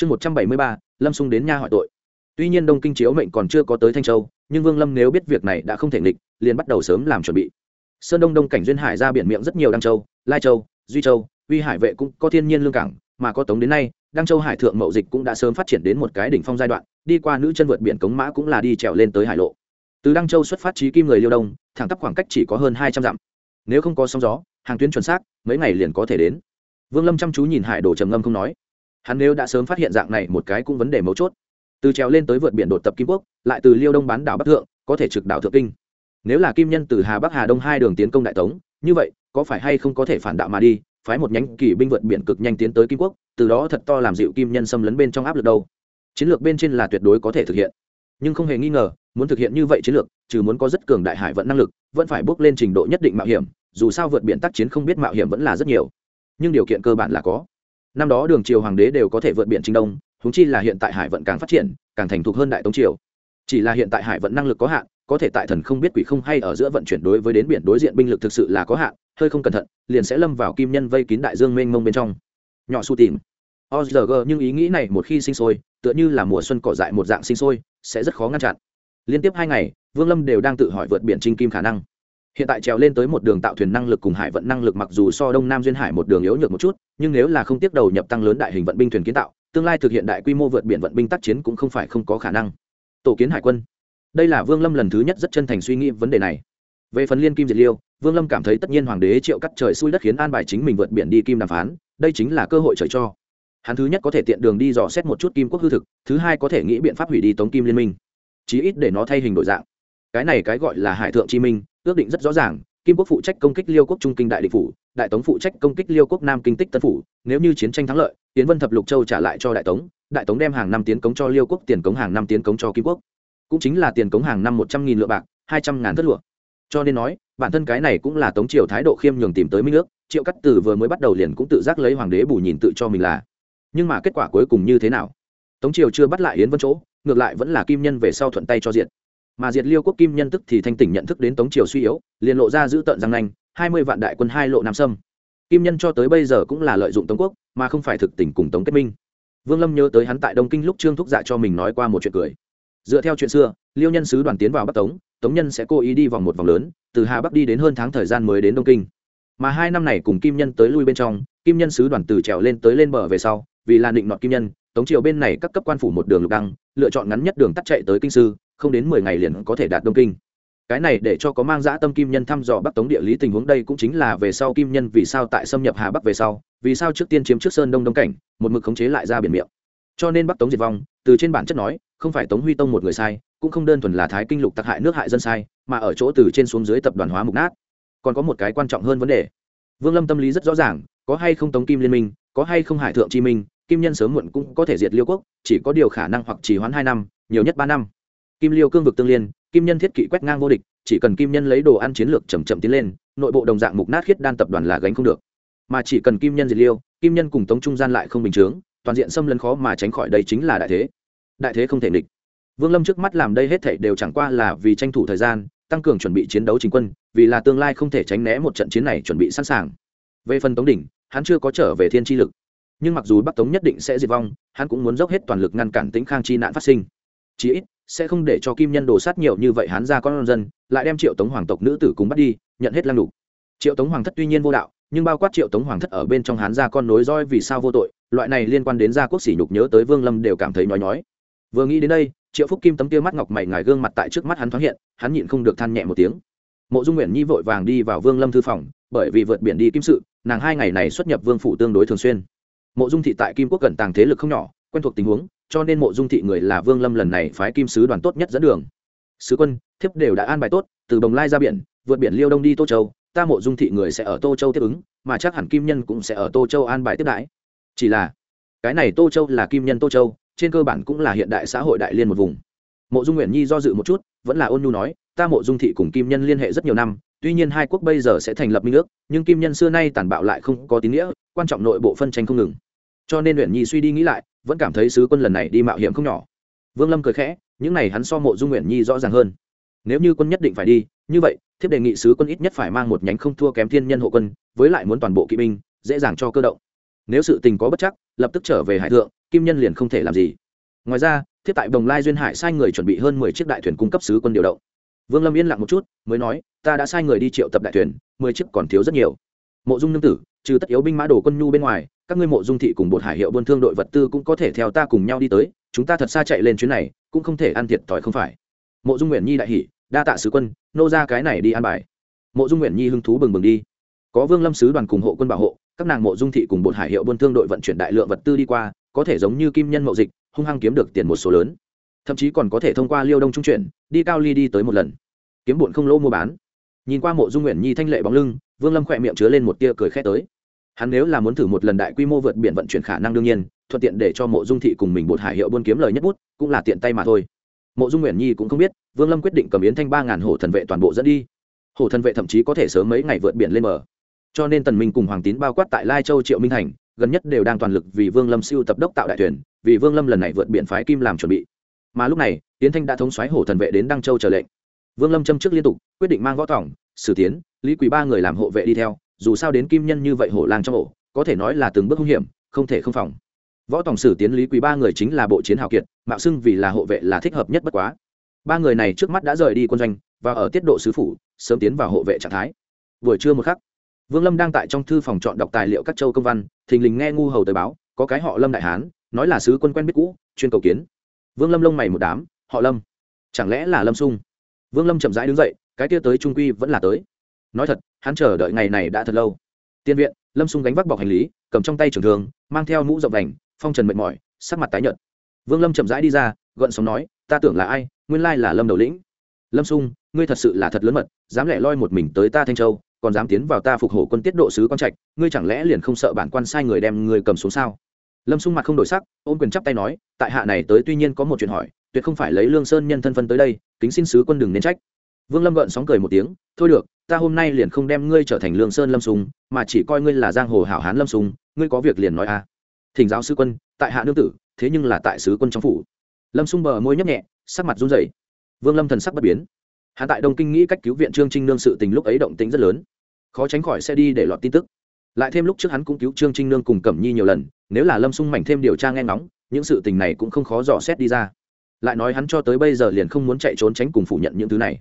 chương một trăm bảy mươi ba, lâm xung đến nha hỏi tội. Tuy nhiên đông kinh chiếu mệnh còn chưa có tới thanh châu, nhưng vương lâm nếu biết việc này đã không thể nghịch, liền bắt đầu sớm làm chuẩn bị. Sơn đông đông cảnh duyên hải ra biển miệng rất nhiều đăng châu, lai châu, duy châu, uy hải vệ cũng có thiên nhiên lương cảng, mà có tống đến nay, đăng châu hải thượng mậu dịch cũng đã sớm phát triển đến một cái đỉnh phong giai đoạn, đi qua nữ chân vượt biển cống mã cũng là đi trèo lên tới hải lộ. Từ đăng châu xuất phát trí kim người liêu đông, thẳng tắp khoảng cách chỉ có hơn hai trăm dặm. Nếu không có sóng gió, hàng tuyến chuẩn xác, mấy ngày liền có thể đến. Vương lâm chăm chú nhìn hải đồ trầm ngâm không nói hắn nếu đã sớm phát hiện dạng này một cái cũng vấn đề mấu chốt. Từ trèo lên tới vượt biển đột tập kim quốc, lại từ liêu đông bán đảo bắc thượng, có thể trực đảo thượng kinh. Nếu là kim nhân từ hà bắc hà đông hai đường tiến công đại tống, như vậy, có phải hay không có thể phản đạo mà đi, phái một nhánh kỳ binh vượt biển cực nhanh tiến tới kim quốc, từ đó thật to làm dịu kim nhân xâm lấn bên trong áp lực đâu? Chiến lược bên trên là tuyệt đối có thể thực hiện. Nhưng không hề nghi ngờ, muốn thực hiện như vậy chiến lược, trừ muốn có rất cường đại hải vận năng lực, vẫn phải bước lên trình độ nhất định mạo hiểm, dù sao vượt biển tác chiến không biết mạo hiểm vẫn là rất nhiều. Nhưng điều kiện cơ bản là có năm đó đường triều hoàng đế đều có thể vượt biển trình đông húng chi là hiện tại hải vận càng phát triển, càng thành thục hơn đại tống triều. Chỉ là hiện tại hải vận năng lực có hạn, có thể tại thần không biết quỷ không hay ở giữa vận chuyển đối với đến biển đối diện binh lực thực sự là có hạn, hơi không cẩn thận, liền sẽ lâm vào kim nhân vây kín đại dương mênh mông bên trong. Nhỏ su tìm. Ozg nhưng ý nghĩ này một khi sinh sôi, tựa như là mùa xuân cỏ dại một dạng sinh sôi, sẽ rất khó ngăn chặn. Liên tiếp hai ngày, vương lâm đều đang tự hỏi vượt biển trinh kim khả năng hiện tại trèo lên tới một đường tạo thuyền năng lực cùng hải vận năng lực mặc dù so đông nam duyên hải một đường yếu nhược một chút, nhưng nếu là không tiếp đầu nhập tăng lớn đại hình vận binh thuyền kiến tạo, tương lai thực hiện đại quy mô vượt biển vận binh tác chiến cũng không phải không có khả năng. Tổ kiến hải quân. Đây là vương lâm lần thứ nhất rất chân thành suy nghĩ vấn đề này. Về phần liên kim diệt liêu, vương lâm cảm thấy tất nhiên hoàng đế triệu cắt trời xui đất khiến an bài chính mình vượt biển đi kim đàm phán, đây chính là cơ hội trời cho. Hắn thứ nhất có thể tiện đường đi dò xét một chút kim quốc hư thực, thứ hai có thể nghĩ biện pháp hủy đi tống kim liên minh. Chí ít để nó thay hình đổi dạng. Cái này cái gọi là hải thượng chi minh ước định rất rõ ràng kim quốc phụ trách công kích liêu quốc trung kinh đại địch phủ đại tống phụ trách công kích liêu quốc nam kinh tích tân phủ. Nếu như chiến tranh thắng lợi tiến vân thập lục châu trả lại cho đại tống đại tống đem hàng năm tiến cống cho liêu quốc tiền cống hàng năm tiến cống cho kim quốc. Cũng chính là tiền cống hàng năm một trăm nghìn lượng bạc hai trăm ngàn thất lụa. Cho nên nói bản thân cái này cũng là tống triều thái độ khiêm nhường tìm tới minh nước, triệu cắt tử vừa mới bắt đầu liền cũng tự giác lấy hoàng đế bù nhìn tự cho mình là. Nhưng mà kết quả cuối cùng như thế nào? Tống triều chưa bắt lại yến vân chỗ ngược lại vẫn là kim nhân về sau thuận tay cho diệt mà diệt liêu quốc kim nhân tức thì thanh tỉnh nhận thức đến tống triều suy yếu, liền lộ ra giữ tợn giang nanh, hai mươi vạn đại quân hai lộ nam sâm. Kim nhân cho tới bây giờ cũng là lợi dụng tống quốc, mà không phải thực tỉnh cùng tống kết minh. Vương lâm nhớ tới hắn tại đông kinh lúc trương thúc dạ cho mình nói qua một chuyện cười. Dựa theo chuyện xưa, liêu nhân sứ đoàn tiến vào bắc tống tống nhân sẽ cố ý đi vòng một vòng lớn, từ hà bắc đi đến hơn tháng thời gian mới đến đông kinh. Mà hai năm này cùng kim nhân tới lui bên trong, kim nhân sứ đoàn từ trèo lên tới lên bờ về sau, vì là định nọt kim nhân, tống triều bên này các cấp quan phủ một đường lục đăng, lựa chọn ngắn nhất đường tắt chạy tới kinh sư không đến mười ngày liền có thể đạt đông kinh. Cái này để cho có mang dã tâm kim nhân thăm dò bắc tống địa lý tình huống đây cũng chính là về sau kim nhân vì sao tại xâm nhập hà bắc về sau, vì sao trước tiên chiếm trước sơn đông đông cảnh, một mực khống chế lại ra biển miệng. Cho nên bắc tống diệt vong, từ trên bản chất nói, không phải tống huy tông một người sai, cũng không đơn thuần là thái kinh lục tặc hại nước hại dân sai, mà ở chỗ từ trên xuống dưới tập đoàn hóa mục nát. Còn có một cái quan trọng hơn vấn đề. Vương lâm tâm lý rất rõ ràng, có hay không tống kim liên minh, có hay không hải thượng chi minh, kim nhân sớm muộn cũng có thể diệt liêu quốc, chỉ có điều khả năng hoặc chỉ hoãn hai năm, nhiều nhất ba năm kim liêu cương vực tương liên, kim nhân thiết kỵ quét ngang vô địch, chỉ cần kim nhân lấy đồ ăn chiến lược chầm chậm tiến lên, nội bộ đồng dạng mục nát khiết đan tập đoàn là gánh không được. Mà chỉ cần kim nhân diệt liêu, kim nhân cùng tống trung gian lại không bình chướng, toàn diện xâm lấn khó mà tránh khỏi đây chính là đại thế. Đại thế không thể địch. vương lâm trước mắt làm đây hết thảy đều chẳng qua là vì tranh thủ thời gian, tăng cường chuẩn bị chiến đấu chính quân, vì là tương lai không thể tránh né một trận chiến này chuẩn bị sẵn sàng. Về phần tống đỉnh, hắn chưa có trở về thiên tri lực. Nhưng mặc dù bắc tống nhất định sẽ diệt vong, hắn cũng muốn dốc hết toàn lực ngăn cản tính khang chi nạn phát sinh. Chí ít sẽ không để cho kim nhân đồ sát nhiều như vậy hắn ra con dân, lại đem triệu tống hoàng tộc nữ tử cùng bắt đi, nhận hết lăng đục triệu tống hoàng thất tuy nhiên vô đạo, nhưng bao quát triệu tống hoàng thất ở bên trong hán gia con nối roi vì sao vô tội, loại này liên quan đến gia quốc sỉ nhục nhớ tới vương lâm đều cảm thấy nhói nhói. Vừa nghĩ đến đây, triệu phúc kim tấm kia mắt ngọc mày ngài gương mặt tại trước mắt hắn thoáng hiện, hắn nhịn không được than nhẹ một tiếng. Mộ dung nguyện nhi vội vàng đi vào vương lâm thư phòng, bởi vì vượt biển đi kim sự, nàng hai ngày này xuất nhập vương phủ tương đối thường xuyên. Mộ dung thị tại kim quốc cẩn tàng thế lực không nhỏ, quen thuộc tình huống cho nên mộ dung thị người là vương lâm lần này phái kim sứ đoàn tốt nhất dẫn đường. Sứ quân, thiếp đều đã an bài tốt, từ bồng lai ra biển, vượt biển liêu đông đi tô châu, ta mộ dung thị người sẽ ở tô châu tiếp ứng, mà chắc hẳn kim nhân cũng sẽ ở tô châu an bài tiếp đãi. Chỉ là, cái này tô châu là kim nhân tô châu, trên cơ bản cũng là hiện đại xã hội đại liên một vùng. Mộ dung nguyện nhi do dự một chút, vẫn là ôn nhu nói, ta mộ dung thị cùng kim nhân liên hệ rất nhiều năm, tuy nhiên hai quốc bây giờ sẽ thành lập minh ước, nhưng kim nhân xưa nay tàn bạo lại không có tín nghĩa, quan trọng nội bộ phân tranh không ngừng. Cho nên nguyện nhi suy đi nghĩ lại vẫn cảm thấy sứ quân lần này đi mạo hiểm không nhỏ. Vương lâm cười khẽ, những này hắn so mộ dung nguyện nhi rõ ràng hơn. Nếu như quân nhất định phải đi, như vậy, thiếp đề nghị sứ quân ít nhất phải mang một nhánh không thua kém thiên nhân hộ quân, với lại muốn toàn bộ kỵ binh, dễ dàng cho cơ động. Nếu sự tình có bất chắc, lập tức trở về hải thượng, kim nhân liền không thể làm gì. Ngoài ra, thiếp tại đồng lai duyên hải sai người chuẩn bị hơn mười chiếc đại thuyền cung cấp sứ quân điều động. Vương lâm yên lặng một chút, mới nói, ta đã sai người đi triệu tập đại thuyền, mười chiếc còn thiếu rất nhiều mộ dung nương tử, trừ tất yếu binh mã đồ quân nhu bên ngoài, các ngươi mộ dung thị cùng bột hải hiệu buôn thương đội vật tư cũng có thể theo ta cùng nhau đi tới, chúng ta thật xa chạy lên chuyến này, cũng không thể ăn thiệt thòi không phải. Mộ dung nguyện nhi đại hỷ đa tạ sứ quân, nô ra cái này đi an bài. Mộ dung nguyện nhi hưng thú bừng bừng đi. Có vương lâm sứ đoàn cùng hộ quân bảo hộ, các nàng mộ dung thị cùng bột hải hiệu buôn thương đội vận chuyển đại lượng vật tư đi qua, có thể giống như kim nhân mậu dịch, hung hăng kiếm được tiền một số lớn. Thậm chí còn có thể thông qua liêu đông trung chuyển, đi cao ly đi tới một lần. Kiếm bụn không lỗ mua bán. Nhìn qua mộ dung nguyện nhi thanh lệ bóng lưng vương lâm khỏe miệng chứa lên một tia cười khét tới. Hắn nếu là muốn thử một lần đại quy mô vượt biển vận chuyển khả năng đương nhiên, thuận tiện để cho mộ dung thị cùng mình bột hải hiệu buôn kiếm lời nhất bút, cũng là tiện tay mà thôi. Mộ dung nguyện nhi cũng không biết, vương lâm quyết định cầm yến thanh ba ngàn hổ thần vệ toàn bộ dẫn đi. Hổ thần vệ thậm chí có thể sớm mấy ngày vượt biển lên bờ. Cho nên tần minh cùng hoàng tín bao quát tại lai châu triệu minh thành, gần nhất đều đang toàn lực vì vương lâm siêu tập đốc tạo đại thuyền, vì vương lâm lần này vượt biển phái kim làm chuẩn bị. Mà lúc này, Yến thanh đã thống xoáy hổ thần vệ đến đăng châu chờ lệnh. Vương lâm châm trước liên tục, quyết định mang võ tỏng sử tiến, lý quý ba người làm hộ vệ đi theo, dù sao đến kim nhân như vậy hổ lang trong ổ, có thể nói là từng bước hung hiểm, không thể không phòng. Võ tổng sử tiến lý quý ba người chính là bộ chiến hào kiệt, mạo xưng vì là hộ vệ là thích hợp nhất bất quá. Ba người này trước mắt đã rời đi quân doanh, và ở tiết độ sứ phủ, sớm tiến vào hộ vệ trạng thái. Buổi trưa một khắc, vương lâm đang tại trong thư phòng chọn đọc tài liệu các châu công văn, thình lình nghe ngu hầu tới báo, có cái họ lâm đại hán, nói là sứ quân quen biết cũ, chuyên cầu kiến. Vương lâm lông mày một đám, họ lâm, chẳng lẽ là lâm sung? Vương lâm chậm rãi đứng dậy cái kia tới trung quy vẫn là tới. Nói thật hắn chờ đợi ngày này đã thật lâu. Tiên viện lâm Xung gánh vác bọc hành lý cầm trong tay trường thường mang theo mũ rộng đành phong trần mệt mỏi sắc mặt tái nhợt. Vương lâm chậm rãi đi ra gợn sóng nói ta tưởng là ai? Nguyên lai là lâm đầu lĩnh. Lâm Xung, ngươi thật sự là thật lớn mật dám lẻ loi một mình tới ta thanh châu còn dám tiến vào ta phục hộ quân tiết độ sứ quan trạch ngươi chẳng lẽ liền không sợ bản quan sai người đem ngươi cầm xuống sao? Lâm Xung mặt không đổi sắc ôm quyền chắp tay nói tại hạ này tới tuy nhiên có một chuyện hỏi tuyệt không phải lấy lương sơn nhân thân phân tới đây kính xin sứ quân đừng nên trách vương lâm gợn sóng cười một tiếng thôi được ta hôm nay liền không đem ngươi trở thành lương sơn lâm Sùng, mà chỉ coi ngươi là giang hồ hảo hán lâm Sùng. ngươi có việc liền nói a. À. thỉnh giáo sứ quân tại hạ nương tử thế nhưng là tại sứ quân trong phủ. Lâm sung bờ môi nhấp nhẹ sắc mặt run rẩy. Vương lâm thần sắc bất biến. Hạ tại đông kinh nghĩ cách cứu viện trương trinh nương sự tình lúc ấy động tĩnh rất lớn. Khó tránh khỏi sẽ đi để lọt tin tức. Lại thêm lúc trước hắn cũng cứu trương trinh nương cùng cẩm nhi nhiều lần nếu là lâm sung mảnh thêm điều tra nghe ngóng những sự tình này cũng không khó dò xét đi ra. Lại nói hắn cho tới bây giờ liền không muốn chạy trốn tránh cùng phủ nhận những thứ này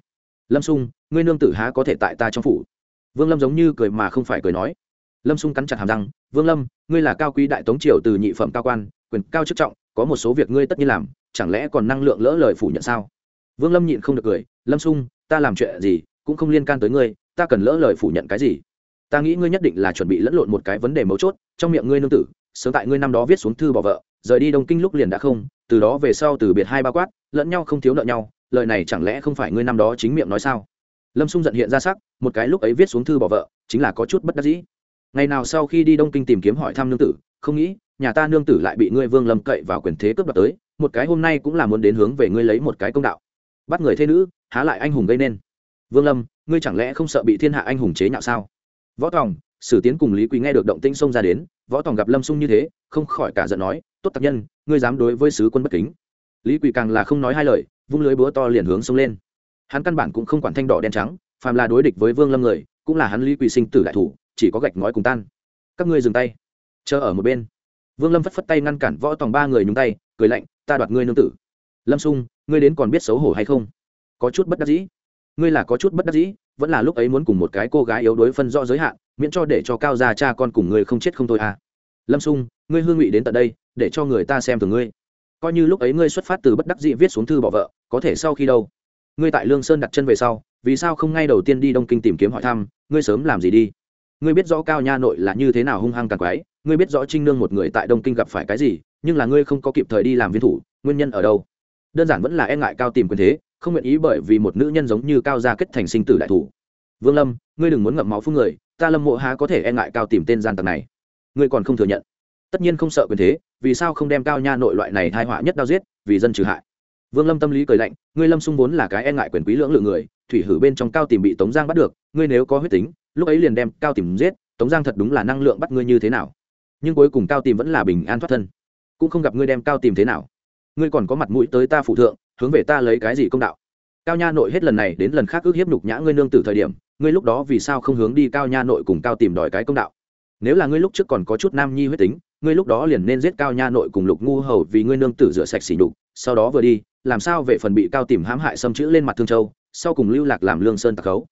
lâm sung, ngươi nương tử há có thể tại ta trong phủ? Vương lâm giống như cười mà không phải cười nói. Lâm sung cắn chặt hàm răng, vương lâm, ngươi là cao quý đại tống triều từ nhị phẩm cao quan, quyền cao chức trọng, có một số việc ngươi tất nhiên làm, chẳng lẽ còn năng lượng lỡ lời phủ nhận sao? Vương lâm nhịn không được cười, lâm sung, ta làm chuyện gì cũng không liên can tới ngươi, ta cần lỡ lời phủ nhận cái gì? Ta nghĩ ngươi nhất định là chuẩn bị lẫn lộn một cái vấn đề mấu chốt, trong miệng ngươi nương tử, sớm tại ngươi năm đó viết xuống thư bỏ vợ, rời đi đông kinh lúc liền đã không, từ đó về sau từ biệt hai ba quát, lẫn nhau không thiếu nợ nhau lời này chẳng lẽ không phải ngươi năm đó chính miệng nói sao? Lâm xung giận hiện ra sắc, một cái lúc ấy viết xuống thư bỏ vợ, chính là có chút bất đắc dĩ. Ngày nào sau khi đi đông kinh tìm kiếm hỏi thăm nương tử, không nghĩ, nhà ta nương tử lại bị ngươi vương lâm cậy vào quyền thế cướp đoạt tới, một cái hôm nay cũng là muốn đến hướng về ngươi lấy một cái công đạo. Bắt người thế nữ, há lại anh hùng gây nên. Vương lâm, ngươi chẳng lẽ không sợ bị thiên hạ anh hùng chế nhạo sao? Võ tòng, sử tiến cùng lý quý nghe được động tĩnh xông ra đến, võ tòng gặp lâm sung như thế, không khỏi cả giận nói, tốt tác nhân, ngươi dám đối với sứ quân bất kính. Lý quỳ càng là không nói hai lời vung lưới búa to liền hướng xông lên. Hắn căn bản cũng không quản thanh đỏ đen trắng, phàm là đối địch với vương lâm người, cũng là hắn lý quỳ sinh tử đại thủ, chỉ có gạch ngói cùng tan. Các ngươi dừng tay. Chờ ở một bên. Vương lâm phất phất tay ngăn cản võ tòng ba người nhúng tay, cười lạnh, ta đoạt ngươi nương tử. Lâm sung, ngươi đến còn biết xấu hổ hay không? Có chút bất đắc dĩ. Ngươi là có chút bất đắc dĩ, vẫn là lúc ấy muốn cùng một cái cô gái yếu đuối phân rõ giới hạn, miễn cho để cho cao gia cha con cùng ngươi không chết không thôi à. Lâm sung, ngươi hương ngụy đến tận đây, để cho người ta xem từ ngươi coi như lúc ấy ngươi xuất phát từ bất đắc dĩ viết xuống thư bỏ vợ, có thể sau khi đâu? Ngươi tại lương sơn đặt chân về sau, vì sao không ngay đầu tiên đi đông kinh tìm kiếm hỏi thăm, ngươi sớm làm gì đi? Ngươi biết rõ cao nha nội là như thế nào hung hăng càng quái, ngươi biết rõ trinh nương một người tại đông kinh gặp phải cái gì, nhưng là ngươi không có kịp thời đi làm viên thủ, nguyên nhân ở đâu? Đơn giản vẫn là e ngại cao tìm quyền thế, không nguyện ý bởi vì một nữ nhân giống như cao gia kết thành sinh tử đại thủ. Vương lâm, ngươi đừng muốn ngậm máu phun người, ta lâm mộ há có thể e ngại cao tìm tên gian tặc này. Ngươi còn không thừa nhận. Tất nhiên không sợ quyền thế vì sao không đem cao nha nội loại này thai họa nhất đao giết, vì dân trừ hại. Vương lâm tâm lý cười lạnh, ngươi lâm xung vốn là cái e ngại quyền quý lưỡng lự người, thủy hử bên trong cao tìm bị tống giang bắt được, ngươi nếu có huyết tính, lúc ấy liền đem cao tìm giết, tống giang thật đúng là năng lượng bắt ngươi như thế nào. Nhưng cuối cùng cao tìm vẫn là bình an thoát thân. Cũng không gặp ngươi đem cao tìm thế nào. Ngươi còn có mặt mũi tới ta phụ thượng, hướng về ta lấy cái gì công đạo? Cao nha nội hết lần này đến lần khác ước hiếp nhục nhã ngươi nương tử thời điểm, ngươi lúc đó vì sao không hướng đi cao nha nội cùng cao tìm đòi cái công đạo? Nếu là ngươi lúc trước còn có chút nam nhi huyết tính ngươi lúc đó liền nên giết cao nha nội cùng lục ngu hầu vì ngươi nương tử rửa sạch xỉ đục sau đó vừa đi, làm sao về phần bị cao tìm hãm hại xâm chữ lên mặt thương châu, sau cùng lưu lạc làm lương sơn tạc khấu.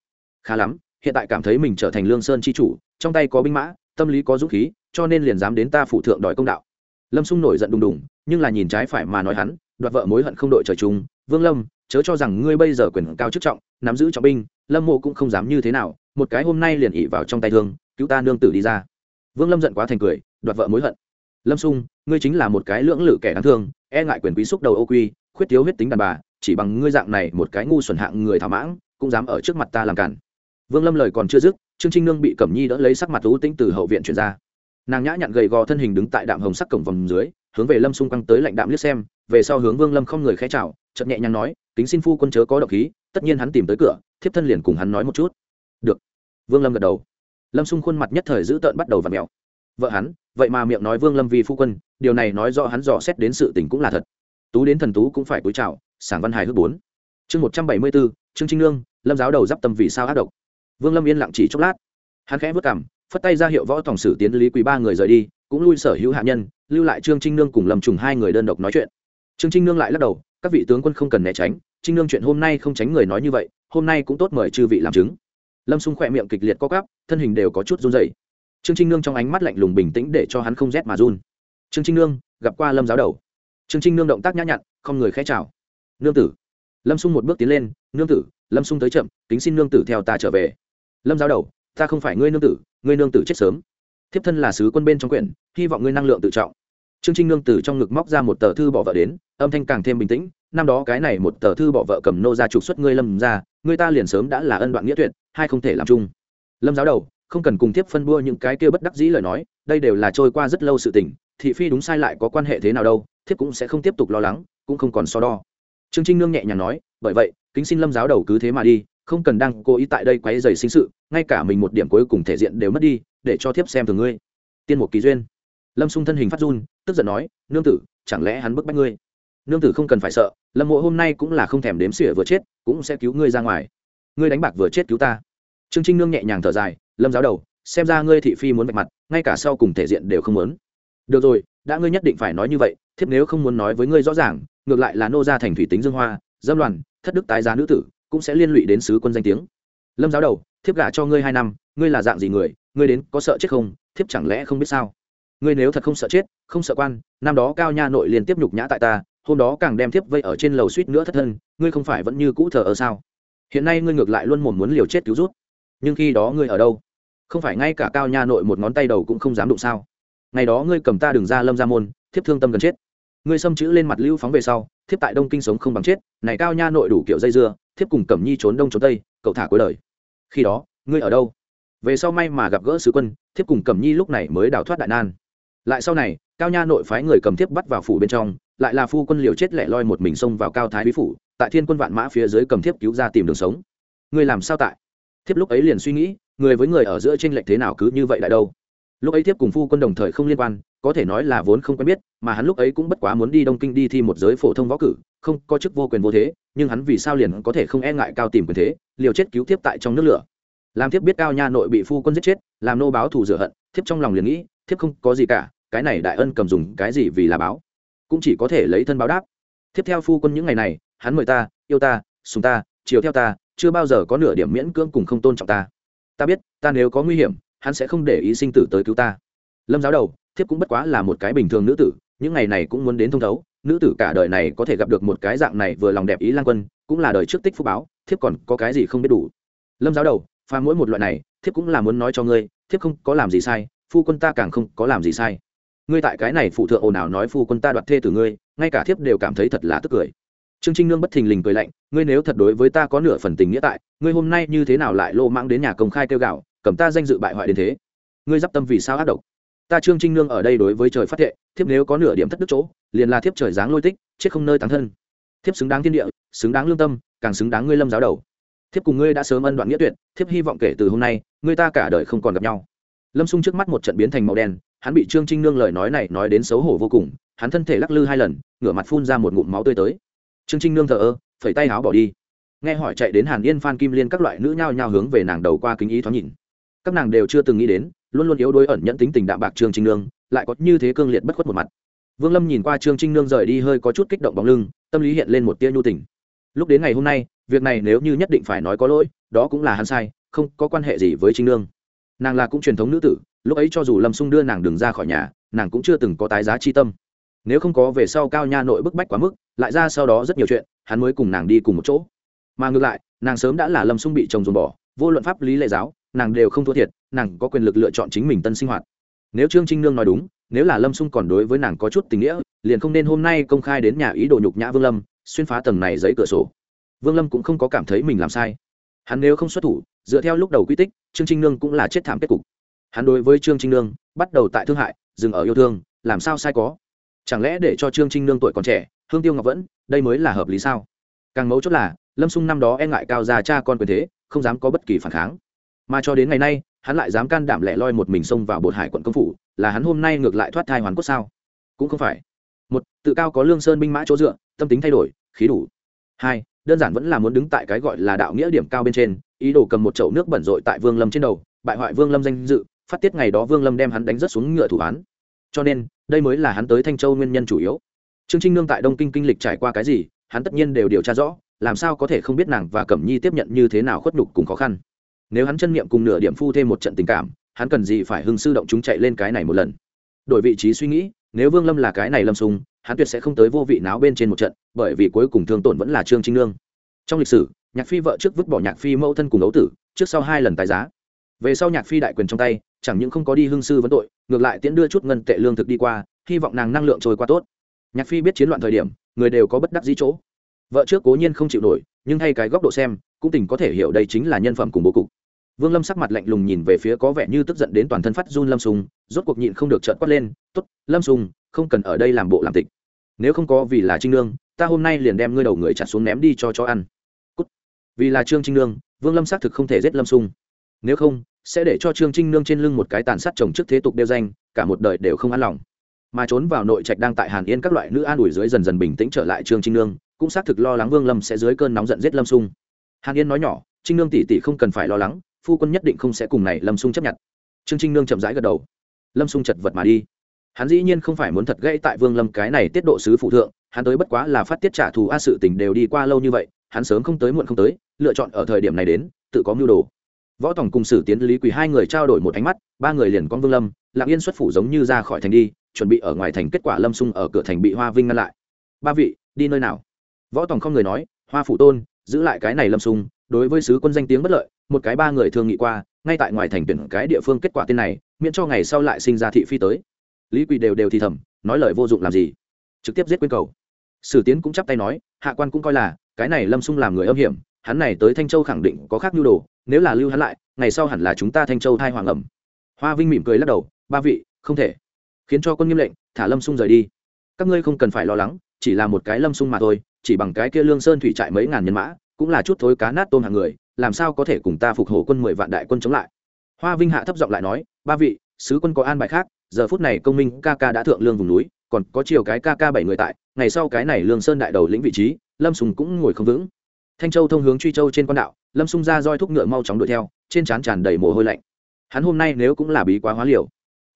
Khá lắm, hiện tại cảm thấy mình trở thành lương sơn chi chủ, trong tay có binh mã, tâm lý có dũng khí, cho nên liền dám đến ta phụ thượng đòi công đạo. Lâm xung nổi giận đùng đùng, nhưng là nhìn trái phải mà nói hắn, đoạt vợ mối hận không đội trời chung, vương lâm, chớ cho rằng ngươi bây giờ quyền cao chức trọng, nắm giữ trọng binh, lâm mộ cũng không dám như thế nào, một cái hôm nay liền ỉ vào trong tay thương, cứu ta nương tử đi ra. Vương lâm giận quá thành cười đoạt vợ mối hận. Lâm sung, ngươi chính là một cái lưỡng lự kẻ đáng thương e ngại quyền quý xúc đầu ô quy, khuyết thiếu huyết tính đàn bà, chỉ bằng ngươi dạng này một cái ngu xuẩn hạng người thảo mãng, cũng dám ở trước mặt ta làm cản. Vương lâm lời còn chưa dứt, trương trinh nương bị cẩm nhi đỡ lấy sắc mặt thú tĩnh từ hậu viện chuyển ra. Nàng nhã nhặn gầy gò thân hình đứng tại đạm hồng sắc cổng vòng dưới, hướng về lâm xung quanh tới lạnh đạm liếc xem, về sau hướng vương lâm không người khẽ chào chậm nhẹ nhàng nói, kính xin phu quân chớ có độc khí, tất nhiên hắn tìm tới cửa, thiếp thân liền cùng hắn nói một chút. Được. Vương lâm gật đầu. Lâm xung khuôn mặt nhất thời dữ tợn bắt đầu vặn mèo. vợ hắn vậy mà miệng nói vương lâm vì phu quân, điều này nói rõ hắn dò xét đến sự tình cũng là thật. Tú đến thần tú cũng phải cúi chào, sảng văn hài hước bốn. Chương một trăm bảy mươi bốn, trương trinh lương lâm giáo đầu d i p tâm vì sao ác độc. Vương lâm yên lặng chỉ chốc lát. Hắn khẽ vất cảm phất tay ra hiệu võ tổng sử tiến lý quý ba người rời đi, cũng lui sở hữu hạ nhân, lưu lại trương trinh nương cùng lâm trùng hai người đơn độc nói chuyện. Trương trinh nương lại lắc đầu, các vị tướng quân không cần né tránh, trinh nương chuyện hôm nay không tránh người nói như vậy, hôm nay cũng tốt mời chư vị làm chứng. Lâm xung khỏe miệng kịch liệt co cắp thân hình đều có chút run dày trương trinh nương trong ánh mắt lạnh lùng bình tĩnh để cho hắn không rét mà run. Trương trinh nương, gặp qua lâm giáo đầu. Trương trinh nương động tác nhã nhặn, không người khẽ chào. Nương tử. Lâm xung một bước tiến lên, nương tử, lâm xung tới chậm, kính xin nương tử theo ta trở về. Lâm giáo đầu, ta không phải ngươi nương tử, ngươi nương tử chết sớm. Thiếp thân là sứ quân bên trong quyển, hy vọng ngươi năng lượng tự trọng. Trương trinh nương tử trong ngực móc ra một tờ thư bỏ vợ đến, âm thanh càng thêm bình tĩnh, năm đó cái này một tờ thư bỏ vợ cầm nô ra trục xuất ngươi lâm ra ngươi ta liền sớm đã là ân đoạn nghĩa tuyệt, hai không thể làm chung. Lâm giáo đầu không cần cùng tiếp phân bua những cái kia bất đắc dĩ lời nói, đây đều là trôi qua rất lâu sự tình, thị phi đúng sai lại có quan hệ thế nào đâu, thiếp cũng sẽ không tiếp tục lo lắng, cũng không còn so đo. Trương trinh nương nhẹ nhàng nói, bởi vậy, kính xin lâm giáo đầu cứ thế mà đi, không cần đang cố ý tại đây quấy dày sinh sự, ngay cả mình một điểm cuối cùng thể diện đều mất đi, để cho thiếp xem thường ngươi. Tiên một kỳ duyên. Lâm xung thân hình phát run, tức giận nói, nương tử, chẳng lẽ hắn bức bách ngươi? Nương tử không cần phải sợ, lâm mộ hôm nay cũng là không thèm đếm xỉa vừa chết, cũng sẽ cứu ngươi ra ngoài. Ngươi đánh bạc vừa chết cứu ta. Trương trinh nương nhẹ nhàng thở dài lâm giáo đầu, xem ra ngươi thị phi muốn vạch mặt, ngay cả sau cùng thể diện đều không muốn. Được rồi, đã ngươi nhất định phải nói như vậy, thiếp nếu không muốn nói với ngươi rõ ràng, ngược lại là nô gia thành thủy tính dương hoa, dâm đoàn thất đức tái giá nữ tử, cũng sẽ liên lụy đến sứ quân danh tiếng. Lâm giáo đầu, thiếp gả cho ngươi hai năm, ngươi là dạng gì người, ngươi đến có sợ chết không, thiếp chẳng lẽ không biết sao? Ngươi nếu thật không sợ chết, không sợ quan, năm đó cao nha nội liên tiếp nhục nhã tại ta, hôm đó càng đem thiếp vây ở trên lầu suýt nữa thất thân, ngươi không phải vẫn như cũ thờ ở sao? Hiện nay ngươi ngược lại luôn mồm muốn liều chết cứu rút nhưng khi đó ngươi ở đâu? Không phải ngay cả cao nha nội một ngón tay đầu cũng không dám đụng sao? Ngày đó ngươi cầm ta đường ra lâm ra môn, thiếp thương tâm gần chết. Ngươi xâm chữ lên mặt lưu phóng về sau, thiếp tại đông kinh sống không bằng chết, này cao nha nội đủ kiểu dây dưa, thiếp cùng cẩm nhi trốn đông trốn tây, cậu thả cuối đời. Khi đó, ngươi ở đâu? Về sau may mà gặp gỡ sứ quân, thiếp cùng cẩm nhi lúc này mới đào thoát đại nan. Lại sau này, cao nha nội phái người cầm thiếp bắt vào phủ bên trong, lại là phu quân liều chết lẻ loi một mình xông vào cao thái bí phủ, tại thiên quân vạn mã phía dưới cầm thiếp cứu ra tìm đường sống. Ngươi làm sao tại? Thiếp lúc ấy liền suy nghĩ, người với người ở giữa tranh lệch thế nào cứ như vậy lại đâu. Lúc ấy thiếp cùng phu quân đồng thời không liên quan, có thể nói là vốn không quen biết, mà hắn lúc ấy cũng bất quá muốn đi đông kinh đi thi một giới phổ thông võ cử, không, có chức vô quyền vô thế, nhưng hắn vì sao liền có thể không e ngại cao tìm quyền thế, liều chết cứu tiếp tại trong nước lửa. Làm thiếp biết cao nha nội bị phu quân giết chết, làm nô báo thù rửa hận, thiếp trong lòng liền nghĩ, thiếp không có gì cả, cái này đại ân cầm dùng cái gì vì là báo? Cũng chỉ có thể lấy thân báo đáp. Tiếp theo phu quân những ngày này, hắn mời ta, yêu ta, sùng ta, chiều theo ta chưa bao giờ có nửa điểm miễn cưỡng cùng không tôn trọng ta. Ta biết, ta nếu có nguy hiểm, hắn sẽ không để ý sinh tử tới cứu ta. Lâm giáo đầu, thiếp cũng bất quá là một cái bình thường nữ tử, những ngày này cũng muốn đến thông thấu, nữ tử cả đời này có thể gặp được một cái dạng này vừa lòng đẹp ý lan quân, cũng là đời trước tích phúc báo, thiếp còn có cái gì không biết đủ. Lâm giáo đầu, pha mỗi một loại này, thiếp cũng là muốn nói cho ngươi, thiếp không có làm gì sai, phu quân ta càng không có làm gì sai. Ngươi tại cái này phụ thượng ồn ào nói phu quân ta đoạt thê từ ngươi, ngay cả thiếp đều cảm thấy thật là tức cười trương trinh nương bất thình lình cười lạnh, ngươi nếu thật đối với ta có nửa phần tình nghĩa tại, ngươi hôm nay như thế nào lại lô mãng đến nhà công khai kêu gạo, cầm ta danh dự bại hoại đến thế? Ngươi d i p tâm vì sao ác độc? Ta trương trinh nương ở đây đối với trời phát thệ, thiếp nếu có nửa điểm thất đức chỗ, liền là thiếp trời dáng lôi tích, chết không nơi tán thân. Thiếp xứng đáng thiên địa, xứng đáng lương tâm, càng xứng đáng ngươi lâm giáo đầu. Thiếp cùng ngươi đã sớm ân đoạn nghĩa tuyệt, thiếp hy vọng kể từ hôm nay, ngươi ta cả đời không còn gặp nhau. Lâm xung trước mắt một trận biến thành màu đen, hắn bị trương trinh nương lời nói này nói đến xấu hổ vô cùng, hắn thân thể lắc lư hai lần, ngửa mặt phun ra một ngụm máu tươi tới trương trinh nương thờ ơ, phẩy tay áo bỏ đi. Nghe hỏi chạy đến hàn yên phan kim liên các loại nữ nhao nhao hướng về nàng đầu qua kính ý thoáng nhìn. Các nàng đều chưa từng nghĩ đến, luôn luôn yếu đuối ẩn nhẫn tính tình đạm bạc trương trinh nương, lại có như thế cương liệt bất khuất một mặt. Vương lâm nhìn qua trương trinh nương rời đi hơi có chút kích động bóng lưng, tâm lý hiện lên một tia nhu tình. Lúc đến ngày hôm nay, việc này nếu như nhất định phải nói có lỗi, đó cũng là hắn sai, không có quan hệ gì với trinh nương. Nàng là cũng truyền thống nữ tử, lúc ấy cho dù lâm sung đưa nàng đừng ra khỏi nhà, nàng cũng chưa từng có tái giá chi tâm nếu không có về sau cao nha nội bức bách quá mức, lại ra sau đó rất nhiều chuyện, hắn mới cùng nàng đi cùng một chỗ. Mà ngược lại, nàng sớm đã là lâm sung bị chồng dồn bỏ, vô luận pháp lý lệ giáo, nàng đều không thua thiệt, nàng có quyền lực lựa chọn chính mình tân sinh hoạt. Nếu trương trinh nương nói đúng, nếu là lâm sung còn đối với nàng có chút tình nghĩa, liền không nên hôm nay công khai đến nhà ý đồ nhục nhã vương lâm, xuyên phá tầng này giấy cửa sổ. Vương lâm cũng không có cảm thấy mình làm sai. Hắn nếu không xuất thủ, dựa theo lúc đầu quy tích, trương trinh nương cũng là chết thảm kết cục. Hắn đối với trương trinh nương bắt đầu tại thương hại, dừng ở yêu thương, làm sao sai có? Chẳng lẽ để cho trương trinh nương tuổi còn trẻ, hương tiêu ngọc vẫn, đây mới là hợp lý sao? Càng mấu chốt là, lâm sung năm đó e ngại cao già cha con quyền thế, không dám có bất kỳ phản kháng. Mà cho đến ngày nay, hắn lại dám can đảm lẻ loi một mình xông vào bột hải quận công phủ, là hắn hôm nay ngược lại thoát thai hoàn cốt sao? Cũng không phải. Một, tự cao có lương sơn binh mã chỗ dựa, tâm tính thay đổi, khí đủ. Hai, đơn giản vẫn là muốn đứng tại cái gọi là đạo nghĩa điểm cao bên trên, ý đồ cầm một chậu nước bẩn rội tại vương lâm trên đầu, bại hoại vương lâm danh dự, phát tiết ngày đó vương lâm đem hắn đánh rất xuống ngựa thủ án cho nên, đây mới là hắn tới thanh châu nguyên nhân chủ yếu. Trương trinh nương tại đông kinh kinh lịch trải qua cái gì, hắn tất nhiên đều điều tra rõ, làm sao có thể không biết nàng và cẩm nhi tiếp nhận như thế nào khuất nhục cùng khó khăn. Nếu hắn chân miệng cùng nửa điểm phu thêm một trận tình cảm, hắn cần gì phải hưng sư động chúng chạy lên cái này một lần? Đổi vị trí suy nghĩ, nếu vương lâm là cái này lâm sùng, hắn tuyệt sẽ không tới vô vị náo bên trên một trận, bởi vì cuối cùng thương tổn vẫn là trương trinh nương. Trong lịch sử, nhạc phi vợ trước vứt bỏ nhạc phi mẫu thân cùng ấu tử, trước sau hai lần tài giá. Về sau nhạc phi đại quyền trong tay, chẳng những không có đi hưng sư vấn tội ngược lại tiễn đưa chút ngân tệ lương thực đi qua, hy vọng nàng năng lượng trôi qua tốt. Nhạc phi biết chiến loạn thời điểm, người đều có bất đắc dĩ chỗ. Vợ trước cố nhiên không chịu nổi, nhưng thay cái góc độ xem, cũng tình có thể hiểu đây chính là nhân phẩm cùng bố cục. Vương lâm sắc mặt lạnh lùng nhìn về phía có vẻ như tức giận đến toàn thân phát run lâm sùng, rốt cuộc nhịn không được trợn quát lên t ố t lâm sùng, không cần ở đây làm bộ làm tịch. Nếu không có vì là trinh nương, ta hôm nay liền đem ngươi đầu người chặt xuống ném đi cho chó ăn. Cút. vì là trương trinh nương, vương lâm xác thực không thể giết lâm Sùng. nếu không sẽ để cho trương trinh nương trên lưng một cái tàn sát chồng trước thế tục đeo danh, cả một đời đều không an lòng. Mà trốn vào nội trạch đang tại hàn yên các loại nữ an ủi dưới dần dần bình tĩnh trở lại trương trinh nương, cũng xác thực lo lắng vương lâm sẽ dưới cơn nóng giận giết lâm sung. Hàn yên nói nhỏ, trinh nương tỷ tỷ không cần phải lo lắng, phu quân nhất định không sẽ cùng này lâm sung chấp nhận. Trương trinh nương chậm rãi gật đầu. Lâm sung chật vật mà đi. Hắn dĩ nhiên không phải muốn thật gây tại vương lâm cái này tiết độ sứ phụ thượng, hắn tới bất quá là phát tiết trả thù a sự tình đều đi qua lâu như vậy, hắn sớm không tới muộn không tới, lựa chọn ở thời điểm này đến, tự có mưu đồ võ tổng cùng sử tiến lý quỳ hai người trao đổi một ánh mắt, ba người liền con vương lâm lặng yên xuất phủ giống như ra khỏi thành đi, chuẩn bị ở ngoài thành kết quả lâm sung ở cửa thành bị hoa vinh ngăn lại. Ba vị, đi nơi nào? Võ tổng không người nói, hoa phủ tôn, giữ lại cái này lâm sung, đối với sứ quân danh tiếng bất lợi, một cái ba người thương nghị qua, ngay tại ngoài thành tuyển cái địa phương kết quả tên này, miễn cho ngày sau lại sinh ra thị phi tới. Lý quỳ đều đều thì thầm, nói lời vô dụng làm gì? Trực tiếp giết quyên cầu. Sử tiến cũng chắp tay nói, hạ quan cũng coi là, cái này lâm sung làm người âm hiểm, hắn này tới thanh châu khẳng định có khác nhu đồ nếu là lưu hắn lại, ngày sau hẳn là chúng ta thanh châu thai hoàng ẩm. Hoa vinh mỉm cười lắc đầu, ba vị, không thể. Khiến cho quân nghiêm lệnh, thả lâm sung rời đi. Các ngươi không cần phải lo lắng, chỉ là một cái lâm sung mà thôi, chỉ bằng cái kia lương sơn thủy trại mấy ngàn nhân mã, cũng là chút thối cá nát tôm hàng người, làm sao có thể cùng ta phục hồi quân mười vạn đại quân chống lại? Hoa vinh hạ thấp giọng lại nói, ba vị, sứ quân có an bài khác, giờ phút này công minh ca ca đã thượng lương vùng núi, còn có chiều cái ca ca bảy người tại, ngày sau cái này lương sơn đại đầu lĩnh vị trí, lâm sùng cũng ngồi không vững thanh châu thông hướng truy châu trên quan đạo, lâm sung ra roi thúc ngựa mau chóng đuổi theo, trên trán tràn đầy mồ hôi lạnh. Hắn hôm nay nếu cũng là bí quá hóa liều,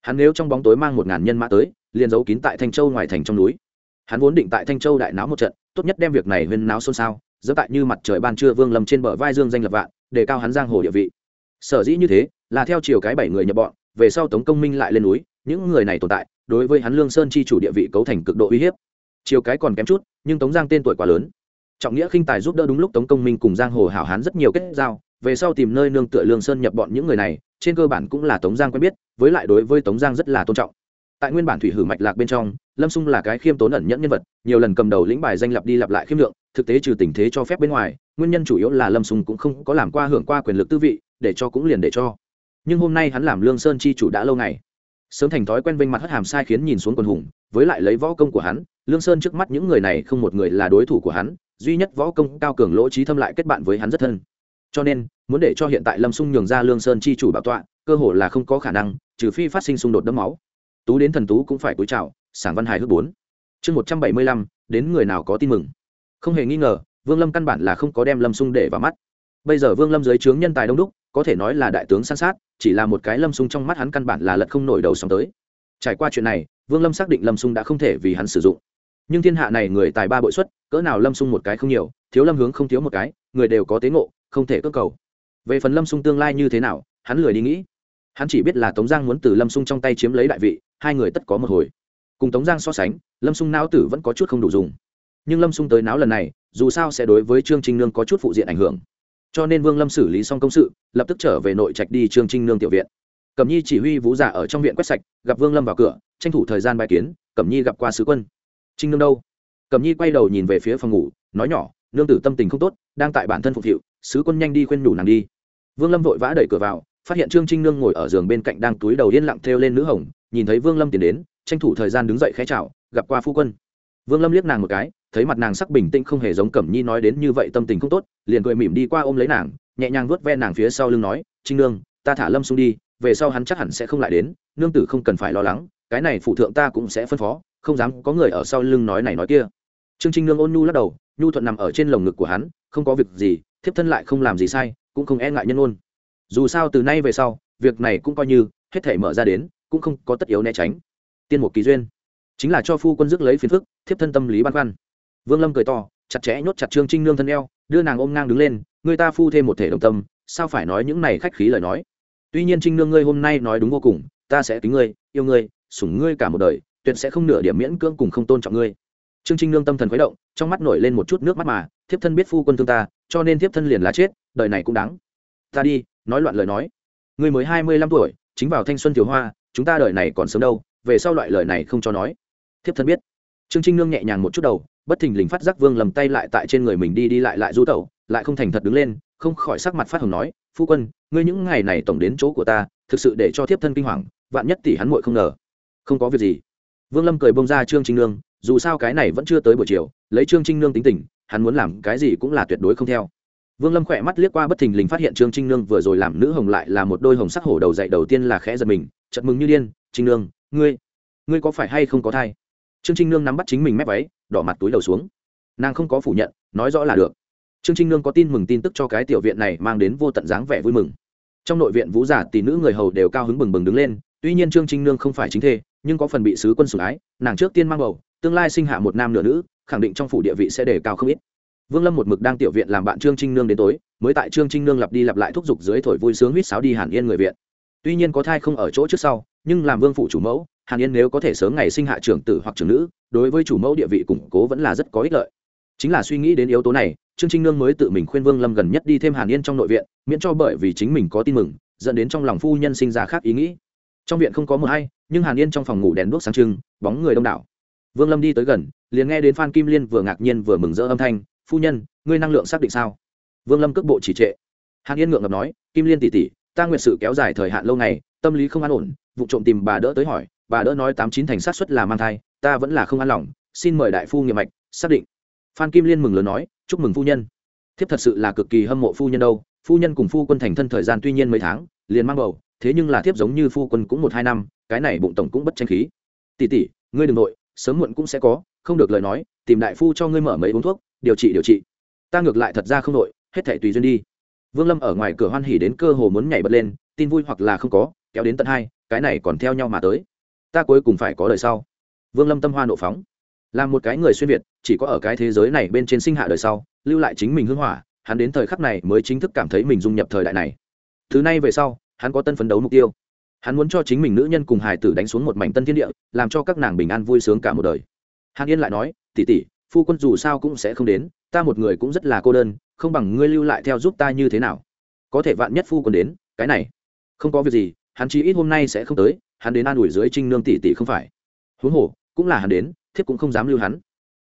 hắn nếu trong bóng tối mang một ngàn nhân mã tới, liền giấu kín tại thanh châu ngoài thành trong núi. Hắn vốn định tại thanh châu đại náo một trận, tốt nhất đem việc này huyên náo xôn xao dẫu tại như mặt trời ban trưa vương lâm trên bờ vai dương danh lập vạn, để cao hắn giang hồ địa vị. Sở dĩ như thế, là theo chiều cái bảy người nhập bọn, về sau tống công minh lại lên núi, những người này tồn tại, đối với hắn lương sơn chi chủ địa vị cấu thành cực độ uy hiếp. Chiều cái còn kém chút, nhưng tống giang tên tuổi quá lớn trọng nghĩa khinh tài giúp đỡ đúng lúc tống công minh cùng giang hồ hảo hán rất nhiều kết giao, về sau tìm nơi nương tựa lương sơn nhập bọn những người này, trên cơ bản cũng là tống giang quen biết, với lại đối với tống giang rất là tôn trọng. Tại nguyên bản thủy hử mạch lạc bên trong, lâm xung là cái khiêm tốn ẩn nhẫn nhân vật, nhiều lần cầm đầu lĩnh bài danh lặp đi lặp lại khiêm lượng, thực tế trừ tình thế cho phép bên ngoài, nguyên nhân chủ yếu là lâm xung cũng không có làm qua hưởng qua quyền lực tư vị, để cho cũng liền để cho. Nhưng hôm nay hắn làm lương sơn chi chủ đã lâu ngày. Sớm thành thói quen vinh mặt hất hàm sai khiến nhìn xuống quần hùng, với lại lấy võ công của hắn, lương sơn trước mắt những người này không một người là đối thủ của hắn duy nhất võ công cao cường lỗ trí thâm lại kết bạn với hắn rất thân. Cho nên, muốn để cho hiện tại lâm xung nhường ra lương sơn chi chủ bảo tọa, cơ hội là không có khả năng, trừ phi phát sinh xung đột đẫm máu. Tú đến thần tú cũng phải cúi chào, sảng văn hài hước bốn. Chương một trăm bảy mươi lăm, đến người nào có tin mừng. Không hề nghi ngờ, vương lâm căn bản là không có đem lâm xung để vào mắt. Bây giờ vương lâm dưới trướng nhân tài đông đúc, có thể nói là đại tướng san sát, chỉ là một cái lâm sung trong mắt hắn căn bản là lật không nổi đầu sóng tới. Trải qua chuyện này, vương lâm xác định lâm sung đã không thể vì hắn sử dụng nhưng thiên hạ này người tài ba bội xuất, cỡ nào lâm sung một cái không nhiều, thiếu lâm hướng không thiếu một cái, người đều có tế ngộ, không thể cơ cầu. Về phần lâm sung tương lai như thế nào, hắn lười đi nghĩ. Hắn chỉ biết là tống giang muốn từ lâm sung trong tay chiếm lấy đại vị, hai người tất có một hồi. Cùng tống giang so sánh, lâm sung não tử vẫn có chút không đủ dùng. Nhưng lâm sung tới não lần này, dù sao sẽ đối với trương trinh nương có chút phụ diện ảnh hưởng. Cho nên vương lâm xử lý xong công sự, lập tức trở về nội trạch đi trương trinh nương tiểu viện. Cẩm nhi chỉ huy vũ giả ở trong viện quét sạch, gặp vương lâm vào cửa, tranh thủ thời gian bài kiến, cẩm nhi gặp qua sứ quân trinh nương đâu? Cẩm nhi quay đầu nhìn về phía phòng ngủ, nói nhỏ, nương tử tâm tình không tốt, đang tại bản thân phục hiệu, sứ quân nhanh đi khuyên nhủ nàng đi. Vương lâm vội vã đẩy cửa vào, phát hiện trương trinh nương ngồi ở giường bên cạnh đang túi đầu yên lặng thêu lên nữ hồng, nhìn thấy vương lâm tiến đến, tranh thủ thời gian đứng dậy khẽ chào, gặp qua phu quân. Vương lâm liếc nàng một cái, thấy mặt nàng sắc bình tĩnh không hề giống cẩm nhi nói đến như vậy tâm tình không tốt, liền cười mỉm đi qua ôm lấy nàng, nhẹ nhàng vuốt ve nàng phía sau lưng nói, trinh nương, ta thả lâm xuống đi, về sau hắn chắc hẳn sẽ không lại đến, nương tử không cần phải lo lắng, cái này phụ thượng ta cũng sẽ phân phó không dám có người ở sau lưng nói này nói kia. Trương trinh nương ôn nhu lắc đầu, nhu thuận nằm ở trên lồng ngực của hắn, không có việc gì, thiếp thân lại không làm gì sai, cũng không e ngại nhân ôn. Dù sao từ nay về sau, việc này cũng coi như, hết thể mở ra đến, cũng không có tất yếu né tránh. Tiên một kỳ duyên. Chính là cho phu quân dứt lấy phiền phức, thiếp thân tâm lý băn khoăn. Vương lâm cười to, chặt chẽ nhốt chặt trương trinh nương thân eo, đưa nàng ôm ngang đứng lên, người ta phu thêm một thể đồng tâm, sao phải nói những này khách khí lời nói? Tuy nhiên trinh nương ngươi hôm nay nói đúng vô cùng, ta sẽ kính ngươi, yêu ngươi, sủng ngươi cả một đời tuyệt sẽ không nửa điểm miễn cưỡng cùng không tôn trọng ngươi. Trương trinh nương tâm thần khuấy động, trong mắt nổi lên một chút nước mắt mà, thiếp thân biết phu quân thương ta, cho nên thiếp thân liền lá chết, đời này cũng đáng. Ta đi, nói loạn lời nói. Ngươi mới hai mươi lăm tuổi, chính vào thanh xuân thiếu hoa, chúng ta đời này còn sớm đâu, về sau loại lời này không cho nói. Thiếp thân biết. Trương trinh nương nhẹ nhàng một chút đầu, bất thình lình phát giác vương lầm tay lại tại trên người mình đi đi lại lại du tẩu, lại không thành thật đứng lên, không khỏi sắc mặt phát hồng nói, phu quân, ngươi những ngày này tổng đến chỗ của ta, thực sự để cho thiếp thân kinh hoàng, vạn nhất tỷ hắn muội không ngờ. Không có việc gì vương lâm cười bông ra trương trinh nương, dù sao cái này vẫn chưa tới buổi chiều, lấy trương trinh nương tính tình, hắn muốn làm cái gì cũng là tuyệt đối không theo. Vương lâm khỏe mắt liếc qua bất thình lình phát hiện trương trinh nương vừa rồi làm nữ hồng lại là một đôi hồng sắc hổ đầu dậy đầu tiên là khẽ giật mình chật mừng như điên, trinh nương, ngươi ngươi có phải hay không có thai? Trương trinh nương nắm bắt chính mình mép váy, đỏ mặt túi đầu xuống. Nàng không có phủ nhận, nói rõ là được. Trương trinh nương có tin mừng tin tức cho cái tiểu viện này mang đến vô tận dáng vẻ vui mừng. Trong nội viện vũ giả tỷ nữ người hầu đều cao hứng bừng bừng đứng lên, tuy nhiên trương trinh nương không phải chính thê nhưng có phần bị sứ quân sủng ái, nàng trước tiên mang bầu, tương lai sinh hạ một nam nửa nữ, khẳng định trong phủ địa vị sẽ đề cao không ít. Vương lâm một mực đang tiểu viện làm bạn trương trinh nương đến tối, mới tại trương trinh nương lặp đi lặp lại thúc giục dưới thổi vui sướng huýt sáo đi hàn yên người viện. Tuy nhiên có thai không ở chỗ trước sau, nhưng làm vương phụ chủ mẫu, hàn yên nếu có thể sớm ngày sinh hạ trưởng tử hoặc trưởng nữ, đối với chủ mẫu địa vị củng cố vẫn là rất có ích lợi. Chính là suy nghĩ đến yếu tố này, trương trinh nương mới tự mình khuyên vương lâm gần nhất đi thêm hàn yên trong nội viện, miễn cho bởi vì chính mình có tin mừng, dẫn đến trong lòng phu nhân sinh ra khác ý nghĩ. Trong viện không có mờ hay nhưng hàn yên trong phòng ngủ đèn đuốc sáng trưng bóng người đông đảo vương lâm đi tới gần liền nghe đến phan kim liên vừa ngạc nhiên vừa mừng rỡ âm thanh phu nhân ngươi năng lượng xác định sao vương lâm cước bộ chỉ trệ hàn yên ngượng ngập nói kim liên tỉ tỉ ta nguyện sự kéo dài thời hạn lâu ngày tâm lý không an ổn vụ trộm tìm bà đỡ tới hỏi bà đỡ nói tám chín thành sát xuất là mang thai ta vẫn là không an lòng xin mời đại phu nghiệm mạch xác định phan kim liên mừng lớn nói chúc mừng phu nhân thiếp thật sự là cực kỳ hâm mộ phu nhân đâu phu nhân cùng phu quân thành thân thời gian tuy nhiên mấy tháng liền mang bầu thế nhưng là thiếp giống như phu quân cũng một hai năm cái này bụng tổng cũng bất tranh khí. Tỷ tỷ, ngươi đ ừ n g nội, sớm muộn cũng sẽ có, không được lời nói, tìm đại phu cho ngươi mở mấy uống thuốc, điều trị điều trị. Ta ngược lại thật ra không nội, hết thể tùy duyên đi. Vương lâm ở ngoài cửa hoan hỉ đến cơ hồ muốn nhảy bật lên, tin vui hoặc là không có, kéo đến tận hai, cái này còn theo nhau mà tới. Ta cuối cùng phải có đời sau. Vương lâm tâm hoa nộ phóng. Là một cái người xuyên việt, chỉ có ở cái thế giới này bên trên sinh hạ đời sau, lưu lại chính mình hưng hỏa, hắn đến thời khắc này mới chính thức cảm thấy mình dung nhập thời đại này. Thứ này về sau, hắn có tân phấn đấu mục tiêu hắn muốn cho chính mình nữ nhân cùng hải tử đánh xuống một mảnh tân thiên địa, làm cho các nàng bình an vui sướng cả một đời. Hàn yên lại nói tỉ tỉ phu quân dù sao cũng sẽ không đến, ta một người cũng rất là cô đơn, không bằng ngươi lưu lại theo giúp ta như thế nào. Có thể vạn nhất phu quân đến, cái này không có việc gì, hắn chỉ ít hôm nay sẽ không tới, hắn đến an ủi dưới trinh nương tỷ tỷ không phải. Huống hồ, cũng là hắn đến, thiếp cũng không dám lưu hắn.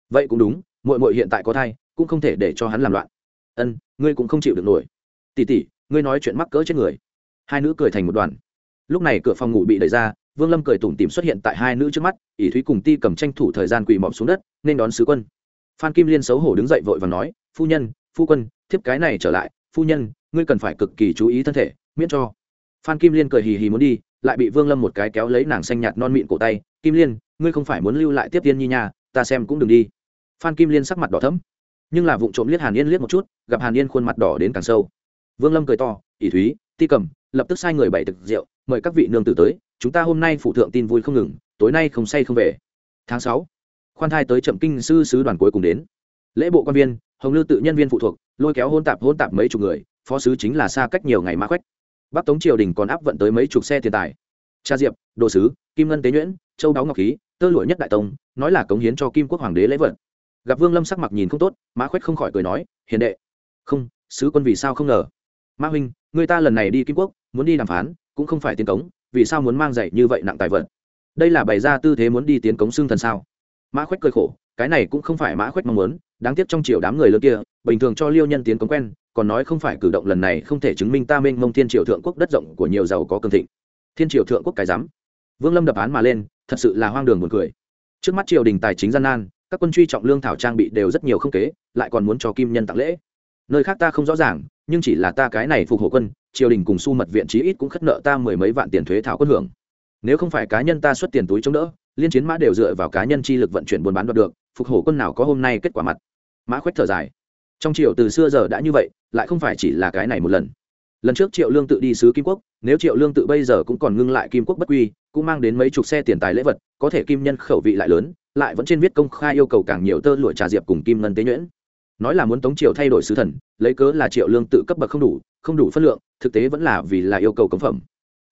Vậy cũng đúng, muội muội hiện tại có thai, cũng không thể để cho hắn làm loạn. Ân, ngươi cũng không chịu được nổi. Tỷ tỷ, ngươi nói chuyện mắc cỡ chết người. Hai nữ cười thành một đoàn lúc này cửa phòng ngủ bị đẩy ra, vương lâm cười tủm tìm xuất hiện tại hai nữ trước mắt, ỷ thúy cùng ti cầm tranh thủ thời gian quỳ mọp xuống đất, nên đón sứ quân. Phan kim liên xấu hổ đứng dậy vội và nói, phu nhân, phu quân, thiếp cái này trở lại, phu nhân, ngươi cần phải cực kỳ chú ý thân thể, miễn cho. Phan kim liên cười hì hì muốn đi, lại bị vương lâm một cái kéo lấy nàng xanh nhạt non mịn cổ tay, kim liên, ngươi không phải muốn lưu lại tiếp tiên nhi nha ta xem cũng đừng đi. Phan kim liên sắc mặt đỏ thấm nhưng là vụ trộm liếc hàn yên liếc một chút, gặp hàn yên khuôn mặt đỏ đến càng sâu. Vương lâm cười to, ỷ thúy, ti cầm, lập tức sai người bày thực rượu mời các vị nương tử tới, chúng ta hôm nay phụ thượng tin vui không ngừng, tối nay không say không về. Tháng sáu, khoan thai tới chậm kinh sư sứ đoàn cuối cùng đến. Lễ bộ quan viên, hồng lư tự nhân viên phụ thuộc, lôi kéo hôn tạp hôn tạp mấy chục người, phó sứ chính là xa cách nhiều ngày mã khoách bắc tống triều đình còn áp vận tới mấy chục xe tiền tài. Cha diệp, đồ sứ, kim ngân tế nhuyễn, châu đáo ngọc khí, tơ lụa nhất đại tông, nói là cống hiến cho kim quốc hoàng đế lễ vật. Gặp vương lâm sắc mặt nhìn không tốt, mã khoách không khỏi cười nói, hiền đệ. Không, sứ quân vì sao không ngờ? Ma huynh, người ta lần này đi kim quốc, muốn đi đàm phán cũng không phải tiến cống, vì sao muốn mang giày như vậy nặng tài vật? Đây là bày ra tư thế muốn đi tiến cống xương thần sao? Mã khoách cười khổ, cái này cũng không phải mã khoách mong muốn, đáng tiếc trong triều đám người lớn kia, bình thường cho liêu nhân tiến cống quen, còn nói không phải cử động lần này không thể chứng minh ta mênh mông thiên triều thượng quốc đất rộng của nhiều giàu có cường thịnh. Thiên triều thượng quốc cái rắm. Vương lâm đập án mà lên, thật sự là hoang đường buồn cười. Trước mắt triều đình tài chính gian nan, các quân truy trọng lương thảo trang bị đều rất nhiều không kế, lại còn muốn cho kim nhân tặng lễ. Nơi khác ta không rõ ràng, nhưng chỉ là ta cái này phục hộ quân triều đình cùng su mật viện chí ít cũng khất nợ ta mười mấy vạn tiền thuế thảo quân hưởng. Nếu không phải cá nhân ta xuất tiền túi chống đỡ, liên chiến mã đều dựa vào cá nhân chi lực vận chuyển buôn bán đoạt được, phục hổ quân nào có hôm nay kết quả mặt? Mã khoách thở dài. Trong triều từ xưa giờ đã như vậy, lại không phải chỉ là cái này một lần. Lần trước triệu lương tự đi sứ kim quốc, nếu triệu lương tự bây giờ cũng còn ngưng lại kim quốc bất quy, cũng mang đến mấy chục xe tiền tài lễ vật, có thể kim nhân khẩu vị lại lớn, lại vẫn trên viết công khai yêu cầu càng nhiều tơ lụa trà diệp cùng kim ngân tế nhuyễn nói là muốn tống triều thay đổi sứ thần, lấy cớ là triệu lương tự cấp bậc không đủ không đủ phân lượng, thực tế vẫn là vì là yêu cầu cấm phẩm.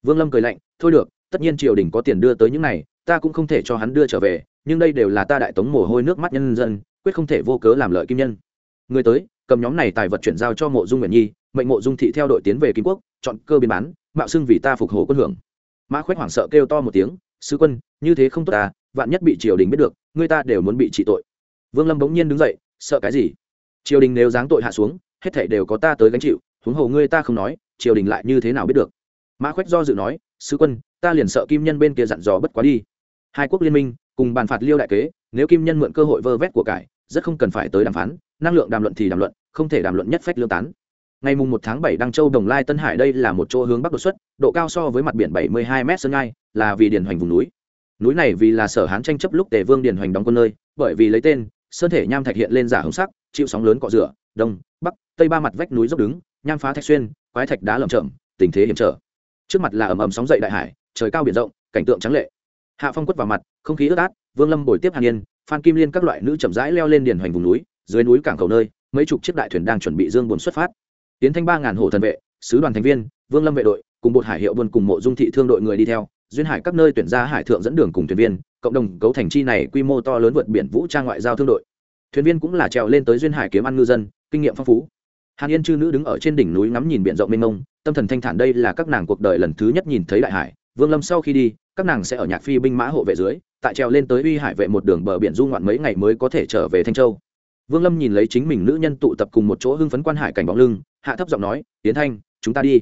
Vương lâm cười lạnh, thôi được, tất nhiên triều đình có tiền đưa tới những này, ta cũng không thể cho hắn đưa trở về, nhưng đây đều là ta đại tống mồ hôi nước mắt nhân dân, quyết không thể vô cớ làm lợi kim nhân. Người tới, cầm nhóm này tài vật chuyển giao cho mộ dung nguyện nhi, mệnh mộ dung thị theo đội tiến về kim quốc, chọn cơ biên bán, mạo xưng vì ta phục hồ quân hưởng. Mã khoách hoảng sợ kêu to một tiếng, sứ quân, như thế không tốt ta, vạn nhất bị triều đình biết được, người ta đều muốn bị trị tội. Vương lâm bỗng nhiên đứng dậy, sợ cái gì? Triều đình nếu giáng tội hạ xuống, hết thảy đều có ta tới gánh chịu, huống hồ ngươi ta không nói, triều đình lại như thế nào biết được? Mã khoách do dự nói, sứ quân, ta liền sợ kim nhân bên kia dặn dò bất quá đi. Hai quốc liên minh, cùng bàn phạt liêu đại kế, nếu kim nhân mượn cơ hội vơ vét của cải, rất không cần phải tới đàm phán, năng lượng đàm luận thì đàm luận, không thể đàm luận nhất phách lương tán. Ngày mùng một tháng bảy đăng châu, đồng lai, tân hải đây là một chỗ hướng bắc đột xuất, độ cao so với mặt biển bảy mươi hai m sơn ngai, là vì điền hoành vùng núi. Núi này vì là sở hán tranh chấp lúc tề vương điền hoành đóng quân nơi, bởi vì lấy tên, sơn thể nham thạch hiện lên giả hồng sắc chịu sóng lớn cọ rửa, đông, bắc, tây ba mặt vách núi dốc đứng, nham phá thạch xuyên, quái thạch đá lởm chởm, tình thế hiểm trở. Trước mặt là ầm ầm sóng dậy đại hải, trời cao biển rộng, cảnh tượng trắng lệ. Hạ phong quất vào mặt, không khí ướt át, vương lâm bồi tiếp hàn yên, phan kim liên các loại nữ chậm rãi leo lên điền hoành vùng núi, dưới núi cảng cầu nơi, mấy chục chiếc đại thuyền đang chuẩn bị dương buồn xuất phát. Tiến thanh ba ngàn hộ thần vệ, sứ đoàn thành viên, vương lâm vệ đội, cùng bột hải hiệu buôn cùng mộ dung thị thương đội người đi theo, duyên hải các nơi tuyển ra hải thượng dẫn đường cùng thuyền viên, cộng đồng cấu thành chi này quy mô to lớn vượt biển vũ trang ngoại giao thương đội thuyền viên cũng là trèo lên tới duyên hải kiếm ăn ngư dân, kinh nghiệm phong phú. Hàn yên chư nữ đứng ở trên đỉnh núi ngắm nhìn biển rộng mênh mông, tâm thần thanh thản đây là các nàng cuộc đời lần thứ nhất nhìn thấy đại hải. Vương lâm sau khi đi, các nàng sẽ ở nhạc phi binh mã hộ vệ dưới, tại trèo lên tới uy hải vệ một đường bờ biển du ngoạn mấy ngày mới có thể trở về thanh châu. Vương lâm nhìn lấy chính mình nữ nhân tụ tập cùng một chỗ hưng phấn quan hải cảnh bóng lưng, hạ thấp giọng nói, yến thanh, chúng ta đi.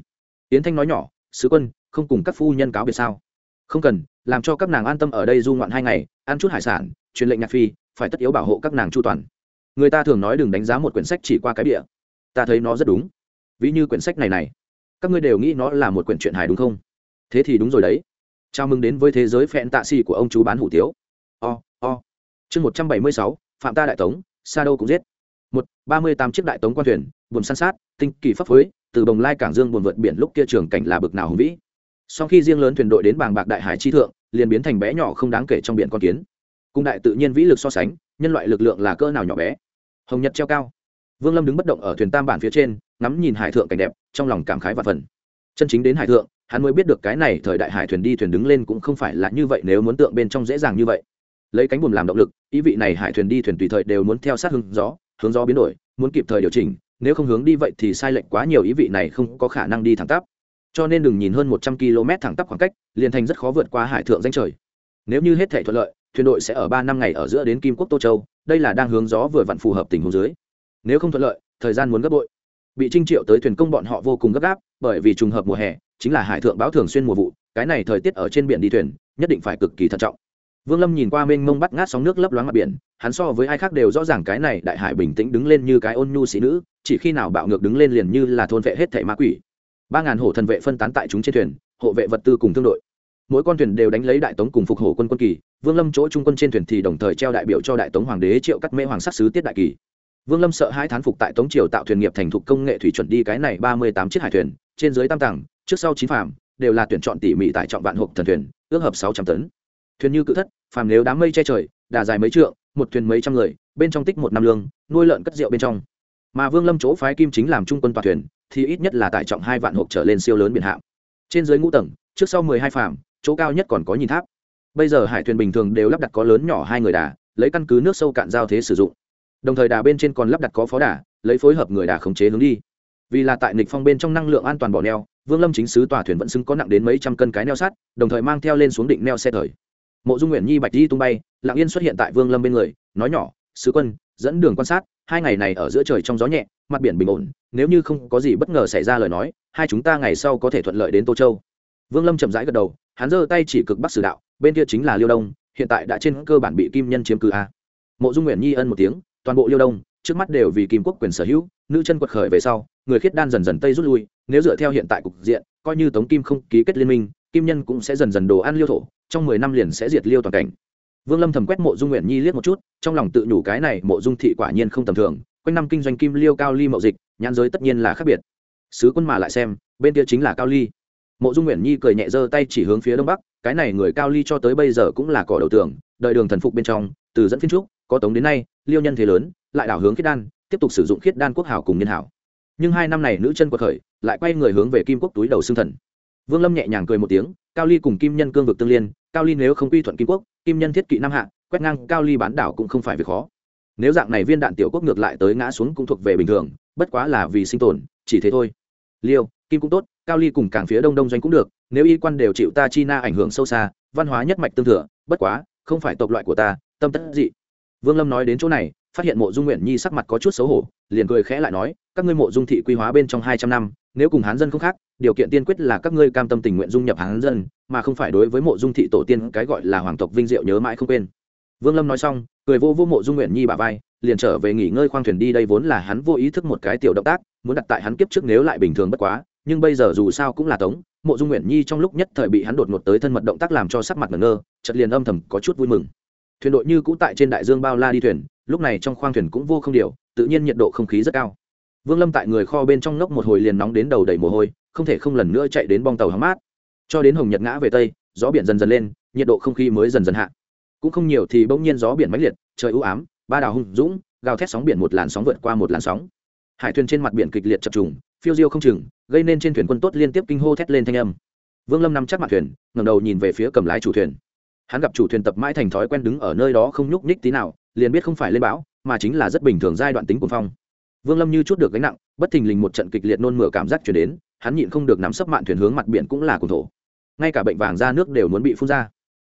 Yến thanh nói nhỏ, sứ quân, không cùng các phu nhân cáo biệt sao? Không cần, làm cho các nàng an tâm ở đây du ngoạn hai ngày, ăn chút hải sản, truyền lệnh nhạc phi phải tất yếu bảo hộ các nàng chu toàn. Người ta thường nói đừng đánh giá một quyển sách chỉ qua cái địa ta thấy nó rất đúng. Ví như quyển sách này này, các ngươi đều nghĩ nó là một quyển truyện hài đúng không? Thế thì đúng rồi đấy. Chào mừng đến với thế giới phẹn tạ xì của ông chú bán hủ tiếu. O o. Chương một trăm bảy mươi sáu, phạm ta đại tống, sa đâu cũng giết. Một, ba mươi tám chiếc đại tống quan thuyền, buồn san sát, tinh kỳ pháp phối, từ bồng lai cảng dương buồn vượt biển lúc kia trường cảnh là bực nào hùng vĩ. Sau khi riêng lớn thuyền đội đến bàng bạc đại hải chi thượng, liền biến thành bé nhỏ không đáng kể trong biển con kiến cung đại tự nhiên vĩ lực so sánh, nhân loại lực lượng là cỡ nào nhỏ bé. Hồng nhật treo cao. Vương lâm đứng bất động ở thuyền tam bản phía trên, ngắm nhìn hải thượng cảnh đẹp, trong lòng cảm khái và phần. Chân chính đến hải thượng, hắn mới biết được cái này thời đại hải thuyền đi thuyền đứng lên cũng không phải là như vậy nếu muốn tượng bên trong dễ dàng như vậy. Lấy cánh buồm làm động lực, ý vị này hải thuyền đi thuyền tùy thời đều muốn theo sát hướng gió hướng gió biến đổi, muốn kịp thời điều chỉnh, nếu không hướng đi vậy thì sai lệch quá nhiều ý vị này không có khả năng đi thẳng tắp. Cho nên đừng nhìn hơn một trăm km thẳng tắp khoảng cách, liền thành rất khó vượt qua hải thượng danh trời. Nếu như hết thể thuận lợi thuyền đội sẽ ở ba năm ngày ở giữa đến kim quốc tô châu, đây là đang hướng gió vừa vặn phù hợp tình huống dưới. Nếu không thuận lợi, thời gian muốn gấp bội. Bị trinh triệu tới thuyền công bọn họ vô cùng gấp gáp, bởi vì trùng hợp mùa hè, chính là hải thượng báo thường xuyên mùa vụ, cái này thời tiết ở trên biển đi thuyền, nhất định phải cực kỳ thận trọng. Vương lâm nhìn qua mênh mông bắt ngát sóng nước lấp loáng mặt biển, hắn so với ai khác đều rõ ràng cái này đại hải bình tĩnh đứng lên như cái ôn nhu sĩ nữ, chỉ khi nào bạo ngược đứng lên liền như là thôn vệ hết thẻ ma quỷ. Ba ngàn hổ thần vệ phân tán tại chúng trên thuyền, hộ vệ vật tư cùng thương đội mỗi con thuyền đều đánh lấy đại tống cùng phục hổ quân quân kỳ, vương lâm chỗ trung quân trên thuyền thì đồng thời treo đại biểu cho đại tống hoàng đế triệu cắt mễ hoàng sắc sứ tiết đại kỳ. Vương lâm sợ hai thán phục tại tống triều tạo thuyền nghiệp thành thục công nghệ thủy chuẩn đi cái này ba mươi tám chiếc hải thuyền, trên dưới tam tầng trước sau chín phàm, đều là tuyển chọn tỉ mỉ tại trọng vạn hộp thần thuyền, ước hợp sáu trăm tấn. Thuyền như cự thất, phàm nếu đám mây che trời, đà dài mấy trượng, một thuyền mấy trăm người, bên trong tích một năm lương, nuôi lợn cất rượu bên trong. Mà vương lâm chỗ phái kim chính làm trung quân toàn thuyền, thì ít nhất là tải trọng hai vạn hộp trở lên siêu lớn biển hạm. Trên dưới ngũ tầng, trước sau mười hai phàm chỗ cao nhất còn có nhìn tháp. Bây giờ hải thuyền bình thường đều lắp đặt có lớn nhỏ hai người đà, lấy căn cứ nước sâu cạn giao thế sử dụng. Đồng thời đà bên trên còn lắp đặt có phó đà, lấy phối hợp người đà khống chế hướng đi. Vì là tại nịch phong bên trong năng lượng an toàn bỏ neo, vương lâm chính sứ tòa thuyền vẫn xứng có nặng đến mấy trăm cân cái neo sắt, đồng thời mang theo lên xuống định neo xe thời. Mộ dung nguyện nhi bạch di tung bay, lạng yên xuất hiện tại vương lâm bên người, nói nhỏ, sứ quân, dẫn đường quan sát, hai ngày này ở giữa trời trong gió nhẹ, mặt biển bình ổn, nếu như không có gì bất ngờ xảy ra lời nói, hai chúng ta ngày sau có thể thuận lợi đến tô châu. Vương lâm chậm rãi gật đầu hắn giơ tay chỉ cực bắc sử đạo, bên kia chính là liêu đông, hiện tại đã trên cơ bản bị kim nhân chiếm cứ a. Mộ dung nguyện nhi ân một tiếng, toàn bộ liêu đông, trước mắt đều vì kim quốc quyền sở hữu, nữ chân quật khởi về sau, người khiết đan dần dần tây rút lui, nếu dựa theo hiện tại cục diện, coi như tống kim không ký kết liên minh, kim nhân cũng sẽ dần dần đồ ăn liêu thổ, trong mười năm liền sẽ diệt liêu toàn cảnh. Vương lâm thầm quét mộ dung nguyện nhi liếc một chút, trong lòng tự nhủ cái này mộ dung thị quả nhiên không tầm thường, quanh năm kinh doanh kim liêu cao ly mậu dịch, nhãn giới tất nhiên là khác biệt. Sứ quân mà lại xem, bên kia chính là cao ly mộ dung nguyện nhi cười nhẹ giơ tay chỉ hướng phía đông bắc, cái này người cao ly cho tới bây giờ cũng là cỏ đầu tường, đợi đường thần phục bên trong, từ dẫn phiên trúc, có tống đến nay, liêu nhân thế lớn, lại đảo hướng khiết đan, tiếp tục sử dụng khiết đan quốc hảo cùng nhân hảo. Nhưng hai năm này nữ chân quật khởi, lại quay người hướng về kim quốc túi đầu xương thần. Vương lâm nhẹ nhàng cười một tiếng, cao ly cùng kim nhân cương vực tương liên, cao ly nếu không quy thuận kim quốc, kim nhân thiết kỵ nam hạ, quét ngang cao ly bán đảo cũng không phải việc khó. Nếu dạng này viên đạn tiểu quốc ngược lại tới ngã xuống cũng thuộc về bình thường, bất quá là vì sinh tồn, chỉ thế thôi liêu, kim cũng tốt, cao ly cùng cảng phía đông đông doanh cũng được, nếu y quan đều chịu ta chi na ảnh hưởng sâu xa, văn hóa nhất mạch tương thừa, bất quá, không phải tộc loại của ta, tâm tất dị. Vương lâm nói đến chỗ này, phát hiện mộ dung nguyện nhi sắc mặt có chút xấu hổ, liền cười khẽ lại nói, các ngươi mộ dung thị quy hóa bên trong hai trăm năm, nếu cùng hán dân không khác, điều kiện tiên quyết là các ngươi cam tâm tình nguyện dung nhập hán dân, mà không phải đối với mộ dung thị tổ tiên cái gọi là hoàng tộc vinh diệu nhớ mãi không quên vương lâm nói xong, cười vô vô mộ dung nguyện nhi bà vai, liền trở về nghỉ ngơi khoang thuyền đi đây vốn là hắn vô ý thức một cái tiểu động tác, muốn đặt tại hắn kiếp trước nếu lại bình thường bất quá, nhưng bây giờ dù sao cũng là tống, mộ dung nguyện nhi trong lúc nhất thời bị hắn đột ngột tới thân mật động tác làm cho sắc mặt ngẩn ngơ chật liền âm thầm có chút vui mừng. Thuyền đội như cũ tại trên đại dương bao la đi thuyền, lúc này trong khoang thuyền cũng vô không điều, tự nhiên nhiệt độ không khí rất cao. Vương lâm tại người kho bên trong ngốc một hồi liền nóng đến đầu đầy mồ hôi, không thể không lần nữa chạy đến bong tàu hóng mát. Cho đến hồng nhật ngã về tây, gió biển dần dần lên, nhiệt độ không khí mới dần dần hạ cũng không nhiều thì bỗng nhiên gió biển mãnh liệt, trời ưu ám, ba đào hung dũng, gào thét sóng biển một làn sóng vượt qua một làn sóng. Hải thuyền trên mặt biển kịch liệt chập trùng, phiêu diêu không chừng, gây nên trên thuyền quân tốt liên tiếp kinh hô thét lên thanh âm. Vương lâm nằm chắc mặt thuyền, ngẩng đầu nhìn về phía cầm lái chủ thuyền. Hắn gặp chủ thuyền tập mãi thành thói quen đứng ở nơi đó không nhúc nhích tí nào, liền biết không phải lên bão, mà chính là rất bình thường giai đoạn tính của phong. Vương lâm như chút được gánh nặng, bất thình lình một trận kịch liệt nôn mửa cảm giác chuyển đến, hắn nhịn không được nắm sấp mạn thuyền hướng mặt biển cũng là cùng thổ. Ngay cả bệnh vàng ra nước đều muốn bị phun ra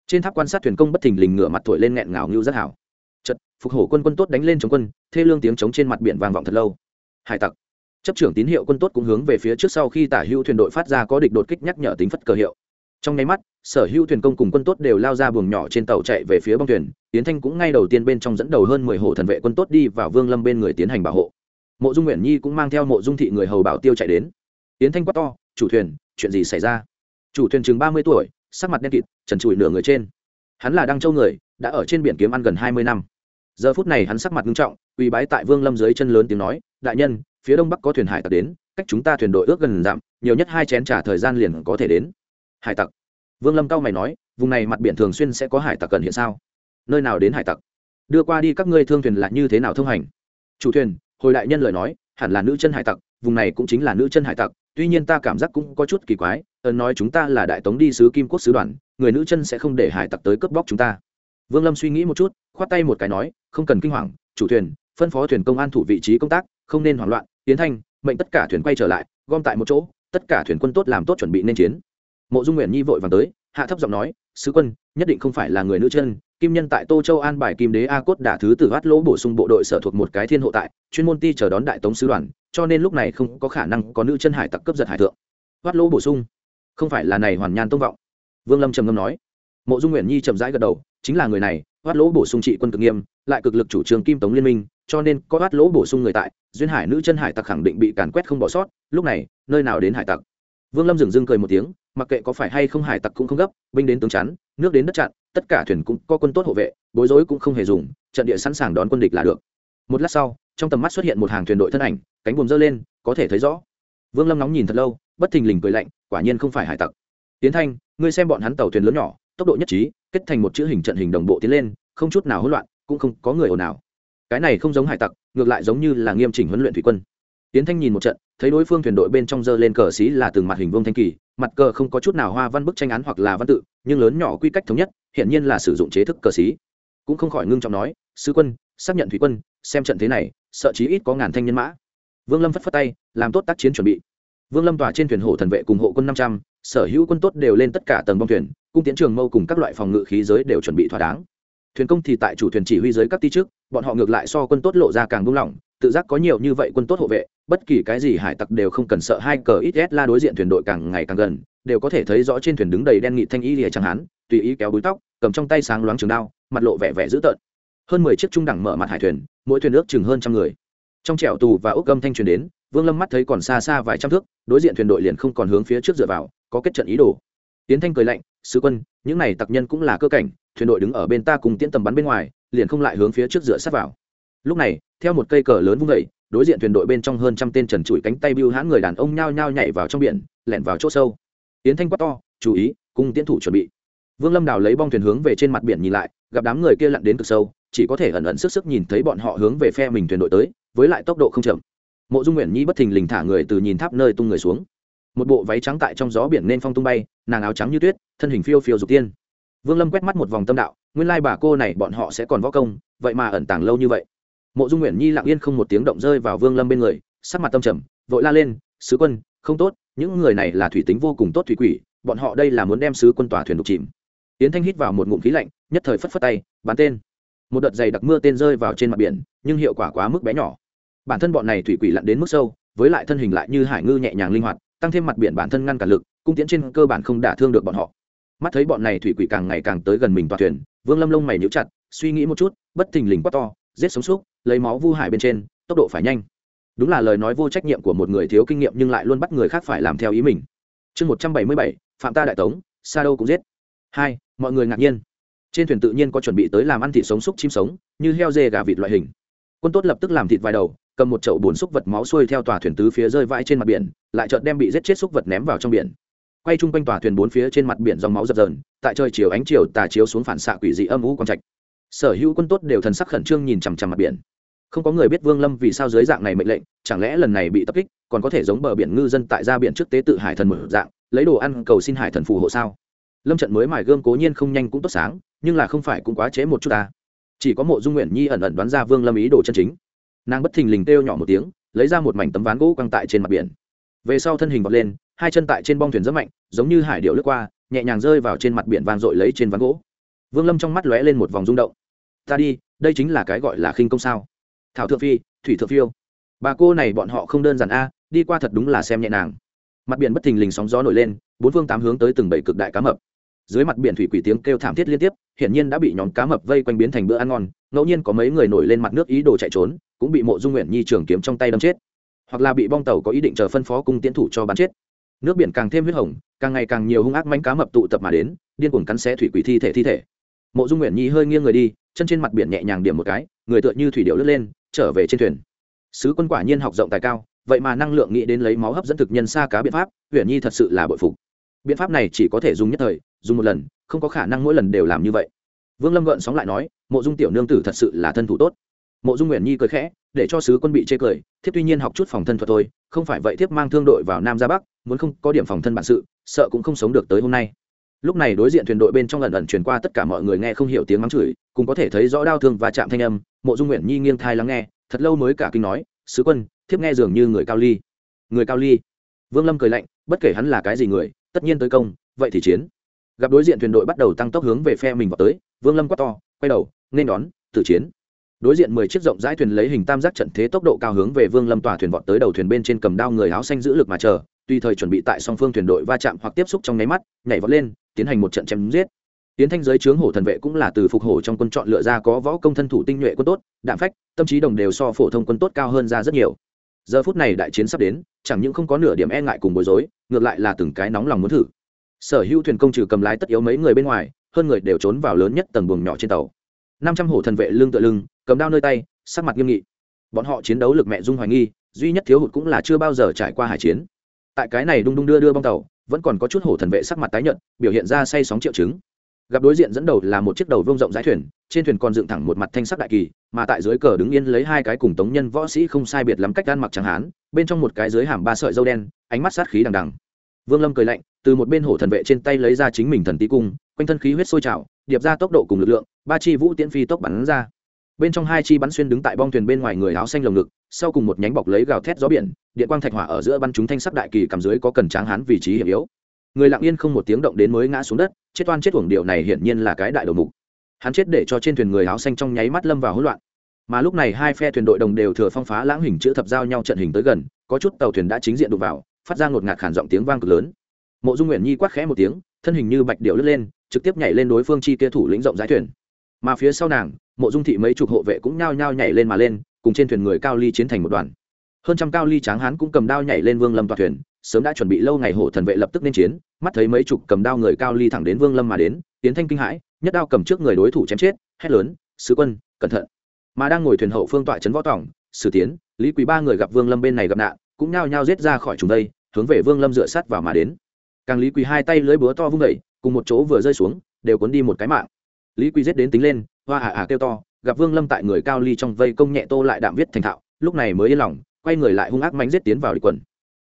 trên tháp quan sát thuyền công bất thình lình ngửa mặt thổi lên nghẹn ngào ngưu rất hảo. Chật phục hổ quân quân tốt đánh lên chống quân, thê lương tiếng chống trên mặt biển vang vọng thật lâu. Hải tặc. Chấp trưởng tín hiệu quân tốt cũng hướng về phía trước sau khi tả hữu thuyền đội phát ra có địch đột kích nhắc nhở tính phất cờ hiệu. Trong nháy mắt, sở hữu thuyền công cùng quân tốt đều lao ra buồng nhỏ trên tàu chạy về phía bong thuyền tiến thanh cũng ngay đầu tiên bên trong dẫn đầu hơn mười hộ thần vệ quân tốt đi vào vương lâm bên người tiến hành bảo hộ. Mộ dung nguyện nhi cũng mang theo mộ dung thị người hầu bảo tiêu chạy đến. Tiến thanh quát to, chủ thuyền, chuyện gì xảy ra? Chủ thuyền chừng ba mươi tuổi sắc mặt đen kịt, trần trụi nửa người trên. Hắn là đăng châu người, đã ở trên biển kiếm ăn gần hai mươi năm. Giờ phút này hắn sắc mặt nghiêm trọng uy bái tại vương lâm dưới chân lớn tiếng nói, đại nhân, phía đông bắc có thuyền hải tặc đến, cách chúng ta thuyền đội ước gần dặm, nhiều nhất hai chén trả thời gian liền có thể đến. Hải tặc? Vương lâm cao mày nói, vùng này mặt biển thường xuyên sẽ có hải tặc cần hiện sao? Nơi nào đến hải tặc? Đưa qua đi các ngươi thương thuyền là như thế nào thông hành? Chủ thuyền, hồi đại nhân lời nói, hẳn là nữ chân hải tặc, vùng này cũng chính là nữ chân hải tặc tuy nhiên ta cảm giác cũng có chút kỳ quái ấn nói chúng ta là đại tống đi sứ kim quốc sứ đoàn, người nữ chân sẽ không để hải tặc tới cướp bóc chúng ta. Vương lâm suy nghĩ một chút, khoát tay một cái nói, không cần kinh hoàng, chủ thuyền, phân phó thuyền công an thủ vị trí công tác, không nên hoảng loạn tiến thanh, mệnh tất cả thuyền quay trở lại, gom tại một chỗ, tất cả thuyền quân tốt làm tốt chuẩn bị nên chiến. Mộ dung nguyện nhi vội vàng tới, hạ thấp giọng nói, sứ quân, nhất định không phải là người nữ chân, kim nhân tại tô châu an bài kim đế a cốt đả thứ từ hát lỗ bổ sung bộ đội sở thuộc một cái thiên hộ tại, chuyên môn ti chờ đón đại tống sứ đoàn cho nên lúc này không có khả năng có nữ chân hải tặc cấp giật hải thượng. Hát lỗ bổ sung. Không phải là này hoàn nhan tông vọng. Vương lâm trầm ngâm nói. Mộ dung nguyện nhi chậm rãi gật đầu, chính là người này hát lỗ bổ sung trị quân cực nghiêm, lại cực lực chủ trương kim tống liên minh, cho nên có hát lỗ bổ sung người tại, duyên hải nữ chân hải tặc khẳng định bị càn quét không bỏ sót, lúc này, nơi nào đến hải tặc? Vương lâm dừng dưng cười một tiếng, mặc kệ có phải hay không hải tặc cũng không gấp, binh đến tướng chắn, nước đến đất chặn, tất cả thuyền cũng có quân tốt hộ vệ, bối rối cũng không hề dùng, trận địa sẵn sàng đón quân địch là được. Một lát sau trong tầm mắt xuất hiện một hàng thuyền đội thân ảnh, cánh buồm dơ lên, có thể thấy rõ. Vương lâm nóng nhìn thật lâu, bất thình lình cười lạnh, quả nhiên không phải hải tặc. Tiến thanh, ngươi xem bọn hắn tàu thuyền lớn nhỏ, tốc độ nhất trí, kết thành một chữ hình trận hình đồng bộ tiến lên, không chút nào hỗn loạn, cũng không có người ồn nào cái này không giống hải tặc, ngược lại giống như là nghiêm chỉnh huấn luyện thủy quân. Tiến thanh nhìn một trận, thấy đối phương thuyền đội bên trong dơ lên cờ xí là từng mặt hình vương thanh kỳ, mặt cờ không có chút nào hoa văn bức tranh án hoặc là văn tự, nhưng lớn nhỏ quy cách thống nhất hiện nhiên là sử dụng chế thức cờ xí. Cũng không khỏi ngưng trọng nói sứ quân xác nhận thủy quân, xem trận thế này, sợ chí ít có ngàn thanh nhân mã. Vương lâm phất phất tay, làm tốt tác chiến chuẩn bị. Vương lâm tòa trên thuyền hổ thần vệ cùng hộ quân năm trăm, sở hữu quân tốt đều lên tất cả tầng bong thuyền, cung tiến trường mâu cùng các loại phòng ngự khí giới đều chuẩn bị thỏa đáng. Thuyền công thì tại chủ thuyền chỉ huy giới các ti trước, bọn họ ngược lại so quân tốt lộ ra càng buông lỏng, tự giác có nhiều như vậy quân tốt hộ vệ, bất kỳ cái gì hải tặc đều không cần sợ hai cờ ít la đối diện thuyền đội càng ngày càng gần, đều có thể thấy rõ trên thuyền đứng đầy đen nghị thanh y lìa chẳng hán, tùy ý kéo búi tóc, cầm trong tay sáng loáng trường đao, mặt lộ vẻ vẻ dữ tợn hơn mười chiếc trung đẳng mở mặt hải thuyền, mỗi thuyền ước chừng hơn trăm người. Trong trẻo tù và ốc âm thanh truyền đến, vương lâm mắt thấy còn xa xa vài trăm thước, đối diện thuyền đội liền không còn hướng phía trước dựa vào, có kết trận ý đồ. Tiến thanh cười lạnh, sứ quân, những này tặc nhân cũng là cơ cảnh, thuyền đội đứng ở bên ta cùng tiễn tầm bắn bên ngoài, liền không lại hướng phía trước dựa sát vào. Lúc này, theo một cây cờ lớn vung vẩy đối diện thuyền đội bên trong hơn trăm tên trần trụi cánh tay bưu hãn người đàn ông nhao nhao nhảy vào trong biển, lẻn vào chỗ sâu. Tiến thanh quát to, chú ý cùng tiến thủ chuẩn bị. Vương lâm đào lấy bong thuyền hướng về trên mặt biển nhìn lại, gặp đám người kia lặn đến cực sâu chỉ có thể ẩn ẩn sức sức nhìn thấy bọn họ hướng về phe mình thuyền đội tới, với lại tốc độ không chậm. Mộ dung nguyện nhi bất thình lình thả người từ nhìn tháp nơi tung người xuống. Một bộ váy trắng tại trong gió biển nên phong tung bay, nàng áo trắng như tuyết, thân hình phiêu phiêu dục tiên. Vương lâm quét mắt một vòng tâm đạo, nguyên lai bà cô này bọn họ sẽ còn võ công, vậy mà ẩn tàng lâu như vậy. Mộ dung nguyện nhi lặng yên không một tiếng động rơi vào vương lâm bên người, sắc mặt tâm trầm, vội la lên, sứ quân, không tốt, những người này là thủy tính vô cùng tốt thủy quỷ, bọn họ đây là muốn đem sứ quân tòa thuyền đục chìm. Yến thanh hít vào một ngụm khí lạnh, nhất thời phất phất tay, bắn tên một đợt dày đặc mưa tên rơi vào trên mặt biển, nhưng hiệu quả quá mức bé nhỏ. Bản thân bọn này thủy quỷ lặn đến mức sâu, với lại thân hình lại như hải ngư nhẹ nhàng linh hoạt, tăng thêm mặt biển bản thân ngăn cản lực, cung tiễn trên cơ bản không đả thương được bọn họ. Mắt thấy bọn này thủy quỷ càng ngày càng tới gần mình toàn thuyền, vương lâm lông mày nhíu chặt, suy nghĩ một chút, bất thình lình quát to, giết sống súc, lấy máu vu hải bên trên, tốc độ phải nhanh. Đúng là lời nói vô trách nhiệm của một người thiếu kinh nghiệm nhưng lại luôn bắt người khác phải làm theo ý mình. Chương một trăm bảy mươi bảy, phạm ta đại tống, sa đâu cũng giết. Hai, mọi người ngạc nhiên trên thuyền tự nhiên có chuẩn bị tới làm ăn thịt sống xúc chim sống, như heo dê gà vịt loại hình. Quân tốt lập tức làm thịt vài đầu, cầm một chậu bùn xúc vật máu xuôi theo tòa thuyền tứ phía rơi vãi trên mặt biển, lại chợt đem bị giết chết xúc vật ném vào trong biển. Quay chung quanh tòa thuyền bốn phía trên mặt biển dòng máu dập dờn, tại trời chiều ánh chiều tà chiếu xuống phản xạ quỷ dị âm u quang trạch. Sở hữu quân tốt đều thần sắc khẩn trương nhìn chằm chằm mặt biển. Không có người biết vương lâm vì sao dưới dạng này mệnh lệnh, chẳng lẽ lần này bị tập kích, còn có thể giống bờ biển ngư dân tại ra biển trước tế tự hải thần mở dạng, lấy đồ ăn cầu xin hải thần phù hộ sao? Lâm trận mới mài gương cố nhiên không nhanh cũng tốt sáng nhưng là không phải cũng quá chế một chút ta. Chỉ có mộ dung nguyện nhi ẩn ẩn đoán ra vương lâm ý đồ chân chính. Nàng bất thình lình kêu nhỏ một tiếng, lấy ra một mảnh tấm ván gỗ quăng tại trên mặt biển. Về sau thân hình vọt lên, hai chân tại trên bong thuyền rất mạnh, giống như hải điệu lướt qua, nhẹ nhàng rơi vào trên mặt biển vang dội lấy trên ván gỗ. Vương lâm trong mắt lóe lên một vòng rung động. Ta đi, đây chính là cái gọi là khinh công sao? Thảo thượng phi, thủy thượng phiêu. Bà cô này bọn họ không đơn giản a, đi qua thật đúng là xem nhẹ nàng. Mặt biển bất thình lình sóng gió nổi lên, bốn phương tám hướng tới từng bảy cực đại cá mập dưới mặt biển thủy quỷ tiếng kêu thảm thiết liên tiếp, hiển nhiên đã bị nhóm cá mập vây quanh biến thành bữa ăn ngon, ngẫu nhiên có mấy người nổi lên mặt nước ý đồ chạy trốn, cũng bị mộ dung nguyện nhi trường kiếm trong tay đâm chết. Hoặc là bị bong tàu có ý định chờ phân phó cung tiến thủ cho bắn chết. Nước biển càng thêm huyết hồng, càng ngày càng nhiều hung ác manh cá mập tụ tập mà đến, điên cuồng cắn xé thủy quỷ thi thể thi thể. Mộ dung nguyện nhi hơi nghiêng người đi, chân trên mặt biển nhẹ nhàng điểm một cái, người tựa như thủy điệu lướt lên, trở về trên thuyền. Sứ quân quả nhiên học rộng tài cao, vậy mà năng lượng nghĩ đến lấy máu hấp dẫn thực nhân xa cá biện pháp huyện nhi thật sự là bội phục. Biện pháp này chỉ có thể dùng nhất thời dùng một lần, không có khả năng mỗi lần đều làm như vậy. Vương lâm gợn sóng lại nói, mộ dung tiểu nương tử thật sự là thân thủ tốt. Mộ dung nguyện nhi cười khẽ, để cho sứ quân bị chê cười, thiếp tuy nhiên học chút phòng thân thuật thôi, không phải vậy thiếp mang thương đội vào nam ra bắc, muốn không có điểm phòng thân bản sự, sợ cũng không sống được tới hôm nay. Lúc này đối diện thuyền đội bên trong lần ẩn truyền qua tất cả mọi người nghe không hiểu tiếng mắng chửi cũng có thể thấy rõ đau thương và chạm thanh âm, mộ dung nguyện nhi nghiêng thai lắng nghe, thật lâu mới cả kinh nói, sứ quân, thiếp nghe dường như người cao ly. Người cao ly? Vương lâm cười lạnh, bất kể hắn là cái gì người, tất nhiên tới công, vậy thì chiến gặp đối diện thuyền đội bắt đầu tăng tốc hướng về phe mình vào tới, vương lâm quát to, quay đầu, nên đón, tử chiến. Đối diện mười chiếc rộng rãi thuyền lấy hình tam giác trận thế tốc độ cao hướng về vương lâm tòa thuyền vọt tới đầu thuyền bên trên cầm đao người áo xanh giữ lực mà chờ, tùy thời chuẩn bị tại song phương thuyền đội va chạm hoặc tiếp xúc trong nháy mắt, nhảy vọt lên, tiến hành một trận chém giết. Tiến thanh giới trướng hổ thần vệ cũng là từ phục hổ trong quân chọn lựa ra có võ công thân thủ tinh nhuệ quân tốt, đạm phách, tâm trí đồng đều so phổ thông quân tốt cao hơn ra rất nhiều. Giờ phút này đại chiến sắp đến, chẳng những không có nửa điểm e ngại cùng bối rối, ngược lại là từng cái nóng lòng muốn thử sở hữu thuyền công trừ cầm lái tất yếu mấy người bên ngoài, hơn người đều trốn vào lớn nhất tầng buồng nhỏ trên tàu. Năm trăm hổ thần vệ lưng tựa lưng, cầm đao nơi tay, sắc mặt nghiêm nghị. Bọn họ chiến đấu lực mẹ dung hoài nghi, duy nhất thiếu hụt cũng là chưa bao giờ trải qua hải chiến. Tại cái này đung đung đưa đưa bong tàu, vẫn còn có chút hổ thần vệ sắc mặt tái nhợt, biểu hiện ra say sóng triệu chứng. Gặp đối diện dẫn đầu là một chiếc đầu vương rộng rãi thuyền, trên thuyền còn dựng thẳng một mặt thanh sắc đại kỳ, mà tại dưới cờ đứng yên lấy hai cái cùng tống nhân võ sĩ không sai biệt lắm cách gan mặc trắng hán, bên trong một cái dưới hàm ba sợi dâu đen, ánh mắt sát khí đằng đằng. Vương lâm cười lạnh từ một bên hổ thần vệ trên tay lấy ra chính mình thần tí cung, quanh thân khí huyết sôi trào, điệp ra tốc độ cùng lực lượng, ba chi vũ tiễn phi tốc bắn ra. Bên trong hai chi bắn xuyên đứng tại bong thuyền bên ngoài người áo xanh lồng ngực, sau cùng một nhánh bọc lấy gào thét gió biển, điện quang thạch hỏa ở giữa bắn chúng thanh sắc đại kỳ cầm dưới có cần tráng hán vị trí hiểm yếu. Người lặng yên không một tiếng động đến mới ngã xuống đất, chết oan chết uổng điều này hiển nhiên là cái đại đầu mục. Hắn chết để cho trên thuyền người áo xanh trong nháy mắt lâm vào hỗn loạn. Mà lúc này hai phe thuyền đội đồng đều thừa phong phá lãng hình chữ thập giao nhau trận hình tới gần, có chút tàu thuyền đã chính diện đụng vào, phát ra ngột ngạt khản giọng tiếng vang cực lớn mộ dung nguyện nhi quát khẽ một tiếng, thân hình như bạch điệu lướt lên, trực tiếp nhảy lên đối phương chi kia thủ lĩnh rộng rãi thuyền. Mà phía sau nàng, mộ dung thị mấy chục hộ vệ cũng nhao nhao nhảy lên mà lên, cùng trên thuyền người cao ly chiến thành một đoàn. Hơn trăm cao ly tráng hán cũng cầm đao nhảy lên vương lâm toàn thuyền, sớm đã chuẩn bị lâu ngày hổ thần vệ lập tức nên chiến, mắt thấy mấy chục cầm đao người cao ly thẳng đến vương lâm mà đến, tiến thanh kinh hãi, nhất đao cầm trước người đối thủ chém chết, hét lớn, sứ quân, cẩn thận. Mà đang ngồi thuyền hậu phương tọa trấn võ tỏng sử tiến, lý quý ba người gặp vương lâm bên này gặp nạn, cũng nhao nhao giết ra khỏi chúng đây, hướng về vương lâm dựa sát vào mà đến càng lý quỳ hai tay lưới búa to vung đẩy cùng một chỗ vừa rơi xuống, đều cuốn đi một cái mạng. Lý quỳ giết đến tính lên, hoa ả ả kêu to, gặp vương lâm tại người cao ly trong vây công nhẹ tô lại đạm viết thành thạo, lúc này mới yên lòng, quay người lại hung ác mánh giết tiến vào địch quần.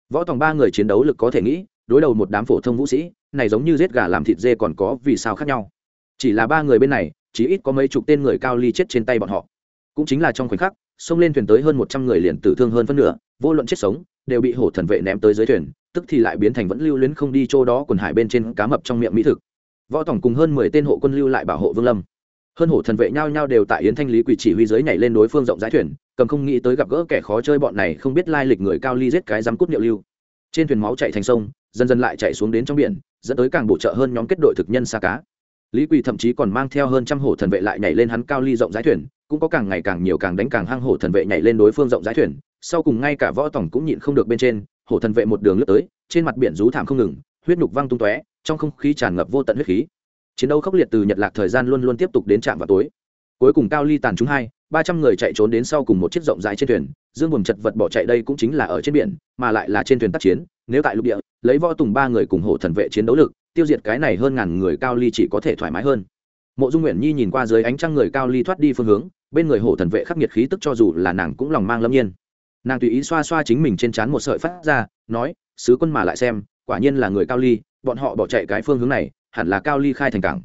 Võ tòng ba người chiến đấu lực có thể nghĩ, đối đầu một đám phổ thông vũ sĩ, này giống như giết gà làm thịt dê còn có vì sao khác nhau. Chỉ là ba người bên này chỉ ít có mấy chục tên người cao ly chết trên tay bọn họ. Cũng chính là trong khoảnh khắc, xông lên thuyền tới hơn một trăm người liền tử thương hơn phân nửa, vô luận chết sống, đều bị hổ thần vệ ném tới dưới thuyền tức thì lại biến thành vẫn lưu luyến không đi chỗ đó quần hải bên trên cá mập trong miệng mỹ thực. Võ tổng cùng hơn mười tên hộ quân lưu lại bảo hộ vương lâm. Hơn hổ thần vệ nhau nhau đều tại yến thanh lý quỷ chỉ huy giới nhảy lên đối phương rộng rãi thuyền, cầm không nghĩ tới gặp gỡ kẻ khó chơi bọn này không biết lai lịch người cao ly giết cái dám cút niệu lưu. Trên thuyền máu chạy thành sông, dần dần lại chạy xuống đến trong biển, dẫn tới càng bổ trợ hơn nhóm kết đội thực nhân xa cá. Lý quỳ thậm chí còn mang theo hơn trăm hổ thần vệ lại nhảy lên hắn cao ly rộng rãi thuyền, cũng có càng ngày càng nhiều càng đánh càng hang hổ thần vệ nhảy lên đối phương rộng rãi thuyền. Sau cùng ngay cả võ tổng cũng nhịn không được bên trên hổ thần vệ một đường lướt tới, trên mặt biển rú thảm không ngừng, huyết nhục văng tung tóe, trong không khí tràn ngập vô tận huyết khí. Chiến đấu khốc liệt từ nhật lạc thời gian luôn luôn tiếp tục đến trạm vào tối. Cuối cùng cao ly tàn chúng hai, ba trăm người chạy trốn đến sau cùng một chiếc rộng rãi trên thuyền, dương buồm chật vật bỏ chạy đây cũng chính là ở trên biển, mà lại là trên thuyền tác chiến, nếu tại lục địa, lấy võ tùng ba người cùng hộ thần vệ chiến đấu lực, tiêu diệt cái này hơn ngàn người cao ly chỉ có thể thoải mái hơn. Mộ dung nguyện nhi nhìn qua dưới ánh trăng người cao ly thoát đi phương hướng, bên người hổ thần vệ khắc nghiệt khí tức cho dù là nàng cũng lòng mang lâm nhiên nàng tùy ý xoa xoa chính mình trên trán một sợi phát ra, nói, sứ quân mà lại xem, quả nhiên là người cao ly, bọn họ bỏ chạy cái phương hướng này, hẳn là cao ly khai thành cảng.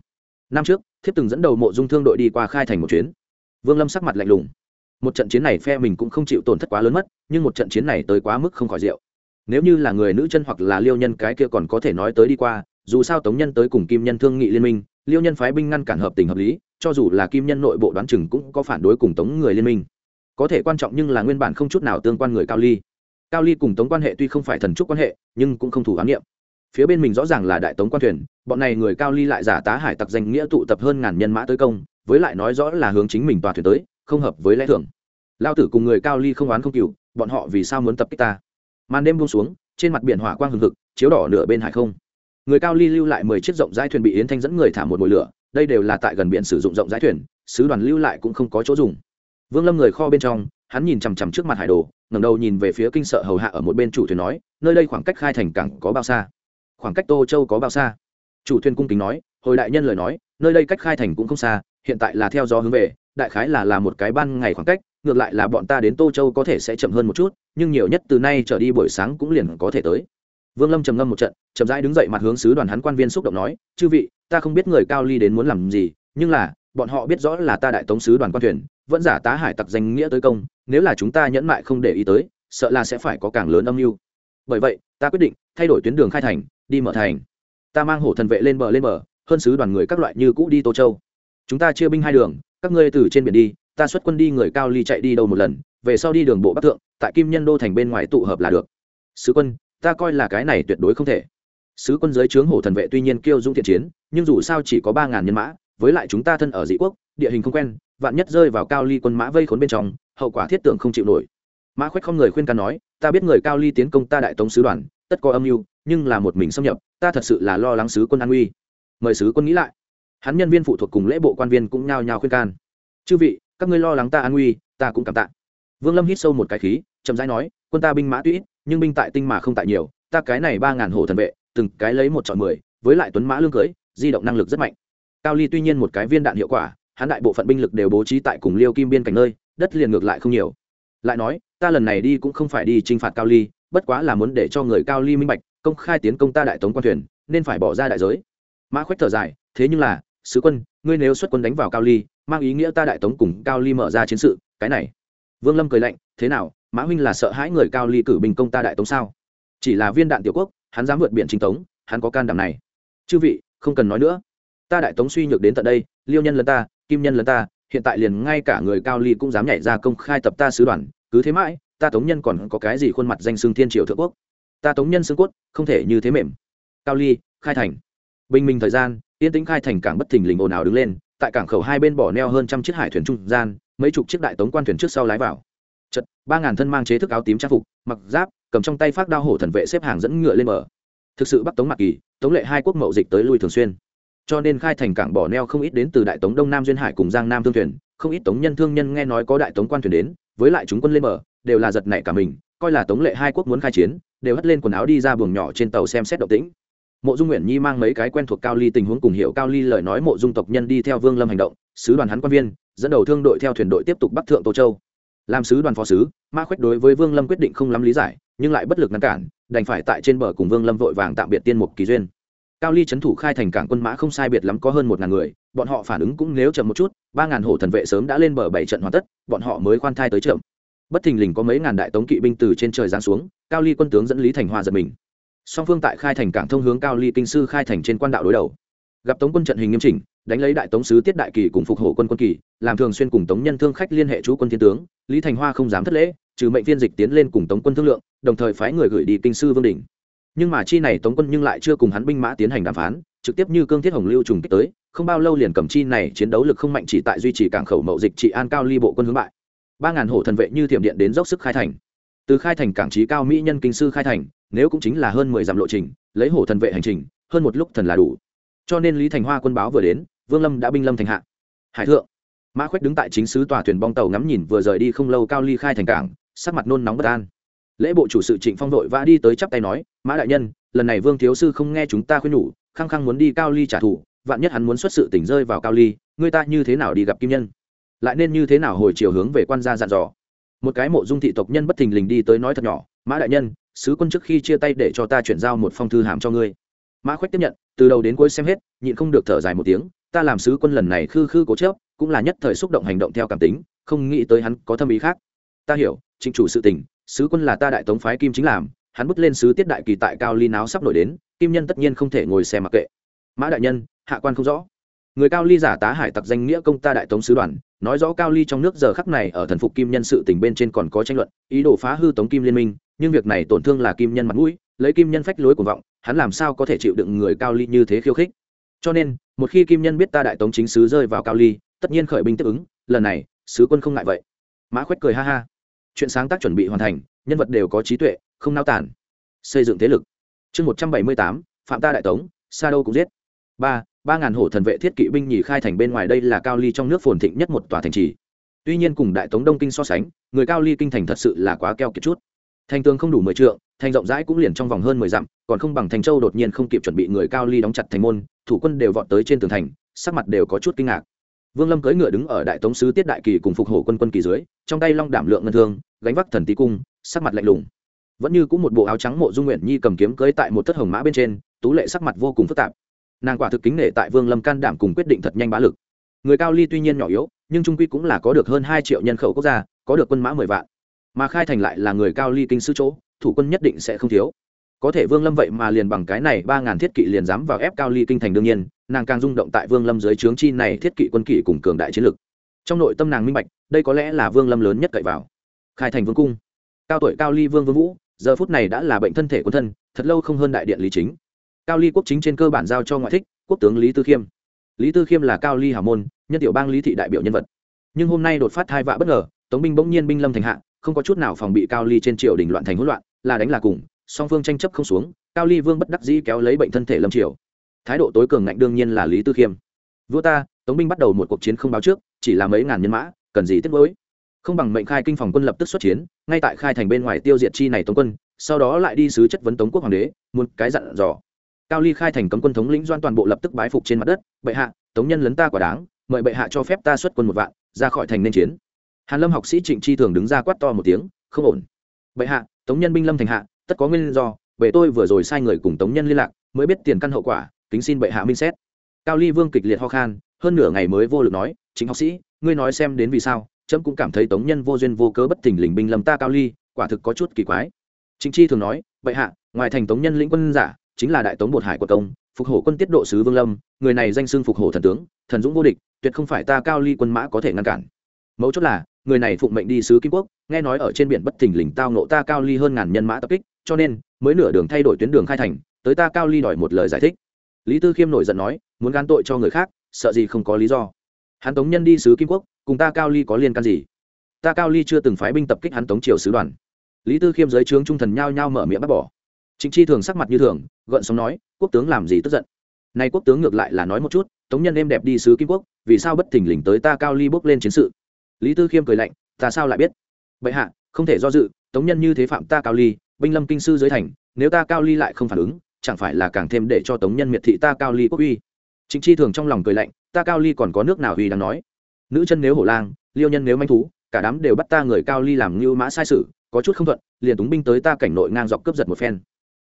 Năm trước, thiếp từng dẫn đầu mộ dung thương đội đi qua khai thành một chuyến. Vương lâm sắc mặt lạnh lùng. Một trận chiến này phe mình cũng không chịu tổn thất quá lớn mất, nhưng một trận chiến này tới quá mức không khỏi rượu. Nếu như là người nữ chân hoặc là liêu nhân cái kia còn có thể nói tới đi qua, dù sao tống nhân tới cùng kim nhân thương nghị liên minh, liêu nhân phái binh ngăn cản hợp tình hợp lý, cho dù là kim nhân nội bộ đoán chừng cũng có phản đối cùng tống người liên minh có thể quan trọng nhưng là nguyên bản không chút nào tương quan người cao ly. Cao ly cùng tống quan hệ tuy không phải thần trúc quan hệ, nhưng cũng không thủ ám nghiệm phía bên mình rõ ràng là đại tống quan thuyền, bọn này người cao ly lại giả tá hải tặc danh nghĩa tụ tập hơn ngàn nhân mã tới công, với lại nói rõ là hướng chính mình tòa thuyền tới, không hợp với lẽ thường. Lao tử cùng người cao ly không oán không cừu, bọn họ vì sao muốn tập kích ta? Màn đêm buông xuống, trên mặt biển hỏa quang hừng hực, chiếu đỏ nửa bên hải không. Người cao ly lưu lại mười chiếc rộng rãi thuyền bị yến thanh dẫn người thả một mồi lửa, đây đều là tại gần biển sử dụng rộng rãi thuyền, sứ đoàn lưu lại cũng không có chỗ dùng vương lâm người kho bên trong, hắn nhìn chằm chằm trước mặt hải đồ, ngẩng đầu nhìn về phía kinh sợ hầu hạ ở một bên chủ thuyền nói, nơi đây khoảng cách khai thành cảng có bao xa? Khoảng cách tô châu có bao xa? Chủ thuyền cung kính nói, hồi đại nhân lời nói, nơi đây cách khai thành cũng không xa, hiện tại là theo gió hướng về, đại khái là là một cái ban ngày khoảng cách, ngược lại là bọn ta đến tô châu có thể sẽ chậm hơn một chút, nhưng nhiều nhất từ nay trở đi buổi sáng cũng liền có thể tới. Vương lâm trầm ngâm một trận, chậm rãi đứng dậy mặt hướng sứ đoàn hắn quan viên xúc động nói, chư vị, ta không biết người cao ly đến muốn làm gì, nhưng là bọn họ biết rõ là ta đại tống sứ đoàn quan thuyền, vẫn giả tá hải tặc danh nghĩa tới công, nếu là chúng ta nhẫn mại không để ý tới, sợ là sẽ phải có càng lớn âm mưu. Bởi vậy, ta quyết định thay đổi tuyến đường khai thành, đi mở thành. Ta mang hổ thần vệ lên bờ lên bờ, hơn sứ đoàn người các loại như cũ đi tô châu. Chúng ta chia binh hai đường, các ngươi từ trên biển đi, ta xuất quân đi người cao ly chạy đi đâu một lần, về sau đi đường bộ bắc thượng, tại kim nhân đô thành bên ngoài tụ hợp là được. Sứ quân, ta coi là cái này tuyệt đối không thể. Sứ quân giới trướng hổ thần vệ tuy nhiên kêu dung thiện chiến, nhưng dù sao chỉ có ba ngàn nhân mã với lại chúng ta thân ở dị quốc, địa hình không quen, vạn nhất rơi vào cao ly quân mã vây khốn bên trong, hậu quả thiết tưởng không chịu nổi. Mã khoách không người khuyên can nói, ta biết người cao ly tiến công ta đại tống sứ đoàn, tất có âm mưu, nhưng là một mình xâm nhập, ta thật sự là lo lắng sứ quân an uy mời sứ quân nghĩ lại. Hắn nhân viên phụ thuộc cùng lễ bộ quan viên cũng nhao nhao khuyên can. Chư vị, các ngươi lo lắng ta an nguy, ta cũng cảm tạ. Vương lâm hít sâu một cái khí, chậm rãi nói, quân ta binh mã tuy ít, nhưng binh tại tinh mà không tại nhiều, ta cái này ba ngàn hổ thần vệ, từng cái lấy một chọn mười, với lại tuấn mã lương cưới, di động năng lực rất mạnh cao ly tuy nhiên một cái viên đạn hiệu quả, hắn đại bộ phận binh lực đều bố trí tại cùng liêu kim biên cảnh nơi, đất liền ngược lại không nhiều. Lại nói, ta lần này đi cũng không phải đi t r i n h phạt cao ly, bất quá là muốn để cho người cao ly minh bạch, công khai tiến công ta đại tống quan thuyền, nên phải bỏ ra đại giới. Mã khoách thở dài, thế nhưng là, sứ quân, ngươi nếu xuất quân đánh vào cao ly, mang ý nghĩa ta đại tống cùng cao ly mở ra chiến sự, cái này. Vương lâm cười lạnh, thế nào, mã huynh là sợ hãi người cao ly cử bình công ta đại tống sao? Chỉ là viên đạn tiểu quốc, hắn dám vượt biển chính tống, hắn có can đảm này. Chư vị, không cần nói nữa ta đại tống suy nhược đến tận đây, liêu nhân lấn ta, kim nhân lấn ta, hiện tại liền ngay cả người cao ly cũng dám nhảy ra công khai tập ta sứ đoàn, cứ thế mãi, ta tống nhân còn có cái gì khuôn mặt danh xương thiên triều thượng quốc? Ta tống nhân xương quốc không thể như thế mềm. Cao ly, khai thành. Bình minh thời gian, yên tĩnh khai thành cảng bất thình lình ồn ào đứng lên, tại cảng khẩu hai bên bỏ neo hơn trăm chiếc hải thuyền trung gian, mấy chục chiếc đại tống quan thuyền trước sau lái vào. Chật, ba ngàn thân mang chế thức áo tím trang phục, mặc giáp, cầm trong tay phát đao hổ thần vệ xếp hàng dẫn ngựa lên mở thực sự bắt tống mặc kỳ, tống lệ hai quốc mậu dịch tới lui thường xuyên cho nên khai thành cảng bỏ neo không ít đến từ đại tống đông nam duyên hải cùng giang nam thương thuyền, không ít tống nhân thương nhân nghe nói có đại tống quan thuyền đến, với lại chúng quân lên mở đều là giật nảy cả mình, coi là tống lệ hai quốc muốn khai chiến, đều hất lên quần áo đi ra buồng nhỏ trên tàu xem xét động tĩnh. Mộ dung nguyện nhi mang mấy cái quen thuộc cao ly tình huống cùng hiệu cao ly lời nói mộ dung tộc nhân đi theo vương lâm hành động, sứ đoàn hắn quan viên, dẫn đầu thương đội theo thuyền đội tiếp tục bắc thượng tô châu. Làm sứ đoàn phó sứ, ma Khuyết đối với vương lâm quyết định không lắm lý giải, nhưng lại bất lực ngăn cản, đành phải tại trên bờ cùng vương lâm vội vàng tạm biệt tiên mục kỳ duyên cao ly trấn thủ khai thành cảng quân mã không sai biệt lắm có hơn một ngàn người, bọn họ phản ứng cũng nếu chậm một chút, ba ngàn hổ thần vệ sớm đã lên bờ bảy trận hoàn tất, bọn họ mới khoan thai tới chậm. Bất thình lình có mấy ngàn đại tống kỵ binh từ trên trời giáng xuống, cao ly quân tướng dẫn lý thành hoa giật mình. Song phương tại khai thành cảng thông hướng cao ly kinh sư khai thành trên quan đạo đối đầu. Gặp tống quân trận hình nghiêm chỉnh, đánh lấy đại tống sứ tiết đại kỳ cùng phục hổ quân quân kỳ, làm thường xuyên cùng tống nhân thương khách liên hệ chú quân thiên tướng, lý thành hoa không dám thất lễ, trừ mệnh viên dịch tiến lên cùng tống quân thương lượng, đồng thời phái người gửi đi kinh sư vương đình nhưng mà chi này tống quân nhưng lại chưa cùng hắn binh mã tiến hành đàm phán, trực tiếp như cương thiết hồng lưu trùng kích tới, không bao lâu liền cầm chi này chiến đấu lực không mạnh chỉ tại duy trì cảng khẩu mậu dịch trị an cao ly bộ quân hướng bại. Ba ngàn hổ thần vệ như thiểm điện đến dốc sức khai thành. Từ khai thành cảng trí cao mỹ nhân kinh sư khai thành, nếu cũng chính là hơn mười dặm lộ trình, lấy hổ thần vệ hành trình, hơn một lúc thần là đủ. Cho nên lý thành hoa quân báo vừa đến, vương lâm đã binh lâm thành hạ. Hải thượng, mã khoách đứng tại chính sứ tòa thuyền bong tàu ngắm nhìn vừa rời đi không lâu cao ly khai thành cảng, sắc mặt nôn nóng bất an lễ bộ chủ sự trịnh phong vội vã đi tới chắp tay nói, mã đại nhân, lần này vương thiếu sư không nghe chúng ta khuyên nhủ, khăng khăng muốn đi cao ly trả thù, vạn nhất hắn muốn xuất sự tỉnh rơi vào cao ly, người ta như thế nào đi gặp kim nhân? Lại nên như thế nào hồi chiều hướng về quan gia dặn dò? Một cái mộ dung thị tộc nhân bất thình lình đi tới nói thật nhỏ, mã đại nhân, sứ quân trước khi chia tay để cho ta chuyển giao một phong thư hàm cho ngươi. Mã khoách tiếp nhận, từ đầu đến cuối xem hết, nhịn không được thở dài một tiếng, ta làm sứ quân lần này khư khư cố chớp cũng là nhất thời xúc động hành động theo cảm tính, không nghĩ tới hắn có thâm ý khác. Ta hiểu chính chủ sự tình sứ quân là ta đại tống phái kim chính làm, hắn bước lên sứ tiết đại kỳ tại cao ly náo sắp nổi đến, kim nhân tất nhiên không thể ngồi xe mặc kệ. Mã đại nhân, hạ quan không rõ. Người cao ly giả tá hải tặc danh nghĩa công ta đại tống sứ đoàn, nói rõ cao ly trong nước giờ khắc này ở thần phục kim nhân sự tình bên trên còn có tranh luận, ý đồ phá hư tống kim liên minh, nhưng việc này tổn thương là kim nhân mặt mũi, lấy kim nhân phách lối của vọng, hắn làm sao có thể chịu đựng người cao ly như thế khiêu khích? Cho nên, một khi kim nhân biết ta đại tống chính sứ rơi vào cao ly, tất nhiên khởi binh tiếp ứng, lần này, sứ quân không ngại vậy. Mã khoét cười ha ha chuyện sáng tác chuẩn bị hoàn thành, nhân vật đều có trí tuệ, không nao tản xây dựng thế lực. Chương một trăm bảy mươi tám, phạm ta đại tống, sa đâu cũng giết. Ba ba ngàn hổ thần vệ thiết kỵ binh nhì khai thành bên ngoài đây là cao ly trong nước phồn thịnh nhất một tòa thành trì. Tuy nhiên cùng đại tống đông kinh so sánh, người cao ly kinh thành thật sự là quá keo kiệt chút. Thành tường không đủ mười trượng, thành rộng rãi cũng liền trong vòng hơn mười dặm, còn không bằng thành châu đột nhiên không kịp chuẩn bị người cao ly đóng chặt thành môn, thủ quân đều vọt tới trên tường thành, sắc mặt đều có chút kinh ngạc vương lâm cưỡi ngựa đứng ở đại tống sứ tiết đại kỳ cùng phục hổ quân quân kỳ dưới, trong tay long đảm lượng ngân thương, gánh vác thần tí cung, sắc mặt lạnh lùng. Vẫn như cũng một bộ áo trắng mộ dung nguyện nhi cầm kiếm cưỡi tại một thất hồng mã bên trên, tú lệ sắc mặt vô cùng phức tạp. Nàng quả thực kính nể tại vương lâm can đảm cùng quyết định thật nhanh bá lực. Người cao ly tuy nhiên nhỏ yếu, nhưng trung quy cũng là có được hơn hai triệu nhân khẩu quốc gia, có được quân mã mười vạn. Mà khai thành lại là người cao ly kinh sư chỗ, thủ quân nhất định sẽ không thiếu. Có thể vương lâm vậy mà liền bằng cái này ba ngàn thiết kỵ liền dám vào ép cao ly kinh thành đương nhiên nàng càng rung động tại vương lâm dưới trướng chi này thiết kỵ quân kỵ cùng cường đại chiến lực. Trong nội tâm nàng minh bạch, đây có lẽ là vương lâm lớn nhất cậy vào. Khai thành vương cung. Cao tuổi cao ly vương vương vũ, giờ phút này đã là bệnh thân thể quân thân, thật lâu không hơn đại điện lý chính. Cao ly quốc chính trên cơ bản giao cho ngoại thích, quốc tướng lý tư khiêm. Lý tư khiêm là cao ly hào môn, nhân tiểu bang lý thị đại biểu nhân vật. Nhưng hôm nay đột phát hai vạ bất ngờ, tống binh bỗng nhiên binh lâm thành hạ, không có chút nào phòng bị cao ly trên triều đình loạn thành hỗn loạn, là đánh là cùng, song phương tranh chấp không xuống, cao ly vương bất đắc dĩ kéo lấy bệnh thân thể lâm triều thái độ tối cường ngạnh đương nhiên là lý tư khiêm. Vua ta, tống binh bắt đầu một cuộc chiến không báo trước, chỉ là mấy ngàn nhân mã, cần gì tiếc bối? không bằng mệnh khai kinh phòng quân lập tức xuất chiến, ngay tại khai thành bên ngoài tiêu diệt chi này tống quân, sau đó lại đi sứ chất vấn tống quốc hoàng đế một cái dặn dò. Cao ly khai thành cấm quân thống lĩnh doan toàn bộ lập tức bái phục trên mặt đất, bệ hạ, tống nhân lấn ta quả đáng, mời bệ hạ cho phép ta xuất quân một vạn, ra khỏi thành nên chiến. Hàn lâm học sĩ trịnh chi thường đứng ra quát to một tiếng, không ổn. Bệ hạ, tống nhân binh lâm thành hạ, tất có nguyên do Về tôi vừa rồi sai người cùng tống nhân liên lạc, mới biết tiền căn hậu quả kính xin bệ hạ minh xét. Cao ly vương kịch liệt ho khan, hơn nửa ngày mới vô lực nói, chính học sĩ, ngươi nói xem đến vì sao trẫm cũng cảm thấy tống nhân vô duyên vô cớ bất thình lình binh lâm ta cao ly, quả thực có chút kỳ quái. Chính chi thường nói, bệ hạ, ngoài thành tống nhân lĩnh quân giả, chính là đại tống bột hải của công phục hổ quân tiết độ sứ vương lâm, người này danh xưng phục hổ thần tướng, thần dũng vô địch, tuyệt không phải ta cao ly quân mã có thể ngăn cản. Mấu chốt là, người này phụng mệnh đi sứ kim quốc, nghe nói ở trên biển bất thình lình tao nộ ta cao ly hơn ngàn nhân mã tập kích, cho nên mới nửa đường thay đổi tuyến đường khai thành, tới ta cao ly đòi một lời giải thích lý tư khiêm nổi giận nói, muốn gan tội cho người khác, sợ gì không có lý do. Hắn tống nhân đi sứ kim quốc, cùng ta cao ly có liên can gì? Ta cao ly chưa từng phái binh tập kích hắn tống triều sứ đoàn. Lý tư khiêm giới trướng trung thần nhao nhao mở miệng bắt bỏ. Chính chi thường sắc mặt như thường, gợn sóng nói, quốc tướng làm gì tức giận? Nay quốc tướng ngược lại là nói một chút, tống nhân êm đẹp đi sứ kim quốc, vì sao bất thình lình tới ta cao ly bốc lên chiến sự? Lý tư khiêm cười lạnh, ta sao lại biết? Bệ hạ, không thể do dự, tống nhân như thế phạm ta cao ly, binh lâm kinh sư dưới thành, nếu ta cao ly lại không phản ứng chẳng phải là càng thêm để cho tống nhân miệt thị ta cao ly quốc uy. Chính chi thường trong lòng cười lạnh, ta cao ly còn có nước nào uy đang nói? Nữ chân nếu hổ lang, liêu nhân nếu manh thú, cả đám đều bắt ta người cao ly làm như mã sai sự, có chút không thuận, liền túng binh tới ta cảnh nội ngang dọc cướp giật một phen.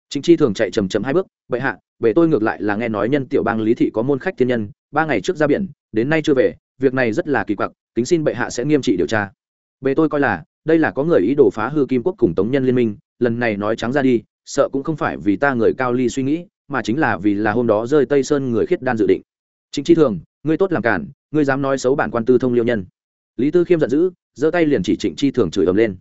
Chính chi thường chạy chầm chầm hai bước, bệ hạ, bệ tôi ngược lại là nghe nói nhân tiểu bang lý thị có môn khách thiên nhân, ba ngày trước ra biển, đến nay chưa về, việc này rất là kỳ quặc tính xin bệ hạ sẽ nghiêm trị điều tra. Bệ tôi coi là, đây là có người ý đồ phá hư kim quốc cùng tống nhân liên minh, lần này nói trắng ra đi sợ cũng không phải vì ta người cao ly suy nghĩ, mà chính là vì là hôm đó rơi tây sơn người khiết đan dự định. Chính chi thường, ngươi tốt làm cản, ngươi dám nói xấu bản quan tư thông liêu nhân. Lý tư khiêm giận dữ, giơ tay liền chỉ trịnh chi thường chửi ầm lên.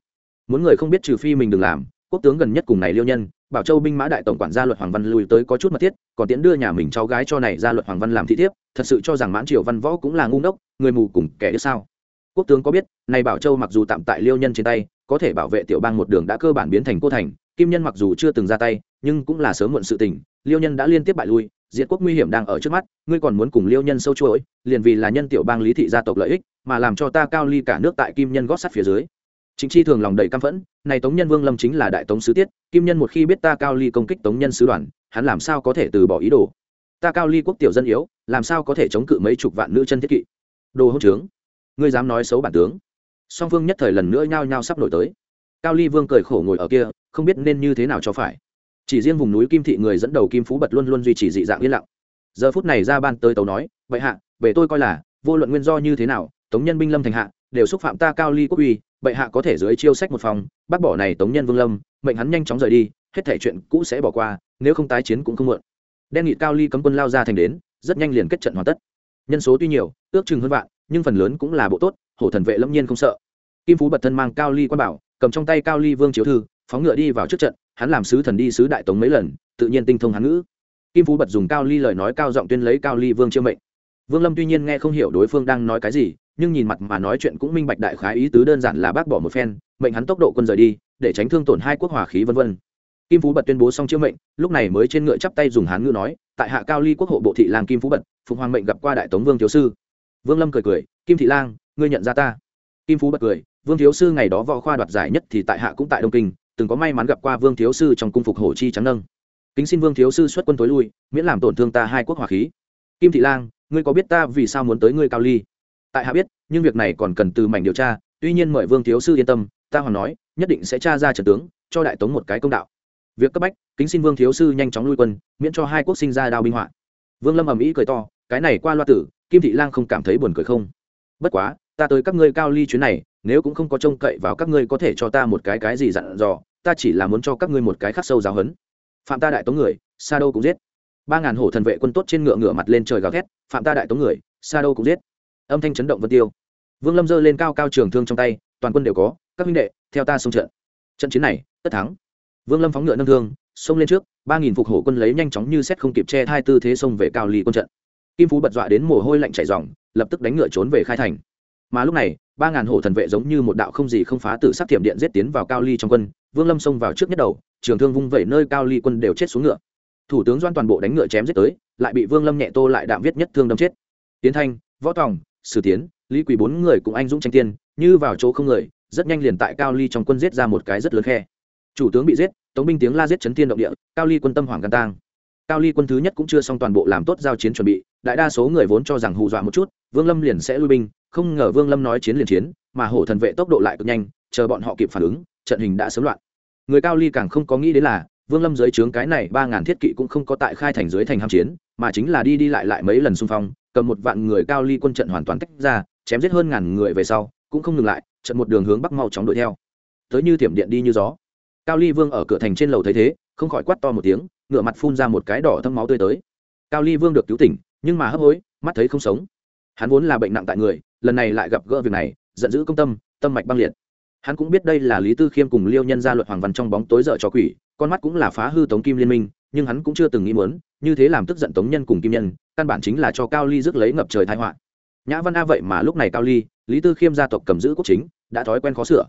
Muốn người không biết trừ phi mình đừng làm, quốc tướng gần nhất cùng này liêu nhân, bảo châu binh mã đại tổng quản gia luật hoàng văn lùi tới có chút mật thiết, còn tiễn đưa nhà mình cháu gái cho này ra luật hoàng văn làm thị thiếp, thật sự cho rằng mãn triều văn võ cũng là ngu ngốc, người mù cùng kẻ đứa sao. Quốc tướng có biết, này bảo châu mặc dù tạm tại liêu nhân trên tay, có thể bảo vệ tiểu bang một đường đã cơ bản biến thành cô thành kim nhân mặc dù chưa từng ra tay, nhưng cũng là sớm muộn sự tình, liêu nhân đã liên tiếp bại lui diện quốc nguy hiểm đang ở trước mắt, ngươi còn muốn cùng liêu nhân sâu chuỗi, liền vì là nhân tiểu bang lý thị gia tộc lợi ích, mà làm cho ta cao ly cả nước tại kim nhân gót sắt phía dưới. Chính chi thường lòng đầy căm phẫn, này tống nhân vương lâm chính là đại tống sứ tiết, kim nhân một khi biết ta cao ly công kích tống nhân sứ đoàn, hắn làm sao có thể từ bỏ ý đồ? Ta cao ly quốc tiểu dân yếu, làm sao có thể chống cự mấy chục vạn nữ chân thiết kỵ? Đồ hỗn trướng. Ngươi dám nói xấu bản tướng. Song phương nhất thời lần nữa nhao nhao sắp nổi tới. Cao ly vương cười khổ ngồi ở kia không biết nên như thế nào cho phải. Chỉ riêng vùng núi kim thị người dẫn đầu kim phú bật luôn luôn duy trì dị dạng yên lặng. Giờ phút này ra ban tới tấu nói vậy hạ, về tôi coi là, vô luận nguyên do như thế nào, tống nhân binh lâm thành hạ, đều xúc phạm ta cao ly quốc uy, bệ hạ có thể dưới chiêu sách một phòng, bác bỏ này tống nhân vương lâm, mệnh hắn nhanh chóng rời đi, hết thể chuyện cũ sẽ bỏ qua, nếu không tái chiến cũng không muộn. Đen nghị cao ly cấm quân lao ra thành đến, rất nhanh liền kết trận hoàn tất. Nhân số tuy nhiều, ước chừng hơn vạn, nhưng phần lớn cũng là bộ tốt, hổ thần vệ lâm nhiên không sợ. Kim phú bật thân mang cao ly quan bảo, cầm trong tay cao ly vương chiếu thư phóng ngựa đi vào trước trận, hắn làm sứ thần đi sứ đại tống mấy lần, tự nhiên tinh thông hắn ngữ. Kim phú bật dùng cao ly lời nói cao giọng tuyên lấy cao ly vương chiêu mệnh. Vương lâm tuy nhiên nghe không hiểu đối phương đang nói cái gì, nhưng nhìn mặt mà nói chuyện cũng minh bạch đại khái ý tứ đơn giản là bác bỏ một phen, mệnh hắn tốc độ quân rời đi, để tránh thương tổn hai quốc hòa khí vân vân. Kim phú bật tuyên bố xong chiêu mệnh, lúc này mới trên ngựa chắp tay dùng hán ngữ nói, tại hạ cao ly quốc hộ bộ thị lang kim phú bật phụng hoàng mệnh gặp qua đại tống vương thiếu sư. Vương lâm cười cười, kim thị lang, ngươi nhận ra ta. Kim phú bật cười, vương thiếu sư ngày đó võ khoa đoạt giải nhất thì tại hạ cũng tại đông kinh từng có may mắn gặp qua vương thiếu sư trong cung phục hổ chi trắng nâng. Kính xin vương thiếu sư xuất quân tối lui, miễn làm tổn thương ta hai quốc hòa khí. Kim thị lang, ngươi có biết ta vì sao muốn tới ngươi cao ly? Tại hạ biết, nhưng việc này còn cần từ mảnh điều tra, tuy nhiên mời vương thiếu sư yên tâm, ta hoàng nói, nhất định sẽ tra ra trận tướng, cho đại tống một cái công đạo. Việc cấp bách, kính xin vương thiếu sư nhanh chóng lui quân, miễn cho hai quốc sinh ra đao binh họa. Vương lâm ầm ĩ cười to, cái này qua loa tử, kim thị lang không cảm thấy buồn cười không? Bất quá, ta tới các ngươi cao ly chuyến này, nếu cũng không có trông cậy vào các ngươi có thể cho ta một cái cái gì dặn dò ta chỉ là muốn cho các ngươi một cái khắc sâu giáo hấn phạm ta đại tống người, sa đâu cũng giết. Ba ngàn hổ thần vệ quân tốt trên ngựa ngựa mặt lên trời gào thét, phạm ta đại tống người, sa đâu cũng giết. Âm thanh chấn động vân tiêu. Vương lâm giơ lên cao cao trường thương trong tay, toàn quân đều có, các huynh đệ, theo ta xông trận. Trận chiến này, tất thắng. Vương lâm phóng ngựa nâng thương, xông lên trước, ba nghìn phục hổ quân lấy nhanh chóng như xét không kịp che hai tư thế xông về cao ly quân trận. Kim phú bật dọa đến mồ hôi lạnh chảy dòng lập tức đánh ngựa trốn về khai thành. Mà lúc này ba ngàn hổ thần vệ giống như một đạo không gì không phá từ sắc thiểm điện giết tiến vào cao ly trong quân, vương lâm xông vào trước nhất đầu, trường thương vung vẩy nơi cao ly quân đều chết xuống ngựa. Thủ tướng doan toàn bộ đánh ngựa chém giết tới, lại bị vương lâm nhẹ tô lại đạm viết nhất thương đâm chết. Tiến thanh, võ tòng, sử tiến, lý quỳ bốn người cùng anh dũng tranh tiên, như vào chỗ không người, rất nhanh liền tại cao ly trong quân giết ra một cái rất lớn khe. Chủ tướng bị giết, tống binh tiếng la giết chấn thiên động địa, cao ly quân tâm hoàng gan tang cao ly quân thứ nhất cũng chưa xong toàn bộ làm tốt giao chiến chuẩn bị, đại đa số người vốn cho rằng hù dọa một chút, vương lâm liền sẽ lui binh, không ngờ vương lâm nói chiến liền chiến, mà hổ thần vệ tốc độ lại cực nhanh, chờ bọn họ kịp phản ứng, trận hình đã sớm loạn. Người cao ly càng không có nghĩ đến là, vương lâm dưới trướng cái này ba ngàn thiết kỵ cũng không có tại khai thành dưới thành ham chiến, mà chính là đi đi lại lại mấy lần xung phong, cầm một vạn người cao ly quân trận hoàn toàn tách ra, chém giết hơn ngàn người về sau, cũng không ngừng lại, trận một đường hướng bắc mau chóng đuổi theo. Tới như thiểm điện đi như gió. Cao ly vương ở cửa thành trên lầu thấy thế không khỏi quát to một tiếng ngựa mặt phun ra một cái đỏ thâm máu tươi tới. Cao ly vương được cứu tỉnh, nhưng mà hấp hối, mắt thấy không sống. Hắn vốn là bệnh nặng tại người, lần này lại gặp gỡ việc này, giận dữ công tâm tâm mạch băng liệt. Hắn cũng biết đây là lý tư khiêm cùng liêu nhân gia luật hoàng văn trong bóng tối dở cho quỷ, con mắt cũng là phá hư tống kim liên minh, nhưng hắn cũng chưa từng nghĩ muốn, như thế làm tức giận tống nhân cùng kim nhân, căn bản chính là cho cao ly rước lấy ngập trời thái họa. Nhã văn a vậy mà lúc này cao ly, lý tư khiêm gia tộc cầm giữ quốc chính, đã thói quen khó sửa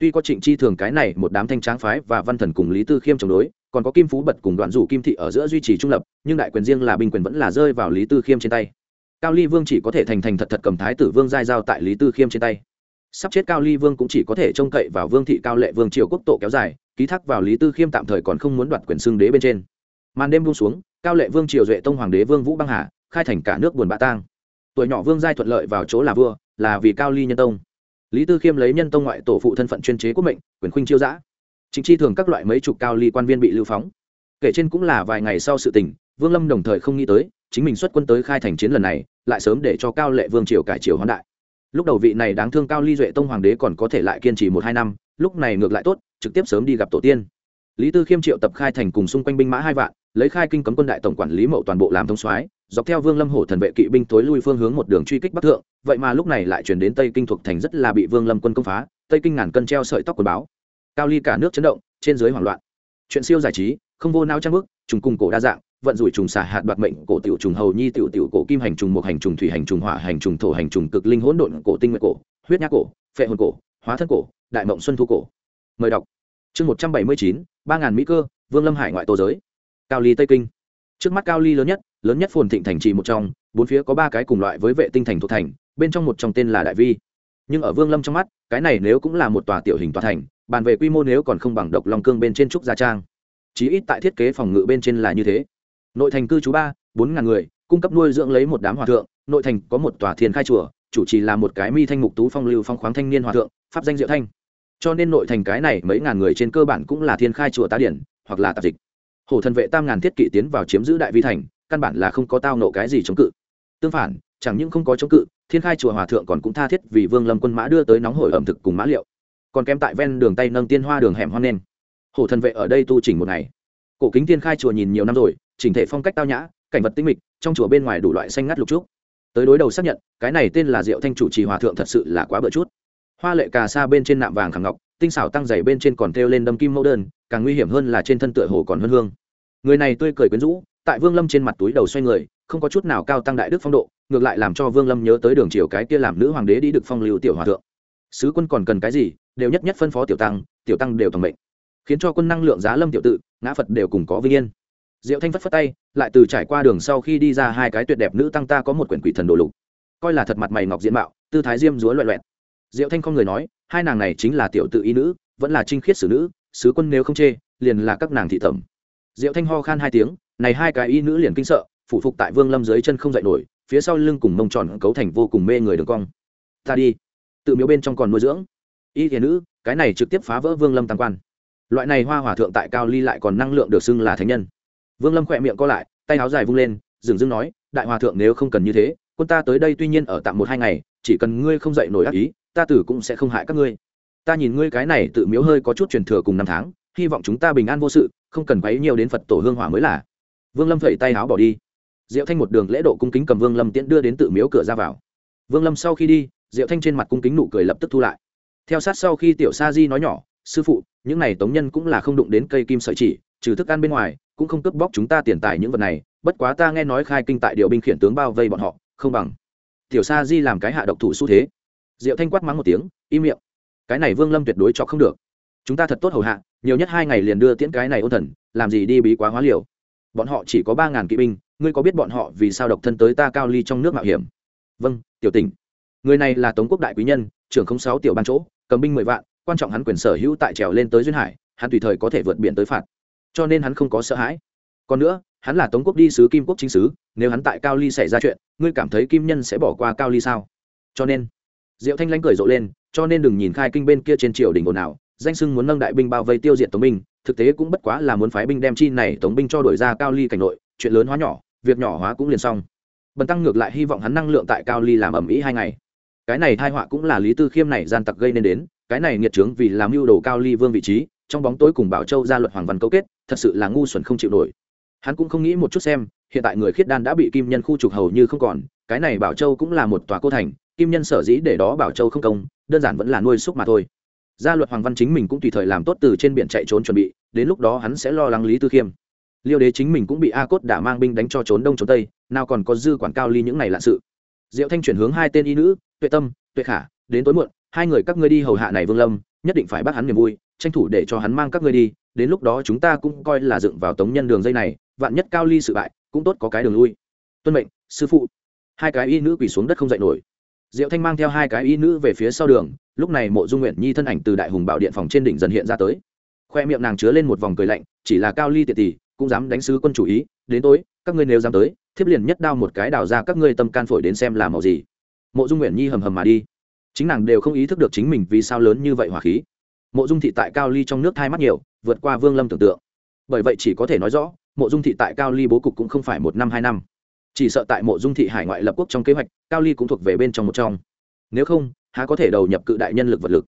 tuy có trịnh chi thường cái này một đám thanh tráng phái và văn thần cùng lý tư khiêm chống đối, còn có kim phú bật cùng đoạn rủ kim thị ở giữa duy trì trung lập, nhưng đại quyền riêng là binh quyền vẫn là rơi vào lý tư khiêm trên tay. Cao ly vương chỉ có thể thành thành thật thật cầm thái tử vương giai giao tại lý tư khiêm trên tay. Sắp chết cao ly vương cũng chỉ có thể trông cậy vào vương thị cao lệ vương triều quốc tổ kéo dài, ký thác vào lý tư khiêm tạm thời còn không muốn đoạt quyền xưng đế bên trên. Màn đêm buông xuống, cao lệ vương triều duệ tông hoàng đế vương vũ băng hà, khai thành cả nước buồn bã tang. Tuổi nhỏ vương giai thuận lợi vào chỗ là vua, là vì cao ly nhân tông lý tư khiêm lấy nhân tông ngoại tổ phụ thân phận chuyên chế quốc mệnh, quyền khuynh chiêu giã chính chi thường các loại mấy chục cao ly quan viên bị lưu phóng. Kể trên cũng là vài ngày sau sự tình, vương lâm đồng thời không nghĩ tới, chính mình xuất quân tới khai thành chiến lần này, lại sớm để cho cao lệ vương triều cải triều hoán đại. Lúc đầu vị này đáng thương cao ly duệ tông hoàng đế còn có thể lại kiên trì một hai năm, lúc này ngược lại tốt, trực tiếp sớm đi gặp tổ tiên. Lý tư khiêm triệu tập khai thành cùng xung quanh binh mã hai vạn, lấy khai kinh cấm quân đại tổng quản lý mậu toàn bộ làm thông soái dọc theo vương lâm hổ thần vệ kỵ binh tối lui phương hướng một đường truy kích bắc thượng, vậy mà lúc này lại chuyển đến tây kinh thuộc thành rất là bị vương lâm quân công phá, tây kinh ngàn cân treo sợi tóc quần báo cao ly cả nước chấn động, trên dưới hoảng loạn. Chuyện siêu giải trí, không vô nao trang bức, trùng cung cổ đa dạng, vận rủi trùng xả hạt đoạt mệnh, cổ tiểu trùng hầu nhi tiểu tiểu cổ kim hành trùng một hành trùng thủy hành trùng hỏa hành trùng thổ hành trùng cực linh hỗn độn cổ tinh nguyệt cổ, huyết nhác cổ, phệ hồn cổ, hóa thân cổ, đại mộng xuân thu cổ. Mời đọc. Chương một trăm bảy mươi chín, ba ngàn mỹ cơ, vương lâm hải ngoại tô giới. Cao ly tây kinh trước mắt cao ly lớn nhất lớn nhất phồn thịnh thành trì một trong, bốn phía có ba cái cùng loại với vệ tinh thành thuộc thành, bên trong một trong tên là đại vi. Nhưng ở vương lâm trong mắt, cái này nếu cũng là một tòa tiểu hình tòa thành, bàn về quy mô nếu còn không bằng độc long cương bên trên trúc gia trang. Chí ít tại thiết kế phòng ngự bên trên là như thế. Nội thành cư trú ba, bốn ngàn người, cung cấp nuôi dưỡng lấy một đám hòa thượng, nội thành có một tòa thiền khai chùa, chủ trì là một cái mi thanh mục tú phong lưu phong khoáng thanh niên hòa thượng, pháp danh diệu thanh. Cho nên nội thành cái này mấy ngàn người trên cơ bản cũng là thiên khai chùa tá điển, hoặc là tạp dịch hổ thần vệ tam ngàn thiết kỵ tiến vào chiếm giữ đại vi thành, căn bản là không có tao nộ cái gì chống cự. Tương phản, chẳng những không có chống cự, thiên khai chùa hòa thượng còn cũng tha thiết vì vương lâm quân mã đưa tới nóng hổi ẩm thực cùng mã liệu. Còn kém tại ven đường tây nâng tiên hoa đường hẻm hoang nên. Hổ thần vệ ở đây tu chỉnh một ngày. Cổ kính thiên khai chùa nhìn nhiều năm rồi, chỉnh thể phong cách tao nhã, cảnh vật tinh mịch, trong chùa bên ngoài đủ loại xanh ngắt lục trúc. Tới đối đầu xác nhận, cái này tên là diệu thanh chủ trì hòa thượng thật sự là quá bỡ chút. Hoa lệ cà sa bên trên nạm vàng khẳng ngọc, tinh xảo tăng dày bên trên còn thêu lên đâm kim mẫu đơn càng nguy hiểm hơn là trên thân tựa hồ còn hơn hương. Người này tươi cười quyến rũ, tại vương lâm trên mặt túi đầu xoay người, không có chút nào cao tăng đại đức phong độ, ngược lại làm cho vương lâm nhớ tới đường triều cái kia làm nữ hoàng đế đi được phong lưu tiểu hòa thượng. Sứ quân còn cần cái gì, đều nhất nhất phân phó tiểu tăng tiểu tăng đều thẩm mệnh. Khiến cho quân năng lượng giá lâm tiểu tự, ngã phật đều cùng có vinh yên. Diệu thanh phất phất tay, lại từ trải qua đường sau khi đi ra hai cái tuyệt đẹp nữ tăng ta có một quyển quỷ thần đồ lục. Coi là thật mặt mày ngọc diễn mạo, tư thái diêm dúa loẹ loẹt. Diệu thanh không người nói, hai nàng này chính là tiểu tự y nữ, vẫn là trinh khiết xử nữ sứ quân nếu không chê, liền là các nàng thị thẩm. Diệu thanh ho khan hai tiếng, này hai cái y nữ liền kinh sợ, phủ phục tại vương lâm dưới chân không dậy nổi, phía sau lưng cùng mông tròn cấu thành vô cùng mê người đường cong. Ta đi. Tự miếu bên trong còn nuôi dưỡng. Y thiền nữ, cái này trực tiếp phá vỡ vương lâm tăng quan. Loại này hoa hòa thượng tại cao ly lại còn năng lượng được xưng là thánh nhân. Vương lâm khỏe miệng co lại, tay áo dài vung lên, dừng dưng nói, đại hòa thượng nếu không cần như thế, quân ta tới đây tuy nhiên ở tạm một hai ngày, chỉ cần ngươi không dậy nổi ác ý, ta tử cũng sẽ không hại các ngươi ta nhìn ngươi cái này tự miếu hơi có chút truyền thừa cùng năm tháng, hy vọng chúng ta bình an vô sự, không cần quấy nhiều đến phật tổ hương hỏa mới là. Vương lâm vẩy tay áo bỏ đi. Diệu thanh một đường lễ độ cung kính cầm vương lâm tiễn đưa đến tự miếu cửa ra vào. Vương lâm sau khi đi, diệu thanh trên mặt cung kính nụ cười lập tức thu lại. Theo sát sau khi tiểu sa di nói nhỏ, sư phụ, những này tống nhân cũng là không đụng đến cây kim sợi chỉ, trừ thức ăn bên ngoài, cũng không cướp bóc chúng ta tiền tài những vật này, bất quá ta nghe nói khai kinh tại điều binh khiển tướng bao vây bọn họ, không bằng. Tiểu sa di làm cái hạ độc thủ xu thế. Diệu thanh quát mắng một tiếng, im miệng cái này vương lâm tuyệt đối cho không được. Chúng ta thật tốt hầu hạ, nhiều nhất hai ngày liền đưa tiễn cái này ôn thần, làm gì đi bí quá hóa liều. Bọn họ chỉ có ba ngàn kỵ binh, ngươi có biết bọn họ vì sao độc thân tới ta cao ly trong nước mạo hiểm? Vâng tiểu tỉnh. Người này là tống quốc đại quý nhân, trưởng không sáu tiểu ban chỗ, cầm binh mười vạn, quan trọng hắn quyền sở hữu tại trèo lên tới duyên hải, hắn tùy thời có thể vượt biển tới phạt. Cho nên hắn không có sợ hãi. Còn nữa, hắn là tống quốc đi sứ kim quốc chính sứ, nếu hắn tại cao ly xảy ra chuyện, ngươi cảm thấy kim nhân sẽ bỏ qua cao ly sao? Cho nên, diệu thanh lãnh cười rộ lên cho nên đừng nhìn khai kinh bên kia trên triều đình ồn ào, danh sưng muốn nâng đại binh bao vây tiêu diệt tống binh, thực tế cũng bất quá là muốn phái binh đem chi này tống binh cho đổi ra cao ly cảnh nội, chuyện lớn hóa nhỏ, việc nhỏ hóa cũng liền xong. Bần tăng ngược lại hy vọng hắn năng lượng tại cao ly làm ẩm ĩ hai ngày. Cái này thai họa cũng là lý tư khiêm này gian tặc gây nên đến, cái này nghiệt trướng vì làm mưu đồ cao ly vương vị trí, trong bóng tối cùng bảo châu ra luật hoàng văn cấu kết, thật sự là ngu xuẩn không chịu nổi. Hắn cũng không nghĩ một chút xem, hiện tại người khiết đan đã bị kim nhân khu trục hầu như không còn, cái này bảo châu cũng là một tòa cô thành, kim nhân sở dĩ để đó bảo châu không công đơn giản vẫn là nuôi xúc mà thôi. Gia luật hoàng văn chính mình cũng tùy thời làm tốt từ trên biển chạy trốn chuẩn bị, đến lúc đó hắn sẽ lo lắng lý tư khiêm. Liêu đế chính mình cũng bị a cốt đã mang binh đánh cho trốn đông trốn tây, nào còn có dư quản cao ly những này lạ sự. Diệu thanh chuyển hướng hai tên y nữ, tuệ tâm, tuệ khả, đến tối muộn, hai người các ngươi đi hầu hạ này vương lâm, nhất định phải bắt hắn niềm vui, tranh thủ để cho hắn mang các ngươi đi, đến lúc đó chúng ta cũng coi là dựng vào tống nhân đường dây này, vạn nhất cao ly sự bại, cũng tốt có cái đường lui. Tuân mệnh, sư phụ. Hai cái y nữ quỳ xuống đất không dậy nổi diệu thanh mang theo hai cái y nữ về phía sau đường, lúc này mộ dung nguyện nhi thân ảnh từ đại hùng bảo điện phòng trên đỉnh dần hiện ra tới. Khoe miệng nàng chứa lên một vòng cười lạnh, chỉ là cao ly tiệt tỷ cũng dám đánh sứ quân chủ ý, đến tối, các ngươi nếu dám tới, thiếp liền nhất đao một cái đào ra các ngươi tâm can phổi đến xem là màu gì. Mộ dung nguyện nhi hầm hầm mà đi. Chính nàng đều không ý thức được chính mình vì sao lớn như vậy hỏa khí. Mộ dung thị tại cao ly trong nước thai mắt nhiều, vượt qua vương lâm tưởng tượng. Bởi vậy chỉ có thể nói rõ, mộ dung thị tại cao ly bố cục cũng không phải một năm hai năm chỉ sợ tại mộ dung thị hải ngoại lập quốc trong kế hoạch, cao ly cũng thuộc về bên trong một trong. Nếu không, há có thể đầu nhập cự đại nhân lực vật lực.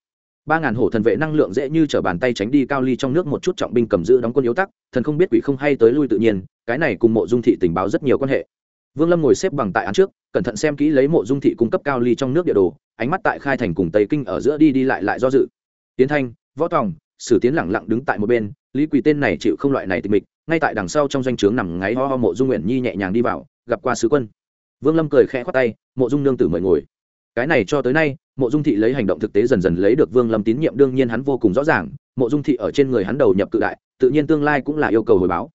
Ba ngàn hổ thần vệ năng lượng dễ như t r ở bàn tay tránh đi cao ly trong nước một chút trọng binh cầm giữ đóng quân yếu tắc, thần không biết quỷ không hay tới lui tự nhiên, cái này cùng mộ dung thị tình báo rất nhiều quan hệ. Vương lâm ngồi xếp bằng tại án trước, cẩn thận xem kỹ lấy mộ dung thị cung cấp cao ly trong nước địa đồ, ánh mắt tại khai thành cùng tây kinh ở giữa đi đi lại lại do dự. Tiến thanh, võ tòng, sử tiến lẳng lặng đứng tại một bên, lý quỳ tên này chịu không loại này tình mịch ngay tại đằng sau trong doanh trướng nằm ngáy ho ho mộ dung nguyện nhi nhẹ nhàng đi vào, gặp qua sứ quân. Vương lâm cười khẽ khoát tay, mộ dung nương tử mời ngồi. Cái này cho tới nay, mộ dung thị lấy hành động thực tế dần dần lấy được vương lâm tín nhiệm, đương nhiên hắn vô cùng rõ ràng, mộ dung thị ở trên người hắn đầu nhập cự đại, tự nhiên tương lai cũng là yêu cầu hồi báo.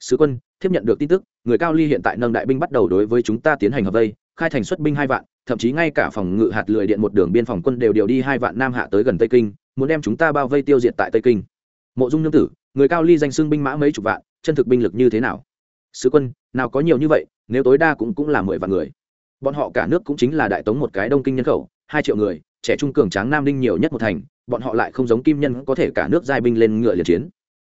Sứ quân tiếp nhận được tin tức, người cao ly hiện tại nâng đại binh bắt đầu đối với chúng ta tiến hành hợp vây, khai thành xuất binh hai vạn, thậm chí ngay cả phòng ngự hạt lười điện một đường biên phòng quân đều điều đi hai vạn nam hạ tới gần tây kinh, muốn đem chúng ta bao vây tiêu diệt tại tây kinh. Mộ dung nương tử, người cao ly danh xưng binh mã mấy chục vạn chân thực binh lực như thế nào? Sứ quân, nào có nhiều như vậy, nếu tối đa cũng cũng là mười vạn người. Bọn họ cả nước cũng chính là đại tống một cái đông kinh nhân khẩu, hai triệu người, trẻ trung cường tráng nam ninh nhiều nhất một thành, bọn họ lại không giống kim nhân có thể cả nước giai binh lên ngựa liệt chiến.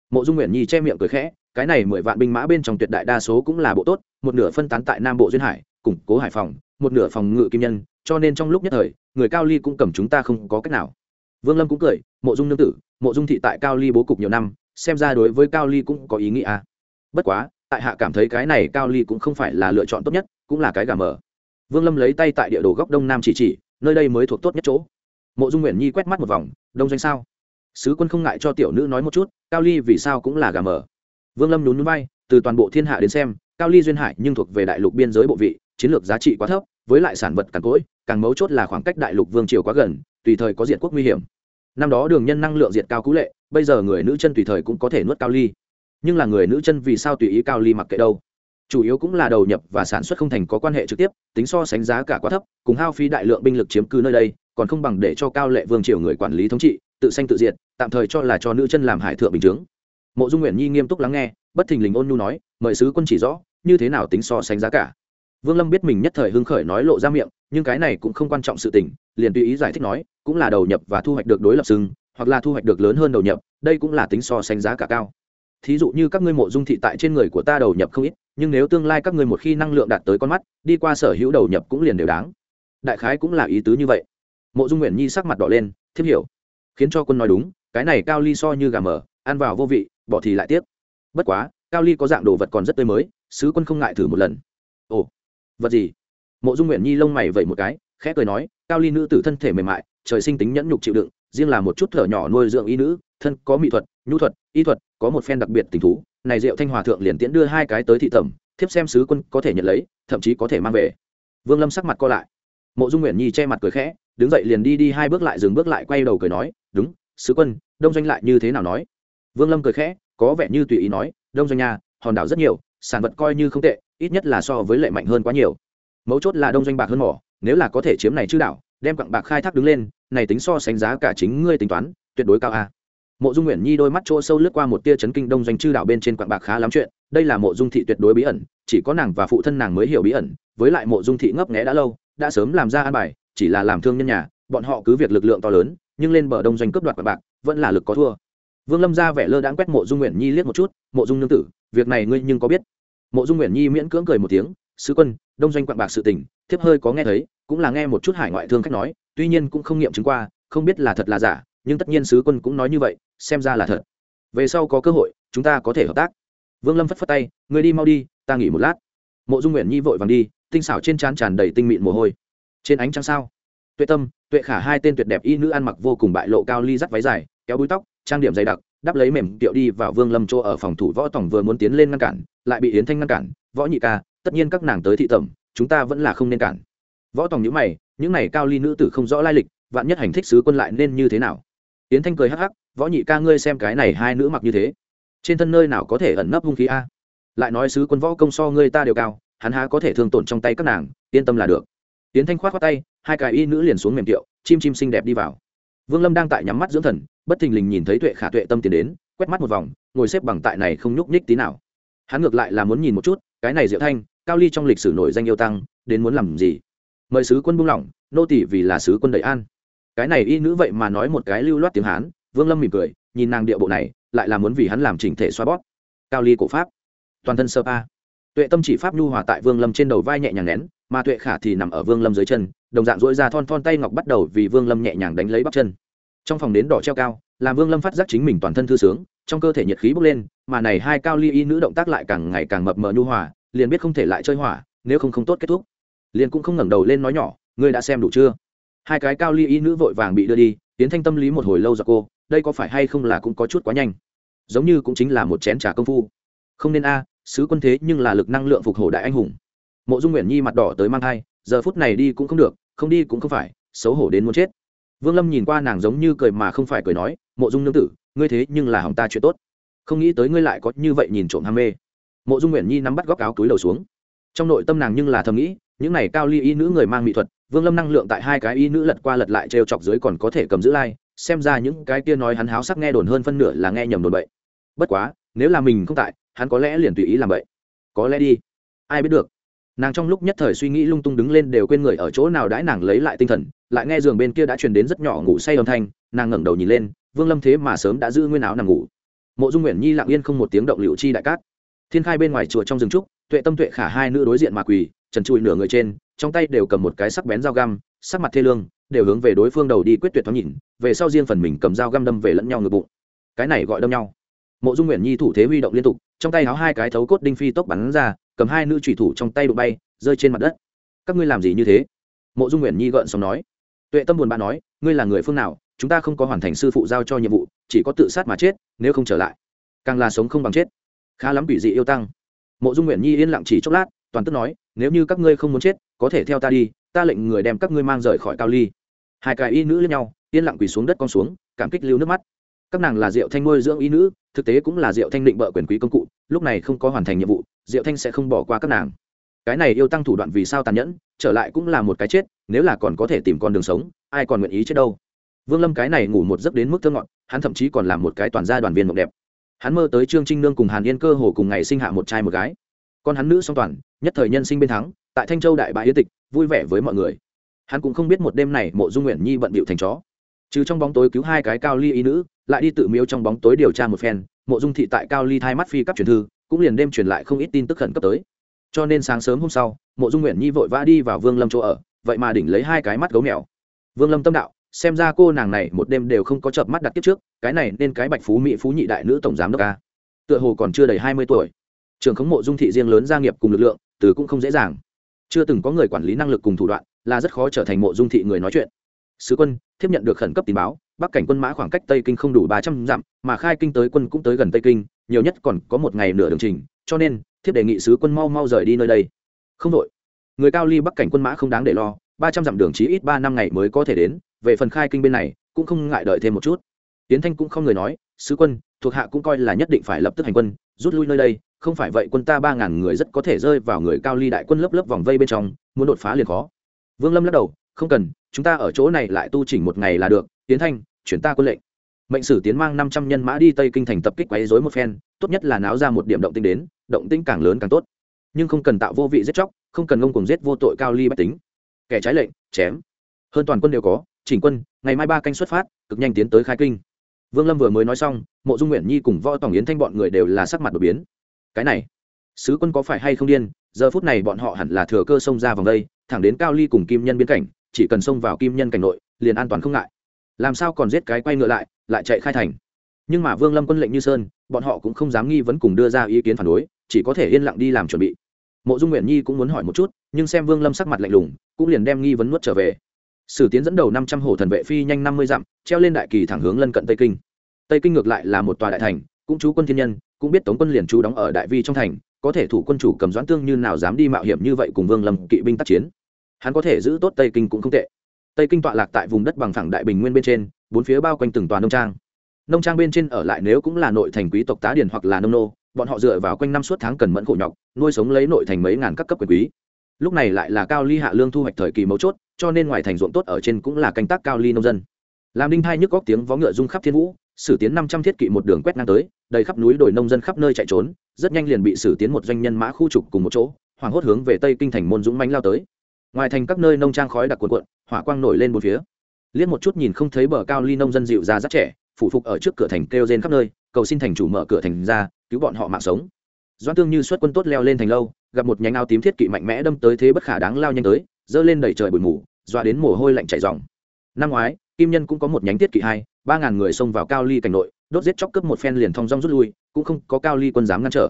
Mộ dung nguyện nhi che miệng cười khẽ, cái này mười vạn binh mã bên trong tuyệt đại đa số cũng là bộ tốt, một nửa phân tán tại nam bộ duyên hải, củng cố hải phòng, một nửa phòng ngự kim nhân, cho nên trong lúc nhất thời, người cao ly cũng cầm chúng ta không có cách nào. Vương lâm cũng cười, mộ dung nương tử, mộ dung thị tại cao ly bố cục nhiều năm xem ra đối với cao ly cũng có ý nghĩa à. bất quá, tại hạ cảm thấy cái này cao ly cũng không phải là lựa chọn tốt nhất, cũng là cái gà mờ. Vương lâm lấy tay tại địa đồ góc đông nam chỉ chỉ, nơi đây mới thuộc tốt nhất chỗ. Mộ dung nguyện nhi quét mắt một vòng, đông doanh sao? Sứ quân không ngại cho tiểu nữ nói một chút, cao ly vì sao cũng là gà mờ? Vương lâm nhún núi bay từ toàn bộ thiên hạ đến xem, cao ly duyên hải nhưng thuộc về đại lục biên giới bộ vị, chiến lược giá trị quá thấp, với lại sản vật càng cỗi, càng mấu chốt là khoảng cách đại lục vương triều quá gần, tùy thời có diện quốc nguy hiểm. Năm đó đường nhân năng lượng diệt cao cú lệ bây giờ người nữ chân tùy thời cũng có thể nuốt cao ly. Nhưng là người nữ chân vì sao tùy ý cao ly mặc kệ đâu? Chủ yếu cũng là đầu nhập và sản xuất không thành có quan hệ trực tiếp, tính so sánh giá cả quá thấp, cùng hao phí đại lượng binh lực chiếm cứ nơi đây, còn không bằng để cho cao lệ vương triều người quản lý thống trị, tự sanh tự diệt, tạm thời cho là cho nữ chân làm hải thượng bình chướng. Mộ dung nguyện nhi nghiêm túc lắng nghe, bất thình lình ôn nhu nói, mời sứ quân chỉ rõ, như thế nào tính so sánh giá cả? Vương lâm biết mình nhất thời hưng khởi nói lộ ra miệng, nhưng cái này cũng không quan trọng sự tình, liền tùy ý giải thích nói, cũng là đầu nhập và thu hoạch được đối lập sưng hoặc là thu hoạch được lớn hơn đầu nhập, đây cũng là tính so sánh giá cả cao. Thí dụ như các ngươi mộ dung thị tại trên người của ta đầu nhập không ít, nhưng nếu tương lai các ngươi một khi năng lượng đạt tới con mắt, đi qua sở hữu đầu nhập cũng liền đều đáng. Đại khái cũng là ý tứ như vậy. Mộ dung nguyện nhi sắc mặt đỏ lên, thiếp hiểu. Khiến cho quân nói đúng, cái này cao ly so như gà mờ, ăn vào vô vị, bỏ thì lại tiếp bất quá, cao ly có dạng đồ vật còn rất tươi mới, sứ quân không ngại thử một lần. Ồ, vật gì? Mộ dung nguyện nhi lông mày vẩy một cái, khẽ cười nói, cao ly nữ tử thân thể mềm mại, trời sinh tính nhẫn nhục chịu đựng riêng là một chút thở nhỏ nuôi dưỡng y nữ, thân có mỹ thuật, nhu thuật, y thuật, có một phen đặc biệt tình thú. Này diệu thanh hòa thượng liền tiễn đưa hai cái tới thị tẩm, thiếp xem sứ quân có thể nhận lấy, thậm chí có thể mang về. Vương lâm sắc mặt co lại. Mộ dung nguyện nhi che mặt cười khẽ, đứng dậy liền đi đi hai bước lại dừng bước lại quay đầu cười nói, đúng, sứ quân, đông doanh lại như thế nào nói? Vương lâm cười khẽ, có vẻ như tùy ý nói, đông doanh nhà hòn đảo rất nhiều, sản vật coi như không tệ, ít nhất là so với lệ mạnh hơn quá nhiều. Mấu chốt là đông doanh bạc hơn mỏ, nếu là có thể chiếm này chứ đảo, đem quặng bạc khai thác đứng lên này tính so sánh giá cả chính ngươi tính toán, tuyệt đối cao a. Mộ dung nguyện nhi đôi mắt chỗ sâu lướt qua một tia chấn kinh đông doanh chư đạo bên trên quạng bạc khá lắm chuyện, đây là mộ dung thị tuyệt đối bí ẩn, chỉ có nàng và phụ thân nàng mới hiểu bí ẩn, với lại mộ dung thị ngấp nghẽ đã lâu, đã sớm làm ra an bài, chỉ là làm thương nhân nhà, bọn họ cứ việc lực lượng to lớn, nhưng lên bờ đông doanh cướp đoạt quảng bạc, vẫn là lực có thua. Vương lâm ra vẻ lơ đãng quét mộ dung nguyện nhi liếc một chút, mộ dung nương tử, việc này ngươi nhưng có biết? Mộ dung nguyện nhi miễn cưỡng cười một tiếng, sứ quân đông doanh quặng bạc sự tình, thiếp hơi có nghe thấy, cũng là nghe một chút hải ngoại thương khách nói, tuy nhiên cũng không nghiệm chứng qua, không biết là thật là giả, nhưng tất nhiên sứ quân cũng nói như vậy, xem ra là thật. Về sau có cơ hội, chúng ta có thể hợp tác. Vương lâm phất phất tay người đi mau đi, ta nghỉ một lát. Mộ dung nguyện nhi vội vàng đi, tinh xảo trên trán tràn đầy tinh mịn mồ hôi. Trên ánh trăng sao? Tuệ tâm, tuệ khả hai tên tuyệt đẹp y nữ ăn mặc vô cùng bại lộ cao ly dắt váy dài, kéo búi tóc, trang điểm dày đặc, đắp lấy mềm tiệu đi vào vương lâm chỗ ở phòng thủ võ tổng vừa muốn tiến lên ngăn cản, lại bị yến thanh ngăn cản, võ nhị ca tất nhiên các nàng tới thị tẩm, chúng ta vẫn là không nên cản. Võ Tòng nhữ mày, những này cao ly nữ tử không rõ lai lịch, vạn nhất hành thích sứ quân lại nên như thế nào? Yến thanh cười hắc hắc, võ nhị ca ngươi xem cái này hai nữ mặc như thế, trên thân nơi nào có thể ẩn nấp hung khí a? Lại nói sứ quân võ công so ngươi ta đều cao, hắn há có thể thương tổn trong tay các nàng, yên tâm là được. Yến thanh khoát khoát tay, hai cái y nữ liền xuống mềm tiệu, chim chim xinh đẹp đi vào. Vương lâm đang tại nhắm mắt dưỡng thần, bất thình lình nhìn thấy tuệ khả tuệ tâm tiến đến, quét mắt một vòng, ngồi xếp bằng tại này không nhúc nhích tí nào. Hắn ngược lại là muốn nhìn một chút, cái này diệu thanh cao ly trong lịch sử nổi danh yêu tăng, đến muốn làm gì? Mời sứ quân buông lỏng, nô tỷ vì là sứ quân đầy an. Cái này y nữ vậy mà nói một cái lưu loát tiếng hán, vương lâm mỉm cười, nhìn nàng địa bộ này, lại là muốn vì hắn làm chỉnh thể xoa bót cao ly cổ pháp. Toàn thân sơ pa. Tuệ tâm chỉ pháp nhu hòa tại vương lâm trên đầu vai nhẹ nhàng nén, mà tuệ khả thì nằm ở vương lâm dưới chân, đồng dạng dỗi ra thon thon tay ngọc bắt đầu vì vương lâm nhẹ nhàng đánh lấy bắp chân. Trong phòng đến đỏ treo cao, làm vương lâm phát giác chính mình toàn thân thư sướng, trong cơ thể nhiệt khí bốc lên, mà này hai cao ly y nữ động tác lại càng ngày càng mập mờ nhu hòa liền biết không thể lại chơi hỏa, nếu không không tốt kết thúc. Liền cũng không ngẩng đầu lên nói nhỏ, ngươi đã xem đủ chưa? Hai cái cao ly y nữ vội vàng bị đưa đi, tiến thanh tâm lý một hồi lâu do cô, đây có phải hay không là cũng có chút quá nhanh? Giống như cũng chính là một chén trà công phu. Không nên a, sứ quân thế nhưng là lực năng lượng phục hồi đại anh hùng. Mộ dung nguyện nhi mặt đỏ tới mang thai, giờ phút này đi cũng không được, không đi cũng không phải, xấu hổ đến muốn chết. Vương lâm nhìn qua nàng giống như cười mà không phải cười nói, mộ dung nương tử, ngươi thế nhưng là hỏng ta chuyện tốt. Không nghĩ tới ngươi lại có như vậy nhìn trộm ham mê mộ dung nguyện nhi nắm bắt góc áo túi đầu xuống trong nội tâm nàng nhưng là thầm nghĩ những này cao ly y nữ người mang mỹ thuật vương lâm năng lượng tại hai cái y nữ lật qua lật lại trêu chọc dưới còn có thể cầm giữ lai、like, xem ra những cái kia nói hắn háo sắc nghe đồn hơn phân nửa là nghe nhầm đồn bậy bất quá nếu là mình không tại hắn có lẽ liền tùy ý làm vậy có lẽ đi ai biết được nàng trong lúc nhất thời suy nghĩ lung tung đứng lên đều quên người ở chỗ nào đãi nàng lấy lại tinh thần lại nghe giường bên kia đã truyền đến rất nhỏ ngủ say âm thanh nàng ngẩng đầu nhìn lên vương lâm thế mà sớm đã giữ nguyên áo nằm ngủ mộ dung nguyện nhi lặng yên không một tiếng động liệu chi đại cát thiên khai bên ngoài chùa trong rừng trúc, tuệ tâm tuệ khả hai nữ đối diện mà quỳ, trần trụi nửa người trên, trong tay đều cầm một cái sắc bén dao găm, sắc mặt thê lương, đều hướng về đối phương đầu đi quyết tuyệt thoáng nhìn, về sau riêng phần mình cầm dao găm đâm về lẫn nhau ngực bụng. Cái này gọi đâm nhau. Mộ dung nguyện nhi thủ thế huy động liên tục, trong tay háo hai cái thấu cốt đinh phi tốc bắn ra, cầm hai nữ thủy thủ trong tay đụng bay, rơi trên mặt đất. Các ngươi làm gì như thế? Mộ dung nguyện nhi gợn xong nói. Tuệ tâm buồn bã nói, ngươi là người phương nào, chúng ta không có hoàn thành sư phụ giao cho nhiệm vụ, chỉ có tự sát mà chết, nếu không trở lại, càng là sống không bằng chết khá lắm quỷ dị yêu tăng. Mộ dung nguyện nhi yên lặng chỉ chốc lát, toàn tức nói, nếu như các ngươi không muốn chết, có thể theo ta đi, ta lệnh người đem các ngươi mang rời khỏi cao ly. Hai cái y nữ lẫn nhau, yên lặng quỳ xuống đất con xuống, cảm kích lưu nước mắt. Các nàng là diệu thanh nuôi dưỡng y nữ, thực tế cũng là diệu thanh định bợ quyền quý công cụ, lúc này không có hoàn thành nhiệm vụ, diệu thanh sẽ không bỏ qua các nàng. Cái này yêu tăng thủ đoạn vì sao tàn nhẫn, trở lại cũng là một cái chết, nếu là còn có thể tìm con đường sống, ai còn nguyện ý chết đâu? Vương lâm cái này ngủ một giấc đến mức thơ ngọn hắn thậm chí còn làm một cái toàn gia đoàn viên mộng đẹp hắn mơ tới trương trinh nương cùng hàn yên cơ hồ cùng ngày sinh hạ một trai một gái. Con hắn nữ song toàn, nhất thời nhân sinh bên thắng, tại thanh châu đại bãi yến tịch, vui vẻ với mọi người. Hắn cũng không biết một đêm này mộ dung nguyện nhi bận bịu thành chó. Trừ trong bóng tối cứu hai cái cao ly y nữ, lại đi tự miếu trong bóng tối điều tra một phen, mộ dung thị tại cao ly thai mắt phi cấp truyền thư, cũng liền đêm truyền lại không ít tin tức khẩn cấp tới. Cho nên sáng sớm hôm sau, mộ dung nguyện nhi vội vã đi vào vương lâm chỗ ở, vậy mà đỉnh lấy hai cái mắt gấu mèo. Vương lâm tâm đạo, xem ra cô nàng này một đêm đều không có chợp mắt đặt kiếp trước cái này nên cái bạch phú mỹ phú nhị đại nữ tổng giám đốc ca tựa hồ còn chưa đầy hai mươi tuổi. Trường khống mộ dung thị riêng lớn gia nghiệp cùng lực lượng, từ cũng không dễ dàng. Chưa từng có người quản lý năng lực cùng thủ đoạn, là rất khó trở thành mộ dung thị người nói chuyện. Sứ quân, tiếp nhận được khẩn cấp tình báo, bắc cảnh quân mã khoảng cách tây kinh không đủ ba trăm dặm, mà khai kinh tới quân cũng tới gần tây kinh, nhiều nhất còn có một ngày nửa đường trình, cho nên, thiếp đề nghị sứ quân mau mau rời đi nơi đây. Không đội người cao ly bắc cảnh quân mã không đáng để lo, ba trăm dặm đường chí ít ba năm ngày mới có thể đến, về phần khai kinh bên này, cũng không ngại đợi thêm một chút tiến thanh cũng không người nói, sứ quân, thuộc hạ cũng coi là nhất định phải lập tức hành quân, rút lui nơi đây, không phải vậy quân ta ba ngàn người rất có thể rơi vào người cao ly đại quân lớp lớp vòng vây bên trong, muốn đột phá liền khó. Vương lâm lắc đầu, không cần, chúng ta ở chỗ này lại tu chỉnh một ngày là được, tiến thanh, chuyển ta quân lệnh. Mệnh sử tiến mang năm trăm nhân mã đi tây kinh thành tập kích quấy dối một phen, tốt nhất là náo ra một điểm động tinh đến, động tinh càng lớn càng tốt. Nhưng không cần tạo vô vị giết chóc, không cần ngông cùng giết vô tội cao ly bách tính. Kẻ trái lệnh, chém. Hơn toàn quân đều có, chỉnh quân, ngày mai ba canh xuất phát, cực nhanh tiến tới khai kinh vương lâm vừa mới nói xong, mộ dung nguyện nhi cùng võ tổng yến thanh bọn người đều là sắc mặt đột biến. Cái này, sứ quân có phải hay không điên? Giờ phút này bọn họ hẳn là thừa cơ xông ra vòng đây, thẳng đến cao ly cùng kim nhân biên cảnh, chỉ cần xông vào kim nhân cảnh nội, liền an toàn không ngại. Làm sao còn giết cái quay ngựa lại lại chạy khai thành? Nhưng mà vương lâm quân lệnh như sơn, bọn họ cũng không dám nghi vấn cùng đưa ra ý kiến phản đối, chỉ có thể yên lặng đi làm chuẩn bị. Mộ dung nguyện nhi cũng muốn hỏi một chút, nhưng xem vương lâm sắc mặt lạnh lùng, cũng liền đem nghi vấn nuốt trở về sử tiến dẫn đầu năm trăm hồ thần vệ phi nhanh năm mươi dặm, treo lên đại kỳ thẳng hướng lân cận tây kinh. Tây kinh ngược lại là một tòa đại thành, cũng chú quân thiên nhân, cũng biết tống quân liền chú đóng ở đại vi trong thành, có thể thủ quân chủ cầm doãn tương như nào dám đi mạo hiểm như vậy cùng vương lâm kỵ binh tác chiến. Hắn có thể giữ tốt tây kinh cũng không tệ. Tây kinh tọa lạc tại vùng đất bằng phẳng đại bình nguyên bên trên, bốn phía bao quanh từng tòa nông trang. Nông trang bên trên ở lại nếu cũng là nội thành quý tộc tá điền hoặc là nông nô, bọn họ dựa vào quanh năm suốt tháng cần mẫn khổ nhọc, nuôi sống lấy nội thành mấy ngàn các cấp quyền quý. Lúc này lại là cao ly hạ lương thu hoạch thời kỳ mấu chốt cho nên ngoài thành ruộng tốt ở trên cũng là canh tác cao ly nông dân. Làm đinh thai nhức góc tiếng vó ngựa rung khắp thiên vũ, sử tiến năm trăm thiết kỵ một đường quét ngang tới, đầy khắp núi đồi nông dân khắp nơi chạy trốn, rất nhanh liền bị sử tiến một doanh nhân mã khu trục cùng một chỗ, hoảng hốt hướng về tây kinh thành môn dũng mánh lao tới. Ngoài thành các nơi nông trang khói đặc cuộn cuộn, hỏa quang nổi lên một phía. Liếc một chút nhìn không thấy bờ cao ly nông dân dịu ra rất trẻ, phủ phục ở trước cửa thành kêu rên khắp nơi, cầu xin thành chủ mở cửa thành ra, cứu bọn họ mạng sống. Doan tương như xuất quân tốt leo lên thành lâu, gặp một nhánh áo tím thiết kỵ mạnh mẽ đâm tới thế bất khả đáng lao nhanh tới dơ lên đẩy trời bụi mù dọa đến mồ hôi lạnh chảy ròng. năm ngoái, kim nhân cũng có một nhánh tiết kỵ hai, ba ngàn người xông vào cao ly cảnh nội, đốt giết chóc cướp một phen liền thong dong rút lui, cũng không có cao ly quân dám ngăn trở.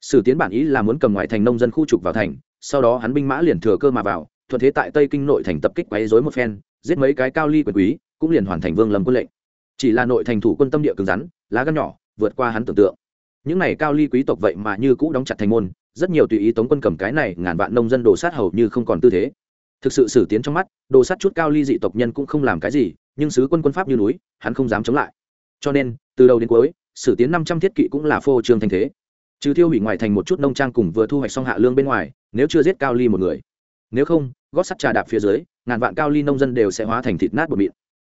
Sử tiến bản ý là muốn cầm ngoại thành nông dân khu trục vào thành, sau đó hắn binh mã liền thừa cơ mà vào, thuận thế tại tây kinh nội thành tập kích quấy rối một phen, giết mấy cái cao ly quyền quý, cũng liền hoàn thành vương lâm quân lệnh. Chỉ là nội thành thủ quân tâm địa cứng rắn, lá gan nhỏ, vượt qua hắn tưởng tượng. Những này cao ly quý tộc vậy mà như cũ đóng chặt thành môn, rất nhiều tùy ý tống quân cầm cái này, ngàn vạn nông dân đổ sát hầu như không còn tư thế thực sự xử tiến trong mắt, đồ sát chút cao ly dị tộc nhân cũng không làm cái gì, nhưng sứ quân quân pháp như núi, hắn không dám chống lại. Cho nên, từ đầu đến cuối sử tiến năm trăm thiết kỵ cũng là phô trương thanh thế. Trừ thiêu hủy ngoài thành một chút nông trang cùng vừa thu hoạch xong hạ lương bên ngoài, nếu chưa giết cao ly một người. Nếu không, gót sắt trà đạp phía dưới, ngàn vạn cao ly nông dân đều sẽ hóa thành thịt nát bột mịn.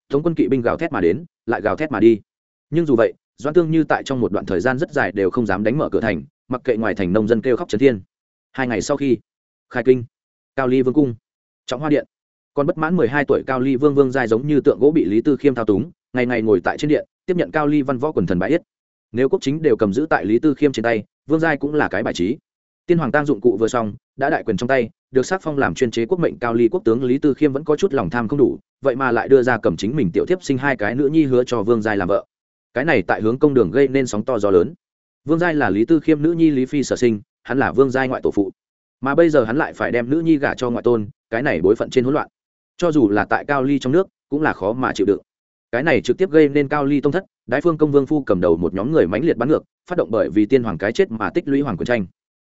Thống quân kỵ binh gào thét mà đến, lại gào thét mà đi. Nhưng dù vậy, doãn tương như tại trong một đoạn thời gian rất dài đều không dám đánh mở cửa thành, mặc kệ ngoài thành nông dân kêu khóc trấn thiên. Hai ngày sau khi khai kinh, cao ly vương cung trọng hoa điện. Còn bất mãn mười hai tuổi cao ly vương vương giai giống như tượng gỗ bị lý tư khiêm thao túng, ngày ngày ngồi tại trên điện, tiếp nhận cao ly văn võ quần thần bãi yết. Nếu quốc chính đều cầm giữ tại lý tư khiêm trên tay, vương giai cũng là cái bài trí. Tiên hoàng tăng dụng cụ vừa xong, đã đại quyền trong tay, được xác phong làm chuyên chế quốc mệnh cao ly quốc tướng lý tư khiêm vẫn có chút lòng tham không đủ, vậy mà lại đưa ra cầm chính mình tiểu tiếp sinh hai cái nữ nhi hứa cho vương giai làm vợ. Cái này tại hướng công đường gây nên sóng to gió lớn. Vương giai là lý tư khiêm nữ nhi lý phi sở sinh, hắn là vương giai ngoại tổ phụ. Mà bây giờ hắn lại phải đem nữ nhi gả cho ngoại tôn cái này bối phận trên hỗn loạn. Cho dù là tại cao ly trong nước, cũng là khó mà chịu đựng. Cái này trực tiếp gây nên cao ly tông thất, đái phương công vương phu cầm đầu một nhóm người mãnh liệt bắn ngược, phát động bởi vì tiên hoàng cái chết mà tích lũy hoàng quyền tranh.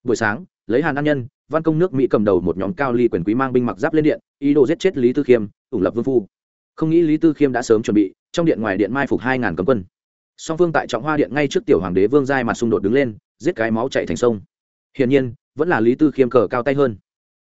Buổi sáng, lấy hàn an nhân, văn công nước mỹ cầm đầu một nhóm cao ly quyền quý mang binh mặc giáp lên điện, ý đồ giết chết lý tư khiêm, ủng lập vương phu. Không nghĩ lý tư khiêm đã sớm chuẩn bị, trong điện ngoài điện mai phục hai ngàn cấm quân. Song phương tại trọng hoa điện ngay trước tiểu hoàng đế vương giai mặt xung đột đứng lên, giết cái máu chạy thành sông. Hiển nhiên, vẫn là lý tư khiêm cờ cao tay hơn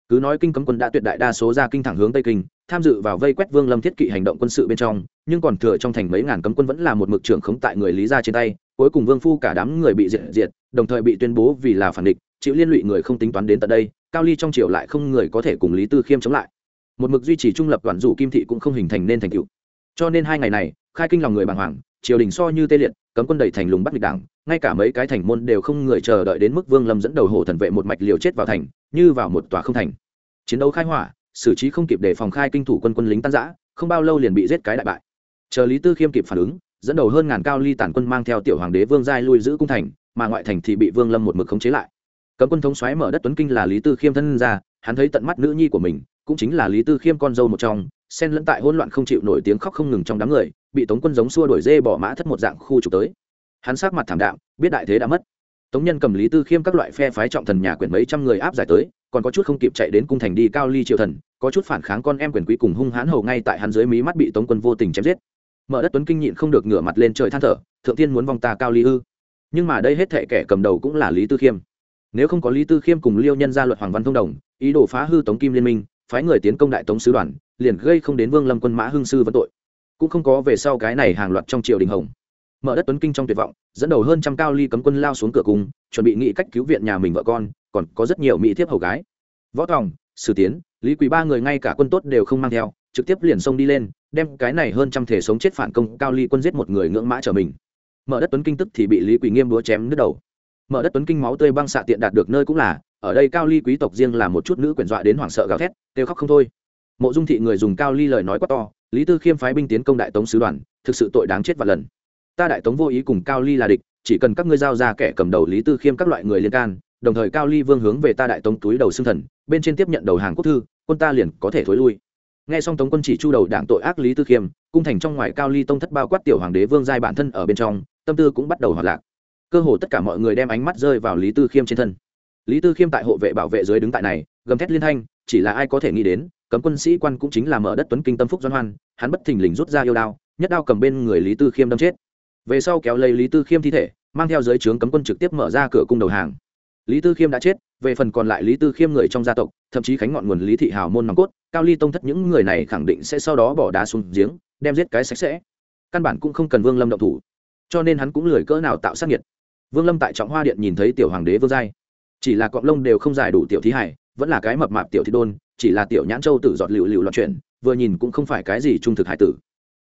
cứ nói kinh cấm quân đã tuyệt đại đa số ra kinh thẳng hướng tây kinh, tham dự vào vây quét vương lâm thiết kỵ hành động quân sự bên trong, nhưng còn thừa trong thành mấy ngàn cấm quân vẫn là một mực trưởng khống tại người lý ra trên tay, cuối cùng vương phu cả đám người bị diệt diệt, đồng thời bị tuyên bố vì là phản địch, chịu liên lụy người không tính toán đến tận đây, cao ly trong triều lại không người có thể cùng lý tư khiêm chống lại. Một mực duy trì trung lập đoàn dù kim thị cũng không hình thành nên thành cựu cho nên hai ngày này, khai kinh lòng người bàng hoàng, triều đình so như tê liệt, cấm quân đẩy thành lùng bắt địch đảng, ngay cả mấy cái thành môn đều không người chờ đợi đến mức vương lâm dẫn đầu hổ thần vệ một mạch liều chết vào thành như vào một tòa không thành. Chiến đấu khai hỏa, xử trí không kịp để phòng khai kinh thủ quân quân lính tan giã không bao lâu liền bị giết cái đại bại. Chờ lý tư khiêm kịp phản ứng, dẫn đầu hơn ngàn cao ly tản quân mang theo tiểu hoàng đế vương giai lui giữ cung thành, mà ngoại thành thì bị vương lâm một mực khống chế lại. Cấm quân thống xoáy mở đất tuấn kinh là lý tư khiêm thân ra, hắn thấy tận mắt nữ nhi của mình, cũng chính là lý tư khiêm con dâu một trong, xen lẫn tại hỗn loạn không chịu nổi tiếng khóc không ngừng trong đám người, bị tống quân giống xua đuổi dê bỏ mã thất một dạng khu trục tới. Hắn sát mặt thảm đạm, biết đại thế đã mất tống nhân cầm lý tư khiêm các loại phe phái trọng thần nhà quyền mấy trăm người áp giải tới, còn có chút không kịp chạy đến cung thành đi cao ly triều thần, có chút phản kháng con em quyền quý cùng hung hãn hầu ngay tại hắn dưới mí mắt bị tống quân vô tình chém giết. Mở đất tuấn kinh nhịn không được ngửa mặt lên trời than thở, thượng tiên muốn vong ta cao ly ư? Nhưng mà đây hết thệ kẻ cầm đầu cũng là lý tư khiêm. Nếu không có lý tư khiêm cùng liêu nhân gia luật hoàng văn thông đồng, ý đồ phá hư tống kim liên minh, phái người tiến công đại tống sứ đoàn, liền gây không đến vương lâm quân mã hưng sư vấn tội. Cũng không có về sau cái này hàng loạt trong triều đình hồng mở đất tuấn kinh trong tuyệt vọng, dẫn đầu hơn trăm cao ly cấm quân lao xuống cửa cung chuẩn bị nghĩ cách cứu viện nhà mình vợ con, còn có rất nhiều mỹ thiếp hầu gái. Võ tòng, sử tiến, lý quý ba người ngay cả quân tốt đều không mang theo, trực tiếp liền xông đi lên, đem cái này hơn trăm thể sống chết phản công cao ly quân giết một người ngưỡng mã trở mình. Mở đất tuấn kinh tức thì bị lý quỳ nghiêm đúa chém đứt đầu. Mở đất tuấn kinh máu tươi băng xạ tiện đạt được nơi cũng là, ở đây cao ly quý tộc riêng là một chút nữ quyển dọa đến hoảng sợ gào thét, kêu khóc không thôi. Mộ dung thị người dùng cao ly lời nói quá to, lý tư khiêm phái binh tiến công đại tống sứ đoàn, thực sự tội đáng chết và lần ta đại tống vô ý cùng cao ly là địch, chỉ cần các ngươi giao ra kẻ cầm đầu lý tư khiêm các loại người liên can, đồng thời cao ly vương hướng về ta đại tống túi đầu xương thần, bên trên tiếp nhận đầu hàng quốc thư, quân ta liền có thể thối lui. Nghe xong tống quân chỉ chu đầu đảng tội ác lý tư khiêm, cung thành trong ngoài cao ly tông thất bao quát tiểu hoàng đế vương giai bản thân ở bên trong, tâm tư cũng bắt đầu hoạt lạc. Cơ hồ tất cả mọi người đem ánh mắt rơi vào lý tư khiêm trên thân. Lý tư khiêm tại hộ vệ bảo vệ dưới đứng tại này, gầm thét liên thanh, chỉ là ai có thể nghĩ đến, cấm quân sĩ quan cũng chính là mở đất tuấn kinh tâm phúc doan hoan, hắn bất thình lình rút ra yêu đao, nhất đao cầm bên người lý tư khiêm đâm chết về sau kéo lấy lý tư khiêm thi thể, mang theo giới trướng cấm quân trực tiếp mở ra cửa cung đầu hàng. Lý tư khiêm đã chết, về phần còn lại lý tư khiêm người trong gia tộc, thậm chí khánh ngọn nguồn, lý thị hào, môn nòng cốt, cao ly tông thất những người này khẳng định sẽ sau đó bỏ đá xuống giếng, đem giết cái sạch sẽ. Căn bản cũng không cần vương lâm động thủ, cho nên hắn cũng lười cỡ nào tạo sát nhiệt vương lâm tại trọng hoa điện nhìn thấy tiểu hoàng đế vương giai. Chỉ là cọng lông đều không giải đủ tiểu thí hải vẫn là cái mập mạp tiểu thị đôn, chỉ là tiểu nhãn châu tử giọt lựu lựu loạn chuyển, vừa nhìn cũng không phải cái gì trung thực hải tử.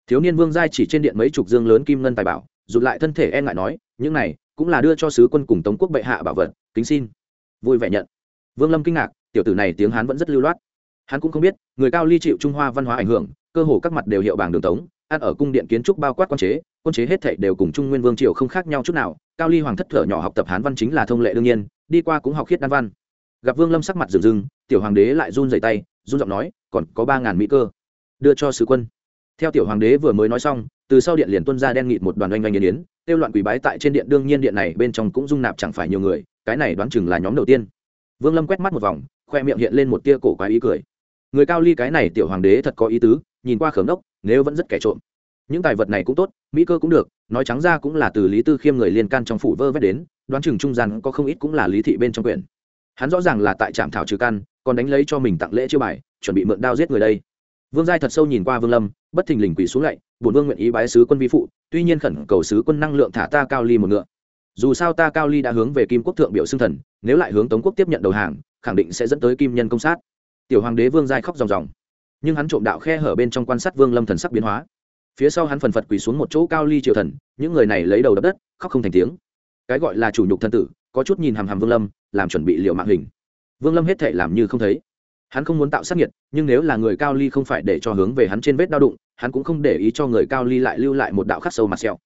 Thiếu niên vương giai chỉ trên điện mấy chục dương lớn kim ngân tài bảo rụt lại thân thể e ngại nói, những này cũng là đưa cho sứ quân cùng tống quốc bệ hạ bảo vật, kính xin. Vui vẻ nhận. Vương lâm kinh ngạc, tiểu tử này tiếng hán vẫn rất lưu loát. Hắn cũng không biết, người cao ly chịu trung hoa văn hóa ảnh hưởng, cơ hồ các mặt đều hiệu bảng đường tống, ăn ở cung điện kiến trúc bao quát quan chế, quân chế hết thảy đều cùng trung nguyên vương triều không khác nhau chút nào, cao ly hoàng thất thở nhỏ học tập hán văn chính là thông lệ đương nhiên, đi qua cũng học khiết đan văn. Gặp vương lâm sắc mặt rừng rừng, tiểu hoàng đế lại run dày tay, run giọng nói, còn có ba ngàn mỹ cơ, đưa cho sứ quân theo tiểu hoàng đế vừa mới nói xong, từ sau điện liền tuân ra đen nghịt một đoàn oanh oanh yến yến, tiêu loạn quỷ bái tại trên điện, đương nhiên điện này bên trong cũng dung nạp chẳng phải nhiều người, cái này đoán chừng là nhóm đầu tiên. Vương lâm quét mắt một vòng, khoe miệng hiện lên một tia cổ quái ý cười. Người cao ly cái này tiểu hoàng đế thật có ý tứ, nhìn qua khớm đốc, nếu vẫn rất kẻ trộm. Những tài vật này cũng tốt, mỹ cơ cũng được, nói trắng ra cũng là từ lý tư khiêm người liên can trong phủ vơ vét đến, đoán chừng trung gian có không ít cũng là lý thị bên trong quyển. Hắn rõ ràng là tại trạm thảo trừ căn, còn đánh lấy cho mình tặng lễ chiêu bài, chuẩn bị mượn đao giết người đây. Vương giai thật sâu nhìn qua vương lâm bất thình lình quỳ xuống lạy, bổn vương nguyện ý bái sứ quân vi phụ, tuy nhiên khẩn cầu sứ quân năng lượng thả ta cao ly một ngựa. Dù sao ta cao ly đã hướng về kim quốc thượng biểu xưng thần, nếu lại hướng tống quốc tiếp nhận đầu hàng, khẳng định sẽ dẫn tới kim nhân công sát. Tiểu hoàng đế vương giai khóc ròng ròng. Nhưng hắn trộm đạo khe hở bên trong quan sát vương lâm thần sắc biến hóa. Phía sau hắn phần phật quỳ xuống một chỗ cao ly triều thần, những người này lấy đầu đập đất, khóc không thành tiếng. Cái gọi là chủ nhục thân tử, có chút nhìn hàm hàm vương lâm, làm chuẩn bị liệu mạng hình. Vương lâm hết thể làm như không thấy. Hắn không muốn tạo sát nhiệt nhưng nếu là người cao ly không phải để cho hướng về hắn trên vết đau đụng hắn cũng không để ý cho người cao ly lại lưu lại một đạo khắc sâu mặt sẹo.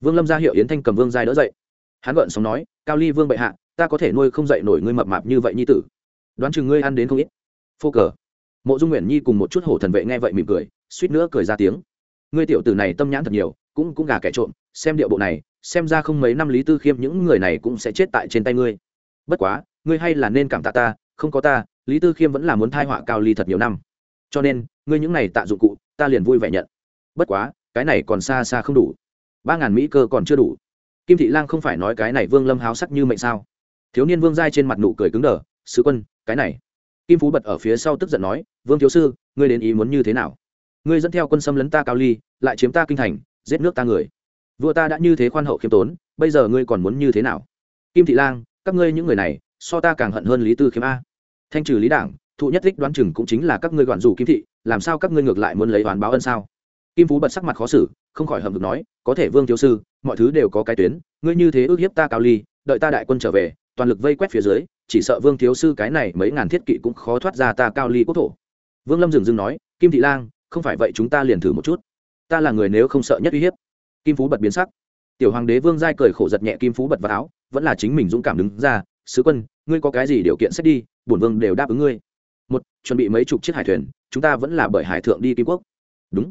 Vương lâm ra hiệu yến thanh cầm vương giai đỡ dậy. Hắn gợn sống nói, cao ly vương bệ hạ, ta có thể nuôi không dậy nổi ngươi mập mạp như vậy nhi tử. Đoán chừng ngươi ăn đến không ít. Phô cờ. Mộ dung nguyện nhi cùng một chút hổ thần vệ nghe vậy mỉm cười, suýt nữa cười ra tiếng. Ngươi tiểu tử này tâm nhãn thật nhiều, cũng cũng gà kẻ trộm, xem điệu bộ này, xem ra không mấy năm lý tư khiêm những người này cũng sẽ chết tại trên tay ngươi. Bất quá, ngươi hay là nên cảm tạ ta, không có ta, lý tư khiêm vẫn là muốn thai họa cao ly thật nhiều năm. Cho nên, ngươi những này tạ dụng cụ ta liền vui vẻ nhận. Bất quá, cái này còn xa xa không đủ. Ba ngàn mỹ cơ còn chưa đủ. Kim thị lang không phải nói cái này vương lâm háo sắc như mệnh sao? Thiếu niên vương giai trên mặt nụ cười cứng đờ, sứ quân, cái này. Kim phú bật ở phía sau tức giận nói, vương thiếu sư, ngươi đến ý muốn như thế nào? Ngươi dẫn theo quân xâm lấn ta cao ly, lại chiếm ta kinh thành, giết nước ta người. Vua ta đã như thế khoan hậu khiêm tốn, bây giờ ngươi còn muốn như thế nào? Kim thị lang, các ngươi những người này, so ta càng hận hơn lý tư khiêm a. Thanh trừ lý đảng thụ nhất thích đoán chừng cũng chính là các ngươi quản dù kim thị, làm sao các ngươi ngược lại muốn lấy oán báo ân sao? Kim phú bật sắc mặt khó xử, không khỏi hầm được nói, có thể vương thiếu sư, mọi thứ đều có cái tuyến, ngươi như thế ước hiếp ta cao ly, đợi ta đại quân trở về, toàn lực vây quét phía dưới, chỉ sợ vương thiếu sư cái này mấy ngàn thiết kỵ cũng khó thoát ra ta cao ly quốc thổ. Vương lâm dừng dừng nói, kim thị lang, không phải vậy chúng ta liền thử một chút. Ta là người nếu không sợ nhất uy hiếp. Kim phú bật biến sắc. Tiểu hoàng đế vương giai cười khổ giật nhẹ kim phú bật vào áo, vẫn là chính mình dũng cảm đứng ra, sứ quân, ngươi có cái gì điều kiện xét đi, bổn vương đều đáp ứng ngươi một, chuẩn bị mấy chục chiếc hải thuyền, chúng ta vẫn là bởi hải thượng đi kim quốc. Đúng.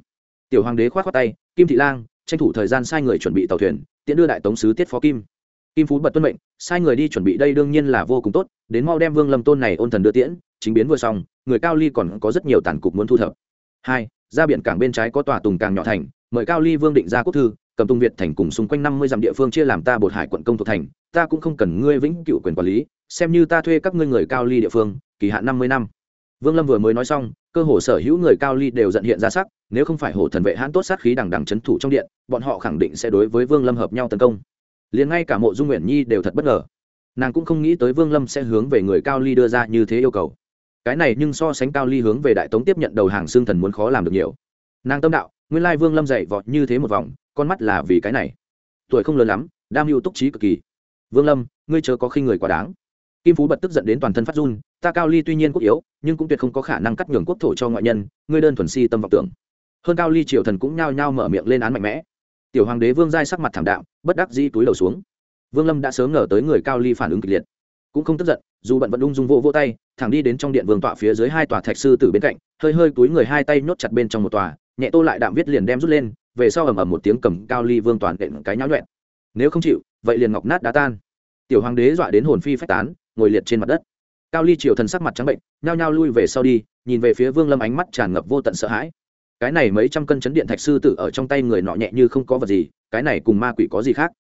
Tiểu hoàng đế k h o á t k tay, kim thị lang, tranh thủ thời gian sai người chuẩn bị tàu thuyền, tiễn đưa đại tống sứ tiết phó kim. Kim phú bật tuân mệnh, sai người đi chuẩn bị đây đương nhiên là vô cùng tốt, đến mau đem vương lâm tôn này ôn thần đưa tiễn, chính biến vừa xong, người cao ly còn có rất nhiều tàn cục muốn thu thập. Hai, ra biển cảng bên trái có tòa tùng càng nhỏ thành, mời cao ly vương định ra quốc thư, cầm tung việt thành cùng xung quanh năm mươi dặm địa phương chia làm ta bột hải quận công thuộc thành, ta cũng không cần ngươi vĩnh cựu quyền quản lý, xem như ta thuê các ngươi người cao ly địa phương, kỳ hạn năm mươi năm vương lâm vừa mới nói xong, cơ hồ sở hữu người cao ly đều giận hiện ra sắc, nếu không phải hổ thần vệ hãn tốt sát khí đằng đằng c thủ trong điện, bọn họ khẳng định sẽ đối với vương lâm hợp nhau tấn công. Liền ngay cả mộ dung nguyện nhi đều thật bất ngờ. Nàng cũng không nghĩ tới vương lâm sẽ hướng về người cao ly đưa ra như thế yêu cầu. Cái này nhưng so sánh cao ly hướng về đại tống tiếp nhận đầu hàng xương thần muốn khó làm được nhiều. Nàng tâm đạo, nguyên lai vương lâm dạy vọt như thế một vòng, con mắt là vì cái này. Tuổi không lớn lắm, đam mưu túc trí cực kỳ. Vương lâm, ngươi chớ có khi người quá đáng. Kim phú bật tức giận đến toàn thân phát run ta cao ly tuy nhiên quốc yếu, nhưng cũng tuyệt không có khả năng cắt nhường quốc thổ cho ngoại nhân, ngươi đơn thuần si tâm vọng tưởng. Hơn cao ly triều thần cũng nhao nhao mở miệng lên án mạnh mẽ. Tiểu hoàng đế vương giai sắc mặt thảm đạm, bất đắc dĩ túi đầu xuống. Vương lâm đã sớm ngờ tới người cao ly phản ứng kịch liệt. Cũng không tức giận, dù bận vẫn ung dung vỗ vỗ tay, thẳng đi đến trong điện vương tọa phía dưới hai tòa thạch sư từ bên cạnh, hơi hơi túi người hai tay nhốt chặt bên trong một tòa, nhẹ tô lại đạm viết liền đem rút lên, về sau ầm ầm một tiếng cầm cao ly vương toàn đệm cái nháo nhuẹn. Nếu không chịu, vậy liền ngọc nát đá tan. Tiểu hoàng đế dọa đến hồn phi phách tán, ngồi liệt trên mặt đất cao ly triều thần sắc mặt trắng bệnh, nhao nhao lui về sau đi, nhìn về phía vương lâm ánh mắt tràn ngập vô tận sợ hãi. Cái này mấy trăm cân chấn điện thạch sư tử ở trong tay người nọ nhẹ như không có vật gì, cái này cùng ma quỷ có gì khác?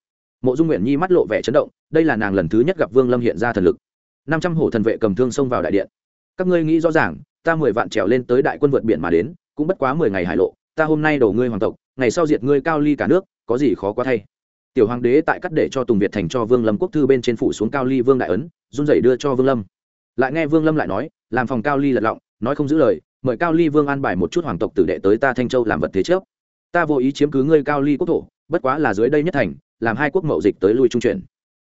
Mộ dung nguyện nhi mắt lộ vẻ chấn động, đây là nàng lần thứ nhất gặp vương lâm hiện ra thần lực. Năm trăm hổ thần vệ cầm thương xông vào đại điện. Các ngươi nghĩ rõ ràng, ta mười vạn trèo lên tới đại quân vượt biển mà đến, cũng bất quá mười ngày hải lộ, ta hôm nay đổ ngươi hoàng tộc, ngày sau diệt ngươi cao ly cả nước, có gì khó quá thay. Tiểu hoàng đế tại cắt để cho tùng việt thành cho vương lâm quốc thư bên trên phủ xuống cao ly vương đại ấn, run dậy đưa cho vương lâm lại nghe vương lâm lại nói, làm phòng cao ly lật lọng, nói không giữ lời, mời cao ly vương an bài một chút hoàng tộc tử đệ tới ta thanh châu làm vật thế trước. Ta vô ý chiếm cứ ngươi cao ly quốc thổ, bất quá là dưới đây nhất thành, làm hai quốc mậu dịch tới lui trung chuyển.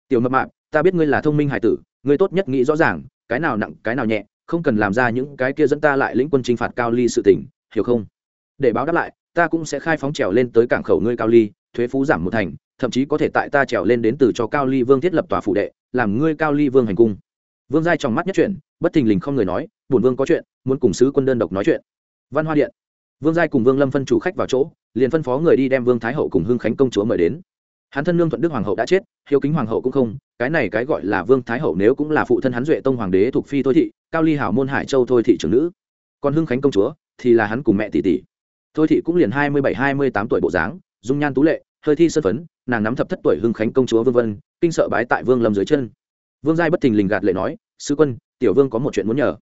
Tiểu mập mạp, ta biết ngươi là thông minh hải tử, ngươi tốt nhất nghĩ rõ ràng, cái nào nặng, cái nào nhẹ, không cần làm ra những cái kia dẫn ta lại lĩnh quân chinh phạt cao ly sự tỉnh hiểu không? Để báo đáp lại, ta cũng sẽ khai phóng trèo lên tới cảng khẩu ngươi cao ly, thuế phú giảm một thành, thậm chí có thể tại ta trèo lên đến từ cho cao ly vương thiết lập tòa phụ đệ, làm ngươi cao ly vương hành cung vương giai trong mắt nhất chuyện bất thình lình không người nói, bổn vương có chuyện, muốn cùng sứ quân đơn độc nói chuyện. Văn hoa điện. Vương giai cùng vương lâm phân chủ khách vào chỗ, liền phân phó người đi đem vương thái hậu cùng hưng khánh công chúa mời đến. Hắn thân nương thuận đức hoàng hậu đã chết, hiếu kính hoàng hậu cũng không, cái này cái gọi là vương thái hậu nếu cũng là phụ thân hắn duệ tông hoàng đế thuộc phi thôi thị, cao ly hảo môn hải châu thôi thị trưởng nữ. Còn hưng khánh công chúa thì là hắn cùng mẹ tỷ tỷ. Thôi thị cũng liền hai mươi bảy, hai mươi tám tuổi bộ dáng, dung nhan tú lệ, hơi thi sân phấn, nàng nắm thập thất tuổi hưng khánh công chúa vương vân, kinh sợ bái tại vương lâm dưới chân vương giai bất thình lình gạt lệ nói sứ quân, tiểu vương có một chuyện muốn nhờ.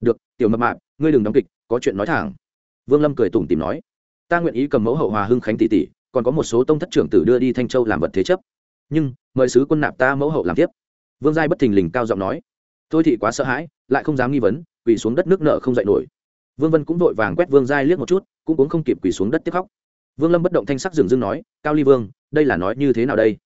Được, tiểu mập mạp, ngươi đừng đóng kịch, có chuyện nói thẳng. Vương lâm cười tủm tìm nói, ta nguyện ý cầm mẫu hậu hòa hưng khánh tỷ tỷ, còn có một số tông thất trưởng tử đưa đi thanh châu làm vật thế chấp. Nhưng, mời sứ quân nạp ta mẫu hậu làm tiếp. Vương giai bất thình lình cao giọng nói, thôi thị quá sợ hãi, lại không dám nghi vấn, quỳ xuống đất nước nợ không dậy nổi. Vương vân cũng vội vàng quét vương giai liếc một chút, cũng cũng không kịp quỳ xuống đất tiếp khóc. Vương lâm bất động thanh sắc dừng dưng nói, cao ly vương, đây là nói như thế nào đây?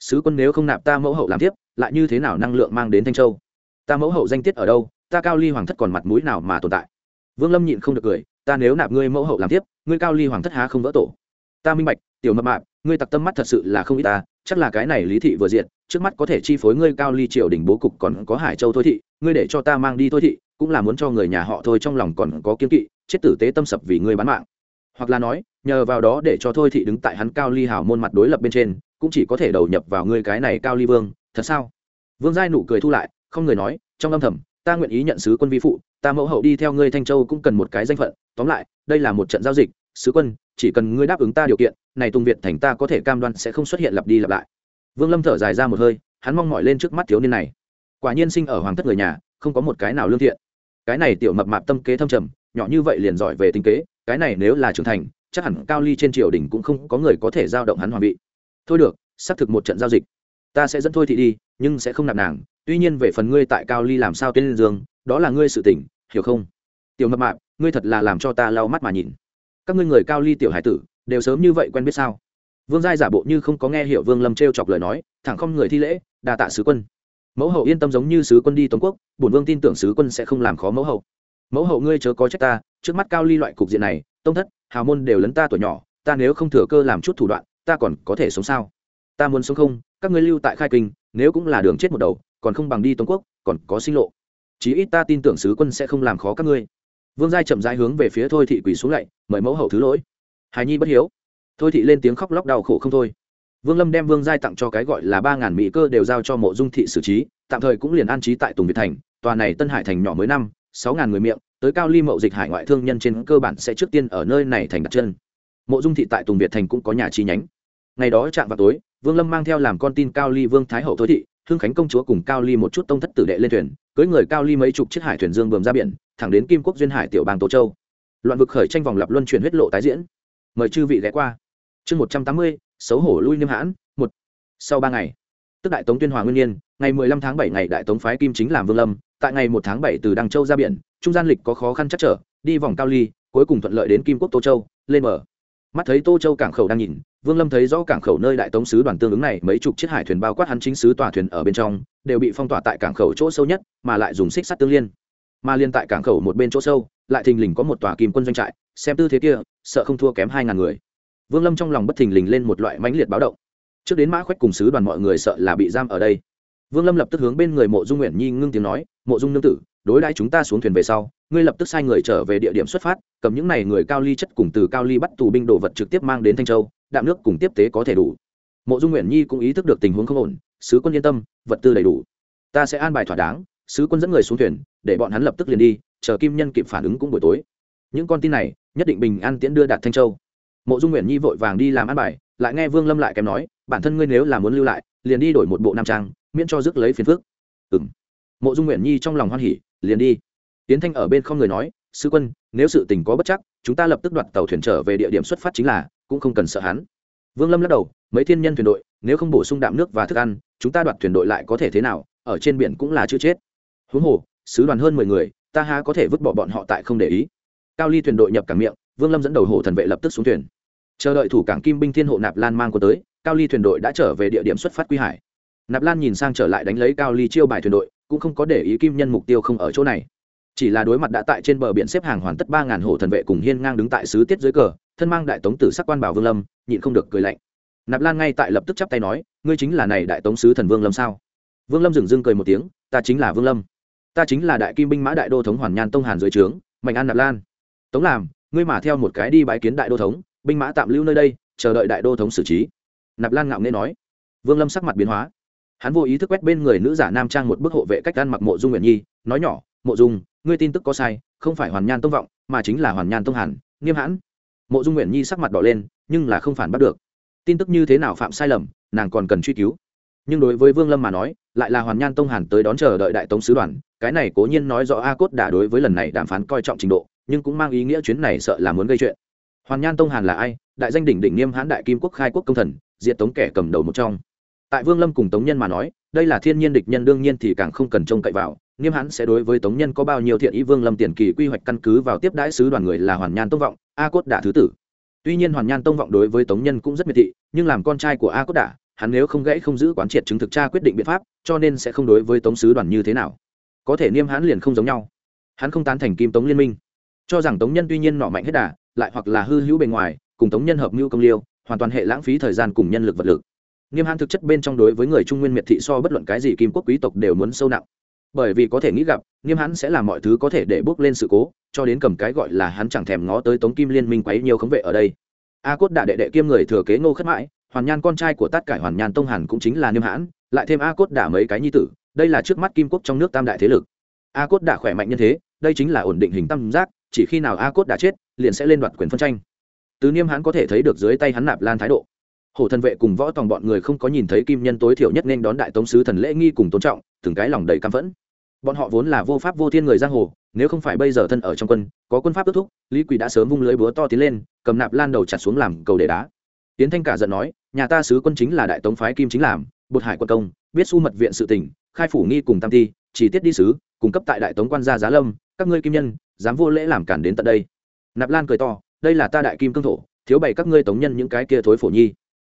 Sứ quân nếu không nạp ta mẫu hậu làm tiếp lại như thế nào năng lượng mang đến thanh châu? Ta mẫu hậu danh tiết ở đâu? Ta cao ly hoàng thất còn mặt mũi nào mà tồn tại? Vương lâm nhịn không được cười, ta nếu nạp ngươi mẫu hậu làm tiếp, ngươi cao ly hoàng thất há không vỡ tổ? Ta minh bạch, tiểu mập mạp, ngươi tặc tâm mắt thật sự là không ít ta, chắc là cái này lý thị vừa diện trước mắt có thể chi phối ngươi cao ly triều đình bố cục còn có hải châu thôi thị, ngươi để cho ta mang đi thôi thị, cũng là muốn cho người nhà họ thôi trong lòng còn có kiên kỵ, chết tử tế tâm sập vì ngươi bán mạng. Hoặc là nói, nhờ vào đó để cho thôi thị đứng tại hắn cao ly hào môn mặt đối lập bên trên, cũng chỉ có thể đầu nhập vào ngươi cái này cao ly vương thật sao? Vương giai nụ cười thu lại, không người nói, trong âm thầm, ta nguyện ý nhận sứ quân vi phụ, ta mẫu hậu đi theo ngươi thanh châu cũng cần một cái danh phận. Tóm lại, đây là một trận giao dịch, sứ quân, chỉ cần ngươi đáp ứng ta điều kiện, này tung việt thành ta có thể cam đoan sẽ không xuất hiện lặp đi lặp lại. Vương lâm thở dài ra một hơi, hắn mong mỏi lên trước mắt thiếu niên này. Quả nhiên sinh ở hoàng thất người nhà, không có một cái nào lương thiện. Cái này tiểu mập mạp tâm kế thâm trầm, nhỏ như vậy liền giỏi về tính kế, cái này nếu là trưởng thành, chắc hẳn cao ly trên triều đình cũng không có người có thể giao động hắn hoàng vị. Thôi được, xác thực một trận giao dịch ta sẽ dẫn thôi thị đi, nhưng sẽ không nạp nàng. Tuy nhiên về phần ngươi tại cao ly làm sao tên dương, đó là ngươi sự tỉnh hiểu không? Tiểu mập mạp, ngươi thật là làm cho ta lau mắt mà nhìn. Các ngươi người cao ly tiểu hải tử, đều sớm như vậy quen biết sao? Vương giai giả bộ như không có nghe hiểu vương lâm t r e o chọc lời nói, thẳng không người thi lễ đà tạ sứ quân. Mẫu hậu yên tâm giống như sứ quân đi tống quốc, bổn vương tin tưởng sứ quân sẽ không làm khó mẫu hậu. Mẫu hậu ngươi chớ có trách ta, trước mắt cao ly loại cục diện này, tông thất, hào môn đều lấn ta tuổi nhỏ, ta nếu không thừa cơ làm chút thủ đoạn, ta còn có thể sống sao? Ta muốn sống không? Các ngươi lưu tại khai kinh, nếu cũng là đường chết một đầu, còn không bằng đi tống quốc, còn có sinh lộ. Chí ít ta tin tưởng sứ quân sẽ không làm khó các ngươi. Vương giai chậm rãi hướng về phía thôi thị quỳ xuống lạy, mời mẫu hậu thứ lỗi. Hài nhi bất hiếu. Thôi thị lên tiếng khóc lóc đau khổ không thôi. Vương lâm đem vương giai tặng cho cái gọi là ba ngàn mỹ cơ đều giao cho mộ dung thị xử trí, tạm thời cũng liền an trí tại tùng việt thành, tòa này tân hải thành nhỏ mới năm, sáu ngàn người miệng, tới cao ly mậu dịch hải ngoại thương nhân trên cơ bản sẽ trước tiên ở nơi này thành đặt chân. Mộ dung thị tại tùng việt thành cũng có nhà chi nhánh. Ngày đó chạm vào tối vương lâm mang theo làm con tin cao ly vương thái hậu thối thị, hưng khánh công chúa cùng cao ly một chút tông thất tử đệ lên thuyền, cưới người cao ly mấy chục chiếc hải thuyền dương bờm ra biển, thẳng đến kim quốc duyên hải tiểu bang tô châu. Loạn vực khởi tranh vòng lập luân chuyển huyết lộ tái diễn. Mời chư vị ghé qua. Chương một trăm tám mươi, xấu hổ lui niêm hãn, một. Sau ba ngày, tức đại tống tuyên hòa nguyên nhiên, ngày mười lăm tháng bảy ngày đại tống phái kim chính làm vương lâm, tại ngày một tháng bảy từ đăng châu ra biển, trung gian lịch có khó khăn chắc trở, đi vòng cao ly, cuối cùng thuận lợi đến kim quốc tô châu, lên mở mắt thấy tô châu cảng khẩu đang nhìn vương lâm thấy rõ cảng khẩu nơi đại tống sứ đoàn tương ứng này, mấy chục chiếc hải thuyền bao quát hắn chính sứ tòa thuyền ở bên trong, đều bị phong tỏa tại cảng khẩu chỗ sâu nhất, mà lại dùng xích sắt tương liên. Mà liên tại cảng khẩu một bên chỗ sâu, lại thình lình có một tòa kim quân doanh trại, xem tư thế kia, sợ không thua kém hai ngàn người. Vương lâm trong lòng bất thình lình lên một loại mãnh liệt báo động. Trước đến mã khoách cùng sứ đoàn mọi người sợ là bị giam ở đây. Vương lâm lập tức hướng bên người mộ dung nguyện nhi ngưng tiếng nói, mộ dung nương tử, đối đãi chúng ta xuống thuyền về sau, ngươi lập tức sai người trở về địa điểm xuất phát, cầm những này người cao ly chất cùng từ cao ly bắt tù binh đồ vật trực tiếp mang đến thanh châu đạm nước cùng tiếp tế có thể đủ. Mộ dung nguyện nhi cũng ý thức được tình huống không ổn, sứ quân yên tâm, vật tư đầy đủ. Ta sẽ an bài thỏa đáng, sứ quân dẫn người xuống thuyền, để bọn hắn lập tức liền đi, chờ kim nhân kịp phản ứng cũng buổi tối. Những con tin này, nhất định bình an tiễn đưa đạt thanh châu. Mộ dung nguyện nhi vội vàng đi làm an bài, lại nghe vương lâm lại kèm nói, bản thân ngươi nếu là muốn lưu lại, liền đi đổi một bộ nam trang, miễn cho rước lấy phiền phước ừ m mộ dung nguyện nhi trong lòng hoan hỉ, liền đi. Tiến thanh ở bên không người nói, sứ quân, nếu sự tình có bất chắc, chúng ta lập tức đoạt tàu thuyền trở về địa điểm xuất phát chính là cũng không cần sợ hắn. Vương lâm lắc đầu, mấy thiên nhân thuyền đội, nếu không bổ sung đạm nước và thức ăn, chúng ta đoạt thuyền đội lại có thể thế nào, ở trên biển cũng là chưa chết. Huống hồ, sứ đoàn hơn mười người, ta há có thể vứt bỏ bọn họ tại không để ý. Cao ly thuyền đội nhập cảng miệng, vương lâm dẫn đầu hồ thần vệ lập tức xuống thuyền. Chờ đợi thủ cảng kim binh thiên hộ nạp lan mang quân tới, cao ly thuyền đội đã trở về địa điểm xuất phát quy hải. Nạp lan nhìn sang trở lại đánh lấy cao ly chiêu bài thuyền đội, cũng không có để ý kim nhân mục tiêu không ở chỗ này. Chỉ là đối mặt đã tại trên bờ biển xếp hàng hoàn tất ba ngàn hổ thần vệ cùng hiên ngang đứng tại sứ tiết dưới cờ thân mang đại tống tử sắc quan bảo vương lâm, nhịn không được cười lạnh. Nạp lan ngay tại lập tức chắp tay nói, ngươi chính là này đại tống sứ thần vương lâm sao? Vương lâm dừng dưng cười một tiếng, ta chính là vương lâm. Ta chính là đại kim binh mã đại đô thống hoàn nhan tông hàn dưới trướng, mạnh an nạp lan. Tống làm, ngươi mà theo một cái đi bái kiến đại đô thống, binh mã tạm lưu nơi đây, chờ đợi đại đô thống xử trí. Nạp lan ngạo nghê nói. Vương lâm sắc mặt biến hóa. Hắn vô ý thức quét bên người nữ giả nam trang một bức hộ vệ cách ăn mặc mộ dung nguyện nhi, nói nhỏ, mộ dung, ngươi tin tức có sai, không phải hoàn nhan tông vọng, mà chính là hoàn nhan tông hàn, nghiêm hãn mộ dung nguyện nhi sắc mặt đỏ lên, nhưng là không phản bắt được. Tin tức như thế nào phạm sai lầm, nàng còn cần truy cứu. Nhưng đối với vương lâm mà nói, lại là hoàn nhan tông hàn tới đón chờ đợi đại tống sứ đoàn, cái này cố nhiên nói rõ a cốt đã đối với lần này đàm phán coi trọng trình độ, nhưng cũng mang ý nghĩa chuyến này sợ là muốn gây chuyện. Hoàn nhan tông hàn là ai? Đại danh đỉnh đỉnh nghiêm hãn đại kim quốc khai quốc công thần, diệt tống kẻ cầm đầu một trong. Tại vương lâm cùng tống nhân mà nói, đây là thiên nhiên địch nhân đương nhiên thì càng không cần trông cậy vào nghiêm hãn sẽ đối với tống nhân có bao nhiêu thiện ý vương lâm tiền kỳ quy hoạch căn cứ vào tiếp đãi sứ đoàn người là hoàn nhan tông vọng, a cốt đả thứ tử. Tuy nhiên hoàn nhan tông vọng đối với tống nhân cũng rất miệt thị, nhưng làm con trai của a cốt đả, hắn nếu không gãy không giữ quán triệt chứng thực tra quyết định biện pháp, cho nên sẽ không đối với tống sứ đoàn như thế nào. Có thể niêm hãn liền không giống nhau. Hắn không tán thành kim tống liên minh. Cho rằng tống nhân tuy nhiên nọ mạnh hết đà, lại hoặc là hư hữu bề ngoài, cùng tống nhân hợp mưu công liêu, hoàn toàn hệ lãng phí thời gian cùng nhân lực vật lực. Nghiêm hãn thực chất bên trong đối với người trung nguyên miệt thị so bất luận cái gì kim quốc quý tộc đều muốn sâu nặng bởi vì có thể nghĩ gặp, nghiêm hãn sẽ làm mọi thứ có thể để bước lên sự cố, cho đến cầm cái gọi là hắn chẳng thèm ngó tới tống kim liên minh quấy nhiều khống vệ ở đây. A cốt đạ đệ đệ kiêm người thừa kế ngô khất mãi, hoàn nhan con trai của tát cải hoàn nhan tông hàn cũng chính là niêm hãn, lại thêm a cốt đả mấy cái nhi tử, đây là trước mắt kim quốc trong nước tam đại thế lực. A cốt đả khỏe mạnh như thế, đây chính là ổn định hình tam giác, chỉ khi nào a cốt đã chết, liền sẽ lên đoạt quyền phân tranh. Từ niêm hãn có thể thấy được dưới tay hắn nạp lan thái độ. Hổ thần vệ cùng võ tòng bọn người không có nhìn thấy kim nhân tối thiểu nhất nên đón đại tống sứ thần lễ nghi cùng tôn trọng, từng cái lòng đầy căm phẫn bọn họ vốn là vô pháp vô thiên người giang hồ, nếu không phải bây giờ thân ở trong quân, có quân pháp ước thúc, lý quỳ đã sớm vung lưới búa to tiến lên, cầm nạp lan đầu chặt xuống làm cầu để đá. Tiến thanh cả giận nói, nhà ta sứ quân chính là đại tống phái kim chính làm, bột hải quân công, biết su mật viện sự tỉnh khai phủ nghi cùng tam thi chỉ tiết đi sứ, cung cấp tại đại tống quan gia giá lâm, các ngươi kim nhân, dám vô lễ làm cản đến tận đây. Nạp lan cười to, đây là ta đại kim cương thổ, thiếu bày các ngươi tống nhân những cái kia thối phổ nhi.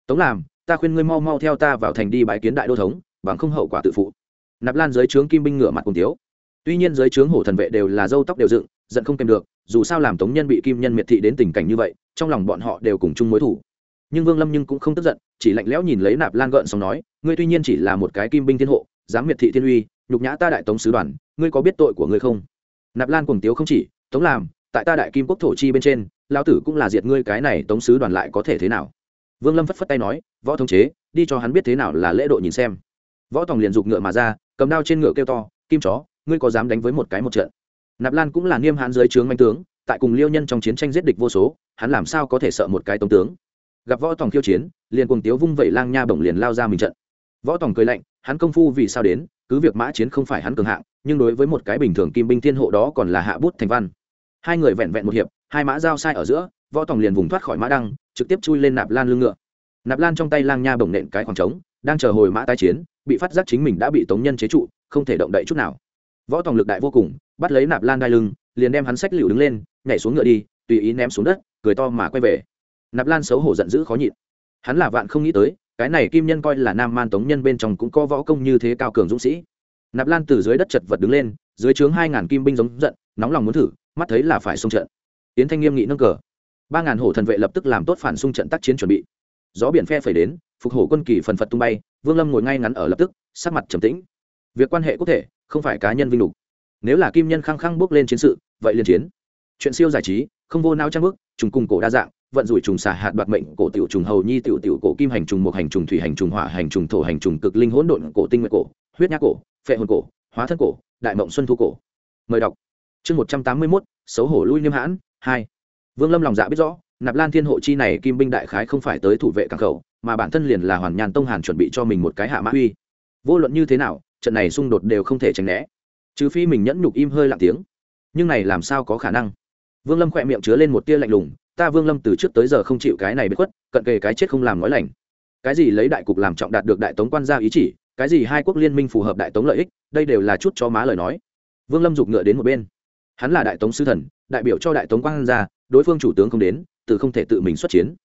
Tống làm, ta khuyên ngươi mau mau theo ta vào thành đi bãi kiến đại đô thống, bằng không hậu quả tự phụ nạp lan dưới trướng kim binh ngửa mặt cùng tiếu. Tuy nhiên dưới trướng hổ thần vệ đều là dâu tóc đều dựng, giận không kèm được, dù sao làm tống nhân bị kim nhân miệt thị đến tình cảnh như vậy, trong lòng bọn họ đều cùng chung mối thủ. Nhưng vương lâm nhưng cũng không tức giận, chỉ lạnh lẽo nhìn lấy nạp lan gợn xong nói, ngươi tuy nhiên chỉ là một cái kim binh thiên hộ, dám miệt thị thiên uy, nhục nhã ta đại tống sứ đoàn, ngươi có biết tội của ngươi không? Nạp lan cùng tiếu không chỉ, tống làm, tại ta đại kim quốc thổ chi bên trên lao tử cũng là diệt ngươi cái này tống sứ đoàn lại có thể thế nào? Vương lâm phất phất tay nói, võ thống chế, đi cho hắn biết thế nào là lễ độ nhìn xem võ tòng liền giục ngựa mà ra, cầm đao trên ngựa kêu to, kim chó, ngươi có dám đánh với một cái một trận? Nạp lan cũng là niêm hãn dưới trướng manh tướng, tại cùng liêu nhân trong chiến tranh giết địch vô số, hắn làm sao có thể sợ một cái tống tướng? Gặp võ tòng khiêu chiến, liền cùng tiếu vung vẩy lang nha bổng liền lao ra mình trận. Võ tòng cười lạnh, hắn công phu vì sao đến, cứ việc mã chiến không phải hắn cường hạng, nhưng đối với một cái bình thường kim binh thiên hộ đó còn là hạ bút thành văn. Hai người vẹn vẹn một hiệp, hai mã giao sai ở giữa, võ tòng liền vùng thoát khỏi mã đăng, trực tiếp chui lên nạp lan lưng ngựa. Nạp lan trong tay lang nha bổng nện cái khoảng trống đang chờ hồi mã tái chiến, bị phát giác chính mình đã bị tống nhân chế trụ, không thể động đậy chút nào. Võ tòng lực đại vô cùng, bắt lấy nạp lan đai lưng, liền đem hắn sách lựu đứng lên, nhảy xuống ngựa đi, tùy ý ném xuống đất, cười to mà quay về. Nạp lan xấu hổ giận dữ khó nhịn. Hắn là vạn không nghĩ tới, cái này kim nhân coi là nam man tống nhân bên trong cũng có võ công như thế cao cường dũng sĩ. Nạp lan từ dưới đất chật vật đứng lên, dưới trướng hai ngàn kim binh giống giận, nóng lòng muốn thử, mắt thấy là phải xung trận. Tiến thanh nghiêm nghị nâng cờ. Ba ngàn hổ thần vệ lập tức làm tốt phản xung trận tác chiến chuẩn bị. Gió biển phe phẩy đến phục hổ quân kỳ phần phật tung bay, vương lâm ngồi ngay ngắn ở lập tức, sắc mặt trầm tĩnh. Việc quan hệ quốc thể, không phải cá nhân vinh lục nếu là kim nhân khăng khăng bước lên chiến sự, vậy liên chiến. Chuyện siêu giải trí, không vô nao trang bức, trùng cùng cổ đa dạng, vận rủi trùng xà hạt đoạt mệnh, cổ tiểu trùng hầu nhi, tiểu tiểu cổ kim hành trùng một hành trùng, thủy hành trùng, hỏa hành trùng, thổ hành trùng, cực linh hỗn độn cổ, tinh nguyện cổ, huyết nhác cổ, phệ hồn cổ, hóa thân cổ, đại mộng xuân thu cổ. Mời đọc. Chương một trăm tám mươi mốt, xấu hổ lui niêm hãn, hai. Vương lâm lòng dạ biết rõ, nạp lan thiên hộ chi này kim binh đại khái không phải tới thủ vệ cảng khẩu mà bản thân liền là hoàn nhàn tông hàn chuẩn bị cho mình một cái hạ mã uy. Vô luận như thế nào, trận này xung đột đều không thể tránh né. Trừ phi mình nhẫn nhục im hơi lặng tiếng. Nhưng này làm sao có khả năng? Vương lâm khỏe miệng chứa lên một tia lạnh lùng, ta vương lâm từ trước tới giờ không chịu cái này bất khuất, cận kề cái chết không làm nói lành. Cái gì lấy đại cục làm trọng đạt được đại tống quan gia ý chỉ, cái gì hai quốc liên minh phù hợp đại tống lợi ích, đây đều là chút cho má lời nói. Vương lâm giục ngựa đến một bên. Hắn là đại tống sư thần, đại biểu cho đại tống quan gia, đối phương chủ tướng không đến, từ không thể tự mình xuất chiến.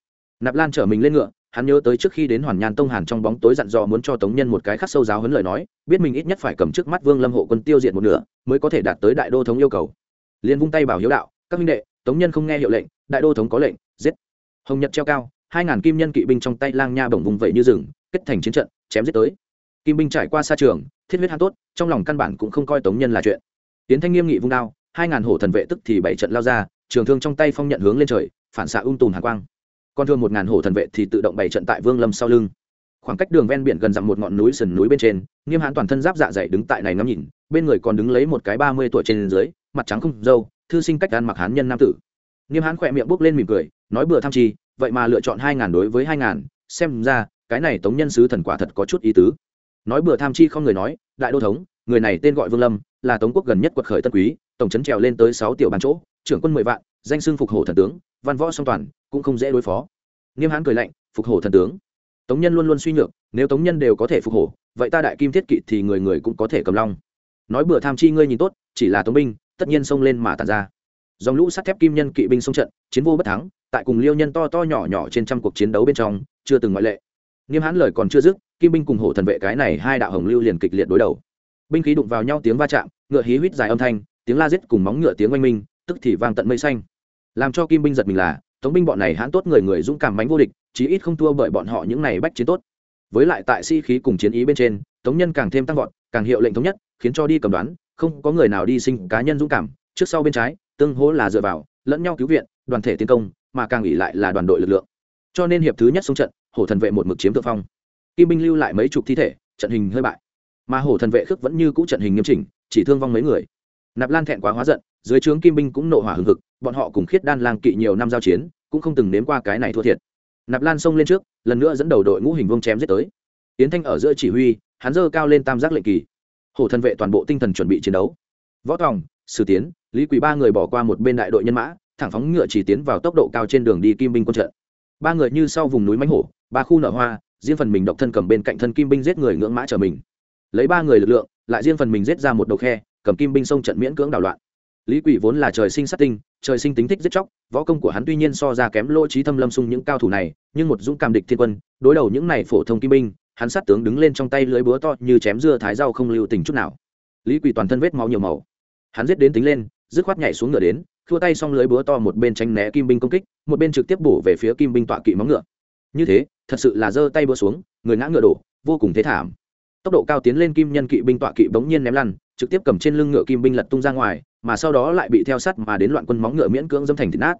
Nạp lan chở mình lên ngựa hắn nhớ tới trước khi đến hoàn nhan tông hàn trong bóng tối dặn dò muốn cho tống nhân một cái khắc sâu giáo huấn lời nói, biết mình ít nhất phải cầm trước mắt vương lâm hộ quân tiêu diệt một nửa, mới có thể đạt tới đại đô thống yêu cầu. Liền vung tay bảo hiếu đạo, các minh đệ, tống nhân không nghe hiệu lệnh, đại đô thống có lệnh, giết. Hồng nhật treo cao, hai ngàn kim nhân kỵ binh trong tay lang nha bổng vùng vẩy như rừng, kết thành chiến trận, chém giết tới. Kim binh trải qua xa trường, thiết huyết hắn tốt, trong lòng căn bản cũng không coi tống nhân là chuyện. Tiến thanh nghiêm nghị vung đao, hai ngàn hổ thần vệ tức thì bảy trận lao ra, trường thương trong tay phong nhận hướng lên trời, phản xạ ung tùn hạ quang còn thương một ngàn hổ thần vệ thì tự động bày trận tại vương lâm sau lưng. Khoảng cách đường ven biển gần dặm một ngọn núi sườn núi bên trên, nghiêm hãn toàn thân giáp dạ dày đứng tại này ngắm nhìn, bên người còn đứng lấy một cái ba mươi tuổi trên dưới, mặt trắng không dâu thư sinh cách ăn mặc hán nhân nam tử. Nghiêm hãn khỏe miệng bốc lên mỉm cười, nói bừa tham chi, vậy mà lựa chọn hai ngàn đối với hai ngàn, xem ra, cái này tống nhân sứ thần quả thật có chút ý tứ. Nói bừa tham chi không người nói, đại đô thống, người này tên gọi vương lâm, là tống quốc gần nhất quật khởi tân quý, tổng trấn trèo lên tới sáu tiểu bàn chỗ, trưởng quân mười vạn danh xưng phục hổ thần tướng, văn võ song toàn, cũng không dễ đối phó. Nghiêm hãn cười lạnh, phục hổ thần tướng. Tống nhân luôn luôn suy nhược, nếu tống nhân đều có thể phục hổ, vậy ta đại kim thiết kỵ thì người người cũng có thể cầm long. Nói bừa tham chi ngươi nhìn tốt, chỉ là tống binh, tất nhiên xông lên mà tàn ra. Dòng lũ sắt thép kim nhân kỵ binh xông trận, chiến vô bất thắng, tại cùng liêu nhân to to nhỏ nhỏ trên trăm cuộc chiến đấu bên trong, chưa từng ngoại lệ. Nghiêm hãn lời còn chưa dứt, kim binh cùng hổ thần vệ cái này hai đạo hồng lưu liền kịch liệt đối đầu. Binh khí đụng vào nhau tiếng va chạm, ngựa hí huýt dài âm thanh, tiếng la giết cùng móng ngựa tiếng oanh minh, tức thì vang tận mây xanh làm cho kim binh giật mình là, tống binh bọn này hãn tốt người người dũng cảm bánh vô địch, chí ít không thua bởi bọn họ những này bách chiến tốt. Với lại tại sĩ、si、khí cùng chiến ý bên trên, tống nhân càng thêm tăng vọt, càng hiệu lệnh thống nhất, khiến cho đi cầm đoán, không có người nào đi sinh cá nhân dũng cảm. Trước sau bên trái, tương hỗ là dựa vào, lẫn nhau cứu viện, đoàn thể tiến công, mà càng ủy lại là đoàn đội lực lượng. Cho nên hiệp thứ nhất xuống trận, hổ thần vệ một mực chiếm thượng phong. Kim binh lưu lại mấy chục thi thể, trận hình hơi bại. Mà hổ thần vệ khước vẫn như cũ trận hình nghiêm chỉnh, chỉ thương vong mấy người. Nạp lan thẹn quá hóa giận dưới trướng kim binh cũng nộ hỏa hừng hực, bọn họ cùng khiết đan lang kỵ nhiều năm giao chiến, cũng không từng nếm qua cái này thua thiệt. Nạp lan xông lên trước, lần nữa dẫn đầu đội ngũ hình vông chém giết tới. Tiến thanh ở giữa chỉ huy, hắn dơ cao lên tam giác lệnh kỳ. Hổ thần vệ toàn bộ tinh thần chuẩn bị chiến đấu. Võ tòng, sử tiến, lý quý ba người bỏ qua một bên đại đội nhân mã, thẳng phóng ngựa chỉ tiến vào tốc độ cao trên đường đi kim binh quân trận. Ba người như sau vùng núi mánh hổ, ba khu nở hoa, riêng phần mình độc thân cầm bên cạnh thân kim binh giết người ngưỡng mã trở mình. Lấy ba người lực lượng, lại riêng phần mình giết ra một đầu khe, cầm kim binh sông trận miễn cưỡng đảo loạn lý quỷ vốn là trời sinh sát tinh, trời sinh tính thích giết chóc, võ công của hắn tuy nhiên so ra kém lỗ trí thâm lâm sung những cao thủ này, nhưng một dũng cảm địch thiên quân, đối đầu những này phổ thông kim binh, hắn sát tướng đứng lên trong tay lưới búa to như chém dưa thái rau không lưu tình chút nào. Lý quỷ toàn thân vết máu nhiều màu. Hắn giết đến tính lên, dứt khoát nhảy xuống ngựa đến thua tay xong lưới búa to một bên tránh né kim binh công kích, một bên trực tiếp bổ về phía kim binh tọa kỵ móng ngựa. Như thế, thật sự là giơ tay búa xuống, người ngã ngựa đổ, vô cùng thế thảm. Tốc độ cao tiến lên kim nhân kỵ binh tọa kỵ bỗng nhiên ném lăn trực tiếp cầm trên lưng ngựa kim binh lật tung ra ngoài, mà sau đó lại bị theo sắt mà đến loạn quân móng ngựa miễn cưỡng dâm thành thịt nát.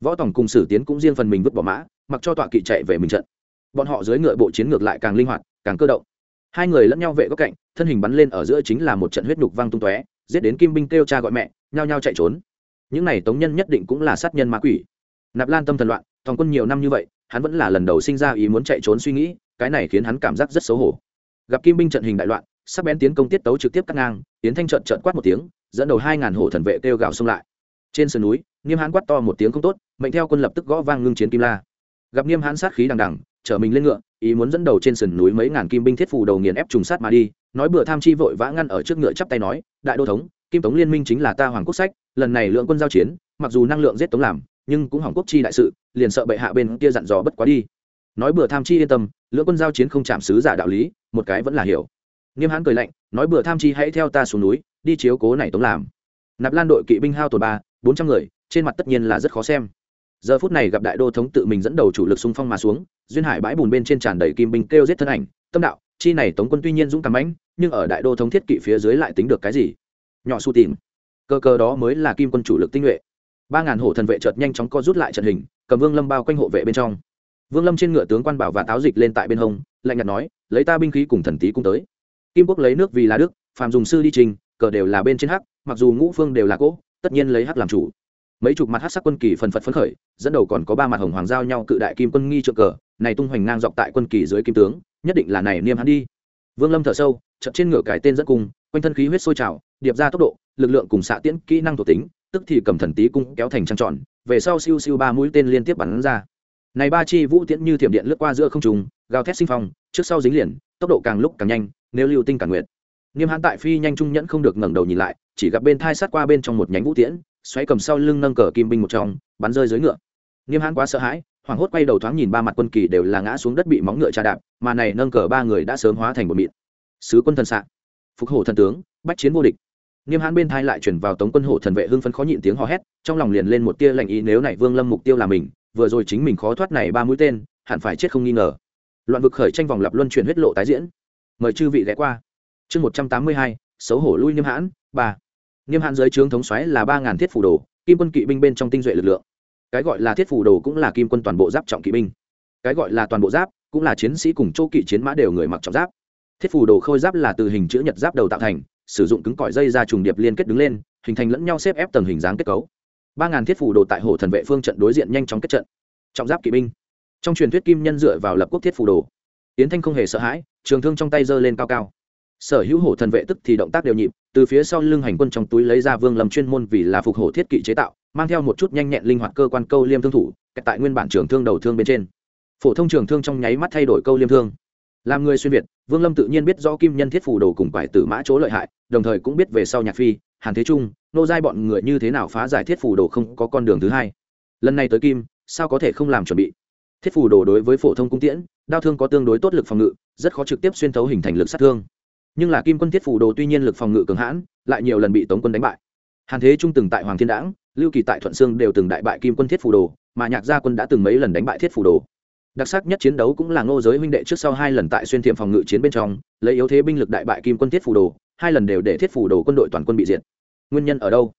Võ tổng cùng sử tiến cũng riêng phần mình vứt bỏ mã, mặc cho tọa kỵ chạy về mình trận. Bọn họ dưới ngựa bộ chiến ngược lại càng linh hoạt, càng cơ động. Hai người lẫn nhau vệ góc cạnh, thân hình bắn lên ở giữa chính là một trận huyết nhục văng tung tóe, giết đến kim binh kêu cha gọi mẹ, nhao nhao chạy trốn. Những này tống nhân nhất định cũng là sát nhân ma quỷ. Nạp lan tâm thần loạn thòng quân nhiều năm như vậy, hắn vẫn là lần đầu sinh ra ý muốn chạy trốn suy nghĩ, cái này khiến hắn cảm giác rất xấu hổ. Gặp kim binh trận hình đại loạn sắc bén tiến công tiết tấu trực tiếp cắt ngang tiến thanh trận trận quát một tiếng, dẫn đầu hai ngàn hổ thần vệ kêu gào xông lại. Trên sườn núi niêm hãn quát to một tiếng không tốt, mệnh theo quân lập tức gõ vang ngưng chiến kim la. Gặp niêm hãn sát khí đằng đằng chở mình lên ngựa, ý muốn dẫn đầu trên sườn núi mấy ngàn kim binh thiết phủ đầu nghiền ép trùng sát mà đi, nói bừa tham chi vội vã ngăn ở trước ngựa chắp tay nói, đại đô thống, kim tống liên minh chính là ta hoàng quốc sách, lần này lượng quân giao chiến, mặc dù năng lượng giết tống làm, nhưng cũng hỏng quốc chi đại sự, liền sợ bệ hạ bên kia dặn dò bất quá đi. Nói bừa tham chi yên tâm, lượng quân giao chiến không chạm sứ giả đạo lý, một cái vẫn là hiểu nghiêm hãn cười lạnh, nói bừa tham chi hãy theo ta xuống núi, đi chiếu cố này tống làm. Nạp lan đội kỵ binh hao tồn ba, bốn trăm người, trên mặt tất nhiên là rất khó xem. Giờ phút này gặp đại đô thống tự mình dẫn đầu chủ lực xung phong mà xuống, duyên hải bãi bùn bên trên tràn đầy kim binh kêu giết thân ảnh, tâm đạo, chi này tống quân tuy nhiên dũng cảm ánh nhưng ở đại đô thống thiết kỵ phía dưới lại tính được cái gì? Nhỏ su tìm. Cơ cơ đó mới là kim quân chủ lực tinh nhuệ. Ba ngàn hổ thần vệ chợt nhanh chóng co rút lại trận hình, cầm vương lâm bao quanh hộ vệ bên trong. Vương lâm trên ngựa tướng quan bảo và táo dịch lên tại bên hông, lạnh nhạt nói, lấy ta binh khí cùng thần tý cung tới kim quốc lấy nước vì là đức, phàm dùng sư đi trình, cờ đều là bên trên hắc, mặc dù ngũ phương đều là cỗ, tất nhiên lấy hắc làm chủ. Mấy chục mặt hắc sắc quân kỳ phần phật phấn khởi, dẫn đầu còn có ba mặt hồng hoàng giao nhau cự đại kim quân nghi trượng cờ, này tung hoành ngang dọc tại quân kỳ dưới kim tướng, nhất định là này niêm hắn đi. Vương lâm thở sâu chậm trên ngựa cải tên dẫn cung, quanh thân khí huyết sôi trào, điệp ra tốc độ, lực lượng cùng xạ tiễn kỹ năng thuộc tính, tức thì cầm thần tí cung kéo thành trăng tròn, về sau siêu siêu ba mũi tên liên tiếp bắn ra. Này ba chi vũ tiễn như thiểm điện lướt qua giữa không trung, gào thét sinh phong, trước sau dính liền, tốc độ càng lúc càng nhanh nếu lưu tinh cản nguyện nghiêm hãn tại phi nhanh trung nhẫn không được ngẩng đầu nhìn lại, chỉ gặp bên thai sát qua bên trong một nhánh vũ tiễn, xoáy cầm sau lưng nâng cờ kim binh một trong, bắn rơi dưới ngựa. Nghiêm hãn quá sợ hãi, hoảng hốt quay đầu thoáng nhìn ba mặt quân kỳ đều là ngã xuống đất bị móng ngựa tra đạp, mà này nâng cờ ba người đã sớm hóa thành một mịn. Sứ quân thần sạ. Phục hổ thần tướng, bách chiến vô địch. Nghiêm hãn bên thai lại chuyển vào tống quân hổ thần vệ hưng phấn khó nhịn tiếng hò hét, trong lòng liền lên một tia lạnh ý nếu này vương lâm mục tiêu là mình, vừa rồi chính mình khó thoát này ba mũi tên, hẳn phải chết không nghi ngờ. Loạn vực khởi tranh vòng lập luân chuyển huyết lộ tái diễn mời chư vị ghé qua. Chương một trăm tám mươi hai, xấu hổ lui niêm hãn, ba. Niêm hãn dưới trướng thống xoáy là ba ngàn thiết phủ đồ, kim quân kỵ binh bên trong tinh duệ lực lượng. Cái gọi là thiết phủ đồ cũng là kim quân toàn bộ giáp trọng kỵ binh. Cái gọi là toàn bộ giáp cũng là chiến sĩ cùng châu kỵ chiến mã đều người mặc trọng giáp. Thiết phủ đồ khôi giáp là từ hình chữ nhật giáp đầu tạo thành, sử dụng cứng cỏi dây ra trùng điệp liên kết đứng lên, hình thành lẫn nhau xếp ép tầng hình dáng kết cấu. ba ngàn thiết phủ đồ tại hồ thần vệ phương trận đối diện nhanh chóng kết trận. Trọng giáp kỵ binh. Trong truyền thuyết kim nhân dựa vào lập quốc thiết phủ đồ. Yến thanh không hề sợ hãi trường thương trong tay giơ lên cao cao. Sở hữu hổ thần vệ tức thì động tác đều nhịp, từ phía sau lưng hành quân trong túi lấy ra vương lâm chuyên môn vì là phục hổ thiết kỵ chế tạo, mang theo một chút nhanh nhẹn linh hoạt cơ quan câu liêm thương thủ tại nguyên bản trường thương đầu thương bên trên. Phổ thông trường thương trong nháy mắt thay đổi câu liêm thương. Làm người xuyên việt, vương lâm tự nhiên biết rõ kim nhân thiết phủ đồ cùng quải tử mã chỗ lợi hại, đồng thời cũng biết về sau nhạc phi, hàn thế trung, nô giai bọn người như thế nào phá giải thiết phủ đồ không có con đường thứ hai. Lần này tới kim, sao có thể không làm chuẩn bị? Thiết phủ đồ đối với phổ thông cung tiễn đao thương có tương đối tốt lực phòng ngự, rất khó trực tiếp xuyên thấu hình thành lực sát thương. Nhưng là kim quân thiết phủ đồ tuy nhiên lực phòng ngự cường hãn, lại nhiều lần bị tống quân đánh bại. Hàn thế trung từng tại hoàng thiên đãng lưu kỳ tại thuận sương đều từng đại bại kim quân thiết phủ đồ, mà nhạc gia quân đã từng mấy lần đánh bại thiết phủ đồ. Đặc sắc nhất chiến đấu cũng là ngô giới huynh đệ trước sau hai lần tại xuyên thiệm phòng ngự chiến bên trong, lấy yếu thế binh lực đại bại kim quân thiết phủ đồ, hai lần đều để thiết phủ đồ quân đội toàn quân bị diệt. Nguyên nhân ở đâu?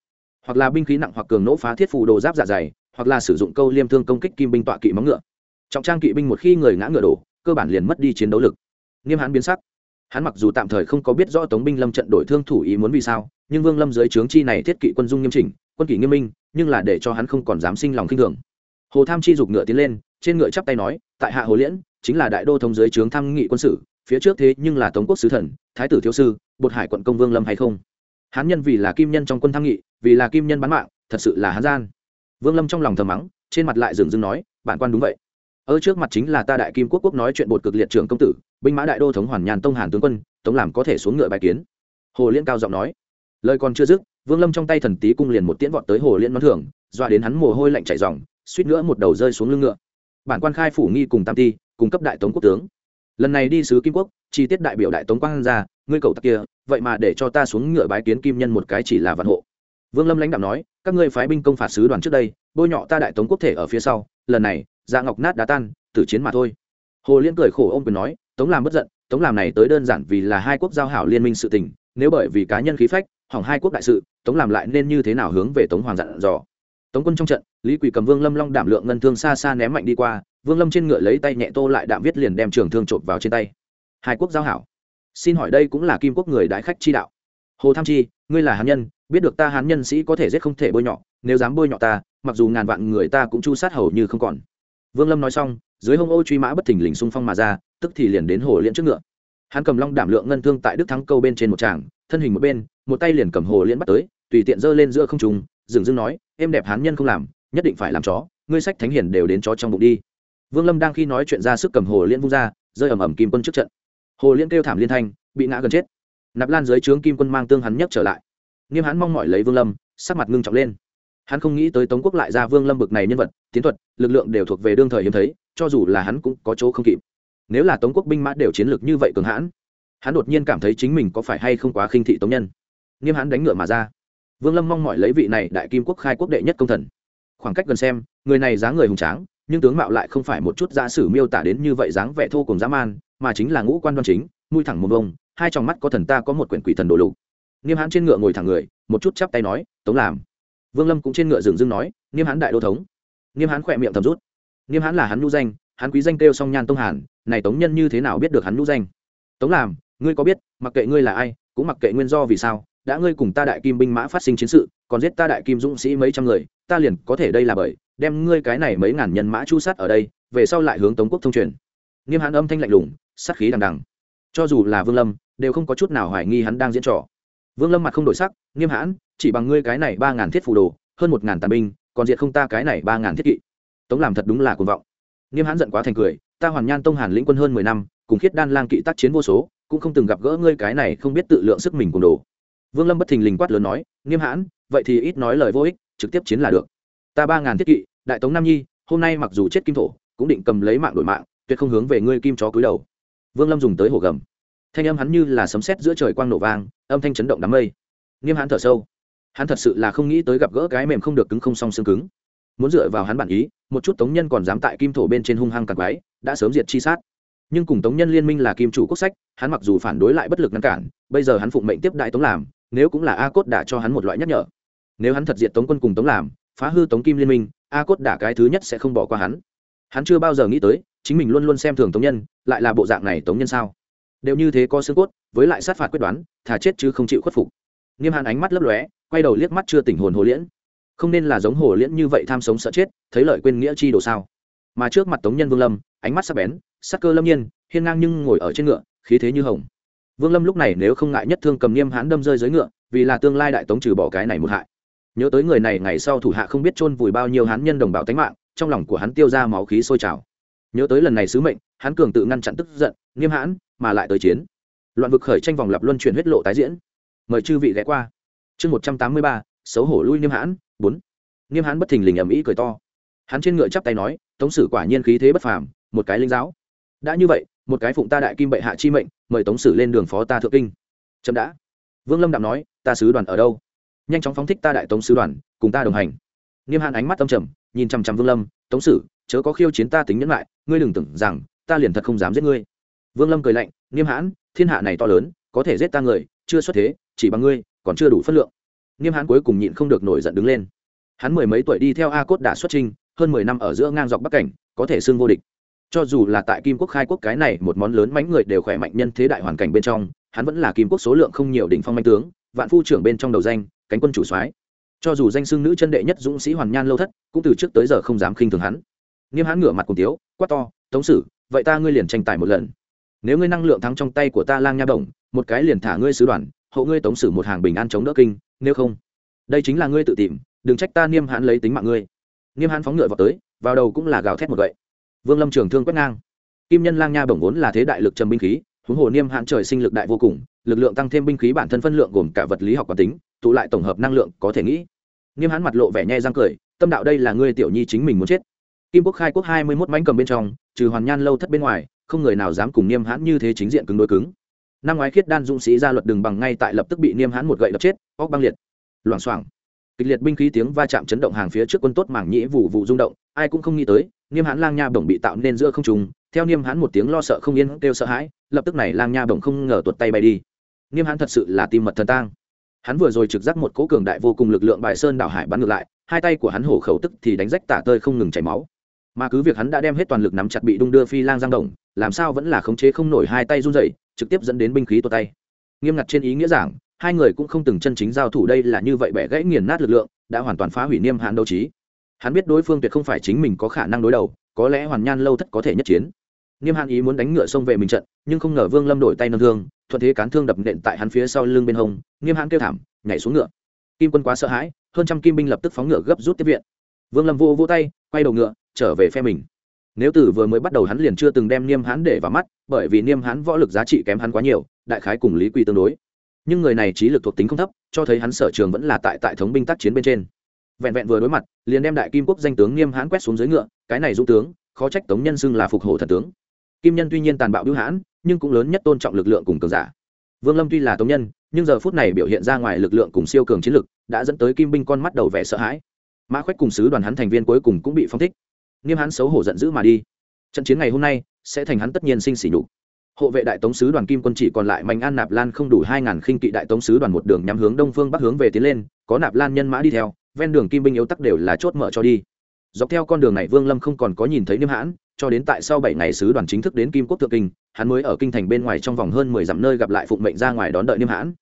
Hoặc là binh khí nặng hoặc cường nỗ phá thiết phủ đồ giáp dạ dày, hoặc là sử dụng câu liêm thương công kích kim binh tọa kỵ móng ngựa trọng trang kỵ binh một khi người ngã ngựa đổ, cơ bản liền mất đi chiến đấu lực. Nghiêm hãn biến sắc. Hắn mặc dù tạm thời không có biết rõ tống binh lâm trận đổi thương thủ ý muốn vì sao, nhưng vương lâm dưới trướng chi này thiết kỵ quân dung nghiêm chỉnh, quân kỷ nghiêm minh, nhưng là để cho hắn không còn dám sinh lòng khinh thường. Hồ tham chi giục ngựa tiến lên, trên ngựa chắp tay nói, tại hạ hồ liễn, chính là đại đô thống dưới trướng tham nghị quân sự, phía trước thế nhưng là tống quốc sứ thần, thái tử thiếu sư, bột hải quận công vương lâm hay không? Hán nhân vì là kim nhân trong quân tham nghị, vì là kim nhân bán mạng, thật sự là hán gian. Vương lâm trong lòng thờ mắng, trên mặt lại dừng dưng nói, bản quan đúng vậy ở trước mặt chính là ta đại kim quốc quốc nói chuyện bột cực liệt trưởng công tử, binh mã đại đô thống hoàn nhàn tông hàn tướng quân, tống làm có thể xuống ngựa bài kiến. Hồ liên cao giọng nói. Lời còn chưa dứt, vương lâm trong tay thần tý cung liền một tiễn vọt tới hồ liên nón thưởng, dọa đến hắn mồ hôi lạnh chảy dòng suýt nữa một đầu rơi xuống lưng ngựa. Bản quan khai phủ nghi cùng tam ti cùng cấp đại tống quốc tướng. Lần này đi sứ kim quốc, chi tiết đại biểu đại tống quang ra ngươi cầu tặc kia, vậy mà để cho ta xuống ngựa bái kiến kim nhân một cái chỉ là vạn hộ. Vương lâm lãnh đạo nói, các ngươi phái binh công phạt sứ đoàn trước đây, bôi nhọ ta đại tống quốc thể ở phía sau, lần này dạ ngọc nát đá tan, tử chiến mà thôi. Hồ liên cười khổ ô m quyền nói, tống làm bất giận, tống làm này tới đơn giản vì là hai quốc giao hảo liên minh sự tình, nếu bởi vì cá nhân khí phách, hỏng hai quốc đại sự, tống làm lại nên như thế nào hướng về tống hoàng dặn dò? Tống quân trong trận, lý quỳ cầm vương lâm long đảm lượng ngân thương xa xa ném mạnh đi qua, vương lâm trên ngựa lấy tay nhẹ tô lại đạm viết liền đem trường thương trộm vào trên tay. Hai quốc giao hảo. Xin hỏi đây cũng là kim quốc người đại khách chi đạo? Hồ tham chi, ngươi là hán nhân, biết được ta hán nhân sĩ có thể giết không thể bôi nhọ, nếu dám bôi nhọ ta, mặc dù ngàn vạn người ta cũng chu sát hầu như không còn vương lâm nói xong, dưới hông ô truy mã bất thình lình xung phong mà ra, tức thì liền đến hồ liễn trước ngựa. Hắn cầm long đảm lượng ngân thương tại đức thắng câu bên trên một tràng, thân hình một bên, một tay liền cầm hồ liên bắt tới, tùy tiện giơ lên giữa không trùng dừng dưng nói, em đẹp hán nhân không làm, nhất định phải làm chó, ngươi sách thánh hiền đều đến chó trong bụng đi. Vương lâm đang khi nói chuyện ra sức cầm hồ liên vung ra, rơi ầm ầm kim quân trước trận. Hồ liên kêu thảm liên thanh, bị ngã gần chết. Nạp lan dưới trướng kim quân mang tương hắn nhấc trở lại. Nghiêm hắn mong mỏi lấy vương lâm, sắc mặt ngưng trọng lên hắn không nghĩ tới tống quốc lại ra vương lâm bực này nhân vật, tiến thuật, lực lượng đều thuộc về đương thời hiếm thấy, cho dù là hắn cũng có chỗ không kịp. Nếu là tống quốc binh mã đều chiến lược như vậy cường hãn, hắn đột nhiên cảm thấy chính mình có phải hay không quá khinh thị tống nhân. Nghiêm hắn đánh ngựa mà ra. Vương lâm mong mỏi lấy vị này đại kim quốc khai quốc đệ nhất công thần. Khoảng cách gần xem, người này dáng người hùng tráng, nhưng tướng mạo lại không phải một chút giả sử miêu tả đến như vậy dáng vẻ thô cùng dã man, mà chính là ngũ quan đoan chính, mũi thẳng một vông, hai trong mắt có thần ta có một quyển quỷ thần đồ lục. Nghiêm hãn trên ngựa ngồi thẳng người, một chút chắp tay nói, tống làm vương lâm cũng trên ngựa dừng dưng nói Niêm hãn đại đô thống. Niêm hãn khỏe miệng thầm rút. Niêm hãn là hắn nhu danh, hắn quý danh kêu song nhan tông hàn, này tống nhân như thế nào biết được hắn nhu danh? Tống làm, ngươi có biết, mặc kệ ngươi là ai, cũng mặc kệ nguyên do vì sao, đã ngươi cùng ta đại kim binh mã phát sinh chiến sự, còn giết ta đại kim dũng sĩ mấy trăm người, ta liền có thể đây là bởi, đem ngươi cái này mấy ngàn nhân mã chu sát ở đây, về sau lại hướng tống quốc thông truyền. Niêm hãn âm thanh lạnh lùng, sát khí đằng đằng. Cho dù là vương lâm, đều không có chút nào hoài nghi hắn đang diễn trò vương lâm mặt không đổi sắc, nghiêm hãn, chỉ bằng ngươi cái này ba ngàn thiết phù đồ, hơn một ngàn tàn binh, còn diệt không ta cái này ba ngàn thiết kỵ. Tống làm thật đúng là cuồng vọng. Nghiêm hãn giận quá thành cười, ta hoàn nhan tông hàn lĩnh quân hơn mười năm, cùng khiết đan lang kỵ tác chiến vô số, cũng không từng gặp gỡ ngươi cái này không biết tự lượng sức mình cùng đồ. Vương lâm bất thình lình quát lớn nói, nghiêm hãn, vậy thì ít nói lời vô ích, trực tiếp chiến là được. Ta ba ngàn thiết kỵ, đại tống nam nhi, hôm nay mặc dù chết kim thổ, cũng định cầm lấy mạng đổi mạng, tuyệt không hướng về ngươi kim chó cúi đầu. Vương lâm dùng tới hổ gầm thanh âm hắn như là sấm sét giữa trời quang nổ vang, âm thanh chấn động đám mây. Nghiêm hắn thở sâu. Hắn thật sự là không nghĩ tới gặp gỡ cái mềm không được cứng không song xương cứng. Muốn dựa vào hắn bản ý, một chút tống nhân còn dám tại kim thổ bên trên hung hăng càng quái, đã sớm diệt chi sát. Nhưng cùng tống nhân liên minh là kim chủ quốc sách, hắn mặc dù phản đối lại bất lực ngăn cản, bây giờ hắn phụng mệnh tiếp đại tống làm, nếu cũng là a cốt đã cho hắn một loại nhắc nhở. Nếu hắn thật diệt tống quân cùng tống làm, phá hư tống kim liên minh, a cốt đã cái thứ nhất sẽ không bỏ qua hắn. Hắn chưa bao giờ nghĩ tới, chính mình luôn luôn xem thường tống nhân, lại là bộ dạng này tống nhân sao? Đều như thế có xương cốt, với lại sát phạt quyết đoán, thà chết chứ không chịu khuất phục. Nghiêm hàn ánh mắt lấp lóe, quay đầu liếc mắt chưa tỉnh hồn hồ liễn. Không nên là giống hồ liễn như vậy tham sống sợ chết, thấy lợi quên nghĩa chi đồ sao? Mà trước mặt tống nhân vương lâm, ánh mắt sắc bén, sắc cơ lâm nhiên, hiên ngang nhưng ngồi ở trên ngựa, khí thế như hồng. Vương lâm lúc này nếu không ngại nhất thương cầm niêm hãn đâm rơi dưới ngựa, vì là tương lai đại tống trừ bỏ cái này một hại. Nhớ tới người này ngày sau thủ hạ không biết chôn vùi bao nhiêu hán nhân đồng bào tánh mạng, trong lòng của hắn tiêu ra máu khí sôi trào. Nhớ tới lần này sứ mệnh hắn cường tự ngăn chặn tức giận, nghiêm hãn, mà lại tới chiến. Loạn vực khởi tranh vòng lập luân chuyển huyết lộ tái diễn. Mời chư vị ghé qua. Chương một trăm tám mươi ba, xấu hổ lui nghiêm hãn, bốn. Nghiêm hãn bất thình lình ầm ĩ cười to. Hắn trên ngựa chắp tay nói, tống sử quả nhiên khí thế bất phàm, một cái linh giáo. Đã như vậy, một cái phụng ta đại kim bệ hạ chi mệnh, mời tống sử lên đường phó ta thượng kinh. Chậm đã. Vương lâm đạm nói, ta sứ đoàn ở đâu? Nhanh chóng phóng thích ta đại tống sứ đoàn, cùng ta đồng hành. Nghiêm hãn ánh mắt tâm trầm, nhìn chằm chằm vương lâm, tống sử, chớ có khiêu chiến ta tính nhẫn lại, ngươi đừng tưởng rằng ta liền thật không dám giết ngươi. Vương lâm cười lạnh, nghiêm hãn, thiên hạ này to lớn, có thể giết ta người, chưa xuất thế, chỉ bằng ngươi, còn chưa đủ phất lượng. Nghiêm hãn cuối cùng nhịn không được nổi giận đứng lên. Hắn mười mấy tuổi đi theo a cốt đã xuất trinh hơn mười năm ở giữa ngang dọc bắc cảnh, có thể xưng vô địch. Cho dù là tại kim quốc khai quốc cái này, một món lớn mánh người đều khỏe mạnh nhân thế đại hoàn cảnh bên trong, hắn vẫn là kim quốc số lượng không nhiều đỉnh phong manh tướng, vạn phu trưởng bên trong đầu danh, cánh quân chủ soái. Cho dù danh xưng nữ chân đệ nhất dũng sĩ hoàn nhan lâu thất, cũng từ trước tới giờ không dám khinh thường hắn. Nghiêm hãn ngửa mặt cùng tiếu, quát to, tống sử vậy ta ngươi liền tranh tài một lần. Nếu ngươi năng lượng thắng trong tay của ta lang nha bổng một cái liền thả ngươi sứ đoàn, hộ ngươi tống sử một hàng bình an chống đỡ kinh, nếu không, đây chính là ngươi tự tìm, đừng trách ta niêm hãn lấy tính mạng ngươi. Niêm hãn phóng ngựa vào tới, vào đầu cũng là gào thét một vậy vương lâm trường thương quét ngang. Kim nhân lang nha bổng vốn là thế đại lực trầm binh khí, huống hồ niêm hãn trời sinh lực đại vô cùng, lực lượng tăng thêm binh khí bản thân phân lượng gồm cả vật lý học quán tính, tụ lại tổng hợp năng lượng có thể nghĩ. Niêm hãn mặt lộ vẻ nhai răng cười, tâm đạo đây là ngươi tiểu nhi chính mình muốn chết. Kim quốc khai quốc hai mươi mốt mánh cầm bên trong trừ hoàn nhan lâu thất bên ngoài, không người nào dám cùng niêm hãn như thế chính diện cứng đối cứng. Năm ngoái khiết đan dũng sĩ ra luật đường bằng ngay tại lập tức bị niêm hãn một gậy đập chết, óc băng liệt. Loảng xoảng. Kịch liệt binh khí tiếng va chạm chấn động hàng phía trước quân tốt mảng nhĩ vụ vụ rung động, ai cũng không nghĩ tới, niêm hãn lang nha bổng bị tạo nên giữa không trùng theo niêm hãn một tiếng lo sợ không yên kêu sợ hãi, lập tức này lang nha bổng không ngờ tuột tay bay đi. Niêm hãn thật sự là tim mật thần tang. Hắn vừa rồi trực giác một cỗ cường đại vô cùng lực lượng bài sơn đảo hải bắn ngược lại, hai tay của hắn hổ khẩu tức thì đánh rách tả tơi không ngừng chảy máu mà cứ việc hắn đã đem hết toàn lực nắm chặt bị đung đưa phi lang giang đồng, làm sao vẫn là khống chế không nổi hai tay run dậy trực tiếp dẫn đến binh khí tuột tay. Nghiêm ngặt trên ý nghĩa giảng, hai người cũng không từng chân chính giao thủ đây là như vậy bẻ gãy nghiền nát lực lượng, đã hoàn toàn phá hủy niêm hạn đấu trí. Hắn biết đối phương tuyệt không phải chính mình có khả năng đối đầu, có lẽ hoàn nhan lâu thất có thể nhất chiến. Niêm hãn ý muốn đánh ngựa xông về mình trận, nhưng không ngờ vương lâm đổi tay nâng thương, thuận thế cán thương đập nện tại hắn phía sau lưng bên hông nghiêm hãn kêu thảm, nhảy xuống ngựa. Kim quân quá sợ hãi, hơn trăm kim binh lập tức phóng ngựa gấp rút tiếp viện. Vương lâm vô vô tay, quay đầu ngựa trở về phe mình. Nếu từ vừa mới bắt đầu hắn liền chưa từng đem niêm hán để vào mắt, bởi vì niêm hán võ lực giá trị kém hắn quá nhiều, đại khái cùng lý quy tương đối. Nhưng người này trí lực thuộc tính không thấp, cho thấy hắn sở trường vẫn là tại tại thống binh tác chiến bên trên. Vẹn vẹn vừa đối mặt, liền đem đại kim quốc danh tướng niêm hán quét xuống dưới ngựa, cái này dũng tướng, khó trách tống nhân xưng là phục hộ thần tướng. Kim nhân tuy nhiên tàn bạo hữu hãn, nhưng cũng lớn nhất tôn trọng lực lượng cùng cường giả. Vương lâm tuy là tống nhân, nhưng giờ phút này biểu hiện ra ngoài lực lượng cùng siêu cường chiến lực, đã dẫn tới kim binh con mắt đầu vẻ sợ hãi. Mã khoách cùng sứ đoàn hắn thành viên cuối cùng cũng bị phong thích nghiêm hắn xấu hổ giận dữ mà đi. Trận chiến ngày hôm nay sẽ thành hắn tất nhiên sinh sỉ nhục. Hộ vệ đại tống sứ đoàn kim quân chỉ còn lại mạnh an nạp lan không đủ hai ngàn khinh kỵ đại tống sứ đoàn một đường nhắm hướng đông phương bắc hướng về tiến lên, có nạp lan nhân mã đi theo, ven đường kim binh yếu tắc đều là chốt mở cho đi. Dọc theo con đường này vương lâm không còn có nhìn thấy niêm hãn, cho đến tại sau bảy ngày sứ đoàn chính thức đến kim quốc thượng kinh, hắn mới ở kinh thành bên ngoài trong vòng hơn mười dặm nơi gặp lại phụng mệnh ra ngoài đón đợi niêm hãn.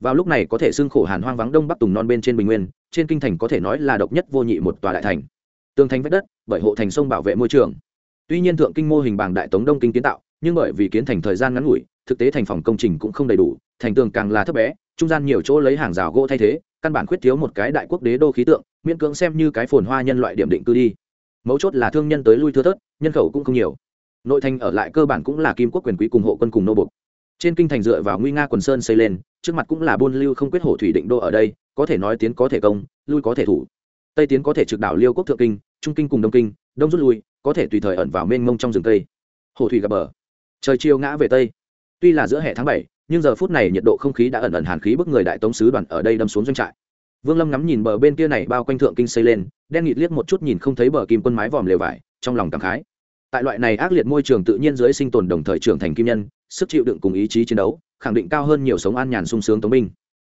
Vào lúc này có thể xưng khổ hàn hoang vắng đông bắc tùng non bên trên bình nguyên, trên kinh thành có thể nói là độc nhất vô nhị một tòa đại thành. Tường thành vách đất, bởi hộ thành sông bảo vệ môi trường. Tuy nhiên thượng kinh mô hình bảng đại tống đông kinh kiến tạo, nhưng bởi vì kiến thành thời gian ngắn ngủi, thực tế thành phòng công trình cũng không đầy đủ, thành tường càng là thấp bé, trung gian nhiều chỗ lấy hàng rào gỗ thay thế, căn bản khuyết thiếu một cái đại quốc đế đô khí tượng, miễn cưỡng xem như cái phồn hoa nhân loại điểm định cư đi. Mấu chốt là thương nhân tới lui thưa thớt, nhân khẩu cũng không nhiều. Nội thành ở lại cơ bản cũng là kim quốc quyền quý cùng hộ quân cùng nô bục trên kinh thành dựa vào nguy nga quần sơn xây lên, trước mặt cũng là buôn lưu không quyết hổ thủy định đô ở đây, có thể nói tiến có thể công, lui có thể thủ tây tiến có thể trực đảo liêu quốc thượng kinh, trung kinh cùng đông kinh, đông rút lui, có thể tùy thời ẩn vào mênh mông trong rừng tây. Hồ thủy gặp bờ. Trời chiều ngã về tây. Tuy là giữa hè tháng bảy, nhưng giờ phút này nhiệt độ không khí đã ẩn ẩn hàn khí bức người đại tống sứ đoàn ở đây đâm xuống doanh trại. Vương lâm ngắm nhìn bờ bên kia này bao quanh thượng kinh xây lên, đen nghịt liếc một chút nhìn không thấy bờ kim quân mái vòm lều vải, trong lòng cảm khái. Tại loại này ác liệt môi trường tự nhiên dưới sinh tồn đồng thời trưởng thành kim nhân, sức chịu đựng cùng ý chí chiến đấu, khẳng định cao hơn nhiều sống an nhàn sung sướng tống binh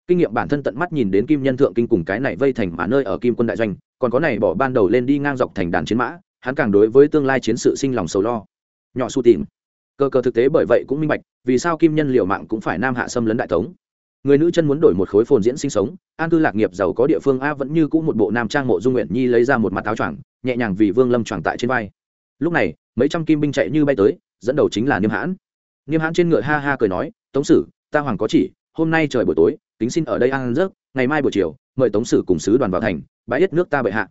kinh nghiệm bản thân tận mắt nhìn đến kim nhân thượng kinh cùng cái này vây thành mà nơi ở kim quân đại doanh, còn có này bỏ ban đầu lên đi ngang dọc thành đàn chiến mã, hắn càng đối với tương lai chiến sự sinh lòng sầu lo. Nhỏ su tìm. Cơ cơ thực tế bởi vậy cũng minh bạch, vì sao kim nhân liệu mạng cũng phải nam hạ xâm lấn đại tống người nữ chân muốn đổi một khối phồn diễn sinh sống, an cư lạc nghiệp giàu có địa phương a vẫn như cũ một bộ nam trang mộ dung nguyện nhi lấy ra một mặt áo choàng, nhẹ nhàng vì vương lâm choàng tại trên vai. Lúc này, mấy trăm kim binh chạy như bay tới, dẫn đầu chính là niêm hãn. Niêm hãn trên ngựa ha ha cười nói, tống sử, ta hoàng có chỉ, hôm nay trời buổi tối tính xin ở đây ăn rớt, ngày mai buổi chiều, mời tống sử cùng sứ đoàn vào thành, bãi yết nước ta bệ hạ.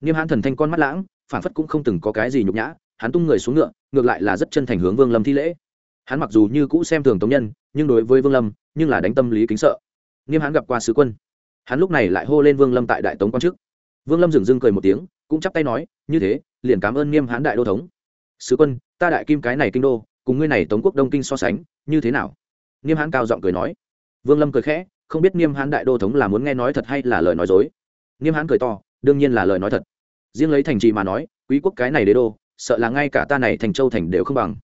Niêm hãn thần thanh con mắt lãng phản phất cũng không từng có cái gì nhục nhã, hắn tung người xuống ngựa, ngược lại là rất chân thành hướng vương lâm thi lễ. Hắn mặc dù như cũ xem thường tống nhân, nhưng đối với vương lâm, nhưng là đánh tâm lý kính sợ. Nghiêm hãn gặp qua sứ quân. Hắn lúc này lại hô lên vương lâm tại đại tống quan chức. Vương lâm dừng dưng cười một tiếng, cũng chắp tay nói, như thế, liền cảm ơn nghiêm hãn đại đô thống. Sứ quân, ta đại kim cái này kinh đô, cùng ngươi này tống quốc đông kinh so sánh, như thế nào? Nghiêm hãn cao giọng cười nói. Vương lâm cười khẽ không biết Niêm Hán đại đô thống là muốn nghe nói thật hay là lời nói dối. Niêm Hán cười to, đương nhiên là lời nói thật. Riêng lấy thành trì mà nói, quý quốc cái này đế đô, sợ là ngay cả ta này thành châu thành đều không bằng.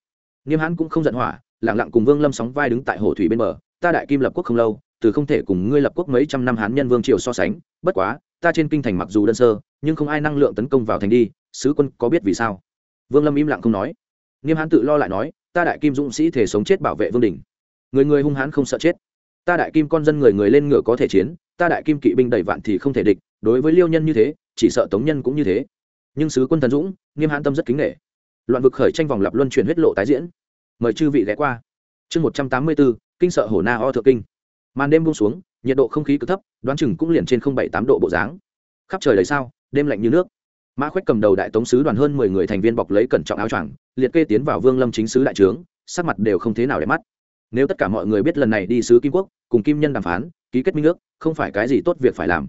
Niêm Hán cũng không giận hỏa, lặng lặng cùng vương lâm sóng vai đứng tại hồ thủy bên bờ, ta đại kim lập quốc không lâu, từ không thể cùng ngươi lập quốc mấy trăm năm hán nhân vương triều so sánh, bất quá, ta trên kinh thành mặc dù đơn sơ, nhưng không ai năng lượng tấn công vào thành đi, sứ quân có biết vì sao? Vương lâm im lặng không nói. Niêm Hán tự lo lại nói, ta đại kim dũng sĩ thể sống chết bảo vệ vương đình. Người người hung hãn không sợ chết ta đại kim con dân người người lên ngựa có thể chiến, ta đại kim kỵ binh đầy vạn thì không thể địch, đối với liêu nhân như thế, chỉ sợ tống nhân cũng như thế. Nhưng sứ quân thần dũng, nghiêm hãn tâm rất kính nghệ loạn vực khởi tranh vòng lập luân chuyển huyết lộ tái diễn. Mời chư vị ghé qua. Chương một trăm tám mươi bốn kinh sợ hổ na o thượng kinh. Màn đêm buông xuống, nhiệt độ không khí cực thấp, đoán chừng cũng liền trên không bảy tám độ bộ dáng. Khắp trời đầy sao, đêm lạnh như nước. Mã khoách cầm đầu đại tống sứ đoàn hơn mười người thành viên bọc lấy cẩn trọng áo choàng, liệt kê tiến vào vương lâm chính sứ đại trướng, sắc mặt đều không thế nào để mắt nếu tất cả mọi người biết lần này đi sứ kim quốc, cùng kim nhân đàm phán, ký kết minh ước, không phải cái gì tốt việc phải làm.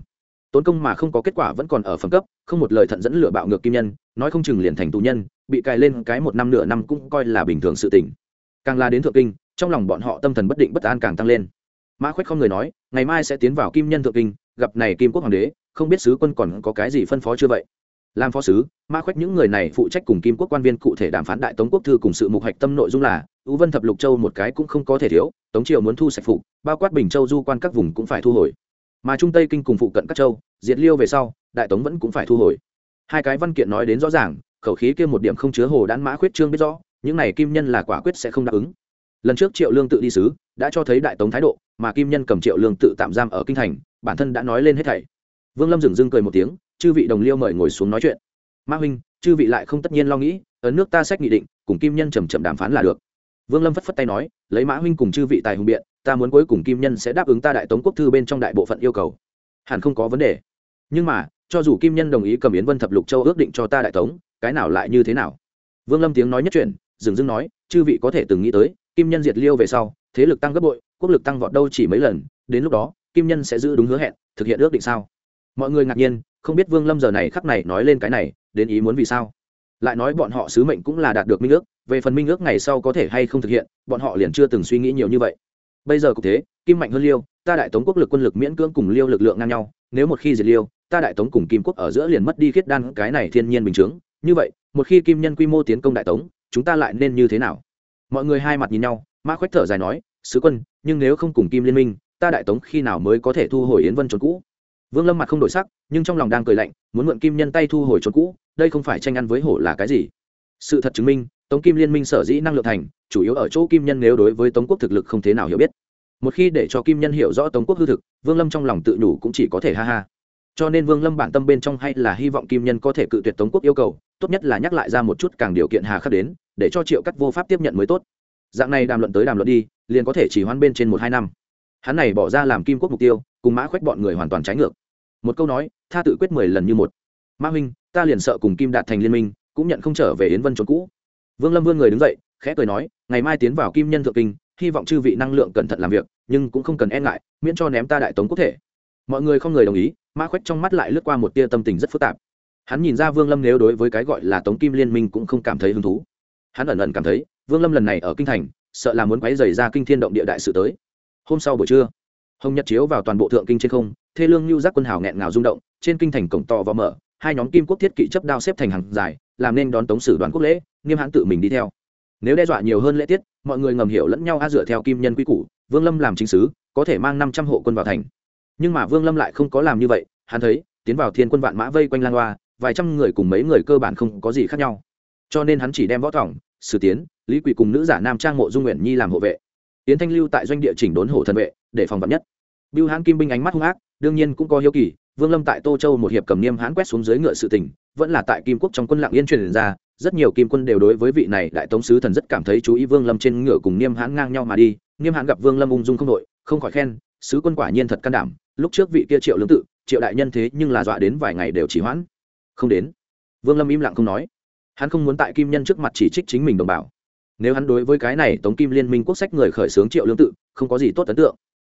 Tốn công mà không có kết quả vẫn còn ở phẩm cấp, không một lời thận dẫn lựa bạo ngược kim nhân, nói không chừng liền thành tù nhân, bị cài lên cái một năm nửa năm cũng coi là bình thường sự tình. Càng là đến thượng kinh, trong lòng bọn họ tâm thần bất định bất an càng tăng lên. Mã khoách không người nói, ngày mai sẽ tiến vào kim nhân thượng kinh, gặp này kim quốc hoàng đế, không biết sứ quân còn có cái gì phân phó chưa vậy? Làm phó sứ, ma khoách những người này phụ trách cùng kim quốc quan viên cụ thể đàm phán đại tống quốc thư cùng sự mục hạch tâm nội dung là ưu vân thập lục châu một cái cũng không có thể thiếu, tống triều muốn thu sạch phụ, bao quát bình châu du quan các vùng cũng phải thu hồi. Mà trung tây kinh cùng phụ cận các châu, diệt liêu về sau, đại tống vẫn cũng phải thu hồi. Hai cái văn kiện nói đến rõ ràng, khẩu khí kia một điểm không chứa hồ đan mã khuyết trương biết rõ, những này kim nhân là quả quyết sẽ không đáp ứng. Lần trước triệu lương tự đi sứ, đã cho thấy đại tống thái độ, mà kim nhân cầm triệu lương tự tạm giam ở kinh thành, bản thân đã nói lên hết thảy. Vương lâm dừng dưng cười một tiếng chư vị đồng liêu mời ngồi xuống nói chuyện. Mã huynh chư vị lại không tất nhiên lo nghĩ ấn nước ta sách nghị định cùng kim nhân chầm chậm đàm phán là được. Vương lâm phất phất tay nói lấy mã huynh cùng chư vị tài hùng biện ta muốn cuối cùng kim nhân sẽ đáp ứng ta đại tống quốc thư bên trong đại bộ phận yêu cầu. Hẳn không có vấn đề. Nhưng mà cho dù kim nhân đồng ý cầm yến vân thập lục châu ước định cho ta đại tống cái nào lại như thế nào? Vương lâm tiếng nói nhất truyền, dừng dưng nói chư vị có thể từng nghĩ tới kim nhân diệt liêu về sau thế lực tăng gấp bội quốc lực tăng vọt đâu chỉ mấy lần đến lúc đó kim nhân sẽ giữ đúng hứa hẹn thực hiện ước định sao? Mọi người ngạc nhiên không biết vương lâm giờ này khắc này nói lên cái này, đến ý muốn vì sao? Lại nói bọn họ sứ mệnh cũng là đạt được minh ước, về phần minh ước ngày sau có thể hay không thực hiện, bọn họ liền chưa từng suy nghĩ nhiều như vậy. Bây giờ cũng thế, kim mạnh hơn liêu, ta đại tống quốc lực quân lực miễn cưỡng cùng liêu lực lượng ngang nhau, nếu một khi diệt liêu, ta đại tống cùng kim quốc ở giữa liền mất đi khiết đan, cái này thiên nhiên bình chướng. Như vậy, một khi kim nhân quy mô tiến công đại tống, chúng ta lại nên như thế nào? Mọi người hai mặt nhìn nhau, mã khoách thở dài nói, sứ quân, nhưng nếu không cùng kim liên minh, ta đại tống khi nào mới có thể thu hồi yến vân trốn cũ? Vương lâm mặt không đổi sắc, nhưng trong lòng đang cười lạnh, muốn mượn kim nhân tay thu hồi trốn cũ, đây không phải tranh ăn với hổ là cái gì? Sự thật chứng minh, tống kim liên minh sở dĩ năng lượng thành, chủ yếu ở chỗ kim nhân nếu đối với tống quốc thực lực không thế nào hiểu biết. Một khi để cho kim nhân hiểu rõ tống quốc hư thực, vương lâm trong lòng tự đủ cũng chỉ có thể ha ha. Cho nên vương lâm bản tâm bên trong hay là hy vọng kim nhân có thể cự tuyệt tống quốc yêu cầu, tốt nhất là nhắc lại ra một chút càng điều kiện hà khắc đến, để cho triệu cắt vô pháp tiếp nhận mới tốt. Dạng này đàm luận tới đàm luận đi, liền có thể chỉ hoãn bên trên một hai năm. Hắn này bỏ ra làm kim quốc mục tiêu, cùng mã khoách bọn người hoàn toàn trái ngược một câu nói, tha tự quyết mười lần như một. Mã huynh, ta liền sợ cùng kim đạt thành liên minh, cũng nhận không trở về yến vân trốn cũ. Vương lâm vươn người đứng dậy, khẽ cười nói, ngày mai tiến vào kim nhân thượng kinh, hy vọng chư vị năng lượng cẩn thận làm việc, nhưng cũng không cần e ngại, miễn cho ném ta đại tống quốc thể. Mọi người không người đồng ý mã khoách trong mắt lại lướt qua một tia tâm tình rất phức tạp. Hắn nhìn ra vương lâm nếu đối với cái gọi là tống kim liên minh cũng không cảm thấy hứng thú. Hắn ẩn ẩn cảm thấy, vương lâm lần này ở kinh thành, sợ là muốn quấy dày ra kinh thiên động địa đại sự tới. Hôm sau buổi trưa, hồng nhật chiếu vào toàn bộ thượng kinh trên không thê lương lưu giác quân hào nghẹn ngào rung động, trên kinh thành cổng to và mở, hai nhóm kim quốc thiết kỵ chấp đao xếp thành hàng dài, làm nên đón tống sử đoàn quốc lễ, nghiêm hãn tự mình đi theo. Nếu đe dọa nhiều hơn lễ tiết, mọi người ngầm hiểu lẫn nhau a dựa theo kim nhân quy củ, vương lâm làm chính sứ, có thể mang năm trăm hộ quân vào thành. Nhưng mà vương lâm lại không có làm như vậy, hắn thấy, tiến vào thiên quân vạn mã vây quanh lan hoa, vài trăm người cùng mấy người cơ bản không có gì khác nhau. Cho nên hắn chỉ đem võ thỏng, sử tiến, lý quỳ cùng nữ giả nam trang mộ dung nguyện nhi làm hộ vệ. Tiến thanh lưu tại doanh địa chỉnh đốn hổ thần vệ, để phòng vật nhất. Bưu Hán Kim binh ánh mắt hung ác, đương nhiên cũng có hiếu kỳ, Vương Lâm tại Tô Châu một hiệp cầm niêm hãn quét xuống dưới ngựa sự tình, vẫn là tại Kim Quốc trong quân lặng yên truyền ra, rất nhiều kim quân đều đối với vị này đại tống sứ thần rất cảm thấy chú ý Vương Lâm trên ngựa cùng niêm hãn ngang nhau mà đi, niêm hãn gặp Vương Lâm ung dung không đội, không khỏi khen, sứ quân quả nhiên thật can đảm, lúc trước vị kia Triệu Lương tự, Triệu đại nhân thế nhưng là dọa đến vài ngày đều chỉ hoãn. Không đến. Vương Lâm im lặng không nói. Hắn không muốn tại kim nhân trước mặt chỉ trích chính mình đồng bào. Nếu hắn đối với cái này Tống Kim Liên minh quốc sách người khởi xướng Triệu Lương tự, không có gì tốt ấn tượng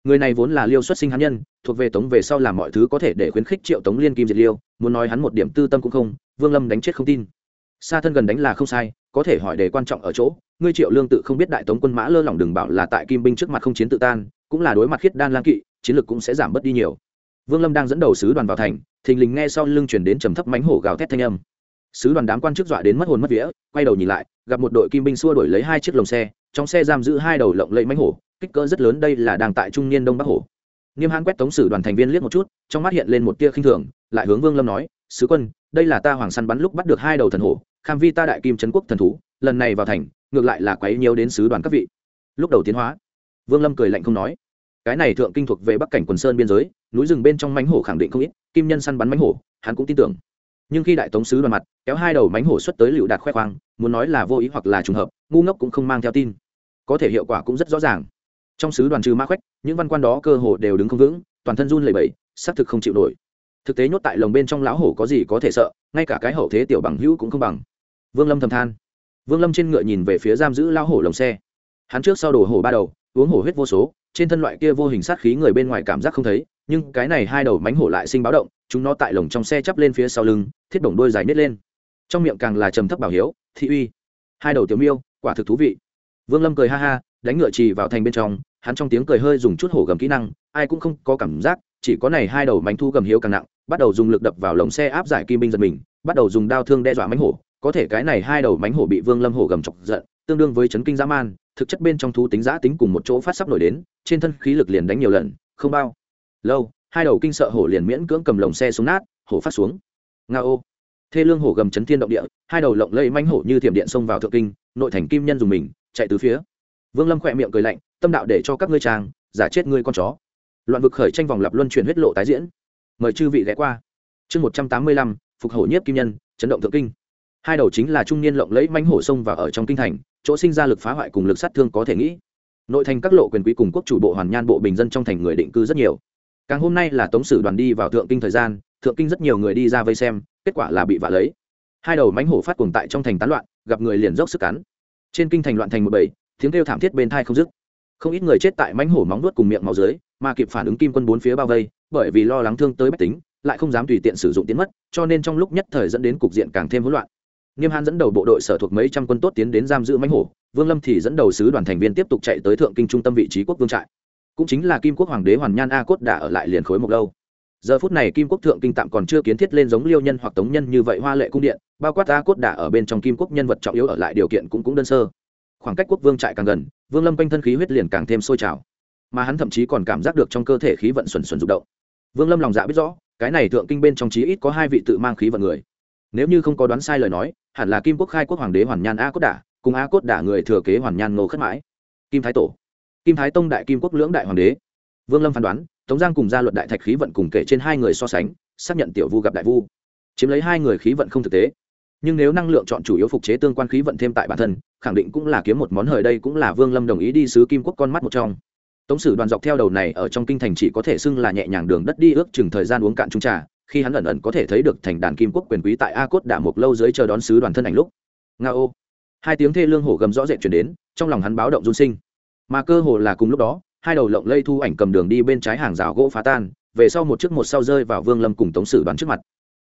người này vốn là liêu xuất sinh hắn nhân, thuộc về tống về sau làm mọi thứ có thể để khuyến khích triệu tống liên kim diệt liêu, muốn nói hắn một điểm tư tâm cũng không, vương lâm đánh chết không tin. Xa thân gần đánh là không sai, có thể hỏi đề quan trọng ở chỗ, ngươi triệu lương tự không biết đại tống quân mã lơ lỏng đừng bảo là tại kim binh trước mặt không chiến tự tan, cũng là đối mặt khiết đan lang kỵ, chiến lược cũng sẽ giảm bớt đi nhiều. Vương lâm đang dẫn đầu sứ đoàn vào thành, thình lình nghe sau lưng chuyển đến trầm thấp mánh hổ gào thét thanh âm. Sứ đoàn đám quan chức dọa đến mất hồn mất vía, quay đầu nhìn lại, gặp một đội kim binh xua đổi lấy hai chiếc lồng xe, trong xe giam giữ hai đầu lộng lẫy mánh hổ kích cỡ rất lớn, đây là đang tại trung niên đông bắc hổ nghiêm hãn quét tống sử đoàn thành viên liếc một chút, trong mắt hiện lên một tia khinh thường, lại hướng vương lâm nói, sứ quân, đây là ta hoàng săn bắn lúc bắt được hai đầu thần hổ, kham vi ta đại kim trấn quốc thần thú, lần này vào thành, ngược lại là quấy nhiều đến sứ đoàn các vị. Lúc đầu tiến hóa, vương lâm cười lạnh không nói, cái này thượng kinh thuộc về bắc cảnh quần sơn biên giới, núi rừng bên trong mánh hổ khẳng định không ít, kim nhân săn bắn mánh hổ, hắn cũng tin tưởng. Nhưng khi đại tống sứ đoàn mặt, kéo hai đầu mánh hổ xuất tới lựu đạt khoe khoang, muốn nói là vô ý hoặc là trùng hợp, ngu ngốc cũng không mang theo tin. Có thể hiệu quả cũng rất rõ ràng trong sứ đoàn trừ ma khoách những văn quan đó cơ hồ đều đứng không vững, toàn thân run lẩy bẩy, xác thực không chịu nổi. Thực tế nhốt tại lồng bên trong lão hổ có gì có thể sợ, ngay cả cái hậu thế tiểu bằng hữu cũng không bằng. Vương lâm thầm than. Vương lâm trên ngựa nhìn về phía giam giữ lão hổ lồng xe. Hắn trước sau đổ hổ ba đầu, uống hổ huyết vô số, trên thân loại kia vô hình sát khí người bên ngoài cảm giác không thấy, nhưng cái này hai đầu mánh hổ lại sinh báo động, chúng nó tại lồng trong xe chắp lên phía sau lưng, thiết động đôi dài nết lên. Trong miệng càng là trầm thấp bảo hiếu, thị uy, hai đầu tiểu miêu, quả thực thú vị. Vương lâm cười ha ha đánh ngựa trì vào thành bên trong, hắn trong tiếng cười hơi dùng chút hổ gầm kỹ năng, ai cũng không có cảm giác, chỉ có này hai đầu mánh thu gầm hiếu càng nặng, bắt đầu dùng lực đập vào lồng xe áp giải kim binh giật mình, bắt đầu dùng đao thương đe dọa mánh hổ, có thể cái này hai đầu mánh hổ bị vương lâm hổ gầm chọc giận, tương đương với chấn kinh dã man, thực chất bên trong thú tính giã tính cùng một chỗ phát sắp nổi đến, trên thân khí lực liền đánh nhiều lần, không bao lâu, hai đầu kinh sợ hổ liền miễn cưỡng cầm lồng xe xuống nát, hổ phát xuống. Nga ô thê lương hổ gầm chấn thiên động địa, hai đầu lộng lây manh hổ như thiểm điện xông vào thượng kinh, nội thành kim nhân dùng mình, chạy từ phía vương lâm khỏe miệng cười lạnh, tâm đạo để cho các ngươi trang, giả chết ngươi con chó. Loạn vực khởi tranh vòng lập luân chuyển huyết lộ tái diễn. Mời chư vị ghé qua. Chương một trăm tám mươi lăm, phục hổ nhiếp kim nhân, chấn động thượng kinh. Hai đầu chính là trung niên lộng lẫy mánh hổ sông và ở trong kinh thành, chỗ sinh ra lực phá hoại cùng lực sát thương có thể nghĩ. Nội thành các lộ quyền quý cùng quốc chủ bộ hoàn nhan bộ bình dân trong thành người định cư rất nhiều. Càng hôm nay là tống sử đoàn đi vào thượng kinh thời gian, thượng kinh rất nhiều người đi ra vây xem, kết quả là bị vạ lấy. Hai đầu mánh hổ phát cuồng tại trong thành tán loạn, gặp người liền dốc sức cắn. Trên kinh thành loạn thành một bảy tiếng kêu thảm thiết bên thai không dứt. Không ít người chết tại mánh hổ móng nuốt cùng miệng máu dưới, mà kịp phản ứng kim quân bốn phía bao vây, bởi vì lo lắng thương tới bách tính, lại không dám tùy tiện sử dụng tiến mất, cho nên trong lúc nhất thời dẫn đến cục diện càng thêm hỗn loạn. Nghiêm hãn dẫn đầu bộ đội sở thuộc mấy trăm quân tốt tiến đến giam giữ mánh hổ, vương lâm thì dẫn đầu sứ đoàn thành viên tiếp tục chạy tới thượng kinh trung tâm vị trí quốc vương trại. Cũng chính là kim quốc hoàng đế hoàn nhan a cốt đã ở lại liền khối một lâu. Giờ phút này kim quốc thượng kinh tạm còn chưa kiến thiết lên giống liêu nhân hoặc tống nhân như vậy hoa lệ cung điện, bao quát a cốt đã ở bên trong kim quốc nhân vật trọng yếu ở lại điều kiện cũng cũng đơn sơ khoảng cách quốc vương trại càng gần, vương lâm quanh thân khí huyết liền càng thêm sôi trào. Mà hắn thậm chí còn cảm giác được trong cơ thể khí vận xuẩn xuẩn rụng động. Vương lâm lòng dạ biết rõ, cái này thượng kinh bên trong chí ít có hai vị tự mang khí vận người. Nếu như không có đoán sai lời nói, hẳn là kim quốc khai quốc hoàng đế hoàn nhan a cốt đả, cùng a cốt đả người thừa kế hoàn nhan ngô khất mãi. Kim thái tổ. Kim thái tông đại kim quốc lưỡng đại hoàng đế. Vương lâm phán đoán, tống giang cùng gia luật đại thạch khí vận cùng kể trên hai người so sánh, xác nhận tiểu vu gặp đại vu. Chiếm lấy hai người khí vận không thực tế. Nhưng nếu năng lượng chọn chủ yếu phục chế tương quan khí vận thêm tại bản thân khẳng định cũng là kiếm một món hời đây cũng là vương lâm đồng ý đi sứ kim quốc con mắt một trong. Tống sử đoàn dọc theo đầu này ở trong kinh thành chỉ có thể xưng là nhẹ nhàng đường đất đi ước chừng thời gian uống cạn trung trà, khi hắn ẩn ẩn có thể thấy được thành đàn kim quốc quyền quý tại a cốt đả một lâu dưới chờ đón sứ đoàn thân ảnh lúc. Nga ô. Hai tiếng thê lương hổ gầm rõ rệt chuyển đến, trong lòng hắn báo động run sinh. Mà cơ hồ là cùng lúc đó, hai đầu lộng lây thu ảnh cầm đường đi bên trái hàng rào gỗ phá tan, về sau một chiếc một sau rơi vào vương lâm cùng tống sử đoàn trước mặt.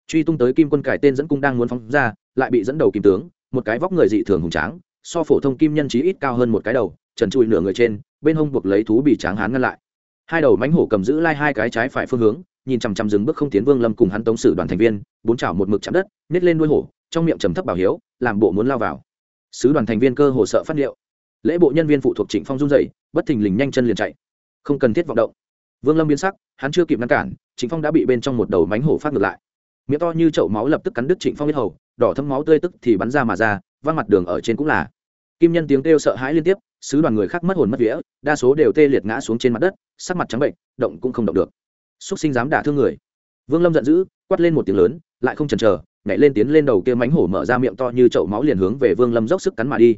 Truy tung tới kim quân cải tên dẫn cung đang muốn phóng ra, lại bị dẫn đầu kim tướng, một cái vóc người dị thường hùng tráng so phổ thông kim nhân trí ít cao hơn một cái đầu trần trụi nửa người trên bên hông buộc lấy thú bị tráng hán ngăn lại. Hai đầu mánh hổ cầm giữ lai hai cái trái phải phương hướng nhìn chằm chằm dừng bước không tiến vương lâm cùng hắn tống sử đoàn thành viên bốn chảo một mực chạm đất nhét lên đuôi hổ trong miệng trầm thấp bảo hiếu làm bộ muốn lao vào. Sứ đoàn thành viên cơ hồ sợ phát liệu, lễ bộ nhân viên phụ thuộc trịnh phong run dậy bất thình lình nhanh chân liền chạy. Không cần thiết vọng động. Vương lâm biến sắc hắn chưa kịp ngăn cản trịnh phong đã bị bên trong một đầu mánh hổ phát ngược lại. Miệng to như chậu máu lập tức cắn đứt trịnh phong biết hầu đỏ thấm máu tươi tức thì bắn ra mà ra văng mặt đường ở trên cũng là. Kim nhân tiếng kêu sợ hãi liên tiếp, sứ đoàn người khác mất hồn mất vía, đa số đều tê liệt ngã xuống trên mặt đất, sắc mặt trắng bệnh, động cũng không động được. Xúc sinh dám đả thương người. Vương lâm giận dữ, quát lên một tiếng lớn, lại không chần chờ, nhảy lên tiến lên đầu kia mánh hổ mở ra miệng to như chậu máu liền hướng về vương lâm dốc sức cắn mà đi.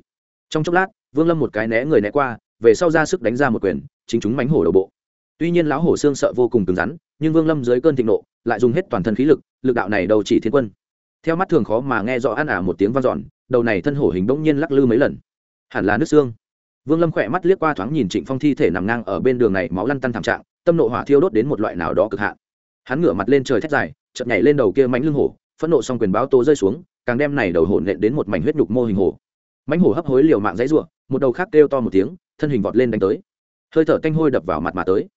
Trong chốc lát, vương lâm một cái né người né qua, về sau ra sức đánh ra một quyền, chính chúng mánh hổ đầu bộ. Tuy nhiên lão hổ xương sợ vô cùng cứng rắn, nhưng vương lâm dưới cơn thịnh nộ, lại dùng hết toàn thân khí lực lực đạo này đầu chỉ thiên quân. Theo mắt thường khó mà nghe rõ ăn ả một tiếng vang dọn đầu này thân hổ hình bỗng nhiên lắc lư mấy lần. Hẳn là nước xương. Vương lâm khỏe mắt liếc qua thoáng nhìn trịnh phong thi thể nằm ngang ở bên đường này máu lăn tăn thảm trạng, tâm nộ hỏa thiêu đốt đến một loại nào đó cực hạn. Hắn ngửa mặt lên trời thét dài chậm nhảy lên đầu kia mánh lưng hổ, phẫn nộ xong quyền báo tố rơi xuống, càng đem này đầu hổ nện đến một mảnh huyết nhục mô hình hổ. Mánh hổ hấp hối liều mạng dãy ruộng một đầu khác kêu to một tiếng, thân hình vọt lên đánh tới. Hơi thở canh hôi đập vào mặt mà tới.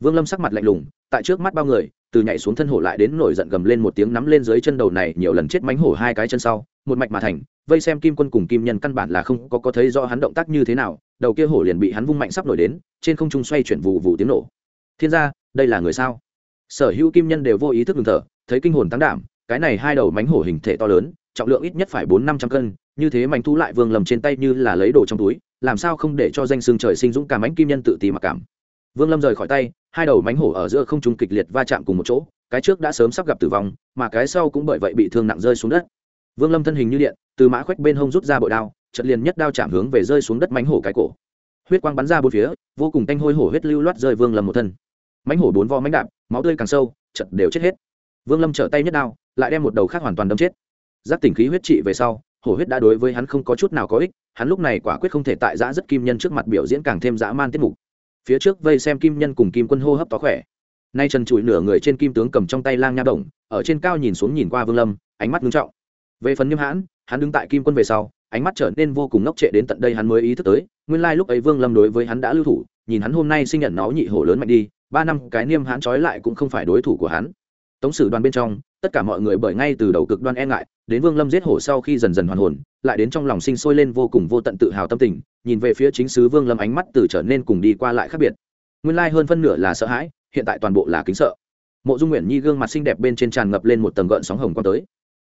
Vương lâm sắc mặt lạnh lùng tại trước mắt bao người, từ nhảy xuống thân hổ lại đến nổi giận gầm lên một tiếng nắm lên dưới chân đầu này, nhiều lần chết mánh hổ hai cái chân sau, một mạch mà thành, vây xem kim quân cùng kim nhân căn bản là không có có thấy do hắn động tác như thế nào, đầu kia hổ liền bị hắn vung mạnh sắp nổi đến, trên không trung xoay chuyển vụ vụ tiếng nổ. Thiên gia, đây là người sao? Sở hữu kim nhân đều vô ý thức ngừng thở, thấy kinh hồn tăng đảm, cái này hai đầu mánh hổ hình thể to lớn, trọng lượng ít nhất phải bốn năm trăm cân, như thế mánh thu lại vương lầm trên tay như là lấy đồ trong túi, làm sao không để cho danh xương trời sinh dũng cảm mánh kim nhân tự ti mặc cảm? Vương lâm rời khỏi tay, hai đầu mánh hổ ở giữa không trung kịch liệt va chạm cùng một chỗ, cái trước đã sớm sắp gặp tử vong, mà cái sau cũng bởi vậy bị thương nặng rơi xuống đất. Vương lâm thân hình như điện, từ mã khoách bên hông rút ra bội đao chật liền nhất đao chạm hướng về rơi xuống đất mánh hổ cái cổ. Huyết quang bắn ra bốn phía, vô cùng tanh hôi hổ huyết lưu loát rơi vương lâm một thân. Mánh hổ bốn vo mánh đạp, máu tươi càng sâu chật đều chết hết. Vương lâm trở tay nhất đao, lại đem một đầu khác hoàn toàn đâm chết. Giác tỉnh khí huyết trị về sau, hổ huyết đã đối với hắn không có chút nào có ích, hắn lúc này quả quyết không thể tại giã rất kim nhân trước mặt biểu diễn càng thêm dã man tiết mục phía trước vây xem kim nhân cùng kim quân hô hấp tó khỏe. Nay trần trụi nửa người trên kim tướng cầm trong tay lang nha đồng, ở trên cao nhìn xuống nhìn qua vương lâm, ánh mắt ngưng trọng. Về phần nghiêm hãn, hắn đứng tại kim quân về sau, ánh mắt trở nên vô cùng ngốc trệ đến tận đây hắn mới ý thức tới, nguyên lai lúc ấy vương lâm đối với hắn đã lưu thủ, nhìn hắn hôm nay sinh nhận nó nhị hổ lớn mạnh đi, ba năm cái niêm hãn trói lại cũng không phải đối thủ của hắn tống sử đoàn bên trong, tất cả mọi người bởi ngay từ đầu cực đoan e ngại, đến vương lâm giết hổ sau khi dần dần hoàn hồn, lại đến trong lòng sinh sôi lên vô cùng vô tận tự hào tâm tình, nhìn về phía chính sứ vương lâm ánh mắt từ trở nên cùng đi qua lại khác biệt. Nguyên lai hơn phân nửa là sợ hãi, hiện tại toàn bộ là kính sợ. Mộ dung nguyện nhi gương mặt xinh đẹp bên trên tràn ngập lên một tầng gợn sóng hồng quang tới.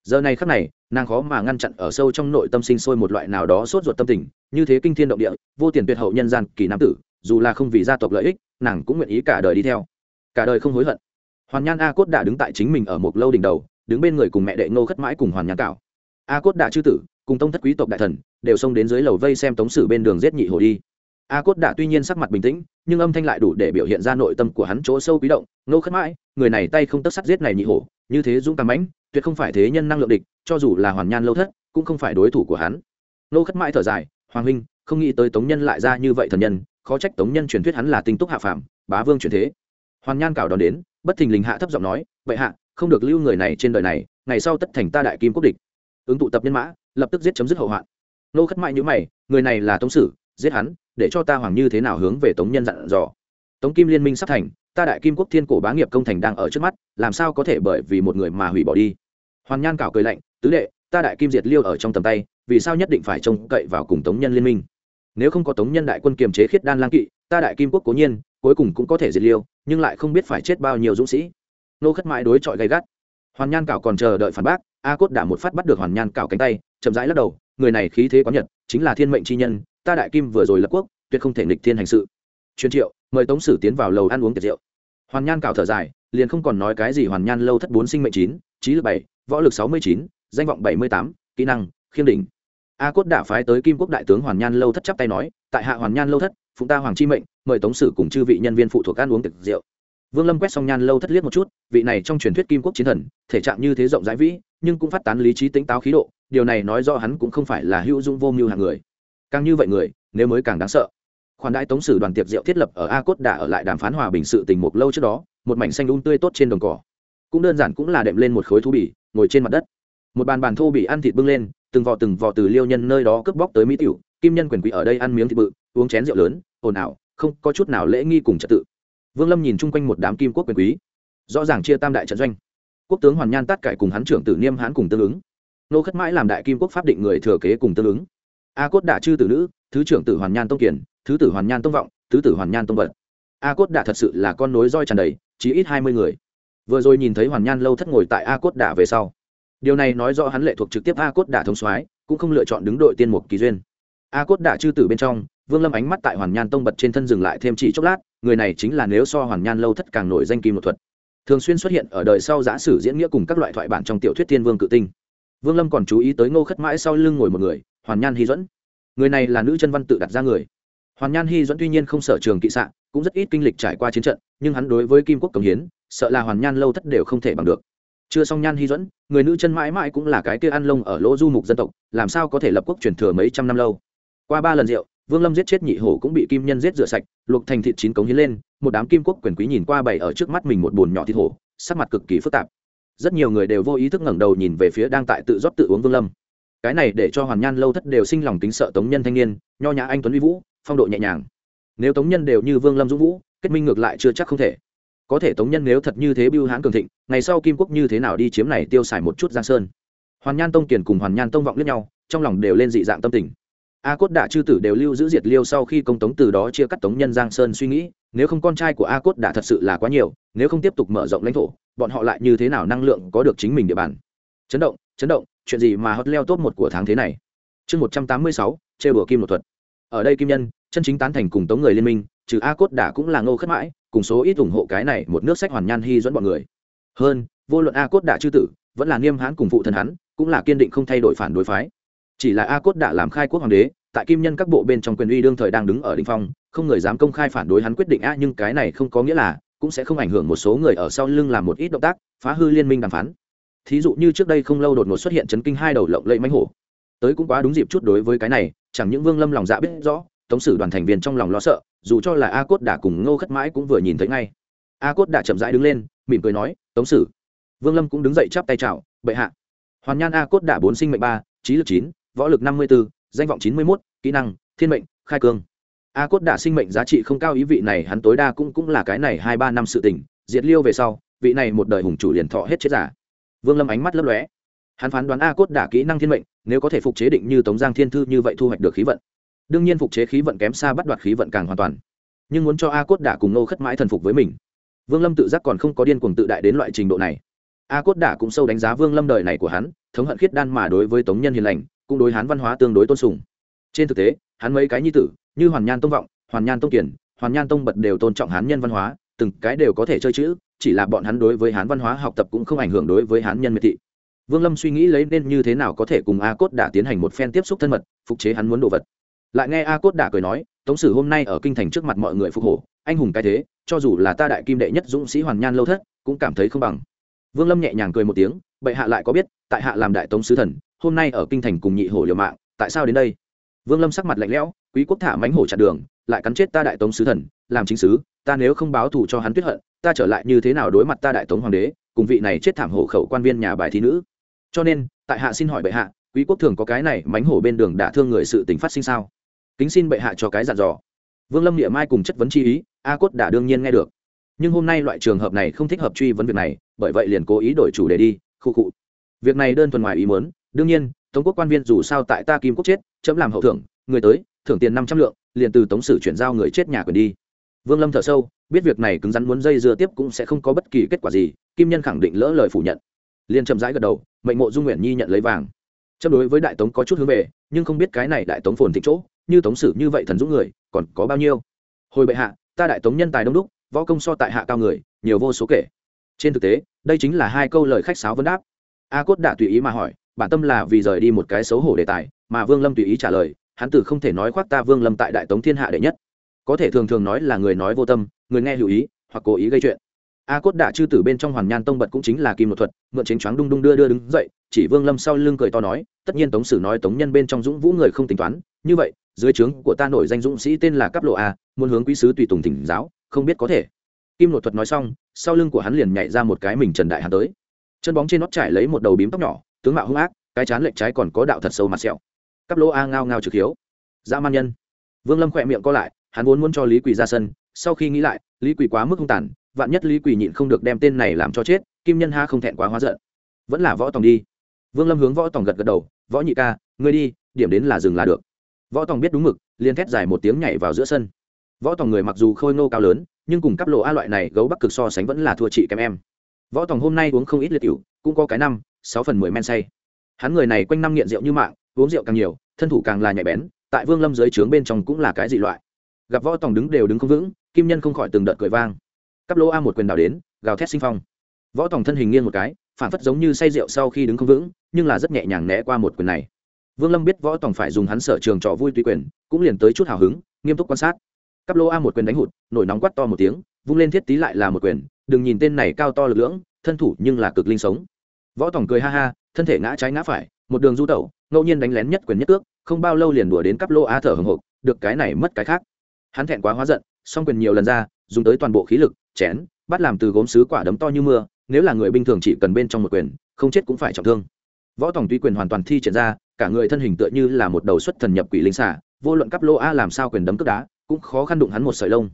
Giờ này khắc này, nàng khó mà ngăn chặn ở sâu trong nội tâm sinh sôi một loại nào đó sốt ruột tâm tình, như thế kinh thiên động địa, vô tiền tuyệt hậu nhân gian kỳ nam tử, dù là không vì gia tộc lợi ích, nàng cũng nguyện ý cả đời đi theo. Cả đời không hối hận hoàn nhan a cốt đã đứng tại chính mình ở một lâu đỉnh đầu, đứng bên người cùng mẹ đệ ngô khất mãi cùng hoàn nhan cảo. A cốt đã chư tử, cùng tông thất quý tộc đại thần, đều xông đến dưới lầu vây xem tống sử bên đường giết nhị hổ đi. A cốt đã tuy nhiên sắc mặt bình tĩnh, nhưng âm thanh lại đủ để biểu hiện ra nội tâm của hắn chỗ sâu quý động. Nô khất mãi, người này tay không tất sắt giết này nhị hổ như thế dũng cảm mãnh, tuyệt không phải thế nhân năng lượng địch, cho dù là hoàn nhan lâu thất, cũng không phải đối thủ của hắn. Nô khất mãi thở dài, hoàng huynh, không nghĩ tới tống nhân lại ra như vậy thần nhân, khó trách tống nhân truyền thuyết hắn là tinh túc hạ phàm, bá vương truyền thế. Hoàn nhan cảo đón đến bất thình lình hạ thấp giọng nói, vậy hạ, không được lưu người này trên đời này, ngày sau tất thành ta đại kim quốc địch. Ứng tụ tập nhân mã, lập tức giết chấm dứt hậu hoạn. Nô khất mãi nhữ mày, người này là tống sử, giết hắn, để cho ta hoàng như thế nào hướng về tống nhân dặn dò? Tống kim liên minh sắp thành, ta đại kim quốc thiên cổ bá nghiệp công thành đang ở trước mắt, làm sao có thể bởi vì một người mà hủy bỏ đi? Hoàn nhan cảo cười lạnh, tứ đệ, ta đại kim diệt liêu ở trong tầm tay, vì sao nhất định phải trông cậy vào cùng tống nhân liên minh? Nếu không có tống nhân đại quân kiềm chế khiết đan lang kỵ, ta đại kim quốc cố nhiên cuối cùng cũng có thể diệt liêu, nhưng lại không biết phải chết bao nhiêu dũng sĩ. Nô khất mãi đối chọi gay gắt. Hoàn nhan cảo còn chờ đợi phản bác, a cốt đã một phát bắt được hoàn nhan cảo cánh tay, chậm rãi lắc đầu, người này khí thế có nhật, chính là thiên mệnh chi nhân, ta đại kim vừa rồi lập quốc, tuyệt không thể nghịch thiên hành sự. Truyền triệu, mời tống sử tiến vào lầu ăn uống tiệc rượu. Hoàn nhan cảo thở dài, liền không còn nói cái gì hoàn nhan lâu thất bốn sinh mệnh chín trí lực bảy, võ lực sáu mươi chín, danh vọng bảy mươi tám, kỹ năng, khiêm đỉnh a cốt đã phái tới kim quốc đại tướng hoàn nhan lâu thất chắp tay nói, tại hạ hoàn nhan lâu thất, phụng ta hoàng chi mệnh, mời tống sử cùng chư vị nhân viên phụ thuộc ăn uống tiệc rượu. Vương lâm quét xong nhan lâu thất liếc một chút, vị này trong truyền thuyết kim quốc chiến thần, thể trạng như thế rộng rãi vĩ, nhưng cũng phát tán lý trí tính táo khí độ, điều này nói do hắn cũng không phải là hữu dung vô mưu hàng người. Càng như vậy người, nếu mới càng đáng sợ. Khoản đại tống sử đoàn tiệc rượu thiết lập ở a cốt đã ở lại đàm phán hòa bình sự tình một lâu trước đó, một mảnh xanh un tươi tốt trên đồng cỏ. Cũng đơn giản cũng là đệm lên một khối thú bỉ ngồi trên mặt đất một bàn bàn thô bị ăn thịt bưng lên, từng vò từng vò từ liêu nhân nơi đó cướp bóc tới mỹ tiểu. Kim nhân quyền quý ở đây ăn miếng thịt bự, uống chén rượu lớn, ồn ào, không có chút nào lễ nghi cùng trật tự. Vương lâm nhìn chung quanh một đám kim quốc quyền quý, rõ ràng chia tam đại trận doanh. Quốc tướng hoàn nhan tát cải cùng hắn trưởng tử niêm hán cùng tương ứng. Nô khất mãi làm đại kim quốc pháp định người thừa kế cùng tương ứng. A cốt đả chư tử nữ, thứ trưởng tử hoàn nhan tông kiển thứ tử hoàn nhan tông vọng, thứ tử hoàn nhan tông vật. A cốt đả thật sự là con nối roi tràn đầy chỉ ít hai mươi người. Vừa rồi nhìn thấy hoàn nhan lâu thất ngồi tại a cốt đả về sau điều này nói rõ hắn lệ thuộc trực tiếp a cốt đả thống soái, cũng không lựa chọn đứng đội tiên mục kỳ duyên. A cốt đả chư tử bên trong, vương lâm ánh mắt tại hoàn nhan tông bật trên thân dừng lại thêm chỉ chốc lát, người này chính là nếu so hoàn nhan lâu thất càng nổi danh kim một thuật. Thường xuyên xuất hiện ở đời sau giả sử diễn nghĩa cùng các loại thoại bản trong tiểu thuyết thiên vương cự tinh. Vương lâm còn chú ý tới ngô khất mãi sau lưng ngồi một người, hoàn nhan hy duẫn. Người này là nữ chân văn tự đặt ra người. Hoàn nhan hy duẫn tuy nhiên không sở trường kỵ sạn cũng rất ít kinh lịch trải qua chiến trận, nhưng hắn đối với kim quốc cống hiến, sợ là hoàn nhan lâu thất đều không thể bằng được chưa xong nhan hy duẫn, người nữ chân mãi mãi cũng là cái kia ăn lông ở lỗ du mục dân tộc, làm sao có thể lập quốc truyền thừa mấy trăm năm lâu? Qua ba lần rượu, vương lâm giết chết nhị hổ cũng bị kim nhân giết rửa sạch luộc thành thịt chín cống hiến lên, một đám kim quốc quyền quý nhìn qua bày ở trước mắt mình một bồn nhỏ thịt hổ, sắc mặt cực kỳ phức tạp. Rất nhiều người đều vô ý thức ngẩng đầu nhìn về phía đang tại tự rót tự uống vương lâm. Cái này để cho hoàn nhan lâu thất đều sinh lòng tính sợ tống nhân thanh niên, nho nhã anh tuấn uy vũ, phong độ nhẹ nhàng. Nếu tống nhân đều như vương lâm dũng vũ, kết minh ngược lại chưa chắc không thể có thể tống nhân nếu thật như thế bưu hãn cường thịnh, ngày sau kim quốc như thế nào đi chiếm này tiêu xài một chút giang sơn. Hoàn nhan tông kiền cùng hoàn nhan tông vọng lẫn nhau, trong lòng đều lên dị dạng tâm tình. A cốt đạ chư tử đều lưu giữ diệt liêu sau khi công tống từ đó chia cắt tống nhân giang sơn suy nghĩ, nếu không con trai của a cốt đạ thật sự là quá nhiều, nếu không tiếp tục mở rộng lãnh thổ, bọn họ lại như thế nào năng lượng có được chính mình địa bàn? Chấn động chấn động, chuyện gì mà hot leo top một của tháng thế này? Chương một trăm tám mươi sáu chê bừa kim một thuật. Ở đây kim nhân, chân chính tán thành cùng tống người liên minh, trừ a cốt đả cũng là ngô khất mãi cùng số ít ủng hộ cái này một nước sách hoàn nhan hy dẫn bọn người. Hơn, vô luận a cốt đạ chư tử, vẫn là niêm hãn cùng phụ thân hắn, cũng là kiên định không thay đổi phản đối phái. Chỉ là a cốt đạ làm khai quốc hoàng đế, tại kim nhân các bộ bên trong quyền uy đương thời đang đứng ở đ ỉ n h phong, không người dám công khai phản đối hắn quyết định a, nhưng cái này không có nghĩa là cũng sẽ không ảnh hưởng một số người ở sau lưng làm một ít động tác, phá hư liên minh đàm phán. Thí dụ như trước đây không lâu đột ngột xuất hiện chấn kinh hai đầu lộng lẫy mánh hổ. Tới cũng quá đúng dịp chút đối với cái này, chẳng những vương lâm lòng dạ biết rõ tống sử đoàn thành viên trong lòng lo sợ, dù cho là a cốt đã cùng ngô khất mãi cũng vừa nhìn thấy ngay. A cốt đã chậm rãi đứng lên, mỉm cười nói, tống sử. Vương lâm cũng đứng dậy chắp tay chào, bệ hạ. Hoàn nhan a cốt đã bốn sinh mệnh ba, trí lực chín, võ lực năm mươi b ố danh vọng chín mươi mốt, kỹ năng, thiên mệnh, khai cương. A cốt đã sinh mệnh giá trị không cao ý vị này, hắn tối đa cũng cũng là cái này hai ba năm sự tỉnh diệt liêu về sau, vị này một đời hùng chủ liền thọ hết chết giả. Vương lâm ánh mắt lấp lóe. Hắn phán đoán a cốt đả kỹ năng thiên mệnh, nếu có thể phục chế định như tống giang thiên thư như vậy thu hoạch được khí vận đương nhiên phục chế khí vận kém xa bắt đoạt khí vận càng hoàn toàn. Nhưng muốn cho a cốt đả cùng nô khất mãi thần phục với mình, vương lâm tự giác còn không có điên cuồng tự đại đến loại trình độ này. A cốt đả cũng sâu đánh giá vương lâm đời này của hắn, thống hận khiết đan mà đối với tống nhân hiền lành, cũng đối hắn văn hóa tương đối tôn sùng. Trên thực tế, hắn mấy cái nhi tử, như hoàn nhan tông vọng, hoàn nhan tông kiển, hoàn nhan tông bật đều tôn trọng hán nhân văn hóa, từng cái đều có thể chơi chữ, chỉ là bọn hắn đối với hán văn hóa học tập cũng không ảnh hưởng đối với hán nhân miệt thị. Vương lâm suy nghĩ lấy nên như thế nào có thể cùng a cốt đã tiến hành một phen tiếp xúc thân mật, phục chế hắn muốn đồ vật lại nghe a cốt đả cười nói, tống sử hôm nay ở kinh thành trước mặt mọi người phục hổ, anh hùng cái thế, cho dù là ta đại kim đệ nhất dũng sĩ hoàn nhan lâu thất, cũng cảm thấy không bằng. Vương lâm nhẹ nhàng cười một tiếng, bệ hạ lại có biết, tại hạ làm đại tống sứ thần, hôm nay ở kinh thành cùng nhị hổ liều mạng, tại sao đến đây? Vương lâm sắc mặt lạnh lẽo, quý quốc thả mánh hổ chặn đường, lại cắn chết ta đại tống sứ thần, làm chính sứ, ta nếu không báo thù cho hắn tuyết hận, ta trở lại như thế nào đối mặt ta đại tống hoàng đế, cùng vị này chết thảm hổ khẩu quan viên nhà bài thi nữ? Cho nên, tại hạ xin hỏi bệ hạ, quý quốc thường có cái này mánh hổ bên đường đã thương người sự tình phát sinh sao? Kính xin bệ hạ cho cái dặn dò. Vương lâm địa mai cùng chất vấn chi ý, a cốt đã đương nhiên nghe được. Nhưng hôm nay loại trường hợp này không thích hợp truy vấn việc này, bởi vậy liền cố ý đổi chủ đề đi, khu cụ việc này đơn thuần ngoài ý muốn, đương nhiên, tống quốc quan viên dù sao tại ta kim quốc chết, chấm làm hậu thưởng, người tới, thưởng tiền năm trăm lượng, liền từ tống sử chuyển giao người chết nhà quyền đi. Vương lâm thở sâu, biết việc này cứng rắn muốn dây dưa tiếp cũng sẽ không có bất kỳ kết quả gì, kim nhân khẳng định lỡ lời phủ nhận. Liền chậm rãi gật đầu, mệnh mộ dung nguyện nhi nhận lấy vàng. Chấp đối với đại tống có chút hướng về, nhưng không biết cái này đại tống phồn thịnh chỗ như tống sử như vậy thần dũng người, còn có bao nhiêu? Hồi bệ hạ, ta đại tống nhân tài đông đúc, võ công so tại hạ cao người, nhiều vô số kể. Trên thực tế, đây chính là hai câu lời khách sáo vấn đáp. A cốt đã tùy ý mà hỏi, bản tâm là vì rời đi một cái xấu hổ đề tài, mà vương lâm tùy ý trả lời, hắn tử không thể nói khoác ta vương lâm tại đại tống thiên hạ đệ nhất. Có thể thường thường nói là người nói vô tâm, người nghe hữu ý, hoặc cố ý gây chuyện. A cốt đạ chư tử bên trong hoàn nhan tông bật cũng chính là kim một thuật, mượn chính choáng đung đung đưa đưa đứng dậy, chỉ vương lâm sau lưng cười to nói, tất nhiên tống sử nói tống nhân bên trong dũng vũ người không tính toán, như vậy dưới trướng của ta nổi danh dũng sĩ tên là cáp lộ a, muốn hướng quý sứ tùy tùng thỉnh giáo, không biết có thể. Kim nội thuật nói xong, sau lưng của hắn liền nhảy ra một cái mình trần đại hắn tới. Chân bóng trên nót trải lấy một đầu bím tóc nhỏ, tướng mạo hung ác, cái chán lệch trái còn có đạo thật sâu mặt sẹo. Cáp lỗ a ngao ngao trực hiếu. Dã man nhân. Vương lâm khỏe miệng co lại, hắn vốn muốn cho lý quỳ ra sân, sau khi nghĩ lại, lý quỳ quá mức hung tàn, vạn nhất lý quỳ nhịn không được đem tên này làm cho chết, kim nhân ha không thẹn quá hóa giận. Vẫn là võ tòng đi. Vương lâm hướng võ tòng gật gật đầu, võ nhị ca, ngươi đi, điểm đến là dừng là được võ tòng biết đúng mực, liền thét dài một tiếng nhảy vào giữa sân. Võ tòng người mặc dù khôi ngô cao lớn, nhưng cùng cấp lộ a loại này gấu bắc cực so sánh vẫn là thua chị kém em. Võ tòng hôm nay uống không ít liệt cựu cũng có cái năm, sáu phần mười men say. Hắn người này quanh năm nghiện rượu như mạng, uống rượu càng nhiều, thân thủ càng là nhạy bén, tại vương lâm dưới trướng bên trong cũng là cái dị loại. Gặp võ tòng đứng đều đứng không vững, kim nhân không khỏi từng đợt cười vang. Cắp lô a một quyền đào đến, gào thét sinh phong. Võ tòng thân hình nghiêng một cái, phản phất giống như say rượu sau khi đứng không vững, nhưng là rất nhẹ nhàng né qua một quyền này vương lâm biết võ tòng phải dùng hắn sở trường trò vui tùy quyền, cũng liền tới chút hào hứng, nghiêm túc quan sát. Cắp lô a một quyền đánh hụt, nổi nóng quắt to một tiếng, vung lên thiết tí lại là một quyền, đừng nhìn tên này cao to lực lưỡng, thân thủ nhưng là cực linh sống. Võ tòng cười ha ha, thân thể ngã trái ngã phải, một đường du tẩu, ngẫu nhiên đánh lén nhất quyền nhất cước, không bao lâu liền đùa đến cắp lô a thở hồng hộc, được cái này mất cái khác. Hắn thẹn quá hóa giận, song quyền nhiều lần ra, dùng tới toàn bộ khí lực, chén, bắt làm từ gốm sứ quả đấm to như mưa, nếu là người bình thường chỉ cần bên trong một quyền, không chết cũng phải trọng thương võ tòng tuy quyền hoàn toàn thi triển ra cả người thân hình tựa như là một đầu xuất thần nhập quỷ linh xả vô luận cắp lô a làm sao quyền đấm cước đá cũng khó khăn đụng hắn một sợi lông.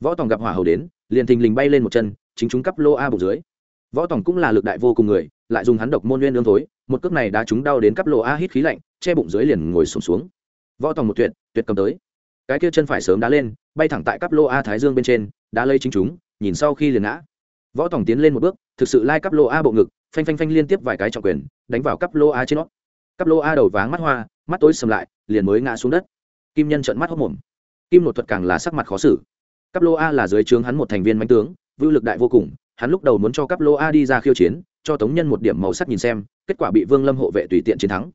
Võ tòng gặp hỏa hầu đến liền thình lình bay lên một chân chính chúng cắp lô a bụng dưới. Võ tòng cũng là lực đại vô cùng người lại dùng hắn độc môn nguyên lương thối một cước này đã chúng đau đến cắp lô a hít khí lạnh che bụng dưới liền ngồi sụp xuống, xuống võ tòng một tuyệt tuyệt cầm tới. Cái kia chân phải sớm đá lên bay thẳng tại cắp lô a thái dương bên trên đã lấy chính chúng nhìn sau khi liền ngã. Võ tòng tiến lên một bước thực sự lai cắp lô a bộ ngực phanh phanh phanh liên tiếp vài cái trọng quyền, đánh vào cắp lô a trên nó. Cắp lô a đầu váng mắt hoa, mắt tối sầm lại, liền mới ngã xuống đất. Kim nhân trợn mắt hốc mồm. Kim nội thuật càng là sắc mặt khó xử. Cắp lô a là dưới trướng hắn một thành viên manh tướng, vưu lực đại vô cùng, hắn lúc đầu muốn cho cắp lô a đi ra khiêu chiến, cho tống nhân một điểm màu sắc nhìn xem, kết quả bị vương lâm hộ vệ tùy tiện chiến thắng.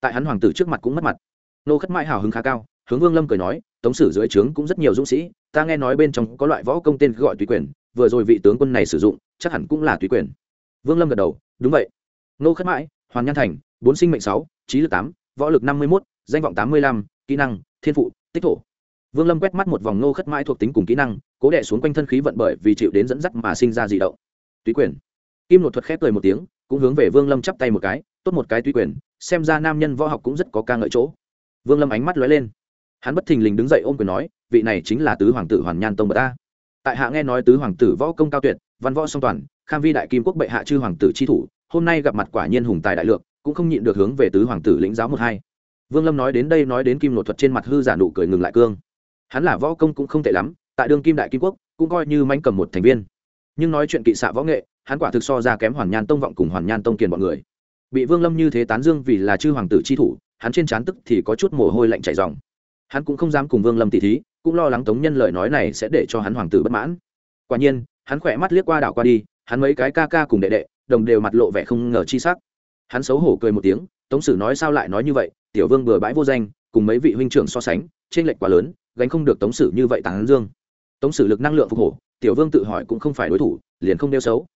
Tại hắn hoàng tử trước mặt cũng mất mặt. Nô khất mãi hào hứng khá cao, hướng vương lâm cười nói, tống sử dưới trướng cũng rất nhiều dũng sĩ, ta nghe nói bên trong có loại võ công tên gọi tùy quyền, vừa rồi vị tướng quân này sử dụng, chắc hẳn cũng là tùy quyền vương lâm gật đầu, đúng vậy. Nô khất mãi, hoàn nhan thành, bốn sinh mệnh sáu, trí lực tám, võ lực năm mươi một danh vọng tám mươi lăm, kỹ năng, thiên phụ, tích thổ. Vương lâm quét mắt một vòng nô khất mãi thuộc tính cùng kỹ năng, cố đẻ xuống quanh thân khí vận bởi vì chịu đến dẫn dắt mà sinh ra dị động. Tùy quyền. Kim nội thuật khép cười một tiếng, cũng hướng về vương lâm chắp tay một cái, tốt một cái tùy quyền, xem ra nam nhân võ học cũng rất có ca ngợi chỗ. Vương lâm ánh mắt lóe lên. Hắn bất thình lình đứng dậy ôm quyền nói, vị này chính là tứ hoàng tử hoàn nhan tông bậc ta tại hạ nghe nói tứ hoàng tử võ công cao tuyệt, văn võ song toàn kham vi đại kim quốc bệ hạ chư hoàng tử chi thủ, hôm nay gặp mặt quả nhiên hùng tài đại lượng, cũng không nhịn được hướng về tứ hoàng tử lĩnh giáo một hai. Vương lâm nói đến đây nói đến kim nội thuật trên mặt hư giả nụ cười ngừng lại cương. Hắn là võ công cũng không tệ lắm, tại đương kim đại kim quốc, cũng coi như manh cầm một thành viên. Nhưng nói chuyện kỵ xạ võ nghệ, hắn quả thực so ra kém hoàn nhan tông vọng cùng hoàn nhan tông kiền bọn người. Bị vương lâm như thế tán dương vì là chư hoàng tử chi thủ, hắn trên trán tức thì có chút mồ hôi lạnh chảy dòng hắn cũng không dám cùng vương lâm tỉ thí, cũng lo lắng tống nhân lời nói này sẽ để cho hắn hoàng tử bất mãn. Quả nhiên, hắn khỏe mắt liếc qua đảo qua đi hắn mấy cái ca ca cùng đệ đệ, đồng đều mặt lộ vẻ không ngờ chi sắc. Hắn xấu hổ cười một tiếng, tống sử nói sao lại nói như vậy? Tiểu vương bừa bãi vô danh, cùng mấy vị huynh trưởng so sánh trên lệnh quá lớn, gánh không được tống sử như vậy tán dương. Tống sử lực năng lượng phục hổ tiểu vương tự hỏi cũng không phải đối thủ, liền không đeo xấu.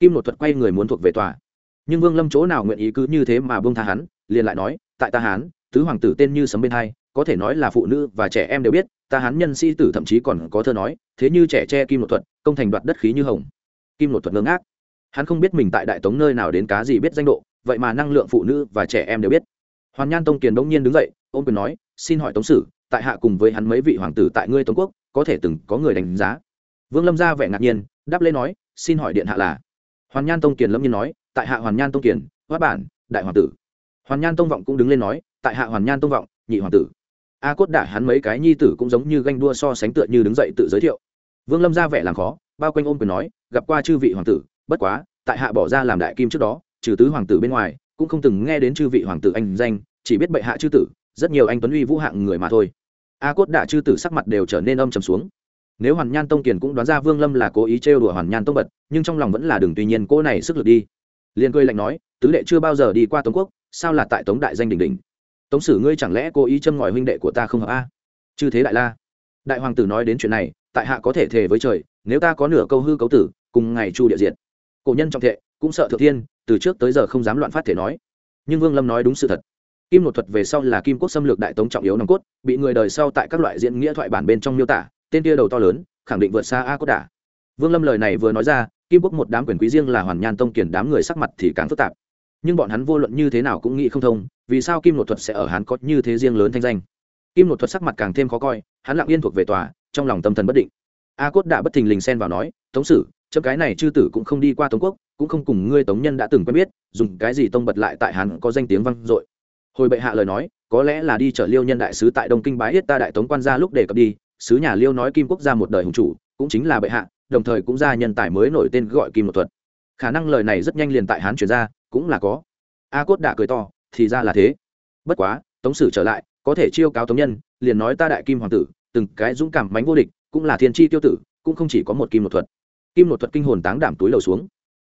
Kim nội thuật quay người muốn thuộc về tòa. Nhưng vương lâm chỗ nào nguyện ý cứ như thế mà vương tha hắn, liền lại nói, tại ta hán, tứ hoàng tử tên như sấm bên hai, có thể nói là phụ nữ và trẻ em đều biết, ta hán nhân sĩ tử thậm chí còn có thơ nói, thế như trẻ tre kim nội thuật, công thành đoạt đất khí như hồng kim một thuật ngơ ngác. Hắn không biết mình tại đại tống nơi nào đến cá gì biết danh độ, vậy mà năng lượng phụ nữ và trẻ em đều biết. Hoàn nhan tông kiền đông nhiên đứng dậy, ôm quyền nói, xin hỏi tống sử, tại hạ cùng với hắn mấy vị hoàng tử tại ngươi tống quốc, có thể từng có người đánh giá? Vương lâm ra vẻ ngạc nhiên, đáp lễ nói, xin hỏi điện hạ là? Hoàn nhan tông kiền lâm nhiên nói, tại hạ hoàn nhan tông kiền hoát bản, đại hoàng tử. Hoàn nhan tông vọng cũng đứng lên nói, tại hạ hoàn nhan tông vọng, nhị hoàng tử. A cốt đả hắn mấy cái nhi tử cũng giống như ganh đua so sánh tựa như đứng dậy tự giới thiệu. Vương lâm ra vẻ làm khó, bao quanh ôm quyền nói gặp qua chư vị hoàng tử, bất quá, tại hạ bỏ ra làm đại kim trước đó, trừ tứ hoàng tử bên ngoài, cũng không từng nghe đến chư vị hoàng tử anh danh, chỉ biết bệ hạ chư tử, rất nhiều anh tuấn uy vũ hạng người mà thôi. A cốt đạ chư tử sắc mặt đều trở nên âm trầm xuống. Nếu hoàn nhan tông kiền cũng đoán ra vương lâm là cố ý trêu đùa hoàn nhan tông bật, nhưng trong lòng vẫn là đừng tuy nhiên cô này sức lực đi. Liền cười lạnh nói, tứ đệ chưa bao giờ đi qua tống quốc, sao là tại tống đại danh đỉnh đỉnh? Tống sử ngươi chẳng lẽ cố ý châm ngòi huynh đệ của ta không hợp a? Chư thế đại la đại hoàng tử nói đến chuyện này, tại hạ có thể thề với trời, nếu ta có nửa câu hư cấu tử, cùng ngày chu địa diện cổ nhân trọng thệ, cũng sợ thượng thiên, từ trước tới giờ không dám loạn phát thể nói. Nhưng vương lâm nói đúng sự thật. Kim nội thuật về sau là kim quốc xâm lược đại tống trọng yếu nòng cốt, bị người đời sau tại các loại diễn nghĩa thoại bản bên trong miêu tả, tên kia đầu to lớn, khẳng định vượt xa a cốt đả. Vương lâm lời này vừa nói ra, kim quốc một đám quyền quý riêng là hoàn nhan tông kiển đám người sắc mặt thì càng phức tạp. Nhưng bọn hắn vô luận như thế nào cũng nghĩ không thông, vì sao kim nội thuật sẽ ở hắn có như thế riêng lớn thanh danh? Kim một thuật sắc mặt càng thêm khó coi, hắn lặng yên thuộc về tòa, trong lòng tâm thần bất định. A cốt đã bất thình lình xen vào nói, tống sử, chấm cái này chư tử cũng không đi qua tống quốc, cũng không cùng ngươi tống nhân đã từng quen biết, dùng cái gì tông bật lại tại hắn có danh tiếng vang dội. Hồi bệ hạ lời nói, có lẽ là đi chở liêu nhân đại sứ tại đông kinh bái yết ta đại tống quan gia lúc đề cập đi, sứ nhà liêu nói kim quốc gia một đời hùng chủ, cũng chính là bệ hạ, đồng thời cũng ra nhân tài mới nổi tên gọi kim một thuật. Khả năng lời này rất nhanh liền tại hán chuyển ra, cũng là có. A cốt đã cười to, thì ra là thế. Bất quá, tống sử trở lại có thể chiêu cáo tống nhân, liền nói ta đại kim hoàng tử, từng cái dũng cảm mánh vô địch, cũng là thiên tri tiêu tử, cũng không chỉ có một kim một thuật. Kim một thuật kinh hồn táng đảm túi lầu xuống.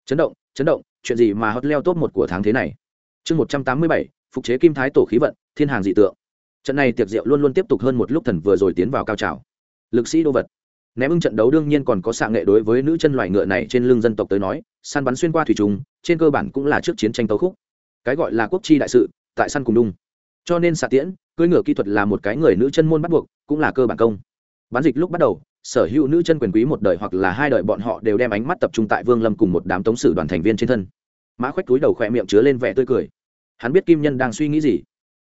Chấn động chấn động, chuyện gì mà hot leo top một của tháng thế này? Chương một trăm tám mươi bảy, phục chế kim thái tổ khí vận, thiên hàng dị tượng. Trận này tiệc rượu luôn luôn tiếp tục hơn một lúc thần vừa rồi tiến vào cao trào. Lực sĩ đô vật. Ném ưng trận đấu đương nhiên còn có xạ nghệ đối với nữ chân loài ngựa này trên lưng dân tộc tới nói, săn bắn xuyên qua thủy trùng, trên cơ bản cũng là trước chiến tranh tấu khúc. Cái gọi là quốc chi đại sự, tại săn cùng đung. Cho nên xạ tiễn cưỡi ngựa kỹ thuật là một cái người nữ chân môn bắt buộc, cũng là cơ bản công. Bán dịch lúc bắt đầu, sở hữu nữ chân quyền quý một đời hoặc là hai đời bọn họ đều đem ánh mắt tập trung tại vương lâm cùng một đám tống sử đoàn thành viên trên thân. Mã khoách túi đầu khỏe miệng chứa lên vẻ tươi cười. Hắn biết kim nhân đang suy nghĩ gì.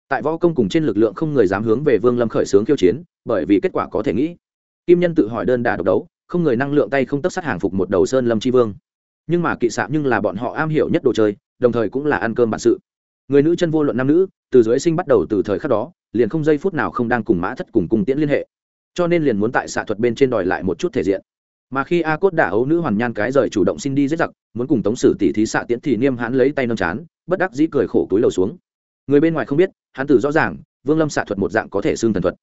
Tại võ công cùng trên lực lượng không người dám hướng về vương lâm khởi xướng khiêu chiến, bởi vì kết quả có thể nghĩ. Kim nhân tự hỏi đơn đà độc đấu, không người năng lượng tay không tất sát hàng phục một đầu sơn lâm tri vương. Nhưng mà kỵ sạm nhưng là bọn họ am hiểu nhất đồ chơi, đồng thời cũng là ăn cơm bản sự. Người nữ chân vô luận nam nữ, từ dưới sinh bắt đầu từ thời khắc đó liền không giây phút nào không đang cùng mã thất cùng cùng tiễn liên hệ. Cho nên liền muốn tại xạ thuật bên trên đòi lại một chút thể diện. Mà khi a cốt đả ấu nữ hoàn nhan cái rời chủ động xin đi giết giặc, muốn cùng tống sử tỷ thí xạ tiễn thì niêm hãn lấy tay nâng chán, bất đắc dĩ cười khổ túi lầu xuống. Người bên ngoài không biết, hắn tử rõ ràng, vương lâm xạ thuật một dạng có thể xương thần thuật.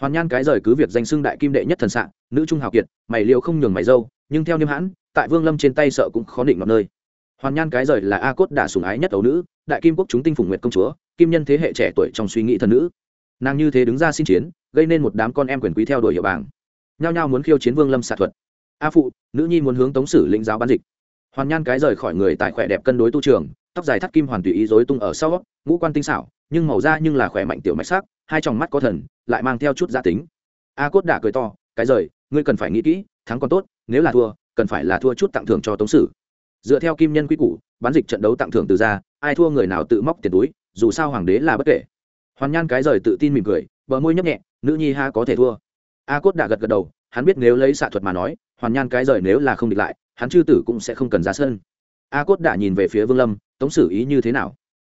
Hoàn nhan cái rời cứ việc danh xưng đại kim đệ nhất thần xạ, nữ trung hào kiệt, mày liệu không nhường mày dâu, nhưng theo niêm hãn, tại vương lâm trên tay sợ cũng khó định ngọc nơi. Hoàn nhan cái rời là a cốt đả sùng ái nhất ấu nữ, đại kim quốc chúng tinh phùng nguyệt công chúa, kim nhân thế hệ trẻ tuổi trong suy nghĩ thần nữ nàng như thế đứng ra xin chiến, gây nên một đám con em quyền quý theo đuổi hiệu bảng. Nhao nhao muốn khiêu chiến vương lâm xạ thuật. A phụ, nữ nhi muốn hướng tống sử lĩnh giáo bán dịch. Hoàn nhan cái rời khỏi người tại khỏe đẹp cân đối tu trường, tóc dài thắt kim hoàn tùy ý dối tung ở sau, ngũ quan tinh xảo, nhưng màu da nhưng là khỏe mạnh tiểu mạch sắc, hai tròng mắt có thần, lại mang theo chút gia tính. A cốt đả cười to, cái rời, ngươi cần phải nghĩ kỹ, thắng còn tốt, nếu là thua, cần phải là thua chút tặng thưởng cho tống sử. Dựa theo kim nhân quy củ, bán dịch trận đấu tặng thưởng từ ra, ai thua người nào tự móc tiền túi, dù sao hoàng đế là bất kể hoàn nhan cái rời tự tin mỉm cười, bờ môi nhấp nhẹ, nữ nhi ha có thể thua. A cốt đã gật gật đầu, hắn biết nếu lấy xạ thuật mà nói, hoàn nhan cái rời nếu là không địch lại, hắn chư tử cũng sẽ không cần ra sân. A cốt đã nhìn về phía vương lâm, tống xử ý như thế nào?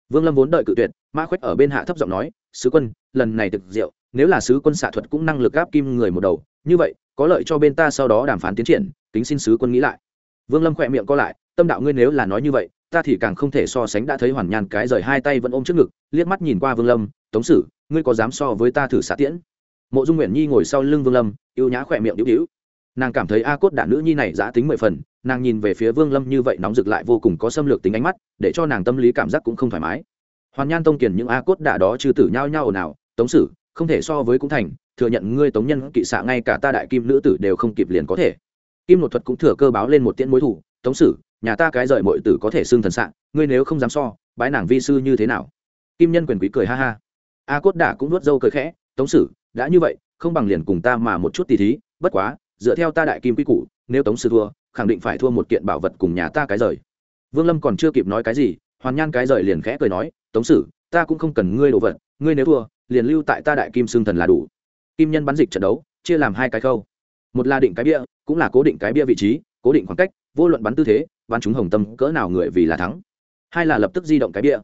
Vương lâm vốn đợi cự tuyệt mã khoách ở bên hạ thấp giọng nói, sứ quân, lần này thực diệu, nếu là sứ quân xạ thuật cũng năng lực gáp kim người một đầu, như vậy, có lợi cho bên ta sau đó đàm phán tiến triển tính xin sứ quân nghĩ lại. Vương lâm khỏe miệng co lại, tâm đạo ngươi nếu là nói như vậy, ta thì càng không thể so sánh đã thấy hoàn nhan cái rời hai tay vẫn ôm trước ngực, liếc mắt nhìn qua vương lâm tống sử, ngươi có dám so với ta thử xạ tiễn? Mộ dung nguyện nhi ngồi sau lưng vương lâm y ê u nhã khỏe miệng đĩu đĩu nàng cảm thấy a cốt đạn nữ nhi này giã tính mười phần, nàng nhìn về phía vương lâm như vậy nóng rực lại vô cùng có xâm lược tính ánh mắt, để cho nàng tâm lý cảm giác cũng không thoải mái. Hoàn nhan tông kiền những a cốt đạ đó chư tử nhao nhao ồn ào, tống sử, không thể so với cũng thành, thừa nhận ngươi tống nhân kỵ xạ ngay cả ta đại kim nữ tử đều không kịp liền có thể. Kim một thuật cũng thừa cơ báo lên một tiễn mối thủ, tống sử, nhà ta cái rời mọi tử có thể xưng thần sạn ngươi nếu không dám so, bái nàng vi sư như thế nào? Kim nhân quyền quý cười ha ha a cốt đả cũng nuốt dâu cười khẽ, tống sử, đã như vậy, không bằng liền cùng ta mà một chút tỉ thí, bất quá, dựa theo ta đại kim quy củ, nếu tống sư thua, khẳng định phải thua một kiện bảo vật cùng nhà ta cái rời. Vương lâm còn chưa kịp nói cái gì, hoàn nhan cái rời liền khẽ cười nói, tống sử, ta cũng không cần ngươi đồ vật, ngươi nếu thua, liền lưu tại ta đại kim xương thần là đủ. Kim nhân bắn dịch trận đấu, chia làm hai cái khâu. Một là định cái bia, cũng là cố định cái bia vị trí, cố định khoảng cách, vô luận bắn tư thế, bắn chúng hồng tâm cỡ nào người vì là thắng. Hai là lập tức di động cái bia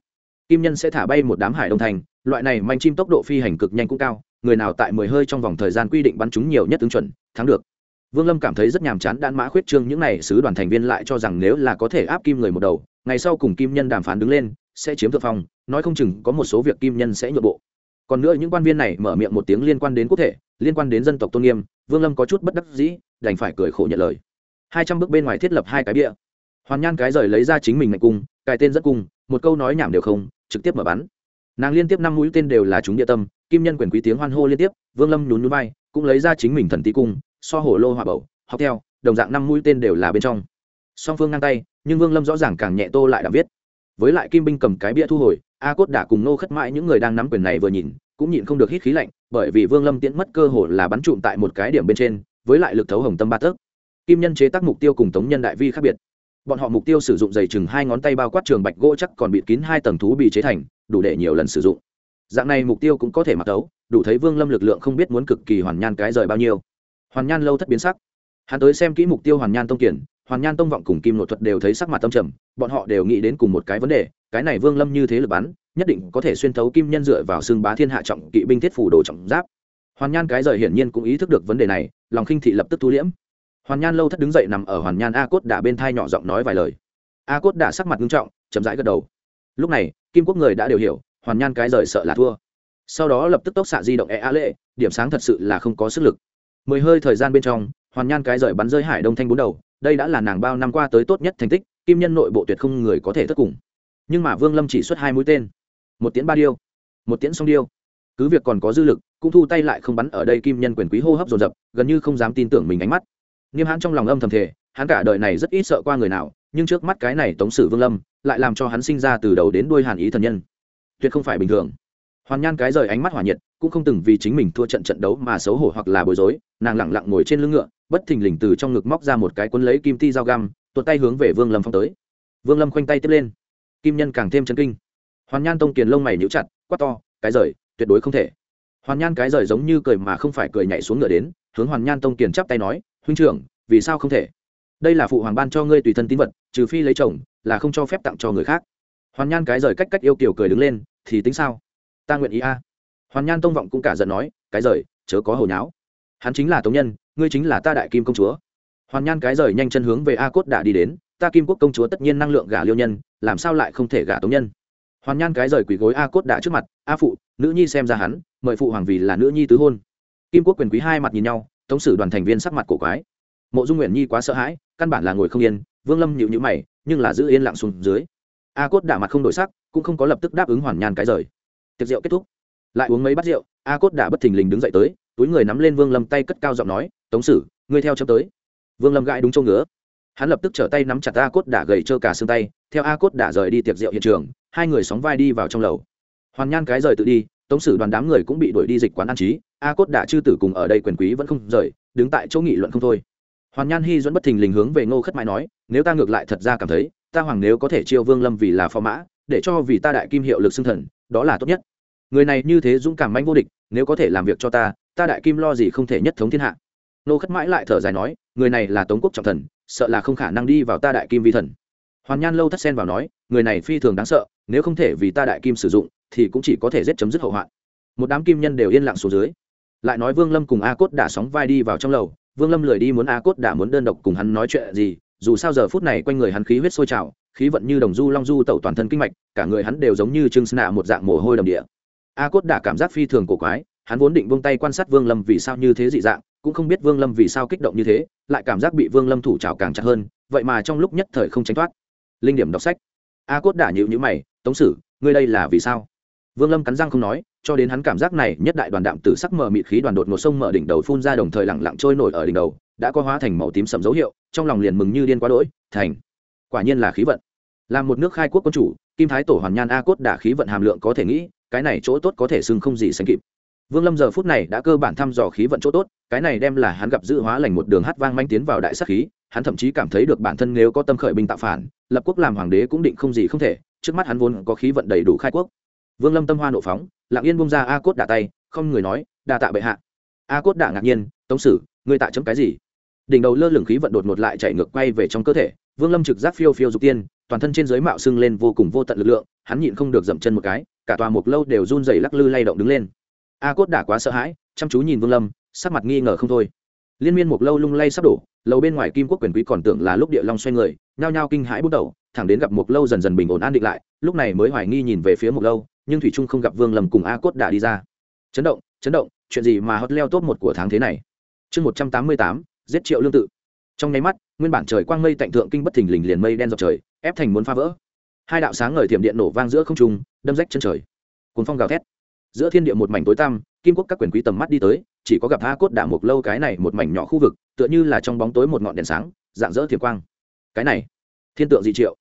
kim nhân sẽ thả bay một đám hải đông thành, loại này manh chim tốc độ phi hành cực nhanh cũng cao, người nào tại mười hơi trong vòng thời gian quy định bắn chúng nhiều nhất tương chuẩn, thắng được. Vương lâm cảm thấy rất nhàm chán, đan mã khuyết trương những n à y sứ đoàn thành viên lại cho rằng nếu là có thể áp kim người một đầu, ngày sau cùng kim nhân đàm phán đứng lên, sẽ chiếm thượng phong, nói không chừng có một số việc kim nhân sẽ nhượng bộ. Còn nữa những quan viên này mở miệng một tiếng liên quan đến quốc thể, liên quan đến dân tộc tôn nghiêm, vương lâm có chút bất đắc dĩ, đành phải cười khổ nhận lời. Hai trăm bước bên ngoài thiết lập hai cái bia hoàn nhan cái rời lấy ra chính mình ngạch cung cài tên rất cung, một câu nói nhảm đều không trực tiếp mở bắn. Nàng liên tiếp năm mũi tên đều là chúng địa tâm, kim nhân quyền quý tiếng hoan hô liên tiếp, vương lâm nhún núi bay cũng lấy ra chính mình thần tí cung, so hổ lô hòa bầu, học theo, đồng dạng năm mũi tên đều là bên trong. Song phương ngang tay, nhưng vương lâm rõ ràng càng nhẹ tô lại đã viết. Với lại kim binh cầm cái bia thu hồi, a cốt đã cùng nô khất mãi những người đang nắm quyền này vừa nhìn, cũng nhịn không được hít khí lạnh, bởi vì vương lâm tiễn mất cơ hội là bắn trụm tại một cái điểm bên trên, với lại lực thấu hồng tâm ba tấc. Kim nhân chế tác mục tiêu cùng tống nhân đại vi khác biệt bọn họ mục tiêu sử dụng dày chừng hai ngón tay bao quát trường bạch gỗ chắc còn bịt kín hai tầng thú bị chế thành, đủ để nhiều lần sử dụng. Dạng này mục tiêu cũng có thể mặc tấu đủ thấy vương lâm lực lượng không biết muốn cực kỳ hoàn nhan cái rời bao nhiêu. Hoàn nhan lâu thất biến sắc. Hắn tới xem kỹ mục tiêu hoàn nhan tông kiển, hoàn nhan tông vọng cùng kim nội thuật đều thấy sắc mặt tâm trầm, bọn họ đều nghĩ đến cùng một cái vấn đề, cái này vương lâm như thế lực bắn, nhất định có thể xuyên thấu kim nhân dựa vào xương bá thiên hạ trọng kỵ binh thiết phủ đồ trọng giáp. Hoàn nhan cái rời hiển nhiên cũng ý thức được vấn đề này, lòng khinh thị lập tức thu liễm hoàn nhan lâu thất đứng dậy nằm ở hoàn nhan a cốt đả bên thai nhỏ giọng nói vài lời. A cốt đả sắc mặt nghiêm trọng, chậm rãi gật đầu. Lúc này, kim quốc người đã đều hiểu, hoàn nhan cái rời sợ là thua. Sau đó lập tức tốc xạ di động e a lệ, điểm sáng thật sự là không có sức lực. Mười hơi thời gian bên trong, hoàn nhan cái rời bắn rơi hải đông thanh bốn đầu, đây đã là nàng bao năm qua tới tốt nhất thành tích, kim nhân nội bộ tuyệt không người có thể thất cùng. Nhưng mà vương lâm chỉ xuất hai mũi tên. Một tiễn ba điêu, một tiễn song điêu. Cứ việc còn có dư lực, cũng thu tay lại không bắn ở đây kim nhân quyền quý hô hấp dồn dập, gần như không dám tin tưởng mình ánh mắt nghiêm hãn trong lòng âm thầm thể hắn cả đời này rất ít sợ qua người nào, nhưng trước mắt cái này tống sử vương lâm, lại làm cho hắn sinh ra từ đầu đến đuôi hàn ý thần nhân. Tuyệt không phải bình thường. Hoàn nhan cái rời ánh mắt hỏa nhiệt, cũng không từng vì chính mình thua trận trận đấu mà xấu hổ hoặc là bối rối, nàng lẳng lặng ngồi trên lưng ngựa, bất thình lình từ trong ngực móc ra một cái cuốn lấy kim ti dao găm, tuột tay hướng về vương lâm phong tới. Vương lâm khoanh tay tiếp lên. Kim nhân càng thêm chấn kinh. Hoàn nhan tông kiền lông mày nhíu chặt, quát to, cái rời, tuyệt đối không thể. Hoàn nhan cái rời giống như cười mà không phải cười nhảy xuống ngựa đến, hướng hoàn nhan tông kiền chắp tay nói huynh trưởng, vì sao không thể? Đây là phụ hoàng ban cho ngươi tùy thân tín vật, trừ phi lấy chồng, là không cho phép tặng cho người khác. Hoàn nhan cái rời cách cách yêu kiểu cười đứng lên, thì tính sao? Ta nguyện ý a. Hoàn nhan tông vọng cũng cả giận nói, cái rời, chớ có hồi nháo. Hắn chính là tống nhân, ngươi chính là ta đại kim công chúa. Hoàn nhan cái rời nhanh chân hướng về a cốt đã đi đến, ta kim quốc công chúa tất nhiên năng lượng gả liêu nhân, làm sao lại không thể gả tống nhân? Hoàn nhan cái rời quỳ gối a cốt đã trước mặt, a phụ, nữ nhi xem ra hắn, mời phụ hoàng vì là nữ nhi tứ hôn. Kim quốc quyền quý hai mặt nhìn nhau tống sử đoàn thành viên sắc mặt cổ quái. Mộ dung nguyện nhi quá sợ hãi, căn bản là ngồi không yên, vương lâm nhịu nhữ mày, nhưng là giữ yên lặng xuống dưới. A cốt đả mặt không đổi sắc, cũng không có lập tức đáp ứng hoàn nhan cái rời. Tiệc rượu kết thúc. Lại uống mấy bát rượu, a cốt đả bất thình lình đứng dậy tới, túi người nắm lên vương lâm tay cất cao giọng nói, tống sử, ngươi theo chấm tới. Vương lâm gãi đúng chỗ ngứa. Hắn lập tức trở tay nắm chặt a cốt đả gầy trơ cả xương tay, theo a cốt đả rời đi tiệc rượu hiện trường, hai người sóng vai đi vào trong lầu. Hoàn nhan cái rời tự đi, tống sử đoàn đám người cũng bị đuổi đi dịch quán an trí a cốt đã chư tử cùng ở đây quyền quý vẫn không rời, đứng tại chỗ nghị luận không thôi. Hoàn nhan hy dẫn bất thình lình hướng về ngô khất mãi nói, nếu ta ngược lại thật ra cảm thấy, ta hoàng nếu có thể chiêu vương lâm vì là phò mã, để cho vì ta đại kim hiệu lực xưng thần, đó là tốt nhất. Người này như thế dũng cảm manh vô địch, nếu có thể làm việc cho ta ta đại kim lo gì không thể nhất thống thiên hạ. Nô khất mãi lại thở dài nói, người này là tống quốc trọng thần, sợ là không khả năng đi vào ta đại kim vi thần. Hoàn nhan lâu thất sen vào nói, người này phi thường đáng sợ, nếu không thể vì ta đại kim sử dụng, thì cũng chỉ có thể giết chấm dứt hậu hoạn. Một đám kim nhân đều yên lặng xuống dưới lại nói vương lâm cùng a cốt đã sóng vai đi vào trong lầu, vương lâm lười đi muốn a cốt đã muốn đơn độc cùng hắn nói chuyện gì, dù sao giờ phút này quanh người hắn khí huyết sôi trào, khí vận như đồng du long du tẩu toàn thân kinh mạch, cả người hắn đều giống như trưng sna một dạng mồ hôi đầm địa. A cốt đã cảm giác phi thường cổ quái, hắn vốn định vung tay quan sát vương lâm vì sao như thế dị dạng, cũng không biết vương lâm vì sao kích động như thế, lại cảm giác bị vương lâm thủ trào càng chặt hơn, vậy mà trong lúc nhất thời không tránh thoát. Linh điểm đọc sách. A cốt đả nhịu nhữ mày, tống sử, ngươi đây là vì sao? Vương lâm cắn răng không nói cho đến hắn cảm giác này, nhất đại đoàn đạm tử sắc mờ mịt khí đoàn đột ngột sông mở đỉnh đầu phun ra đồng thời lẳng lặng trôi nổi ở đỉnh đầu, đã có hóa thành màu tím sầm dấu hiệu, trong lòng liền mừng như điên quá đỗi, thành. Quả nhiên là khí vận. Là một nước khai quốc quân chủ, kim thái tổ hoàn nhan a cốt đả khí vận hàm lượng có thể nghĩ, cái này chỗ tốt có thể xưng không gì sánh kịp. Vương lâm giờ phút này đã cơ bản thăm dò khí vận chỗ tốt, cái này đem là hắn gặp dự hóa lành một đường hát vang manh tiến vào đại sắc khí, hắn thậm chí cảm thấy được bản thân nếu có tâm khởi binh tạo phản, lập quốc làm hoàng đế cũng định không gì không thể, trước mắt hắn vốn có khí vận đầy đủ khai quốc vương lâm tâm hoa nộ phóng, lặng yên bông ra a cốt đả tay, không người nói đà tạ bệ hạ. A cốt đả ngạc nhiên, tống sử người tạ chấm cái gì? Đỉnh đầu lơ lửng khí vận đột ngột lại chạy ngược quay về trong cơ thể, vương lâm trực giác phiêu phiêu dục tiên, toàn thân trên giới mạo sưng lên vô cùng vô tận lực lượng, hắn nhịn không được dậm chân một cái, cả tòa mục lâu đều run rẩy lắc lư lay động đứng lên. A cốt đả quá sợ hãi, chăm chú nhìn vương lâm, sắc mặt nghi ngờ không thôi. Liên miên mục lâu lung lay sắp đổ lâu bên ngoài kim quốc quyền quý còn tưởng là lúc địa long xoay người, nhao nhao kinh hãi bút đầu, thẳng đến gặp mục lâu dần dần bình ổn an định lại, lúc này mới hoài nghi nhìn về phía mục lâu nhưng thủy trung không gặp vương lâm cùng a cốt đã đi ra. Chấn động chấn động, chuyện gì mà hot leo top một của tháng thế này? Chương một trăm tám mươi tám, giết triệu lương tự. Trong nháy mắt, nguyên bản trời quang mây tạnh thượng kinh bất thình lình liền mây đen dọc trời, ép thành muốn phá vỡ. Hai đạo sáng ngời thiểm điện nổ vang giữa không trung, đâm rách chân trời. Cuốn phong gào thét. Giữa thiên địa một mảnh tối tăm, kim quốc các quyền quý tầm mắt đi tới, chỉ có gặp a cốt đả một lâu cái này một mảnh nhỏ khu vực, tựa như là trong bóng tối một ngọn đèn sáng, dạng dỡ thiểm quang. Cái này, thiên tượng dị triệu.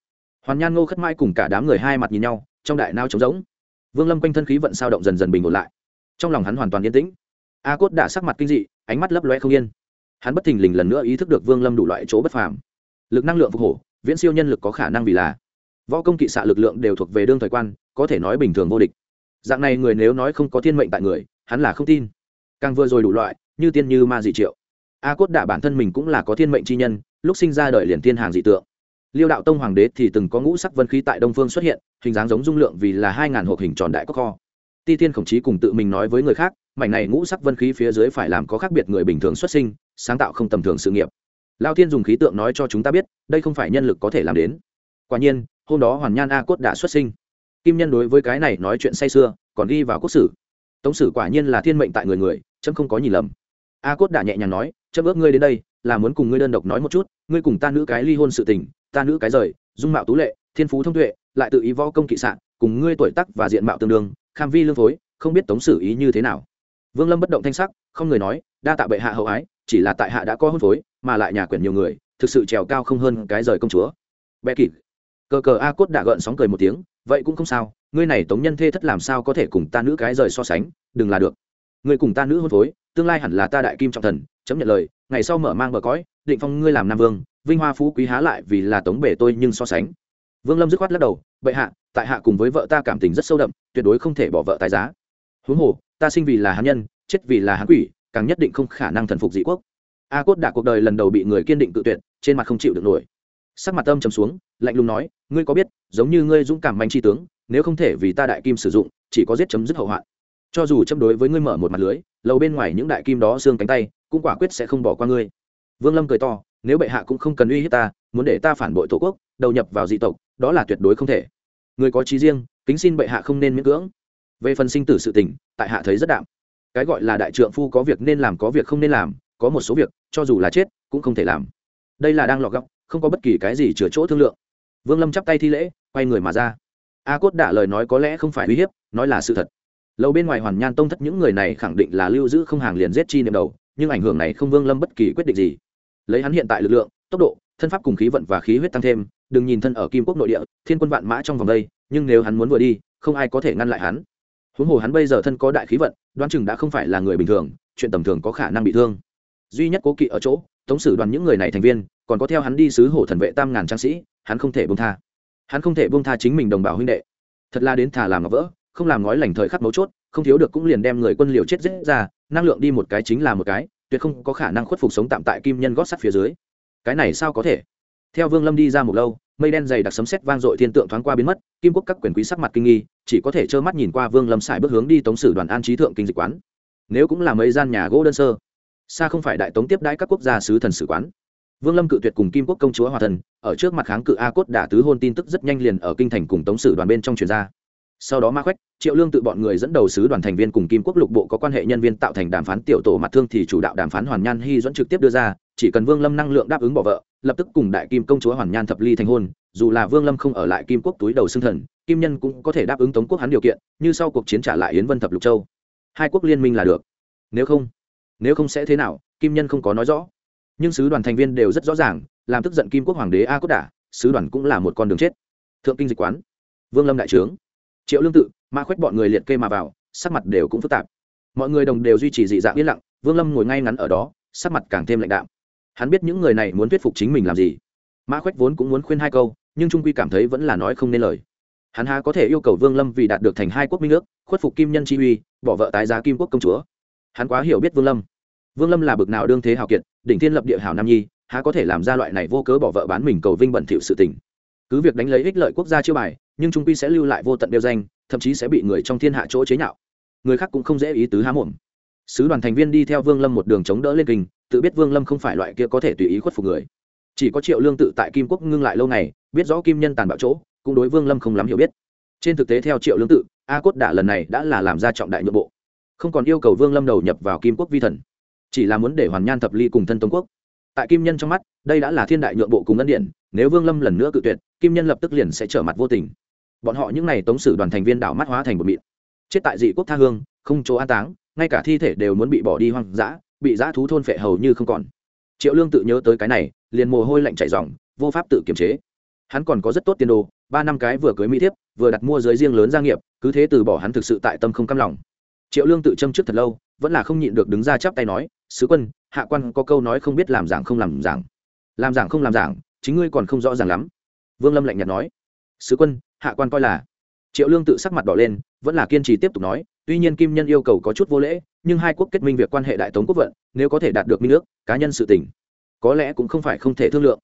Hoàn nhan ngô khất mai cùng cả đám người hai mặt nhìn nhau, trong đại nao trống rỗng vương lâm quanh thân khí vận sao động dần dần bình ổn lại. Trong lòng hắn hoàn toàn yên tĩnh. A cốt đã sắc mặt kinh dị, ánh mắt lấp loe không yên. Hắn bất thình lình lần nữa ý thức được vương lâm đủ loại chỗ bất phàm. Lực năng lượng phục hổ, viễn siêu nhân lực có khả năng vì là. Võ công kỵ xạ lực lượng đều thuộc về đương thời quan, có thể nói bình thường vô địch. Dạng này người nếu nói không có thiên mệnh tại người, hắn là không tin. Càng vừa rồi đủ loại, như tiên như ma dị triệu. A cốt đả bản thân mình cũng là có thiên mệnh chi nhân, lúc sinh ra đời liền thiên hàng dị tượng liêu đạo tông hoàng đế thì từng có ngũ sắc vân khí tại đông phương xuất hiện, hình dáng giống dung lượng vì là hai ngàn hộp hình tròn đại cốc kho. Ti thiên khổng chí cùng tự mình nói với người khác, mảnh này ngũ sắc vân khí phía dưới phải làm có khác biệt người bình thường xuất sinh, sáng tạo không tầm thường sự nghiệp. Lao thiên dùng khí tượng nói cho chúng ta biết, đây không phải nhân lực có thể làm đến. Quả nhiên, hôm đó hoàn nhan a cốt đã xuất sinh. Kim nhân đối với cái này nói chuyện say sưa, còn ghi vào quốc sử. Tống sử quả nhiên là thiên mệnh tại người người, chấm không có nhìn lầm. A cốt đã nhẹ nhàng nói, chấm ước ngươi đến đây, là muốn cùng ngươi đơn độc nói một chút, ngươi cùng ta nữ cái ly hôn sự tình ta nữ cái rời, dung mạo tú lệ, thiên phú thông tuệ, lại tự ý võ công kỵ sạn, cùng ngươi tuổi tắc và diện mạo tương đương, kham vi lương phối, không biết tống xử ý như thế nào. Vương lâm bất động thanh sắc, không người nói, đa tạ bệ hạ hậu ái, chỉ là tại hạ đã có hôn phối, mà lại nhà quyển nhiều người, thực sự trèo cao không hơn cái rời công chúa. Bệ kỷ cờ cờ a cốt đã gợn sóng cười một tiếng, vậy cũng không sao, ngươi này tống nhân thê thất làm sao có thể cùng ta nữ cái rời so sánh, đừng là được. Ngươi cùng ta nữ hôn phối, tương lai hẳn là ta đại kim trọng thần, chấm nhận lời, ngày sau mở mang bờ cõi, định phong ngươi làm nam vương vinh hoa phú quý há lại vì là tống bể tôi nhưng so sánh. Vương lâm dứt khoát lắc đầu, bệ hạ, tại hạ cùng với vợ ta cảm tình rất sâu đậm, tuyệt đối không thể bỏ vợ tài giá. Huống hồ, ta sinh vì là hán nhân, chết vì là hán quỷ, càng nhất định không khả năng thần phục dị quốc. A cốt đã cuộc đời lần đầu bị người kiên định tự tuyệt, trên mặt không chịu được nổi. Sắc mặt âm trầm xuống, lạnh lùng nói, ngươi có biết, giống như ngươi dũng cảm manh chi tướng, nếu không thể vì ta đại kim sử dụng, chỉ có giết chấm dứt hậu hoạn. Cho dù chấm đối với ngươi mở một mặt lưới, lầu bên ngoài những đại kim đó xương cánh tay, cũng quả quyết sẽ không bỏ qua ngươi vương lâm cười to, nếu bệ hạ cũng không cần uy hiếp ta, muốn để ta phản bội tổ quốc, đầu nhập vào dị tộc, đó là tuyệt đối không thể. Người có trí riêng, kính xin bệ hạ không nên miễn cưỡng. Về phần sinh tử sự tình, tại hạ thấy rất đạm. Cái gọi là đại trượng phu có việc nên làm có việc không nên làm, có một số việc, cho dù là chết, cũng không thể làm. Đây là đang lọ góc, không có bất kỳ cái gì chừa chỗ thương lượng. Vương lâm chắp tay thi lễ, quay người mà ra. A cốt đã lời nói có lẽ không phải uy hiếp, nói là sự thật. Lâu bên ngoài hoàn nhan tông thất những người này khẳng định là lưu giữ không hàng liền giết chi niệm đầu, nhưng ảnh hưởng này không vương lâm bất kỳ quyết định gì lấy hắn hiện tại lực lượng, tốc độ, thân pháp cùng khí vận và khí huyết tăng thêm, đừng nhìn thân ở kim quốc nội địa, thiên quân vạn mã trong vòng đây, nhưng nếu hắn muốn vừa đi, không ai có thể ngăn lại hắn. Huống hồ hắn bây giờ thân có đại khí vận, đoán chừng đã không phải là người bình thường, chuyện tầm thường có khả năng bị thương. Duy nhất cố kỵ ở chỗ, tống sử đoàn những người này thành viên, còn có theo hắn đi sứ hổ thần vệ tam ngàn trang sĩ, hắn không thể bông tha. Hắn không thể bông tha chính mình đồng bào huynh đệ. Thật là đến thả làm ngọc vỡ, không làm ngói lành thời khắc mấu chốt, không thiếu được cũng liền đem người quân liều chết dễ ra, năng lượng đi một cái chính là một cái tuyệt không có khả năng khuất phục sống tạm tại kim nhân gót sắt phía dưới. Cái này sao có thể? Theo vương lâm đi ra một lâu, mây đen dày đặc sấm sét vang dội thiên tượng thoáng qua biến mất, kim quốc các quyền quý sắc mặt kinh nghi, chỉ có thể trơ mắt nhìn qua vương lâm xài bước hướng đi tống sử đoàn an trí thượng kinh dịch quán. Nếu cũng là mấy gian nhà gỗ đơn sơ, xa không phải đại tống tiếp đãi các quốc gia sứ thần sử quán. Vương lâm cự tuyệt cùng kim quốc công chúa hòa thần, ở trước mặt kháng cự a cốt đả tứ hôn tin tức rất nhanh liền ở kinh thành cùng tống sử đoàn bên trong truyền ra sau đó ma khoách, triệu lương tự bọn người dẫn đầu sứ đoàn thành viên cùng kim quốc lục bộ có quan hệ nhân viên tạo thành đàm phán tiểu tổ mặt thương thì chủ đạo đàm phán hoàn nhan hy dẫn trực tiếp đưa ra, chỉ cần vương lâm năng lượng đáp ứng bỏ vợ, lập tức cùng đại kim công chúa hoàn nhan thập ly thành hôn, dù là vương lâm không ở lại kim quốc túi đầu xương thần, kim nhân cũng có thể đáp ứng tống quốc hắn điều kiện, như sau cuộc chiến trả lại yến vân thập lục châu. Hai quốc liên minh là được. Nếu không nếu không sẽ thế nào, kim nhân không có nói rõ. Nhưng sứ đoàn thành viên đều rất rõ ràng, làm tức giận kim quốc hoàng đế a cốt đả, sứ đoàn cũng là một con đường chết. Thượng kinh dịch quán, vương lâm đại trướng triệu lương tự, ma khoách bọn người liệt kê mà vào, sắc mặt đều cũng phức tạp. Mọi người đồng đều duy trì dị dạng yên lặng, vương lâm ngồi ngay ngắn ở đó, sắc mặt càng thêm lạnh đạm. Hắn biết những người này muốn thuyết phục chính mình làm gì. Ma khoách vốn cũng muốn khuyên hai câu, nhưng trung quy cảm thấy vẫn là nói không nên lời. Hắn há có thể yêu cầu vương lâm vì đạt được thành hai quốc minh nước khuất phục kim nhân chi uy, bỏ vợ tái giá kim quốc công chúa. Hắn quá hiểu biết vương lâm. Vương lâm là bực nào đương thế hào kiệt, đỉnh thiên lập địa hảo nam nhi, há có thể làm ra loại này vô cớ bỏ vợ bán mình cầu vinh bẩn thỉu sự tình cứ việc đánh lấy ích lợi quốc gia chưa bài nhưng trung pi sẽ lưu lại vô tận đeo danh thậm chí sẽ bị người trong thiên hạ chỗ chế nhạo. Người khác cũng không dễ ý tứ há mồm. Sứ đoàn thành viên đi theo vương lâm một đường chống đỡ lên kinh tự biết vương lâm không phải loại kia có thể tùy ý khuất phục người. Chỉ có triệu lương tự tại kim quốc ngưng lại lâu ngày biết rõ kim nhân tàn bạo chỗ cũng đối vương lâm không lắm hiểu biết. Trên thực tế theo triệu lương tự a cốt đả lần này đã là làm ra trọng đại nội bộ. Không còn yêu cầu vương lâm đầu nhập vào kim quốc vi thần chỉ là muốn để hoàn nhan thập ly cùng thân tống quốc. Tại kim nhân trong mắt đây đã là thiên đại nhượng bộ cùng ân điển, nếu vương lâm lần nữa cự tuyệt kim nhân lập tức liền sẽ trở mặt vô tình. Bọn họ những n à y tống sử đoàn thành viên đảo mắt hóa thành một mịn. Chết tại dị quốc tha hương, không chỗ an táng, ngay cả thi thể đều muốn bị bỏ đi hoang dã, bị dã thú thôn phệ hầu như không còn. Triệu lương tự nhớ tới cái này, liền mồ hôi lạnh chảy dòng vô pháp tự kiềm chế. Hắn còn có rất tốt tiền đồ, ba năm cái vừa cưới mỹ thiếp, vừa đặt mua giới riêng lớn gia nghiệp, cứ thế từ bỏ hắn thực sự tại tâm không căm lòng. Triệu lương tự châm trước thật lâu, vẫn là không nhịn được đứng ra chắp tay nói, sứ quân, hạ quan có câu nói không biết làm giảng không làm giảng. Làm giảng không làm giảng, chính ngươi còn không rõ ràng lắm vương lâm lạnh nhạt nói. Sứ quân, hạ quan coi là. Triệu lương tự sắc mặt đỏ lên, vẫn là kiên trì tiếp tục nói, tuy nhiên kim nhân yêu cầu có chút vô lễ, nhưng hai quốc kết minh việc quan hệ đại tống quốc vận, nếu có thể đạt được minh nước cá nhân sự tỉnh có lẽ cũng không phải không thể thương lượng.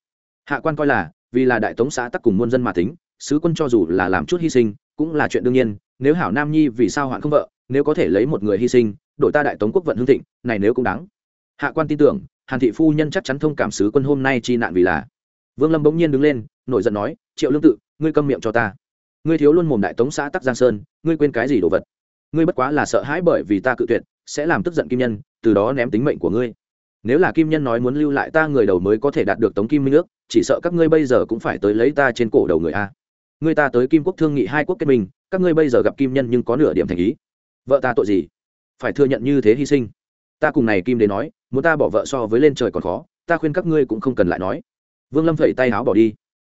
Hạ quan coi là, vì là đại tống xã tắc cùng muôn dân mà tính, sứ quân cho dù là làm chút hy sinh, cũng là chuyện đương nhiên, nếu hảo nam nhi vì sao hoạn không vợ, nếu có thể lấy một người hy sinh, đội ta đại tống quốc vận hương thịnh, này nếu cũng đáng. Hạ quan tin tưởng, hàn thị phu nhân chắc chắn thông cảm sứ quân hôm nay chi nạn vì là vương lâm bỗng nhiên đứng lên, nổi giận nói, triệu lương tự, ngươi câm miệng cho ta. Ngươi thiếu luôn mồm đại tống xã tắc giang sơn, ngươi quên cái gì đồ vật? Ngươi bất quá là sợ hãi bởi vì ta cự tuyệt, sẽ làm tức giận kim nhân, từ đó ném tính mệnh của ngươi. Nếu là kim nhân nói muốn lưu lại ta người đầu mới có thể đạt được tống kim minh ước, chỉ sợ các ngươi bây giờ cũng phải tới lấy ta trên cổ đầu người a. Ngươi ta tới kim quốc thương nghị hai quốc kết minh, các ngươi bây giờ gặp kim nhân nhưng có nửa điểm thành ý. Vợ ta tội gì? Phải thừa nhận như thế hy sinh. Ta cùng này kim đế nói, muốn ta bỏ vợ so với lên trời còn khó, ta khuyên các ngươi cũng không cần lại nói vương lâm phẩy tay áo bỏ đi.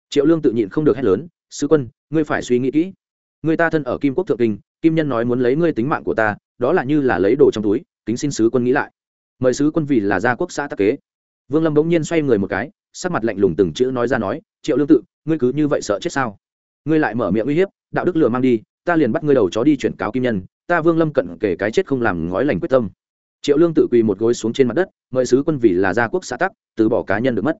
Triệu lương tự nhịn không được hét lớn, sứ quân, ngươi phải suy nghĩ kỹ. Người ta thân ở kim quốc thượng kinh, kim nhân nói muốn lấy ngươi tính mạng của ta, đó là như là lấy đồ trong túi, kính xin sứ quân nghĩ lại. Mời sứ quân vì là gia quốc xã tắc kế. Vương lâm bỗng nhiên xoay người một cái, sắc mặt lạnh lùng từng chữ nói ra nói, triệu lương tự, ngươi cứ như vậy sợ chết sao? Ngươi lại mở miệng uy hiếp, đạo đức lừa mang đi, ta liền bắt ngươi đầu chó đi chuyển cáo kim nhân, ta vương lâm cận kể cái chết không làm ngói lành quyết tâm. Triệu lương tự quỳ một gối xuống trên mặt đất, mời sứ quân vì là gia quốc xã tắc từ bỏ cá nhân được mất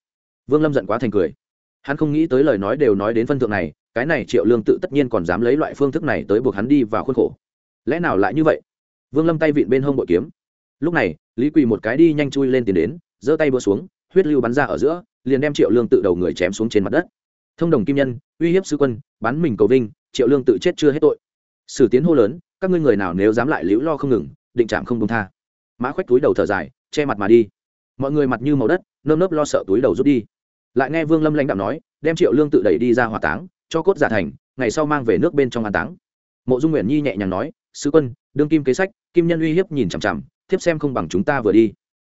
vương lâm giận quá thành cười. Hắn không nghĩ tới lời nói đều nói đến phân thượng này, cái này triệu lương tự tất nhiên còn dám lấy loại phương thức này tới buộc hắn đi vào khuôn khổ. Lẽ nào lại như vậy? Vương lâm tay vịn bên hông bội kiếm. Lúc này, lý quỳ một cái đi nhanh chui lên tiền đến, giơ tay bữa xuống, huyết lưu bắn ra ở giữa, liền đem triệu lương tự đầu người chém xuống trên mặt đất. Thông đồng kim nhân, uy hiếp sư quân, bắn mình cầu vinh, triệu lương tự chết chưa hết tội. Sử tiến hô lớn, các ngươi người nào nếu dám lại liễu lo không ngừng, định trạm không công tha. Mã khoách túi đầu thở dài, che mặt mà đi. Mọi người mặt như màu đất, nơm nớp lo sợ túi đầu rút đi lại nghe vương lâm lãnh đạo nói, đem triệu lương tự đẩy đi ra hỏa táng, cho cốt giả thành, ngày sau mang về nước bên trong an táng. Mộ dung nguyện nhi nhẹ nhàng nói sứ quân, đương kim kế sách, kim nhân uy hiếp nhìn chằm chằm, thiếp xem không bằng chúng ta vừa đi.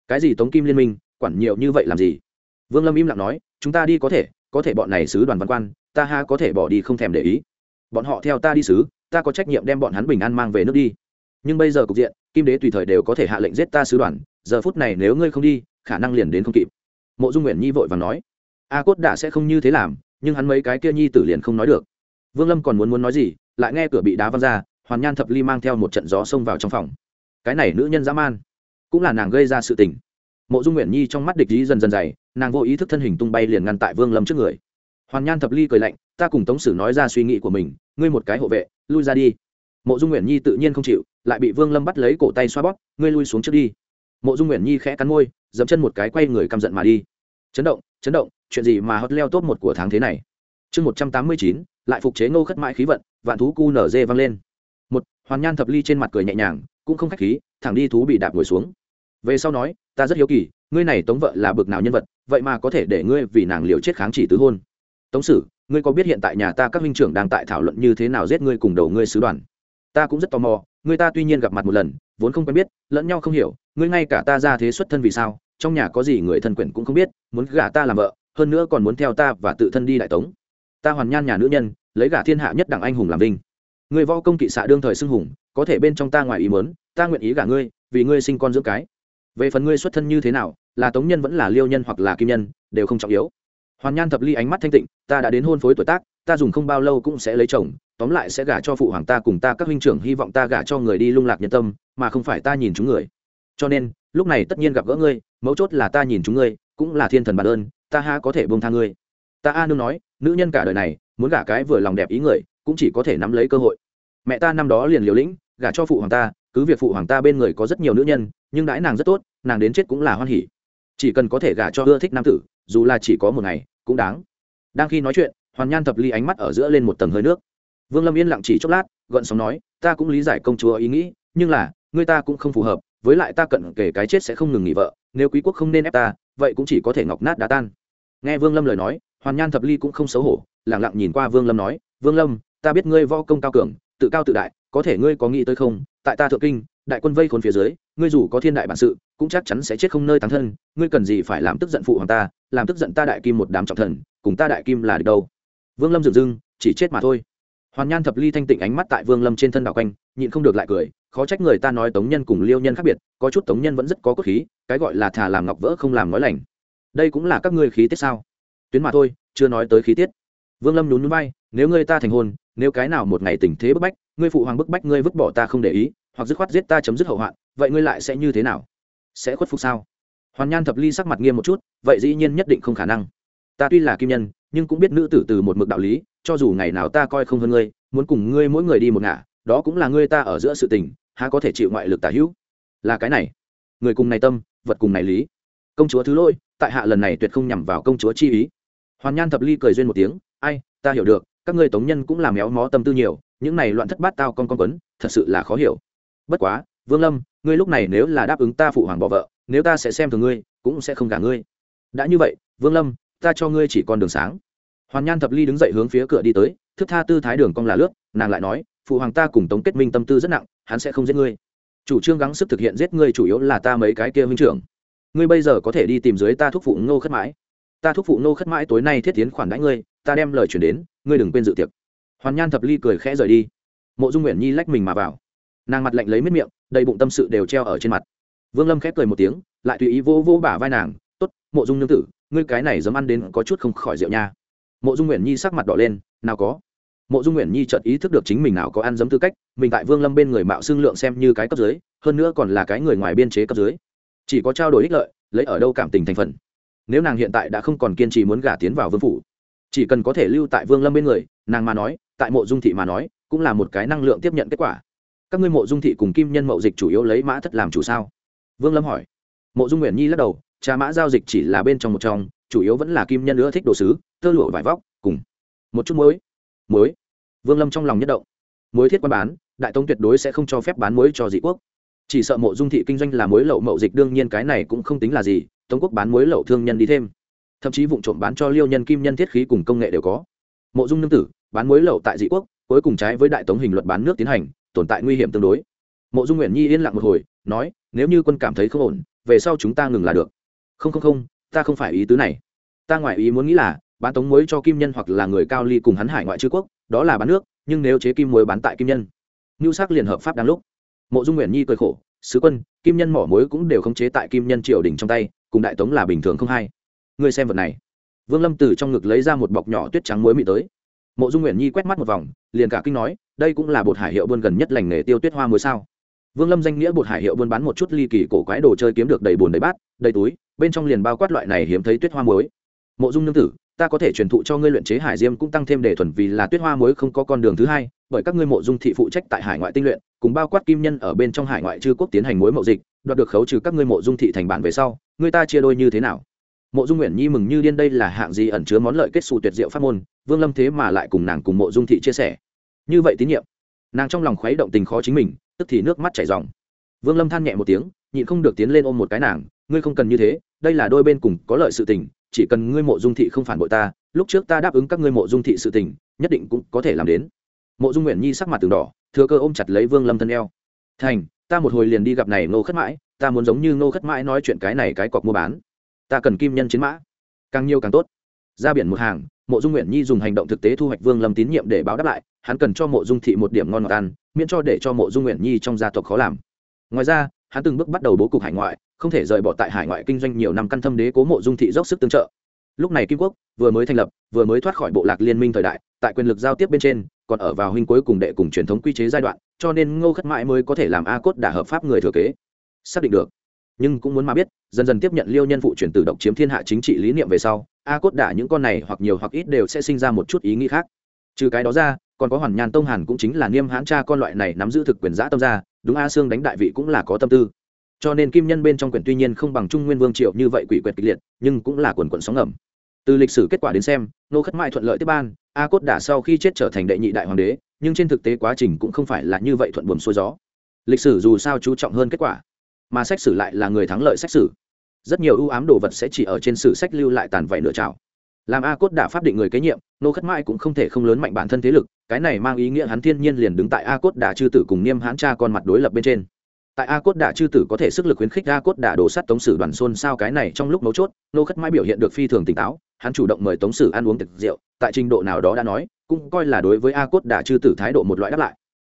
Cái gì tống kim liên minh, quản nhiều như vậy làm gì? Vương lâm im lặng nói, chúng ta đi có thể có thể bọn này sứ đoàn văn quan, ta ha có thể bỏ đi không thèm để ý. Bọn họ theo ta đi sứ, ta có trách nhiệm đem bọn hắn bình an mang về nước đi. Nhưng bây giờ cục diện, kim đế tùy thời đều có thể hạ lệnh giết ta sứ đoàn, giờ phút này nếu ngươi không đi, khả năng liền đến không kịp. Mộ dung nguyện nhi vội và nói a cốt đã sẽ không như thế làm, nhưng hắn mấy cái kia nhi tử liền không nói được. Vương lâm còn muốn muốn nói gì, lại nghe cửa bị đá văng ra, hoàn nhan thập ly mang theo một trận gió xông vào trong phòng. Cái này nữ nhân dã man, cũng là nàng gây ra sự tình. Mộ dung nguyện nhi trong mắt địch ý dần dần dày, nàng vô ý thức thân hình tung bay liền ngăn tại vương lâm trước người. Hoàn nhan thập ly cười lạnh, ta cùng tống sử nói ra suy nghĩ của mình, ngươi một cái hộ vệ, lui ra đi. Mộ dung nguyện nhi tự nhiên không chịu, lại bị vương lâm bắt lấy cổ tay xoa bóp, ngươi lui xuống trước đi. Mộ dung nguyện nhi khẽ cắn môi, dẫm chân một cái quay người căm giận mà đi. Chấn động chấn động chuyện gì mà hot leo top một của tháng thế này? Chương một trăm tám mươi chín, lại phục chế ngô khất mãi khí vận, vạn thú cu nở dê vang lên. Một, hoàn nhan thập ly trên mặt cười nhẹ nhàng, cũng không khách khí, thẳng đi thú bị đạp ngồi xuống. Về sau nói, ta rất hiếu kỳ, ngươi này tống vợ là bực nào nhân vật, vậy mà có thể để ngươi vì nàng liều chết kháng chỉ tứ hôn. Tống sử, ngươi có biết hiện tại nhà ta các huynh trưởng đang tại thảo luận như thế nào giết ngươi cùng đầu ngươi sứ đoàn? Ta cũng rất tò mò ngươi ta tuy nhiên gặp mặt một lần, vốn không quen biết, lẫn nhau không hiểu, ngươi ngay cả ta ra thế xuất thân vì sao, trong nhà có gì người thân quyển cũng không biết, muốn gả ta làm vợ hơn nữa còn muốn theo ta và tự thân đi đại tống. Ta hoàn nhan nhà nữ nhân, lấy gả thiên hạ nhất đảng anh hùng làm vinh. Người võ công kỵ xạ đương thời xưng hùng, có thể bên trong ta ngoài ý mớn ta nguyện ý gả ngươi, vì ngươi sinh con dưỡng cái. Về phần ngươi xuất thân như thế nào, là tống nhân vẫn là liêu nhân hoặc là kim nhân, đều không trọng yếu. Hoàn nhan thập ly ánh mắt thanh tịnh, ta đã đến hôn phối tuổi tác, ta dùng không bao lâu cũng sẽ lấy chồng, tóm lại sẽ gả cho phụ hoàng ta cùng ta các huynh trưởng, hy vọng ta gả cho người đi lung lạc nhân tâm, mà không phải ta nhìn chúng người. Cho nên, lúc này tất nhiên gặp gỡ ngươi, mấu chốt là ta nhìn chúng ngươi, cũng là thiên thần bản ơn ta ha có thể buông tha ngươi. Ta a nương nói, nữ nhân cả đời này, muốn gả cái vừa lòng đẹp ý người, cũng chỉ có thể nắm lấy cơ hội. Mẹ ta năm đó liền liều lĩnh, gả cho phụ hoàng ta, cứ việc phụ hoàng ta bên người có rất nhiều nữ nhân, nhưng đãi nàng rất tốt, nàng đến chết cũng là hoan hỉ. Chỉ cần có thể gả cho ưa thích nam tử, dù là chỉ có một ngày, cũng đáng. Đang khi nói chuyện, hoàn nhan thập ly ánh mắt ở giữa lên một tầng hơi nước. Vương lâm yên lặng chỉ chốc lát gợn sóng nói, ta cũng lý giải công chúa ý nghĩ, nhưng là người ta cũng không phù hợp, với lại ta cận kể cái chết sẽ không ngừng nghỉ vợ, nếu quý quốc không nên ép ta, vậy cũng chỉ có thể ngọc nát đá tan nghe vương lâm lời nói, hoàn nhan thập ly cũng không xấu hổ lẳng lặng nhìn qua vương lâm nói, vương lâm, ta biết ngươi võ công cao cường, tự cao tự đại, có thể ngươi có nghĩ tới không? Tại ta thượng kinh, đại quân vây khốn phía dưới, ngươi dù có thiên đại bản sự, cũng chắc chắn sẽ chết không nơi tán thân, ngươi cần gì phải làm tức giận phụ hoàng ta, làm tức giận ta đại kim một đám trọng thần, cùng ta đại kim là được đâu? Vương lâm dừng dưng, chỉ chết mà thôi. Hoàn nhan thập ly thanh tịnh ánh mắt tại vương lâm trên thân đạo quanh, nhịn không được lại cười, khó trách người ta nói tống nhân cùng liêu nhân khác biệt, có chút tống nhân vẫn rất có cốt khí, cái gọi là thà làm ngọc vỡ không làm nói lành đây cũng là các ngươi khí tiết sao? Tuyến mà thôi, chưa nói tới khí tiết. Vương lâm nhún núi bay nếu ngươi ta thành hôn, nếu cái nào một ngày tình thế bức bách, ngươi phụ hoàng bức bách ngươi vứt bỏ ta không để ý, hoặc dứt khoát giết ta chấm dứt hậu hoạn, vậy ngươi lại sẽ như thế nào? Sẽ khuất phục sao? Hoàn nhan thập ly sắc mặt nghiêm một chút, vậy dĩ nhiên nhất định không khả năng. Ta tuy là kim nhân, nhưng cũng biết nữ tử từ một mực đạo lý, cho dù ngày nào ta coi không hơn ngươi, muốn cùng ngươi mỗi người đi một ngả, đó cũng là ngươi ta ở giữa sự tình, há có thể chịu ngoại lực tả hữu? Là cái này. Người cùng này tâm, vật cùng này lý công chúa thứ lỗi, tại hạ lần này tuyệt không nhằm vào công chúa chi ý. Hoàn nhan thập ly cười duyên một tiếng, ai, ta hiểu được, các ngươi tống nhân cũng làm méo mó tâm tư nhiều, những này loạn thất bát tao con con quấn, thật sự là khó hiểu. Bất quá, vương lâm, ngươi lúc này nếu là đáp ứng ta phụ hoàng bỏ vợ, nếu ta sẽ xem thường ngươi, cũng sẽ không gả ngươi. Đã như vậy, vương lâm, ta cho ngươi chỉ còn đường sáng. Hoàn nhan thập ly đứng dậy hướng phía cửa đi tới, thức tha tư thái đường cong là lướt, nàng lại nói, phụ hoàng ta cùng tống kết minh tâm tư rất nặng, hắn sẽ không giết ngươi. Chủ trương gắng sức thực hiện giết ngươi chủ yếu là ta mấy cái kia huynh trưởng ngươi bây giờ có thể đi tìm dưới ta thúc phụ ngô khất mãi. Ta thúc phụ ngô khất mãi tối nay thiết tiến khoản đãi ngươi, ta đem lời chuyển đến, ngươi đừng quên dự tiệc. Hoàn nhan thập ly cười khẽ rời đi. Mộ dung nguyện nhi lách mình mà vào. Nàng mặt lạnh lấy miết miệng, đầy bụng tâm sự đều treo ở trên mặt. Vương lâm khép cười một tiếng, lại tùy ý vô vô bả vai nàng t ố t mộ dung nương tử, ngươi cái này dám ăn đến có chút không khỏi rượu nha. Mộ dung nguyện nhi sắc mặt đỏ lên, nào có. Mộ dung nguyện nhi chợt ý thức được chính mình nào có ăn giấm tư cách, mình tại vương lâm bên người mạo xương lượng xem như cái cấp dưới, hơn nữa còn là cái người ngoài biên chế cấp dưới chỉ có trao đổi ích lợi, lấy ở đâu cảm tình thành phần. Nếu nàng hiện tại đã không còn kiên trì muốn gả tiến vào vương phủ, chỉ cần có thể lưu tại vương lâm bên người, nàng mà nói, tại mộ dung thị mà nói, cũng là một cái năng lượng tiếp nhận kết quả. Các ngươi mộ dung thị cùng kim nhân mậu dịch chủ yếu lấy mã thất làm chủ sao? Vương lâm hỏi. Mộ dung nguyện nhi lắc đầu trà mã giao dịch chỉ là bên trong một trong, chủ yếu vẫn là kim nhân nữa thích đồ sứ, tơ lụa vải vóc, cùng một chút muối. Muối? Vương lâm trong lòng nhất động. Muối thiết quan bán, đại tông tuyệt đối sẽ không cho phép bán muối cho dị quốc chỉ sợ mộ dung thị kinh doanh là muối lậu mậu dịch, đương nhiên cái này cũng không tính là gì, tống quốc bán muối lậu thương nhân đi thêm. Thậm chí vụ trộm bán cho liêu nhân kim nhân thiết khí cùng công nghệ đều có. Mộ dung nương tử, bán muối lậu tại dị quốc, cuối cùng trái với đại tống hình luật bán nước tiến hành, tồn tại nguy hiểm tương đối. Mộ dung nguyện nhi yên lặng một hồi, nói, nếu như quân cảm thấy không ổn, về sau chúng ta ngừng là được. Không không không, ta không phải ý tứ này. Ta ngoại ý muốn nghĩ là, bán tống muối cho kim nhân hoặc là người cao ly cùng hắn hải ngoại chư quốc, đó là bán nước, nhưng nếu chế kim muối bán tại kim nhân ngưu sắc liền hợp pháp đáng lúc mộ dung nguyện nhi cười khổ, sứ quân, kim nhân mỏ muối cũng đều khống chế tại kim nhân triều đình trong tay, cùng đại tống là bình thường không hay ngươi xem vật này. Vương lâm từ trong ngực lấy ra một bọc nhỏ tuyết trắng muối mị tới. Mộ dung nguyện nhi quét mắt một vòng, liền cả kinh nói, đây cũng là bột hải hiệu buôn gần nhất lành nghề tiêu tuyết hoa muối sao? Vương lâm danh nghĩa bột hải hiệu buôn bán một chút ly kỳ cổ quái đồ chơi kiếm được đầy bùn đầy bát, đầy túi, bên trong liền bao quát loại này hiếm thấy tuyết hoa muối. Mộ dung nương tử, ta có thể truyền thụ cho ngươi luyện chế hải diêm cũng tăng thêm để thuần vì là tuyết hoa muối không có con đường thứ hai, bởi các ngươi mộ dung thị phụ trách tại hải ngoại tinh luyện cùng bao quát kim nhân ở bên trong hải ngoại chư quốc tiến hành muối mậu dịch, đoạt được khấu trừ các ngươi mộ dung thị thành bản về sau, người ta chia đôi như thế nào? Mộ dung nguyện nhi mừng như điên đây là hạng gì ẩn chứa món lợi kết xù tuyệt diệu pháp môn, vương lâm thế mà lại cùng nàng cùng mộ dung thị chia sẻ. Như vậy tín nhiệm, nàng trong lòng khuấy động tình khó chính mình, tức thì nước mắt chảy dòng vương lâm than nhẹ một tiếng, nhịn không được tiến lên ôm một cái nàng, ngươi không cần như thế, đây là đôi bên cùng có lợi sự tình, chỉ cần ngươi mộ dung thị không phản bội ta, lúc trước ta đáp ứng các ngươi mộ dung thị sự tình, nhất định cũng có thể làm đến mộ dung nguyện nhi sắc mặt từng đỏ, thừa cơ ôm chặt lấy vương lâm thân eo. Thành, ta một hồi liền đi gặp này ngô khất mãi, ta muốn giống như ngô khất mãi nói chuyện cái này cái cọc mua bán. Ta cần kim nhân chiến mã. Càng nhiều càng tốt. Ra biển một hàng, mộ dung nguyện nhi dùng hành động thực tế thu hoạch vương lâm tín nhiệm để báo đáp lại, hắn cần cho mộ dung thị một điểm ngon ngọt ăn, miễn cho để cho mộ dung nguyện nhi trong gia tộc khó làm. Ngoài ra, hắn từng bước bắt đầu bố cục hải ngoại, không thể rời bỏ tại hải ngoại kinh doanh nhiều năm căn thâm đế cố mộ dung thị dốc sức tương trợ. Lúc này kim quốc vừa mới thành lập, vừa mới thoát khỏi bộ lạc liên minh thời đại, tại quyền lực giao tiếp bên trên còn ở vào huynh cuối cùng đệ cùng truyền thống quy chế giai đoạn, cho nên ngô khất mãi mới có thể làm a cốt đả hợp pháp người thừa kế. Xác định được. Nhưng cũng muốn mà biết, dần dần tiếp nhận liêu nhân phụ chuyển từ độc chiếm thiên hạ chính trị lý niệm về sau, a cốt đả những con này hoặc nhiều hoặc ít đều sẽ sinh ra một chút ý nghĩ khác. Trừ cái đó ra, còn có hoàn nhàn tông hàn cũng chính là niêm hãn cha con loại này nắm giữ thực quyền giã tâm ra, đúng a xương đánh đại vị cũng là có tâm tư. Cho nên kim nhân bên trong quyền tuy nhiên không bằng trung nguyên vương triệu như vậy quỷ quyệt kịch liệt, nhưng cũng là quần quận sóng ẩm từ lịch sử kết quả đến xem nô khất mại thuận lợi tiếp ban, a cốt đả sau khi chết trở thành đệ nhị đại hoàng đế, nhưng trên thực tế quá trình cũng không phải là như vậy thuận buồm xuôi gió. Lịch sử dù sao chú trọng hơn kết quả, mà sách sử lại là người thắng lợi sách sử. Rất nhiều ưu ám đồ vật sẽ chỉ ở trên sử sách lưu lại tàn vảy nửa trào. Làm a cốt đả pháp định người kế nhiệm nô khất mãi cũng không thể không lớn mạnh bản thân thế lực, cái này mang ý nghĩa hắn thiên nhiên liền đứng tại a cốt đả chư tử cùng niêm hãn cha con mặt đối lập bên trên. Tại a cốt đả chư tử có thể sức lực khuyến khích a cốt đả đổ sắt tống sử đoàn xôn sao cái này trong lúc mấu chốt nô khất mãi biểu hiện được phi thường tỉnh táo hắn chủ động mời tống sử ăn uống tiệc rượu, tại trình độ nào đó đã nói, cũng coi là đối với a cốt đả chư tử thái độ một loại đáp lại.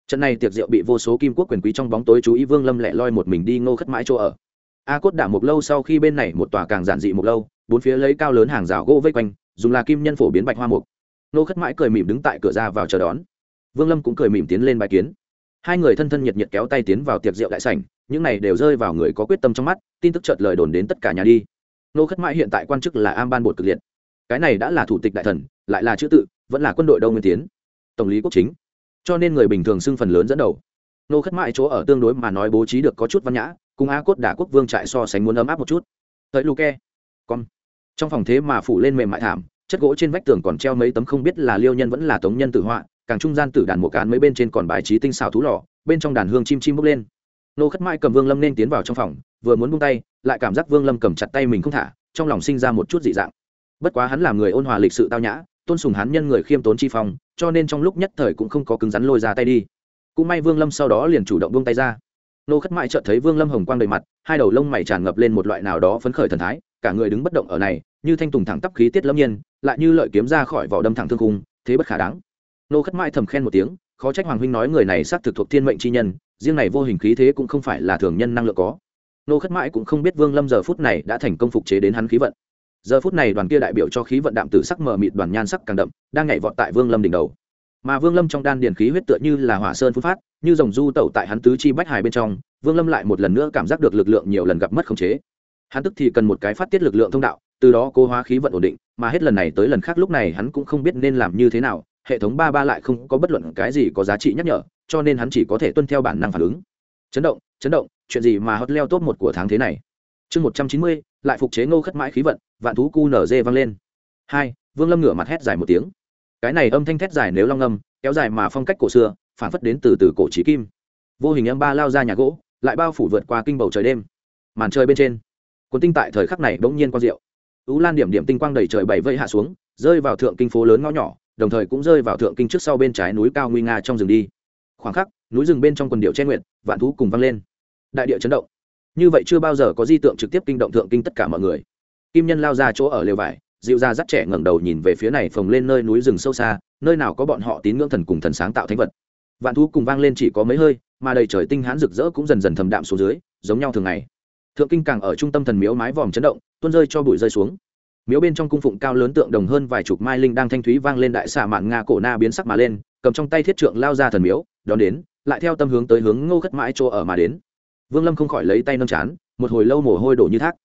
Trận này tiệc rượu bị vô số kim quốc quyền quý trong bóng tối chú ý vương lâm lẻ loi một mình đi ngô khất mãi chỗ ở. A cốt đả một lâu sau khi bên này một tòa càng giản dị một lâu, bốn phía lấy cao lớn hàng rào gỗ vây quanh, dùng là kim nhân phổ biến bạch hoa mục. Nô khất mãi cười mỉm đứng tại cửa ra vào chờ đón. Vương lâm cũng cười mỉm tiến lên bài kiến. Hai người thân thân nhiệt nhiệt kéo tay tiến vào tiệc rượu đại sảnh, những này đều rơi vào người có quyết tâm trong mắt, tin tức chợt lời đồn đến tất cả nhà đi. Nô khất mãi hiện tại quan chức là am ban bột cực liệt cái này đã là thủ tịch đại thần, lại là chữ tự, vẫn là quân đội đông nguyên tiến, tổng lý quốc chính. Cho nên người bình thường xưng phần lớn dẫn đầu. Nô khất mãi chỗ ở tương đối mà nói bố trí được có chút văn nhã, cùng a cốt đả quốc vương trại so sánh muốn ấm áp một chút. Tới luke con. Trong phòng thế mà phủ lên mềm mại thảm, chất gỗ trên vách tường còn treo mấy tấm không biết là liêu nhân vẫn là tống nhân tử họa, càng trung gian tử đàn một cán mấy bên trên còn bài trí tinh xào thú lò, bên trong đàn hương chim chim bốc lên. Nô khất mãi cầm vương lâm nên tiến vào trong phòng, vừa muốn buông tay, lại cảm giác vương lâm cầm chặt tay mình không thả, trong lòng sinh ra một chút dị dạng bất quá hắn là người ôn hòa lịch sự tao nhã, tôn sùng hắn nhân người khiêm tốn chi phong, cho nên trong lúc nhất thời cũng không có cứng rắn lôi ra tay đi. Cũng may vương lâm sau đó liền chủ động buông tay ra. Nô khất mãi chợt thấy vương lâm hồng quang đầy mặt, hai đầu lông mày tràn ngập lên một loại nào đó phấn khởi thần thái, cả người đứng bất động ở này, như thanh tùng thẳng tắp khí tiết lâm nhiên, lại như lợi kiếm ra khỏi vỏ đâm thẳng thương cung thế bất khả đáng. Nô khất mãi thầm khen một tiếng, khó trách hoàng huynh nói người này xác thực thuộc thiên mệnh chi nhân, riêng này vô hình khí thế cũng không phải là thường nhân năng lượng có. Nô khất mãi cũng không biết vương lâm giờ phút này đã thành công phục chế đến hắn khí vận giờ phút này đoàn kia đại biểu cho khí vận đạm tử sắc mờ mịt đoàn nhan sắc càng đậm, đang nhảy vọt tại vương lâm đỉnh đầu. Mà vương lâm trong đan điền khí huyết tựa như là hỏa sơn phun phát, như dòng du tẩu tại hắn tứ chi bách hài bên trong, vương lâm lại một lần nữa cảm giác được lực lượng nhiều lần gặp mất khống chế. Hắn tức thì cần một cái phát tiết lực lượng thông đạo, từ đó cố hóa khí vận ổn định, mà hết lần này tới lần khác lúc này hắn cũng không biết nên làm như thế nào, hệ thống ba ba lại không có bất luận cái gì có giá trị nhắc nhở, cho nên hắn chỉ có thể tuân theo bản năng phản ứng. Chấn động chấn động, chuyện gì mà hot leo top một của tháng thế này? Chương một trăm chín mươi lại phục chế ngô khất mãi khí vận, vạn thú cu nở dê vang lên. Hai, vương lâm ngửa mặt hét dài một tiếng. Cái này âm thanh thét dài nếu long âm, kéo dài mà phong cách cổ xưa, phản phất đến từ từ cổ trí kim. Vô hình âm ba lao ra nhà gỗ, lại bao phủ vượt qua kinh bầu trời đêm. Màn trời bên trên, cuốn tinh tại thời khắc này bỗng nhiên quang diệu. Ú lan điểm điểm tinh quang đầy trời bảy vây hạ xuống, rơi vào thượng kinh phố lớn ngõ nhỏ, đồng thời cũng rơi vào thượng kinh trước sau bên trái núi cao nguy nga trong rừng đi. Khoảng khắc, núi rừng bên trong quần điệu che nguyện vạn thú cùng vang lên. Đại địa chấn động như vậy chưa bao giờ có di tượng trực tiếp kinh động thượng kinh tất cả mọi người. Kim nhân lao ra chỗ ở lều vải, dịu ra dắt trẻ ngẩng đầu nhìn về phía này phồng lên nơi núi rừng sâu xa, nơi nào có bọn họ tín ngưỡng thần cùng thần sáng tạo thánh vật. Vạn thú cùng vang lên chỉ có mấy hơi, mà đầy trời tinh hãn rực rỡ cũng dần dần thầm đạm xuống dưới, giống nhau thường ngày. Thượng kinh càng ở trung tâm thần miếu mái vòm chấn động, tuôn rơi cho bụi rơi xuống. Miếu bên trong cung phụng cao lớn tượng đồng hơn vài chục mai linh đang thanh thúy vang lên đại xạ mạn nga cổ na biến sắc mà lên, cầm trong tay thiết trượng lao ra thần miếu, đón đến, lại theo tâm hướng tới hướng ngô khất mãi chỗ ở mà đến vương lâm không khỏi lấy tay nâng chán, một hồi lâu mồ hôi đổ như thác.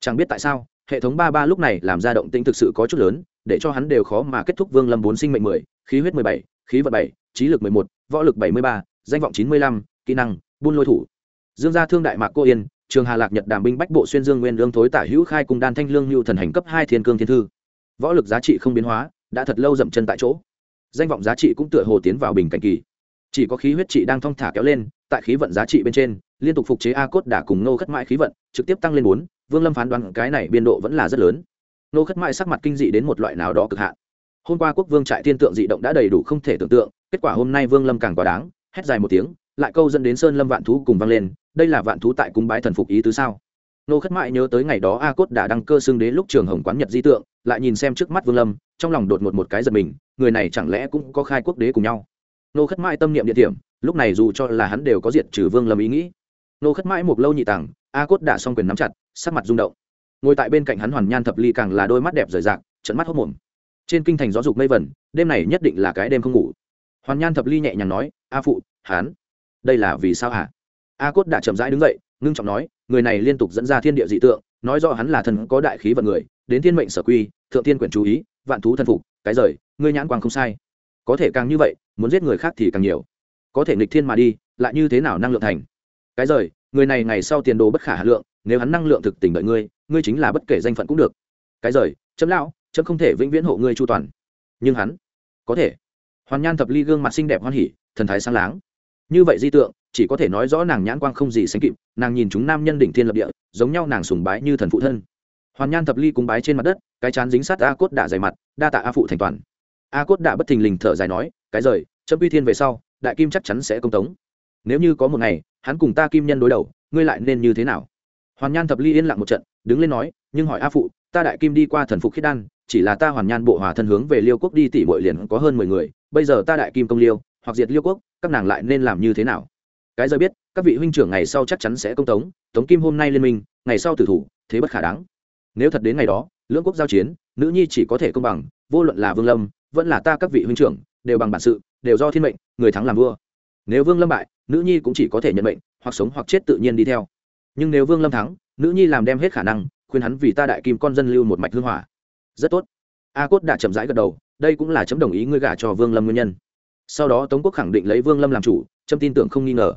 Chẳng biết tại sao, hệ thống ba ba lúc này làm ra động tĩnh thực sự có chút lớn, để cho hắn đều khó mà kết thúc vương lâm bốn sinh mệnh mười, khí huyết mười bảy, khí vận bảy, trí lực mười một, võ lực bảy mươi ba, danh vọng chín mươi lăm, kỹ năng, buôn lôi thủ. Dương gia thương đại mạc cô yên, trường hà lạc nhật đàm binh bách bộ xuyên dương nguyên lương thối tả hữu khai cùng đan thanh lương lưu thần hành cấp hai thiên cương thiên thư. Võ lực giá trị không biến hóa, đã thật lâu dậm chân tại chỗ. Danh vọng giá trị cũng tựa hồ tiến vào bình cảnh kỳ. Chỉ có khí huyết trị đang thong thả kéo lên, tại khí vận giá trị bên trên liên tục phục chế a cốt đã cùng nô khất mãi khí vận, trực tiếp tăng lên bốn, vương lâm phán đoán cái này biên độ vẫn là rất lớn. Nô khất mãi sắc mặt kinh dị đến một loại nào đó cực hạn. Hôm qua quốc vương trại thiên tượng dị động đã đầy đủ không thể tưởng tượng, kết quả hôm nay vương lâm càng quá đáng, hét dài một tiếng, lại câu dẫn đến sơn lâm vạn thú cùng vang lên, đây là vạn thú tại cung bái thần phục ý tứ sao? Nô khất mãi nhớ tới ngày đó a cốt đã đăng cơ xương đế lúc trường hồng quán nhật di tượng, lại nhìn xem trước mắt vương lâm, trong lòng đột ngột một cái giật mình, người này chẳng lẽ cũng có khai quốc đế cùng nhau? Nô khất mãi tâm niệm địa điểm, lúc này dù cho là hắn đều có diệt trừ vương lâm ý nghĩ nô khất mãi một lâu nhị tàng, a cốt đã xong quyền nắm chặt, sắc mặt rung động. Ngồi tại bên cạnh hắn hoàn nhan thập ly càng là đôi mắt đẹp rời rạc trận mắt hốc mồm. Trên kinh thành gió dục mây vẩn đêm này nhất định là cái đêm không ngủ. Hoàn nhan thập ly nhẹ nhàng nói, a phụ, hán, đây là vì sao hả? A cốt đã chậm rãi đứng dậy, ngưng trọng nói, người này liên tục dẫn ra thiên địa dị tượng, nói rõ hắn là thần có đại khí vận người, đến thiên mệnh sở quy, thượng thiên quyển chú ý, vạn thú thân phục, cái rời, ngươi nhãn quang không sai. Có thể càng như vậy, muốn giết người khác thì càng nhiều. Có thể nghịch thiên mà đi, lại như thế nào năng lượng thành? Cái rời, người này ngày sau tiền đồ bất khả hà lượng, nếu hắn năng lượng thực tình đợi ngươi ngươi chính là bất kể danh phận cũng được. Cái rời, chấm lão, chấm không thể vĩnh viễn hộ ngươi chu toàn. Nhưng hắn, có thể. Hoàn nhan thập ly gương mặt xinh đẹp hoan hỉ, thần thái sáng láng. Như vậy di tượng, chỉ có thể nói rõ nàng nhãn quang không gì sánh kịp, nàng nhìn chúng nam nhân đỉnh thiên lập địa, giống nhau nàng sùng bái như thần phụ thân. Hoàn nhan thập ly cúng bái trên mặt đất, cái chán dính sát a cốt đạ dày mặt, đa tạ a phụ thành toàn. A cốt đạ bất thình lình thở dài nói, cái rời, chấm uy thiên về sau, đại kim chắc chắn sẽ công tống nếu như có một ngày, hắn cùng ta kim nhân đối đầu, ngươi lại nên như thế nào? Hoàn nhan thập ly yên lặng một trận, đứng lên nói, nhưng hỏi a phụ, ta đại kim đi qua thần phục khiết đan, chỉ là ta hoàn nhan bộ hòa thân hướng về liêu quốc đi tỷ bội liền có hơn mười người, bây giờ ta đại kim công liêu, hoặc diệt liêu quốc, các nàng lại nên làm như thế nào? Cái giờ biết, các vị huynh trưởng ngày sau chắc chắn sẽ công tống tống kim hôm nay liên minh, ngày sau tử thủ, thế bất khả đáng. Nếu thật đến ngày đó, lưỡng quốc giao chiến, nữ nhi chỉ có thể công bằng, vô luận là vương lâm, vẫn là ta các vị huynh trưởng, đều bằng bản sự, đều do thiên mệnh, người thắng làm vua. Nếu vương lâm bại nữ nhi cũng chỉ có thể nhận mệnh, hoặc sống hoặc chết tự nhiên đi theo. Nhưng nếu vương lâm thắng, nữ nhi làm đem hết khả năng, khuyên hắn vì ta đại kim con dân lưu một mạch hương hỏa. Rất tốt. A cốt đã chậm rãi gật đầu, đây cũng là chấm đồng ý ngươi gả cho vương lâm nguyên nhân. Sau đó tống quốc khẳng định lấy vương lâm làm chủ, chấm tin tưởng không nghi ngờ.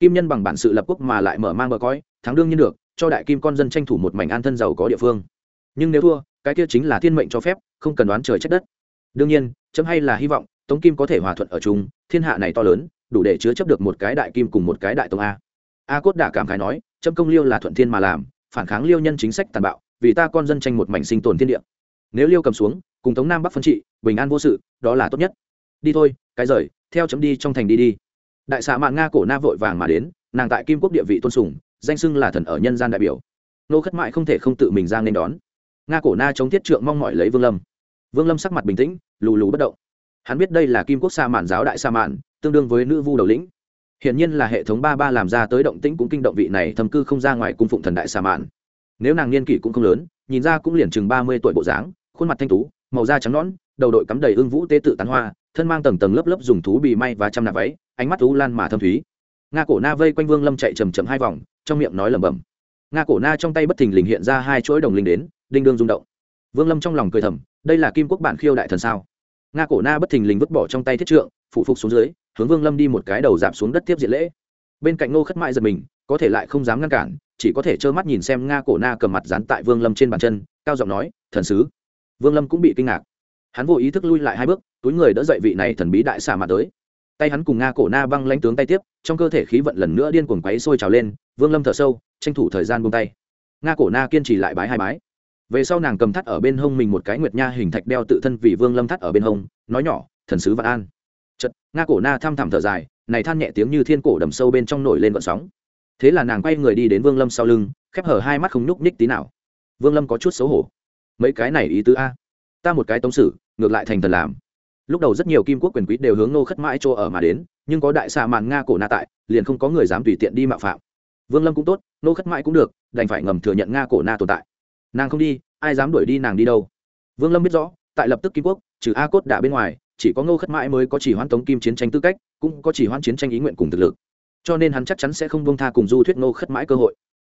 Kim nhân bằng bản sự lập quốc mà lại mở mang bờ cõi, thắng đương nhiên được, cho đại kim con dân tranh thủ một mảnh an thân giàu có địa phương. Nhưng nếu thua, cái kia chính là thiên mệnh cho phép, không cần đoán trời trách đất. Đương nhiên, chấm hay là hy vọng tống kim có thể hòa thuận ở chung, thiên hạ này to lớn đủ để chứa chấp được một cái đại kim cùng một cái đại tông a. A cốt đả cảm khái nói, châm công liêu là thuận thiên mà làm, phản kháng liêu nhân chính sách tàn bạo, vì ta con dân tranh một mảnh sinh tồn thiên địa. Nếu liêu cầm xuống, cùng tống nam bắc phân trị, bình an vô sự, đó là tốt nhất. Đi thôi, cái rời, theo chấm đi trong thành đi đi. Đại xạ mạng nga cổ na vội vàng mà đến, nàng tại kim quốc địa vị tôn sùng, danh xưng là thần ở nhân gian đại biểu. Nô khất mại không thể không tự mình giang nên đón. Nga cổ na chống thiết trượng mong mỏi lấy vương lâm. Vương lâm sắc mặt bình tĩnh, lù lù bất động hắn biết đây là kim quốc sa mạn giáo đại sa mạn, tương đương với nữ vu đầu lĩnh. Hiện nhiên là hệ thống ba ba làm ra tới động tĩnh cũng kinh động vị này thầm cư không ra ngoài cung phụng thần đại sa mạn. Nếu nàng niên kỷ cũng không lớn, nhìn ra cũng liền chừng ba mươi tuổi bộ dáng, khuôn mặt thanh tú, màu da trắng nõn, đầu đội cắm đầy ưng vũ tế tự tán hoa, thân mang tầng tầng lớp lớp dùng thú bì may và trăm nạp váy, ánh mắt thú lan mà thâm thúy. Nga cổ na vây quanh vương lâm chạy chầm chầm hai vòng, trong miệng nói lẩm bẩm. Nga cổ na trong tay bất thình lình hiện ra hai chuỗi đồng linh đến, đinh đương rung động. Vương lâm trong lòng cười thầm, đây là kim quốc bản khiêu đại thần sao? Nga cổ na bất thình lình vứt bỏ trong tay thiết trượng phụ phục xuống dưới, hướng vương lâm đi một cái đầu giảm xuống đất tiếp diện lễ. Bên cạnh ngô khất mại giật mình, có thể lại không dám ngăn cản, chỉ có thể trơ mắt nhìn xem nga cổ na cầm mặt dán tại vương lâm trên bàn chân, cao giọng nói, thần sứ. Vương lâm cũng bị kinh ngạc. Hắn vô ý thức lui lại hai bước, túi người đỡ dậy vị này thần bí đại xả mà tới. Tay hắn cùng nga cổ na băng lãnh tướng tay tiếp, trong cơ thể khí vận lần nữa điên cuồng quấy sôi trào lên, vương lâm thở sâu, tranh thủ thời gian buông tay. Nga cổ na kiên trì lại bái hai bái về sau nàng cầm thắt ở bên hông mình một cái nguyệt nha hình thạch đeo tự thân vì vương lâm thắt ở bên hông, nói nhỏ, thần sứ vạn an. Chật nga cổ na thăm thẳm thở dài, này than nhẹ tiếng như thiên cổ đầm sâu bên trong nổi lên vận sóng. Thế là nàng quay người đi đến vương lâm sau lưng, khép hở hai mắt không nhúc nhích tí nào. Vương lâm có chút xấu hổ. Mấy cái này ý tứ a? Ta một cái tống sử, ngược lại thành thần làm. Lúc đầu rất nhiều kim quốc quyền quý đều hướng nô khất mãi chỗ ở mà đến, nhưng có đại xạ màn nga cổ na tại, liền không có người dám tùy tiện đi mạo phạm. Vương lâm cũng tốt, nô khất mãi cũng được, đành phải ngầm thừa nhận nga cổ na tồn tại nàng không đi, ai dám đuổi đi nàng đi đâu. Vương lâm biết rõ, tại lập tức kim quốc, trừ a cốt đã bên ngoài, chỉ có ngô khất mãi mới có chỉ hoãn tống kim chiến tranh tư cách, cũng có chỉ hoãn chiến tranh ý nguyện cùng thực lực. Cho nên hắn chắc chắn sẽ không bông tha cùng du thuyết ngô khất mãi cơ hội.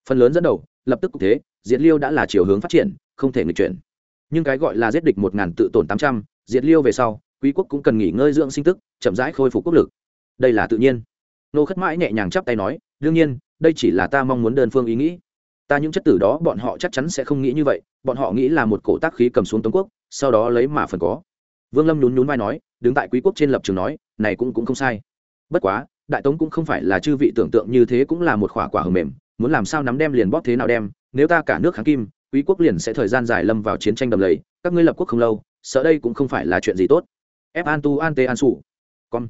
Phần lớn dẫn đầu, lập tức cục thế, diệt liêu đã là chiều hướng phát triển, không thể nghịch chuyển. Nhưng cái gọi là giết địch một ngàn tự tổn tám trăm, diệt liêu về sau, quý quốc cũng cần nghỉ ngơi dưỡng sinh tức, chậm rãi khôi phục quốc lực. Đây là tự nhiên. Nô khất mãi nhẹ nhàng chắp tay nói, đương nhiên, đây chỉ là ta mong muốn đơn phương ý nghĩ ta những chất tử đó, bọn họ chắc chắn sẽ không nghĩ như vậy. Bọn họ nghĩ là một cổ tác khí cầm xuống tống quốc, sau đó lấy mà phần có. Vương lâm nhún nhún vai nói, đứng tại quý quốc trên lập trường nói, này cũng cũng không sai. Bất quá, đại tống cũng không phải là chư vị tưởng tượng như thế cũng là một khỏa quả hầm mềm. Muốn làm sao nắm đem liền bóp thế nào đem, nếu ta cả nước kháng kim, quý quốc liền sẽ thời gian dài lâm vào chiến tranh đầm lầy. Các ngươi lập quốc không lâu, sợ đây cũng không phải là chuyện gì tốt. Ép an tu an tê an sủ. Con.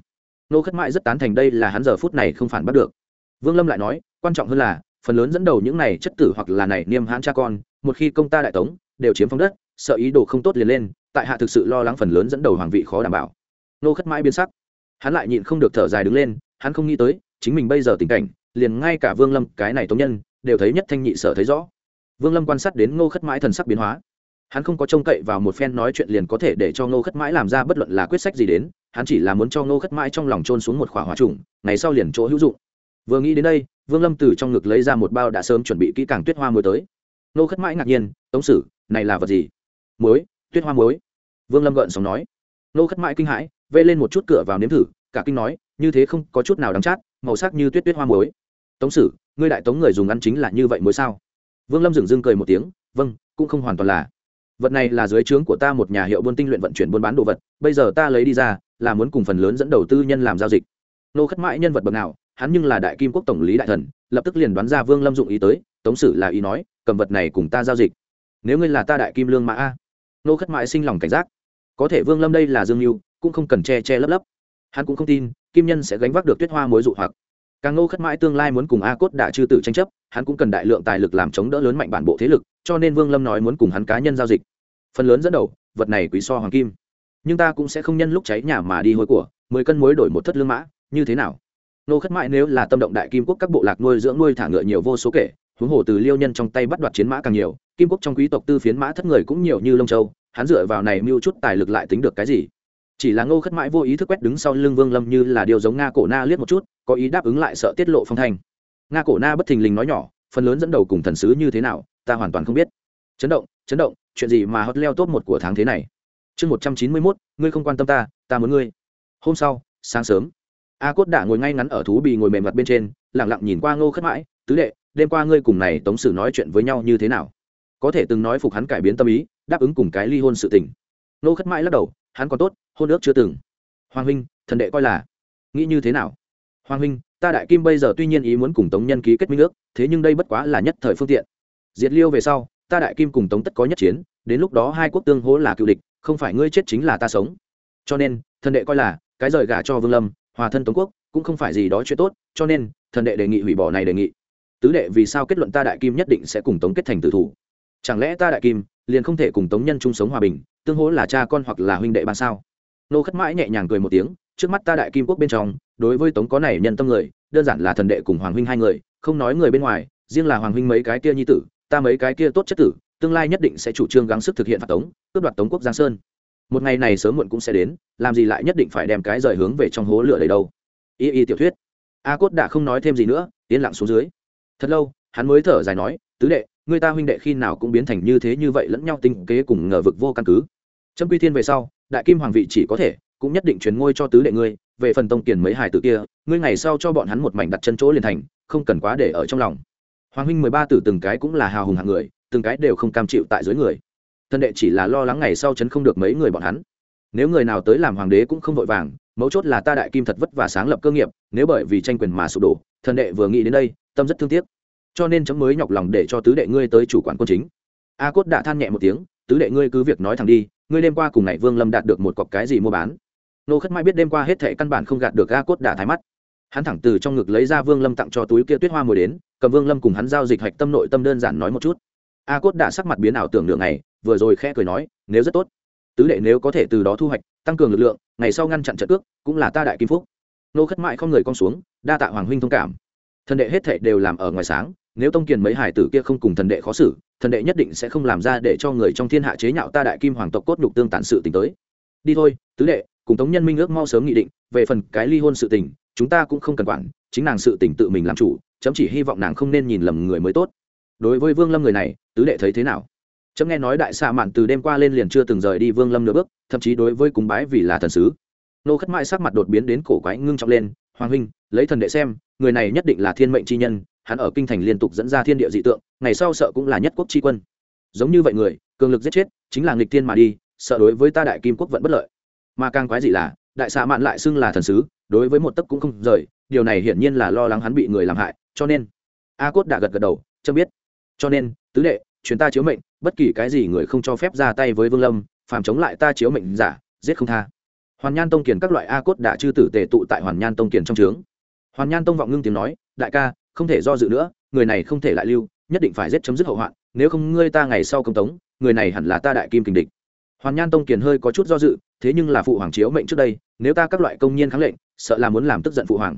Nô khất Mại rất tán thành đây là hắn giờ phút này không phản bắt được. Vương lâm lại nói, quan trọng hơn là phần lớn dẫn đầu những này chất tử hoặc là này niêm hãn cha con, một khi công ta đại tống, đều chiếm phong đất, sợ ý đồ không tốt liền lên, tại hạ thực sự lo lắng phần lớn dẫn đầu hoàng vị khó đảm bảo. Nô khất mãi biến sắc. Hắn lại nhịn không được thở dài đứng lên, hắn không nghĩ tới, chính mình bây giờ tình cảnh, liền ngay cả vương lâm, cái này tống nhân, đều thấy nhất thanh nhị sở thấy rõ. Vương lâm quan sát đến ngô khất mãi thần sắc biến hóa. Hắn không có trông cậy vào một phen nói chuyện liền có thể để cho ngô khất mãi làm ra bất luận là quyết sách gì đến, hắn chỉ là muốn cho ngô khất mãi trong lòng trôn xuống một khỏa hỏa trùng, ngày sau liền chỗ hữu dụng. Vừa nghĩ đến đây vương lâm từ trong ngực lấy ra một bao đã sớm chuẩn bị kỹ càng tuyết hoa muối tới. Nô khất mãi ngạc nhiên, tống sử, này là vật gì? Muối, tuyết hoa muối. Vương lâm gợn sống nói. Nô khất mãi kinh hãi, vê lên một chút cửa vào nếm thử, cả kinh nói, như thế không có chút nào đắng chát, màu sắc như tuyết tuyết hoa muối. Tống sử, ngươi đại tống người dùng ăn chính là như vậy muối sao? Vương lâm dừng dưng cười một tiếng vâng cũng không hoàn toàn là. Vật này là dưới trướng của ta một nhà hiệu buôn tinh luyện vận chuyển buôn bán đồ vật, bây giờ ta lấy đi ra, là muốn cùng phần lớn dẫn đầu tư nhân làm giao dịch nô khất mãi nhân vật bậc nào, hắn nhưng là đại kim quốc tổng lý đại thần, lập tức liền đoán ra vương lâm dụng ý tới, tống sử là ý nói, cầm vật này cùng ta giao dịch. Nếu ngươi là ta đại kim lương mã a. Nô khất mãi sinh lòng cảnh giác. Có thể vương lâm đây là dương mưu cũng không cần che che lấp lấp. Hắn cũng không tin, kim nhân sẽ gánh vác được tuyết hoa mối dụ hoặc. Càng nô khất mãi tương lai muốn cùng a cốt đạ chư tử tranh chấp, hắn cũng cần đại lượng tài lực làm chống đỡ lớn mạnh bản bộ thế lực, cho nên vương lâm nói muốn cùng hắn cá nhân giao dịch. Phần lớn dẫn đầu, vật này quý so hoàng kim. Nhưng ta cũng sẽ không nhân lúc cháy nhà mà đi hôi của, mười cân muối đổi một thất lương mã như thế nào? Nô khất mãi nếu là tâm động đại kim quốc các bộ lạc nuôi dưỡng nuôi thả ngựa nhiều vô số kể, huống hồ từ liêu nhân trong tay bắt đoạt chiến mã càng nhiều, kim quốc trong quý tộc tư phiến mã thất người cũng nhiều như lông châu, hắn dựa vào này mưu chút tài lực lại tính được cái gì? Chỉ là ngô khất mãi vô ý thức quét đứng sau lưng vương lâm như là điều giống nga cổ na liếc một chút, có ý đáp ứng lại sợ tiết lộ phong thanh. Nga cổ na bất thình lình nói nhỏ, phần lớn dẫn đầu cùng thần sứ như thế nào, ta hoàn toàn không biết. Chấn động chấn động, chuyện gì mà hot leo top một của tháng thế này? Chương một trăm chín mươi mốt, ngươi không quan tâm ta ta muốn ngươi. Hôm sau, sáng sớm a cốt đã ngồi ngay ngắn ở thú bì ngồi mềm mặt bên trên lẳng lặng nhìn qua ngô khất mãi, tứ đệ, đêm qua ngươi cùng này tống sử nói chuyện với nhau như thế nào? Có thể từng nói phục hắn cải biến tâm ý, đáp ứng cùng cái ly hôn sự tình. Ngô khất mãi lắc đầu, hắn còn tốt, hôn ước chưa từng. Hoàng huynh, thần đệ coi là. Nghĩ như thế nào? Hoàng huynh, ta đại kim bây giờ tuy nhiên ý muốn cùng tống nhân ký kết minh ước, thế nhưng đây bất quá là nhất thời phương tiện. Diệt liêu về sau, ta đại kim cùng tống tất có nhất chiến, đến lúc đó hai quốc tương hỗ là cựu địch, không phải ngươi chết chính là ta sống. Cho nên, thần đệ coi là, cái rời gả cho vương lâm hòa thân tống quốc cũng không phải gì đó chuyện tốt, cho nên thần đệ đề nghị hủy bỏ này đề nghị. Tứ đệ vì sao kết luận ta đại kim nhất định sẽ cùng tống kết thành tử thủ? Chẳng lẽ ta đại kim liền không thể cùng tống nhân chung sống hòa bình, tương hỗ là cha con hoặc là huynh đệ ba sao? Nô khất mãi nhẹ nhàng cười một tiếng, trước mắt ta đại kim quốc bên trong, đối với tống có này nhân tâm người, đơn giản là thần đệ cùng hoàng huynh hai người, không nói người bên ngoài, riêng là hoàng huynh mấy cái kia nhi tử, ta mấy cái kia tốt chất tử, tương lai nhất định sẽ chủ trương gắng sức thực hiện phạt tống, cướp đoạt tống quốc giang sơn một ngày này sớm muộn cũng sẽ đến, làm gì lại nhất định phải đem cái rời hướng về trong hố lửa đầy đâu. Y y tiểu thuyết. A cốt đã không nói thêm gì nữa, yên lặng xuống dưới. Thật lâu, hắn mới thở dài nói, tứ đệ, người ta huynh đệ khi nào cũng biến thành như thế như vậy lẫn nhau tinh kế cùng ngờ vực vô căn cứ. Trâm quy thiên về sau, đại kim hoàng vị chỉ có thể, cũng nhất định truyền ngôi cho tứ đệ ngươi, về phần tông tiền mấy hải tử kia, ngươi ngày sau cho bọn hắn một mảnh đặt chân chỗ liền thành, không cần quá để ở trong lòng. Hoàng huynh mười ba tử từng cái cũng là hào hùng hạng người, từng cái đều không cam chịu tại dưới người thân đệ chỉ là lo lắng ngày sau chấn không được mấy người bọn hắn. Nếu người nào tới làm hoàng đế cũng không vội vàng, mấu chốt là ta đại kim thật vất và sáng lập cơ nghiệp, nếu bởi vì tranh quyền mà sụp đổ, thần đệ vừa nghĩ đến đây, tâm rất thương tiếc. Cho nên chấm mới nhọc lòng để cho tứ đệ ngươi tới chủ quản quân chính. A cốt đã than nhẹ một tiếng, tứ đệ ngươi cứ việc nói thẳng đi, ngươi đêm qua cùng này vương lâm đạt được một cọc cái gì mua bán? Nô khất mai biết đêm qua hết thệ căn bản không gạt được a cốt đã thái mắt. Hắn thẳng từ trong ngực lấy ra vương lâm tặng cho túi kia tuyết hoa mùi đến, cầm vương lâm cùng hắn giao dịch hạch tâm nội tâm đơn giản nói một chút. A cốt đã sắc mặt biến ảo tưởng lượng này vừa rồi khẽ cười nói, nếu rất tốt, tứ đệ nếu có thể từ đó thu hoạch, tăng cường lực lượng, ngày sau ngăn chặn trận cước, cũng là ta đại kim phúc. Nô khất mại không người con xuống, đa tạ hoàng huynh thông cảm. Thần đệ hết thệ đều làm ở ngoài sáng, nếu tông kiền mấy hải tử kia không cùng thần đệ khó xử, thần đệ nhất định sẽ không làm ra để cho người trong thiên hạ chế nhạo ta đại kim hoàng tộc cốt nhục tương tản sự tình tới. Đi thôi, tứ đệ, cùng tống nhân minh ước mau sớm nghị định, về phần cái ly hôn sự tình, chúng ta cũng không cần quản, chính nàng sự tình tự mình làm chủ, chấm chỉ hy vọng nàng không nên nhìn lầm người mới tốt. Đối với vương lâm người này, tứ đệ thấy thế nào? Chấm nghe nói đại xạ mạn từ đêm qua lên liền chưa từng rời đi vương lâm nửa bước, thậm chí đối với cúng bái vì là thần sứ. Nô khất mãi sắc mặt đột biến đến cổ quái ngưng trọng lên, hoàng huynh, lấy thần đệ xem, người này nhất định là thiên mệnh chi nhân, hắn ở kinh thành liên tục dẫn ra thiên địa dị tượng, ngày sau sợ cũng là nhất quốc tri quân. Giống như vậy người, cường lực giết chết, chính là nghịch thiên mà đi, sợ đối với ta đại kim quốc vẫn bất lợi. Mà càng quái gì là, đại xạ mạn lại xưng là thần sứ, đối với một tấc cũng không rời, điều này hiển nhiên là lo lắng hắn bị người làm hại, cho nên a cốt đã gật gật đầu, chấm biết. Cho nên, tứ đệ chuyến ta chiếu mệnh bất kỳ cái gì người không cho phép ra tay với vương lâm, phàm chống lại ta chiếu mệnh giả, giết không tha. Hoàn nhan tông kiền các loại a cốt đã chư tử tề tụ tại hoàn nhan tông kiền trong trướng. Hoàn nhan tông vọng ngưng tiếng nói, đại ca, không thể do dự nữa, người này không thể lại lưu, nhất định phải giết chấm dứt hậu hoạn, nếu không ngươi ta ngày sau công tống, người này hẳn là ta đại kim kình địch. Hoàn nhan tông kiền hơi có chút do dự, thế nhưng là phụ hoàng chiếu mệnh trước đây, nếu ta các loại công nhân kháng lệnh, sợ là muốn làm tức giận phụ hoàng.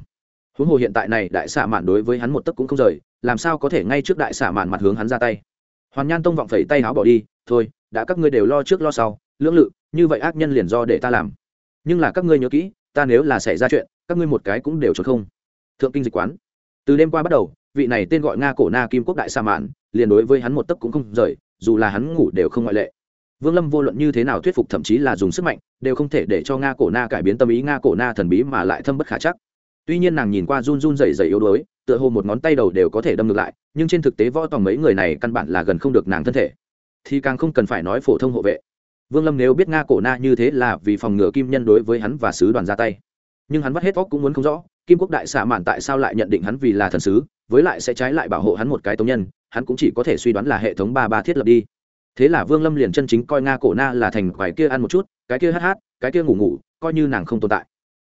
Huống hồ hiện tại này đại xạ mạn đối với hắn một tấc cũng không rời, làm sao có thể ngay trước đại xạ mạn mặt hướng hắn ra tay? Hoàn nhan tông vọng phẩy tay áo bỏ đi, thôi, đã các ngươi đều lo trước lo sau, lưỡng lự, như vậy ác nhân liền do để ta làm. Nhưng là các ngươi nhớ kỹ, ta nếu là xảy ra chuyện, các ngươi một cái cũng đều trốn không. Thượng kinh dịch quán. Từ đêm qua bắt đầu, vị này tên gọi nga cổ na kim quốc đại sa mạn, liền đối với hắn một tấc cũng không rời, dù là hắn ngủ đều không ngoại lệ. Vương lâm vô luận như thế nào thuyết phục thậm chí là dùng sức mạnh, đều không thể để cho nga cổ na cải biến tâm ý, nga cổ na thần bí mà lại thâm bất khả chắc. Tuy nhiên nàng nhìn qua run run rẩy rẩy yếu đuối tựa hồ một ngón tay đầu đều có thể đâm ngược lại, nhưng trên thực tế võ tòng mấy người này căn bản là gần không được nàng thân thể. Thì càng không cần phải nói phổ thông hộ vệ. Vương lâm nếu biết nga cổ na như thế là vì phòng ngừa kim nhân đối với hắn và sứ đoàn ra tay. Nhưng hắn vắt hết óc cũng muốn không rõ, kim quốc đại xạ mạn tại sao lại nhận định hắn vì là thần sứ, với lại sẽ trái lại bảo hộ hắn một cái tống nhân, hắn cũng chỉ có thể suy đoán là hệ thống ba ba thiết lập đi. Thế là vương lâm liền chân chính coi nga cổ na là thành quái kia ăn một chút, cái kia hát hát, cái kia ngủ ngủ, coi như nàng không tồn tại.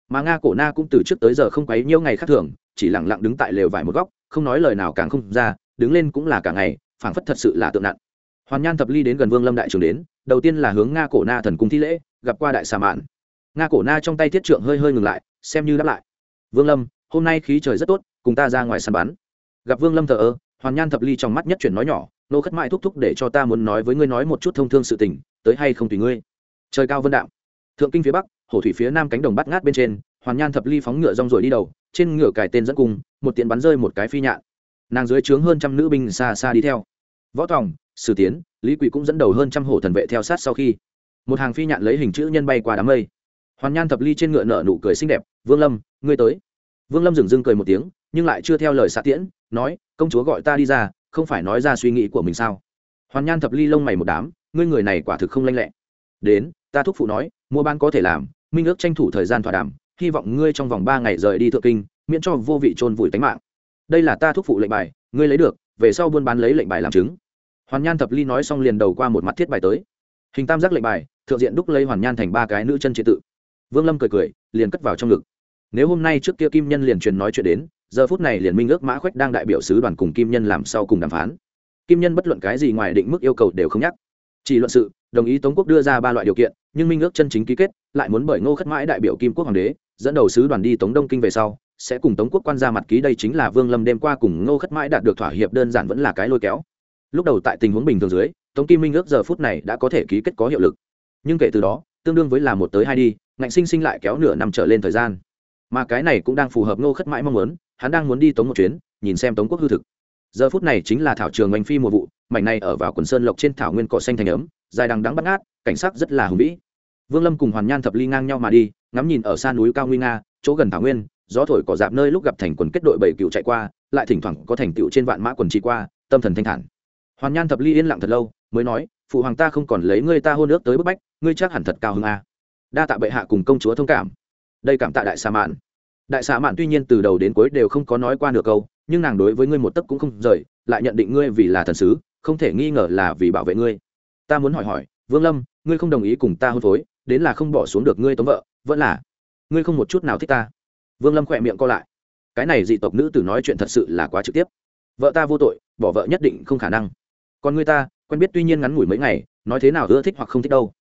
Mà nga cổ na cũng từ trước tới giờ không quấy nhiêu ngày khác thường chỉ lẳng lặng đứng tại lều vải một góc, không nói lời nào càng không ra, đứng lên cũng là cả ngày, phảng phất thật sự là tượng nặng. Hoàn nhan thập ly đến gần vương lâm đại trường đến, đầu tiên là hướng nga cổ na thần cung thi lễ, gặp qua đại xà mạn. Nga cổ na trong tay thiết trượng hơi hơi ngừng lại, xem như đáp lại. Vương lâm, hôm nay khí trời rất tốt, cùng ta ra ngoài săn bắn. Gặp vương lâm thờ ơ, hoàn nhan thập ly trong mắt nhất chuyển nói nhỏ, nô khất mãi thúc thúc để cho ta muốn nói với ngươi nói một chút thông thương sự tình, tới hay không tùy ngươi. Trời cao vân đạm. Thượng kinh phía bắc hồ thủy phía nam cánh đồng bắt ngát bên trên, hoàn nhan thập ly phóng ngựa rong rồi đi đầu trên ngựa cài tên dẫn cùng một tiện bắn rơi một cái phi nhạn. Nàng dưới trướng hơn trăm nữ binh xa xa đi theo. Võ tòng, sử tiến, lý quỷ cũng dẫn đầu hơn trăm hổ thần vệ theo sát sau khi. Một hàng phi nhạn lấy hình chữ nhân bay qua đám mây. Hoàn nhan thập ly trên ngựa nở nụ cười xinh đẹp, vương lâm, ngươi tới. Vương lâm dừng dưng cười một tiếng, nhưng lại chưa theo lời xạ tiễn, nói, công chúa gọi ta đi ra, không phải nói ra suy nghĩ của mình sao? Hoàn nhan thập ly lông mày một đám, ngươi người này quả thực không lanh lẹ. Đến, ta thúc phụ nói, mua ban có thể làm, minh ước tranh thủ thời gian thỏa đàm hy vọng ngươi trong vòng ba ngày rời đi thượng kinh, miễn cho vô vị trôn vùi tánh mạng. Đây là ta thúc phụ lệnh bài, ngươi lấy được, về sau buôn bán lấy lệnh bài làm chứng. Hoàn nhan thập ly nói xong liền đầu qua một mặt thiết bài tới. Hình tam giác lệnh bài, thượng diện đúc lấy hoàn nhan thành ba cái nữ chân chế tự. Vương lâm cười cười, liền cất vào trong ngực. Nếu hôm nay trước kia kim nhân liền truyền nói chuyện đến, giờ phút này liền minh ước mã khoách đang đại biểu sứ đoàn cùng kim nhân làm sau cùng đàm phán. Kim nhân bất luận cái gì ngoài định mức yêu cầu đều không nhắc. Chỉ luận sự, đồng ý tống quốc đưa ra ba loại điều kiện, nhưng minh ước chân chính ký kết, lại muốn bởi ngô khất mãi đại biểu kim quốc hoàng đế dẫn đầu sứ đoàn đi tống đông kinh về sau, sẽ cùng tống quốc quan ra mặt ký, đây chính là vương lâm đêm qua cùng ngô khất mãi đạt được thỏa hiệp, đơn giản vẫn là cái lôi kéo. Lúc đầu tại tình huống bình thường dưới, tống kim minh ước giờ phút này đã có thể ký kết có hiệu lực. Nhưng kể từ đó, tương đương với là một tới hai đi, ngạnh sinh sinh lại kéo nửa năm trở lên thời gian. Mà cái này cũng đang phù hợp ngô khất mãi mong muốn, hắn đang muốn đi tống một chuyến, nhìn xem tống quốc hư thực. Giờ phút này chính là thảo trường oanh phi mùa vụ, mảnh này ở vào quần sơn lộc trên thảo nguyên cỏ xanh thành ấm, dài đằng đắng bắt ngát, cảnh sắc rất là hùng vĩ. Vương lâm cùng hoàn nhan thập ly ngang nhau mà đi ngắm nhìn ở xa núi cao nguy nga, chỗ gần thảo nguyên, gió thổi cỏ dạp nơi lúc gặp thành quần kết đội bảy cựu chạy qua, lại thỉnh thoảng có thành tựu trên vạn mã quần chi qua, tâm thần thanh thản. Hoàn nhan thập ly yên lặng thật lâu, mới nói, phụ hoàng ta không còn lấy ngươi ta hôn ước tới bức bách, ngươi chắc hẳn thật cao hơn a à. đa tạ bệ hạ cùng công chúa thông cảm. Đây cảm tạ đại sa mạn. Đại sa mạn tuy nhiên từ đầu đến cuối đều không có nói qua nửa câu, nhưng nàng đối với ngươi một tấc cũng không rời, lại nhận định ngươi vì là thần sứ, không thể nghi ngờ là vì bảo vệ ngươi. Ta muốn hỏi hỏi, vương lâm, ngươi không đồng ý cùng ta hôn phối đến là không bỏ xuống được ngươi tống vợ, vẫn là, ngươi không một chút nào thích ta. Vương lâm khỏe miệng co lại. Cái này dị tộc nữ tử nói chuyện thật sự là quá trực tiếp. Vợ ta vô tội, bỏ vợ nhất định không khả năng. Còn ngươi ta, quen biết tuy nhiên ngắn ngủi mấy ngày, nói thế nào ưa thích hoặc không thích đâu.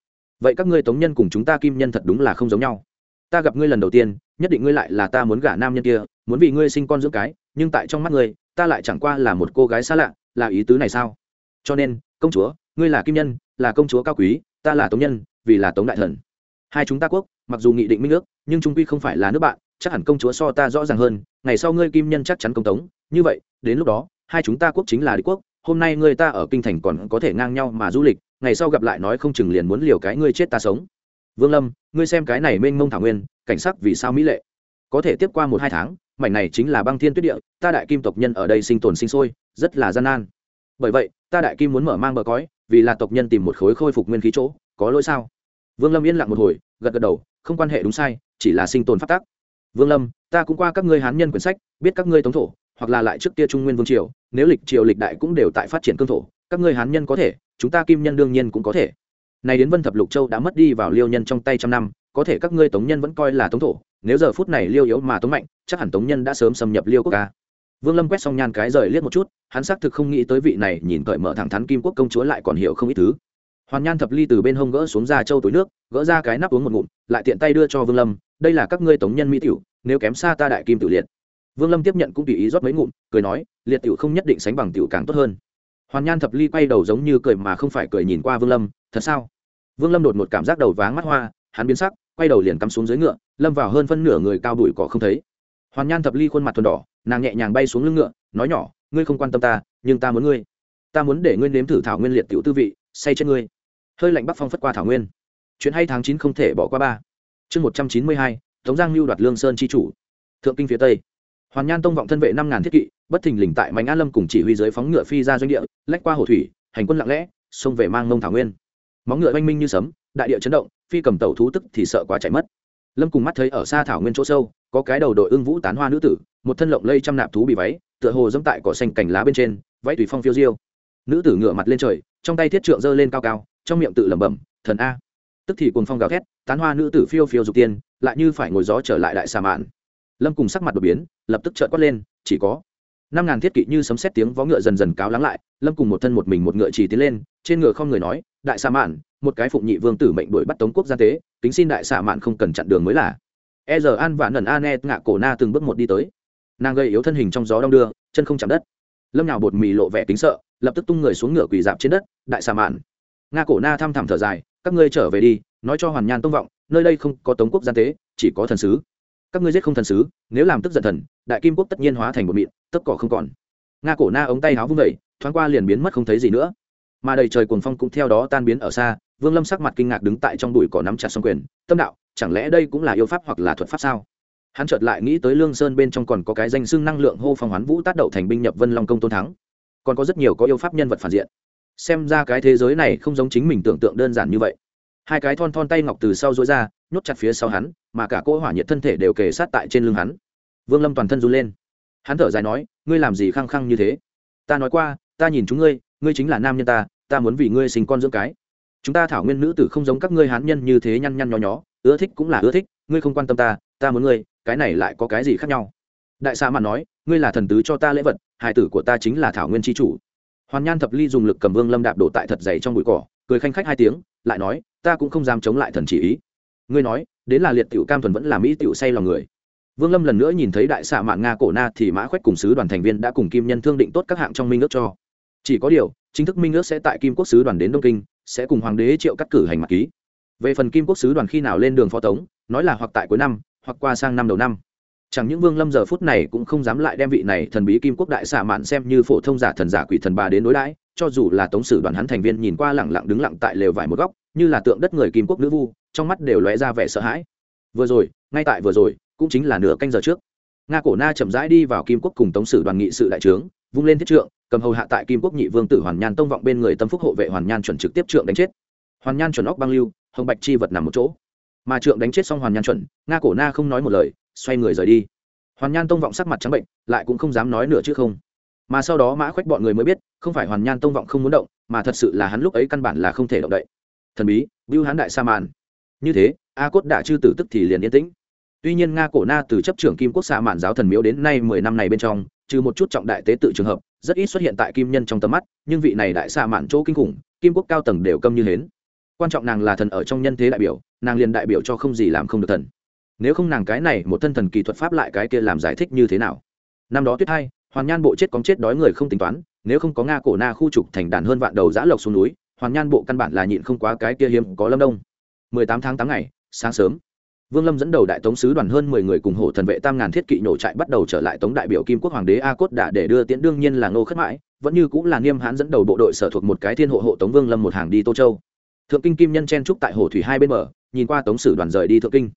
Vậy các ngươi tống nhân cùng chúng ta kim nhân thật đúng là không giống nhau. Ta gặp ngươi lần đầu tiên, nhất định ngươi lại là ta muốn gả nam nhân kia, muốn vì ngươi sinh con dưỡng cái, nhưng tại trong mắt ngươi, ta lại chẳng qua là một cô gái xa lạ, là ý tứ này sao? Cho nên, công chúa, ngươi là kim nhân, là công chúa cao quý ta là tống nhân, vì là tống đại thần. Hai chúng ta quốc, mặc dù nghị định minh ước, nhưng trung quy không phải là nước bạn, chắc hẳn công chúa so ta rõ ràng hơn, ngày sau ngươi kim nhân chắc chắn công tống. Như vậy, đến lúc đó, hai chúng ta quốc chính là đế quốc, hôm nay ngươi ta ở kinh thành còn có thể ngang nhau mà du lịch, ngày sau gặp lại nói không chừng liền muốn liều cái ngươi chết ta sống. Vương lâm, ngươi xem cái này mênh mông thảo nguyên, cảnh sắc vì sao mỹ lệ? Có thể tiếp qua một hai tháng, mảnh này chính là băng thiên tuyết địa, ta đại kim tộc nhân ở đây sinh tồn sinh sôi, rất là gian nan bởi vậy, ta đại kim muốn mở mang bờ cõi, vì là tộc nhân tìm một khối khôi phục nguyên khí chỗ, có lỗi sao? Vương lâm yên lặng một hồi, gật gật đầu, không quan hệ đúng sai, chỉ là sinh tồn phát tác. Vương lâm, ta cũng qua các ngươi hán nhân quyển sách, biết các ngươi tống thổ, hoặc là lại trước kia trung nguyên vương triều, nếu lịch triều lịch đại cũng đều tại phát triển cương thổ, các ngươi hán nhân có thể, chúng ta kim nhân đương nhiên cũng có thể. Này đến vân thập lục châu đã mất đi vào liêu nhân trong tay trăm năm, có thể các ngươi tống nhân vẫn coi là tống thổ, nếu giờ phút này liêu yếu mà tống mạnh, chắc hẳn tống nhân đã sớm xâm nhập liêu quốc ca vương lâm quét xong nhan cái rời liếc một chút, hắn xác thực không nghĩ tới vị này nhìn cởi mở thẳng thắn kim quốc công chúa lại còn hiểu không ít thứ. Hoàn nhan thập ly từ bên hông gỡ xuống ra châu túi nước, gỡ ra cái nắp uống một ngụm, lại tiện tay đưa cho vương lâm, đây là các ngươi tống nhân mỹ tiểu, nếu kém xa ta đại kim tự liệt. Vương lâm tiếp nhận cũng tùy ý rót mấy ngụm, cười nói, liệt tiểu không nhất định sánh bằng tiểu càng tốt hơn. Hoàn nhan thập ly quay đầu giống như cười mà không phải cười nhìn qua vương lâm, thật sao? Vương lâm đột một cảm giác đầu váng mắt hoa, hắn biến sắc, quay đầu liền cắm xuống dưới ngựa, lâm vào hơn phân nửa người cao đùi cỏ không thấy. Hoàn nhan thập ly khuôn mặt thuần đỏ nàng nhẹ nhàng bay xuống lưng ngựa, nói nhỏ, ngươi không quan tâm ta, nhưng ta muốn ngươi. Ta muốn để ngươi nếm thử thảo nguyên liệt tiểu tư vị, say trên ngươi. Hơi lạnh bắc phong phất qua thảo nguyên. Chuyện hay tháng chín không thể bỏ qua ba. Chương một trăm chín mươi hai, tống giang lưu đoạt lương sơn chi chủ. Thượng kinh phía tây. Hoàn nhan tông vọng thân vệ năm ngàn thiết kỵ, bất thình lình tại mạnh an lâm cùng chỉ huy dưới phóng ngựa phi ra doanh địa, lách qua hồ thủy, hành quân lặng lẽ, xông về mang mông thảo nguyên. Móng ngựa oanh minh như sấm, đại địa chấn động, phi cầm tàu thú tức thì sợ quá chạy mất. Lâm cùng mắt thấy ở xa thảo nguyên chỗ sâu, có cái đầu đội ưng vũ tán hoa nữ tử một thân lộng lây trăm nạp thú bị váy, tựa hồ dẫm tại cỏ xanh cành lá bên trên, váy tùy phong phiêu diêu. Nữ tử ngựa mặt lên trời, trong tay thiết trượng giơ lên cao cao, trong miệng tự lẩm bẩm, thần a. Tức thì cùng phong gào thét, tán hoa nữ tử phiêu phiêu dục tiên, lại như phải ngồi gió trở lại đại xà mạn. Lâm cùng sắc mặt đột biến, lập tức trợn quát lên, chỉ có năm ngàn thiết kỵ như sấm xét tiếng vó ngựa dần dần cáo lắng lại. Lâm cùng một thân một mình một ngựa chỉ tiến lên, trên ngựa không người nói, đại xà mạn, một cái phụng nhị vương tử mệnh đuổi bắt tống quốc gia tế, kính xin đại xà mạn không cần chặn đường mới là. E giờ an và nần an e ngạ cổ na từng bước một đi tới nàng gây yếu thân hình trong gió đong đưa, chân không chạm đất. Lâm nào bột mì lộ vẻ kính sợ, lập tức tung người xuống ngựa quỳ dạp trên đất, đại xà mạn. Nga cổ na thăm thẳm thở dài, các ngươi trở về đi, nói cho hoàn nhan tông vọng, nơi đây không có tống quốc gian tế, chỉ có thần sứ. Các ngươi giết không thần sứ, nếu làm tức giận thần, đại kim quốc tất nhiên hóa thành một mịn tất cỏ không còn. Nga cổ na ống tay háo vung vẩy thoáng qua liền biến mất không thấy gì nữa. Mà đầy trời cuồng phong cũng theo đó tan biến ở xa, vương lâm sắc mặt kinh ngạc đứng tại trong bụi cỏ nắm chặt song quyền, tâm đạo, chẳng lẽ đây cũng là yêu pháp hoặc là thuật pháp sao? Hắn chợt lại nghĩ tới lương sơn bên trong còn có cái danh xưng năng lượng hô phong hoán vũ tác đậu thành binh nhập vân long công tôn thắng. Còn có rất nhiều có yêu pháp nhân vật phản diện. Xem ra cái thế giới này không giống chính mình tưởng tượng đơn giản như vậy. Hai cái thon thon tay ngọc từ sau dối ra, nhốt chặt phía sau hắn, mà cả cỗ hỏa nhiệt thân thể đều kề sát tại trên lưng hắn. Vương lâm toàn thân run lên. Hắn thở dài nói, ngươi làm gì khăng khăng như thế? Ta nói qua, ta nhìn chúng ngươi ngươi chính là nam nhân ta ta muốn vì ngươi sinh con dưỡng cái. Chúng ta thảo nguyên nữ tử không giống các ngươi hán nhân như thế nhăn nhăn nhó nhó, ưa thích cũng là ưa thích, ngươi không quan tâm ta ta muốn ngươi cái này lại có cái gì khác nhau? Đại xạ mạn nói, ngươi là thần tứ cho ta lễ vật hải tử của ta chính là thảo nguyên tri chủ. Hoàn nhan thập ly dùng lực cầm vương lâm đạp đổ tại thật dày trong bụi cỏ, cười khanh khách hai tiếng, lại nói, ta cũng không dám chống lại thần chỉ ý. Ngươi nói, đến là liệt tiểu cam thuần vẫn là mỹ tiểu say lòng người. Vương lâm lần nữa nhìn thấy đại xạ mạn nga cổ na thì mã khoách cùng sứ đoàn thành viên đã cùng kim nhân thương định tốt các hạng trong minh ước cho. Chỉ có điều, chính thức minh ước sẽ tại kim quốc sứ đoàn đến đông kinh, sẽ cùng hoàng đế triệu cắt cử hành mặt ký. Về phần kim quốc sứ đoàn khi nào lên đường phó tống, nói là hoặc tại cuối năm hoặc qua sang năm đầu năm. Chẳng những vương lâm giờ phút này cũng không dám lại đem vị này thần bí kim quốc đại xạ mạn xem như phổ thông giả thần giả quỷ thần bà đến đối đãi, cho dù là tống sử đoàn hắn thành viên nhìn qua lẳng lặng đứng lặng tại lều vải một góc, như là tượng đất người kim quốc nữ vu, trong mắt đều lóe ra vẻ sợ hãi. Vừa rồi, ngay tại vừa rồi, cũng chính là nửa canh giờ trước. Nga cổ na chậm rãi đi vào kim quốc cùng tống sử đoàn nghị sự đại trướng, vung lên thiết trượng, cầm hầu hạ tại kim quốc nhị vương tử hoàn nhan tông vọng bên người tâm phúc hộ vệ hoàn nhan chuẩn trực tiếp trượng đánh chết. Hoàn nhan chuẩn óc băng lưu, hồng bạch chi vật nằm một chỗ mà trượng đánh chết xong hoàn nhan chuẩn, nga cổ na không nói một lời, xoay người rời đi. Hoàn nhan tông vọng sắc mặt trắng bệnh, lại cũng không dám nói nữa chứ không. Mà sau đó mã khoách bọn người mới biết, không phải hoàn nhan tông vọng không muốn động, mà thật sự là hắn lúc ấy căn bản là không thể động đậy. Thần bí, bưu hán đại sa màn như thế, a cốt đã chư tử tức thì liền yên tĩnh. Tuy nhiên nga cổ na từ chấp trưởng kim quốc xạ mạn giáo thần miếu đến nay mười năm này bên trong, trừ một chút trọng đại tế tự trường hợp, rất ít xuất hiện tại kim nhân trong tầm mắt, nhưng vị này đại xạ mạn chỗ kinh khủng, kim quốc cao tầng đều câm như hến quan trọng nàng là thần ở trong nhân thế đại biểu, nàng liền đại biểu cho không gì làm không được thần. Nếu không nàng cái này một thân thần kỳ thuật pháp lại cái kia làm giải thích như thế nào? Năm đó tuyết hai, hoàn nhan bộ chết cóng chết đói người không tính toán, nếu không có nga cổ na khu trục thành đàn hơn vạn đầu giã lộc xuống núi, hoàn nhan bộ căn bản là nhịn không quá cái kia hiếm có lâm đông. Mười tám tháng tám ngày, sáng sớm, vương lâm dẫn đầu đại tống sứ đoàn hơn mười người cùng hổ thần vệ tam ngàn thiết kỵ nổ trại bắt đầu trở lại tống đại biểu kim quốc hoàng đế a cốt đã để đưa tiễn, đương nhiên là ngô khất mãi, vẫn như cũng là niêm hãn dẫn đầu bộ đội sở thuộc một cái thiên hộ hộ tống vương lâm một hàng đi tô châu thượng kinh kim nhân chen trúc tại hồ thủy hai bên bờ, nhìn qua tống sử đoàn rời đi thượng kinh.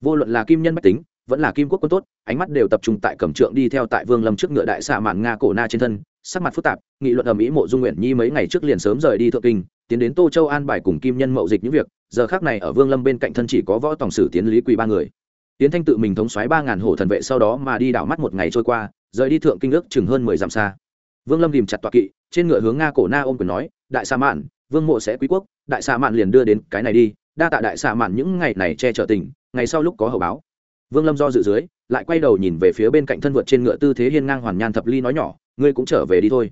Vô luận là kim nhân bách tính, vẫn là kim quốc quân tốt, ánh mắt đều tập trung tại cẩm trượng đi theo tại vương lâm trước ngựa đại xạ mạn nga cổ na trên thân, sắc mặt phức tạp, nghị luận ở mỹ mộ dung nguyện nhi mấy ngày trước liền sớm rời đi thượng kinh, tiến đến tô châu an bài cùng kim nhân mậu dịch những việc, giờ khác này ở vương lâm bên cạnh thân chỉ có võ tổng sử tiến lý quỳ ba người. Tiến thanh tự mình thống xoáy ba ngàn hổ thần vệ sau đó mà đi đảo mắt một ngày trôi qua, rời đi thượng kinh ước chừng hơn mười dặm xa. Vương lâm tìm chặt tọa kỵ, trên ngựa hướng nga cổ na ôm quyền nói, đại sa mạn vương mộ sẽ quý quốc, đại sa mạn liền đưa đến cái này đi, đa tạ đại sa mạn những ngày này che chở tình, ngày sau lúc có hậu báo. Vương lâm do dự dưới, lại quay đầu nhìn về phía bên cạnh thân vượt trên ngựa tư thế hiên ngang hoàn nhan thập ly nói nhỏ, ngươi cũng trở về đi thôi.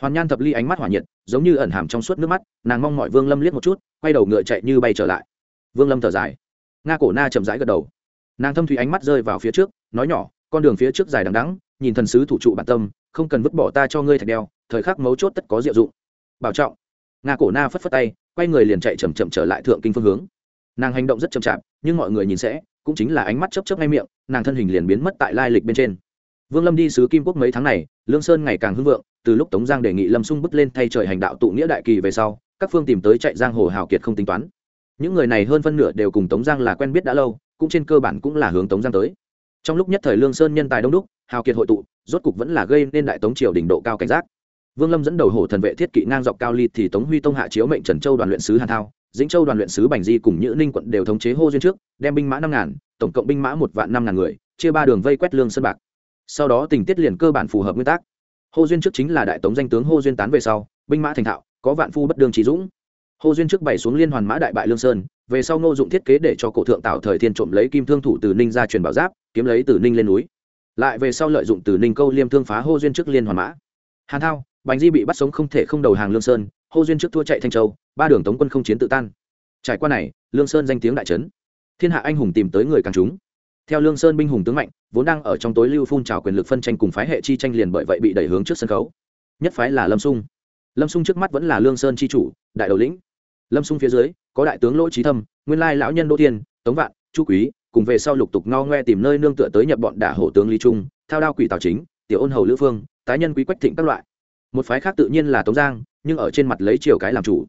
Hoàn nhan thập ly ánh mắt hỏa nhiệt, giống như ẩn hàm trong suốt nước mắt, nàng mong mọi vương lâm liếc một chút, quay đầu ngựa chạy như bay trở lại. Vương lâm thở dài. Nga cổ na chậm rãi gật đầu. Nàng thâm thủy ánh mắt rơi vào phía trước, nói nhỏ, con đường phía trước dài đằng đắng nhìn thần sứ thủ trụ bản tâm, không cần vứt bỏ ta cho ngươi thạch đeo, thời khắc mấu chốt tất có diệu dụng. Bảo trọng nga cổ na phất phất tay, quay người liền chạy chậm chậm trở lại thượng kinh phương hướng. Nàng hành động rất chậm chạp, nhưng mọi người nhìn sẽ, cũng chính là ánh mắt chấp chấp ngay miệng, nàng thân hình liền biến mất tại lai lịch bên trên. Vương lâm đi sứ kim quốc mấy tháng này, lương sơn ngày càng hưng vượng, từ lúc tống giang đề nghị lâm sung bước lên thay trời hành đạo tụ nghĩa đại kỳ về sau, các phương tìm tới chạy giang hồ hào kiệt không tính toán. Những người này hơn phân nửa đều cùng tống giang là quen biết đã lâu, cũng trên cơ bản cũng là hướng tống giang tới. Trong lúc nhất thời lương sơn nhân tài đông đúc, hào kiệt hội tụ, rốt cục vẫn là gây nên đại tống triều đỉnh độ cao cảnh giác vương lâm dẫn đầu hổ thần vệ thiết kỵ ngang dọc cao ly thì tống huy tông hạ chiếu mệnh trần châu đoàn luyện sứ hàn thao, dĩnh châu đoàn luyện sứ bành di cùng nhữ ninh quận đều thống chế hô duyên trước, đem binh mã năm ngàn, tổng cộng binh mã một vạn năm ngàn người, chia ba đường vây quét lương sơn bạc. Sau đó tình tiết liền cơ bản phù hợp nguyên tắc. Hô duyên trước chính là đại tống danh tướng hô duyên tán về sau, binh mã thành thạo, có vạn phu bất đương trí dũng. Hô duyên trước bày xuống liên hoàn mã đại bại lương sơn, về sau ngô dụng thiết kế để cho cổ thượng tạo thời thiên trộm lấy kim thương thủ từ ninh ra truyền bảo giáp, kiếm lấy từ ninh lên núi. Lại về sau lợi dụng từ ninh câu liêm thương phá hô duyên trước liên hoàn mã. Hàn thao bành di bị bắt sống không thể không đầu hàng lương sơn, hô duyên trước thua chạy thanh châu, ba đường tống quân không chiến tự tan. Trải qua này, lương sơn danh tiếng đại trấn. Thiên hạ anh hùng tìm tới người càng chúng theo lương sơn binh hùng tướng mạnh, vốn đang ở trong tối lưu phun trào quyền lực phân tranh cùng phái hệ chi tranh liền bởi vậy bị đẩy hướng trước sân khấu. Nhất phái là lâm sung. Lâm sung trước mắt vẫn là lương sơn chi chủ, đại đầu lĩnh. Lâm sung phía dưới, có đại tướng lỗ trí thâm, nguyên lai lão nhân đỗ tiên tống vạn, chu quý, cùng về sau lục tục ngao ngoe tìm nơi nương tựa tới nhập bọn đả hổ tướng lý trung, thao đao quỷ tào chính, tiểu ôn hầu lữ phương, tái nhân quý quách thịnh các loại một phái khác tự nhiên là tống giang, nhưng ở trên mặt lấy triều cái làm chủ.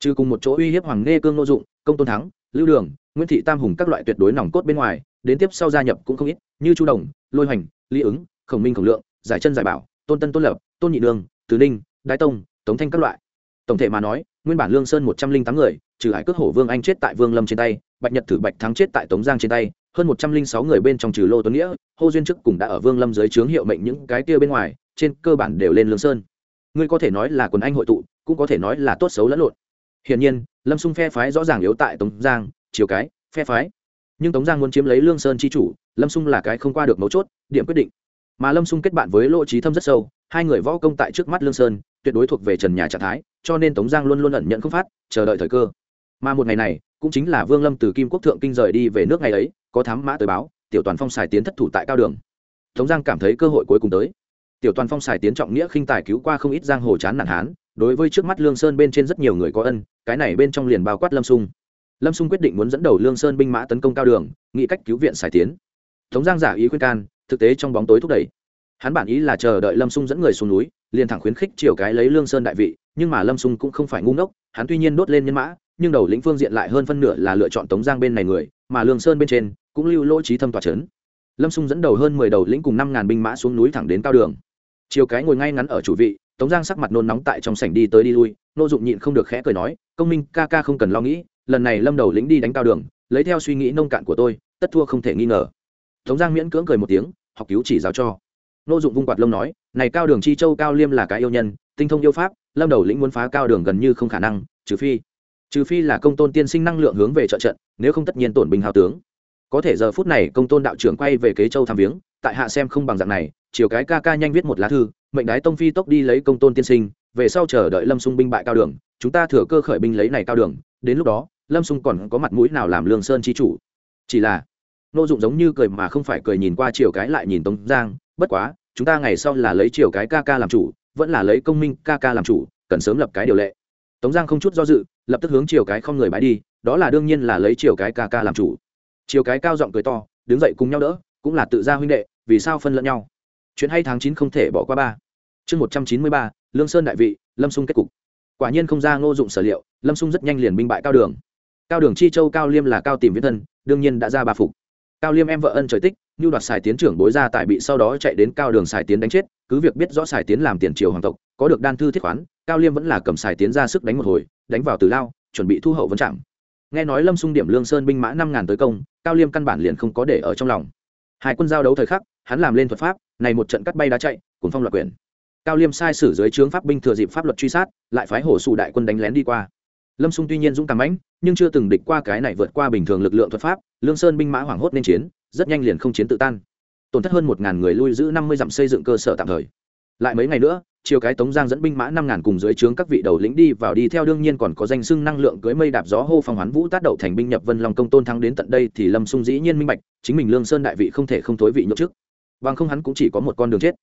Trừ cùng một chỗ uy hiếp hoàng nghe cương nô dụng, công tôn thắng, lưu đường, nguyễn thị tam hùng các loại tuyệt đối nòng cốt bên ngoài, đến tiếp sau gia nhập cũng không ít, như chu đồng, lôi hoành, lý ứng, khổng minh khổng lượng, giải chân giải bảo, tôn tân tôn lập, tôn nhị đường tứ ninh, đái tông, tống thanh các loại. Tổng thể mà nói, nguyên bản lương sơn một trăm linh tám người, trừ hải cước hổ vương anh chết tại vương lâm trên tay, bạch nhật thử bạch thắng chết tại tống giang trên tay, hơn một trăm linh sáu người bên trong trừ lô tuấn nghĩa, hô duyên chức cùng đã ở vương lâm dưới trướng hiệu mệnh những cái kia bên ngoài, trên cơ bản đều lên lương sơn ngươi có thể nói là quần anh hội tụ, cũng có thể nói là tốt xấu lẫn lộn. Hiển nhiên, lâm xung phe phái rõ ràng yếu tại tống giang, chiều cái, phe phái. Nhưng tống giang muốn chiếm lấy lương sơn chi chủ, lâm xung là cái không qua được mấu chốt, điểm quyết định. Mà lâm xung kết bạn với lộ trí thâm rất sâu, hai người võ công tại trước mắt lương sơn, tuyệt đối thuộc về trần nhà trạng thái, cho nên tống giang luôn luôn ẩn nhận không phát, chờ đợi thời cơ. Mà một ngày này, cũng chính là vương lâm từ kim quốc thượng kinh rời đi về nước ngày ấy, có thám mã tới báo, tiểu toàn phong xài tiến thất thủ tại cao đường. Tống giang cảm thấy cơ hội cuối cùng tới tiểu toàn phong xài tiến trọng nghĩa khinh tài cứu qua không ít giang hồ chán nản hán, đối với trước mắt lương sơn bên trên rất nhiều người có ân, cái này bên trong liền bao quát lâm sung. Lâm sung quyết định muốn dẫn đầu lương sơn binh mã tấn công cao đường, nghĩ cách cứu viện xài tiến. Tống giang giả ý khuyên can, thực tế trong bóng tối thúc đẩy. Hắn bản ý là chờ đợi lâm sung dẫn người xuống núi, liền thẳng khuyến khích chiều cái lấy lương sơn đại vị, nhưng mà lâm sung cũng không phải ngu ngốc, hắn tuy nhiên đốt lên nhân mã, nhưng đầu lĩnh phương diện lại hơn phân nửa là lựa chọn tống giang bên này người, mà lương sơn bên trên cũng lưu lỗ trí thâm tòa c lâm sung dẫn đầu hơn mười đầu lĩnh cùng năm ngàn binh mã xuống núi thẳng đến cao đường chiều cái ngồi ngay ngắn ở chủ vị, tống giang sắc mặt nôn nóng tại trong sảnh đi tới đi lui, nô dụng nhịn không được khẽ cười nói, công minh, ca ca không cần lo nghĩ, lần này lâm đầu lĩnh đi đánh cao đường, lấy theo suy nghĩ nông cạn của tôi, tất thua không thể nghi ngờ. Tống giang miễn cưỡng cười một tiếng, học cứu chỉ giáo cho. Nô dụng vung quạt lông nói, này cao đường chi châu cao liêm là cái yêu nhân, tinh thông yêu pháp, lâm đầu lĩnh muốn phá cao đường gần như không khả năng, trừ phi trừ phi là công tôn tiên sinh năng lượng hướng về trợ trận, nếu không tất nhiên tổn binh hào tướng. Có thể giờ phút này công tôn đạo trưởng quay về kế châu tham viếng, tại hạ xem không bằng dạng này chiều cái ca ca nhanh viết một lá thư, mệnh đái tông phi tốc đi lấy công tôn tiên sinh, về sau chờ đợi lâm xung binh bại cao đường, chúng ta thừa cơ khởi binh lấy này cao đường, đến lúc đó, lâm xung còn có mặt mũi nào làm lương sơn chi chủ? Chỉ là, nô dụng giống như cười mà không phải cười nhìn qua chiều cái lại nhìn tống giang, bất quá, chúng ta ngày sau là lấy chiều cái ca ca làm chủ, vẫn là lấy công minh ca ca làm chủ, cần sớm lập cái điều lệ. Tống giang không chút do dự, lập tức hướng chiều cái không người bãi đi, đó là đương nhiên là lấy chiều cái ca ca làm chủ. Chiều cái cao giọng cười to, đứng dậy cùng nhau đỡ, cũng là tự gia huynh đệ, vì sao phân lẫn nhau? Chuyện hay tháng chín không thể bỏ qua ba. Chương một trăm chín mươi ba, lương sơn đại vị, lâm sung kết cục. Quả nhiên không ra ngô dụng sở liệu, lâm sung rất nhanh liền binh bại cao đường. Cao đường chi châu, cao liêm là cao tìm viễn thân, đương nhiên đã ra ba phục. Cao liêm em vợ ân trời tích như đoạt xài tiến trưởng bối ra tại bị sau đó chạy đến cao đường xài tiến đánh chết, cứ việc biết rõ xài tiến làm tiền triều hoàng tộc, có được đan thư thiết khoán, cao liêm vẫn là cầm xài tiến ra sức đánh một hồi, đánh vào từ lao, chuẩn bị thu hậu vấn trạng. Nghe nói lâm xung điểm lương sơn binh mã năm ngàn tới công, cao liêm căn bản liền không có để ở trong lòng. Hai quân giao đấu thời khắc hắn làm lên thuật pháp, này một trận cắt bay đá chạy cùng phong loạt quyền. Cao liêm sai sử dưới trướng pháp binh thừa dịp pháp luật truy sát, lại phái hổ sụ đại quân đánh lén đi qua. Lâm xung tuy nhiên dũng cảm mãnh, nhưng chưa từng địch qua cái này vượt qua bình thường lực lượng thuật pháp, lương sơn binh mã hoảng hốt nên chiến, rất nhanh liền không chiến tự tan. Tổn thất hơn một ngàn người lui giữ năm mươi dặm xây dựng cơ sở tạm thời. Lại mấy ngày nữa, chiều cái tống giang dẫn binh mã năm ngàn cùng dưới trướng các vị đầu lĩnh đi vào đi theo đương nhiên còn có danh sưng năng lượng cưới mây đạp gió hô phong hoán vũ tác đậu thành binh nhập vân long công tôn thắng đến tận đây thì lâm sung dĩ nhiên minh bạch, chính mình lương sơn đại vị không thể không thối vị nhậu trước bằng không hắn cũng chỉ có một con đường chết.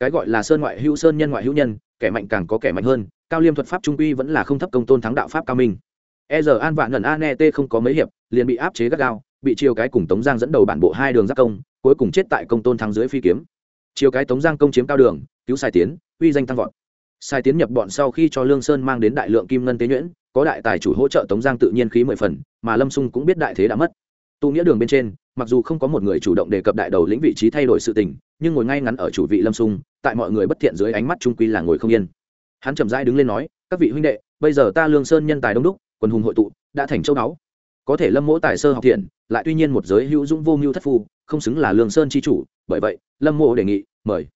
Cái gọi là sơn ngoại hữu sơn nhân ngoại hữu nhân, kẻ mạnh càng có kẻ mạnh hơn, cao liêm thuật pháp trung quy vẫn là không thấp công tôn thắng đạo pháp cao minh. E giờ an vạn ngần an e t không có mấy hiệp, liền bị áp chế gắt gao, bị chiều cái cùng tống giang dẫn đầu bản bộ hai đường giác công, cuối cùng chết tại công tôn thắng dưới phi kiếm. Chiều cái tống giang công chiếm cao đường, cứu sai tiến, uy danh tăng vọt. Sai tiến nhập bọn sau khi cho lương sơn mang đến đại lượng kim ngân tế nhuyễn, có đại tài chủ hỗ trợ tống giang tự nhiên khí mười phần, mà lâm sung cũng biết đại thế đã mất. Tu nghĩa đường bên trên mặc dù không có một người chủ động đề cập đại đầu lĩnh vị trí thay đổi sự tình, nhưng ngồi ngay ngắn ở chủ vị lâm sung, tại mọi người bất thiện dưới ánh mắt trung quy là ngồi không yên. Hắn chậm rãi đứng lên nói, các vị huynh đệ, bây giờ ta lương sơn nhân tài đông đúc quần hùng hội tụ, đã thành châu đáo có thể lâm mỗ tài sơ học thiện, lại tuy nhiên một giới hữu dũng vô mưu thất phu, không xứng là lương sơn chi chủ, bởi vậy, lâm mỗ đề nghị, mời.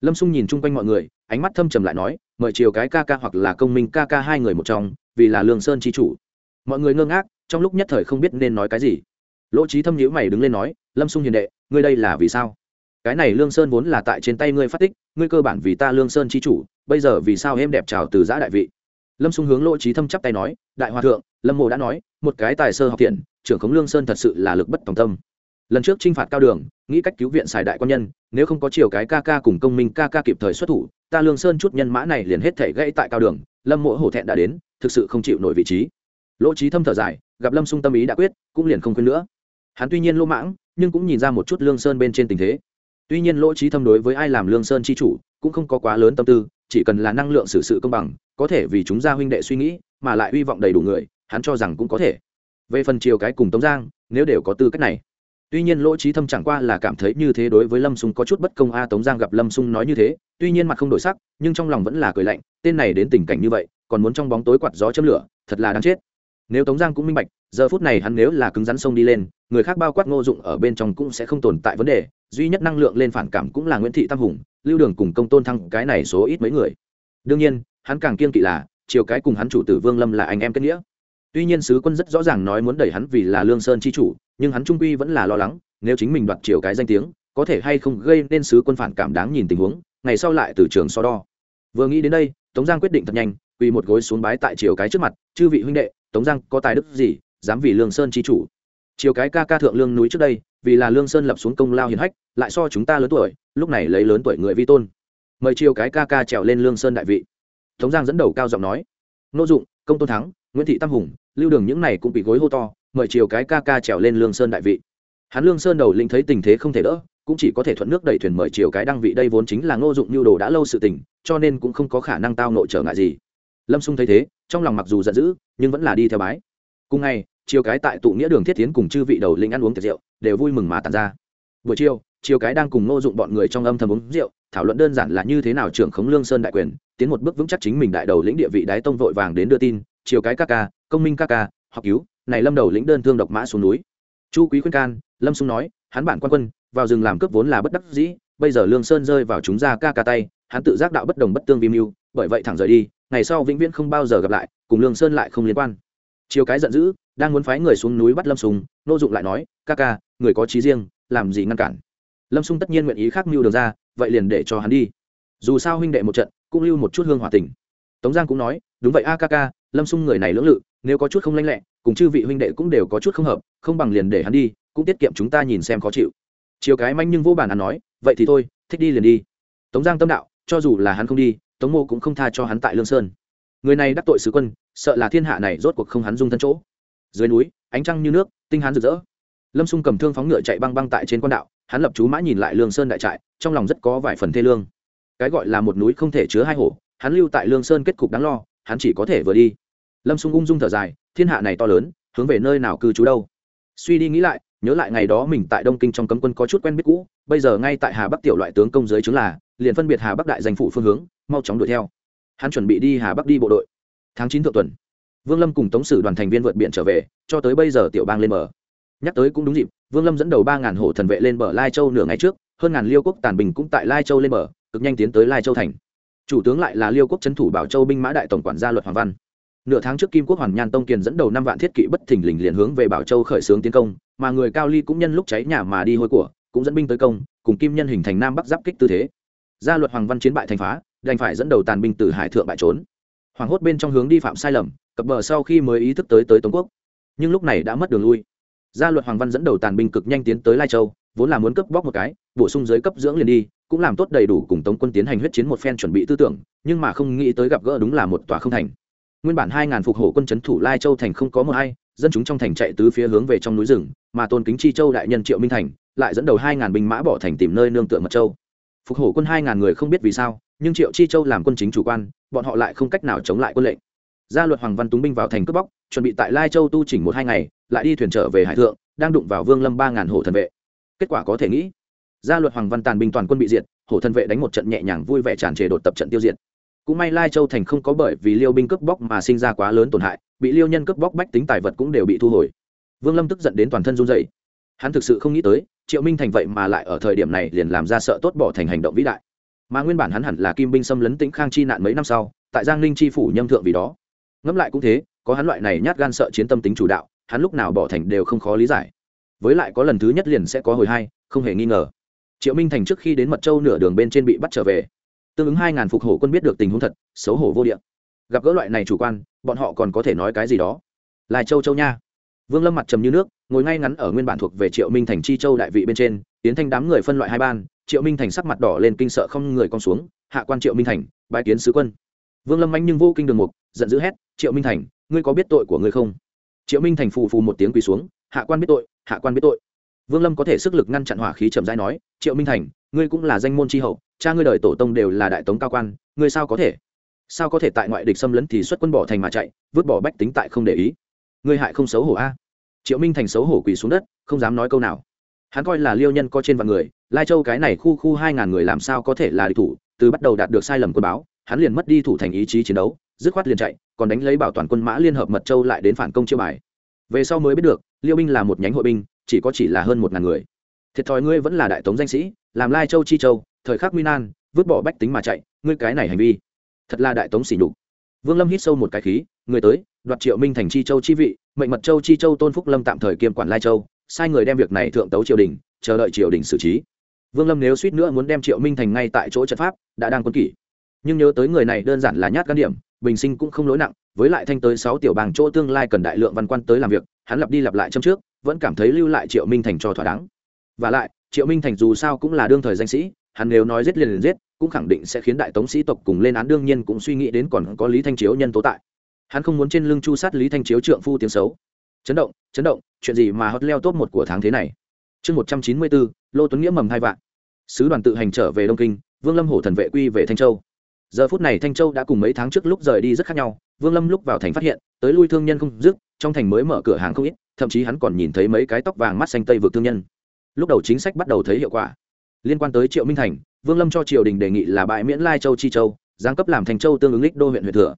Lâm xung nhìn chung quanh mọi người, ánh mắt thâm trầm lại nói, mời chiều cái ca ca hoặc là công minh ca ca hai người một trong, vì là lương sơn chi chủ. Mọi người ngơ ngác, trong lúc nhất thời không biết nên nói cái gì lỗ trí thâm nhữ mày đứng lên nói, lâm xung hiền đệ, ngươi đây là vì sao? Cái này lương sơn vốn là tại trên tay ngươi phát tích, ngươi cơ bản vì ta lương sơn chi chủ, bây giờ vì sao em đẹp trào từ giã đại vị? Lâm xung hướng lỗ trí thâm chắp tay nói, đại hòa thượng, lâm mộ đã nói, một cái tài sơ học thiện, trưởng khống lương sơn thật sự là lực bất tòng tâm. Lần trước t r i n h phạt cao đường, nghĩ cách cứu viện xài đại quan nhân, nếu không có chiều cái ca ca cùng công minh ca ca kịp thời xuất thủ, ta lương sơn chút nhân mã này liền hết thể gãy tại cao đường, lâm mộ hổ thẹn đã đến, thực sự không chịu nổi vị trí. Lỗ trí thâm thở dài, gặp lâm xung tâm ý đã quyết, cũng liền không khuyên nữa hắn tuy nhiên lỗ mãng, nhưng cũng nhìn ra một chút lương sơn bên trên tình thế. Tuy nhiên lỗ trí thâm đối với ai làm lương sơn chi chủ, cũng không có quá lớn tâm tư, chỉ cần là năng lượng xử sự công bằng, có thể vì chúng ra huynh đệ suy nghĩ, mà lại hy vọng đầy đủ người, hắn cho rằng cũng có thể. Về phần chiều cái cùng tống giang, nếu đều có tư cách này. Tuy nhiên lỗ trí thâm chẳng qua là cảm thấy như thế đối với lâm sung có chút bất công a, tống giang gặp lâm sung nói như thế, tuy nhiên mặt không đổi sắc, nhưng trong lòng vẫn là cười lạnh, tên này đến tình cảnh như vậy, còn muốn trong bóng tối quạt gió châm lửa, thật là đáng chết. Nếu tống giang cũng minh bạch giờ phút này hắn nếu là cứng rắn sông đi lên, người khác bao quát ngô dụng ở bên trong cũng sẽ không tồn tại vấn đề, duy nhất năng lượng lên phản cảm cũng là nguyễn thị tam hùng, lưu đường cùng công tôn thăng, cái này số ít mấy người. Đương nhiên, hắn càng kiên kỵ là, chiều cái cùng hắn chủ tử vương lâm là anh em kết nghĩa. Tuy nhiên sứ quân rất rõ ràng nói muốn đẩy hắn vì là lương sơn chi chủ, nhưng hắn trung quy vẫn là lo lắng, nếu chính mình đoạt chiều cái danh tiếng, có thể hay không gây nên sứ quân phản cảm đáng nhìn tình huống, ngày sau lại từ trường so đo. Vừa nghĩ đến đây, tống giang quyết định thật nhanh, quỳ một gối xuống bái tại chiều cái trước mặt, chư vị huynh đệ, tống giang có tài đức gì dám vì lương sơn chi chủ. Chiều cái ca ca thượng lương núi trước đây, vì là lương sơn lập xuống công lao hiền hách, lại so chúng ta lớn tuổi, lúc này lấy lớn tuổi người vi tôn. Mời chiều cái ca ca trèo lên lương sơn đại vị. Tống giang dẫn đầu cao giọng nói, nô dụng, công tôn thắng, nguyễn thị tam hùng, lưu đường những này cũng bị gối hô to, mời chiều cái ca ca trèo lên lương sơn đại vị. Hắn lương sơn đầu lĩnh thấy tình thế không thể đỡ, cũng chỉ có thể thuận nước đẩy thuyền mời chiều cái đăng vị đây vốn chính là ngô dụng nhu đồ đã lâu sự tình, cho nên cũng không có khả năng tao nội trở ngại gì. Lâm xung thấy thế, trong lòng mặc dù giận dữ, nhưng vẫn là đi theo bái. Cùng ngày chiều cái tại tụ nghĩa đường thiết tiến cùng chư vị đầu lĩnh ăn uống tiệc rượu, đều vui mừng mà tàn ra. Buổi chiều chiều cái đang cùng ngô dụng bọn người trong âm thầm uống rượu, thảo luận đơn giản là như thế nào trưởng khống lương sơn đại quyền, tiến một bước vững chắc chính mình đại đầu lĩnh địa vị đái tông vội vàng đến đưa tin chiều cái ca ca, công minh ca ca, học cứu, này lâm đầu lĩnh đơn thương độc mã xuống núi. Chu quý khuyên can, lâm sung nói, hắn bản quan quân, vào rừng làm cướp vốn là bất đắc dĩ, bây giờ lương sơn rơi vào chúng ra ca ca tay, hắn tự giác đạo bất đồng bất tương vi mưu, bởi vậy thẳng rời đi, ngày sau vĩnh viễn không bao giờ gặp lại, cùng lương sơn lại không liên quan chiều cái giận dữ, đang muốn phái người xuống núi bắt lâm sùng, nô dụng lại nói, ca ca, người có trí riêng, làm gì ngăn cản? Lâm sung tất nhiên nguyện ý khác mưu đường ra, vậy liền để cho hắn đi. Dù sao huynh đệ một trận, cũng lưu một chút hương hòa tình. Tống giang cũng nói, đúng vậy a, ca ca, lâm sung người này lưỡng lự, nếu có chút không lanh lẹ, cùng chư vị huynh đệ cũng đều có chút không hợp, không bằng liền để hắn đi, cũng tiết kiệm chúng ta nhìn xem khó chịu. Chiều cái manh nhưng vô bản hắn nói, vậy thì thôi, thích đi liền đi. Tống giang tâm đạo, cho dù là hắn không đi, tống mô cũng không tha cho hắn tại lương sơn người này đắc tội sứ quân, sợ là thiên hạ này rốt cuộc không hắn dung thân chỗ. Dưới núi, ánh trăng như nước, tinh hắn rực rỡ. Lâm xung cầm thương phóng ngựa chạy băng băng tại trên quan đạo, hắn lập chú mã nhìn lại lương sơn đại trại, trong lòng rất có vài phần thê lương. Cái gọi là một núi không thể chứa hai hổ, hắn lưu tại lương sơn kết cục đáng lo, hắn chỉ có thể vừa đi. Lâm xung ung dung thở dài, thiên hạ này to lớn, hướng về nơi nào cư trú đâu? Suy đi nghĩ lại, nhớ lại ngày đó mình tại đông kinh trong cấm quân có chút quen biết cũ, bây giờ ngay tại hà bắc tiểu loại tướng công giới chứng là, liền phân biệt hà bắc đại danh phủ phương hướng, mau chóng đuổi theo hắn chuẩn bị đi hà bắc đi bộ đội. Tháng chín thượng tuần, vương lâm cùng tống sử đoàn thành viên vượt biển trở về, cho tới bây giờ tiểu bang lên bờ. Nhắc tới cũng đúng dịp, vương lâm dẫn đầu ba ngàn hộ thần vệ lên bờ lai châu nửa ngày trước, hơn ngàn liêu quốc tàn bình cũng tại lai châu lên bờ, cực nhanh tiến tới lai châu thành. Chủ tướng lại là liêu quốc trấn thủ bảo châu binh mã đại tổng quản gia luật hoàng văn. Nửa tháng trước kim quốc hoàn nhan tông kiền dẫn đầu năm vạn thiết kỵ bất thình lình liền hướng về bảo châu khởi xướng tiến công, mà người cao ly cũng nhân lúc cháy nhà mà đi hôi của, cũng dẫn binh tới công, cùng kim nhân hình thành nam bắc giáp kích tư thế. Gia luật hoàng văn chiến bại thành phá đành phải dẫn đầu tàn binh từ hải thượng bại trốn. Hoàng hốt bên trong hướng đi phạm sai lầm cập bờ sau khi mới ý thức tới tới tống quốc. Nhưng lúc này đã mất đường lui. Gia luật hoàng văn dẫn đầu tàn binh cực nhanh tiến tới lai châu vốn là muốn cướp bóc một cái bổ sung giới cấp dưỡng liền đi cũng làm tốt đầy đủ cùng tống quân tiến hành huyết chiến một phen chuẩn bị tư tưởng nhưng mà không nghĩ tới gặp gỡ đúng là một tòa không thành. Nguyên bản hai ngàn phục hộ quân c thủ lai châu thành không có một ai, dân chúng trong thành chạy tứ phía hướng về trong núi rừng mà tôn kính chi châu đại nhân triệu minh thành lại dẫn đầu hai ngàn binh mã bỏ thành tìm nơi nương tựa mật châu. Phục hộ quân hai ngàn người không biết vì sao nhưng triệu chi châu làm quân chính chủ quan, bọn họ lại không cách nào chống lại quân lệnh. Gia luật hoàng văn túng binh vào thành cướp bóc, chuẩn bị tại lai châu tu chỉnh một hai ngày, lại đi thuyền trở về hải thượng, đang đụng vào vương lâm ba ngàn hổ thần vệ. Kết quả có thể nghĩ, gia luật hoàng văn tàn binh toàn quân bị diệt, hổ thần vệ đánh một trận nhẹ nhàng vui vẻ tràn trề đột tập trận tiêu diệt. Cũng may lai châu thành không có bởi vì liêu binh cướp bóc mà sinh ra quá lớn tổn hại, bị liêu nhân cướp bóc bách tính tài vật cũng đều bị thu hồi. Vương lâm tức giận đến toàn thân run dậy hắn thực sự không nghĩ tới, triệu minh thành vậy mà lại ở thời điểm này liền làm ra sợ tốt bỏ thành hành động vĩ đại mà nguyên bản hắn hẳn là kim binh xâm lấn tĩnh khang chi nạn mấy năm sau, tại giang ninh chi phủ nhâm thượng vì đó. Ngẫm lại cũng thế, có hắn loại này nhát gan sợ chiến tâm tính chủ đạo, hắn lúc nào bỏ thành đều không khó lý giải. Với lại có lần thứ nhất liền sẽ có hồi hai không hề nghi ngờ. Triệu minh thành trước khi đến mật châu nửa đường bên trên bị bắt trở về. Tương ứng hai ngàn phục hổ quân biết được tình huống thật, xấu hổ vô địa. Gặp gỡ loại này chủ quan, bọn họ còn có thể nói cái gì đó? Lai châu châu nha. Vương lâm mặt trầm như nước, ngồi ngay ngắn ở nguyên bản thuộc về triệu minh thành chi châu đại vị bên trên, tiến thanh đám người phân loại hai ban triệu minh thành sắc mặt đỏ lên kinh sợ không người con xuống, hạ quan triệu minh thành bãi kiến sứ quân. Vương lâm anh nhưng vô kinh đường mục, giận dữ hét, triệu minh thành, ngươi có biết tội của ngươi không? Triệu minh thành phù phù một tiếng quỳ xuống, hạ quan biết tội, hạ quan biết tội. Vương lâm có thể sức lực ngăn chặn hỏa khí chậm rãi nói, triệu minh thành, ngươi cũng là danh môn tri hậu, cha ngươi đời tổ tông đều là đại tống cao quan, ngươi sao có thể, sao có thể tại ngoại địch xâm lấn thì xuất quân bỏ thành mà chạy, vứt bỏ bách tính tại không để ý? Ngươi hại không xấu hổ a. Triệu minh thành xấu hổ quỳ xuống đất, không dám nói câu nào hắn coi là liêu nhân có trên vạn người, lai châu cái này khu khu hai ngàn người làm sao có thể là địch thủ, từ bắt đầu đạt được sai lầm quân báo, hắn liền mất đi thủ thành ý chí chiến đấu, dứt khoát liền chạy, còn đánh lấy bảo toàn quân mã liên hợp mật châu lại đến phản công chiêu bài. Về sau mới biết được, liêu binh là một nhánh hội binh, chỉ có chỉ là hơn một ngàn người. Thiệt thòi ngươi vẫn là đại tống danh sĩ, làm lai châu chi châu, thời khắc nguy nan, vứt bỏ bách tính mà chạy, ngươi cái này hành vi, thật là đại tống xỉ nhục. Vương lâm hít sâu một cái khí, người tới, đoạt triệu minh thành chi châu chi vị, mệnh mật châu chi châu tôn phúc lâm tạm thời kiêm quản lai châu sai người đem việc này thượng tấu triều đình, chờ đợi triều đình xử trí. Vương lâm nếu suýt nữa muốn đem triệu minh thành ngay tại chỗ trận pháp, đã đang quân kỷ. Nhưng nhớ tới người này đơn giản là nhát gan điểm, bình sinh cũng không lỗi nặng, với lại thanh tới sáu tiểu bang chỗ tương lai cần đại lượng văn quan tới làm việc, hắn lặp đi lặp lại châm trước, vẫn cảm thấy lưu lại triệu minh thành cho thỏa đáng. Và lại, triệu minh thành dù sao cũng là đương thời danh sĩ, hắn nếu nói giết liền liền giết, cũng khẳng định sẽ khiến đại tống sĩ tộc cùng lên án đương nhiên cũng suy nghĩ đến còn có lý thanh chiếu nhân tố tại. Hắn không muốn trên lưng chu sát lý thanh chiếu trượng phu tiếng xấu. Chấn động chấn động chuyện gì mà hot leo top một của tháng thế này? Chương một trăm chín mươi bốn, lô tuấn nghĩa mầm hai vạn. Sứ đoàn tự hành trở về đông kinh, vương lâm hổ thần vệ quy về thanh châu. Giờ phút này thanh châu đã cùng mấy tháng trước lúc rời đi rất khác nhau, vương lâm lúc vào thành phát hiện, tới lui thương nhân không dứt, trong thành mới mở cửa hàng không ít, thậm chí hắn còn nhìn thấy mấy cái tóc vàng mắt xanh tây vượt thương nhân. Lúc đầu chính sách bắt đầu thấy hiệu quả. Liên quan tới triệu minh thành, vương lâm cho triều đình đề nghị là bãi miễn lai châu chi châu, giáng cấp làm thành châu tương ứng lích đô huyện huyện thừa.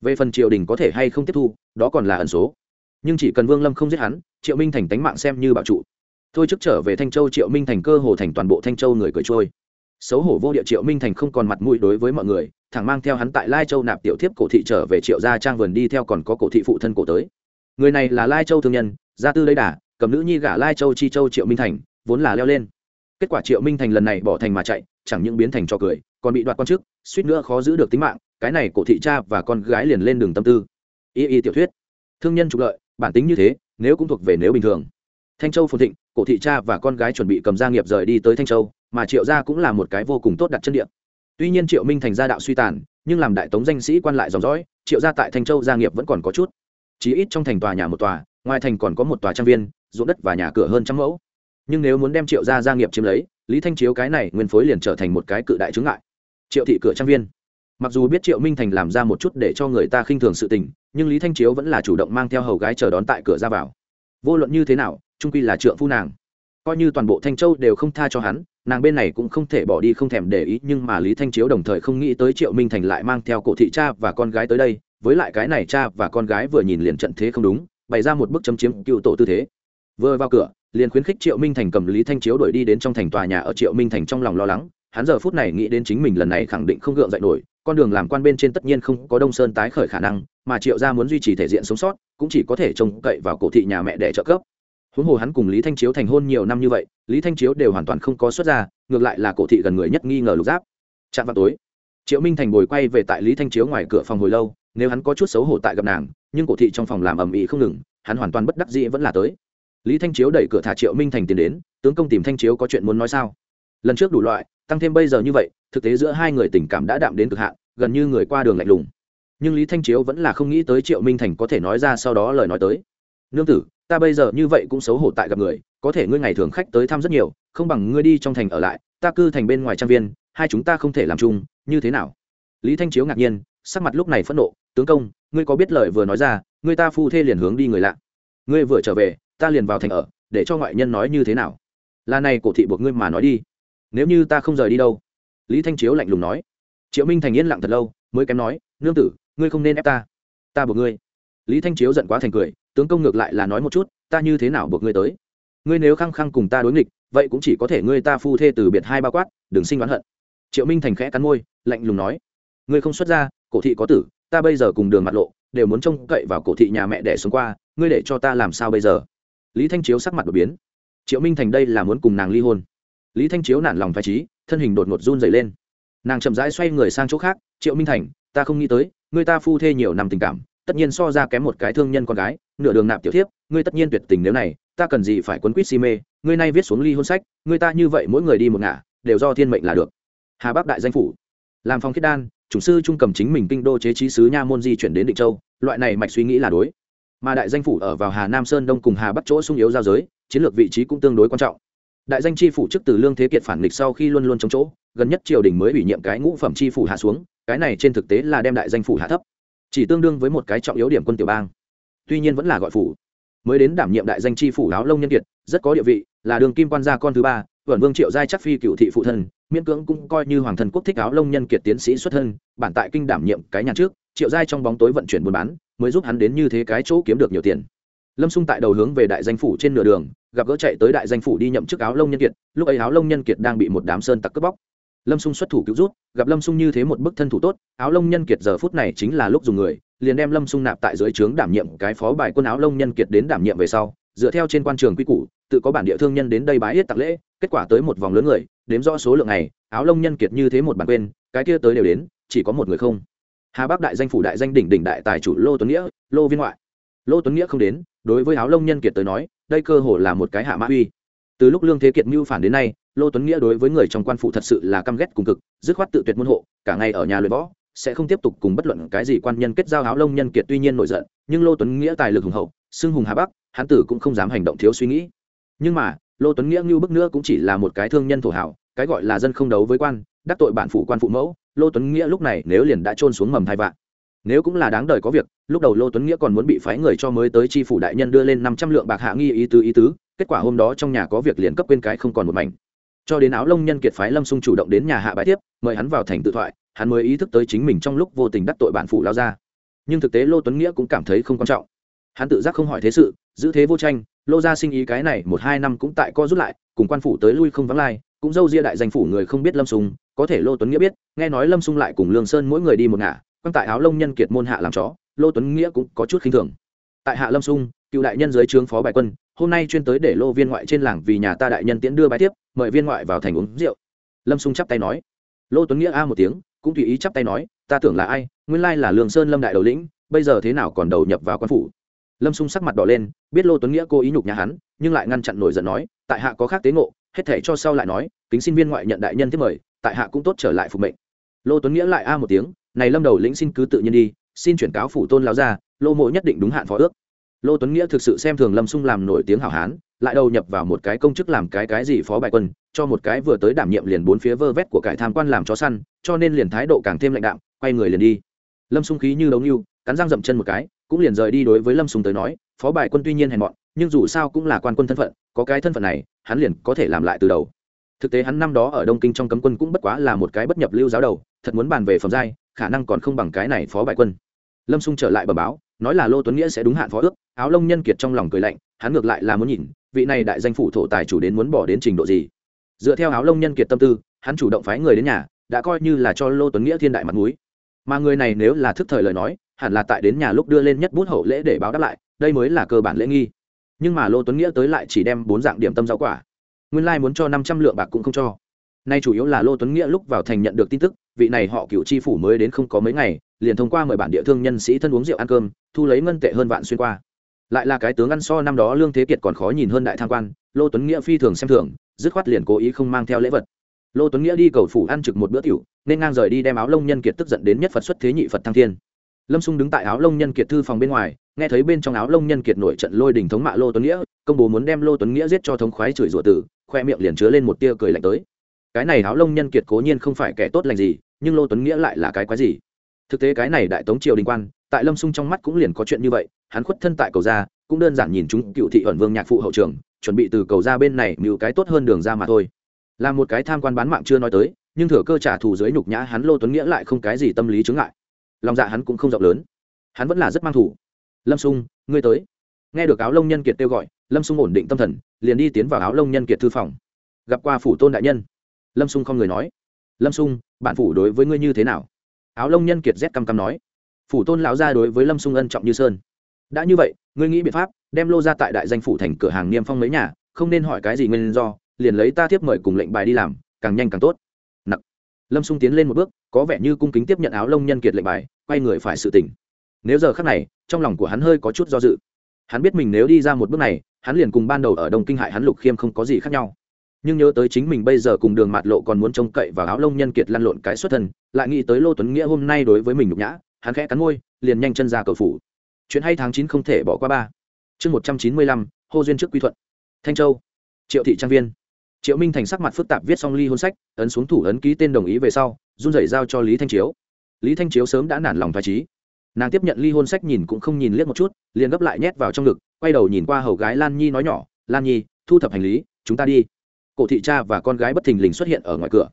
Về phần triều đình có thể hay không tiếp thu, đó còn là ẩn số. Nhưng chỉ cần vương lâm không giết hắn triệu minh thành tánh mạng xem như bảo trụ. Thôi trước trở về thanh châu, triệu minh thành cơ hồ thành toàn bộ thanh châu người cười trôi. Xấu hổ vô địa triệu minh thành không còn mặt mũi đối với mọi người, thẳng mang theo hắn tại lai châu nạp tiểu thiếp cổ thị trở về triệu gia trang vườn đi theo còn có cổ thị phụ thân cổ tới. Người này là lai châu thương nhân, gia tư lấy đà, cầm nữ nhi gả lai châu chi châu triệu minh thành, vốn là leo lên. Kết quả triệu minh thành lần này bỏ thành mà chạy, chẳng những biến thành cho cười, còn bị đoạt quan chức, suýt nữa khó giữ được tính mạng, cái này cổ thị cha và con gái liền lên đường tâm tư. Y y tiểu thuyết. Thương nhân trục lợi, bản tính như thế nếu cũng thuộc về nếu bình thường. Thanh châu phồn thịnh, cổ thị cha và con gái chuẩn bị cầm gia nghiệp rời đi tới thanh châu, mà triệu gia cũng là một cái vô cùng tốt đặt chân địa. Tuy nhiên triệu minh thành gia đạo suy tàn, nhưng làm đại tống danh sĩ quan lại dòng dõi, triệu gia tại thanh châu gia nghiệp vẫn còn có chút. Chỉ ít trong thành tòa nhà một tòa, ngoài thành còn có một tòa trang viên, ruộng đất và nhà cửa hơn trăm mẫu. Nhưng nếu muốn đem triệu gia gia nghiệp chiếm lấy, lý thanh chiếu cái này nguyên phối liền trở thành một cái cự đại chướng ngại. Triệu thị cửa trang viên mặc dù biết triệu minh thành làm ra một chút để cho người ta khinh thường sự tình, nhưng lý thanh chiếu vẫn là chủ động mang theo hầu gái chờ đón tại cửa ra vào. Vô luận như thế nào trung quy là trượng phu nàng. Coi như toàn bộ thanh châu đều không tha cho hắn, nàng bên này cũng không thể bỏ đi không thèm để ý, nhưng mà lý thanh chiếu đồng thời không nghĩ tới triệu minh thành lại mang theo cổ thị cha và con gái tới đây, với lại cái này cha và con gái vừa nhìn liền trận thế không đúng, bày ra một bức chấm chiếm cựu tổ tư thế. Vừa vào cửa, liền khuyến khích triệu minh thành cầm lý thanh chiếu đuổi đi đến trong thành tòa nhà ở triệu minh thành trong lòng lo lắng hắn giờ phút này nghĩ đến chính mình lần này khẳng định không gượng dậy nổi, con đường làm quan bên trên tất nhiên không có đông sơn tái khởi khả năng, mà triệu gia muốn duy trì thể diện sống sót, cũng chỉ có thể trông cậy vào cổ thị nhà mẹ để trợ cấp. Huống hồ hắn cùng lý thanh chiếu thành hôn nhiều năm như vậy, lý thanh chiếu đều hoàn toàn không có xuất ra ngược lại là cổ thị gần người nhất nghi ngờ lục giáp. Chạm vào tối, triệu minh thành bồi quay về tại lý thanh chiếu ngoài cửa phòng hồi lâu, nếu hắn có chút xấu hổ tại gặp nàng, nhưng cổ thị trong phòng làm ầm ĩ không ngừng, hắn hoàn toàn bất đắc dĩ vẫn là tới. Lý thanh chiếu đẩy cửa thả triệu minh thành tiến đến, tướng công tìm thanh chiếu có chuyện muốn nói sao? Lần trước đủ loại tăng thêm bây giờ như vậy, thực tế giữa hai người tình cảm đã đạm đến cực hạn, gần như người qua đường lạnh lùng. Nhưng lý thanh chiếu vẫn là không nghĩ tới triệu minh thành có thể nói ra sau đó lời nói tới. Nương tử, ta bây giờ như vậy cũng xấu hổ tại gặp người, có thể ngươi ngày thường khách tới thăm rất nhiều, không bằng ngươi đi trong thành ở lại, ta cư thành bên ngoài trang viên, hai chúng ta không thể làm chung, như thế nào? Lý thanh chiếu ngạc nhiên, sắc mặt lúc này phẫn nộ, tướng công, ngươi có biết lời vừa nói ra ngươi ta phu thê liền hướng đi người lạ. Ngươi vừa trở về, ta liền vào thành ở, để cho ngoại nhân nói như thế nào? Là này cổ thị buộc ngươi mà nói đi nếu như ta không rời đi đâu? Lý thanh chiếu lạnh lùng nói. Triệu minh thành yên lặng thật lâu, mới kém nói, nương tử, ngươi không nên ép ta. Ta buộc ngươi. Lý thanh chiếu giận quá thành cười, tướng công ngược lại là nói một chút, ta như thế nào buộc ngươi tới? Ngươi nếu khăng khăng cùng ta đối nghịch, vậy cũng chỉ có thể ngươi ta phu thê từ biệt hai ba quát, đừng sinh oán hận. Triệu minh thành khẽ cắn môi, lạnh lùng nói, ngươi không xuất ra, cổ thị có tử, ta bây giờ cùng đường mặt lộ, đều muốn trông cậy vào cổ thị nhà mẹ để xuống qua, ngươi để cho ta làm sao bây giờ? Lý thanh chiếu sắc mặt đột biến. Triệu minh thành đây là muốn cùng nàng ly hôn lý thanh chiếu nản lòng phải trí, thân hình đột ngột run dày lên. Nàng chậm rãi xoay người sang chỗ khác, triệu minh thành, ta không nghĩ tới người ta phu thê nhiều năm tình cảm, tất nhiên so ra kém một cái thương nhân con gái, nửa đường nạp tiểu thiếp, ngươi tất nhiên tuyệt tình nếu này, ta cần gì phải quấn quýt si mê, ngươi nay viết xuống ly hôn sách, ngươi ta như vậy mỗi người đi một ngả, đều do thiên mệnh là được. Hà bắc đại danh phủ. Làm phong khiết đan chủ sư trung cầm chính mình kinh đô chế trí sứ nha môn di chuyển đến định châu, loại này mạch suy nghĩ là đối. Mà đại danh phủ ở vào hà nam sơn đông cùng hà bắc chỗ sung yếu giao giới, chiến lược vị trí cũng tương đối quan trọng đại danh tri phủ chức từ lương thế kiệt phản nghịch sau khi luôn luôn chống chỗ, gần nhất triều đình mới ủy nhiệm cái ngũ phẩm tri phủ hạ xuống, cái này trên thực tế là đem đại danh phủ hạ thấp, chỉ tương đương với một cái trọng yếu điểm quân tiểu bang. Tuy nhiên vẫn là gọi phủ. Mới đến đảm nhiệm đại danh tri phủ áo lông nhân kiệt, rất có địa vị, là đường kim quan gia con thứ ba vẩn vương triệu giai chắc phi cựu thị phụ thân, miễn cưỡng cũng coi như hoàng thần quốc thích áo lông nhân kiệt tiến sĩ xuất thân, bản tại kinh đảm nhiệm cái nhà trước, triệu giai trong bóng tối vận chuyển buôn bán, mới giúp hắn đến như thế cái chỗ kiếm được nhiều tiền. Lâm xung tại đầu hướng về đại danh phủ trên nửa đường gặp gỡ chạy tới đại danh phủ đi nhậm chức áo lông nhân kiệt, lúc ấy áo lông nhân kiệt đang bị một đám sơn tặc cướp bóc. Lâm sung xuất thủ cứu rút, gặp lâm sung như thế một bức thân thủ tốt, áo lông nhân kiệt giờ phút này chính là lúc dùng người, liền đem lâm sung nạp tại dưới trướng đảm nhiệm cái phó bài quân áo lông nhân kiệt đến đảm nhiệm về sau, dựa theo trên quan trường quy củ, tự có bản địa thương nhân đến đây bái yết tạc lễ, kết quả tới một vòng lớn người, đếm rõ số lượng này, áo lông nhân kiệt như thế một bản quên, cái kia tới đều đến, chỉ có một người không. Hà bắc đại danh phủ đại danh đỉnh đỉnh đại tài chủ lô tuấn nghĩa, lô viên ngoại. Lô tuấn nghĩa không đến, đối với áo lông nhân kiệt tới nói đây cơ hồ là một cái hạ mã uy. Từ lúc lương thế kiệt mưu phản đến nay, lô tuấn nghĩa đối với người trong quan phủ thật sự là căm ghét cùng cực, dứt khoát tự tuyệt môn hộ, cả ngày ở nhà luyện võ, sẽ không tiếp tục cùng bất luận cái gì quan nhân kết giao. Áo lông nhân kiệt tuy nhiên nổi giận, nhưng lô tuấn nghĩa tài lực hùng hậu, xưng hùng hà bắc, hán tử cũng không dám hành động thiếu suy nghĩ. Nhưng mà, lô tuấn nghĩa như bức nữa cũng chỉ là một cái thương nhân thổ hảo, cái gọi là dân không đấu với quan, đắc tội bản phủ quan phụ mẫu, lô tuấn nghĩa lúc này nếu liền đã trôn xuống mầm thai vạn nếu cũng là đáng đời có việc, lúc đầu lô tuấn nghĩa còn muốn bị phái người cho mới tới tri phủ đại nhân đưa lên năm trăm lượng bạc hạ nghi ý tứ ý tứ, kết quả hôm đó trong nhà có việc liền cấp quên cái không còn một mảnh. Cho đến áo lông nhân kiệt phái lâm sung chủ động đến nhà hạ bãi tiếp, mời hắn vào thành tự thoại, hắn mới ý thức tới chính mình trong lúc vô tình đắc tội bản phủ lao ra nhưng thực tế lô tuấn nghĩa cũng cảm thấy không quan trọng. Hắn tự giác không hỏi thế sự, giữ thế vô tranh, lô ra sinh ý cái này một hai năm cũng tại co rút lại, cùng quan phủ tới lui không vắng lai, cũng dâu ria đại danh phủ người không biết lâm sung, có thể lô tuấn nghĩa biết, nghe nói lâm sung lại cùng lương sơn mỗi người đi một ngả quan tại áo lông nhân kiệt môn hạ làm chó, lô tuấn nghĩa cũng có chút khinh thường. Tại hạ lâm sung, cựu đại nhân dưới trướng phó bài quân, hôm nay chuyên tới để lô viên ngoại trên làng vì nhà ta đại nhân tiễn đưa bài tiếp, mời viên ngoại vào thành uống rượu. Lâm sung chắp tay nói. Lô tuấn nghĩa a một tiếng, cũng tùy ý chắp tay nói, ta tưởng là ai, nguyên lai là lương sơn lâm đại đầu lĩnh, bây giờ thế nào còn đầu nhập vào quan phủ? Lâm sung sắc mặt đỏ lên, biết lô tuấn nghĩa cố ý nhục nhà hắn, nhưng lại ngăn chặn nổi giận nói, tại hạ có khác tế ngộ, hết thể cho sau lại nói, kính xin viên ngoại nhận đại nhân tiếp mời, tại hạ cũng tốt trở lại phục mệnh. Lô tuấn nghĩa lại a một tiếng này lâm đầu lĩnh xin cứ tự nhiên đi, xin chuyển cáo phủ tôn lão ra lô mộ nhất định đúng hạn phó ước. Lô tuấn nghĩa thực sự xem thường lâm sung làm nổi tiếng hảo hán, lại đầu nhập vào một cái công chức làm cái cái gì phó bài quân, cho một cái vừa tới đảm nhiệm liền bốn phía vơ vét của cải tham quan làm chó săn, cho nên liền thái độ càng thêm lãnh đạm, quay người liền đi. Lâm sung khí như đấu nghiêu cắn răng dậm chân một cái, cũng liền rời đi đối với lâm sung tới nói, phó bài quân tuy nhiên hèn mọn, nhưng dù sao cũng là quan quân thân phận, có cái thân phận này, hắn liền có thể làm lại từ đầu. Thực tế hắn năm đó ở đông kinh trong cấm quân cũng bất quá là một cái bất nhập lưu giáo đầu, thật muốn bàn về phẩm giai khả năng còn không bằng cái này phó bại quân. Lâm xung trở lại bờ báo, nói là lô tuấn nghĩa sẽ đúng hạn phó ước, áo lông nhân kiệt trong lòng cười lạnh, hắn ngược lại là muốn nhìn, vị này đại danh phủ thổ tài chủ đến muốn bỏ đến trình độ gì. Dựa theo áo lông nhân kiệt tâm tư, hắn chủ động phái người đến nhà, đã coi như là cho lô tuấn nghĩa thiên đại mặt núi mà người này nếu là thức thời lời nói, hẳn là tại đến nhà lúc đưa lên nhất bút hậu lễ để báo đáp lại, đây mới là cơ bản lễ nghi. Nhưng mà lô tuấn nghĩa tới lại chỉ đem bốn dạng điểm tâm rau quả. Nguyên lai muốn cho năm trăm lượng bạc cũng không cho nay chủ yếu là lô tuấn nghĩa lúc vào thành nhận được tin tức, vị này họ cựu tri phủ mới đến không có mấy ngày, liền thông qua mời bản địa thương nhân sĩ thân uống rượu ăn cơm, thu lấy ngân tệ hơn vạn xuyên qua. Lại là cái tướng ăn so năm đó lương thế kiệt còn khó nhìn hơn đại tham quan, lô tuấn nghĩa phi thường xem thường, dứt khoát liền cố ý không mang theo lễ vật. Lô tuấn nghĩa đi cầu phủ ăn trực một bữa tiểu, nên ngang rời đi đem áo lông nhân kiệt tức giận đến nhất phật xuất thế nhị phật thăng thiên. Lâm xung đứng tại áo lông nhân kiệt thư phòng bên ngoài, nghe thấy bên trong áo lông nhân kiệt nổi trận lôi đình thống mạ lô tuấn nghĩa, công bố muốn đem lô tuấn nghĩa giết cho thống khoái chửi rủa tử, khoe miệng liền chứa lên một tia cười lạnh tới cái này áo lông nhân kiệt cố nhiên không phải kẻ tốt lành gì, nhưng lô tuấn nghĩa lại là cái quái gì? Thực tế cái này đại tống triều đình quan, tại lâm xung trong mắt cũng liền có chuyện như vậy, hắn khuất thân tại cầu gia, cũng đơn giản nhìn chúng cựu thị ẩn vương nhạc phụ hậu trường, chuẩn bị từ cầu ra bên này mưu cái tốt hơn đường ra mà thôi. Là một cái tham quan bán mạng chưa nói tới, nhưng thừa cơ trả thù dưới nhục nhã hắn lô tuấn nghĩa lại không cái gì tâm lý chứng ngại. Lòng dạ hắn cũng không rộng lớn. Hắn vẫn là rất mang thủ lâm sung, ngươi tới. Nghe được áo lông nhân kiệt kêu gọi, lâm sung ổn định tâm thần, liền đi tiến vào áo lông nhân kiệt thư phòng. Gặp qua phủ tôn đại nhân lâm sung không người nói. Lâm sung, bạn phủ đối với ngươi như thế nào? Áo lông nhân kiệt rét căm căm nói. Phủ tôn lão ra đối với lâm sung ân trọng như sơn. Đã như vậy, ngươi nghĩ biện pháp đem lô ra tại đại danh phủ thành cửa hàng niêm phong mấy nhà, không nên hỏi cái gì nguyên do, liền lấy ta tiếp mời cùng lệnh bài đi làm, càng nhanh càng tốt. Nặc. Lâm xung tiến lên một bước, có vẻ như cung kính tiếp nhận áo lông nhân kiệt lệnh bài, quay người phải sự tỉnh. Nếu giờ khác này, trong lòng của hắn hơi có chút do dự. Hắn biết mình nếu đi ra một bước này, hắn liền cùng ban đầu ở đông kinh hại hắn lục khiêm không có gì khác nhau nhưng nhớ tới chính mình bây giờ cùng đường mạt lộ còn muốn trông cậy và áo lông nhân kiệt lăn lộn cái xuất thân, lại nghĩ tới lô tuấn nghĩa hôm nay đối với mình nhục nhã, hắn khẽ cắn môi, liền nhanh chân ra cầu phủ. Chuyện hay tháng chín không thể bỏ qua ba. Chương một trăm chín mươi lăm, hô duyên trước quy thuận. Thanh châu. Triệu thị trang viên. Triệu minh thành sắc mặt phức tạp viết xong ly hôn sách, ấn xuống thủ ấn ký tên đồng ý về sau, run rẩy giao cho lý thanh chiếu. Lý thanh chiếu sớm đã nản lòng thoải trí. Nàng tiếp nhận ly hôn sách nhìn cũng không nhìn liếc một chút, liền gấp lại nhét vào trong ngực, quay đầu nhìn qua hầu gái lan nhi nói nhỏ, lan nhi, thu thập hành lý, chúng ta đi cổ thị cha và con gái bất thình lình xuất hiện ở ngoài cửa.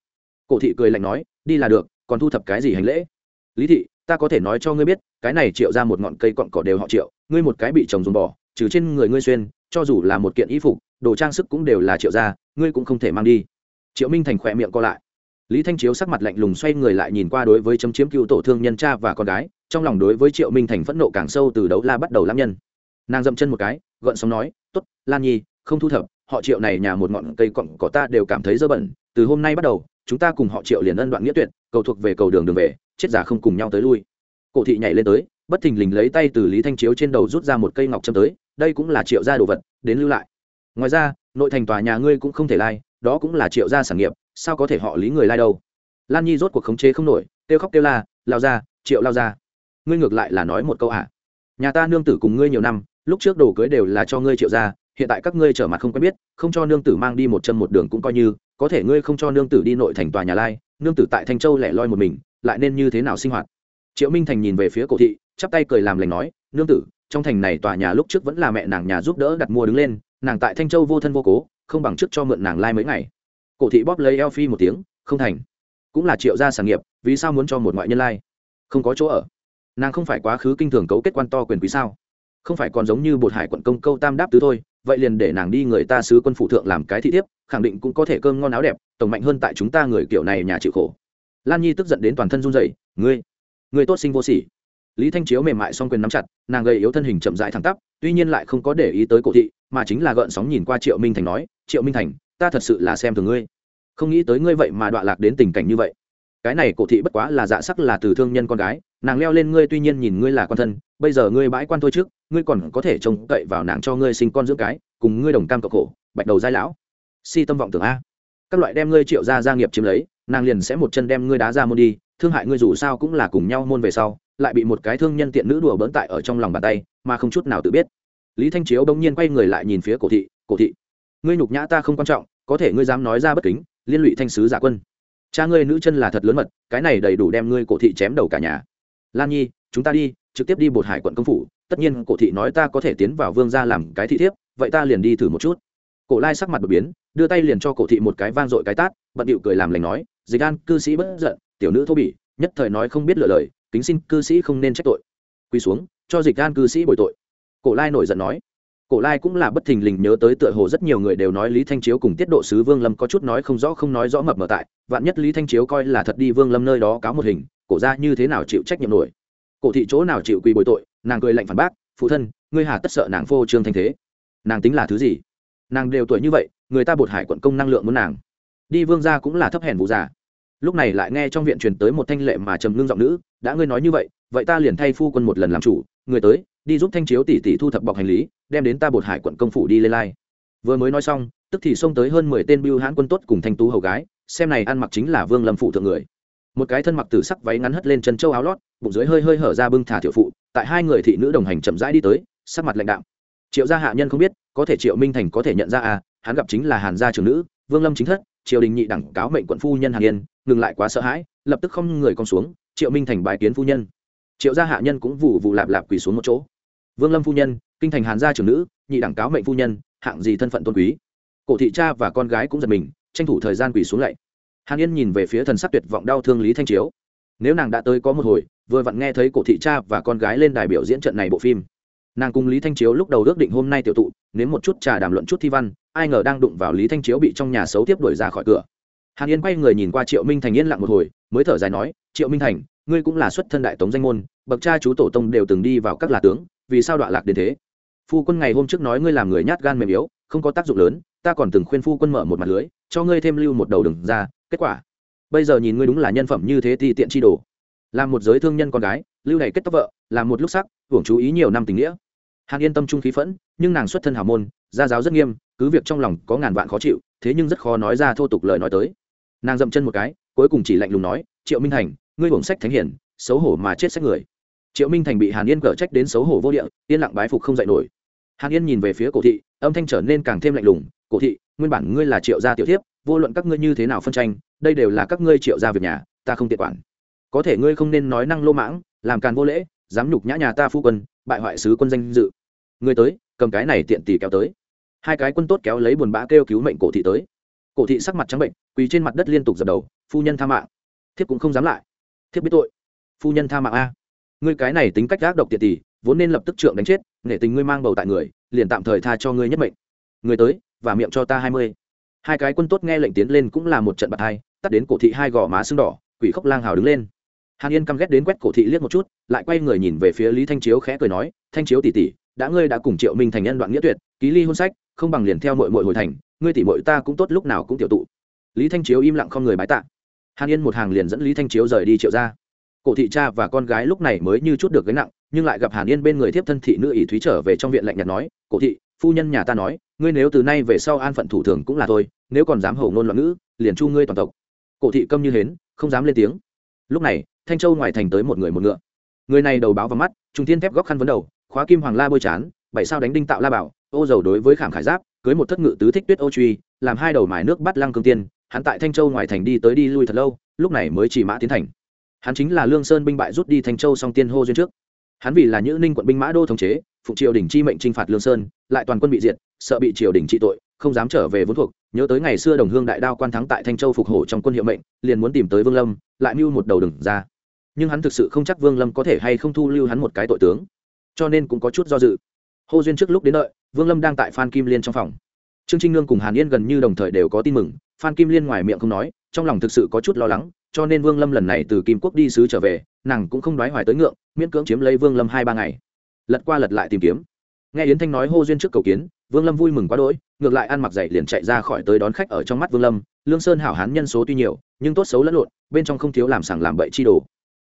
Cổ thị cười lạnh nói, đi là được, còn thu thập cái gì hành lễ? Lý thị, ta có thể nói cho ngươi biết, cái này triệu ra một ngọn cây cọn cỏ đều họ triệu, ngươi một cái bị chồng dùng bỏ, trừ trên người ngươi xuyên, cho dù là một kiện y phục, đồ trang sức cũng đều là triệu ra, ngươi cũng không thể mang đi. Triệu minh thành khỏe miệng co lại. Lý thanh chiếu sắc mặt lạnh lùng xoay người lại nhìn qua đối với chấm chiếm cựu tổ thương nhân cha và con gái, trong lòng đối với triệu minh thành phẫn nộ càng sâu từ đấu la bắt đầu lam nhân. Nàng dậm chân một cái gợn sóng nói t ố t lan nhi, không thu thập họ triệu này nhà một ngọn cây cọng cỏ ta đều cảm thấy dơ bẩn, từ hôm nay bắt đầu, chúng ta cùng họ triệu liền ân đoạn nghĩa tuyệt, cầu thuộc về cầu đường đường về, chết giả không cùng nhau tới lui. Cổ thị nhảy lên tới, bất thình lình lấy tay từ lý thanh chiếu trên đầu rút ra một cây ngọc châm tới, đây cũng là triệu gia đồ vật, đến lưu lại. Ngoài ra, nội thành tòa nhà ngươi cũng không thể lai, đó cũng là triệu gia sản nghiệp, sao có thể họ lý người lai đâu? Lan nhi rốt cuộc khống chế không nổi, kêu khóc kêu la, lao ra, triệu lao ra. Ngươi ngược lại là nói một câu ạ à. nhà ta nương tử cùng ngươi nhiều năm, lúc trước đồ cưới đều là cho ngươi triệu gia hiện tại các ngươi trở mặt không quen biết, không cho nương tử mang đi một chân một đường cũng coi như, có thể ngươi không cho nương tử đi nội thành tòa nhà lai, nương tử tại thanh châu lẻ loi một mình, lại nên như thế nào sinh hoạt? Triệu minh thành nhìn về phía cổ thị, chắp tay cười làm lành nói, nương tử, trong thành này tòa nhà lúc trước vẫn là mẹ nàng nhà giúp đỡ đặt mua đứng lên, nàng tại thanh châu vô thân vô cố, không bằng trước cho mượn nàng lai mấy ngày. Cổ thị bóp lấy eo phi một tiếng, không thành. Cũng là triệu gia sản nghiệp, vì sao muốn cho một ngoại nhân lai? Không có chỗ ở. Nàng không phải quá khứ kinh thường cấu kết quan to quyền quý sao? Không phải còn giống như bột hải quận công câu tam đáp tứ thôi vậy liền để nàng đi người ta sứ quân phụ thượng làm cái thị thiếp, khẳng định cũng có thể cơm ngon áo đẹp, tổng mạnh hơn tại chúng ta người kiểu này nhà chịu khổ. Lan nhi tức giận đến toàn thân run rẩy, ngươi ngươi tốt sinh vô sỉ. Lý thanh chiếu mềm mại song quyền nắm chặt, nàng gầy yếu thân hình chậm dại thẳng tắp, tuy nhiên lại không có để ý tới cổ thị, mà chính là gợn sóng nhìn qua triệu minh thành nói, triệu minh thành, ta thật sự là xem thường ngươi. Không nghĩ tới ngươi vậy mà đọa lạc đến tình cảnh như vậy. Cái này cổ thị bất quá là dạ sắc là từ thương nhân con gái nàng leo lên ngươi tuy nhiên nhìn ngươi là con thân, bây giờ ngươi bãi quan thôi trước, ngươi còn có thể trông cậy vào nàng cho ngươi sinh con dưỡng cái, cùng ngươi đồng cam cộng khổ, bạch đầu giai lão. Si tâm vọng tưởng a. Các loại đem ngươi triệu ra gia nghiệp chiếm lấy, nàng liền sẽ một chân đem ngươi đá ra môn đi, thương hại ngươi dù sao cũng là cùng nhau môn về sau, lại bị một cái thương nhân tiện nữ đùa bỡn tại ở trong lòng bàn tay, mà không chút nào tự biết. Lý thanh chiếu bỗng nhiên quay người lại nhìn phía cổ thị cổ thị, ngươi nhục nhã ta không quan trọng, có thể ngươi dám nói ra bất kính, liên lụy thanh sứ giả quân. Cha ngươi nữ chân là thật lớn mật, cái này đầy đủ đem ngươi cổ thị chém đầu cả nhà lan nhi chúng ta đi trực tiếp đi bột hải quận công phủ tất nhiên cổ thị nói ta có thể tiến vào vương gia làm cái thị thiếp vậy ta liền đi thử một chút cổ lai sắc mặt đột biến đưa tay liền cho cổ thị một cái vang dội cái tát bận điệu cười làm lành nói dịch an cư sĩ bất giận tiểu nữ thô bỉ nhất thời nói không biết lựa lời kính xin cư sĩ không nên trách tội quỳ xuống cho dịch an cư sĩ bồi tội cổ lai nổi giận nói cổ lai cũng là bất thình lình nhớ tới tựa hồ rất nhiều người đều nói lý thanh chiếu cùng tiết độ sứ vương lâm có chút nói không rõ không nói rõ mập mờ tại vạn nhất lý thanh chiếu coi là thật đi vương lâm nơi đó cáo một hình cổ ra như thế nào chịu trách nhiệm nổi? Cổ thị chỗ nào chịu quỳ bồi tội? Nàng cười lạnh phản bác, phụ thân, ngươi hà tất sợ nàng phô trương thanh thế. Nàng tính là thứ gì? Nàng đều tuổi như vậy, người ta bột hải quận công năng lượng muốn nàng. Đi vương ra cũng là thấp hèn vụ già. Lúc này lại nghe trong viện truyền tới một thanh lệ mà trầm ngưng giọng nữ, đã ngươi nói như vậy vậy ta liền thay phu quân một lần làm chủ, người tới, đi giúp thanh chiếu tỷ tỷ thu thập bọc hành lý, đem đến ta bột hải quận công phủ đi lên lai. Vừa mới nói xong, tức thì xông tới hơn mười tên bưu hãn quân tốt cùng thanh tú hầu gái, xem này ăn mặc chính là vương lâm phụ thượng người một cái thân mặc tử sắc váy ngắn hất lên chân châu áo lót, bụng dưới hơi hơi hở ra bưng thả thiệu phụ, tại hai người thị nữ đồng hành chậm rãi đi tới, sắc mặt lãnh đạo triệu gia hạ nhân không biết, có thể triệu minh thành có thể nhận ra à hắn gặp chính là hàn gia trưởng nữ, vương lâm chính thất, triều đình nhị đẳng cáo mệnh quận phu nhân hàn yên, ngừng lại quá sợ hãi, lập tức không người con xuống, triệu minh thành bài kiến phu nhân. Triệu gia hạ nhân cũng vụ vụ lạp lạp quỳ xuống một chỗ. Vương lâm phu nhân, kinh thành hàn gia trưởng nữ, nhị đẳng cáo mệnh phu nhân, hạng gì thân phận tôn quý. Cổ thị cha và con gái cũng giật mình, tranh thủ thời gian quỳ xuống lạy hàn yên nhìn về phía thần sắc tuyệt vọng đau thương lý thanh chiếu. Nếu nàng đã tới có một hồi, vừa vặn nghe thấy cổ thị cha và con gái lên đài biểu diễn trận này bộ phim. Nàng cùng lý thanh chiếu lúc đầu ước định hôm nay tiểu tụ, nếm một chút trà đàm luận chút thi văn, ai ngờ đang đụng vào lý thanh chiếu bị trong nhà xấu tiếp đuổi ra khỏi cửa. Hàn yên quay người nhìn qua triệu minh thành yên lặng một hồi, mới thở dài nói, triệu minh thành, ngươi cũng là xuất thân đại tống danh môn, bậc cha chú tổ tông đều từng đi vào các là tướng, vì sao đoạn lạc đến thế? Phu quân ngày hôm trước nói ngươi làm người nhát gan mềm yếu, không có tác dụng lớn ta còn từng khuyên phu quân mở một mặt lưới, cho ngươi thêm lưu một đầu đừng ra, kết quả. Bây giờ nhìn ngươi đúng là nhân phẩm như thế thì tiện chi đồ. Làm một giới thương nhân con gái, lưu này kết tóc vợ, làm một lúc sắc, hưởng chú ý nhiều năm tình nghĩa. Hàn yên tâm trung khí phẫn, nhưng nàng xuất thân hào môn, gia giáo rất nghiêm, cứ việc trong lòng có ngàn vạn khó chịu, thế nhưng rất khó nói ra thô tục lời nói tới. Nàng dậm chân một cái, cuối cùng chỉ lạnh lùng nói, triệu minh thành, ngươi hưởng sách thánh hiển, xấu hổ mà chết sách người. Triệu minh thành bị hàn yên cở trách đến xấu hổ vô địa, yên lặng bái phục không dạy nổi. Hàn yên nhìn về phía cổ thị, âm thanh trở nên càng thêm lạnh lùng cổ thị, nguyên bản ngươi là triệu gia tiểu thiếp, vô luận các ngươi như thế nào phân tranh, đây đều là các ngươi triệu gia việc nhà, ta không tiện quản. Có thể ngươi không nên nói năng lô mãng, làm càn vô lễ, dám nhục nhã nhà ta phu quân, bại hoại sứ quân danh dự. Ngươi tới, cầm cái này tiện tỷ kéo tới. Hai cái quân tốt kéo lấy buồn bã kêu cứu mệnh cổ thị tới. Cổ thị sắc mặt trắng bệnh, quỳ trên mặt đất liên tục dập đầu, phu nhân tha mạng. Thiếp cũng không dám lại. Thiếp biết tội. Phu nhân tha mạng a. Ngươi cái này tính cách gác độc tiện tỷ, vốn nên lập tức trượng đánh chết, nể tình ngươi mang bầu tại người, liền tạm thời tha cho ngươi nhất mệnh. Người tới và miệng cho ta hai mươi. Hai cái quân tốt nghe lệnh tiến lên cũng là một trận bạc hai, tắt đến cổ thị hai gò má sưng đỏ, quỷ khốc lang hào đứng lên. Hàn yên căm ghét đến quét cổ thị liếc một chút, lại quay người nhìn về phía lý thanh chiếu khẽ cười nói, thanh chiếu tỷ tỷ, đã ngươi đã cùng triệu minh thành nhân đoạn nghĩa tuyệt, ký ly hôn sách, không bằng liền theo mội mội hồi thành, ngươi tỷ mội ta cũng tốt lúc nào cũng tiểu tụ. Lý thanh chiếu im lặng không người bái tạ. Hàn yên một hàng liền dẫn lý thanh chiếu rời đi triệu ra cổ thị cha và con gái lúc này mới như chút được gánh nặng, nhưng lại gặp hàn yên bên người tiếp thân thị nữ ỷ thúy trở về trong viện lạnh nhạt nói, cổ thị, phu nhân nhà ta nói ngươi nếu từ nay về sau an phận thủ thường cũng là thôi, nếu còn dám hầu ngôn loạn ngữ, liền chu ngươi toàn tộc. Cổ thị câm như hến, không dám lên tiếng. Lúc này, thanh châu ngoài thành tới một người một ngựa. Người này đầu báo vào mắt trung thiên thép góc khăn vấn đầu, khóa kim hoàng la bôi chán, bảy sao đánh đinh tạo la bảo, ô dầu đối với khảm khải giáp, cưới một thất ngự tứ thích tuyết ô truy, làm hai đầu mài nước bắt lăng cương tiên, hắn tại thanh châu ngoài thành đi tới đi lui thật lâu, lúc này mới chỉ mã tiến thành. Hắn chính là lương sơn binh bại rút đi thanh châu song tiên hô duyên trước. Hắn vì là nhữ ninh quận binh mã đô thống chế phụ triều đình chi mệnh trinh phạt lương sơn, lại toàn quân bị diệt, sợ bị triều đình trị tội, không dám trở về vốn thuộc. Nhớ tới ngày xưa đồng hương đại đao quan thắng tại thanh châu phục hổ trong quân hiệu mệnh, liền muốn tìm tới vương lâm, lại mưu một đầu đừng ra. Nhưng hắn thực sự không chắc vương lâm có thể hay không thu lưu hắn một cái tội tướng, cho nên cũng có chút do dự. Hô duyên trước lúc đến đợi, vương lâm đang tại phan kim liên trong phòng. Trương trinh nương cùng hàn yên gần như đồng thời đều có tin mừng, phan kim liên ngoài miệng không nói, trong lòng thực sự có chút lo lắng, cho nên vương lâm lần này từ kim quốc đi sứ trở về, nàng cũng không đoái hoài tới ngượng, miễn cưỡng chiếm lấy vương lâm hai ba ngày lật qua lật lại tìm kiếm. Nghe yến thanh nói hô duyên trước cầu kiến, vương lâm vui mừng quá đỗi, ngược lại ăn mặc dậy liền chạy ra khỏi tới đón khách ở trong mắt vương lâm. Lương sơn hảo hán nhân số tuy nhiều, nhưng tốt xấu lẫn lộn, bên trong không thiếu làm sảng làm bậy chi đồ.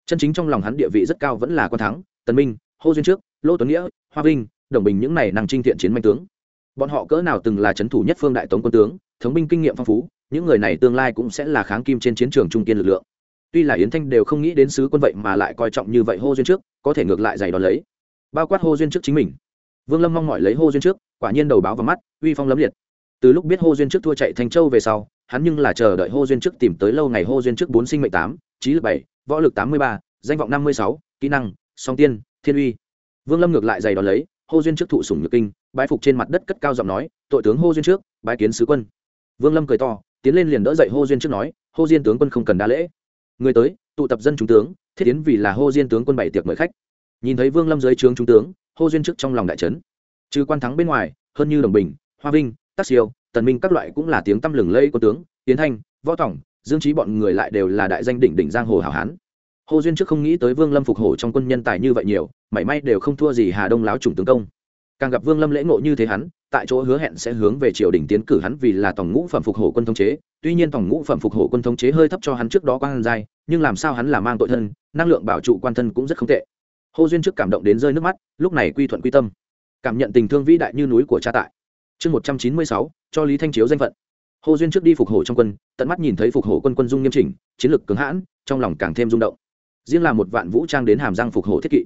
Chân chính trong lòng hắn địa vị rất cao vẫn là quan thắng, tần minh, hô duyên trước, lô tuấn nghĩa, hoa vinh, đồng bình những này năng trinh thiện chiến manh tướng. Bọn họ cỡ nào từng là c h ấ n thủ nhất phương đại tống quân tướng, thống binh kinh nghiệm phong phú, những người này tương lai cũng sẽ là kháng kim trên chiến trường trung kiên lực lượng. Tuy là yến thanh đều không nghĩ đến sứ quân vậy mà lại coi trọng như vậy hô duyên trước, có thể ngược lại giày đón lấy bao quát hô duyên trước chính mình. Vương lâm mong mỏi lấy hô duyên trước, quả nhiên đầu báo vào mắt, uy phong lấm liệt. Từ lúc biết hô duyên trước thua chạy thành châu về sau, hắn nhưng là chờ đợi hô duyên trước tìm tới lâu ngày hô duyên trước bốn sinh mệnh tám, trí lực bảy, võ lực tám mươi ba, danh vọng năm mươi sáu, kỹ năng, song tiên, thiên uy. Vương lâm ngược lại giày đón lấy, hô duyên trước thụ sủng nhược kinh, bái phục trên mặt đất cất cao giọng nói, tội tướng hô duyên trước, bái kiến sứ quân. Vương lâm cười to, tiến lên liền đỡ dậy hô duyên trước nói, hô diên tướng quân không cần đa lễ. Người tới, tụ tập dân chúng tướng, thiết tiến vì là hô diên tướng quân bảy tiệc mời khách nhìn thấy vương lâm dưới trướng trung tướng, hô duyên trước trong lòng đại trấn trừ quan thắng bên ngoài, hơn như đồng bình, hoa vinh, tắc siêu, tần minh các loại cũng là tiếng tăm lừng lây của tướng, tiến thanh, võ tổng dương trí bọn người lại đều là đại danh đỉnh đỉnh giang hồ hảo hán. Hồ duyên trước không nghĩ tới vương lâm phục hổ trong quân nhân tài như vậy nhiều, mảy may đều không thua gì hà đông láo trùng tướng công. Càng gặp vương lâm lễ ngộ như thế hắn, tại chỗ hứa hẹn sẽ hướng về triều đình tiến cử hắn vì là tổng ngũ phẩm phục hổ quân thống chế. Tuy nhiên tổng ngũ phẩm phục hổ quân thống chế hơi thấp cho hắn trước đó quan giai, nhưng làm sao hắn là mang tội thân, năng lượng bảo trụ quan thân cũng rất không tệ. Hô duyên trước cảm động đến rơi nước mắt, lúc này quy thuận quy tâm. Cảm nhận tình thương vĩ đại như núi của cha tại. Chương một trăm chín mươi sáu, cho lý thanh chiếu danh phận. Hô duyên trước đi phục hổ trong quân, tận mắt nhìn thấy phục hổ quân quân dung nghiêm chỉnh, chiến lược cứng hãn, trong lòng càng thêm rung động. Riêng là một vạn vũ trang đến hàm răng phục hổ thiết kỵ.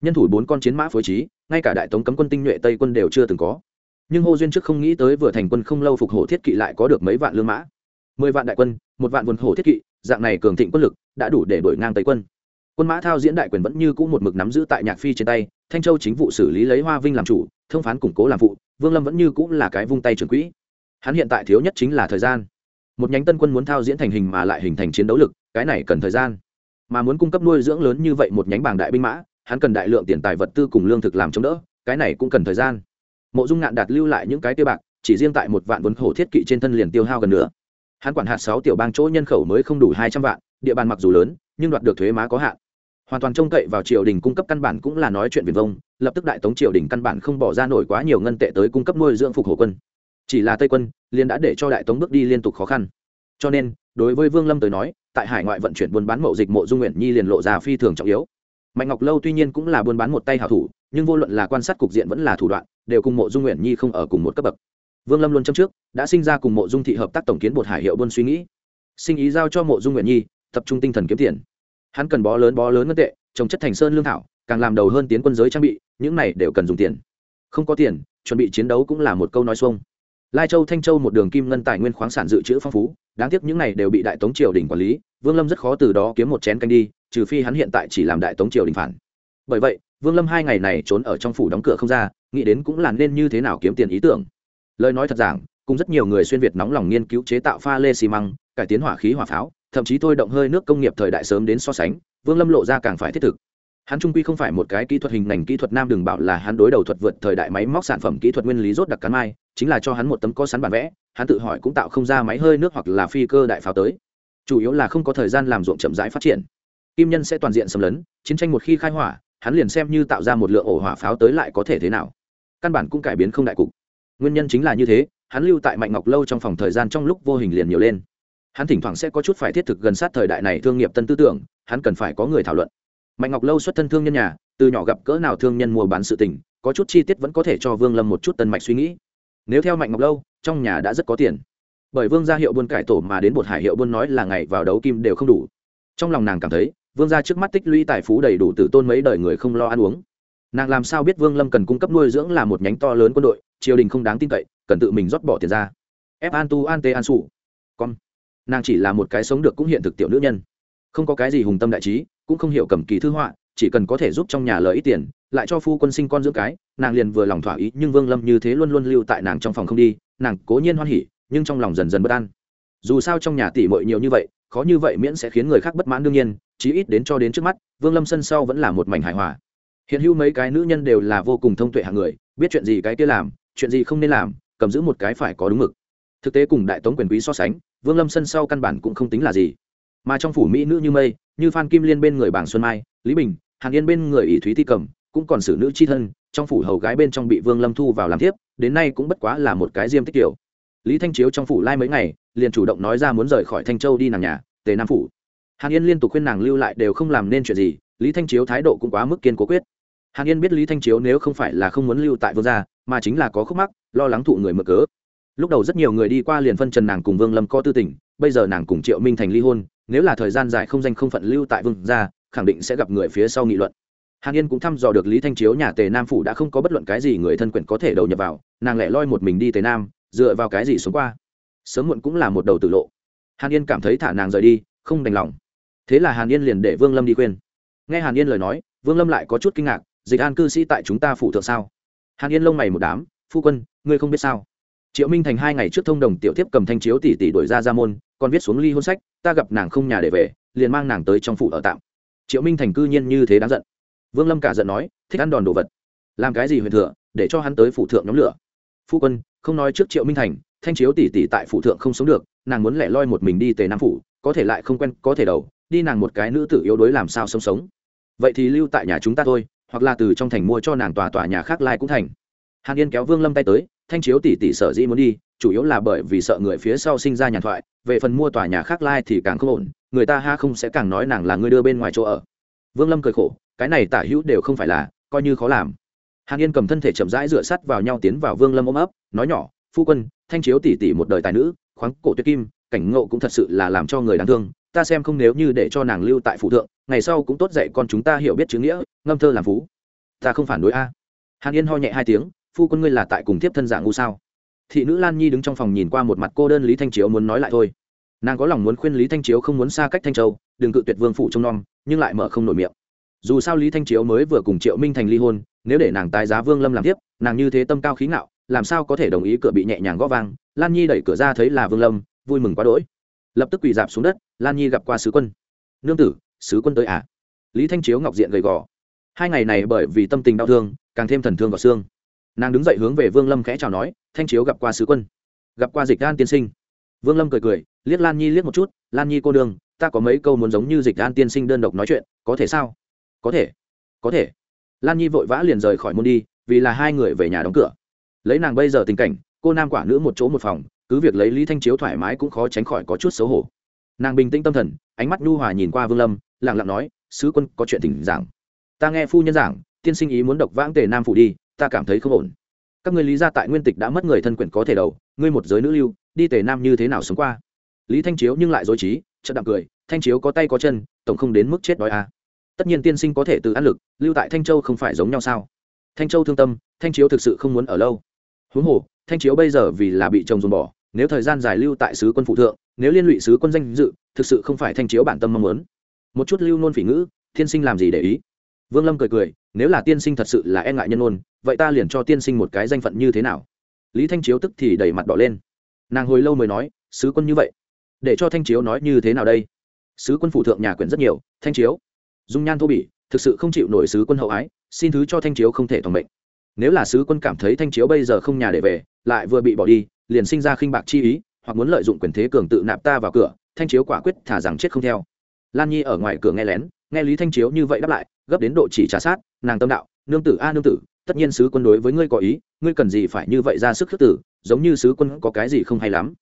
Nhân thủ bốn con chiến mã phối trí, ngay cả đại tống cấm quân tinh nhuệ tây quân đều chưa từng có. Nhưng Hô duyên trước không nghĩ tới vừa thành quân không lâu phục hổ thiết kỵ lại có được mấy vạn lương mã. Mười vạn đại quân, một vạn vườn hổ thiết kỵ, dạng này cường thịnh quân lực đã đủ để đổi ngang tây quân quân mã thao diễn đại quyền vẫn như cũ một mực nắm giữ tại nhạc phi trên tay, thanh châu chính vụ xử lý lấy hoa vinh làm chủ, thông phán củng cố làm phụ, vương lâm vẫn như cũ là cái vung tay trưởng quỹ. Hắn hiện tại thiếu nhất chính là thời gian. Một nhánh tân quân muốn thao diễn thành hình mà lại hình thành chiến đấu lực, cái này cần thời gian. Mà muốn cung cấp nuôi dưỡng lớn như vậy một nhánh bảng đại binh mã, hắn cần đại lượng tiền tài vật tư cùng lương thực làm chống đỡ, cái này cũng cần thời gian. Mộ dung ngạn đạt lưu lại những cái tiêu bạc, chỉ riêng tại một vạn vốn hổ thiết kỵ trên thân liền tiêu hao gần nữa. Hắn quản hạt sáu tiểu bang chỗ nhân khẩu mới không đủ hai trăm vạn địa bàn mặc dù lớn, nhưng đoạt được thuế má có hạn. Hoàn toàn trông cậy vào triều đình cung cấp căn bản cũng là nói chuyện viền vông, lập tức đại tống triều đình căn bản không bỏ ra nổi quá nhiều ngân tệ tới cung cấp nuôi dưỡng phục hộ quân. Chỉ là tây quân, liền đã để cho đại tống bước đi liên tục khó khăn. Cho nên, đối với vương lâm tới nói, tại hải ngoại vận chuyển buôn bán mậu dịch mộ dung nguyện nhi liền lộ ra phi thường trọng yếu. Mạnh ngọc lâu tuy nhiên cũng là buôn bán một tay hảo thủ, nhưng vô luận là quan sát cục diện vẫn là thủ đoạn, đều cùng mộ dung nguyện nhi không ở cùng một cấp bậc. Vương lâm luôn châm trước, đã sinh ra cùng mộ dung thị hợp tác tổng kiến một hải hiệu buôn suy nghĩ. Sinh ý giao cho mộ dung nguyện nhi tập trung tinh thần kiếm tiền. Hắn cần bó lớn bó lớn ngân tệ, trồng chất thành sơn lương thảo, càng làm đầu hơn tiến quân giới trang bị, những này đều cần dùng tiền. Không có tiền, chuẩn bị chiến đấu cũng là một câu nói xuông. Lai châu thanh châu một đường kim ngân tài nguyên khoáng sản dự trữ phong phú, đáng tiếc những này đều bị đại tống triều đình quản lý, vương lâm rất khó từ đó kiếm một chén canh đi, trừ phi hắn hiện tại chỉ làm đại tống triều đình phản. Bởi vậy, vương lâm hai ngày này trốn ở trong phủ đóng cửa không ra, nghĩ đến cũng là nên như thế nào kiếm tiền ý tưởng. Lời nói thật rằng cùng rất nhiều người xuyên việt nóng lòng nghiên cứu chế tạo pha lê xi măng, cải tiến hỏa khí hỏa pháo thậm chí thôi động hơi nước công nghiệp thời đại sớm đến so sánh, vương lâm lộ ra càng phải thiết thực. Hắn trung quy không phải một cái kỹ thuật hình ngành kỹ thuật nam đừng bảo là hắn đối đầu thuật vượt thời đại máy móc sản phẩm kỹ thuật nguyên lý rốt đặc cắn mai, chính là cho hắn một tấm có sắn bản vẽ, hắn tự hỏi cũng tạo không ra máy hơi nước hoặc là phi cơ đại pháo tới. Chủ yếu là không có thời gian làm ruộng chậm rãi phát triển. Kim nhân sẽ toàn diện xâm lấn, chiến tranh một khi khai hỏa, hắn liền xem như tạo ra một lượng ổ hỏa pháo tới lại có thể thế nào. Căn bản cũng cải biến không đại cục. Nguyên nhân chính là như thế, hắn lưu tại mạnh ngọc lâu trong phòng thời gian trong lúc vô hình liền nhiều lên hắn thỉnh thoảng sẽ có chút phải thiết thực gần sát thời đại này thương nghiệp tân tư tưởng, hắn cần phải có người thảo luận. Mạnh ngọc lâu xuất thân thương nhân nhà, từ nhỏ gặp cỡ nào thương nhân mua bán sự tình, có chút chi tiết vẫn có thể cho vương lâm một chút tân mạch suy nghĩ. Nếu theo mạnh ngọc lâu, trong nhà đã rất có tiền. Bởi vương gia hiệu buôn cải tổ mà đến bột hải hiệu buôn nói là ngày vào đấu kim đều không đủ. Trong lòng nàng cảm thấy, vương gia trước mắt tích lũy tài phú đầy đủ từ tôn mấy đời người không lo ăn uống. Nàng làm sao biết vương lâm cần cung cấp nuôi dưỡng là một nhánh to lớn quân đội, triều đình không đáng tin cậy, cần tự mình rót bỏ tiền ra. Ép an tu an tê an sụ con nàng chỉ là một cái sống được cũng hiện thực tiểu nữ nhân. Không có cái gì hùng tâm đại trí, cũng không hiểu cầm kỳ thư họa, chỉ cần có thể giúp trong nhà lợi ít tiền, lại cho phu quân sinh con dưỡng cái, nàng liền vừa lòng thỏa ý, nhưng vương lâm như thế luôn luôn lưu tại nàng trong phòng không đi, nàng cố nhiên hoan hỉ, nhưng trong lòng dần dần bất an. Dù sao trong nhà tỷ mội nhiều như vậy, khó như vậy miễn sẽ khiến người khác bất mãn đương nhiên, chí ít đến cho đến trước mắt, vương lâm sân sau vẫn là một mảnh hài hòa. Hiện hữu mấy cái nữ nhân đều là vô cùng thông tuệ hạng người, biết chuyện gì cái kia làm, chuyện gì không nên làm, cầm giữ một cái phải có đúng mực. Thực tế cùng đại tống quyền quý so sánh vương lâm sân sau căn bản cũng không tính là gì. Mà trong phủ mỹ nữ như mây, như phan kim liên bên người bảng xuân mai, lý bình, hàn yên bên người ỷ thúy thi cầm, cũng còn xử nữ c h i thân, trong phủ hầu gái bên trong bị vương lâm thu vào làm tiếp đến nay cũng bất quá là một cái diêm tích kiểu lý thanh chiếu trong phủ lai mấy ngày, liền chủ động nói ra muốn rời khỏi thanh châu đi nàng nhà, tề nam phủ. Hàn yên liên tục khuyên nàng lưu lại đều không làm nên chuyện gì, lý thanh chiếu thái độ cũng quá mức kiên cố quyết. Hàn yên biết lý thanh chiếu nếu không phải là không muốn lưu tại vương gia, mà chính là có khúc mắc, lo lắng thụ người mở cớ lúc đầu rất nhiều người đi qua liền phân trần nàng cùng vương lâm có tư tình, bây giờ nàng cùng triệu minh thành ly hôn, nếu là thời gian dài không danh không phận lưu tại vương gia, khẳng định sẽ gặp người phía sau nghị luận. Hàn yên cũng thăm dò được lý thanh chiếu nhà tề nam phủ đã không có bất luận cái gì người thân quyển có thể đầu nhập vào, nàng lại loi một mình đi tề nam, dựa vào cái gì xuống qua. Sớm muộn cũng là một đầu tử lộ. Hàn yên cảm thấy thả nàng rời đi, không đành lòng. Thế là hàn yên liền để vương lâm đi khuyên. Nghe hàn yên lời nói, vương lâm lại có chút kinh ngạc, dịch an cư sĩ tại chúng ta phụ thượng sao? Hàn yên lông mày một đám, phu quân, ngươi không biết sao? Triệu minh thành hai ngày trước thông đồng tiểu tiếp cầm thanh chiếu tỷ tỷ đổi ra ra môn, còn viết xuống ly hôn sách, ta gặp nàng không nhà để về, liền mang nàng tới trong phủ ở tạm. Triệu minh thành cư nhiên như thế đáng giận. Vương lâm cả giận nói, thích ăn đòn đồ vật. Làm cái gì huyền thừa, để cho hắn tới phủ thượng nhóm lửa? Phu quân, không nói trước triệu minh thành, thanh chiếu tỷ tỷ tại phủ thượng không sống được, nàng muốn lẻ loi một mình đi tề nam phủ, có thể lại không quen, có thể đầu, đi nàng một cái nữ tử yếu đuối làm sao sống sống. Vậy thì lưu tại nhà chúng ta thôi, hoặc là từ trong thành mua cho nàng tòa tòa nhà khác lai cũng thành. Hàn yên kéo vương lâm tay tới thanh chiếu tỷ tỷ sở dĩ muốn đi, chủ yếu là bởi vì sợ người phía sau sinh ra nhàn thoại, về phần mua tòa nhà khác lai thì càng không ổn, người ta ha không sẽ càng nói nàng là người đưa bên ngoài chỗ ở. Vương lâm cười khổ, cái này tả hữu đều không phải là, coi như khó làm. Hàn yên cầm thân thể chậm rãi dựa sắt vào nhau tiến vào vương lâm ôm ấp, nói nhỏ, phu quân, thanh chiếu tỷ tỷ một đời tài nữ, khoáng cổ tuyết kim, cảnh ngộ cũng thật sự là làm cho người đáng thương, ta xem không nếu như để cho nàng lưu tại phụ thượng, ngày sau cũng tốt dạy con chúng ta hiểu biết chữ nghĩa, ngâm thơ làm phú. Ta không phản đối a. Hàn yên ho nhẹ hai tiếng phu quân ngươi là tại cùng tiếp thân giả ngu sao? Thị nữ lan nhi đứng trong phòng nhìn qua một mặt cô đơn lý thanh chiếu muốn nói lại thôi. Nàng có lòng muốn khuyên lý thanh chiếu không muốn xa cách thanh châu, đừng cự tuyệt vương phủ trông nom, nhưng lại mở không nổi miệng. Dù sao lý thanh chiếu mới vừa cùng triệu minh thành ly hôn, nếu để nàng tái giá vương lâm làm tiếp nàng như thế tâm cao khí ngạo, làm sao có thể đồng ý cửa bị nhẹ nhàng gõ vang? Lan nhi đẩy cửa ra thấy là vương lâm, vui mừng quá đỗi. Lập tức quỳ dạp xuống đất, lan nhi gặp qua sứ quân. Nương tử, sứ quân tới à? Lý thanh chiếu ngọc diện gầy gò. Hai ngày này bởi vì tâm tình đau thương, càng thêm thần thương vào xương nàng đứng dậy hướng về vương lâm khẽ chào nói, thanh chiếu gặp qua sứ quân. Gặp qua dịch an tiên sinh. Vương lâm cười cười, liếc lan nhi liếc một chút, lan nhi cô đường ta có mấy câu muốn giống như dịch an tiên sinh đơn độc nói chuyện, có thể sao? Có thể có thể. Lan nhi vội vã liền rời khỏi môn đi, vì là hai người về nhà đóng cửa. Lấy nàng bây giờ tình cảnh, cô nam quả nữ một chỗ một phòng, cứ việc lấy lý thanh chiếu thoải mái cũng khó tránh khỏi có chút xấu hổ. Nàng bình tĩnh tâm thần, ánh mắt nhu hòa nhìn qua vương lâm lẳng lặng nói, sứ quân có chuyện tình giảng. Ta nghe phu nhân giảng, tiên sinh ý muốn độc vãng tề nam phủ đi ta cảm thấy không ổn. Các người lý gia tại nguyên tịch đã mất người thân quyển có thể đầu, ngươi một giới nữ lưu, đi tề nam như thế nào sống qua? Lý thanh chiếu nhưng lại dối trí, chợt đặng cười, thanh chiếu có tay có chân, tổng không đến mức chết đói à. tất nhiên tiên sinh có thể tự ăn lực, lưu tại thanh châu không phải giống nhau sao? Thanh châu thương tâm, thanh chiếu thực sự không muốn ở lâu. Huống hồ, thanh chiếu bây giờ vì là bị chồng dồn bỏ, nếu thời gian dài lưu tại sứ quân phụ thượng, nếu liên lụy sứ quân danh dự, thực sự không phải thanh chiếu bản tâm mong muốn. Một chút lưu nôn phỉ ngữ, tiên sinh làm gì để ý? Vương lâm cười cười, nếu là tiên sinh thật sự là e ngại nhân ôn, vậy ta liền cho tiên sinh một cái danh phận như thế nào? Lý thanh chiếu tức thì đẩy mặt đỏ lên. Nàng hồi lâu mới nói, sứ quân như vậy, để cho thanh chiếu nói như thế nào đây? Sứ quân phụ thượng nhà quyển rất nhiều, thanh chiếu. Dung nhan thô bỉ, thực sự không chịu nổi sứ quân hậu ái, xin thứ cho thanh chiếu không thể toàn mệnh. Nếu là sứ quân cảm thấy thanh chiếu bây giờ không nhà để về, lại vừa bị bỏ đi, liền sinh ra khinh bạc chi ý, hoặc muốn lợi dụng quyền thế cường tự nạp ta vào cửa, thanh chiếu quả quyết thả rằng chết không theo. Lan nhi ở ngoài cửa nghe lén, nghe lý thanh chiếu như vậy đáp lại gấp đến độ chỉ trả sát, nàng tâm đạo, nương tử, a, nương tử, tất nhiên sứ quân đối với ngươi có ý, ngươi cần gì phải như vậy ra sức khước tử, giống như sứ quân có cái gì không hay lắm.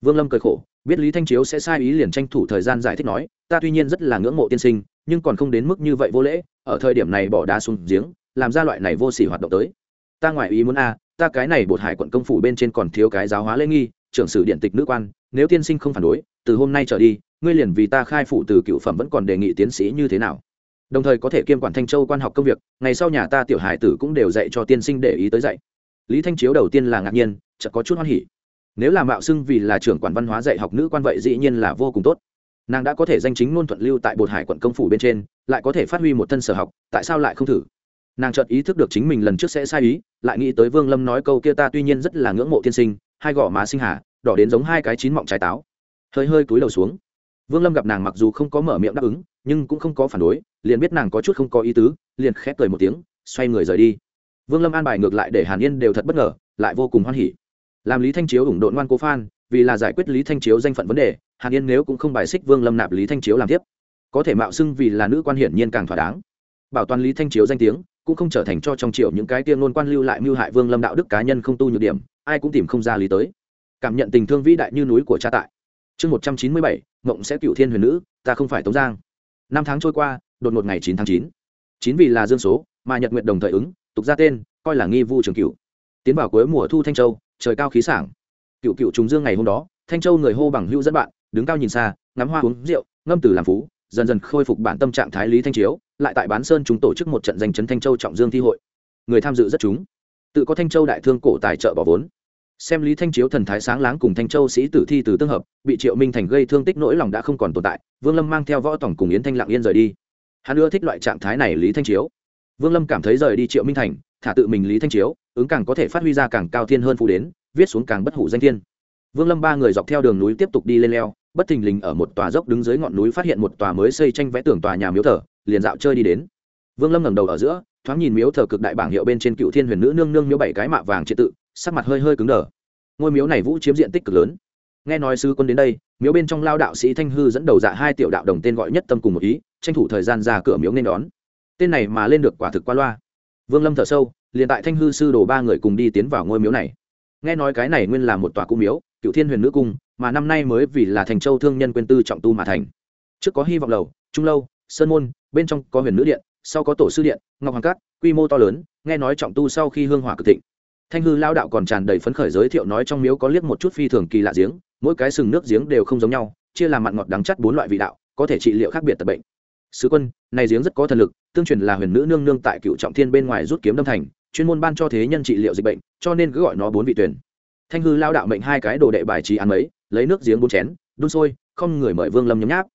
Vương lâm cười khổ, biết lý thanh chiếu sẽ sai ý liền tranh thủ thời gian giải thích nói, ta tuy nhiên rất là ngưỡng mộ tiên sinh, nhưng còn không đến mức như vậy vô lễ, ở thời điểm này bỏ đá xuống giếng, làm ra loại này vô sỉ hoạt động tới. Ta ngoại ý muốn a, ta cái này bột hải quận công phủ bên trên còn thiếu cái giáo hóa lễ nghi, trưởng sử điện tịch nữ quan, nếu tiên sinh không phản đối, từ hôm nay trở đi, ngươi liền vì ta khai phủ từ cựu phẩm vẫn còn đề nghị tiến sĩ như thế nào? Đồng thời có thể kiêm quản thanh châu quan học công việc, ngày sau nhà ta tiểu hải tử cũng đều dạy cho tiên sinh để ý tới dạy. Lý thanh chiếu đầu tiên là ngạc nhiên, chợt có chút hoan hỉ. Nếu là mạo xưng vì là trưởng quản văn hóa dạy học nữ quan vậy dĩ nhiên là vô cùng tốt. Nàng đã có thể danh chính luôn thuận lưu tại bột hải quận công phủ bên trên, lại có thể phát huy một thân sở học, tại sao lại không thử? Nàng chợt ý thức được chính mình lần trước sẽ sai ý, lại nghĩ tới vương lâm nói câu kia ta tuy nhiên rất là ngưỡng mộ tiên sinh, hai gò má sinh hà, đỏ đến giống hai cái chín mọng trái táo. Hơi hơi cúi đầu xuống. Vương lâm gặp nàng mặc dù không có mở miệng đáp ứng, nhưng cũng không có phản đối liền biết nàng có chút không có ý tứ, liền khép cười một tiếng, xoay người rời đi. Vương lâm an bài ngược lại để hàn yên đều thật bất ngờ, lại vô cùng hoan hỉ. Làm lý thanh chiếu ủng độn ngoan cố phan vì là giải quyết lý thanh chiếu danh phận vấn đề, hàn yên nếu cũng không bài xích vương lâm nạp lý thanh chiếu làm tiếp. Có thể mạo xưng vì là nữ quan hiển nhiên càng thỏa đáng. Bảo toàn lý thanh chiếu danh tiếng, cũng không trở thành cho trong triều những cái tiêm ngôn quan lưu lại mưu hại vương lâm đạo đức cá nhân không tu nhược điểm, ai cũng tìm không ra lý tới. Cảm nhận tình thương vĩ đại như núi của cha tại. Chương một trăm chín mươi bảy, mộng sẽ cựu thiên huyền nữ, ta không phải tống giang. Năm tháng trôi qua đột ngột ngày chín tháng chín. Chín vì là dương số, mà nhật nguyện đồng thời ứng, tục ra tên, coi là nghi vu trường cựu tiến vào cuối mùa thu thanh châu, trời cao khí sảng. Cựu cựu trùng dương ngày hôm đó, thanh châu người hô bằng hữu dẫn bạn, đứng cao nhìn xa, ngắm hoa uống rượu, ngâm từ làm phú, dần dần khôi phục bản tâm trạng thái lý thanh chiếu, lại tại bán sơn chúng tổ chức một trận danh chấn thanh châu trọng dương thi hội. Người tham dự rất chúng tự có thanh châu đại thương cổ tài trợ bỏ vốn. Xem lý thanh chiếu thần thái sáng láng cùng thanh châu sĩ tử thi từ tương hợp, bị triệu minh thành gây thương tích nỗi lòng đã không còn tồn tại, vương lâm mang theo võ tổng cùng yến thanh lặng yên rời đi hắn ưa thích loại trạng thái này lý thanh chiếu. Vương lâm cảm thấy rời đi triệu minh thành, thả tự mình lý thanh chiếu, ứng càng có thể phát huy ra càng cao thiên hơn phụ đến, viết xuống càng bất hủ danh thiên. Vương lâm ba người dọc theo đường núi tiếp tục đi lên leo, bất thình lình ở một tòa dốc đứng dưới ngọn núi phát hiện một tòa mới xây tranh vẽ tường tòa nhà miếu thờ, liền dạo chơi đi đến. Vương lâm ngẩng đầu ở giữa, thoáng nhìn miếu thờ cực đại bảng hiệu bên trên cựu thiên huyền nữ nương nương miếu bảy cái mạ vàng triệt tự, sắc mặt hơi hơi cứng đờ. Ngôi miếu này vũ chiếm diện tích cực lớn nghe nói sư quân đến đây, miếu bên trong lao đạo sĩ thanh hư dẫn đầu dạ hai tiểu đạo đồng tên gọi nhất tâm cùng một ý, tranh thủ thời gian ra cửa miếu nên đón. Tên này mà lên được quả thực qua loa. Vương lâm thở sâu, liền tại thanh hư sư đồ ba người cùng đi tiến vào ngôi miếu này. Nghe nói cái này nguyên là một tòa cung miếu cựu thiên huyền nữ cung, mà năm nay mới vì là thành châu thương nhân quên tư trọng tu mà thành. Trước có hy vọng lầu, trung lâu, sơn môn, bên trong có huyền nữ điện, sau có tổ sư điện, ngọc hoàng cát, quy mô to lớn, nghe nói trọng tu sau khi hương hỏa cực thịnh. Thanh hư lao đạo còn tràn đầy phấn khởi giới thiệu nói trong miếu có liếc một chút phi thường kỳ lạ giếng mỗi cái sừng nước giếng đều không giống nhau, chia làm mặn ngọt đắng chắt bốn loại vị đạo, có thể trị liệu khác biệt tật bệnh. Sứ quân, này giếng rất có thần lực, tương truyền là huyền nữ nương nương tại cựu trọng thiên bên ngoài rút kiếm đâm thành, chuyên môn ban cho thế nhân trị liệu dịch bệnh, cho nên cứ gọi nó bốn vị tuyển. Thanh hư lao đạo mệnh hai cái đồ đệ bài trí ăn mấy, lấy nước giếng bốn chén, đun sôi, không người mời vương lâm nhấm nháp.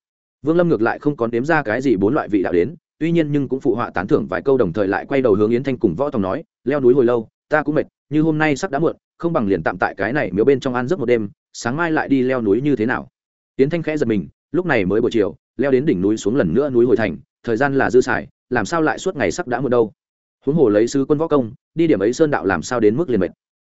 Vương lâm ngược lại không còn đếm ra cái gì bốn loại vị đạo đến, tuy nhiên nhưng cũng phụ họa tán thưởng vài câu đồng thời lại quay đầu hướng yến thanh cùng võ tòng nói, leo núi hồi lâu, ta cũng mệt, như hôm nay sắp đã muộn, không bằng liền tạm tại cái này miếu bên trong ăn giấc một đêm sáng mai lại đi leo núi như thế nào? Tiến thanh khẽ giật mình, lúc này mới buổi chiều, leo đến đỉnh núi xuống lần nữa núi hồi thành, thời gian là dư xài, làm sao lại suốt ngày sắp đã muộn đâu? Huống hồ lấy sứ quân võ công, đi điểm ấy sơn đạo làm sao đến mức liền mệt?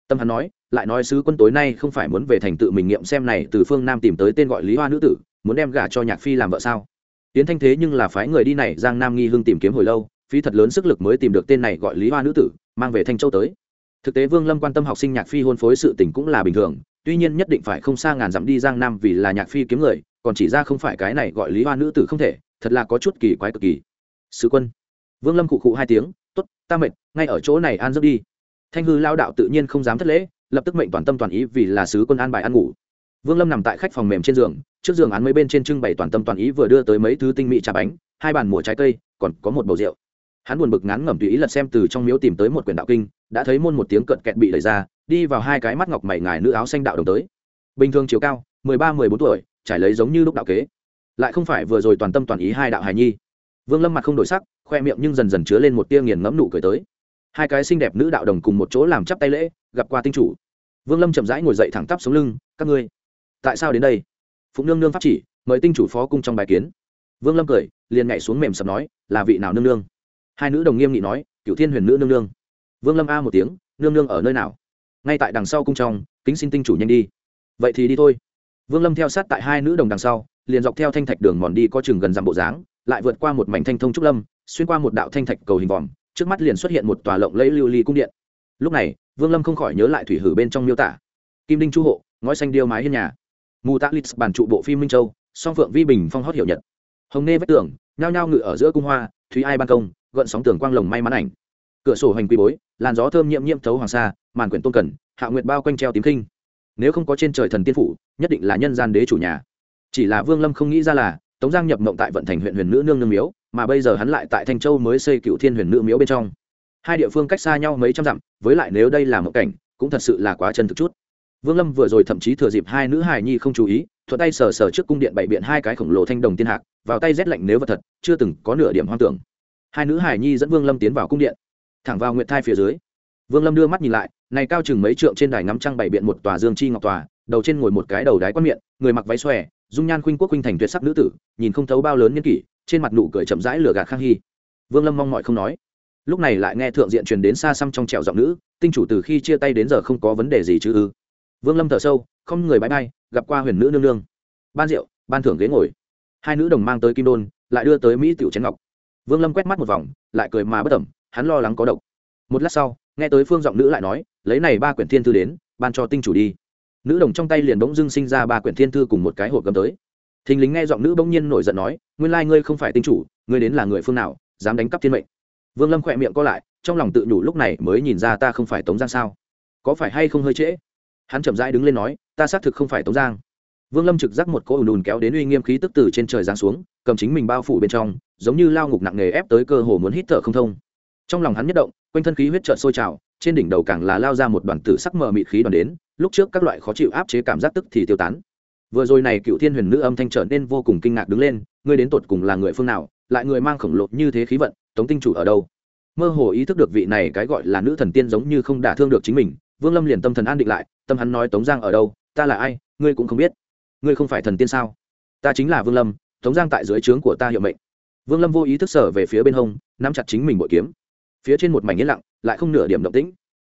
Tâm hắn nói, lại nói sứ quân tối nay không phải muốn về thành tự mình nghiệm xem này từ phương nam tìm tới tên gọi lý hoa nữ tử, muốn đem gả cho nhạc phi làm vợ sao? Tiến thanh thế nhưng là phái người đi này giang nam nghi hưng tìm kiếm hồi lâu, phí thật lớn sức lực mới tìm được tên này gọi lý hoa nữ tử, mang về thanh châu tới. Thực tế vương lâm quan tâm học sinh nhạc phi hôn phối sự tình cũng là bình thường tuy nhiên nhất định phải không xa ngàn dặm đi giang nam vì là nhạc phi kiếm người, còn chỉ ra không phải cái này gọi lý hoa nữ tử không thể, thật là có chút kỳ quái cực kỳ. Sứ quân. Vương lâm cụ cụ hai tiếng t ố t ta mệt, ngay ở chỗ này an giấc đi. Thanh hư lao đạo tự nhiên không dám thất lễ, lập tức mệnh toàn tâm toàn ý vì là sứ quân an bài ăn ngủ. Vương lâm nằm tại khách phòng mềm trên giường, trước giường án mấy bên trên trưng bày toàn tâm toàn ý vừa đưa tới mấy thứ tinh mỹ trà bánh, hai bàn mùa trái cây, còn có một bầu rượu. Hắn buồn bực ngắn ngẩm tùy ý lật xem từ trong miếu tìm tới một quyển đạo kinh, đã thấy môn một tiếng cận kẹt bị đẩy ra đi vào hai cái mắt ngọc mày ngài nữ áo xanh đạo đồng tới. Bình thường chiều cao, mười ba, mười bốn tuổi, trải lấy giống như lúc đạo kế. Lại không phải vừa rồi toàn tâm toàn ý hai đạo hài nhi. Vương lâm mặt không đổi sắc, khoe miệng nhưng dần dần chứa lên một tia nghiền ngẫm nụ cười tới. Hai cái xinh đẹp nữ đạo đồng cùng một chỗ làm chắp tay lễ, gặp qua tinh chủ. Vương lâm chậm rãi ngồi dậy thẳng tắp xuống lưng, các ngươi, tại sao đến đây? Phụng nương nương pháp chỉ, mời tinh chủ phó cung trong bài kiến. Vương lâm cười, liền nhảy xuống mềm sập nói, là vị nào nương nương? Hai nữ đồng nghiêm nghị nói cựu thiên huyền nữ nương nương. Vương lâm a một tiếng, nương nương ở nơi nào? Ngay tại đằng sau cung trong, kính xin tinh chủ nhanh đi. Vậy thì đi thôi. Vương lâm theo sát tại hai nữ đồng đằng sau, liền dọc theo thanh thạch đường mòn đi có chừng gần dặm bộ dáng, lại vượt qua một mảnh thanh thông trúc lâm, xuyên qua một đạo thanh thạch cầu hình vòm, trước mắt liền xuất hiện một tòa lộng lẫy lưu ly cung điện. Lúc này, vương lâm không khỏi nhớ lại thủy hử bên trong miêu tả. Kim đinh chu hộ, ngói xanh điêu mái hiên nhà. Mù tạ lịch bản trụ bộ phim minh châu, song phượng vi bình phong hót hiểu nhật. Hồng nê vách tường, nhao nhao ngự ở giữa cung hoa thúy ai ban công, gợn sóng tường quang lồng may mắn ảnh. Cửa sổ hoành quy bối, làn gió thơm nhiễm nhiễm thấu hoàng sa màn quyển tôn cẩn hạ nguyệt bao quanh treo tím kinh nếu không có trên trời thần tiên phủ, nhất định là nhân gian đế chủ nhà. Chỉ là vương lâm không nghĩ ra là, tống giang nhập mộng tại vận thành huyện huyền nữ nương nương miếu, mà bây giờ hắn lại tại thanh châu mới xây cựu thiên huyền nữ miếu bên trong. Hai địa phương cách xa nhau mấy trăm dặm, với lại nếu đây là một cảnh, cũng thật sự là quá chân thực chút. Vương lâm vừa rồi thậm chí thừa dịp hai nữ hài nhi không chú ý, thuận tay sờ sờ trước cung điện bày biện hai cái khổng lồ thanh đồng tiên hạc, vào tay rét lạnh nếu vật thật, chưa từng có nửa điểm hoang tưởng. Hai nữ hài nhi dẫn vương lâm tiến vào cung điện. Thẳng vào nguyệt thai phía dưới, vương lâm đưa mắt nhìn lại này cao chừng mấy trượng trên đài ngắm trăng bày biện một tòa dương chi ngọc tòa, đầu trên ngồi một cái đầu đái quan miệng, người mặc váy xòe, dung nhan khuynh quốc khuynh thành tuyệt sắc nữ tử, nhìn không thấu bao lớn nhân kỷ, trên mặt nụ cười chậm rãi lửa gạt khang hy. Vương lâm mong mọi không nói. Lúc này lại nghe thượng diện truyền đến xa xăm trong trẻo giọng nữ, tinh chủ từ khi chia tay đến giờ không có vấn đề gì chứ ư? Vương lâm thở sâu, không người bãi bay, gặp qua huyền nữ nương nương. Ban rượu, ban thưởng ghế ngồi. Hai nữ đồng mang tới kim đôn, lại đưa tới mỹ tiểu chén ngọc. Vương lâm quét mắt một vòng, lại cười mà bất ẩm, hắn lo lắng có độc. Một lát sau, nghe tới phương giọng nữ lại nói lấy này ba quyển thiên thư đến, ban cho tinh chủ đi. Nữ đồng trong tay liền bỗng dưng sinh ra ba quyển thiên thư cùng một cái hộp cầm tới. Thình lính nghe giọng nữ bỗng nhiên nổi giận nói, nguyên lai ngươi không phải tinh chủ, ngươi đến là người phương nào, dám đánh cắp thiên mệnh? Vương lâm khỏe miệng co lại, trong lòng tự nhủ lúc này mới nhìn ra ta không phải tống giang sao? Có phải hay không hơi trễ? Hắn chậm rãi đứng lên nói, ta xác thực không phải tống giang. Vương lâm trực giác một cỗ ùn ùn kéo đến uy nghiêm khí tức từ trên trời giáng xuống, cầm chính mình bao phủ bên trong, giống như lao ngục nặng nề ép tới cơ hồ muốn hít thở không thông. Trong lòng hắn nhất động, quanh thân khí huyết trợn sôi trào trên đỉnh đầu càng là lao ra một đoàn tử sắc mờ mịt khí đoàn đến, lúc trước các loại khó chịu áp chế cảm giác tức thì tiêu tán. Vừa rồi này cựu thiên huyền nữ âm thanh trở nên vô cùng kinh ngạc đứng lên, ngươi đến tột cùng là người phương nào, lại người mang khổng lồ như thế khí vận, tống tinh chủ ở đâu? Mơ hồ ý thức được vị này cái gọi là nữ thần tiên giống như không đả thương được chính mình, vương lâm liền tâm thần an định lại, tâm hắn nói tống giang ở đâu, ta là ai, ngươi cũng không biết. Ngươi không phải thần tiên sao? Ta chính là vương lâm, tống giang tại dưới trướng của ta hiệu mệnh. Vương lâm vô ý thức sở về phía bên hông, nắm chặt chính mình bội kiếm phía trên một mảnh yên lặng, lại không nửa điểm động tĩnh.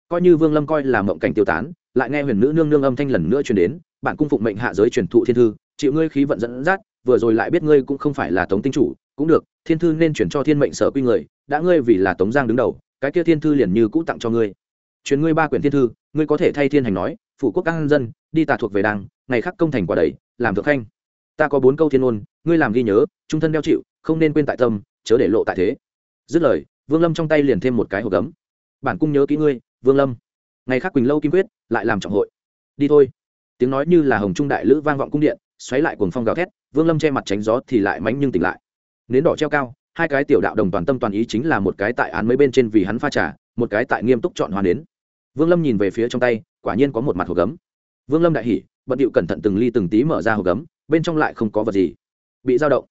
Coi như vương lâm coi là mộng cảnh tiêu tán, lại nghe huyền nữ nương nương âm thanh lần nữa truyền đến, bản cung phụng mệnh hạ giới truyền thụ thiên thư, chịu ngươi khí vận dẫn dắt, vừa rồi lại biết ngươi cũng không phải là tống tinh chủ, cũng được, thiên thư nên chuyển cho thiên mệnh sở quy người, đã ngươi vì là tống giang đứng đầu, cái kia thiên thư liền như cũ tặng cho ngươi. Truyền ngươi ba quyển thiên thư, ngươi có thể thay thiên hành nói phụ quốc an dân, đi tà thuộc về đàng, ngày khắc công thành quả đầy, làm thượng khanh. Ta có bốn câu thiên ôn, ngươi làm ghi nhớ, trung thân đeo chịu, không nên quên tại tâm, chớ để lộ tại thế. Dứt lời vương lâm trong tay liền thêm một cái hộp gấm. Bản cung nhớ kỹ ngươi, vương lâm. Ngày khác quỳnh lâu kim quyết lại làm trọng hội. Đi thôi. Tiếng nói như là hồng trung đại lữ vang vọng cung điện, xoáy lại cuồng phong gào thét, vương lâm che mặt tránh gió thì lại mánh nhưng tỉnh lại. Nến đỏ treo cao, hai cái tiểu đạo đồng toàn tâm toàn ý chính là một cái tại án mấy bên trên vì hắn pha trà, một cái tại nghiêm túc chọn hoa nến. Vương lâm nhìn về phía trong tay, quả nhiên có một mặt hộp gấm. Vương lâm đại hỉ, bận điệu cẩn thận từng ly từng tí mở ra hộp gấm, bên trong lại không có vật gì. Bị dao động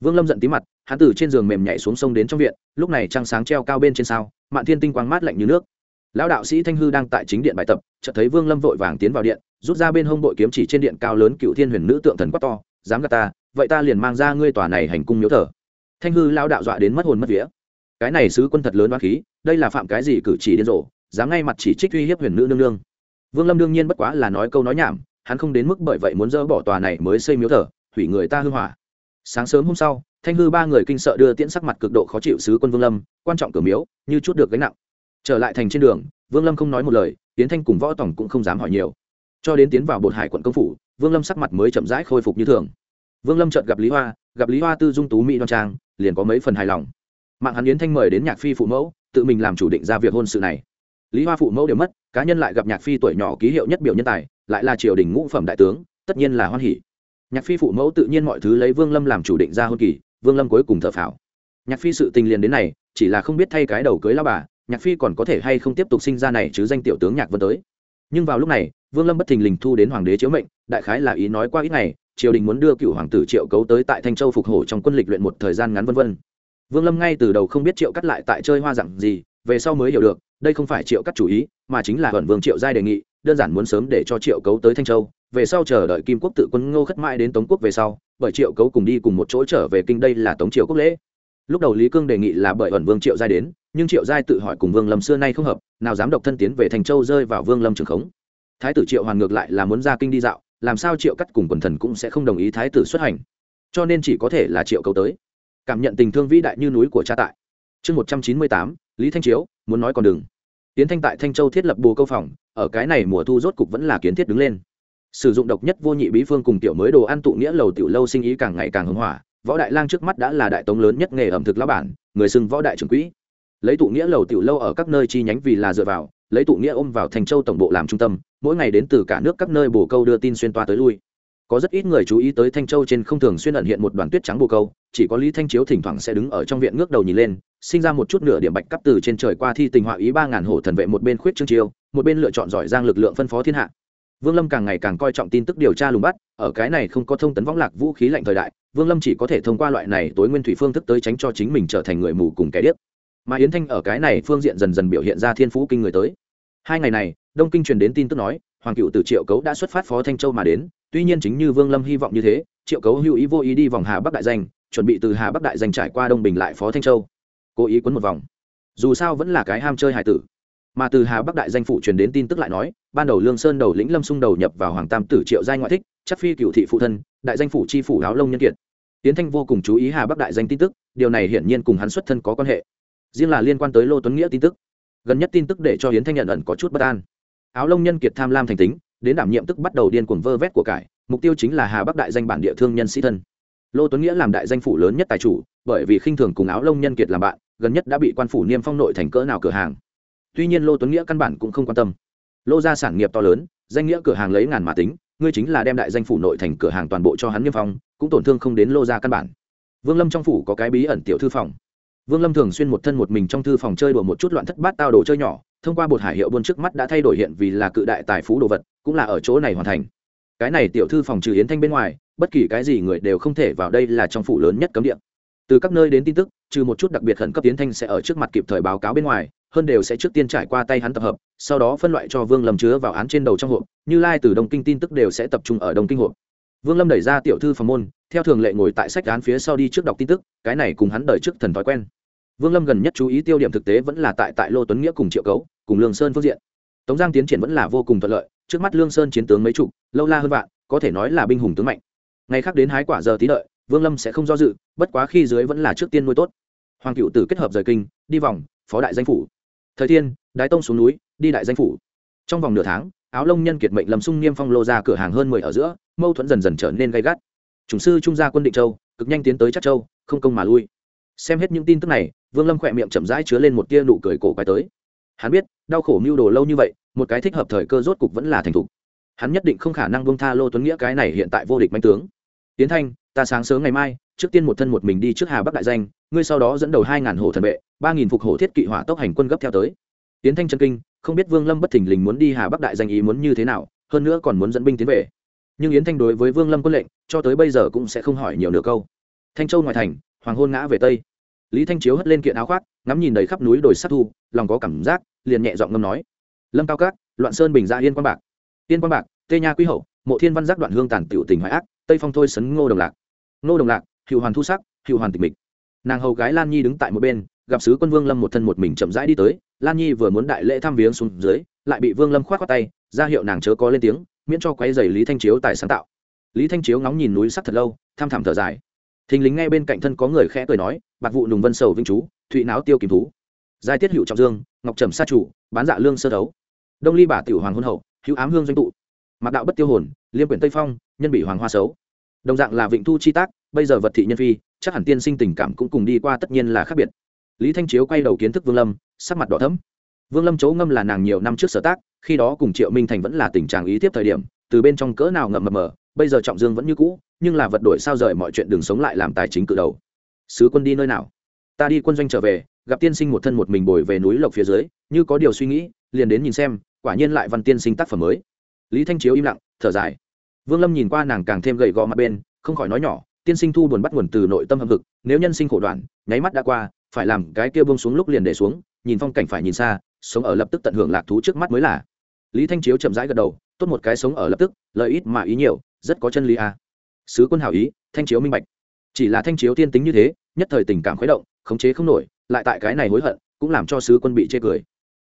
vương lâm giận tí mặt, hắn từ trên giường mềm nhảy xuống sông đến trong viện, lúc này trăng sáng treo cao bên trên sao, mạn thiên tinh quang mát lạnh như nước. Lão đạo sĩ thanh hư đang tại chính điện bài tập, chợt thấy vương lâm vội vàng tiến vào điện, rút ra bên hông bội kiếm chỉ trên điện cao lớn cựu thiên huyền nữ tượng thần quát to, dám gạt ta, vậy ta liền mang ra ngươi tòa này hành cung miếu thờ. Thanh hư lão đạo dọa đến mất hồn mất vía. Cái này sứ quân thật lớn oán khí, đây là phạm cái gì cử chỉ điên rồ, dám ngay mặt chỉ trích uy hiếp huyền nữ nương nương. Vương lâm đương nhiên bất quá là nói câu nói nhảm, hắn không đến mức bởi vậy muốn dỡ bỏ tòa này mới xây miếu thờ, hủy người ta hư hỏa sáng sớm hôm sau, thanh hư ba người kinh sợ đưa tiễn sắc mặt cực độ khó chịu sứ quân vương lâm, quan trọng cửa miếu, như chút được gánh nặng. Trở lại thành trên đường, vương lâm không nói một lời tiến thanh cùng võ tổng cũng không dám hỏi nhiều. Cho đến tiến vào bột hải quận công phủ, vương lâm sắc mặt mới chậm rãi khôi phục như thường. Vương lâm chợt gặp lý hoa, gặp lý hoa tư dung tú mỹ đoan trang, liền có mấy phần hài lòng. Mạng hắn yến thanh mời đến nhạc phi phụ mẫu, tự mình làm chủ định ra việc hôn sự này. Lý hoa phụ mẫu đều mất, cá nhân lại gặp nhạc phi tuổi nhỏ ký hiệu nhất biểu nhân tài, lại là triều đình ngũ phẩm đại tướng, tất nhiên là hoan hỉ nhạc phi phụ mẫu tự nhiên mọi thứ lấy vương lâm làm chủ định ra hôn kỳ, vương lâm cuối cùng thở phào. Nhạc phi sự tình liền đến này, chỉ là không biết thay cái đầu cưới lao bà, nhạc phi còn có thể hay không tiếp tục sinh ra này chứ danh tiểu tướng nhạc vân tới. Nhưng vào lúc này, vương lâm bất thình lình thu đến hoàng đế chiếu mệnh, đại khái là ý nói qua ít ngày, triều đình muốn đưa cựu hoàng tử triệu cấu tới tại thanh châu phục hổ trong quân lịch luyện một thời gian ngắn vân vân. Vương lâm ngay từ đầu không biết triệu cắt lại tại chơi hoa dặn gì, về sau mới hiểu được, đây không phải triệu cắt chủ ý, mà chính là ẩn vương triệu giai đề nghị, đơn giản muốn sớm để cho triệu cấu tới thanh châu về sau chờ đợi kim quốc tự quân ngô khất mãi đến tống quốc về sau, bởi triệu cấu cùng đi cùng một chỗ trở về kinh đây là tống triều quốc lễ. Lúc đầu lý cương đề nghị là bởi ẩn vương triệu giai đến, nhưng triệu giai tự hỏi cùng vương lâm xưa nay không hợp, nào dám độc thân tiến về thành châu rơi vào vương lâm trường khống. Thái tử triệu hoàn ngược lại là muốn ra kinh đi dạo, làm sao triệu cắt cùng quần thần cũng sẽ không đồng ý thái tử xuất hành. Cho nên chỉ có thể là triệu cấu tới. Cảm nhận tình thương vĩ đại như núi của cha tại. Chương một trăm chín mươi tám, lý thanh chiếu, muốn nói còn đừng. Tiến thanh tại thanh châu thiết lập bồ câu phòng, ở cái này mùa thu rốt cục vẫn là kiến thiết đứng lên sử dụng độc nhất vô nhị bí phương cùng tiểu mới đồ ăn tụ nghĩa lầu tiểu lâu sinh ý càng ngày càng hưng hỏa, võ đại lang trước mắt đã là đại tống lớn nhất nghề ẩm thực lá bản, người xưng võ đại trưởng quỹ. Lấy tụ nghĩa lầu tiểu lâu ở các nơi chi nhánh vì là dựa vào, lấy tụ nghĩa ôm vào thành châu tổng bộ làm trung tâm, mỗi ngày đến từ cả nước các nơi bồ câu đưa tin xuyên toa tới lui. Có rất ít người chú ý tới thanh châu trên không thường xuyên ẩn hiện một đoàn tuyết trắng bồ câu, chỉ có lý thanh chiếu thỉnh thoảng sẽ đứng ở trong viện ngước đầu nhìn lên, sinh ra một chút nửa điểm bạch cấp từ trên trời qua thi tình họa ý ba ngàn hổ thần vệ một bên khuyết trương chiêu, một bên lựa chọn giỏi giang lực lượng phân phó thiên hạ vương lâm càng ngày càng coi trọng tin tức điều tra lùng bắt, ở cái này không có thông tấn võng lạc vũ khí lạnh thời đại, vương lâm chỉ có thể thông qua loại này tối nguyên thủy phương thức tới tránh cho chính mình trở thành người mù cùng kẻ điếc. Mà yến thanh ở cái này phương diện dần dần biểu hiện ra thiên phú kinh người tới. Hai ngày này, đông kinh truyền đến tin tức nói, hoàng cựu từ triệu cấu đã xuất phát phó thanh châu mà đến, tuy nhiên chính như vương lâm hy vọng như thế, triệu cấu hữu ý vô ý đi vòng hà bắc đại danh, chuẩn bị từ hà bắc đại danh trải qua đông bình lại phó thanh châu. Cố ý quấn một vòng. Dù sao vẫn là cái ham chơi hài tử mà từ hà bắc đại danh phụ truyền đến tin tức lại nói, ban đầu lương sơn đầu lĩnh lâm xung đầu nhập vào hoàng tam tử triệu giai ngoại thích, chắc phi cựu thị phụ thân, đại danh phủ chi phủ áo lông nhân kiệt. Tiến thanh vô cùng chú ý hà bắc đại danh tin tức, điều này hiển nhiên cùng hắn xuất thân có quan hệ. Riêng là liên quan tới lô tuấn nghĩa tin tức. Gần nhất tin tức để cho hiến thanh nhận ẩn có chút bất an. Áo lông nhân kiệt tham lam thành tính, đến đảm nhiệm tức bắt đầu điên cuồng vơ vét của cải, mục tiêu chính là hà bắc đại danh bản địa thương nhân sĩ thân. Lô tuấn nghĩa làm đại danh phủ lớn nhất tài chủ, bởi vì khinh thường cùng áo lông nhân kiệt làm bạn, gần nhất đã bị quan phủ niêm phong nội thành cỡ nào cửa hàng tuy nhiên lô tuấn nghĩa căn bản cũng không quan tâm. Lô ra sản nghiệp to lớn, danh nghĩa cửa hàng lấy ngàn mà tính, ngươi chính là đem đại danh phủ nội thành cửa hàng toàn bộ cho hắn niêm phong, cũng tổn thương không đến lô ra căn bản. Vương lâm trong phủ có cái bí ẩn tiểu thư phòng. Vương lâm thường xuyên một thân một mình trong thư phòng chơi đùa một chút loạn thất bát tao đồ chơi nhỏ, thông qua bột hải hiệu buôn trước mắt đã thay đổi hiện vì là cự đại tài phú đồ vật, cũng là ở chỗ này hoàn thành. Cái này tiểu thư phòng trừ yến thanh bên ngoài, bất kỳ cái gì người đều không thể vào đây là trong phủ lớn nhất cấm địa. Từ các nơi đến tin tức, trừ một chút đặc biệt khẩn cấp Yến thanh sẽ ở trước mặt kịp thời báo cáo bên ngoài hơn đều sẽ trước tiên trải qua tay hắn tập hợp, sau đó phân loại cho vương lâm chứa vào án trên đầu trong hộp, như lai từ đông kinh tin tức đều sẽ tập trung ở đông kinh hộp. Vương lâm đẩy ra tiểu thư phòng môn, theo thường lệ ngồi tại sách án phía sau đi trước đọc tin tức, cái này cùng hắn đợi trước thần thói quen. Vương lâm gần nhất chú ý tiêu điểm thực tế vẫn là tại tại lô tuấn nghĩa cùng triệu cấu, cùng lương sơn phương diện. Tống giang tiến triển vẫn là vô cùng thuận lợi, trước mắt lương sơn chiến tướng mấy chục, lâu la hơn vạn, có thể nói là binh hùng tướng mạnh. Ngày khác đến hái quả giờ tí đợi, vương lâm sẽ không do dự, bất quá khi dưới vẫn là trước tiên nuôi tốt. Hoàng cựu tử kết hợp rời kinh, đi vòng, phó đại danh phủ thời thiên, đái tông xuống núi, đi đại danh phủ. Trong vòng nửa tháng, áo lông nhân kiệt mệnh lâm sung niêm phong lô ra cửa hàng hơn mười ở giữa, mâu thuẫn dần dần trở nên gay gắt. Chủng sư trung gia quân định châu, cực nhanh tiến tới chắc châu, không công mà lui. Xem hết những tin tức này, vương lâm khỏe miệng chậm rãi chứa lên một tia nụ cười cổ quay tới. Hắn biết, đau khổ mưu đồ lâu như vậy, một cái thích hợp thời cơ rốt cục vẫn là thành thục. Hắn nhất định không khả năng bông tha lô tuấn nghĩa cái này hiện tại vô địch manh tướng. Tiến thanh, ta sáng sớm ngày mai, trước tiên một thân một mình đi trước hà bắc đại danh, ngươi sau đó dẫn đầu hai ngàn hồ thần vệ ba nghìn phục hổ thiết kỵ hỏa tốc hành quân gấp theo tới. Tiến thanh chân kinh, không biết vương lâm bất thình lình muốn đi hà bắc đại danh ý muốn như thế nào, hơn nữa còn muốn dẫn binh tiến về. Nhưng yến thanh đối với vương lâm quân lệnh, cho tới bây giờ cũng sẽ không hỏi nhiều nửa câu. Thanh châu ngoài thành, hoàng hôn ngã về tây. Lý thanh chiếu hất lên kiện áo khoác, ngắm nhìn đầy khắp núi đồi sắc thu, lòng có cảm giác, liền nhẹ giọng ngâm nói. Lâm cao cát loạn sơn bình gia yên quan bạc. Yên quan bạc, tê nha quý hậu, mộ thiên văn giác đoạn hương tàn tiểu tình hoại ác, tây phong thôi sấn ngô đồng lạc. Ngô đồng lạc hiệu hoàn thu sắc hiệu hoàn tịch mịch. Nàng hầu gái lan nhi đứng tại một bên gặp sứ quân vương lâm một thân một mình chậm rãi đi tới, lan nhi vừa muốn đại lễ thăm viếng xuống dưới, lại bị vương lâm k h o á t khoác tay, ra hiệu nàng chớ có lên tiếng, miễn cho quay dày lý thanh chiếu tài sáng tạo. Lý thanh chiếu ngóng nhìn núi sắc thật lâu, tham thảm thở dài. Thình lính ngay bên cạnh thân có người khẽ cười nói, bạc vụ nùng vân sầu vinh chú, thụy não tiêu kìm thú. Giai tiết hữu trọng dương, ngọc trầm sa chủ, bán dạ lương sơ đấu đông ly bà tiểu hoàng hôn hậu, hữu ám hương doanh tụ. Mặc đạo bất tiêu hồn, liêm quyển tây phong, nhân bị hoàng hoa xấu. Đồng dạng là vịnh thu chi tác, bây giờ vật thị nhân phi, chắc hẳn tiên sinh tình cảm cũng cùng đi qua tất nhiên là khác biệt lý thanh chiếu quay đầu kiến thức vương lâm, sắc mặt đỏ thấm vương lâm chấu ngâm là nàng nhiều năm trước sở tác, khi đó cùng triệu minh thành vẫn là tình trạng ý tiếp thời điểm, từ bên trong cỡ nào ngậm mập mờ, bây giờ trọng dương vẫn như cũ, nhưng là vật đổi sao rời mọi chuyện đường sống lại làm tài chính cự đầu. Sứ quân đi nơi nào? Ta đi quân doanh trở về, gặp tiên sinh một thân một mình bồi về núi lộc phía dưới, như có điều suy nghĩ, liền đến nhìn xem, quả nhiên lại văn tiên sinh tác phẩm mới. Lý thanh chiếu im lặng, thở dài. Vương lâm nhìn qua nàng càng thêm gầy gò mặt bên, không khỏi nói nhỏ, tiên sinh thu buồn bắt nguồn từ nội tâm hâm hực, nếu nhân sinh khổ đoạn, nháy mắt đã qua phải làm cái kia bông xuống lúc liền để xuống, nhìn phong cảnh phải nhìn xa, sống ở lập tức tận hưởng lạc thú trước mắt mới là lý thanh chiếu chậm rãi gật đầu, tốt một cái sống ở lập tức, lợi ít mà ý nhiều, rất có chân lý a à. sứ quân hảo ý, thanh chiếu minh bạch chỉ là thanh chiếu tiên tính như thế, nhất thời tình cảm khuấy động, khống chế không nổi, lại tại cái này hối hận, cũng làm cho sứ quân bị chê cười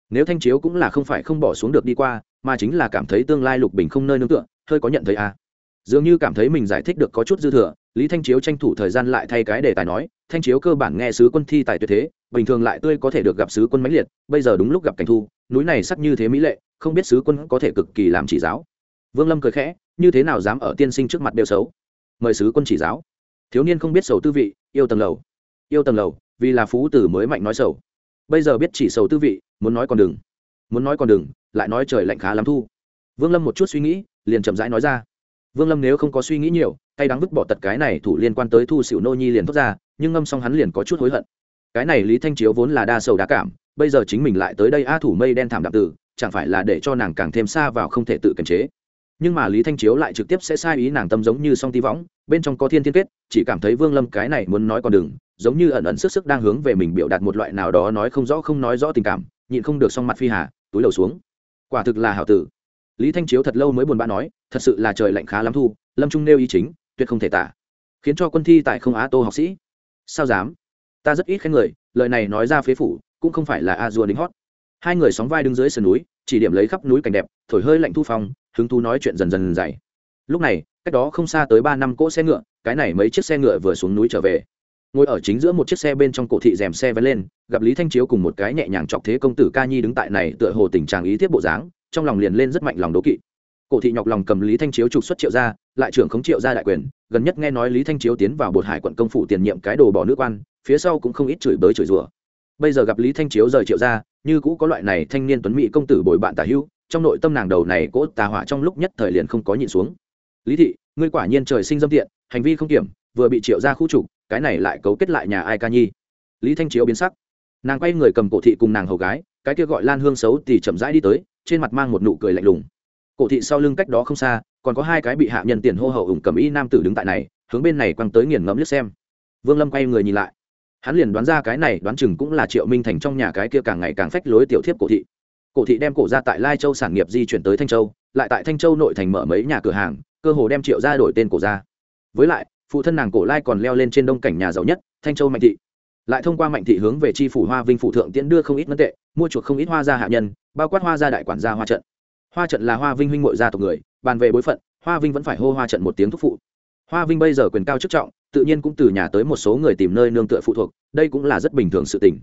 nếu thanh chiếu cũng là không phải không bỏ xuống được đi qua, mà chính là cảm thấy tương lai lục bình không nơi nương tựa, hơi có nhận thấy a à. dường như cảm thấy mình giải thích được có chút dư thừa lý thanh chiếu tranh thủ thời gian lại thay cái đề tài nói, thanh chiếu cơ bản nghe sứ quân thi tài tuyệt thế, bình thường lại tươi có thể được gặp sứ quân mãnh liệt, bây giờ đúng lúc gặp cảnh thu, núi này sắc như thế mỹ lệ, không biết sứ quân có thể cực kỳ làm chỉ giáo. Vương lâm cười khẽ, như thế nào dám ở tiên sinh trước mặt đều xấu? Mời sứ quân chỉ giáo. Thiếu niên không biết sầu tư vị, yêu tầng lầu. Yêu tầng lầu, vì là phú tử mới mạnh nói sầu. Bây giờ biết chỉ sầu tư vị, muốn nói còn đừng. Muốn nói còn đừng, lại nói trời lạnh khá lắm thu. Vương lâm một chút suy nghĩ, liền chậm rãi nói ra vương lâm nếu không có suy nghĩ nhiều, tay đắng vứt bỏ tật cái này thủ liên quan tới thu xỉu nô nhi liền thoát ra, nhưng ngâm xong hắn liền có chút hối hận. Cái này lý thanh chiếu vốn là đa sầu đa cảm, bây giờ chính mình lại tới đây a thủ mây đen thảm đạm tử, chẳng phải là để cho nàng càng thêm xa vào không thể tự kiềm chế. Nhưng mà lý thanh chiếu lại trực tiếp sẽ sai ý nàng tâm giống như song ti võng, bên trong có thiên thiên kết, chỉ cảm thấy vương lâm cái này muốn nói còn đừng, giống như ẩn ẩn sức sức đang hướng về mình biểu đạt một loại nào đó nói không rõ không nói rõ tình cảm, nhịn không được song mặt phi hà, túi đầu xuống. Quả thực là hảo tử. Lý thanh chiếu thật lâu mới buồn bã nói thật sự là trời lạnh khá lắm thu, lâm trung nêu ý chính, tuyệt không thể tả. Khiến cho quân thi tại không á tô học sĩ. Sao dám? Ta rất ít khen người, lời này nói ra phế phủ, cũng không phải là a dua đính hót. Hai người sóng vai đứng dưới sườn núi, chỉ điểm lấy khắp núi cảnh đẹp, thổi hơi lạnh thu phong, hứng thú nói chuyện dần dần dày. Lúc này, cách đó không xa tới ba năm cỗ xe ngựa, cái này mấy chiếc xe ngựa vừa xuống núi trở về. Ngồi ở chính giữa một chiếc xe bên trong cổ thị rèm xe vén lên, gặp lý thanh chiếu cùng một cái nhẹ nhàng chọc thế công tử ca nhi đứng tại này tựa hồ tình trạng ý thiết bộ dáng, trong lòng liền lên rất mạnh lòng đố kỵ cổ thị nhọc lòng cầm lý thanh chiếu trục xuất triệu ra lại trưởng khống triệu ra đại quyền, gần nhất nghe nói lý thanh chiếu tiến vào bột hải quận công phủ tiền nhiệm cái đồ bỏ nước quan, phía sau cũng không ít chửi bới chửi rủa. Bây giờ gặp lý thanh chiếu rời triệu ra như cũ có loại này thanh niên tuấn mỹ công tử bồi bạn tả hữu, trong nội tâm nàng đầu này cỗ tà hỏa trong lúc nhất thời liền không có nhịn xuống. Lý thị, ngươi quả nhiên trời sinh dâm tiện, hành vi không kiểm, vừa bị triệu ra khu trục, cái này lại cấu kết lại nhà ai ca nhi? Lý thanh chiếu biến sắc. Nàng quay người cầm cổ thị cùng nàng hầu gái, cái kia gọi lan hương xấu thì chậm rãi đi tới, trên mặt mang một nụ cười lạnh lùng cổ thị sau lưng cách đó không xa, còn có hai cái bị hạ nhân tiền hô hậu ủng cầm y nam tử đứng tại này, hướng bên này quăng tới nghiền ngẫm liếc xem. Vương lâm quay người nhìn lại. Hắn liền đoán ra cái này, đoán chừng cũng là triệu minh thành trong nhà cái kia càng ngày càng phách lối tiểu thiếp cổ thị. Cổ thị đem cổ ra tại lai châu sản nghiệp di chuyển tới thanh châu, lại tại thanh châu nội thành mở mấy nhà cửa hàng, cơ hồ đem triệu ra đổi tên cổ ra. Với lại, phụ thân nàng cổ lai còn leo lên trên đông cảnh nhà giàu nhất, thanh châu mạnh thị. Lại thông qua mạnh thị hướng về tri phủ hoa vinh phủ thượng tiễn đưa không ít ngân tệ, mua chuộc không ít hoa gia hạ nhân, bao quát hoa gia đại quản gia hoa trận hoa trận là hoa vinh huynh mội gia tộc người, bàn về bối phận, hoa vinh vẫn phải hô hoa trận một tiếng thúc phụ. Hoa vinh bây giờ quyền cao chức trọng, tự nhiên cũng từ nhà tới một số người tìm nơi nương tựa phụ thuộc, đây cũng là rất bình thường sự tình.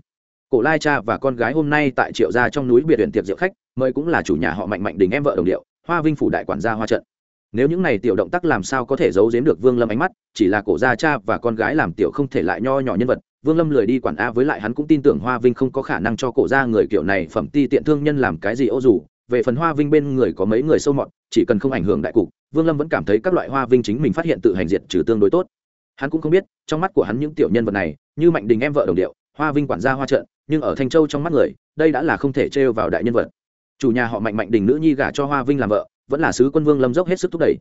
Cổ lai cha và con gái hôm nay tại triệu gia trong núi biệt huyện tiệc rượu khách, mời cũng là chủ nhà họ mạnh mạnh đình em vợ đồng điệu, hoa vinh phủ đại quản gia hoa trận. Nếu những này tiểu động tác làm sao có thể giấu giếm được vương lâm ánh mắt, chỉ là cổ gia cha và con gái làm tiểu không thể lại nho nhỏ nhân vật, vương lâm lười đi quản a với lại hắn cũng tin tưởng hoa vinh không có khả năng cho cổ gia người kiểu này phẩm ti tiện thương nhân làm cái gì ô dù về phần hoa vinh bên người có mấy người sâu mọt, chỉ cần không ảnh hưởng đại cục, vương lâm vẫn cảm thấy các loại hoa vinh chính mình phát hiện tự hành diệt trừ tương đối tốt. Hắn cũng không biết, trong mắt của hắn những tiểu nhân vật này, như mạnh đình em vợ đồng điệu, hoa vinh quản gia hoa trận, nhưng ở thanh châu trong mắt người, đây đã là không thể trêu vào đại nhân vật. Chủ nhà họ mạnh mạnh đình nữ nhi gả cho hoa vinh làm vợ, vẫn là sứ quân vương lâm dốc hết sức thúc đẩy.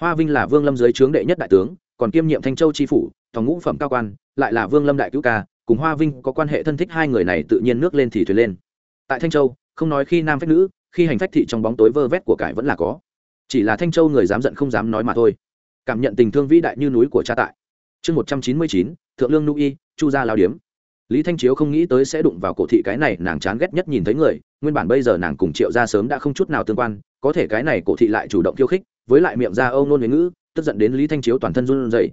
Hoa vinh là vương lâm dưới trướng đệ nhất đại tướng, còn kiêm nhiệm thanh châu tri phủ, thòng ngũ phẩm cao quan, lại là vương lâm đại cứu ca, cùng hoa vinh có quan hệ thân thích hai người này tự nhiên nước lên thì thuyền lên. Tại thanh châu, không nói khi nam phách nữ khi hành phách thị trong bóng tối vơ vét của cải vẫn là có. Chỉ là thanh châu người dám giận không dám nói mà thôi. Cảm nhận tình thương vĩ đại như núi của cha tại. Chương một trăm chín mươi chín, thượng lương nu y, chu gia lao điếm. Lý thanh chiếu không nghĩ tới sẽ đụng vào cổ thị cái này, nàng chán ghét nhất nhìn thấy người. Nguyên bản bây giờ nàng cùng triệu ra sớm đã không chút nào tương quan. Có thể cái này cổ thị lại chủ động khiêu khích, với lại miệng ra âu nôn với ngữ, tức giận đến lý thanh chiếu toàn thân run rẩy.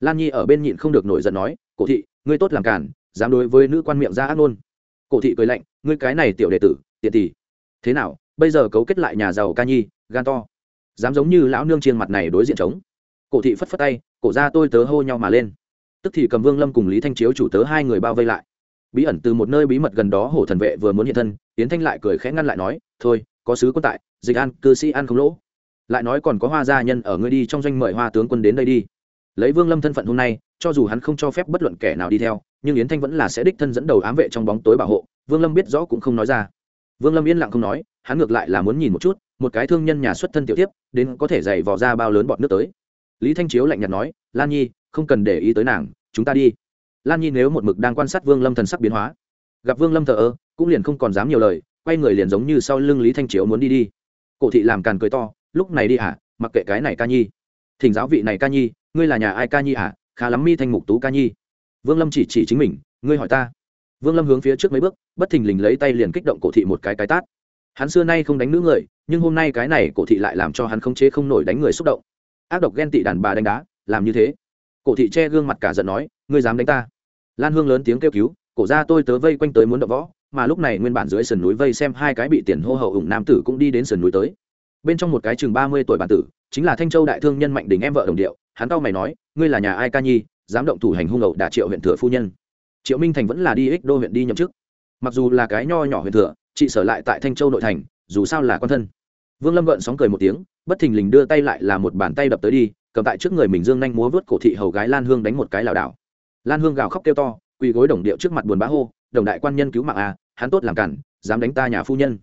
Lan nhi ở bên nhịn không được nổi giận nói, cổ thị, ngươi tốt làm cản, dám đối với nữ quan miệng ra ác nôn cổ thị cười lạnh, ngươi cái này tiểu đệ tử, tiện tỷ thế nào, bây giờ cấu kết lại nhà giàu ca nhi, gan to. Dám giống như lão nương chiên mặt này đối diện trống. Cổ thị phất phất tay, cổ ra tôi tớ hô nhau mà lên. Tức thì cầm vương lâm cùng lý thanh chiếu chủ tớ hai người bao vây lại. Bí ẩn từ một nơi bí mật gần đó hổ thần vệ vừa muốn hiện thân tiến thanh lại cười khẽ ngăn lại nói, thôi, có sứ quân tại, dịch an, cư sĩ an không lỗ. Lại nói còn có hoa gia nhân ở ngươi đi trong doanh mời hoa tướng quân đến đây đi. Lấy vương lâm thân phận hôm nay, cho dù hắn không cho phép bất luận kẻ nào đi theo, nhưng yến thanh vẫn là sẽ đích thân dẫn đầu ám vệ trong bóng tối bảo hộ, vương lâm biết rõ cũng không nói ra vương lâm yên lặng không nói, hắn ngược lại là muốn nhìn một chút, một cái thương nhân nhà xuất thân tiểu tiếp đến có thể giày vò ra bao lớn bọn nước tới. Lý thanh chiếu lạnh nhạt nói, lan nhi, không cần để ý tới nàng, chúng ta đi. Lan nhi nếu một mực đang quan sát vương lâm thần sắc biến hóa, gặp vương lâm thờ ơ, cũng liền không còn dám nhiều lời, quay người liền giống như sau lưng lý thanh chiếu muốn đi đi. Cổ thị làm càn cười to, lúc này đi hả? Mặc kệ cái này ca nhi. Thỉnh giáo vị này ca nhi, ngươi là nhà ai ca nhi hả? Khá lắm mi thanh mục tú ca nhi. Vương lâm chỉ chỉ chính mình, ngươi hỏi ta vương lâm hướng phía trước mấy bước, bất thình lình lấy tay liền kích động cổ thị một cái cái tát. Hắn xưa nay không đánh nữ người, nhưng hôm nay cái này cổ thị lại làm cho hắn không chế không nổi đánh người xúc động. Ác độc ghen tị đàn bà đánh đá, làm như thế. Cổ thị che gương mặt cả giận nói, ngươi dám đánh ta? Lan hương lớn tiếng kêu cứu, cổ ra tôi tớ vây quanh tới muốn đập võ, mà lúc này nguyên bản dưới sườn núi vây xem hai cái bị tiền hô hậu ủng nam tử cũng đi đến sườn núi tới. Bên trong một cái chừng ba mươi tuổi bản tử, chính là thanh châu đại thương nhân mạnh đình em vợ đồng điệu, hắn tao mày nói, ngươi là nhà ai ca nhi, dám động thủ hành hung ẩu đả triệu huyện thừa phu nhân? Triệu minh thành vẫn là đi ích đô huyện đi nhậm chức. Mặc dù là cái nho nhỏ huyện thừa, chị sở lại tại thanh châu nội thành, dù sao là con thân. Vương lâm gợn sóng cười một tiếng, bất thình lình đưa tay lại là một bàn tay đập tới đi, cầm tại trước người mình dương nhanh múa vớt cổ thị hầu gái lan hương đánh một cái lảo đảo. Lan hương gào khóc kêu to, quỳ gối đồng điệu trước mặt buồn bã hô, đồng đại quan nhân cứu mạng à hắn tốt làm cản, dám đánh ta nhà phu nhân.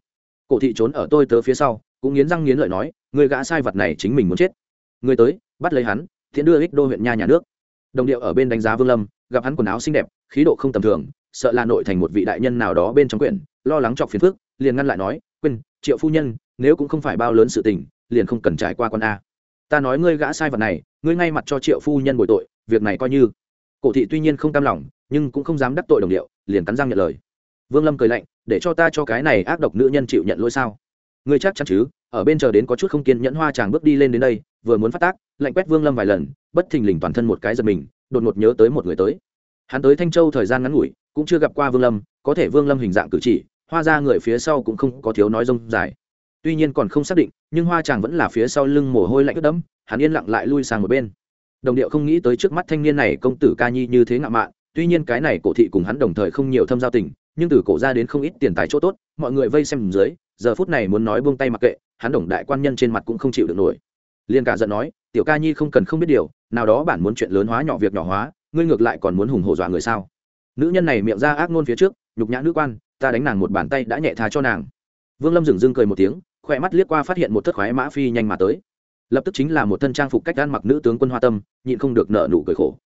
Cổ thị trốn ở tôi tớ phía sau, cũng nghiến răng nghiến lợi nói, người gã sai vật này chính mình muốn chết. Người tới, bắt lấy hắn thiện đưa ích đô huyện nha nhà nước. Đồng điệu ở bên đánh giá vương lâm, gặp hắn quần áo xinh đẹp khí độ không tầm thường, sợ là nội thành một vị đại nhân nào đó bên trong quyển, lo lắng chọc phiền phức, liền ngăn lại nói, quên, triệu phu nhân, nếu cũng không phải bao lớn sự tình, liền không cần trải qua con a. Ta nói ngươi gã sai vật này, ngươi ngay mặt cho triệu phu nhân bồi tội, việc này coi như. Cổ thị tuy nhiên không cam lòng, nhưng cũng không dám đắc tội đồng điệu, liền cắn răng nhận lời. Vương lâm cười lạnh, để cho ta cho cái này ác độc nữ nhân chịu nhận lỗi sao? Ngươi chắc chắn chứ, ở bên chờ đến có chút không kiên nhẫn hoa chàng bước đi lên đến đây, vừa muốn phát tác, lạnh quét vương lâm vài lần, bất thình lình toàn thân một cái giật mình, đột ngột nhớ tới một người tới hắn tới thanh châu thời gian ngắn ngủi, cũng chưa gặp qua vương lâm, có thể vương lâm hình dạng cử chỉ, hoa ra người phía sau cũng không có thiếu nói rông dài. Tuy nhiên còn không xác định, nhưng hoa chàng vẫn là phía sau lưng mồ hôi lạnh ướt đẫm, hắn yên lặng lại lui sang một bên. Đồng điệu không nghĩ tới trước mắt thanh niên này công tử ca nhi như thế ngạo mạn, tuy nhiên cái này cổ thị cùng hắn đồng thời không nhiều thâm giao tình, nhưng từ cổ ra đến không ít tiền tài chỗ tốt, mọi người vây xem dưới, giờ phút này muốn nói buông tay mặc kệ, hắn đồng đại quan nhân trên mặt cũng không chịu được nổi. Liên cả giận nói, tiểu ca nhi không cần không biết điều, nào đó bản muốn chuyện lớn hóa nhỏ việc nhỏ hóa ngươi ngược lại còn muốn hùng hổ dọa người sao? Nữ nhân này miệng ra ác ngôn phía trước, nhục nhã nữ quan, ta đánh nàng một bàn tay đã nhẹ thà cho nàng. Vương lâm dừng dưng cười một tiếng, khỏe mắt liếc qua phát hiện một thất khoái mã phi nhanh mà tới. Lập tức chính là một thân trang phục cách gan mặc nữ tướng quân hoa tâm, nhịn không được nợ nụ cười khổ.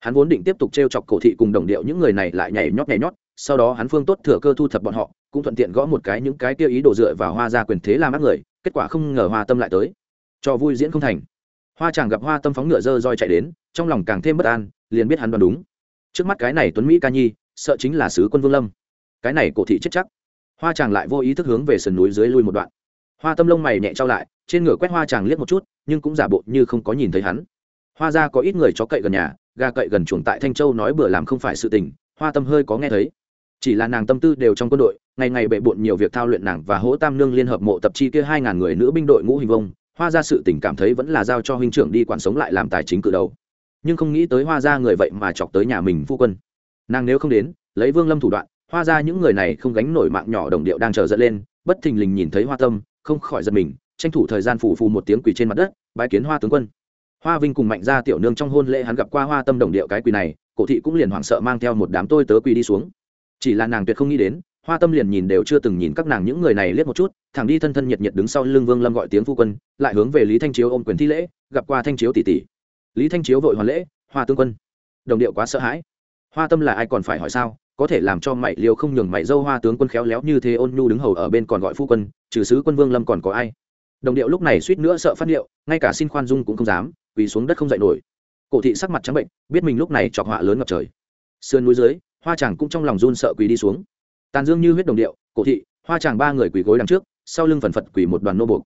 Hắn vốn định tiếp tục t r e o chọc cổ thị cùng đồng điệu những người này lại nhảy nhót nhảy nhót, sau đó hắn phương tốt thừa cơ thu thập bọn họ, cũng thuận tiện gõ một cái những cái kia ý đồ dựa vào hoa ra quyền thế làm ác người, kết quả không ngờ hoa tâm lại tới. Cho vui diễn không thành. Hoa chàng gặp hoa tâm phóng ngựa dơ roi chạy đến, trong lòng càng thêm bất an liền biết hắn đoán đúng. Trước mắt cái này tuấn mỹ ca nhi, sợ chính là sứ quân vương lâm. Cái này cổ thị chết chắc. Hoa chàng lại vô ý thức hướng về sườn núi dưới lui một đoạn. Hoa tâm lông mày nhẹ trao lại, trên ngựa quét hoa chàng liếc một chút, nhưng cũng giả bộ như không có nhìn thấy hắn. Hoa ra có ít người chó cậy gần nhà, gà cậy gần chuồng tại thanh châu nói bừa làm không phải sự tình, hoa tâm hơi có nghe thấy. Chỉ là nàng tâm tư đều trong quân đội, ngày ngày bệ bộn nhiều việc thao luyện nàng và hỗ tam nương liên hợp mộ tập chi kia hai ngàn người nữ binh đội ngũ hình vông, hoa ra sự tình cảm thấy vẫn là giao cho huynh trưởng đi quản sống lại làm tài chính cự đầu nhưng không nghĩ tới hoa ra người vậy mà chọc tới nhà mình phu quân. Nàng nếu không đến, lấy vương lâm thủ đoạn, hoa ra những người này không gánh nổi mạng nhỏ đồng điệu đang chờ dẫn lên, bất thình lình nhìn thấy hoa tâm, không khỏi giật mình, tranh thủ thời gian phủ phù một tiếng quỳ trên mặt đất, bái kiến hoa tướng quân. Hoa vinh cùng mạnh ra tiểu nương trong hôn lễ hắn gặp qua hoa tâm đồng điệu cái quỳ này, cổ thị cũng liền hoảng sợ mang theo một đám tôi tớ quỳ đi xuống. Chỉ là nàng tuyệt không nghĩ đến, hoa tâm liền nhìn đều chưa từng nhìn các nàng những người này liếc một chút, thẳng đi thân thân nhiệt nhiệt đứng sau lưng vương lâm gọi tiếng phu quân, lại hướng về lý thanh chiếu ôm quyền thi lễ, gặp qua thanh chiếu tỷ tỷ lý thanh chiếu vội hoàn lễ, hoa tướng quân, đồng điệu quá sợ hãi. Hoa tâm là ai còn phải hỏi sao? Có thể làm cho mày liều không nhường mày dâu hoa tướng quân khéo léo như thế ôn nhu đứng hầu ở bên còn gọi phu quân, trừ sứ quân vương lâm còn có ai? Đồng điệu lúc này suýt nữa sợ phát điệu, ngay cả xin khoan dung cũng không dám vì xuống đất không dậy nổi. Cổ thị sắc mặt trắng bệnh, biết mình lúc này chọc họa lớn ngập trời. Sườn núi dưới, hoa chàng cũng trong lòng run sợ quỳ đi xuống. Tàn dương như huyết đồng điệu, cổ thị, hoa chàng ba người quỳ gối đằng trước, sau lưng phần phật quỳ một đoàn nô buộc.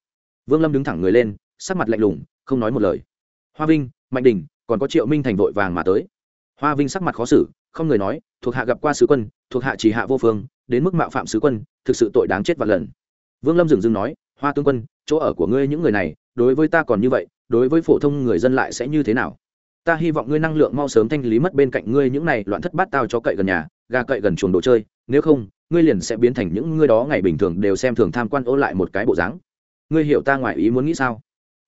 Vương lâm đứng thẳng người lên, sắc mặt lạnh lùng, không nói một lời. Hoa vinh mạnh đình, còn có triệu minh thành vội vàng mà tới. Hoa vinh sắc mặt khó xử, không người nói, thuộc hạ gặp qua sứ quân, thuộc hạ chỉ hạ vô phương, đến mức mạo phạm sứ quân, thực sự tội đáng chết vạn lần. Vương lâm dừng dừng nói, hoa tướng quân, chỗ ở của ngươi những người này, đối với ta còn như vậy, đối với phổ thông người dân lại sẽ như thế nào? Ta hy vọng ngươi năng lượng mau sớm thanh lý mất bên cạnh ngươi những này loạn thất bát tao cho cậy gần nhà, gà cậy gần chuồng đồ chơi, nếu không, ngươi liền sẽ biến thành những ngươi đó ngày bình thường đều xem thường tham quan ô lại một cái bộ dáng. Ngươi hiểu ta ngoài ý muốn nghĩ sao?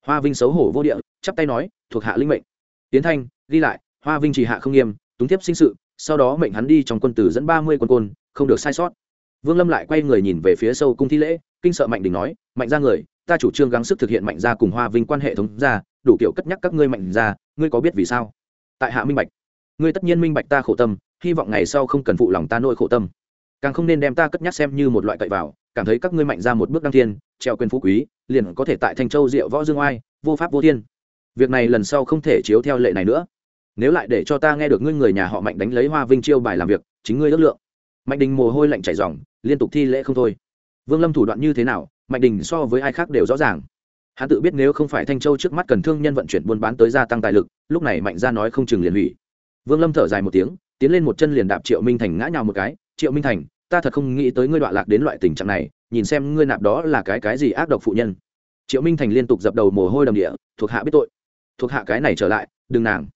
Hoa vinh xấu hổ vô địa, chắp tay nói, thuộc hạ linh mệnh. Tiến thanh ghi lại, hoa vinh chỉ hạ không nghiêm, túng tiếp sinh sự, sau đó mệnh hắn đi trong quân tử dẫn ba mươi quân côn, không được sai sót. Vương lâm lại quay người nhìn về phía sâu cung thi lễ, kinh sợ mạnh đình nói, mạnh ra người, ta chủ trương gắng sức thực hiện mạnh ra cùng hoa vinh quan hệ thống ra, đủ kiểu cất nhắc các ngươi mạnh ra, ngươi có biết vì sao? Tại hạ minh bạch. Ngươi tất nhiên minh bạch ta khổ tâm, hy vọng ngày sau không cần phụ lòng ta nỗi khổ tâm. Càng không nên đem ta cất nhắc xem như một loại cậy vào, cảm thấy các ngươi mạnh ra một bước đăng thiên, treo quyền phú quý liền có thể tại thanh châu diệu võ dương oai, vô pháp vô thiên. Việc này lần sau không thể chiếu theo lệ này nữa. Nếu lại để cho ta nghe được ngươi người nhà họ mạnh đánh lấy hoa vinh chiêu bài làm việc, chính ngươi ước lượng. Mạnh đình mồ hôi lạnh chảy dòng liên tục thi lễ không thôi. Vương lâm thủ đoạn như thế nào, mạnh đình so với ai khác đều rõ ràng. Hắn tự biết nếu không phải thanh châu trước mắt cần thương nhân vận chuyển buôn bán tới gia tăng tài lực, lúc này mạnh ra nói không chừng liền hủy. Vương lâm thở dài một tiếng, tiến lên một chân liền đạp triệu minh thành ngã nhào một cái. Triệu minh thành, ta thật không nghĩ tới ngươi đoạn lạc đến loại tình trạng này nhìn xem ngươi nạp đó là cái cái gì ác độc phụ nhân. Triệu minh thành liên tục dập đầu mồ hôi đầm địa, thuộc hạ biết tội. Thuộc hạ cái này trở lại, đừng nàng.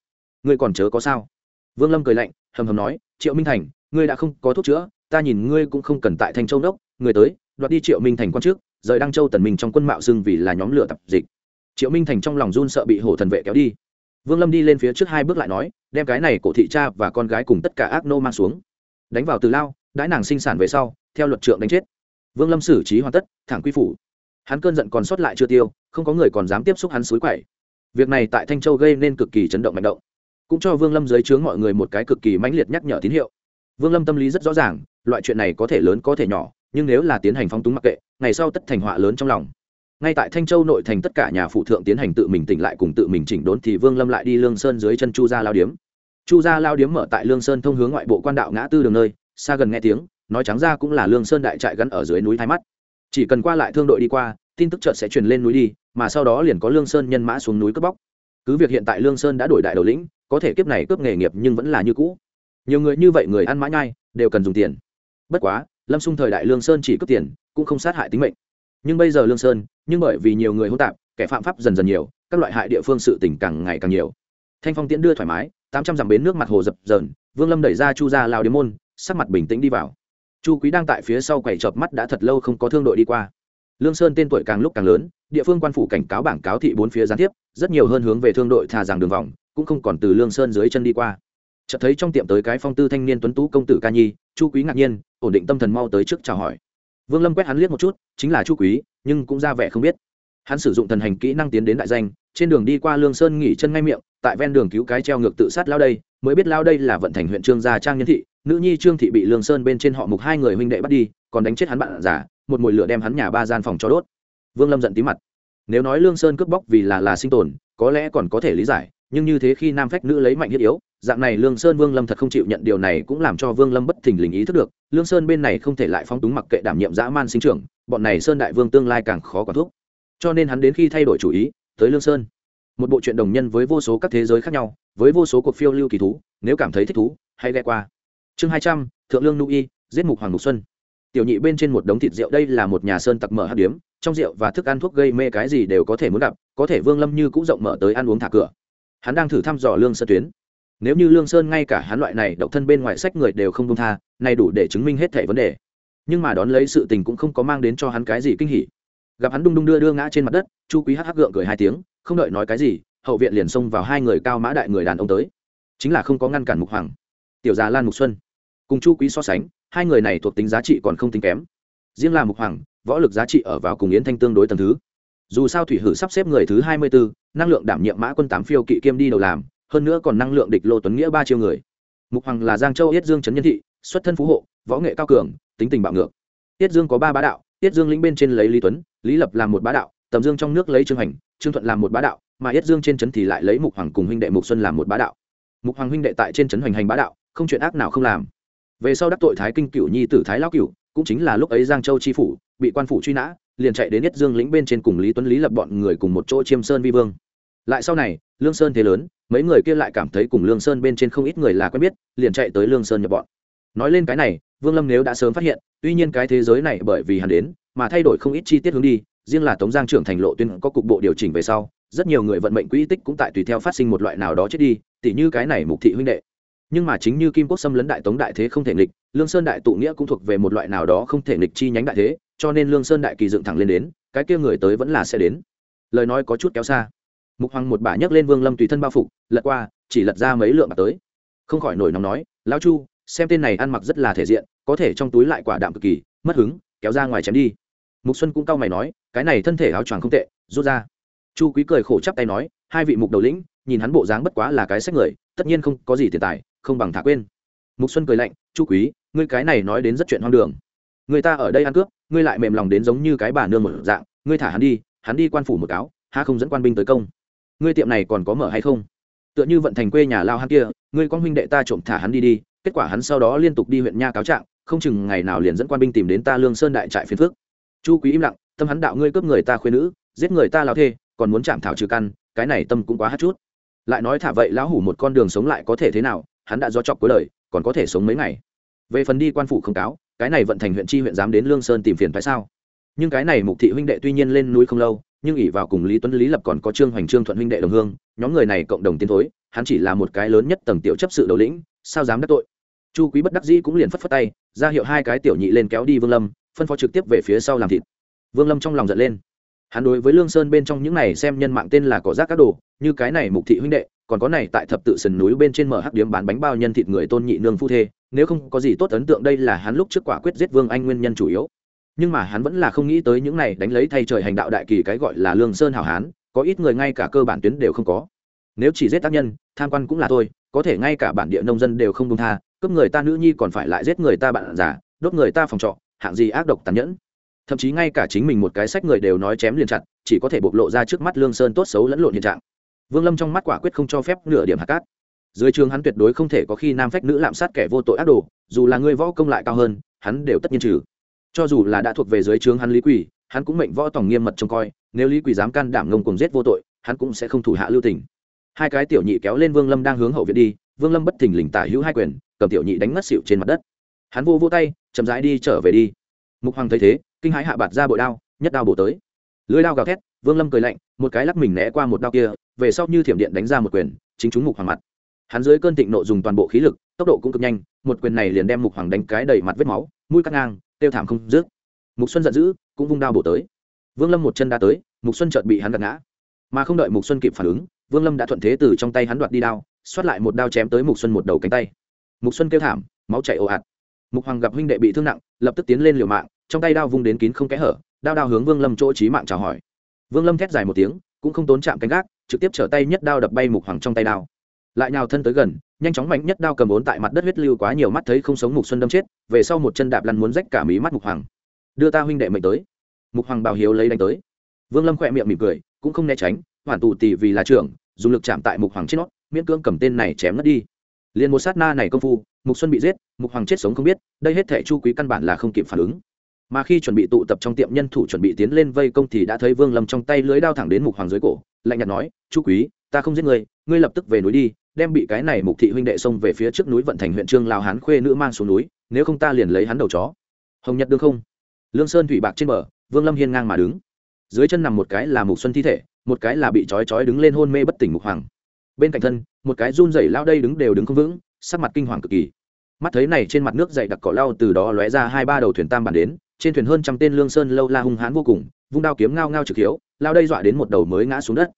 Ngươi còn chớ có sao. Vương lâm cười lạnh, hầm hầm nói, triệu minh thành, ngươi đã không có thuốc chữa, ta nhìn ngươi cũng không cần tại thanh châu đốc, người tới, đoạt đi triệu minh thành quan trước, rời đăng châu tần minh trong quân mạo xưng vì là nhóm lửa tập dịch. Triệu minh thành trong lòng run sợ bị hổ thần vệ kéo đi. Vương lâm đi lên phía trước hai bước lại nói, đem cái này cổ thị cha và con gái cùng tất cả ác nô mang xuống. Đánh vào từ lao, đãi nàng sinh sản về sau, theo luật trượng đánh chết vương lâm xử trí hoàn tất, thẳng quy phủ. Hắn cơn giận còn sót lại chưa tiêu, không có người còn dám tiếp xúc hắn suối quậy việc này tại thanh châu gây nên cực kỳ chấn động mạnh động. Cũng cho vương lâm dưới trướng mọi người một cái cực kỳ mãnh liệt nhắc nhở tín hiệu. Vương lâm tâm lý rất rõ ràng, loại chuyện này có thể lớn có thể nhỏ, nhưng nếu là tiến hành phong túng mặc kệ, ngày sau tất thành họa lớn trong lòng. Ngay tại thanh châu nội thành tất cả nhà phụ thượng tiến hành tự mình tỉnh lại cùng tự mình chỉnh đốn thì vương lâm lại đi lương sơn dưới chân chu gia lao điếm. Chu gia lao điếm mở tại lương sơn thông hướng ngoại bộ quan đạo ngã tư đường nơi, xa gần nghe tiếng nói trắng ra cũng là lương sơn đại trại gắn ở dưới núi thái mắt. Chỉ cần qua lại thương đội đi qua, tin tức chợt sẽ truyền lên núi đi, mà sau đó liền có lương sơn nhân mã xuống núi cướp bóc. Cứ việc hiện tại lương sơn đã đổi đại đầu lĩnh, có thể kiếp này cướp nghề nghiệp nhưng vẫn là như cũ. Nhiều người như vậy người ăn mãi nhai, đều cần dùng tiền. Bất quá, lâm xung thời đại lương sơn chỉ cướp tiền, cũng không sát hại tính mệnh. Nhưng bây giờ lương sơn, nhưng bởi vì nhiều người hỗn tạp, kẻ phạm pháp dần dần nhiều, các loại hại địa phương sự tỉnh càng ngày càng nhiều. Thanh phong tiễn đưa thoải mái, tám trăm dặm bến nước mặt hồ dập dờn, vương lâm đẩy ra chu ra lao điếm môn, sắc mặt bình tĩnh đi vào chu quý đang tại phía sau quầy chợp mắt đã thật lâu không có thương đội đi qua. Lương sơn tên tuổi càng lúc càng lớn, địa phương quan phủ cảnh cáo bảng cáo thị bốn phía gián tiếp, rất nhiều hơn hướng về thương đội thà rằng đường vòng, cũng không còn từ lương sơn dưới chân đi qua. Chợt thấy trong tiệm tới cái phong tư thanh niên tuấn tú công tử ca nhi, chu quý ngạc nhiên, ổn định tâm thần mau tới trước chào hỏi. Vương lâm quét hắn liếc một chút, chính là chu quý, nhưng cũng ra vẻ không biết. Hắn sử dụng thần hành kỹ năng tiến đến đại danh, trên đường đi qua lương sơn nghỉ chân ngay miệng, tại ven đường cứu cái treo ngược tự sát lao đây, mới biết lao đây là vận thành huyện trương gia trang nhân thị nữ nhi trương thị bị lương sơn bên trên họ mục hai người huynh đệ bắt đi, còn đánh chết hắn bạn giả một mùi lửa đem hắn nhà ba gian phòng cho đốt. Vương lâm giận tí mặt. Nếu nói lương sơn cướp bóc vì là là sinh tồn, có lẽ còn có thể lý giải, nhưng như thế khi nam phách nữ lấy mạnh thiết yếu, dạng này lương sơn vương lâm thật không chịu nhận điều này cũng làm cho vương lâm bất thình lình ý thức được, lương sơn bên này không thể lại phong túng mặc kệ đảm nhiệm dã man sinh trưởng, bọn này sơn đại vương tương lai càng khó quản thuốc cho nên hắn đến khi thay đổi chủ ý, tới lương sơn. Một bộ truyện đồng nhân với vô số các thế giới khác nhau, với vô số cuộc phiêu lưu kỳ thú, nếu cảm thấy thích thú, hãy ghe qua chương hai trăm, thượng lương nu y, giết mục hoàng mục xuân. Tiểu nhị bên trên một đống thịt rượu, đây là một nhà sơn tặc mở hát điếm, trong rượu và thức ăn thuốc gây mê cái gì đều có thể muốn gặp, có thể vương lâm như cũng rộng mở tới ăn uống thả cửa. Hắn đang thử thăm dò lương sơn tuyến. Nếu như lương sơn ngay cả hắn loại này độc thân bên ngoài sách người đều không công tha, này đủ để chứng minh hết thảy vấn đề. Nhưng mà đón lấy sự tình cũng không có mang đến cho hắn cái gì kinh hỉ. Gặp hắn đung đung đưa đưa ngã trên mặt đất, chu quý hắc hắc gượng cười hai tiếng, không đợi nói cái gì, hậu viện liền xông vào hai người cao mã đại người đàn ông tới. Chính là không có ngăn cản mục hoàng tiểu già lan mục xuân. Cùng chu quý so sánh, hai người này thuộc tính giá trị còn không tính kém. Riêng là mục hoàng, võ lực giá trị ở vào cùng yến thanh tương đối tầm thứ. Dù sao thủy hử sắp xếp người thứ hai mươi bốn năng lượng đảm nhiệm mã quân tám phiêu kỵ kiêm đi đầu làm, hơn nữa còn năng lượng địch lô tuấn nghĩa ba triệu người. Mục hoàng là giang châu yết dương trấn nhân thị, xuất thân phú hộ, võ nghệ cao cường, tính tình bạo ngược. Yết dương có ba bá đạo, yết dương lĩnh bên trên lấy lý tuấn, lý lập làm một bá đạo, tầm dương trong nước lấy trương hành trương thuận làm một bá đạo, mà yết dương trên trấn thì lại lấy mục hoàng cùng huynh đệ mục xuân làm một bá đạo. Mục hoàng huynh đệ tại trên trấn hoành hành bá đạo không chuyện ác nào không làm. Về sau đắc tội thái kinh cửu nhi tử thái lão cửu, cũng chính là lúc ấy giang châu chi phủ, bị quan phủ truy nã, liền chạy đến nhất dương lĩnh bên trên cùng lý tuấn lý lập bọn người cùng một chỗ chiêm sơn vi vương. Lại sau này, lương sơn thế lớn, mấy người kia lại cảm thấy cùng lương sơn bên trên không ít người là quen biết, liền chạy tới lương sơn nhập bọn. Nói lên cái này, vương lâm nếu đã sớm phát hiện, tuy nhiên cái thế giới này bởi vì hắn đến, mà thay đổi không ít chi tiết hướng đi, riêng là tống giang trưởng thành lộ tuyên có cục bộ điều chỉnh về sau, rất nhiều người vận mệnh quỹ tích cũng tại tùy theo phát sinh một loại nào đó chết đi, tỉ như cái này mục thị huynh đệ nhưng mà chính như kim quốc xâm lấn đại tống đại thế không thể nghịch, lương sơn đại tụ nghĩa cũng thuộc về một loại nào đó không thể nghịch chi nhánh đại thế, cho nên lương sơn đại kỳ dựng thẳng lên đến, cái kia người tới vẫn là sẽ đến. Lời nói có chút kéo xa. Mục hoàng một bà nhấc lên vương lâm tùy thân bao phục, lật qua, chỉ lật ra mấy lượng bạc tới. Không khỏi nổi nóng nói, lão chu, xem tên này ăn mặc rất là thể diện, có thể trong túi lại quả đạm cực kỳ, mất hứng, kéo ra ngoài chém đi. Mục xuân cũng cau mày nói, cái này thân thể áo choàng không tệ, rút ra. Chu quý cười khổ chắp tay nói, hai vị mục đầu lĩnh, nhìn hắn bộ dáng bất quá là cái sách người, tất nhiên không có gì tiền tài không bằng thả quên. Mục xuân cười lạnh, chu quý, ngươi cái này nói đến rất chuyện hoang đường. Người ta ở đây ăn cướp, ngươi lại mềm lòng đến giống như cái bà nương một dạng, ngươi thả hắn đi hắn đi quan phủ một cáo ha không dẫn quan binh tới công. Ngươi tiệm này còn có mở hay không? Tựa như vận thành quê nhà lao hắn kia, ngươi con huynh đệ ta trộm thả hắn đi đi, kết quả hắn sau đó liên tục đi huyện nha cáo trạng, không chừng ngày nào liền dẫn quan binh tìm đến ta lương sơn đại trại phiên phước chu quý im lặng, tâm hắn đạo ngươi cướp người ta khuyên nữ, giết người ta lao thê, còn muốn chạm thảo trừ căn, cái này tâm cũng quá hát chút. Lại nói thả vậy lão hủ một con đường sống lại có thể thế nào hắn đã do chọc cuối đời, còn có thể sống mấy ngày. Về phần đi quan phủ không cáo, cái này vận thành huyện chi huyện dám đến lương sơn tìm phiền tại sao? Nhưng cái này mục thị huynh đệ tuy nhiên lên núi không lâu, nhưng ỉ vào cùng lý tuấn, lý lập còn có trương hoành, trương thuận huynh đệ đồng hương, nhóm người này cộng đồng tiến thối, hắn chỉ là một cái lớn nhất tầng tiểu chấp sự đầu lĩnh, sao dám đắc tội? Chu quý bất đắc dĩ cũng liền phất phất tay, ra hiệu hai cái tiểu nhị lên kéo đi vương lâm, phân phó trực tiếp về phía sau làm thịt. Vương lâm trong lòng giận lên hắn đối với lương sơn bên trong những này xem nhân mạng tên là cỏ rác các đồ, như cái này mục thị huynh đệ, còn có này tại thập tự sườn núi bên trên mở hắc điếm bán bánh bao nhân thịt người tôn nhị nương phu thê, nếu không có gì tốt ấn tượng đây là hắn lúc trước quả quyết giết vương anh nguyên nhân chủ yếu. Nhưng mà hắn vẫn là không nghĩ tới những này đánh lấy thay trời hành đạo đại kỳ cái gọi là lương sơn hảo hán, có ít người ngay cả cơ bản tuyến đều không có. Nếu chỉ giết tác nhân, tham quan cũng là thôi, có thể ngay cả bản địa nông dân đều không đông tha, cướp người ta nữ nhi còn phải lại giết người ta bạn già, đốt người ta phòng trọ, hạng gì ác độc tàn nhẫn thậm chí ngay cả chính mình một cái sách người đều nói chém liền chặt, chỉ có thể bộc lộ ra trước mắt lương sơn tốt xấu lẫn lộn hiện trạng. Vương lâm trong mắt quả quyết không cho phép nửa điểm hạt cát. Dưới trường hắn tuyệt đối không thể có khi nam phách nữ lạm sát kẻ vô tội ác đồ, dù là người võ công lại cao hơn, hắn đều tất nhiên trừ. Cho dù là đã thuộc về dưới trướng hắn lý quỷ hắn cũng mệnh võ tổng nghiêm mật trông coi, nếu lý quỷ dám can đảm ngông cùng giết vô tội, hắn cũng sẽ không thủ hạ lưu tình. Hai cái tiểu nhị kéo lên vương lâm đang hướng hậu viện đi, vương lâm bất thình lình tả hữu hai quyền, cầm tiểu nhị đánh ngất xịu trên mặt đất. Hắn vô vô tay, chậm rãi đi trở về đi. Mục hoàng thấy thế kinh hãi hạ bạt ra bội đao, nhất đao bổ tới. Lưới đao gào thét, vương lâm cười lạnh, một cái lắc mình né qua một đao kia, về sau như thiểm điện đánh ra một quyền, chính chúng mục hoàng mặt. Hắn dưới cơn thịnh nộ dùng toàn bộ khí lực, tốc độ cũng cực nhanh, một quyền này liền đem mục hoàng đánh cái đầy mặt vết máu, mũi cắt ngang, tiêu thảm không dứt. Mục xuân giận dữ, cũng vung đao bổ tới. Vương lâm một chân đá tới, mục xuân chợt bị hắn gạt ngã. Mà không đợi mục xuân kịp phản ứng, vương lâm đã thuận thế từ trong tay hắn đoạt đi đao, xoát lại một đao chém tới mục xuân một đầu cánh tay. Mục xuân kêu thảm, máu chảy ồ ạt mục hoàng gặp huynh đệ bị thương nặng, lập tức tiến lên liều mạng, trong tay đao vung đến kín không kẽ hở, đao đao hướng vương lâm chỗ trí mạng chào hỏi. Vương lâm thét dài một tiếng, cũng không tốn chạm cánh gác, trực tiếp trở tay nhất đao đập bay mục hoàng trong tay đao. Lại nhào thân tới gần, nhanh chóng mạnh nhất đao cầm ốn tại mặt đất huyết lưu quá nhiều mắt thấy không sống mục xuân đâm chết, về sau một chân đạp lăn muốn rách cả mí mắt mục hoàng. Đưa ta huynh đệ mệnh tới. Mục hoàng bảo hiếu lấy đánh tới. Vương lâm khỏe miệng mỉm cười, cũng không né tránh, hoàn tù tỷ vì là trưởng, dùng lực chạm tại mục hoàng trên nót miễn cưỡng cầm tên này chém ngất đi liền một sát na này công phu, mục xuân bị giết, mục hoàng chết sống không biết, đây hết thẻ chu quý căn bản là không kịp phản ứng. Mà khi chuẩn bị tụ tập trong tiệm nhân thủ chuẩn bị tiến lên vây công thì đã thấy vương lâm trong tay lưới đao thẳng đến mục hoàng dưới cổ, lạnh nhạt nói, chu quý, ta không giết ngươi ngươi lập tức về núi đi, đem bị cái này mục thị huynh đệ xông về phía trước núi vận thành huyện trương lao hán khuê nữ mang xuống núi, nếu không ta liền lấy hắn đầu chó. Hồng nhật đương không? Lương sơn thủy bạc trên bờ, vương lâm hiên ngang mà đứng. Dưới chân nằm một cái là mục xuân thi thể, một cái là bị trói trói đứng lên hôn mê bất tỉnh mục hoàng bên cạnh thân, một cái run rẩy lao đây đứng đều đứng không vững, sắc mặt kinh hoàng cực kỳ. Mắt thấy này trên mặt nước dậy đặc cỏ lau từ đó lóe ra hai ba đầu thuyền tam bản đến, trên thuyền hơn trăm tên lương sơn lâu la hung hãn vô cùng, vung đao kiếm ngao ngao trực hiếu lao đây dọa đến một đầu mới ngã xuống đất.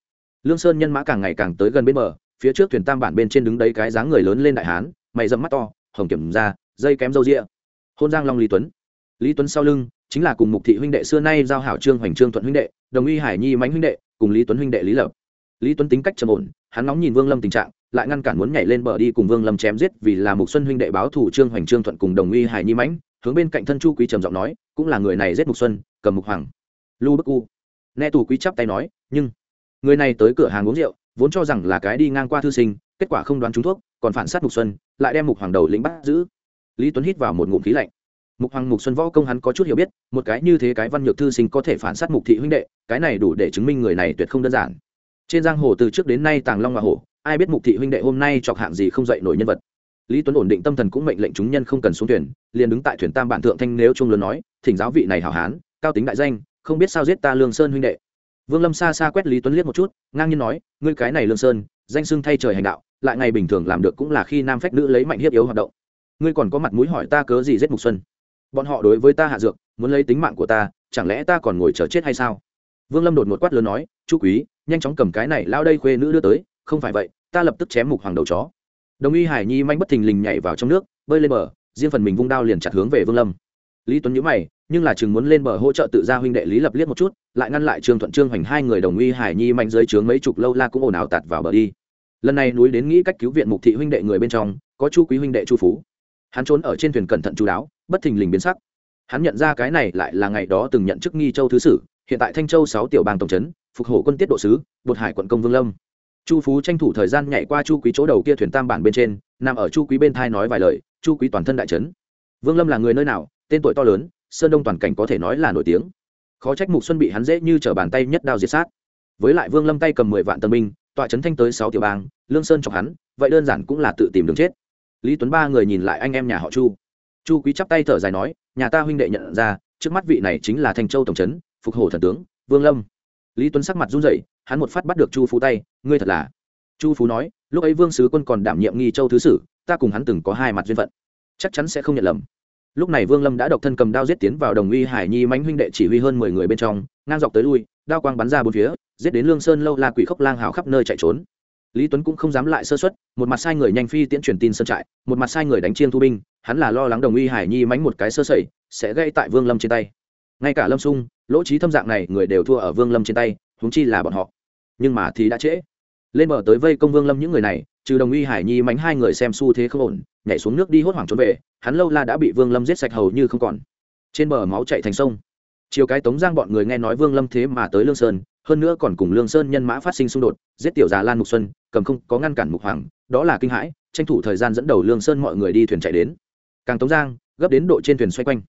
Lương sơn nhân mã càng ngày càng tới gần bên bờ, phía trước thuyền tam bản bên trên đứng đấy cái dáng người lớn lên đại hán, mày dẫm mắt to, hồng kiểm ra, dây kém râu rịa hôn giang long lý tuấn. Lý tuấn sau lưng chính là cùng mục thị huynh đệ xưa nay giao hảo trương hoành trương thuận huynh đệ, đồng uy hải nhi mánh huynh đệ, cùng lý tuấn huynh đệ lý lập. Lý tuấn tính cách trầm ổn hắn nóng nhìn vương lâm tình trạng, lại ngăn cản muốn nhảy lên bờ đi cùng vương lâm chém giết vì là mục xuân huynh đệ báo thủ trương hoành, trương thuận cùng đồng uy hải nhi mãnh, hướng bên cạnh thân chu quý trầm giọng nói, cũng là người này giết mục xuân, cầm mục hoàng. Lu bức u. Nghe tù quý chắp tay nói, nhưng người này tới cửa hàng uống rượu, vốn cho rằng là cái đi ngang qua thư sinh, kết quả không đoán trúng thuốc, còn phản sát mục xuân, lại đem mục hoàng đầu lĩnh bắt giữ. Lý tuấn hít vào một ngụm khí lạnh. Mục hoàng, mục xuân võ công hắn có chút hiểu biết, một cái như thế cái văn nhược thư sinh có thể phản sát mục thị huynh đệ, cái này đủ để chứng minh người này tuyệt không đơn giản trên giang hồ từ trước đến nay tàng long và hổ, ai biết mục thị huynh đệ hôm nay chọc hạng gì không dậy nổi nhân vật. Lý tuấn ổn định tâm thần cũng mệnh lệnh chúng nhân không cần xuống thuyền, liền đứng tại thuyền tam bản thượng thanh nếu trung lớn nói, thỉnh giáo vị này hảo hán, cao tính đại danh, không biết sao giết ta lương sơn huynh đệ. Vương lâm xa xa quét lý tuấn liếc một chút, ngang nhiên nói, ngươi cái này lương sơn, danh xưng thay trời hành đạo, lại ngày bình thường làm được cũng là khi nam phách nữ lấy mạnh hiếp yếu hoạt động. Ngươi còn có mặt mũi hỏi ta cớ gì giết mục xuân? Bọn họ đối với ta hạ dược, muốn lấy tính mạng của ta, chẳng lẽ ta còn ngồi chờ chết hay sao? Vương lâm đột một quát lớn nói chú quý nhanh chóng cầm cái này lao đây khuê nữ đưa tới, không phải vậy, ta lập tức chém mục hoàng đầu chó. Đồng y hải nhi manh bất thình lình nhảy vào trong nước, bơi lên bờ, riêng phần mình vung đao liền chặt hướng về vương lâm. Lý tuấn nhữ mày, nhưng là chừng muốn lên bờ hỗ trợ tự gia huynh đệ lý lập liếc một chút, lại ngăn lại trương thuận trương hoành hai người đồng uy hải nhi mạnh dưới trướng mấy chục lâu la cũng ồn ào tạt vào bờ đi. Lần này núi đến nghĩ cách cứu viện mục thị huynh đệ người bên trong, có chu quý huynh đệ chu phú. Hắn trốn ở trên thuyền cẩn thận chú đáo, bất thình lình biến sắc. Hắn nhận ra cái này lại là ngày đó từng nhận chức nghi châu thứ sử hiện tại thanh châu sáu tiểu bang tổng trấn, phục hổ quân tiết độ sứ, bột hải quận công vương lâm. Chu phú tranh thủ thời gian nhảy qua chu quý chỗ đầu kia thuyền tam bản bên trên, nằm ở chu quý bên thai nói vài lời, chu quý toàn thân đại trấn. Vương lâm là người nơi nào? Tên tuổi to lớn, sơn đông toàn cảnh có thể nói là nổi tiếng. Khó trách mục xuân bị hắn dễ như t bàn tay nhất đao diệt sát. Với lại vương lâm tay cầm mười vạn tân binh, tọa trấn thanh tới sáu tiểu bang, lương sơn chọc hắn, vậy đơn giản cũng là tự tìm đường chết. Lý tuấn ba người nhìn lại anh em nhà họ chu. Chu quý chắp tay thở dài nói, nhà ta huynh đệ nhận ra, trước mắt vị này chính là thanh châu tổng trấn phục hổ thần tướng, vương lâm. Lý tuấn sắc mặt run rẩy, hắn một phát bắt được chu phú tay, ngươi thật là chu phú nói, lúc ấy vương sứ quân còn đảm nhiệm nghi châu thứ sử, ta cùng hắn từng có hai mặt duyên phận. Chắc chắn sẽ không nhận lầm. Lúc này vương lâm đã độc thân cầm đao giết tiến vào đồng uy hải nhi mánh huynh đệ chỉ huy hơn mười người bên trong, ngang dọc tới lui, đao quang bắn ra bốn phía, giết đến lương sơn lâu la quỷ khốc lang hào khắp nơi chạy trốn. Lý tuấn cũng không dám lại sơ xuất một mặt sai người nhanh phi tiễn truyền tin sơn trại, một mặt sai người đánh chiên thu binh, hắn là lo lắng đồng uy hải nhi mánh một cái sơ sẩy, sẽ gây tại vương lâm trên tay ngay cả lâm sung, lỗ trí thâm dạng này người đều thua ở vương lâm trên tay húng chi là bọn họ. Nhưng mà thì đã trễ. Lên bờ tới vây công vương lâm những người này, trừ đồng uy hải nhi mánh hai người xem xu thế không ổn, nhảy xuống nước đi hốt hoảng trốn về, hắn lâu la đã bị vương lâm giết sạch hầu như không còn. Trên bờ máu chạy thành sông. Chiều cái tống giang bọn người nghe nói vương lâm thế mà tới lương sơn, hơn nữa còn cùng lương sơn nhân mã phát sinh xung đột, giết tiểu già lan mục xuân, cầm không có ngăn cản mục hoàng, đó là kinh hãi, tranh thủ thời gian dẫn đầu lương sơn mọi người đi thuyền chạy đến. Càng tống giang, gấp đến độ trên thuyền xoay quanh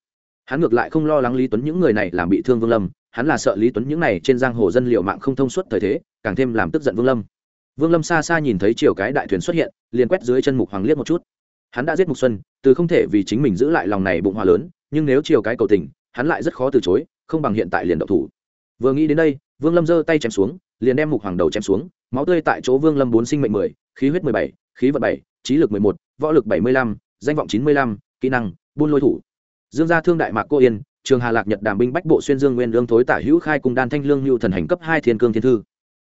hắn ngược lại không lo lắng lý tuấn những người này làm bị thương vương lâm, hắn là sợ lý tuấn những này trên giang hồ dân liệu mạng không thông suốt thời thế, càng thêm làm tức giận vương lâm. Vương lâm xa xa nhìn thấy chiều cái đại thuyền xuất hiện, liền quét dưới chân mục hoàng liếc một chút. Hắn đã giết mục xuân, từ không thể vì chính mình giữ lại lòng này bụng hòa lớn, nhưng nếu chiều cái cầu tình, hắn lại rất khó từ chối, không bằng hiện tại liền độc thủ. Vừa nghĩ đến đây, vương lâm giơ tay chém xuống, liền đem mục hoàng đầu chém xuống, máu tươi tại chỗ vương lâm bốn sinh mệnh mười, khí huyết mười bảy, khí vận bảy, trí lực mười một, võ lực bảy mươi lăm, danh vọng chín mươi lăm, kỹ năng, buôn lôi thủ dương gia thương đại mạc cô yên, trường hà lạc nhật đàm binh bách bộ xuyên dương nguyên lương thối tả hữu khai cùng đan thanh lương lưu thần hành cấp hai thiên cương thiên thư.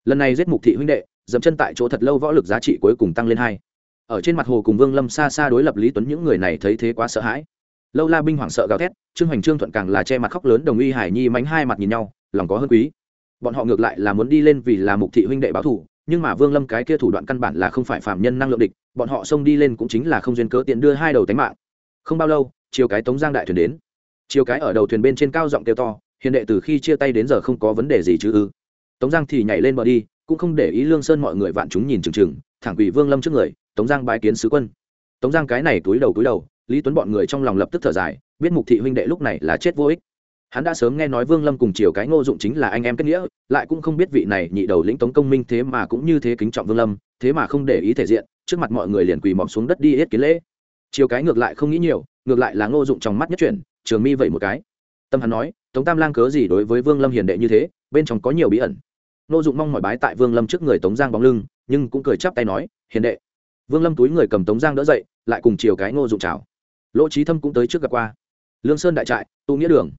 Lần này giết mục thị huynh đệ dậm chân tại chỗ thật lâu võ lực giá trị cuối cùng tăng lên hai. Ở trên mặt hồ cùng vương lâm xa xa đối lập lý tuấn những người này thấy thế quá sợ hãi. Lâu la binh hoảng sợ gào thét, trương hoành trương thuận càng là che mặt khóc lớn, đồng uy hải nhi mánh hai mặt nhìn nhau, lòng có hơn quý. Bọn họ ngược lại là muốn đi lên vì là mục thị huynh đệ báo thủ nhưng mà vương lâm cái kia thủ đoạn căn bản là không phải phạm nhân năng lượng địch, bọn họ xông đi lên cũng chính là không duyên cớ tiện đưa hai đầu tánh mạng. Không bao lâu chiều cái tống giang đại thuyền đến. Chiều cái ở đầu thuyền bên trên cao giọng kêu to, hiền đệ từ khi chia tay đến giờ không có vấn đề gì chứ ư. Tống giang thì nhảy lên bờ đi, cũng không để ý lương sơn mọi người vạn chúng nhìn chừng chừng, thẳng quỷ vương lâm trước người, tống giang bái kiến sứ quân. Tống giang cái này túi đầu túi đầu, lý tuấn bọn người trong lòng lập tức thở dài, biết mục thị huynh đệ lúc này là chết vô ích. Hắn đã sớm nghe nói vương lâm cùng chiều cái ngô dụng chính là anh em kết nghĩa, lại cũng không biết vị này nhị đầu lĩnh tống công minh thế mà cũng như thế kính trọng vương lâm, thế mà không để ý thể diện, trước mặt mọi người liền quỳ mọp xuống đất đi hết kiến lễ. Chiều cái ngược lại không nghĩ nhiều ngược lại là ngô dụng trong mắt nhất chuyển, trường mi vậy một cái. Tâm hắn nói, tống tam lang cớ gì đối với vương lâm hiền đệ như thế, bên trong có nhiều bí ẩn. Ngô dụng mong mọi bái tại vương lâm trước người tống giang bóng lưng, nhưng cũng cười chắp tay nói, hiền đệ. Vương lâm túi người cầm tống giang đỡ dậy, lại cùng chiều cái ngô dụng chào. Lỗ trí thâm cũng tới trước gặp qua. Lương sơn đại trại, tụ nghĩa đường.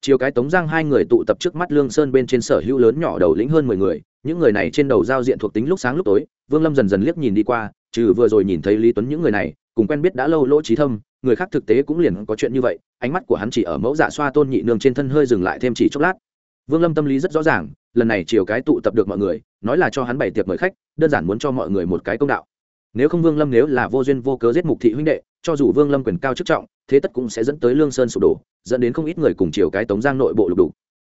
Chiều cái tống giang hai người tụ tập trước mắt lương sơn bên trên sở hữu lớn nhỏ đầu lĩnh hơn mười người, những người này trên đầu giao diện thuộc tính lúc sáng lúc tối, vương lâm dần dần liếc nhìn đi qua, trừ vừa rồi nhìn thấy lý tuấn những người này, cùng quen biết đã lâu lỗ trí thâm người khác thực tế cũng liền có chuyện như vậy, ánh mắt của hắn chỉ ở mẫu dạ xoa tôn nhị nương trên thân hơi dừng lại thêm chỉ chốc lát. Vương lâm tâm lý rất rõ ràng, lần này chiều cái tụ tập được mọi người, nói là cho hắn bày tiệc mời khách, đơn giản muốn cho mọi người một cái công đạo. Nếu không vương lâm nếu là vô duyên vô cớ giết mục thị huynh đệ, cho dù vương lâm quyền cao chức trọng, thế tất cũng sẽ dẫn tới lương sơn sụp đổ, dẫn đến không ít người cùng chiều cái tống giang nội bộ lục đủ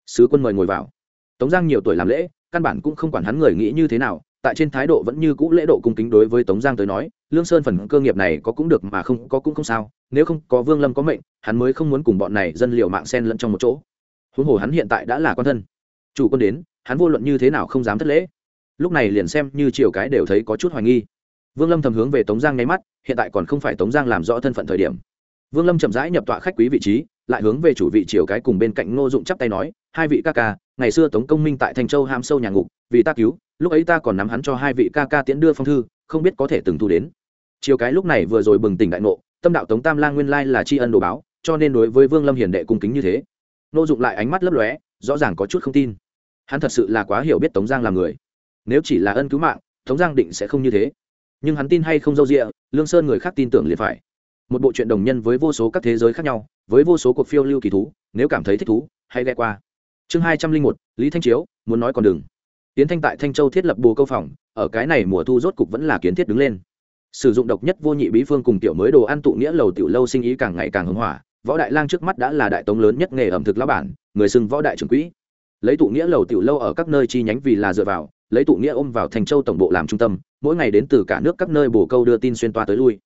sứ quân mời ngồi vào. Tống giang nhiều tuổi làm lễ, căn bản cũng không quản hắn người nghĩ như thế nào tại trên thái độ vẫn như cũ lễ độ cung kính đối với tống giang tới nói, lương sơn phần cơ nghiệp này có cũng được mà không có cũng không sao, nếu không có vương lâm có mệnh, hắn mới không muốn cùng bọn này dân liệu mạng sen lẫn trong một chỗ. Huống hồ hắn hiện tại đã là quan thân. Chủ quân đến, hắn vô luận như thế nào không dám thất lễ. Lúc này liền xem như chiều cái đều thấy có chút hoài nghi. Vương lâm thầm hướng về tống giang nháy mắt, hiện tại còn không phải tống giang làm rõ thân phận thời điểm. Vương lâm chậm rãi nhập tọa khách quý vị trí, lại hướng về chủ vị chiều cái cùng bên cạnh ngô dụng chắp tay nói, hai vị ca ca, ngày xưa tống công minh tại thanh châu ham sâu nhà ngục, vì ta cứu lúc ấy ta còn nắm hắn cho hai vị ca ca tiễn đưa phong thư, không biết có thể từng thu đến. Chiều cái lúc này vừa rồi bừng tỉnh đại ngộ, tâm đạo tống tam lang nguyên lai là tri ân đồ báo, cho nên đối với vương lâm hiền đệ cung kính như thế. Nô dụng lại ánh mắt lấp lóe, rõ ràng có chút không tin. Hắn thật sự là quá hiểu biết tống giang là người. Nếu chỉ là ân cứu mạng, tống giang định sẽ không như thế. Nhưng hắn tin hay không dâu rịa lương sơn người khác tin tưởng liền phải. Một bộ truyện đồng nhân với vô số các thế giới khác nhau, với vô số cuộc phiêu lưu kỳ thú, nếu cảm thấy thích thú, hãy ghe qua. Chương hai trăm linh một, lý thanh chiếu, muốn nói còn đừng tiến thanh tại thanh châu thiết lập bồ câu phòng, ở cái này mùa thu rốt cục vẫn là kiến thiết đứng lên. Sử dụng độc nhất vô nhị bí phương cùng tiểu mới đồ ăn tụ nghĩa lầu tiểu lâu sinh ý càng ngày càng hưng hỏa, võ đại lang trước mắt đã là đại tống lớn nhất nghề ẩm thực lão bản, người xưng võ đại trưởng quỹ. Lấy tụ nghĩa lầu tiểu lâu ở các nơi chi nhánh vì là dựa vào, lấy tụ nghĩa ôm vào thành châu tổng bộ làm trung tâm, mỗi ngày đến từ cả nước các nơi bồ câu đưa tin xuyên toa tới lui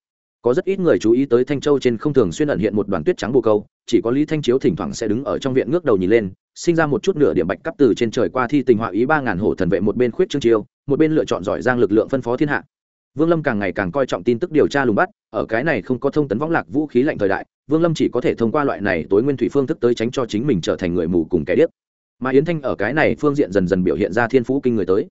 có rất ít người chú ý tới thanh châu trên không thường xuyên ẩn hiện một đoàn tuyết trắng bồ câu, chỉ có lý thanh chiếu thỉnh thoảng sẽ đứng ở trong viện ngước đầu nhìn lên, sinh ra một chút nửa điểm bạch cấp từ trên trời qua thi tình họa ý ba ngàn hổ thần vệ một bên khuyết trương chiêu, một bên lựa chọn giỏi giang lực lượng phân phó thiên hạ. Vương lâm càng ngày càng coi trọng tin tức điều tra lùng bắt, ở cái này không có thông tấn võng lạc vũ khí lạnh thời đại, vương lâm chỉ có thể thông qua loại này tối nguyên thủy phương thức tới tránh cho chính mình trở thành người mù cùng kẻ điếc. Mà yến thanh ở cái này phương diện dần dần biểu hiện ra thiên phú kinh người tới.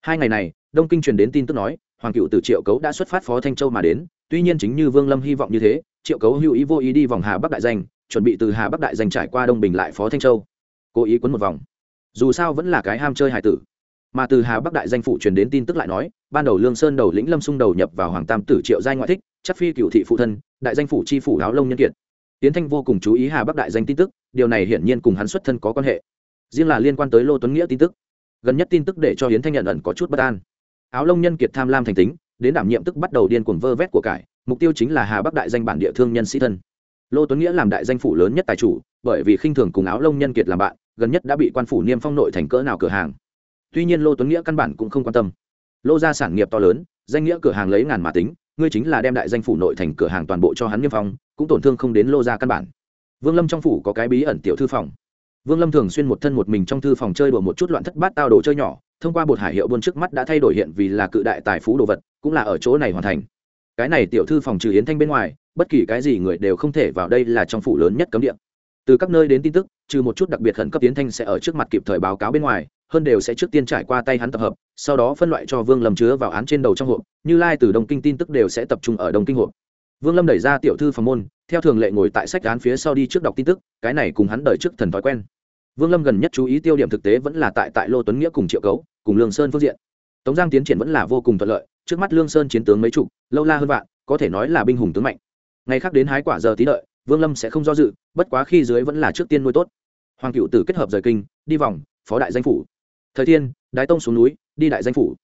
Hai ngày này, đông kinh truyền đến tin tức nói, hoàng cựu từ triệu cấu đã xuất phát phó thanh châu mà đến tuy nhiên chính như vương lâm hy vọng như thế, triệu cấu hữu ý vô ý đi vòng hà bắc đại danh, chuẩn bị từ hà bắc đại danh trải qua đông bình lại phó thanh châu. Cố ý quấn một vòng. Dù sao vẫn là cái ham chơi hài tử. Mà từ hà bắc đại danh phụ truyền đến tin tức lại nói, ban đầu lương sơn đầu lĩnh lâm xung đầu nhập vào hoàng tam tử triệu giai ngoại thích, chắc phi cựu thị phụ thân, đại danh phủ chi phủ áo lông nhân kiệt. Tiến thanh vô cùng chú ý hà bắc đại danh tin tức, điều này hiển nhiên cùng hắn xuất thân có quan hệ. Riêng là liên quan tới lô tuấn nghĩa tin tức. Gần nhất tin tức để cho hiến thanh nhận ẩn có chút bất an. Áo lông nhân kiệt tham lam thành tính đến đảm nhiệm tức bắt đầu điên cuồng vơ vét của cải, mục tiêu chính là hà bắc đại danh bản địa thương nhân sĩ thân. Lô tuấn nghĩa làm đại danh phủ lớn nhất tài chủ, bởi vì khinh thường cùng áo lông nhân kiệt làm bạn, gần nhất đã bị quan phủ niêm phong nội thành cỡ nào cửa hàng. Tuy nhiên lô tuấn nghĩa căn bản cũng không quan tâm. Lô ra sản nghiệp to lớn, danh nghĩa cửa hàng lấy ngàn mà tính, ngươi chính là đem đại danh phủ nội thành cửa hàng toàn bộ cho hắn niêm phong, cũng tổn thương không đến lô ra căn bản. Vương lâm trong phủ có cái bí ẩn tiểu thư phòng. Vương lâm thường xuyên một thân một mình trong thư phòng chơi đùa một chút loạn thất bát tao đồ chơi nhỏ thông qua bột hải hiệu buôn trước mắt đã thay đổi hiện vì là cự đại tài phú đồ vật, cũng là ở chỗ này hoàn thành. Cái này tiểu thư phòng trừ yến thanh bên ngoài, bất kỳ cái gì người đều không thể vào đây là trong phủ lớn nhất cấm điện từ các nơi đến tin tức, trừ một chút đặc biệt khẩn cấp yến thanh sẽ ở trước mặt kịp thời báo cáo bên ngoài, hơn đều sẽ trước tiên trải qua tay hắn tập hợp, sau đó phân loại cho vương lâm chứa vào án trên đầu trong hộp, như lai từ đông kinh tin tức đều sẽ tập trung ở đông kinh hộp. Vương lâm đẩy ra tiểu thư phòng môn, theo thường lệ ngồi tại sách án phía sau đi trước đọc tin tức, cái này cùng hắn đợi trước thần thói quen vương lâm gần nhất chú ý tiêu điểm thực tế vẫn là tại tại lô tuấn nghĩa cùng triệu cấu, cùng lương sơn phương diện. Tống giang tiến triển vẫn là vô cùng thuận lợi, trước mắt lương sơn chiến tướng mấy chục, lâu la hơn vạn, có thể nói là binh hùng tướng mạnh. Ngày khác đến hái quả giờ tí đợi, vương lâm sẽ không do dự, bất quá khi dưới vẫn là trước tiên nuôi tốt. Hoàng cựu tử kết hợp rời kinh, đi vòng, phó đại danh phủ. Thời thiên, đái tông xuống núi, đi đại danh phủ.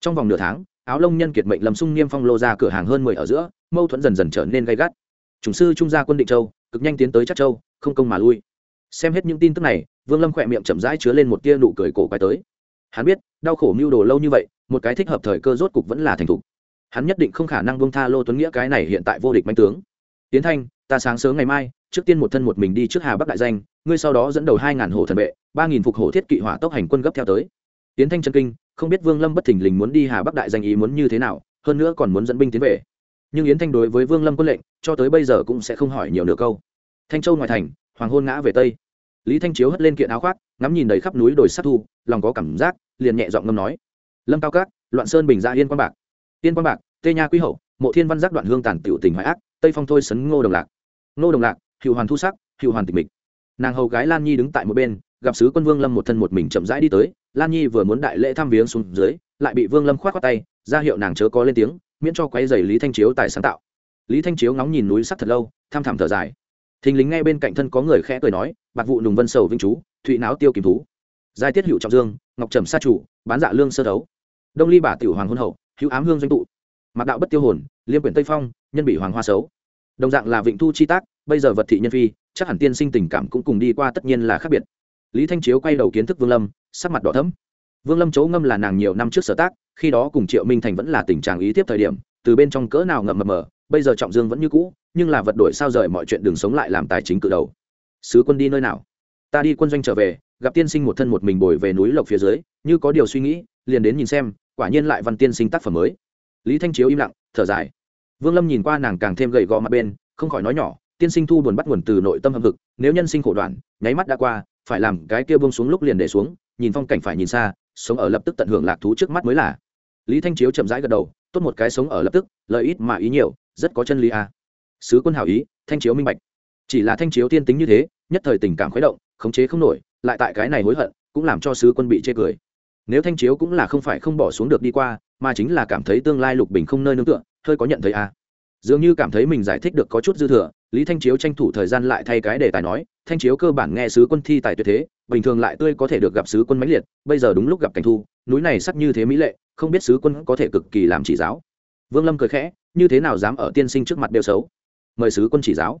Trong vòng nửa tháng, áo lông nhân kiệt mệnh lâm sung niêm phong lô ra cửa hàng hơn mười ở giữa, mâu thuẫn dần dần trở nên gay gắt. Chủng sư trung gia quân định châu, cực nhanh tiến tới chắc châu, không công mà lui xem hết những tin tức này, vương lâm khỏe miệng chậm rãi chứa lên một tia nụ cười cổ quay tới. Hắn biết, đau khổ mưu đồ lâu như vậy, một cái thích hợp thời cơ rốt cục vẫn là thành thục. Hắn nhất định không khả năng buông tha lô tuấn nghĩa cái này hiện tại vô địch manh tướng. Tiến thanh, ta sáng sớm ngày mai, trước tiên một thân một mình đi trước hà bắc đại danh, ngươi sau đó dẫn đầu hai ngàn hồ thần vệ, ba nghìn phục hồ thiết kỵ hỏa tốc hành quân gấp theo tới. Tiến thanh chân kinh, không biết vương lâm bất thình lình muốn đi hà bắc đại danh ý muốn như thế nào, hơn nữa còn muốn dẫn binh tiến về. Nhưng yến thanh đối với vương lâm quân lệnh, cho tới bây giờ cũng sẽ không hỏi nhiều nửa câu. Thanh châu ngoài thành hoàng hôn ngã về tây. Lý thanh chiếu hất lên kiện áo khoác, ngắm nhìn đầy khắp núi đồi sát thu, lòng có cảm giác, liền nhẹ giọng ngâm nói. Lâm cao cát loạn sơn bình ra yên quan bạc. Yên quan bạc, tê nha quý hậu, mộ thiên văn giác đoạn hương tàn tiểu tình hoài ác, tây phong thôi sấn ngô đồng lạc. Ngô đồng lạc hiệu hoàn thu sắc hiệu hoàn tịch mịch. Nàng hầu gái lan nhi đứng tại một bên, gặp sứ quân vương lâm một thân một mình chậm rãi đi tới, lan nhi vừa muốn đại lễ thăm viếng xuống dưới, lại bị vương lâm khoát qua tay, ra hiệu nàng chớ có lên tiếng, miễn cho quay dày lý thanh chiếu tài sáng tạo. Lý thanh chiếu ngóng nhìn núi sắc thật lâu, tham thảm thở dài thình lính ngay bên cạnh thân có người khẽ cười nói, bạc vụ nùng vân sầu vinh chú, thụy não tiêu kìm thú. Giai tiết hữu trọng dương, ngọc trầm sa chủ, bán dạ lương sơ đấu. Đông ly bả tiểu hoàng hôn hậu, hữu ám hương doanh tụ. Mặc đạo bất tiêu hồn, liêm quyển tây phong, nhân bị hoàng hoa xấu. Đồng dạng là vịnh thu chi tác, bây giờ vật thị nhân phi, chắc hẳn tiên sinh tình cảm cũng cùng đi qua tất nhiên là khác biệt. Lý thanh chiếu quay đầu kiến thức vương lâm, sắc mặt đỏ thấm vương lâm chấu ngâm là nàng nhiều năm trước sở tác, khi đó cùng triệu minh thành vẫn là tình trạng ý tiếp thời điểm, từ bên trong cỡ nào ngậm mờ mờ, bây giờ trọng dương vẫn như cũ nhưng là vật đổi sao rời mọi chuyện đường sống lại làm tài chính cự đầu. Sứ quân đi nơi nào? Ta đi quân doanh trở về, gặp tiên sinh một thân một mình bồi về núi lộc phía dưới, như có điều suy nghĩ, liền đến nhìn xem, quả nhiên lại văn tiên sinh tác phẩm mới. Lý thanh chiếu im lặng, thở dài. Vương lâm nhìn qua nàng càng thêm gầy gò mặt bên, không khỏi nói nhỏ, tiên sinh thu buồn bắt nguồn từ nội tâm hâm hực, nếu nhân sinh khổ đoạn, nháy mắt đã qua, phải làm cái kia bông xuống lúc liền để xuống, nhìn phong cảnh phải nhìn xa, sống ở lập tức tận hưởng lạc thú trước mắt mới là. Lý thanh chiếu chậm rãi gật đầu, tốt một cái sống ở lập tức, lợi ít mà ý nhiều, rất có chân lý a à sứ quân hảo ý, thanh chiếu minh bạch. Chỉ là thanh chiếu tiên tính như thế, nhất thời tình cảm khuấy động, khống chế không nổi, lại tại cái này hối hận, cũng làm cho sứ quân bị chê cười. Nếu thanh chiếu cũng là không phải không bỏ xuống được đi qua, mà chính là cảm thấy tương lai lục bình không nơi nương tựa, hơi có nhận thấy à. dường như cảm thấy mình giải thích được có chút dư thừa, lý thanh chiếu tranh thủ thời gian lại thay cái đề tài nói, thanh chiếu cơ bản nghe sứ quân thi tài tuyệt thế, bình thường lại tươi có thể được gặp sứ quân mãnh liệt, bây giờ đúng lúc gặp cảnh thu, núi này sắc như thế mỹ lệ, không biết sứ quân có thể cực kỳ làm chỉ giáo. Vương lâm cười khẽ, như thế nào dám ở tiên sinh trước mặt đều xấu? Mời sứ quân chỉ giáo.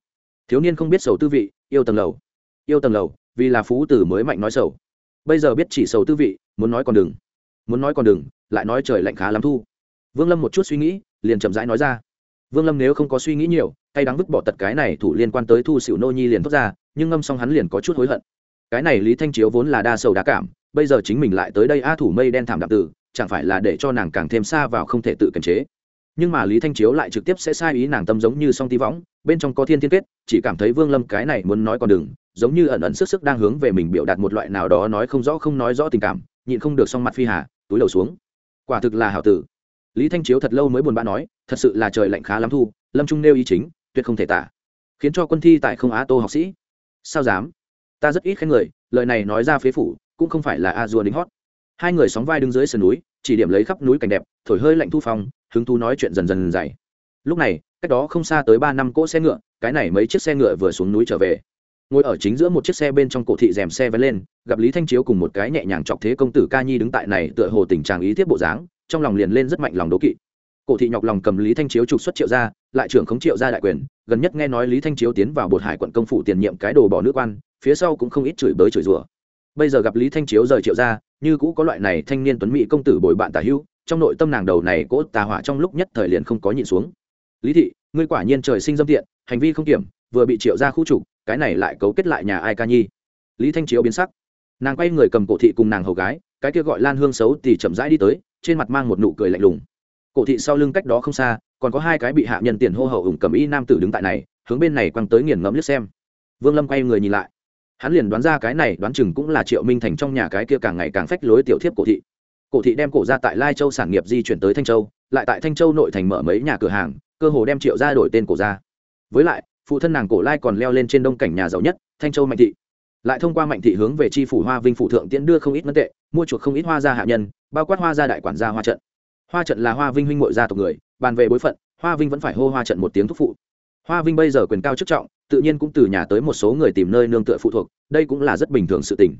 Thiếu niên không biết sầu tư vị, yêu tầng lầu. Yêu tầng lầu, vì là phú tử mới mạnh nói sầu. Bây giờ biết chỉ sầu tư vị, muốn nói còn đừng. Muốn nói còn đừng, lại nói trời lạnh khá lắm thu. Vương lâm một chút suy nghĩ, liền chậm rãi nói ra. Vương lâm nếu không có suy nghĩ nhiều tay đắng vứt bỏ tật cái này thủ liên quan tới thu xỉu nô nhi liền thốt ra, nhưng ngâm xong hắn liền có chút hối hận. Cái này lý thanh chiếu vốn là đa sầu đa cảm, bây giờ chính mình lại tới đây a thủ mây đen thảm đạm tử, chẳng phải là để cho nàng càng thêm xa vào không thể tự kiềm chế nhưng mà lý thanh chiếu lại trực tiếp sẽ sai ý nàng tâm giống như song ti võng, bên trong có thiên thiên kết, chỉ cảm thấy vương lâm cái này muốn nói còn đừng, giống như ẩn ẩn sức sức đang hướng về mình biểu đạt một loại nào đó nói không rõ không nói rõ tình cảm, nhịn không được song mặt phi hà, túi đầu xuống. Quả thực là hảo tử. Lý thanh chiếu thật lâu mới buồn bã nói, thật sự là trời lạnh khá lắm thu, lâm trung nêu ý chính, tuyệt không thể tả. Khiến cho quân thi tại không á tô học sĩ. Sao dám? Ta rất ít khen người, lời này nói ra phế phủ, cũng không phải là a dua đính hót. Hai người sóng vai đứng dưới sườn núi chỉ điểm lấy khắp núi cảnh đẹp, thổi hơi lạnh thu phong, hứng thú nói chuyện dần dần dày. Lúc này, cách đó không xa tới ba năm cỗ xe ngựa, cái này mấy chiếc xe ngựa vừa xuống núi trở về. Ngồi ở chính giữa một chiếc xe bên trong cổ thị rèm xe vén lên, gặp lý thanh chiếu cùng một cái nhẹ nhàng chọc thế công tử ca nhi đứng tại này tựa hồ tình trạng ý thiết bộ dáng, trong lòng liền lên rất mạnh lòng đố kỵ. Cổ thị nhọc lòng cầm lý thanh chiếu trục xuất triệu ra lại trưởng khống triệu ra đại quyền, gần nhất nghe nói lý thanh chiếu tiến vào bột hải quận công phủ tiền nhiệm cái đồ bỏ nước quan, phía sau cũng không ít chửi bới chửi rủa bây giờ gặp lý thanh chiếu rời triệu ra, như cũ có loại này thanh niên tuấn mỹ công tử bồi bạn tả hữu, trong nội tâm nàng đầu này cỗ tà hỏa trong lúc nhất thời liền không có nhịn xuống. Lý thị, ngươi quả nhiên trời sinh dâm tiện, hành vi không kiểm, vừa bị triệu ra khu trục, cái này lại cấu kết lại nhà ai ca nhi? Lý thanh chiếu biến sắc. Nàng quay người cầm cổ thị cùng nàng hầu gái, cái kia gọi lan hương xấu thì chậm rãi đi tới, trên mặt mang một nụ cười lạnh lùng. Cổ thị sau lưng cách đó không xa, còn có hai cái bị hạ nhân tiền hô hậu ủng cầm y nam tử đứng tại này, hướng bên này quăng tới nghiền ngẫm liếc xem. Vương lâm quay người nhìn lại hắn liền đoán ra cái này đoán chừng cũng là triệu minh thành trong nhà cái kia càng ngày càng phách lối tiểu thiếp cổ thị. Cổ thị đem cổ ra tại lai châu sản nghiệp di chuyển tới thanh châu, lại tại thanh châu nội thành mở mấy nhà cửa hàng, cơ hồ đem triệu ra đổi tên cổ ra. Với lại, phụ thân nàng cổ lai còn leo lên trên đông cảnh nhà giàu nhất, thanh châu mạnh thị. Lại thông qua mạnh thị hướng về tri phủ hoa vinh phủ thượng tiễn đưa không ít ngân tệ, mua chuộc không ít hoa gia hạ nhân, bao quát hoa gia đại quản gia hoa trận. Hoa trận là hoa vinh huynh ngội gia tộc người, bàn về bối phận, hoa vinh vẫn phải hô hoa trận một tiếng thúc phụ. Hoa vinh bây giờ quyền cao chức trọng tự nhiên cũng từ nhà tới một số người tìm nơi nương tựa phụ thuộc, đây cũng là rất bình thường sự tình.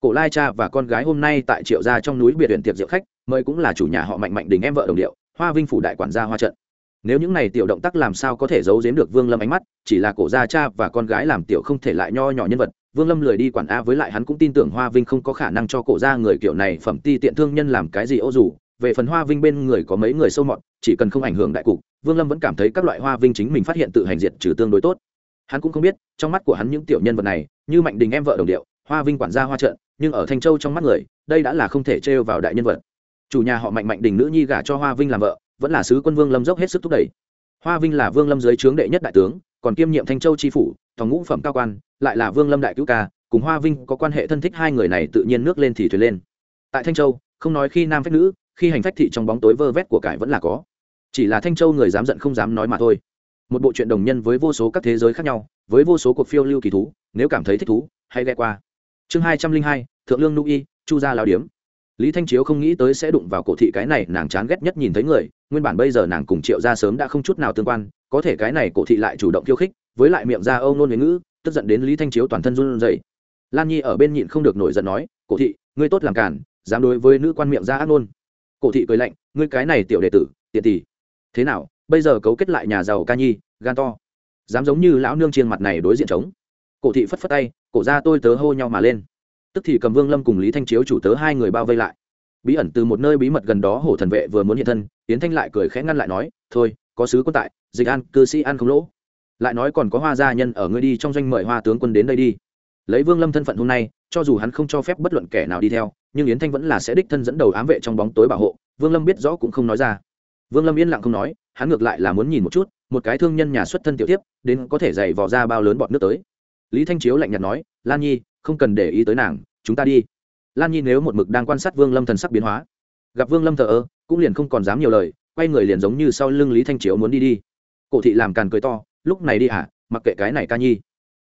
Cổ lai cha và con gái hôm nay tại triệu gia trong núi biệt huyện tiệc rượu khách, mời cũng là chủ nhà họ mạnh mạnh đình em vợ đồng điệu, hoa vinh phủ đại quản gia hoa trận. Nếu những này tiểu động tác làm sao có thể giấu giếm được vương lâm ánh mắt, chỉ là cổ gia cha và con gái làm tiểu không thể lại nho nhỏ nhân vật, vương lâm lười đi quản a với lại hắn cũng tin tưởng hoa vinh không có khả năng cho cổ gia người kiểu này phẩm ti tiện thương nhân làm cái gì ô dù. Về phần hoa vinh bên người có mấy người sâu mọt, chỉ cần không ảnh hưởng đại cục, vương lâm vẫn cảm thấy các loại hoa vinh chính mình phát hiện tự hành diệt trừ tương đối tốt hắn cũng không biết, trong mắt của hắn những tiểu nhân vật này, như mạnh đình em vợ đồng điệu, hoa vinh quản gia hoa trận nhưng ở thanh châu trong mắt người, đây đã là không thể trêu vào đại nhân vật. Chủ nhà họ mạnh mạnh đình nữ nhi gả cho hoa vinh làm vợ, vẫn là sứ quân vương lâm dốc hết sức thúc đẩy. Hoa vinh là vương lâm dưới trướng đệ nhất đại tướng, còn kiêm nhiệm thanh châu tri phủ thòng ngũ phẩm cao quan, lại là vương lâm đại cứu ca, cùng hoa vinh có quan hệ thân thích hai người này tự nhiên nước lên thì thuyền lên. Tại thanh châu, không nói khi nam phách nữ, khi hành phách thị trong bóng tối vơ vét của cải vẫn là có. Chỉ là thanh châu người dám giận không dám nói mà thôi một bộ truyện đồng nhân với vô số các thế giới khác nhau, với vô số cuộc phiêu lưu kỳ thú, nếu cảm thấy thích thú, hãy ghe qua. Chương hai trăm linh hai, thượng lương nu y, chu gia lao điếm. Lý thanh chiếu không nghĩ tới sẽ đụng vào cổ thị cái này, nàng chán ghét nhất nhìn thấy người, nguyên bản bây giờ nàng cùng triệu ra sớm đã không chút nào tương quan, có thể cái này cổ thị lại chủ động khiêu khích, với lại miệng ra âu nôn huế ngữ, tức giận đến lý thanh chiếu toàn thân run rẩy. Lan nhi ở bên nhịn không được nổi giận nói, cổ thị, ngươi tốt làm cản dám đối với nữ quan miệng ra ác nôn cổ thị cười lạnh, ngươi cái này tiểu đệ tử, tiện tỷ, thế nào? Bây giờ cấu kết lại nhà giàu ca nhi, gan to. Dám giống như lão nương chiên mặt này đối diện trống. Cổ thị phất phất tay, cổ ra tôi tớ hô nhau mà lên. Tức thì cầm vương lâm cùng lý thanh chiếu chủ tớ hai người bao vây lại. Bí ẩn từ một nơi bí mật gần đó hổ thần vệ vừa muốn hiện thân tiến thanh lại cười khẽ ngăn lại nói, thôi, có sứ quân tại, dịch an, cư sĩ an không lỗ. Lại nói còn có hoa gia nhân ở ngươi đi trong doanh mời hoa tướng quân đến đây đi. Lấy vương lâm thân phận hôm nay, cho dù hắn không cho phép bất luận kẻ nào đi theo, nhưng yến thanh vẫn là sẽ đích thân dẫn đầu ám vệ trong bóng tối bảo hộ, vương lâm biết rõ cũng không nói ra. Vương lâm yên lặng không nói hắn ngược lại là muốn nhìn một chút, một cái thương nhân nhà xuất thân tiểu tiếp, đến có thể dày vò ra bao lớn bọt nước tới. Lý thanh chiếu lạnh nhạt nói, lan nhi, không cần để ý tới nàng, chúng ta đi. Lan nhi nếu một mực đang quan sát vương lâm thần sắc biến hóa, gặp vương lâm thờ ơ, cũng liền không còn dám nhiều lời, quay người liền giống như sau lưng lý thanh chiếu muốn đi đi. Cổ thị làm càn cười to, lúc này đi hả? Mặc kệ cái này ca nhi.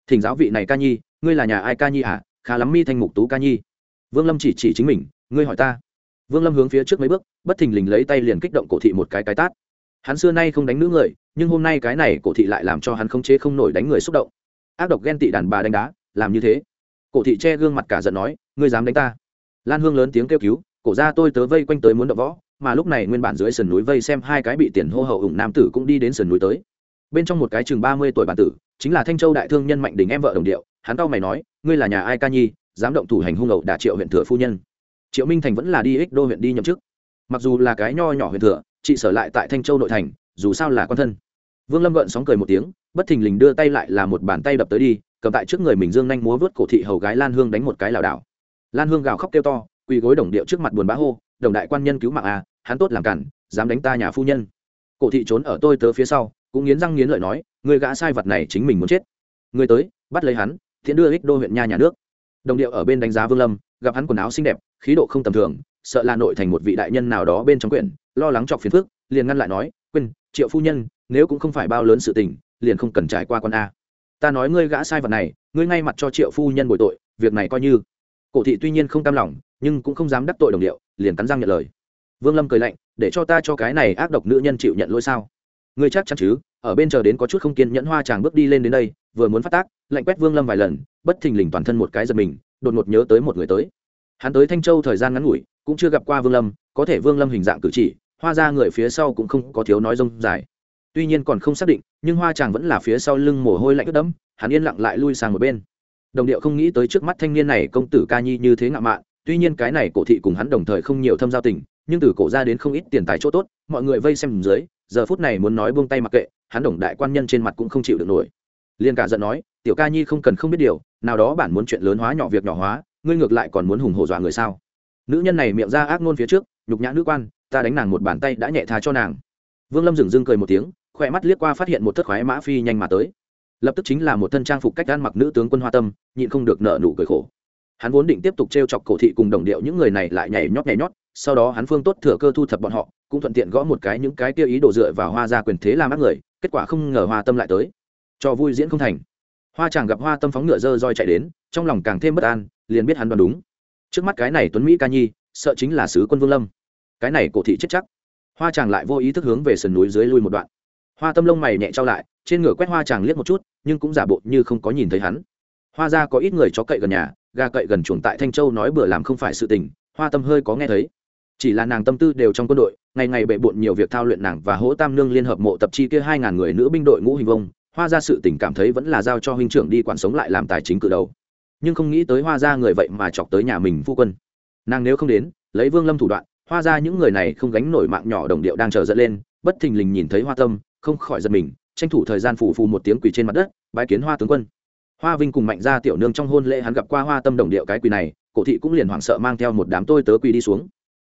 Thỉnh giáo vị này ca nhi, ngươi là nhà ai ca nhi hả? Khá lắm mi thanh mục tú ca nhi. Vương lâm chỉ chỉ chính mình, ngươi hỏi ta. Vương lâm hướng phía trước mấy bước, bất thình lình lấy tay liền kích động cổ thị một cái cái tát hắn xưa nay không đánh nữ người, nhưng hôm nay cái này cổ thị lại làm cho hắn không chế không nổi đánh người xúc động. Ác độc ghen tị đàn bà đánh đá, làm như thế. Cổ thị che gương mặt cả giận nói, ngươi dám đánh ta? Lan hương lớn tiếng kêu cứu, cổ ra tôi tớ vây quanh tới muốn đập võ, mà lúc này nguyên bản dưới sườn núi vây xem hai cái bị tiền hô hậu ủng nam tử cũng đi đến sườn núi tới. Bên trong một cái chừng ba mươi tuổi bản tử, chính là thanh châu đại thương nhân mạnh đình em vợ đồng điệu, hắn tao mày nói, ngươi là nhà ai ca nhi, dám động thủ hành hung ẩu đả triệu huyện thừa phu nhân? Triệu minh thành vẫn là đi ích đô huyện đi nhậm chức. Mặc dù là cái nho nhỏ huyện thừa chị sở lại tại thanh châu nội thành, dù sao là con thân. Vương lâm gợn sóng cười một tiếng, bất thình lình đưa tay lại là một bàn tay đập tới đi, cầm tại trước người mình dương nhanh múa vớt cổ thị hầu gái lan hương đánh một cái lảo đảo. Lan hương gào khóc kêu to, quỳ gối đồng điệu trước mặt buồn bã hô, đồng đại quan nhân cứu mạng à hắn tốt làm cản, dám đánh ta nhà phu nhân. Cổ thị trốn ở tôi tớ phía sau, cũng nghiến răng nghiến lợi nói người gã sai vật này chính mình muốn chết. Người tới, bắt lấy hắn thiện đưa ích đô huyện nha nhà nước. Đồng điệu ở bên đánh giá vương lâm, gặp hắn quần áo xinh đẹp, khí độ không tầm thường sợ là nội thành một vị đại nhân nào đó bên trong quyển, lo lắng chọc phiền phức, liền ngăn lại nói, quên, triệu phu nhân, nếu cũng không phải bao lớn sự tình, liền không cần trải qua con a. Ta nói ngươi gã sai vật này, ngươi ngay mặt cho triệu phu nhân bồi tội, việc này coi như. Cổ thị tuy nhiên không cam lòng, nhưng cũng không dám đắc tội đồng điệu, liền cắn răng nhận lời. Vương lâm cười lạnh, để cho ta cho cái này ác độc nữ nhân chịu nhận lỗi sao? Ngươi chắc chắn chứ, ở bên chờ đến có chút không kiên nhẫn hoa chàng bước đi lên đến đây, vừa muốn phát tác, lạnh quét vương lâm vài lần, bất thình lình toàn thân một cái giật mình, đột ngột nhớ tới một người tới. Hắn tới thanh châu thời gian ngắn ngủi cũng chưa gặp qua vương lâm, có thể vương lâm hình dạng cử chỉ, hoa ra người phía sau cũng không có thiếu nói rông dài. Tuy nhiên còn không xác định, nhưng hoa chàng vẫn là phía sau lưng mồ hôi lạnh ướt đẫm, hắn yên lặng lại lui sang một bên. Đồng điệu không nghĩ tới trước mắt thanh niên này công tử ca nhi như thế ngạo mạn, tuy nhiên cái này cổ thị cùng hắn đồng thời không nhiều thâm giao tình, nhưng từ cổ ra đến không ít tiền tài chỗ tốt, mọi người vây xem dưới, giờ phút này muốn nói buông tay mặc kệ, hắn đồng đại quan nhân trên mặt cũng không chịu được nổi. Liên cả giận nói, tiểu ca nhi không cần không biết điều, nào đó bản muốn chuyện lớn hóa nhỏ việc nhỏ hóa, ngươi ngược lại còn muốn hùng hổ dọa người sao? Nữ nhân này miệng ra ác ngôn phía trước, nhục nhã nữ quan, ta đánh nàng một bàn tay đã nhẹ tha cho nàng. Vương lâm dừng dưng cười một tiếng, khỏe mắt liếc qua phát hiện một thất khoái mã phi nhanh mà tới. Lập tức chính là một thân trang phục cách gan mặc nữ tướng quân hoa tâm, nhịn không được nợ nụ cười khổ. Hắn vốn định tiếp tục t r e o chọc cổ thị cùng đồng điệu những người này lại nhảy nhót nhảy nhót, sau đó hắn phương tốt thừa cơ thu thập bọn họ, cũng thuận tiện gõ một cái những cái tiêu ý đổ dựa vào hoa ra quyền thế làm ác người, kết quả không ngờ hoa tâm lại tới. Cho vui diễn không thành. Hoa chàng gặp hoa tâm phóng ngựa dơ roi chạy đến, trong lòng càng thêm bất an, liền biết hắn đoán đúng trước mắt cái này tuấn mỹ ca nhi, sợ chính là sứ quân vương lâm. Cái này cổ thị chết chắc. Hoa chàng lại vô ý thức hướng về sườn núi dưới lui một đoạn. Hoa tâm lông mày nhẹ trao lại, trên ngửa quét hoa chàng liếc một chút, nhưng cũng giả bộ như không có nhìn thấy hắn. Hoa ra có ít người chó cậy gần nhà, gà cậy gần chuồng tại thanh châu nói bừa làm không phải sự tình, hoa tâm hơi có nghe thấy. Chỉ là nàng tâm tư đều trong quân đội, ngày ngày bệ bộn nhiều việc thao luyện nàng và hỗ tam nương liên hợp mộ tập chi kia hai ngàn người nữ binh đội ngũ hình vông, hoa ra sự tình cảm thấy vẫn là giao cho huynh trưởng đi quản sống lại làm tài chính cự đầu nhưng không nghĩ tới hoa ra người vậy mà chọc tới nhà mình phu quân. Nàng nếu không đến, lấy vương lâm thủ đoạn, hoa ra những người này không gánh nổi mạng nhỏ đồng điệu đang chờ dẫn lên, bất thình lình nhìn thấy hoa tâm, không khỏi giật mình, tranh thủ thời gian phù phù một tiếng quỳ trên mặt đất, bái kiến hoa tướng quân. Hoa vinh cùng mạnh ra tiểu nương trong hôn lễ hắn gặp qua hoa tâm đồng điệu cái quỳ này, cổ thị cũng liền hoảng sợ mang theo một đám tôi tớ quỳ đi xuống.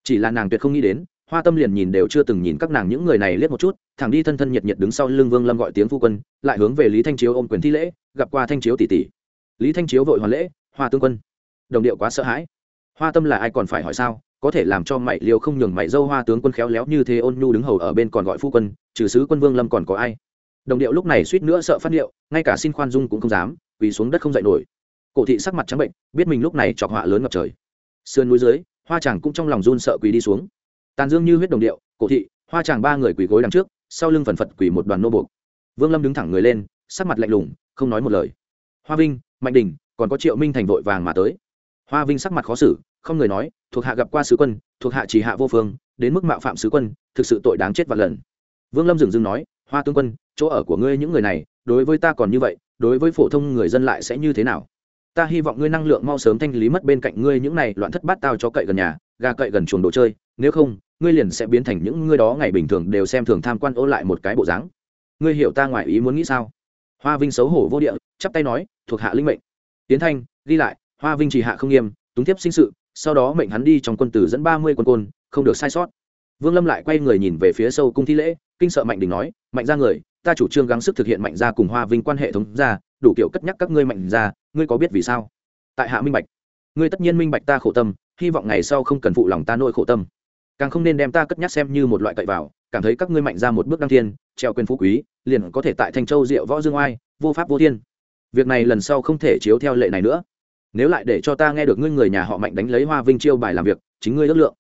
Chỉ là nàng tuyệt không nghĩ đến, hoa tâm liền nhìn đều chưa từng nhìn các nàng những người này liếc một chút, thẳng đi thân thân nhiệt nhiệt đứng sau lưng vương lâm gọi tiếng phu quân, lại hướng về lý thanh chiếu ôm quyền thi lễ, gặp qua thanh chiếu tỷ tỷ lý thanh chiếu vội hoàn lễ, hoa tướng quân, đồng điệu quá sợ hãi. Hoa tâm là ai còn phải hỏi sao? Có thể làm cho mày liều không nhường mày dâu hoa tướng quân khéo léo như thế ôn nhu đứng hầu ở bên còn gọi phu quân, trừ sứ quân vương lâm còn có ai? Đồng điệu lúc này suýt nữa sợ phát điệu, ngay cả xin khoan dung cũng không dám vì xuống đất không dậy nổi. Cổ thị sắc mặt trắng bệnh, biết mình lúc này chọc họa lớn ngập trời. Sườn núi dưới, hoa chàng cũng trong lòng run sợ quỳ đi xuống. Tàn dương như huyết đồng điệu, cổ thị, hoa chàng ba người quỳ gối đằng trước, sau lưng phần phật quỳ một đoàn nô buộc. Vương lâm đứng thẳng người lên, sắc mặt lạnh lùng, không nói một lời. Hoa vinh mạnh đình, còn có triệu minh thành vội vàng mà tới. Hoa vinh sắc mặt khó xử, không người nói, thuộc hạ gặp qua sứ quân, thuộc hạ chỉ hạ vô phương, đến mức mạo phạm sứ quân, thực sự tội đáng chết vạn lần. Vương lâm dừng dừng nói, hoa tướng quân, chỗ ở của ngươi những người này, đối với ta còn như vậy, đối với phổ thông người dân lại sẽ như thế nào? Ta hy vọng ngươi năng lượng mau sớm thanh lý mất bên cạnh ngươi những này loạn thất bát tao cho cậy gần nhà, gà cậy gần chuồng đồ chơi, nếu không, ngươi liền sẽ biến thành những ngươi đó ngày bình thường đều xem thường tham quan ô lại một cái bộ dáng. Ngươi hiểu ta ngoài ý muốn nghĩ sao? Hoa vinh xấu hổ vô địa, chắp tay nói, thuộc hạ linh mệnh. Tiến thanh ghi lại, hoa vinh chỉ hạ không nghiêm, túng tiếp sinh sự, sau đó mệnh hắn đi trong quân tử dẫn ba mươi quân côn, không được sai sót. Vương lâm lại quay người nhìn về phía sâu cung thi lễ, kinh sợ mạnh đình nói, mạnh ra người, ta chủ trương gắng sức thực hiện mạnh ra cùng hoa vinh quan hệ thống ra, đủ kiểu cất nhắc các ngươi mạnh ra, ngươi có biết vì sao? Tại hạ minh bạch. Ngươi tất nhiên minh bạch ta khổ tâm, hy vọng ngày sau không cần phụ lòng ta nỗi khổ tâm càng không nên đem ta cất nhắc xem như một loại cậy vào, cảm thấy các ngươi mạnh ra một bước đăng thiên, treo quyền phú quý, liền có thể tại thanh châu diệu võ dương oai, vô pháp vô thiên. Việc này lần sau không thể chiếu theo lệ này nữa. Nếu lại để cho ta nghe được ngươi người nhà họ mạnh đánh lấy hoa vinh chiêu bài làm việc, chính ngươi ước lượng.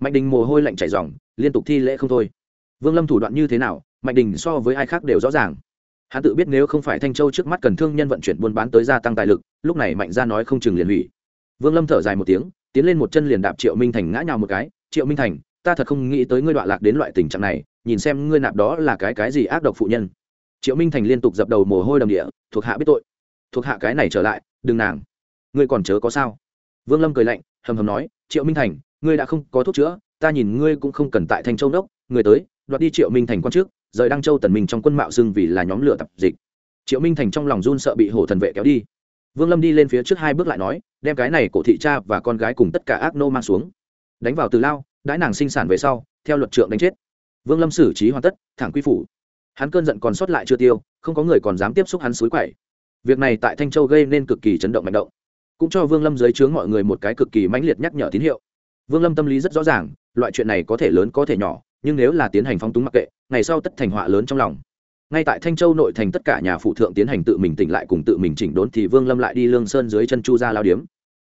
Mạnh đình mồ hôi lạnh chảy dòng liên tục thi lễ không thôi. Vương lâm thủ đoạn như thế nào, mạnh đình so với ai khác đều rõ ràng. Hắn tự biết nếu không phải thanh châu trước mắt cần thương nhân vận chuyển buôn bán tới gia tăng tài lực, lúc này mạnh ra nói không chừng liền hủy. Vương lâm thở dài một tiếng, tiến lên một chân liền đạp triệu minh thành ngã nhào một cái triệu minh thành, ta thật không nghĩ tới ngươi đoạn lạc đến loại tình trạng này, nhìn xem ngươi nạp đó là cái cái gì ác độc phụ nhân. Triệu minh thành liên tục dập đầu mồ hôi đầm địa, thuộc hạ biết tội. Thuộc hạ cái này trở lại, đừng nàng. Ngươi còn chớ có sao. Vương lâm cười lạnh, hầm hầm nói, triệu minh thành, ngươi đã không có thuốc chữa, ta nhìn ngươi cũng không cần tại thanh châu đốc, người tới, đoạt đi triệu minh thành quan trước, rời đăng châu tần minh trong quân mạo xưng vì là nhóm lửa tập dịch. Triệu minh thành trong lòng run sợ bị hổ thần vệ kéo đi. Vương lâm đi lên phía trước hai bước lại nói, đem cái này cổ thị cha và con gái cùng tất cả ác nô mang xuống đánh vào từ lao, đãi nàng sinh sản về sau, theo luật trượng đánh chết. Vương lâm xử trí hoàn tất, thẳng quy phủ. Hắn cơn giận còn sót lại chưa tiêu, không có người còn dám tiếp xúc hắn suối quậy việc này tại thanh châu gây nên cực kỳ chấn động mạnh động. Cũng cho vương lâm dưới trướng mọi người một cái cực kỳ mãnh liệt nhắc nhở tín hiệu. Vương lâm tâm lý rất rõ ràng, loại chuyện này có thể lớn có thể nhỏ, nhưng nếu là tiến hành phong túng mặc kệ, ngày sau tất thành họa lớn trong lòng. Ngay tại thanh châu nội thành tất cả nhà phụ thượng tiến hành tự mình tỉnh lại cùng tự mình chỉnh đốn thì vương lâm lại đi lương sơn dưới chân chu gia lao điếm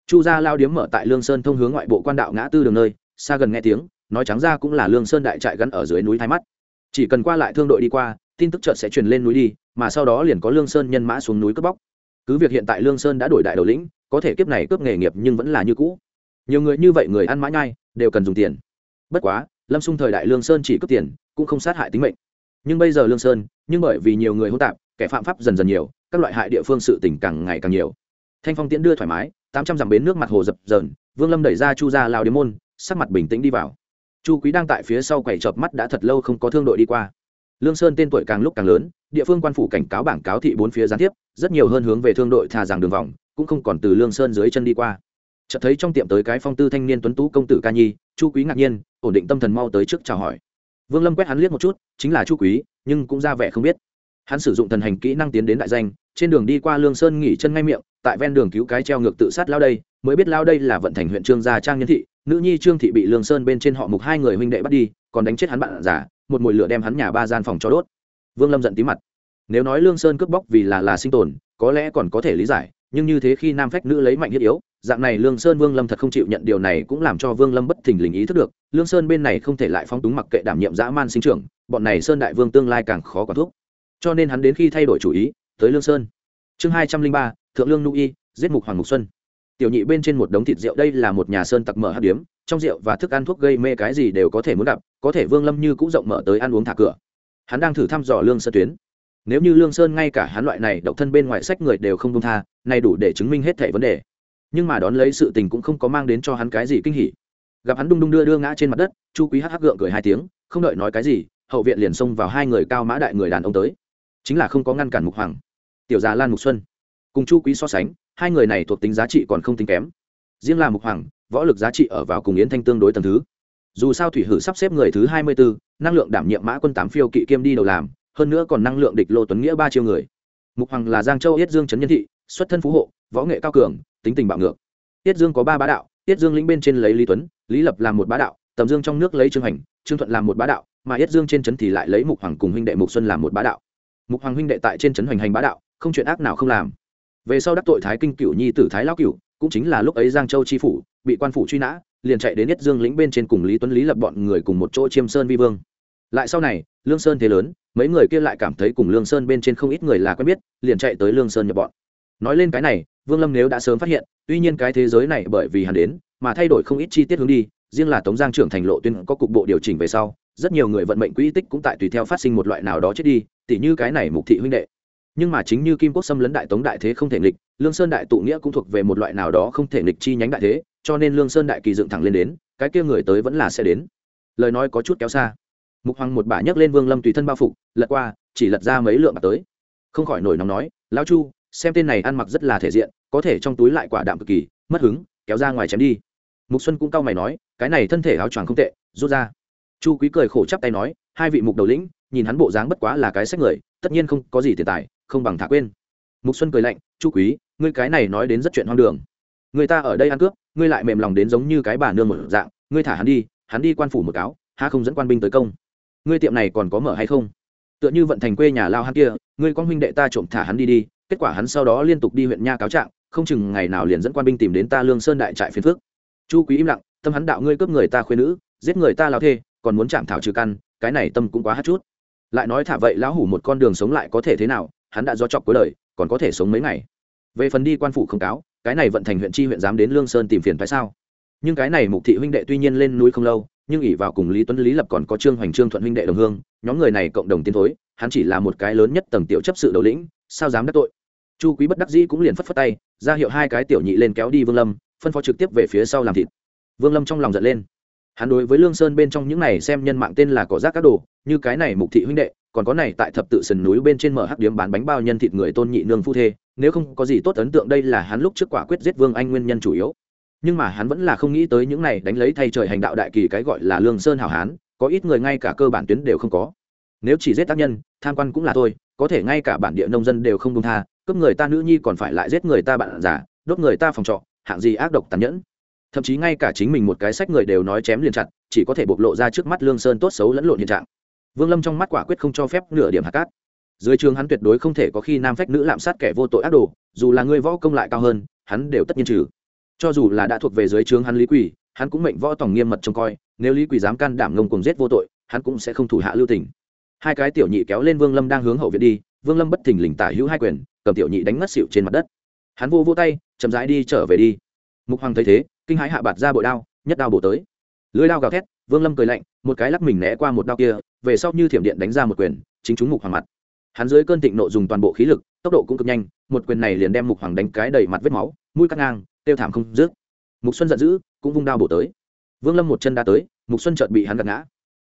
chu gia lao điếm mở tại lương sơn thông hướng ngoại bộ quan đạo ngã tư đường nơi, xa gần nghe tiếng, nói trắng ra cũng là lương sơn đại trại gắn ở dưới núi thái mắt. Chỉ cần qua lại thương đội đi qua, tin tức chợt sẽ truyền lên núi đi, mà sau đó liền có lương sơn nhân mã xuống núi cướp bóc. Cứ việc hiện tại lương sơn đã đổi đại đầu lĩnh, có thể kiếp này cướp nghề nghiệp nhưng vẫn là như cũ. Nhiều người như vậy người ăn mã nhai, đều cần dùng tiền. Bất quá, lâm xung thời đại lương sơn chỉ cướp tiền, cũng không sát hại tính mệnh. Nhưng bây giờ lương sơn, nhưng bởi vì nhiều người hỗn tạp, kẻ phạm pháp dần dần nhiều, các loại hại địa phương sự tỉnh càng ngày càng nhiều. Thanh phong tiễn đưa thoải mái tám trăm dặm bến nước mặt hồ dập dờn, vương lâm đẩy ra chu ra lao điếm môn, sắc mặt bình tĩnh đi vào. Chu quý đang tại phía sau quầy chợp mắt đã thật lâu không có thương đội đi qua. Lương sơn tên tuổi càng lúc càng lớn, địa phương quan phủ cảnh cáo bảng cáo thị bốn phía gián tiếp, rất nhiều hơn hướng về thương đội thà rằng đường vòng, cũng không còn từ lương sơn dưới chân đi qua. Chợt thấy trong tiệm tới cái phong tư thanh niên tuấn tú công tử ca nhi, chu quý ngạc nhiên, ổn định tâm thần mau tới trước chào hỏi. Vương lâm quét hắn liếc một chút, chính là chu quý, nhưng cũng ra vẻ không biết. Hắn sử dụng thần hành kỹ năng tiến đến đại danh, trên đường đi qua lương sơn nghỉ chân ngay miệng tại ven đường cứu cái treo ngược tự sát lao đây, mới biết lao đây là vận thành huyện trương gia trang nhân thị, nữ nhi trương thị bị lương sơn bên trên họ mục hai người huynh đệ bắt đi, còn đánh chết hắn bạn giả một mùi lửa đem hắn nhà ba gian phòng cho đốt. Vương lâm giận tí mặt. Nếu nói lương sơn cướp bóc vì là là sinh tồn, có lẽ còn có thể lý giải, nhưng như thế khi nam phách nữ lấy mạnh thiết yếu, dạng này lương sơn vương lâm thật không chịu nhận điều này cũng làm cho vương lâm bất thình lình ý thức được, lương sơn bên này không thể lại phóng túng mặc kệ đảm nhiệm dã man sinh trưởng, bọn này sơn đại vương tương lai càng khó quản thuốc cho nên hắn đến khi thay đổi chủ ý, tới lương sơn. Chương hai trăm linh ba thượng lương nu y, giết mục hoàng mục xuân. Tiểu nhị bên trên một đống thịt rượu, đây là một nhà sơn tặc mở hát điếm, trong rượu và thức ăn thuốc gây mê cái gì đều có thể muốn gặp, có thể vương lâm như cũng rộng mở tới ăn uống thả cửa. Hắn đang thử thăm dò lương sơn tuyến. Nếu như lương sơn ngay cả hắn loại này độc thân bên ngoài sách người đều không công tha, này đủ để chứng minh hết thảy vấn đề. Nhưng mà đón lấy sự tình cũng không có mang đến cho hắn cái gì kinh hỉ. Gặp hắn đung đung đưa đưa ngã trên mặt đất, chu quý hắc hắc gượng cười hai tiếng, không đợi nói cái gì, hậu viện liền xông vào hai người cao mã đại người đàn ông tới. Chính là không có ngăn cản mục hoàng. Tiểu già lan mục xuân cùng chu quý so sánh, hai người này thuộc tính giá trị còn không tính kém. Riêng là mục hoàng, võ lực giá trị ở vào cùng yến thanh tương đối tầm thứ. Dù sao thủy hử sắp xếp người thứ hai mươi bốn năng lượng đảm nhiệm mã quân tám phiêu kỵ kiêm đi đầu làm, hơn nữa còn năng lượng địch lô tuấn nghĩa ba chiêu người. Mục hoàng là giang châu yết dương trấn nhân thị, xuất thân phú hộ, võ nghệ cao cường, tính tình bạo ngược. Yết dương có ba bá đạo, yết dương lĩnh bên trên lấy lý tuấn, lý lập làm một bá đạo, tầm dương trong nước lấy trương hành trương thuận làm một bá đạo, mà yết dương trên trấn thì lại lấy mục hoàng cùng huynh đệ mục xuân làm một bá đạo. Mục hoàng huynh đệ tại trên trấn hoành hành bá đạo, không chuyện ác nào không làm về sau đắc tội thái kinh cửu nhi tử thái lao cửu, cũng chính là lúc ấy giang châu chi phủ, bị quan phủ truy nã, liền chạy đến nhất dương lĩnh bên trên cùng lý tuấn lý lập bọn người cùng một chỗ chiêm sơn vi vương. Lại sau này, lương sơn thế lớn, mấy người kia lại cảm thấy cùng lương sơn bên trên không ít người là quen biết, liền chạy tới lương sơn nhập bọn. Nói lên cái này, vương lâm nếu đã sớm phát hiện, tuy nhiên cái thế giới này bởi vì hắn đến, mà thay đổi không ít chi tiết hướng đi, riêng là tống giang trưởng thành lộ tuyên có cục bộ điều chỉnh về sau, rất nhiều người vận mệnh quỹ tích cũng tại tùy theo phát sinh một loại nào đó chết đi, tỉ như cái này mục thị huynh đệ nhưng mà chính như kim quốc xâm lấn đại tống đại thế không thể nghịch, lương sơn đại tụ nghĩa cũng thuộc về một loại nào đó không thể nghịch chi nhánh đại thế, cho nên lương sơn đại kỳ dựng thẳng lên đến, cái kia người tới vẫn là sẽ đến. Lời nói có chút kéo xa. Mục hoàng một bả nhấc lên vương lâm tùy thân bao phục, lật qua, chỉ lật ra mấy lượng bạc tới. Không khỏi nổi nóng nói, lão chu, xem tên này ăn mặc rất là thể diện, có thể trong túi lại quả đạm cực kỳ, mất hứng, kéo ra ngoài chém đi. Mục xuân cũng cau mày nói, cái này thân thể áo choàng không tệ, rút ra. Chu quý cười khổ chắp tay nói, hai vị mục đầu lĩnh, nhìn hắn bộ dáng bất quá là cái sách người, tất nhiên không có gì tiền tài không bằng thả quên. Mục xuân cười lạnh, chu quý, ngươi cái này nói đến rất chuyện hoang đường. Người ta ở đây ăn cướp, ngươi lại mềm lòng đến giống như cái bà nương một dạng, ngươi thả hắn đi hắn đi quan phủ một cáo ha không dẫn quan binh tới công. Ngươi tiệm này còn có mở hay không? Tựa như vận thành quê nhà lao hắn kia, ngươi con huynh đệ ta trộm thả hắn đi đi, kết quả hắn sau đó liên tục đi huyện nha cáo trạng, không chừng ngày nào liền dẫn quan binh tìm đến ta lương sơn đại trại phiền phước chu quý im lặng, tâm hắn đạo ngươi cướp người ta khuyên nữ, giết người ta lao thê, còn muốn chạm thảo trừ căn, cái này tâm cũng quá hát chút. Lại nói thả vậy lão hủ một con đường sống lại có thể thế nào hắn đã do chọc cuối đời, còn có thể sống mấy ngày. Về phần đi quan phủ không cáo, cái này vận thành huyện chi huyện dám đến lương sơn tìm phiền phải sao? Nhưng cái này mục thị huynh đệ tuy nhiên lên núi không lâu, nhưng ỷ vào cùng lý tuấn, lý lập còn có trương hoành, trương thuận huynh đệ đồng hương, nhóm người này cộng đồng tiến thối, hắn chỉ là một cái lớn nhất tầng tiểu chấp sự đầu lĩnh, sao dám đắc tội? Chu quý bất đắc dĩ cũng liền phất phất tay, ra hiệu hai cái tiểu nhị lên kéo đi vương lâm, phân phó trực tiếp về phía sau làm thịt. Vương lâm trong lòng giận lên hắn đối với lương sơn bên trong những này xem nhân mạng tên là cỏ rác các đồ, như cái này mục thị huynh đệ, còn có này tại thập tự sườn núi bên trên mở hắc điếm bán bánh bao nhân thịt người tôn nhị nương phu thê, nếu không có gì tốt ấn tượng đây là hắn lúc trước quả quyết giết vương anh nguyên nhân chủ yếu. Nhưng mà hắn vẫn là không nghĩ tới những này đánh lấy thay trời hành đạo đại kỳ cái gọi là lương sơn hảo hán, có ít người ngay cả cơ bản tuyến đều không có. Nếu chỉ giết tác nhân, tham quan cũng là thôi, có thể ngay cả bản địa nông dân đều không công tha, cướp người ta nữ nhi còn phải lại giết người ta bạn giả đốt người ta phòng trọ, hạng gì ác độc tàn nhẫn thậm chí ngay cả chính mình một cái sách người đều nói chém liền chặt, chỉ có thể bộc lộ ra trước mắt lương sơn tốt xấu lẫn lộn hiện trạng. Vương lâm trong mắt quả quyết không cho phép nửa điểm hạt cát. Dưới trường hắn tuyệt đối không thể có khi nam phách nữ lạm sát kẻ vô tội ác đồ, dù là người võ công lại cao hơn, hắn đều tất nhiên trừ. Cho dù là đã thuộc về dưới trướng hắn lý quỷ hắn cũng mệnh võ tổng nghiêm mật trông coi, nếu lý quỷ dám can đảm ngông cùng giết vô tội, hắn cũng sẽ không thủ hạ lưu tình. Hai cái tiểu nhị kéo lên vương lâm đang hướng hậu viện đi, vương lâm bất thình lình tả hữu hai quyền, cầm tiểu nhị đánh ngất xịu trên mặt đất. Hắn vô vô tay, chậm rãi đi trở về đi. Mục hoàng thấy thế kinh hãi hạ bạt ra bội đao, nhất đao bổ tới. Lưới đao gào thét, vương lâm cười lạnh, một cái lắc mình né qua một đao kia, về sau như thiểm điện đánh ra một quyền, chính chúng mục hoàng mặt. Hắn dưới cơn thịnh nộ dùng toàn bộ khí lực, tốc độ cũng cực nhanh, một quyền này liền đem mục hoàng đánh cái đầy mặt vết máu, mũi cắt ngang, tiêu thảm không rước mục xuân giận dữ, cũng vung đao bổ tới. Vương lâm một chân đá tới, mục xuân chợt bị hắn gạt ngã.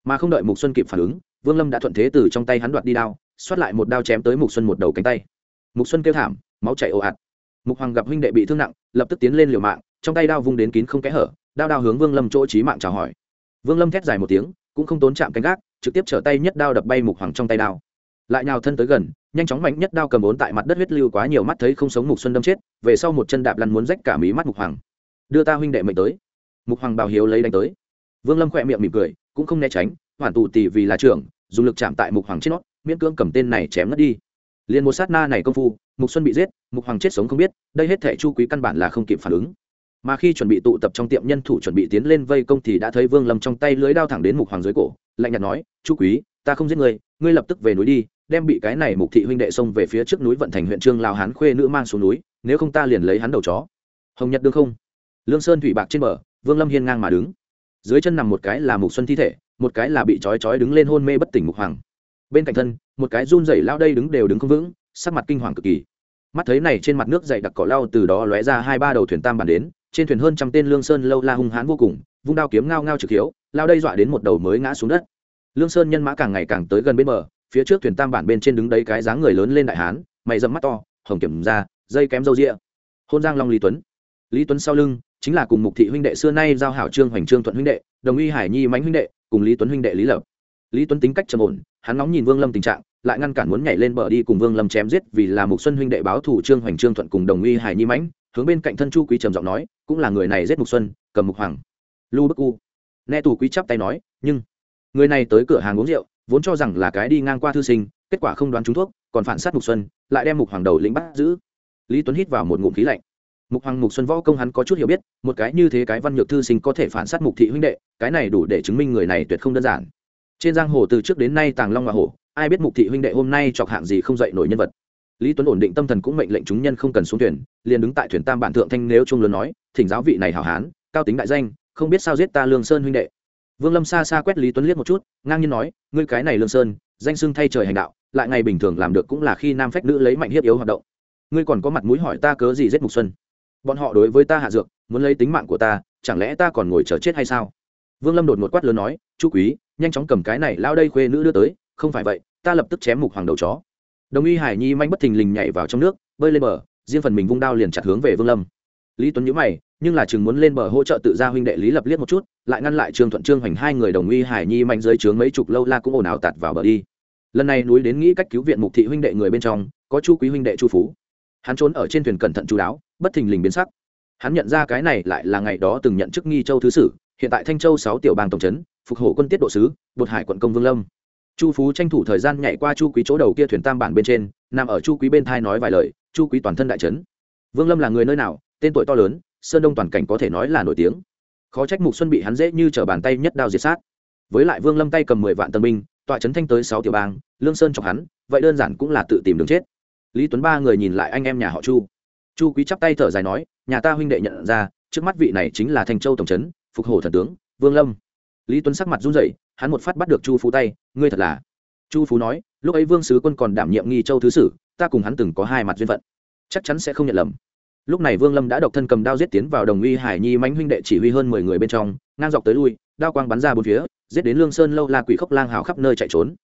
Mà không đợi mục xuân kịp phản ứng, vương lâm đã thuận thế từ trong tay hắn đoạt đi đao, xoát lại một đao chém tới mục xuân một đầu cánh tay. Mục xuân kêu thảm, máu chảy ồ ạt. Mục hoàng gặp huynh đệ bị thương nặng, lập tức tiến lên liều mạng trong tay đao vung đến kín không kẽ hở, đao đao hướng vương lâm chỗ trí mạng chào hỏi. Vương lâm thét dài một tiếng, cũng không tốn chạm cánh gác, trực tiếp trở tay nhất đao đập bay mục hoàng trong tay đao. Lại nhào thân tới gần, nhanh chóng mạnh nhất đao cầm ốn tại mặt đất huyết lưu quá nhiều mắt thấy không sống mục xuân đâm chết, về sau một chân đạp lăn muốn rách cả mí mắt mục hoàng. Đưa ta huynh đệ mệnh tới. Mục hoàng bào hiếu lấy đánh tới. Vương lâm khỏe miệng mỉm cười, cũng không né tránh, hoàn tụ tỷ vì là trưởng, dùng lực chạm tại mục hoàng trên nót miễn cưỡng cầm tên này chém ngất đi. Liền một sát na này công phu, mục xuân bị giết, mục hoàng chết sống không biết, đây hết thể chu quý căn bản là không kịp phản ứng mà khi chuẩn bị tụ tập trong tiệm nhân thủ chuẩn bị tiến lên vây công thì đã thấy vương lâm trong tay lưới đao thẳng đến mục hoàng dưới cổ, lạnh nhạt nói, chu quý, ta không giết ngươi ngươi lập tức về núi đi, đem bị cái này mục thị huynh đệ xông về phía trước núi vận thành huyện trương lao hán khuê nữ mang xuống núi, nếu không ta liền lấy hắn đầu chó. Hồng nhật đương không. Lương sơn thủy bạc trên bờ, vương lâm hiên ngang mà đứng. Dưới chân nằm một cái là mục xuân thi thể, một cái là bị trói trói đứng lên hôn mê bất tỉnh mục hoàng. Bên cạnh thân, một cái run rẩy lao đây đứng đều đứng không vững, sắc mặt kinh hoàng cực kỳ. Mắt thấy này trên mặt nước dày đặc cỏ lau từ đó lóe ra hai ba đầu thuyền tam bàn đến trên thuyền hơn trăm tên lương sơn lâu la hung hãn vô cùng, vung đao kiếm ngao ngao trực hiếu, lao đây dọa đến một đầu mới ngã xuống đất. Lương sơn nhân mã càng ngày càng tới gần bên bờ, phía trước thuyền tam bản bên trên đứng đấy cái dáng người lớn lên đại hán, mày dẫm mắt to, hồng kiểm ra, dây kém dâu rịa hôn giang long lý tuấn. Lý tuấn sau lưng, chính là cùng mục thị huynh đệ xưa nay giao hảo trương hoành trương thuận huynh đệ, đồng uy hải nhi mánh huynh đệ, cùng lý tuấn huynh đệ lý lập. Lý tuấn tính cách trầm ổn, hắn nóng nhìn vương lâm tình trạng lại ngăn cản muốn nhảy lên bờ đi cùng vương lâm chém giết vì là mục xuân huynh đệ báo thủ trương hoành, trương thuận cùng đồng uy hải nhi mãnh. Hướng bên cạnh thân chu quý trầm giọng nói, cũng là người này giết mục xuân, cầm mục hoàng. Lu bức u. Nghe tù quý chắp tay nói, nhưng người này tới cửa hàng uống rượu, vốn cho rằng là cái đi ngang qua thư sinh, kết quả không đoán trúng thuốc, còn phản sát mục xuân, lại đem mục hoàng đầu lĩnh bắt giữ. Lý tuấn hít vào một ngụm khí lạnh. Mục hoàng, mục xuân võ công hắn có chút hiểu biết, một cái như thế cái văn nhược thư sinh có thể phản sát mục thị huynh đệ, cái này đủ để chứng minh người này tuyệt không đơn giản. Trên giang hồ từ trước đến nay tàng long và hổ ai biết mục thị huynh đệ hôm nay chọc hạng gì không dậy nổi nhân vật. Lý tuấn ổn định tâm thần cũng mệnh lệnh chúng nhân không cần xuống thuyền, liền đứng tại thuyền tam bản thượng thanh nếu trung lớn nói, thỉnh giáo vị này hảo hán, cao tính đại danh, không biết sao giết ta lương sơn huynh đệ. Vương lâm xa xa quét lý tuấn liếc một chút, ngang nhiên nói, ngươi cái này lương sơn, danh xưng thay trời hành đạo, lại ngày bình thường làm được cũng là khi nam phách nữ lấy mạnh hiếp yếu hoạt động. Ngươi còn có mặt mũi hỏi ta cớ gì giết mục xuân? Bọn họ đối với ta hạ dược, muốn lấy tính mạng của ta, chẳng lẽ ta còn ngồi chờ chết hay sao? Vương lâm đột một quát lớn nói, chú quý, nhanh chóng cầm cái này lao đây khuê nữ đưa tới không phải vậy, ta lập tức chém mục hoàng đầu chó. Đồng y hải nhi manh bất thình lình nhảy vào trong nước, bơi lên bờ, riêng phần mình vung đao liền chặt hướng về vương lâm. Lý tuấn nhữ mày, nhưng là chừng muốn lên bờ hỗ trợ tự gia huynh đệ lý lập liếc một chút, lại ngăn lại trương thuận trương hoành hai người đồng uy hải nhi mạnh dưới trướng mấy chục lâu la cũng ồn ào tạt vào bờ đi. Lần này núi đến nghĩ cách cứu viện mục thị huynh đệ người bên trong, có chu quý huynh đệ chu phú. Hắn trốn ở trên thuyền cẩn thận chú đáo, bất thình lình biến sắc. Hắn nhận ra cái này lại là ngày đó từng nhận chức nghi châu thứ sử, hiện tại thanh châu sáu tiểu bang tổng trấn, phục hổ quân tiết độ sứ bột hải quận công vương lâm chu phú tranh thủ thời gian nhảy qua chu quý chỗ đầu kia thuyền tam bản bên trên, nằm ở chu quý bên thai nói vài lời, chu quý toàn thân đại trấn vương lâm là người nơi nào? Tên tuổi to lớn, sơn đông toàn cảnh có thể nói là nổi tiếng. Khó trách mục xuân bị hắn dễ như t r ở bàn tay nhất đao diệt sát. Với lại vương lâm tay cầm mười vạn tân binh, tọa trấn thanh tới sáu tiểu bang, lương sơn chọc hắn, vậy đơn giản cũng là tự tìm đường chết. Lý tuấn ba người nhìn lại anh em nhà họ chu. Chu quý chắp tay thở dài nói, nhà ta huynh đệ nhận ra, trước mắt vị này chính là thanh châu tổng trấn phục hổ thần tướng, vương lâm. Lý tuấn sắc mặt run rẩy hắn một phát bắt được chu phú tay, ngươi thật là chu phú nói, lúc ấy vương sứ quân còn đảm nhiệm nghi châu thứ sử, ta cùng hắn từng có hai mặt duyên phận. Chắc chắn sẽ không nhận lầm. Lúc này vương lâm đã độc thân cầm đao giết tiến vào đồng uy hải nhi mãnh huynh đệ chỉ huy hơn mười người bên trong, ngang dọc tới lui, đao quang bắn ra bốn phía, giết đến lương sơn lâu la quỷ khốc lang hào khắp nơi chạy trốn.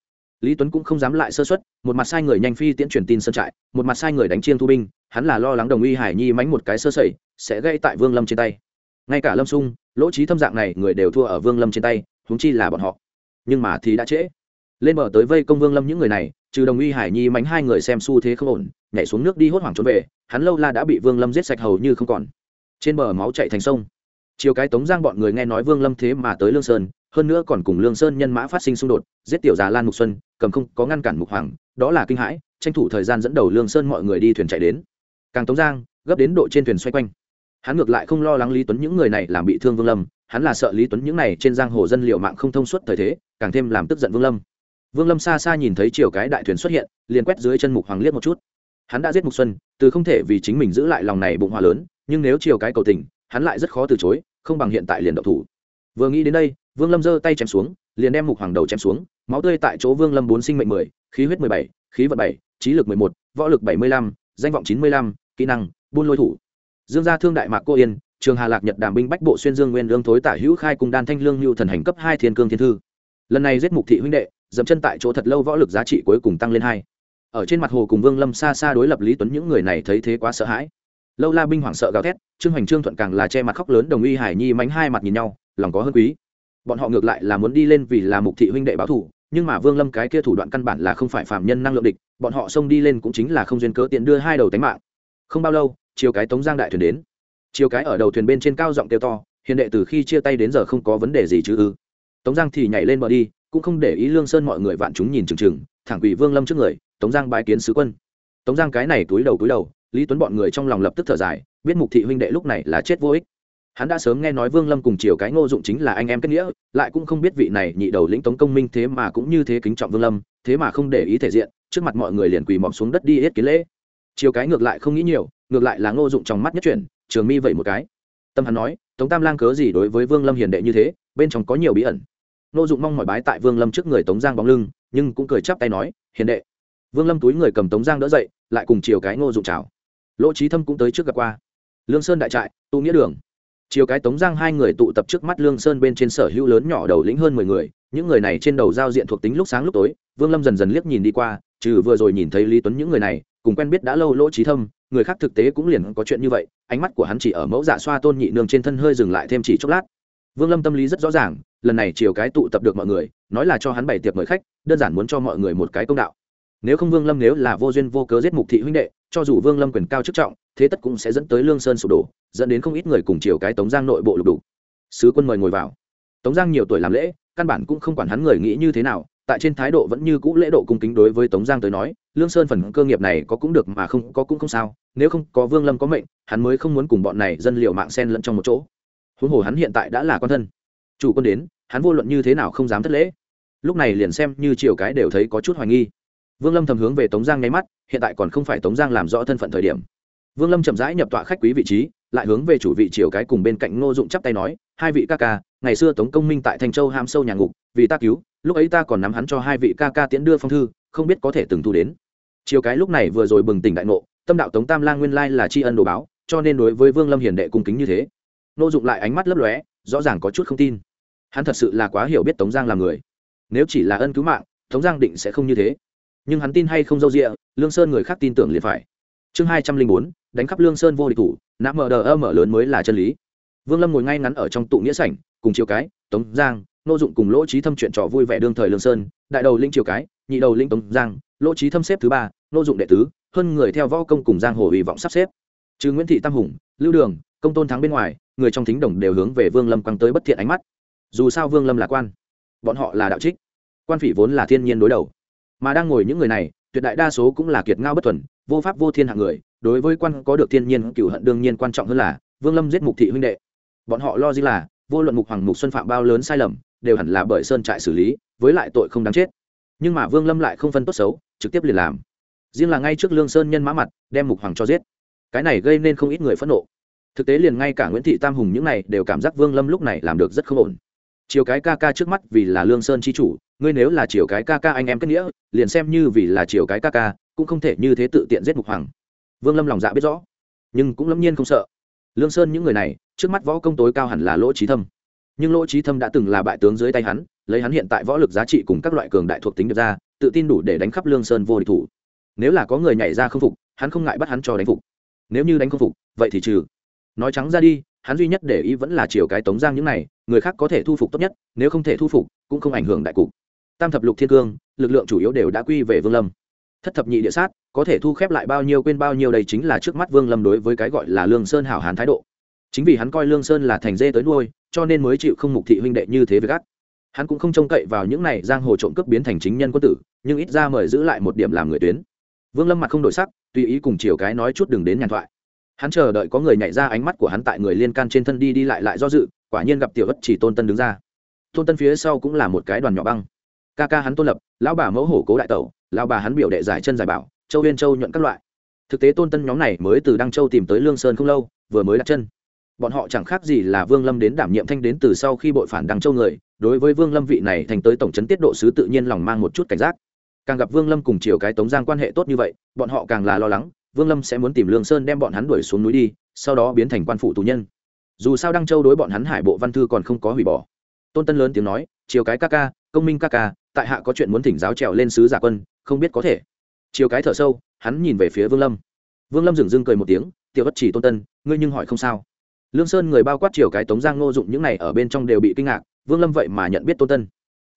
Lý tuấn cũng không dám lại sơ xuất một mặt sai người nhanh phi tiễn truyền tin sơn trại, một mặt sai người đánh chiêng thu binh, hắn là lo lắng đồng uy hải nhi mánh một cái sơ sẩy, sẽ gây tại vương lâm trên tay. Ngay cả lâm sung, lỗ trí thâm dạng này, người đều thua ở vương lâm trên tay húng chi là bọn họ nhưng mà thì đã trễ. Lên bờ tới vây công vương lâm những người này, trừ đồng uy hải nhi mánh hai người xem xu thế không ổn, nhảy xuống nước đi hốt hoảng trốn về, hắn lâu la đã bị vương lâm giết sạch hầu như không còn. Trên bờ máu chạy thành sông. Chiều cái tống giang bọn người nghe nói vương lâm thế mà tới lương sơn, hơn nữa còn cùng lương sơn nhân mã phát sinh xung đột, giết tiểu già lan mục xuân, cầm không có ngăn cản mục hoàng, đó là kinh hãi, tranh thủ thời gian dẫn đầu lương sơn mọi người đi thuyền chạy đến. Càng tống giang, gấp đến độ trên thuyền xoay quanh. Hắn ngược lại không lo lắng lý tuấn những người này làm bị thương vương lâm hắn là sợ lý tuấn những này trên giang hồ dân liệu mạng không thông suốt thời thế, càng thêm làm tức giận vương lâm. Vương lâm xa xa nhìn thấy chiều cái đại thuyền xuất hiện, liền quét dưới chân mục hoàng liếc một chút. Hắn đã giết mục xuân, từ không thể vì chính mình giữ lại lòng này bụng hòa lớn, nhưng nếu chiều cái cầu tình, hắn lại rất khó từ chối, không bằng hiện tại liền độc thủ. Vừa nghĩ đến đây, vương lâm giơ tay chém xuống, liền đem mục hoàng đầu chém xuống, máu tươi tại chỗ vương lâm bốn sinh mệnh mười, khí huyết mười bảy, khí vận bảy, trí lực mười một, võ lực bảy mươi lăm, danh vọng chín mươi lăm, kỹ năng, buôn lôi thủ. Dương gia thương đại mạc cô yên trường hà lạc nhật đàm binh bách bộ xuyên dương nguyên lương thối tả hữu khai cùng đan thanh lương lưu thần hành cấp hai thiên cương thiên thư. Lần này giết mục thị huynh đệ, dậm chân tại chỗ thật lâu võ lực giá trị cuối cùng tăng lên hai. Ở trên mặt hồ cùng vương lâm xa xa đối lập lý tuấn những người này thấy thế quá sợ hãi. Lâu la binh hoảng sợ gào thét, trương hoành trương thuận càng là che mặt khóc lớn đồng uy hải nhi mánh hai mặt nhìn nhau, lòng có hơn quý. Bọn họ ngược lại là muốn đi lên vì là mục thị huynh đệ báo thủ, nhưng mà vương lâm cái kia thủ đoạn căn bản là không phải phạm nhân năng lượng địch, bọn họ xông đi lên cũng chính là không duyên cớ tiện đưa hai đầu tánh mạng. Không bao lâu, chiều cái tống giang đại thuyền đến chiều cái ở đầu thuyền bên trên cao giọng kêu to, hiền đệ từ khi chia tay đến giờ không có vấn đề gì chứ ư? Tống giang thì nhảy lên bờ đi, cũng không để ý lương sơn mọi người vạn chúng nhìn chừng chừng, thẳng quỷ vương lâm trước người, tống giang bái kiến sứ quân. Tống giang cái này túi đầu túi đầu, lý tuấn bọn người trong lòng lập tức thở dài, biết mục thị huynh đệ lúc này là chết vô ích. Hắn đã sớm nghe nói vương lâm cùng chiều cái ngô dụng chính là anh em kết nghĩa, lại cũng không biết vị này nhị đầu lĩnh tống công minh thế mà cũng như thế kính trọng vương lâm, thế mà không để ý thể diện, trước mặt mọi người liền quỳ mọm xuống đất đi hết kiến lễ. Chiều cái ngược lại không nghĩ nhiều, ngược lại là ngô dụng trong mắt nhất chuyển trường mi vậy một cái. Tâm hắn nói, tống tam lang cớ gì đối với vương lâm hiền đệ như thế, bên trong có nhiều bí ẩn. Nô dụng mong mọi bái tại vương lâm trước người tống giang bóng lưng, nhưng cũng cười chắp tay nói, hiền đệ. Vương lâm túi người cầm tống giang đỡ dậy, lại cùng chiều cái ngô dụng chào. Lỗ trí thâm cũng tới trước gặp qua. Lương sơn đại trại, tụ nghĩa đường. Chiều cái tống giang hai người tụ tập trước mắt lương sơn bên trên sở hữu lớn nhỏ đầu lĩnh hơn mười người, những người này trên đầu giao diện thuộc tính lúc sáng lúc tối, vương lâm dần dần liếc nhìn đi qua, trừ vừa rồi nhìn thấy lý tuấn những người này cùng quen biết đã lâu lỗ trí thâm, người khác thực tế cũng liền có chuyện như vậy, ánh mắt của hắn chỉ ở mẫu dạ xoa tôn nhị nương trên thân hơi dừng lại thêm chỉ chốc lát. Vương lâm tâm lý rất rõ ràng, lần này chiều cái tụ tập được mọi người, nói là cho hắn bày tiệc mời khách, đơn giản muốn cho mọi người một cái công đạo. Nếu không vương lâm nếu là vô duyên vô cớ giết mục thị huynh đệ, cho dù vương lâm quyền cao chức trọng, thế tất cũng sẽ dẫn tới lương sơn sụp đổ, dẫn đến không ít người cùng chiều cái tống giang nội bộ lục đủ sứ quân mời ngồi vào. Tống giang nhiều tuổi làm lễ, căn bản cũng không quản hắn người nghĩ như thế nào, tại trên thái độ vẫn như cũ lễ độ cung kính đối với tống giang tới nói lương sơn phần cơ nghiệp này có cũng được mà không có cũng không sao, nếu không có vương lâm có mệnh, hắn mới không muốn cùng bọn này dân liệu mạng sen lẫn trong một chỗ. Huống hồ hắn hiện tại đã là con thân. Chủ quân đến, hắn vô luận như thế nào không dám thất lễ. Lúc này liền xem như chiều cái đều thấy có chút hoài nghi. Vương lâm thầm hướng về tống giang nháy mắt, hiện tại còn không phải tống giang làm rõ thân phận thời điểm. Vương lâm chậm rãi nhập tọa khách quý vị trí, lại hướng về chủ vị chiều cái cùng bên cạnh ngô dụng chắp tay nói, hai vị ca ca, ngày xưa tống công minh tại thanh châu ham sâu nhà ngục, vì ta cứu, lúc ấy ta còn nắm hắn cho hai vị ca ca tiễn đưa phong thư, không biết có thể từng thu đến chiều cái lúc này vừa rồi bừng tỉnh đại ngộ, tâm đạo tống tam lang nguyên lai là tri ân đồ báo, cho nên đối với vương lâm hiền đệ cung kính như thế. Nô dụng lại ánh mắt lấp lóe, rõ ràng có chút không tin. Hắn thật sự là quá hiểu biết tống giang là người. Nếu chỉ là ân cứu mạng, tống giang định sẽ không như thế. Nhưng hắn tin hay không dâu rịa lương sơn người khác tin tưởng liền phải. Chương hai trăm linh bốn, đánh khắp lương sơn vô địch thủ, nã mờ đờ ơ mở lớn mới là chân lý. Vương lâm ngồi ngay ngắn ở trong tụ nghĩa sảnh, cùng chiều cái, tống giang, nô dụng cùng lỗ trí thâm chuyện trò vui vẻ đương thời lương sơn đại đầu linh triều cái, nhị đầu linh tống giang, lỗ trí thâm xếp thứ ba, nô dụng đệ tứ, hơn người theo võ công cùng giang hồ hy vọng sắp xếp. Trừ nguyễn thị tam hùng, lưu đường, công tôn thắng bên ngoài, người trong thính đồng đều hướng về vương lâm quăng tới bất thiện ánh mắt. Dù sao vương lâm là quan, bọn họ là đạo trích, quan phỉ vốn là thiên nhiên đối đầu. Mà đang ngồi những người này, tuyệt đại đa số cũng là kiệt ngao bất thuần, vô pháp vô thiên hạng người, đối với quan có được thiên nhiên cựu hận đương nhiên quan trọng hơn là vương lâm giết mục thị huynh đệ. Bọn họ lo gì là, vô luận mục hoàng mục xuân phạm bao lớn sai lầm, đều hẳn là bởi sơn trại xử lý với lại tội không đáng chết. Nhưng mà vương lâm lại không phân tốt xấu, trực tiếp liền làm. Riêng là ngay trước lương sơn nhân mã mặt, đem mục hoàng cho giết. Cái này gây nên không ít người phẫn nộ. Thực tế liền ngay cả nguyễn thị tam hùng những này đều cảm giác vương lâm lúc này làm được rất không ổn. Chiều cái ca ca trước mắt vì là lương sơn chi chủ, ngươi nếu là chiều cái ca ca anh em kết nghĩa, liền xem như vì là chiều cái ca ca, cũng không thể như thế tự tiện giết mục hoàng. Vương lâm lòng dạ biết rõ, nhưng cũng lâm nhiên không sợ. Lương sơn những người này, trước mắt võ công tối cao hẳn là lỗ trí thâm. Nhưng lỗ trí thâm đã từng là bại tướng dưới tay hắn lấy hắn hiện tại võ lực giá trị cùng các loại cường đại thuộc tính được ra, tự tin đủ để đánh khắp lương sơn vô địch thủ. Nếu là có người nhảy ra không phục, hắn không ngại bắt hắn cho đánh phục. Nếu như đánh không phục, vậy thì trừ. Nói trắng ra đi, hắn duy nhất để ý vẫn là chiều cái tống giang những này, người khác có thể thu phục tốt nhất, nếu không thể thu phục, cũng không ảnh hưởng đại cục. Tam thập lục thiên cương, lực lượng chủ yếu đều đã quy về vương lâm. Thất thập nhị địa sát, có thể thu khép lại bao nhiêu quên bao nhiêu đây chính là trước mắt vương lâm đối với cái gọi là lương sơn hảo hán thái độ. Chính vì hắn coi lương sơn là thành dê tới nuôi, cho nên mới chịu không mục thị huynh đệ như thế với gắt hắn cũng không trông cậy vào những này giang hồ trộm cướp biến thành chính nhân quân tử, nhưng ít ra mời giữ lại một điểm làm người tuyến. Vương lâm mặt không đổi sắc, tùy ý cùng chiều cái nói chút đừng đến nhàn thoại. Hắn chờ đợi có người nhảy ra ánh mắt của hắn tại người liên can trên thân đi đi lại lại do dự, quả nhiên gặp tiểu ất chỉ tôn tân đứng ra. Tôn tân phía sau cũng là một cái đoàn nhỏ băng. Ca ca hắn tôn lập, lão bà mẫu hổ cố đại tẩu, lão bà hắn biểu đệ giải chân giải bảo, châu huyên châu nhuận các loại. Thực tế tôn tân nhóm này mới từ đăng châu tìm tới lương sơn không lâu, vừa mới đặt chân bọn họ chẳng khác gì là vương lâm đến đảm nhiệm thanh đến từ sau khi bội phản đăng châu người, đối với vương lâm vị này thành tới tổng chấn tiết độ sứ tự nhiên lòng mang một chút cảnh giác. Càng gặp vương lâm cùng chiều cái tống giang quan hệ tốt như vậy, bọn họ càng là lo lắng, vương lâm sẽ muốn tìm lương sơn đem bọn hắn đuổi xuống núi đi, sau đó biến thành quan phụ tù nhân. Dù sao đăng châu đối bọn hắn hải bộ văn thư còn không có hủy bỏ. Tôn tân lớn tiếng nói chiều cái ca ca, công minh ca ca, tại hạ có chuyện muốn thỉnh giáo trèo lên sứ giả quân, không biết có thể. Chiều cái thở sâu, hắn nhìn về phía vương lâm. Vương lâm dừng dưng cười một tiếng, tiểu bất chỉ tôn tân, ngươi nhưng hỏi không sao lương sơn người bao quát chiều cái tống giang ngô dụng những này ở bên trong đều bị kinh ngạc, vương lâm vậy mà nhận biết tôn tân.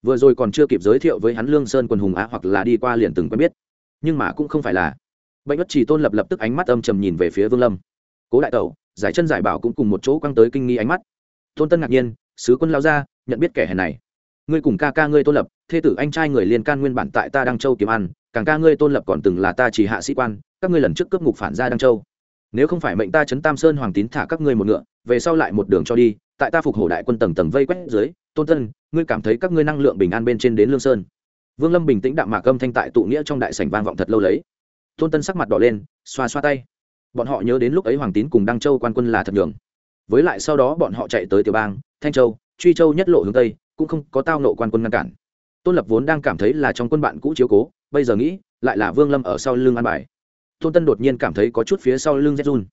Vừa rồi còn chưa kịp giới thiệu với hắn lương sơn quần hùng á hoặc là đi qua liền từng quen biết. Nhưng mà cũng không phải là. Bệnh bất chỉ tôn lập lập tức ánh mắt âm trầm nhìn về phía vương lâm. Cố đại tẩu, giải chân giải bảo cũng cùng một chỗ quăng tới kinh nghi ánh mắt. Tôn tân ngạc nhiên, sứ quân lao ra, nhận biết kẻ hèn này. Ngươi cùng ca ca ngươi tôn lập, thê tử anh trai người liên can nguyên bản tại ta đăng châu kiếm ăn, càng ca ngươi tôn lập còn từng là ta chỉ hạ sĩ quan, các ngươi lần trước cướp ngục phản ra đăng châu nếu không phải mệnh ta chấn tam sơn hoàng tín thả các ngươi một ngựa, về sau lại một đường cho đi, tại ta phục hổ đại quân tầng tầng vây quét dưới, tôn tân, ngươi cảm thấy các ngươi năng lượng bình an bên trên đến lương sơn. Vương lâm bình tĩnh đạm mạc âm thanh tại tụ nghĩa trong đại sảnh vang vọng thật lâu lấy. Tôn tân sắc mặt đỏ lên, xoa xoa tay. Bọn họ nhớ đến lúc ấy hoàng tín cùng đăng châu quan quân là thật đường với lại sau đó bọn họ chạy tới tiểu bang, thanh châu, truy châu nhất lộ hướng tây, cũng không có tao nộ quan quân ngăn cản. Tôn lập vốn đang cảm thấy là trong quân bạn cũ chiếu cố, bây giờ nghĩ, lại là vương lâm ở sau lưng an bài tôn tân đột nhiên cảm thấy có chút phía sau lưng rét run.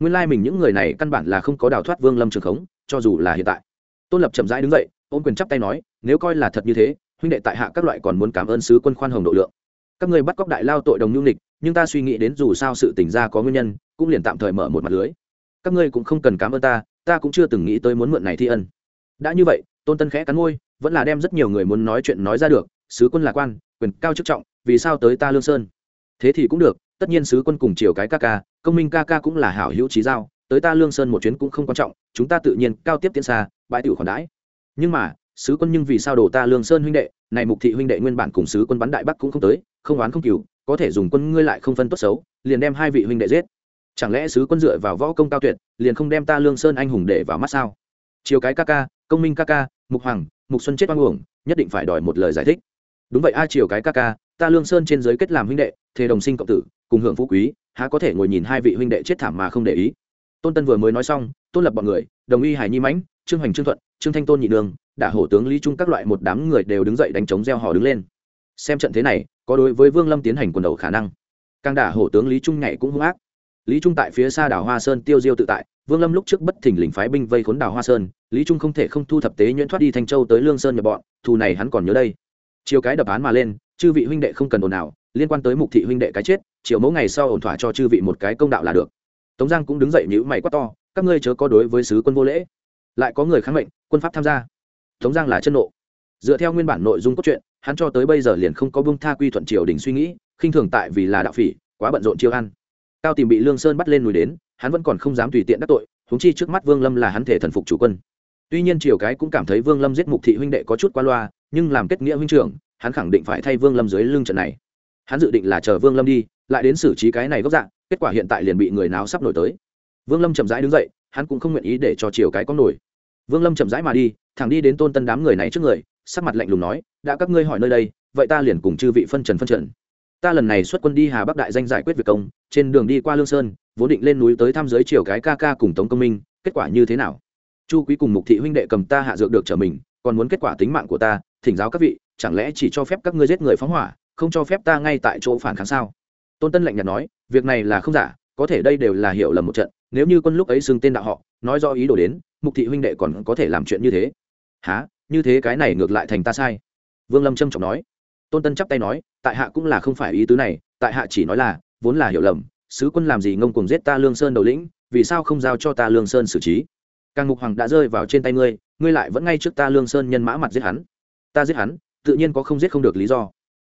Nguyên lai、like、mình những người này căn bản là không có đào thoát vương lâm trường khống, cho dù là hiện tại. Tôn lập chậm rãi đứng dậy, ôm quyền chắp tay nói, nếu coi là thật như thế, huynh đệ tại hạ các loại còn muốn cảm ơn sứ quân khoan hồng độ lượng. Các người bắt cóc đại lao tội đồng nhu nịch nhưng ta suy nghĩ đến dù sao sự tỉnh ra có nguyên nhân, cũng liền tạm thời mở một mặt lưới. Các ngươi cũng không cần cảm ơn ta ta cũng chưa từng nghĩ tới muốn mượn này thi ân. Đã như vậy, tôn tân khẽ cắn môi, vẫn là đem rất nhiều người muốn nói chuyện nói ra được, sứ quân là quan, quyền cao chức trọng, vì sao tới ta lương sơn? Thế thì cũng được tất nhiên sứ quân cùng chiều cái ca ca, công minh ca ca cũng là hảo hữu trí giao, tới ta lương sơn một chuyến cũng không quan trọng, chúng ta tự nhiên cao tiếp tiến xa, bãi tiểu khoản đãi. Nhưng mà, sứ quân nhưng vì sao đổ ta lương sơn huynh đệ, này mục thị huynh đệ nguyên bản cùng sứ quân bắn đại bắc cũng không tới, không oán không cừu, có thể dùng quân ngươi lại không phân tốt xấu, liền đem hai vị huynh đệ giết. Chẳng lẽ sứ quân dựa vào võ công cao tuyệt, liền không đem ta lương sơn anh hùng để vào mắt sao? Chiều cái ca ca, công minh ca ca, mục hoàng, mục xuân chết oan uổng, nhất định phải đòi một lời giải thích. Đúng vậy a chiều cái ca ca ta lương sơn trên giới kết làm huynh đệ, thề đồng sinh cộng tử, cùng hưởng phú quý, há có thể ngồi nhìn hai vị huynh đệ chết thảm mà không để ý. Tôn tân vừa mới nói xong, tôn lập bọn người, đồng y hải nhi mãnh, trương hoành trương thuận, trương thanh tôn nhị đường, đả hổ tướng lý trung các loại một đám người đều đứng dậy đánh chống gieo hò đứng lên. Xem trận thế này, có đối với vương lâm tiến hành quần đầu khả năng. Càng đả hổ tướng lý trung nhảy cũng hung ác. Lý trung tại phía xa đảo hoa sơn tiêu diêu tự tại, vương lâm lúc trước bất thình lình phái binh vây khốn đảo hoa sơn, lý trung không thể không thu thập tế nhuyễn thoát đi thanh châu tới lương sơn nhập bọn, thù này hắn còn nhớ đây. Chiều cái đập án mà lên chư vị huynh đệ không cần ồn nào liên quan tới mục thị huynh đệ cái chết, chiều mẫu ngày sau ổn thỏa cho chư vị một cái công đạo là được. Tống giang cũng đứng dậy nhữ mày quát to, các ngươi chớ có đối với sứ quân vô lễ. Lại có người kháng mệnh, quân pháp tham gia. Tống giang là chân nộ. Dựa theo nguyên bản nội dung cốt truyện, hắn cho tới bây giờ liền không có bưng tha quy thuận triều đình suy nghĩ, khinh thường tại vì là đạo phỉ, quá bận rộn chiêu ăn. Cao tìm bị lương sơn bắt lên núi đến, hắn vẫn còn không dám tùy tiện đắc tội húng chi trước mắt vương lâm là hắn thể thần phục chủ quân. Tuy nhiên triều cái cũng cảm thấy vương lâm giết mục thị huynh đệ có chút qua loa nhưng làm kết nghĩa huynh trưởng, hắn khẳng định phải thay vương lâm dưới lưng trận này. Hắn dự định là chờ vương lâm đi, lại đến xử trí cái này gốc dạng kết quả hiện tại liền bị người nào sắp nổi tới. Vương lâm chậm rãi đứng dậy, hắn cũng không nguyện ý để cho triều cái con nổi. Vương lâm chậm rãi mà đi, thẳng đi đến tôn tân đám người này trước người, sắc mặt lạnh lùng nói, đã các ngươi hỏi nơi đây, vậy ta liền cùng chư vị phân trần phân trần. Ta lần này xuất quân đi hà bắc đại danh giải quyết việc công, trên đường đi qua lương sơn, vốn định lên núi tới thăm giới triều cái ca ca cùng tống công minh, kết quả như thế nào? Chu quý cùng mục thị huynh đệ cầm ta hạ dược được trở mình, còn muốn kết quả tính mạng của ta thỉnh giáo các vị, chẳng lẽ chỉ cho phép các ngươi giết người phóng hỏa, không cho phép ta ngay tại chỗ phản kháng sao? Tôn tân lạnh nhạt nói, việc này là không giả, có thể đây đều là hiểu lầm một trận, nếu như quân lúc ấy xưng tên đạo họ, nói do ý đồ đến, mục thị huynh đệ còn có thể làm chuyện như thế. Há như thế cái này ngược lại thành ta sai. Vương lâm trâm trọng nói. Tôn tân chắp tay nói, tại hạ cũng là không phải ý tứ này, tại hạ chỉ nói là, vốn là hiểu lầm, sứ quân làm gì ngông cùng giết ta lương sơn đầu lĩnh, vì sao không giao cho ta lương sơn xử trí? Càng mục hoàng đã rơi vào trên tay ngươi ngươi lại vẫn ngay trước ta lương sơn nhân mã mặt giết hắn ta giết hắn, tự nhiên có không giết không được lý do.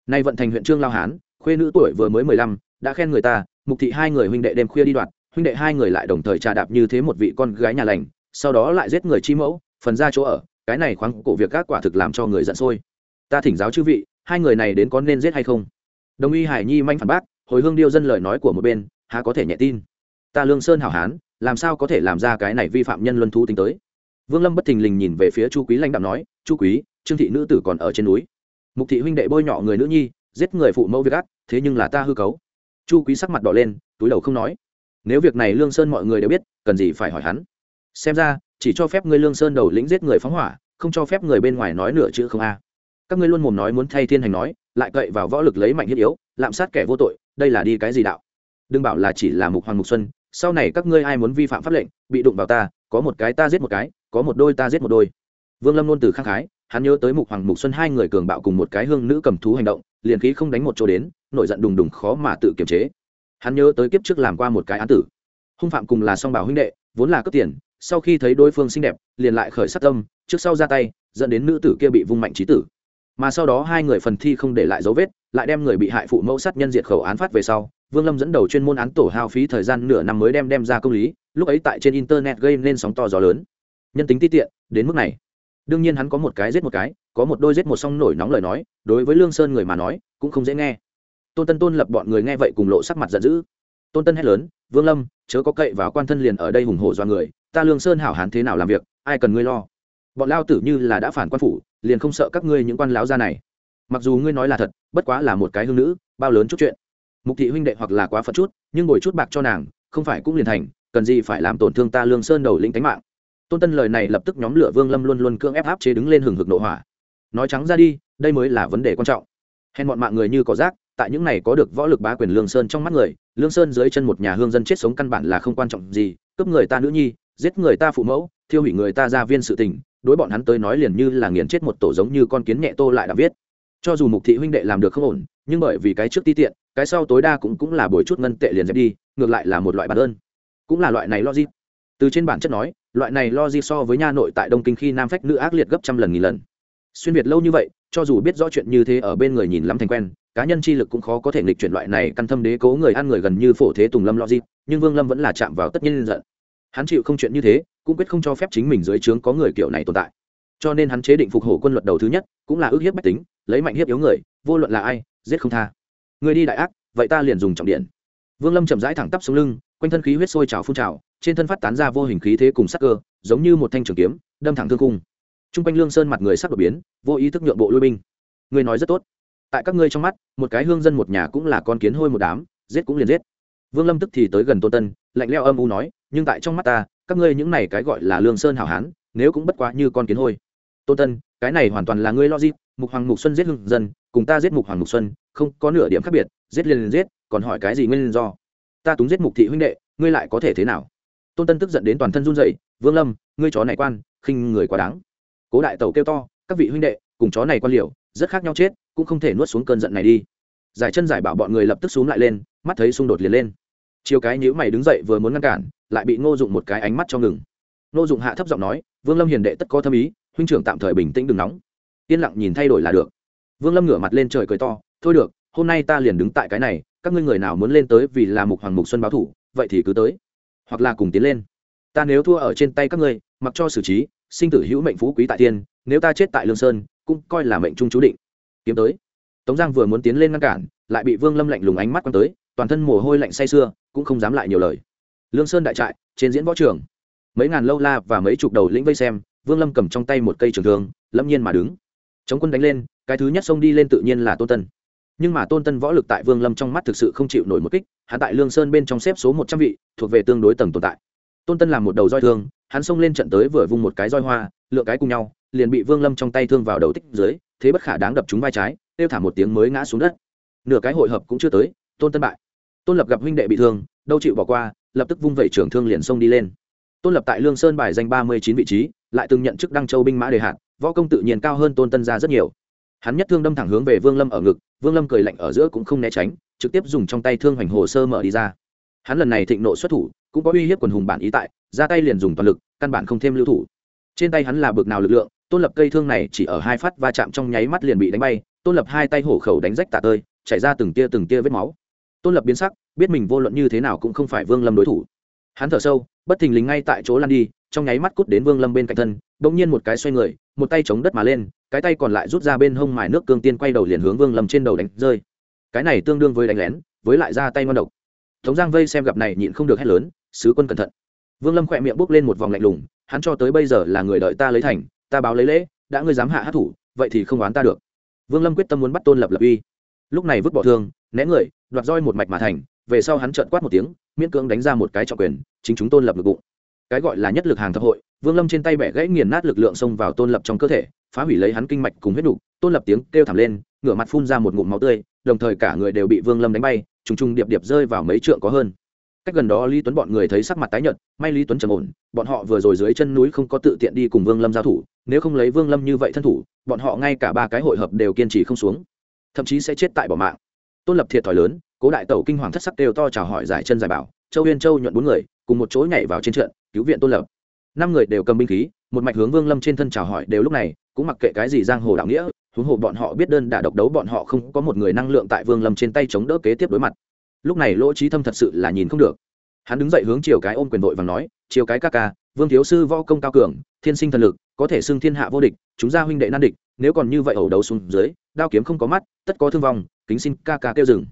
Nay vận thành huyện trương lao hán, khuê nữ tuổi vừa mới mười lăm, đã khen người ta, mục thị hai người huynh đệ đêm khuya đi đoạt huynh đệ hai người lại đồng thời trà đạp như thế một vị con gái nhà lành, sau đó lại giết người chi mẫu, phần ra chỗ ở, cái này khoáng cổ việc các quả thực làm cho người giận sôi. Ta thỉnh giáo chư vị, hai người này đến có nên giết hay không? Đồng y hải nhi manh phản bác, hồi hương điêu dân lời nói của một bên, há có thể nhẹ tin. Ta lương sơn hảo hán, làm sao có thể làm ra cái này vi phạm nhân luân thú tính tới? Vương lâm bất thình lình nhìn về phía chu quý lãnh đạo nói, chu quý trương thị nữ tử còn ở trên núi. Mục thị huynh đệ bôi nhọ người nữ nhi, giết người phụ mẫu việc ác, thế nhưng là ta hư cấu. Chu quý sắc mặt đỏ lên, túi đầu không nói. Nếu việc này lương sơn mọi người đều biết, cần gì phải hỏi hắn. Xem ra, chỉ cho phép ngươi lương sơn đầu lĩnh giết người phóng hỏa, không cho phép người bên ngoài nói nửa chữ không a. Các ngươi luôn mồm nói muốn thay thiên hành nói, lại cậy vào võ lực lấy mạnh thiết yếu, lạm sát kẻ vô tội, đây là đi cái gì đạo? Đừng bảo là chỉ là mục hoàng mục xuân, sau này các ngươi ai muốn vi phạm pháp lệnh, bị đụng vào ta, có một cái ta giết một cái, có một đôi ta giết một đôi. Vương lâm luôn từ khang khái hắn nhớ tới mục hoàng mục xuân hai người cường bạo cùng một cái hương nữ cầm thú hành động, liền khí không đánh một chỗ đến, nổi giận đùng đùng khó mà tự kiềm chế. Hắn nhớ tới kiếp trước làm qua một cái án tử. Hung phạm cùng là song bảo huynh đệ, vốn là cướp tiền, sau khi thấy đối phương xinh đẹp, liền lại khởi sát tâm, trước sau ra tay, dẫn đến nữ tử kia bị vung mạnh trí tử. Mà sau đó hai người phần thi không để lại dấu vết, lại đem người bị hại phụ mẫu sát nhân diệt khẩu án phát về sau, vương lâm dẫn đầu chuyên môn án tổ hao phí thời gian nửa năm mới đem đem ra công lý, lúc ấy tại trên internet gây nên sóng to gió lớn. Nhân tính ti tiện, đến mức này đương nhiên hắn có một cái giết một cái, có một đôi giết một song nổi nóng lời nói, đối với lương sơn người mà nói, cũng không dễ nghe. Tôn tân tôn lập bọn người nghe vậy cùng lộ sắc mặt giận dữ. Tôn tân hét lớn, vương lâm, chớ có cậy vào quan thân liền ở đây hùng hổ do người, ta lương sơn hảo hán thế nào làm việc, ai cần ngươi lo? Bọn lao tử như là đã phản quan phủ, liền không sợ các ngươi những quan láo ra này. Mặc dù ngươi nói là thật, bất quá là một cái hương nữ, bao lớn chút chuyện. Mục thị huynh đệ hoặc là quá phật chút, nhưng ngồi chút bạc cho nàng, không phải cũng liền thành, cần gì phải làm tổn thương ta lương sơn đầu lĩnh tánh mạng tôn tân lời này lập tức nhóm lửa vương lâm luôn luôn cưỡng ép áp chế đứng lên hừng hực nội hỏa. Nói trắng ra đi, đây mới là vấn đề quan trọng. Hèn bọn mạng người như có rác, tại những này có được võ lực bá quyền lương sơn trong mắt người, lương sơn dưới chân một nhà hương dân chết sống căn bản là không quan trọng gì, cướp người ta nữ nhi, giết người ta phụ mẫu, thiêu hủy người ta gia viên sự tình, đối bọn hắn tới nói liền như là nghiền chết một tổ giống như con kiến nhẹ tô lại đã viết. Cho dù mục thị huynh đệ làm được không ổn, nhưng bởi vì cái trước ti tiện, cái sau tối đa cũng cũng là bồi chút ngân tệ liền dẹp đi, ngược lại là một loại bản ơn cũng là loại này logic từ trên bản chất nói, loại này logic so với nha nội tại đông kinh khi nam phách nữ ác liệt gấp trăm lần nghìn lần. Xuyên việt lâu như vậy, cho dù biết rõ chuyện như thế ở bên người nhìn lắm thành quen, cá nhân chi lực cũng khó có thể nghịch chuyển loại này căn thâm đế cố người ăn người gần như phổ thế tùng lâm logic nhưng vương lâm vẫn là chạm vào tất nhiên giận. Hắn chịu không chuyện như thế, cũng quyết không cho phép chính mình dưới trướng có người kiểu này tồn tại. Cho nên hắn chế định phục hổ quân luật đầu thứ nhất, cũng là ước hiếp bách tính, lấy mạnh hiếp yếu người, vô luận là ai, giết không tha. Người đi đại ác, vậy ta liền dùng trọng điện. Vương lâm chậm rãi thẳng tắp xuống lưng, quanh thân khí huyết sôi trào phun trào trên thân phát tán ra vô hình khí thế cùng sắc cơ, giống như một thanh trường kiếm, đâm thẳng thương cung t r u n g quanh lương sơn mặt người sắc đột biến, vô ý thức nhượng bộ lui binh. Người nói rất tốt. Tại các ngươi trong mắt, một cái hương dân một nhà cũng là con kiến hôi một đám, giết cũng liền giết. Vương lâm tức thì tới gần tôn tân, lạnh leo âm u nói, nhưng tại trong mắt ta, các ngươi những này cái gọi là lương sơn hảo hán, nếu cũng bất quá như con kiến hôi. Tôn tân, cái này hoàn toàn là ngươi logic mục hoàng mục xuân giết hương dân, cùng ta giết mục hoàng mục xuân, không có nửa điểm khác biệt, giết liền liền giết, còn hỏi cái gì nguyên do? Ta túng giết mục thị huynh đệ, ngươi lại có thể thế nào? Tôn tân tức giận đến toàn thân run dậy vương lâm, ngươi chó này quan, khinh người quá đáng. Cố đại tẩu kêu to, các vị huynh đệ, cùng chó này quan liều, rất khác nhau chết, cũng không thể nuốt xuống cơn giận này đi. Giải chân giải bảo bọn người lập tức xuống lại lên, mắt thấy xung đột liền lên. Chiều cái nhữ mày đứng dậy vừa muốn ngăn cản, lại bị ngô dụng một cái ánh mắt cho ngừng. Ngô dụng hạ thấp giọng nói, vương lâm hiền đệ tất có thâm ý, huynh trưởng tạm thời bình tĩnh đừng nóng. Yên lặng nhìn thay đổi là được. Vương lâm ngửa mặt lên trời cười to, thôi được, hôm nay ta liền đứng tại cái này, các ngươi người nào muốn lên tới vì là mục hoàng mục xuân báo thủ, vậy thì cứ tới hoặc là cùng tiến lên. Ta nếu thua ở trên tay các ngươi, mặc cho xử trí, sinh tử hữu mệnh phú quý tại tiên nếu ta chết tại lương sơn, cũng coi là mệnh trung chú định. Kiếm tới. Tống giang vừa muốn tiến lên ngăn cản, lại bị vương lâm lạnh lùng ánh mắt quăng tới, toàn thân mồ hôi lạnh say sưa, cũng không dám lại nhiều lời. Lương sơn đại trại, trên diễn võ trường. Mấy ngàn lâu la và mấy chục đầu lĩnh vây xem, vương lâm cầm trong tay một cây trường thương, lâm nhiên mà đứng. Chống quân đánh lên, cái thứ nhất xông đi lên tự nhiên là tôn tân nhưng mà tôn tân võ lực tại vương lâm trong mắt thực sự không chịu nổi một kích, hắn tại lương sơn bên trong xếp số một trăm vị, thuộc về tương đối tầng tồn tại. Tôn tân làm một đầu roi thương, hắn xông lên trận tới vừa vung một cái roi hoa lựa cái cùng nhau, liền bị vương lâm trong tay thương vào đầu tích dưới, thế bất khả đáng đập chúng vai trái kêu thả một tiếng mới ngã xuống đất. Nửa cái hội hợp cũng chưa tới, tôn tân bại. Tôn lập gặp huynh đệ bị thương, đâu chịu bỏ qua, lập tức vung vẩy trưởng thương liền xông đi lên. Tôn lập tại lương sơn bài danh ba mươi chín vị trí, lại từng nhận chức đăng châu binh mã đề hạt, võ công tự nhiên cao hơn tôn tân ra rất nhiều hắn nhất thương đâm thẳng hướng về vương lâm ở ngực, vương lâm cười lạnh ở giữa cũng không né tránh, trực tiếp dùng trong tay thương hoành hồ sơ mở đi ra. Hắn lần này thịnh nộ xuất thủ, cũng có uy hiếp quần hùng bản ý tại, ra tay liền dùng toàn lực, căn bản không thêm lưu thủ. Trên tay hắn là bực nào lực lượng, tôn lập cây thương này chỉ ở hai phát va chạm trong nháy mắt liền bị đánh bay, tôn lập hai tay hổ khẩu đánh rách tạ tơi, chảy ra từng tia từng tia vết máu. Tôn lập biến sắc, biết mình vô luận như thế nào cũng không phải vương lâm đối thủ hắn thở sâu, bất thình lình ngay tại chỗ lan đi, trong nháy mắt cút đến vương lâm bên cạnh thân đ ỗ n g nhiên một cái xoay người, một tay chống đất mà lên, cái tay còn lại rút ra bên hông mài nước cương tiên quay đầu liền hướng vương lâm trên đầu đánh rơi. Cái này tương đương với đánh lén, với lại ra tay ngon độc. Tống giang vây xem gặp này nhịn không được hét lớn, sứ quân cẩn thận. Vương lâm khỏe miệng bốc lên một vòng lạnh lùng, hắn cho tới bây giờ là người đợi ta lấy thành, ta báo lấy lễ, đã ngươi dám hạ hát thủ, vậy thì không oán ta được. Vương lâm quyết tâm muốn bắt tôn lập lập uy. Lúc này vứt bỏ thương, né người, đoạt roi một mạch mà thành, về sau hắn trợn quát một tiếng miễn cưỡng đánh ra một cái trọng quyền, chính chúng tôn lập ngực bụng cái gọi là nhất lực hàng thập hội, vương lâm trên tay bẻ gãy nghiền nát lực lượng xông vào tôn lập trong cơ thể, phá hủy lấy hắn kinh mạch cùng huyết đủ. tôn lập tiếng kêu thảm lên, ngửa mặt phun ra một ngụm máu tươi, đồng thời cả người đều bị vương lâm đánh bay, trùng trùng điệp điệp rơi vào mấy trượng có hơn cách gần đó lý tuấn bọn người thấy sắc mặt tái nhợt, may lý tuấn trầm ổn, bọn họ vừa rồi dưới chân núi không có tự tiện đi cùng vương lâm giao thủ, nếu không lấy vương lâm như vậy thân thủ, bọn họ ngay cả ba cái hội hợp đều kiên trì không xuống, thậm chí sẽ chết tại bỏ mạng tôn lập thiệt thòi lớn cố đại tẩu kinh hoàng thất sắc đều to chào hỏi giải chân giải bảo, châu Uyên châu nhuận bốn người, cùng một chỗ nhảy vào trên trận, cứu viện tôn lập. Năm người đều cầm binh khí, một mạch hướng vương lâm trên thân chào hỏi đều lúc này, cũng mặc kệ cái gì giang hồ đạo nghĩa, huống hồ bọn họ biết đơn đả độc đấu bọn họ không có một người năng lượng tại vương lâm trên tay chống đỡ kế tiếp đối mặt. Lúc này lỗ trí thâm thật sự là nhìn không được. Hắn đứng dậy hướng chiều cái ôm quyền vội và nói chiều cái ca ca, vương thiếu sư võ công cao cường, thiên sinh thần lực, có thể xưng thiên hạ vô địch, chúng ra huynh đệ nan địch, nếu còn như vậy ẩu đấu xuống dưới, đao kiếm không có mắt, tất có thương vong, kính xin ca ca kêu dừng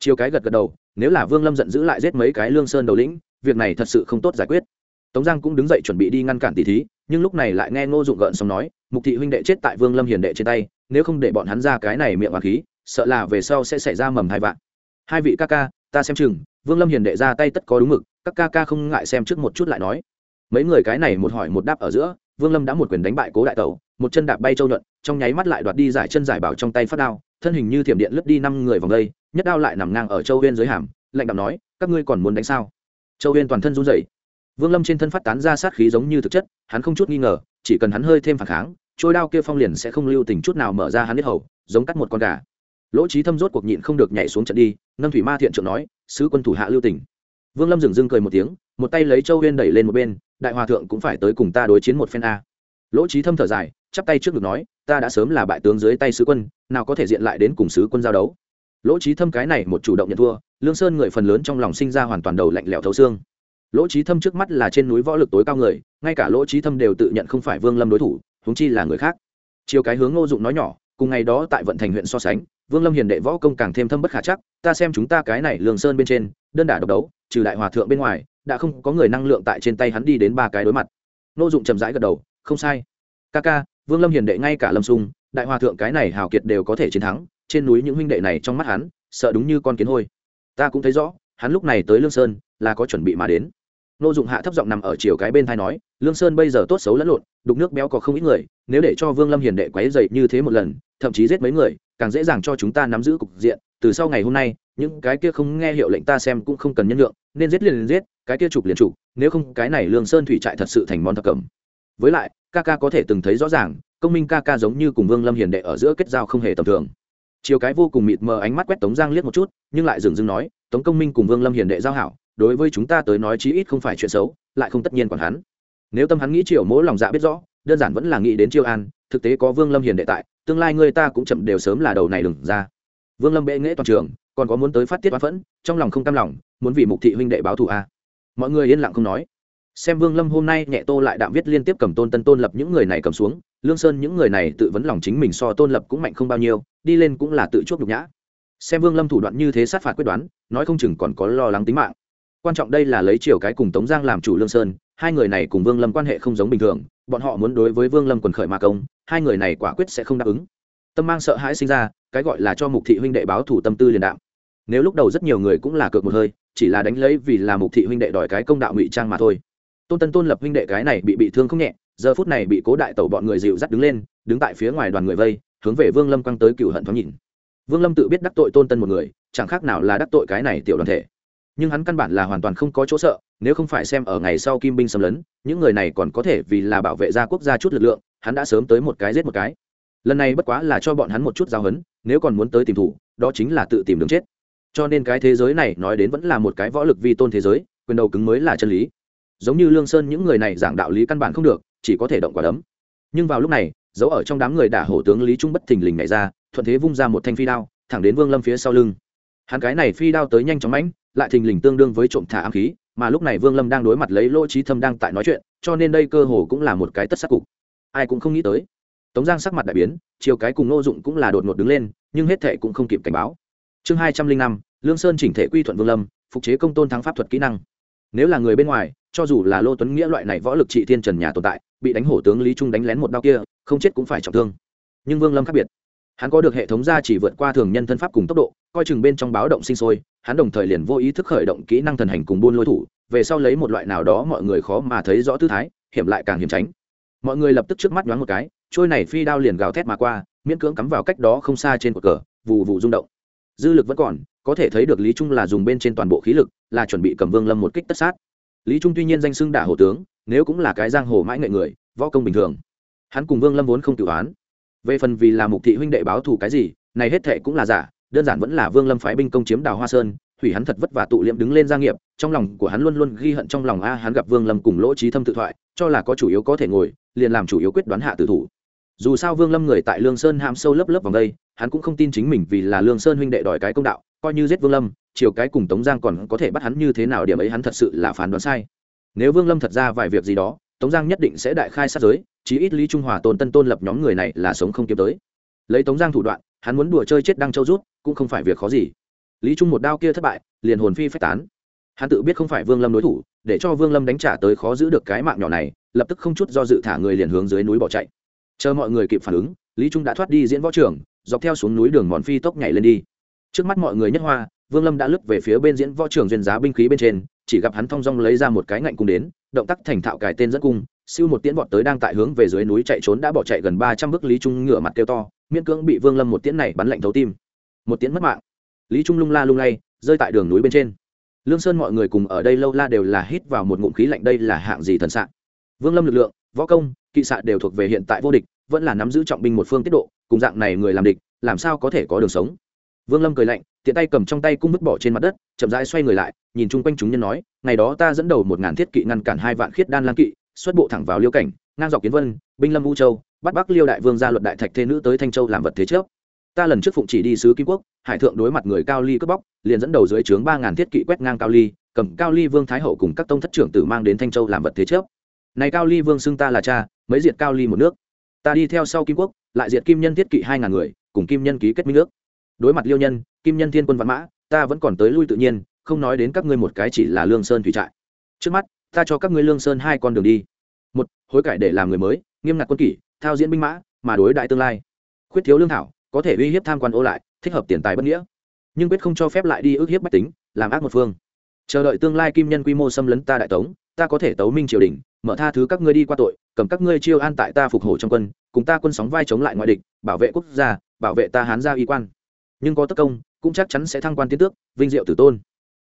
chiều cái gật gật đầu, nếu là vương lâm giận dữ lại giết mấy cái lương sơn đầu lĩnh, việc này thật sự không tốt giải quyết. Tống giang cũng đứng dậy chuẩn bị đi ngăn cản tỷ thí, nhưng lúc này lại nghe ngô dụng gợn xong nói, mục thị huynh đệ chết tại vương lâm hiền đệ trên tay, nếu không để bọn hắn ra cái này miệng hoàng khí, sợ là về sau sẽ xảy ra mầm hai vạn. Hai vị ca ca, ta xem chừng, vương lâm hiền đệ ra tay tất có đúng mực, các ca ca không ngại xem trước một chút lại nói. Mấy người cái này một hỏi một đáp ở giữa, vương lâm đã một quyền đánh bại cố đại tẩu, một chân đạp bay châu nhuận, trong nháy mắt lại đoạt đi giải chân giải bảo trong tay phát đao, thân hình như thiểm điện lướt đi năm người vòng đây nhất đao lại nằm ngang ở châu huyên dưới hàm, lạnh đạo nói, các ngươi còn muốn đánh sao? Châu huyên toàn thân run rẩy. Vương lâm trên thân phát tán ra sát khí giống như thực chất, hắn không chút nghi ngờ, chỉ cần hắn hơi thêm phản kháng trôi đao kia phong liền sẽ không lưu tình chút nào mở ra hắn biết hầu, giống cắt một con gà. Lỗ trí thâm rốt cuộc nhịn không được nhảy xuống trận đi nâng thủy ma thiện trượng nói, sứ quân thủ hạ lưu tình. Vương lâm dừng dưng cười một tiếng, một tay lấy châu huyên đẩy lên một bên, đại hòa thượng cũng phải tới cùng ta đối chiến một phen a. Lỗ trí thâm thở dài, chắp tay trước ngực nói, ta đã sớm là bại tướng dưới tay sứ quân, nào có thể diện lại đến cùng sứ quân giao đấu lỗ trí thâm cái này một chủ động nhận thua, lương sơn người phần lớn trong lòng sinh ra hoàn toàn đầu lạnh lẽo thấu xương. Lỗ trí thâm trước mắt là trên núi võ lực tối cao người, ngay cả lỗ trí thâm đều tự nhận không phải vương lâm đối thủ húng chi là người khác. Chiều cái hướng ngô dụng nói nhỏ, cùng ngày đó tại vận thành huyện so sánh, vương lâm hiền đệ võ công càng thêm thâm bất khả chắc, ta xem chúng ta cái này lương sơn bên trên, đơn đả độc đấu, trừ đại hòa thượng bên ngoài, đã không có người năng lượng tại trên tay hắn đi đến ba cái đối mặt. Ngô dụng chậm rãi gật đầu, không sai. Ca ca vương lâm hiền đệ ngay cả lâm sung, đại hòa thượng cái này hào kiệt đều có thể chiến thắng trên núi những huynh đệ này trong mắt hắn, sợ đúng như con kiến hôi. Ta cũng thấy rõ, hắn lúc này tới lương sơn, là có chuẩn bị mà đến. Nô dụng hạ thấp giọng nằm ở chiều cái bên thai nói, lương sơn bây giờ tốt xấu lẫn lộn, đục nước béo có không ít người, nếu để cho vương lâm hiền đệ quấy dậy như thế một lần, thậm chí giết mấy người, càng dễ dàng cho chúng ta nắm giữ cục diện. Từ sau ngày hôm nay, những cái kia không nghe hiệu lệnh ta xem cũng không cần nhân lượng nên giết liền liền giết, cái kia trục liền trục nếu không cái này lương sơn thủy trại thật sự thành món thập cẩm. Với lại, ca ca có thể từng thấy rõ ràng, công minh ca ca giống như cùng vương lâm hiền đệ ở giữa kết giao không hề tầm thường chiều cái vô cùng mịt mờ ánh mắt quét tống giang liếc một chút, nhưng lại dừng dưng nói, tống công minh cùng vương lâm hiền đệ giao hảo, đối với chúng ta tới nói chí ít không phải chuyện xấu, lại không tất nhiên còn hắn. Nếu tâm hắn nghĩ chiều mỗ lòng dạ biết rõ, đơn giản vẫn là nghĩ đến chiêu an, thực tế có vương lâm hiền đệ tại, tương lai người ta cũng chậm đều sớm là đầu này đừng ra. Vương lâm bệ nghệ toàn trường, còn có muốn tới phát tiết oan phẫn, trong lòng không cam lòng, muốn vì mục thị huynh đệ báo thù a. À. mọi người yên lặng không nói xem vương lâm hôm nay nhẹ tô lại đạm viết liên tiếp cầm tôn tân tôn lập những người này cầm xuống, lương sơn những người này tự vấn lòng chính mình so tôn lập cũng mạnh không bao nhiêu, đi lên cũng là tự chuốc nhục nhã. Xem vương lâm thủ đoạn như thế sát phạt quyết đoán, nói không chừng còn có lo lắng tính mạng. Quan trọng đây là lấy chiều cái cùng tống giang làm chủ lương sơn, hai người này cùng vương lâm quan hệ không giống bình thường, bọn họ muốn đối với vương lâm quần khởi mà công, hai người này quả quyết sẽ không đáp ứng. Tâm mang sợ hãi sinh ra, cái gọi là cho mục thị huynh đệ báo thủ tâm tư liền đạo nếu lúc đầu rất nhiều người cũng là cược một hơi, chỉ là đánh lấy vì là mục thị huynh đệ đòi cái công đạo ngụy trang mà thôi tôn tân tôn lập huynh đệ cái này bị bị thương không nhẹ, giờ phút này bị cố đại tẩu bọn người dịu dắt đứng lên, đứng tại phía ngoài đoàn người vây, hướng về vương lâm quăng tới cựu hận thoáng nhìn. Vương lâm tự biết đắc tội tôn tân một người, chẳng khác nào là đắc tội cái này tiểu đoàn thể. Nhưng hắn căn bản là hoàn toàn không có chỗ sợ, nếu không phải xem ở ngày sau kim binh xâm lấn, những người này còn có thể vì là bảo vệ gia quốc gia chút lực lượng, hắn đã sớm tới một cái giết một cái. Lần này bất quá là cho bọn hắn một chút giao hấn nếu còn muốn tới tìm thủ, đó chính là tự tìm đường chết. Cho nên cái thế giới này nói đến vẫn là một cái võ lực vi tôn thế giới, quyền đầu cứng mới là chân lý giống như lương sơn những người này giảng đạo lý căn bản không được, chỉ có thể động quả đấm. Nhưng vào lúc này giấu ở trong đám người đả hổ tướng lý trung bất thình lình nhảy ra, thuận thế vung ra một thanh phi đao, thẳng đến vương lâm phía sau lưng. Hắn cái này phi đao tới nhanh chóng mãnh, lại thình lình tương đương với trộm thả ám khí, mà lúc này vương lâm đang đối mặt lấy lỗ trí thâm đang tại nói chuyện, cho nên đây cơ hồ cũng là một cái tất sắc cục. Ai cũng không nghĩ tới. Tống giang sắc mặt đại biến, chiều cái cùng nô dụng cũng là đột ngột đứng lên, nhưng hết thệ cũng không kịp cảnh báo. Chương hai trăm linh năm, lương sơn chỉnh thể quy thuận vương lâm, phục chế công tôn thắng pháp thuật kỹ năng. Nếu là người bên ngoài cho dù là lô tuấn nghĩa loại này võ lực trị thiên trần nhà tồn tại, bị đánh hổ tướng lý trung đánh lén một đao kia, không chết cũng phải trọng thương. Nhưng vương lâm khác biệt. Hắn có được hệ thống gia chỉ vượt qua thường nhân thân pháp cùng tốc độ, coi chừng bên trong báo động sinh sôi, hắn đồng thời liền vô ý thức khởi động kỹ năng thần hành cùng buôn lôi thủ, về sau lấy một loại nào đó mọi người khó mà thấy rõ tư thái, hiểm lại càng hiểm tránh. Mọi người lập tức trước mắt nhoáng một cái, trôi này phi đao liền gào thét mà qua, miễn cưỡng cắm vào cách đó không xa trên cột cờ vụ vụ rung động. Dư lực vẫn còn, có thể thấy được lý trung là dùng bên trên toàn bộ khí lực, là chuẩn bị cầm vương lâm một kích tất sát lý trung tuy nhiên danh xưng đả hổ tướng, nếu cũng là cái giang hồ mãi nghệ người, võ công bình thường. Hắn cùng vương lâm vốn không tự oán về phần vì là mục thị huynh đệ báo thù cái gì, này hết thệ cũng là giả, đơn giản vẫn là vương lâm phái binh công chiếm đào hoa sơn hủy hắn thật vất vả tụ liệm đứng lên gia nghiệp, trong lòng của hắn luôn luôn ghi hận trong lòng a, hắn gặp vương lâm cùng lỗ trí thâm tự thoại, cho là có chủ yếu có thể ngồi, liền làm chủ yếu quyết đoán hạ tử thủ. Dù sao vương lâm người tại lương sơn ham sâu lớp lớp vòng đây, hắn cũng không tin chính mình vì là lương sơn huynh đệ đòi cái công đạo coi như giết vương lâm chiều cái cùng tống giang còn có thể bắt hắn như thế nào điểm ấy hắn thật sự là phán đoán sai. Nếu vương lâm thật ra vài việc gì đó, tống giang nhất định sẽ đại khai sát giới, chí ít lý trung hòa tôn tân tôn lập nhóm người này là sống không kiếm tới. Lấy tống giang thủ đoạn, hắn muốn đùa chơi chết đăng châu rút, cũng không phải việc khó gì. Lý trung một đao kia thất bại, liền hồn phi phách tán. Hắn tự biết không phải vương lâm đối thủ, để cho vương lâm đánh trả tới khó giữ được cái mạng nhỏ này, lập tức không chút do dự thả người liền hướng dưới núi bỏ chạy. Chờ mọi người kịp phản ứng, lý trung đã thoát đi diễn võ trường, dọc theo xuống núi đường mòn phi tốc nhảy lên đi trước mắt mọi người nhất hoa, vương lâm đã lướt về phía bên diễn võ trường duyên giá binh khí bên trên, chỉ gặp hắn thong dong lấy ra một cái ngạnh cung đến, động tác thành thạo cài tên dẫn cung, siêu một tiễn vọt tới đang tại hướng về dưới núi chạy trốn đã bỏ chạy gần ba trăm bước lý trung ngửa mặt kêu to, miễn cưỡng bị vương lâm một tiễn này bắn lạnh thấu tim. Một tiễn mất mạng. Lý trung lung la lung lay, rơi tại đường núi bên trên. Lương sơn mọi người cùng ở đây lâu la đều là hít vào một ngụm khí lạnh, đây là hạng gì thần sạn vương lâm lực lượng, võ công, kỵ xạ đều thuộc về hiện tại vô địch, vẫn là nắm giữ trọng binh một phương tiết độ, cùng dạng này người làm địch, làm sao có thể có đường sống? Vương lâm cười lạnh, tiện tay cầm trong tay cung vứt bỏ trên mặt đất, chậm rãi xoay người lại, nhìn chung quanh chúng nhân nói, ngày đó ta dẫn đầu một ngàn thiết kỵ ngăn cản hai vạn khiết đan lang kỵ, xuất bộ thẳng vào liêu cảnh, ngang dọc kiến vân, binh lâm u châu, bắt bắc liêu đại vương ra luật đại thạch thế nữ tới thanh châu làm vật thế trước. Ta lần trước phụng chỉ đi sứ kim quốc, hải thượng đối mặt người cao ly cướp bóc, liền dẫn đầu dưới trướng ba ngàn thiết kỵ quét ngang cao ly, cầm cao ly vương thái hậu cùng các tông thất trưởng tử mang đến thanh châu làm vật thế trước. Này cao ly vương xưng ta là cha, mấy diệt cao ly một nước. Ta đi theo sau kim quốc, lại diệt kim nhân thiết kỵ hai ngàn người, cùng kim nhân ký kết minh nước đối mặt liêu nhân, kim nhân thiên quân văn mã, ta vẫn còn tới lui tự nhiên, không nói đến các ngươi một cái chỉ là lương sơn thủy trại. Trước mắt, ta cho các ngươi lương sơn hai con đường đi. Một, hối cải để làm người mới, nghiêm ngặt quân kỷ, thao diễn binh mã, mà đối đại tương lai. Khuyết thiếu lương thảo, có thể uy hiếp tham quan ô lại, thích hợp tiền tài bất nghĩa. Nhưng quyết không cho phép lại đi ước hiếp bách tính, làm ác một phương. Chờ đợi tương lai kim nhân quy mô xâm lấn ta đại tống, ta có thể tấu minh triều đình, mở tha thứ các ngươi đi qua tội, cầm các ngươi chiêu an tại ta phục hồi trong quân, cùng ta quân sóng vai chống lại ngoại địch, bảo vệ quốc gia, bảo vệ ta hán gia y quan nhưng có tất công, cũng chắc chắn sẽ thăng quan tiến tước, vinh diệu tử tôn.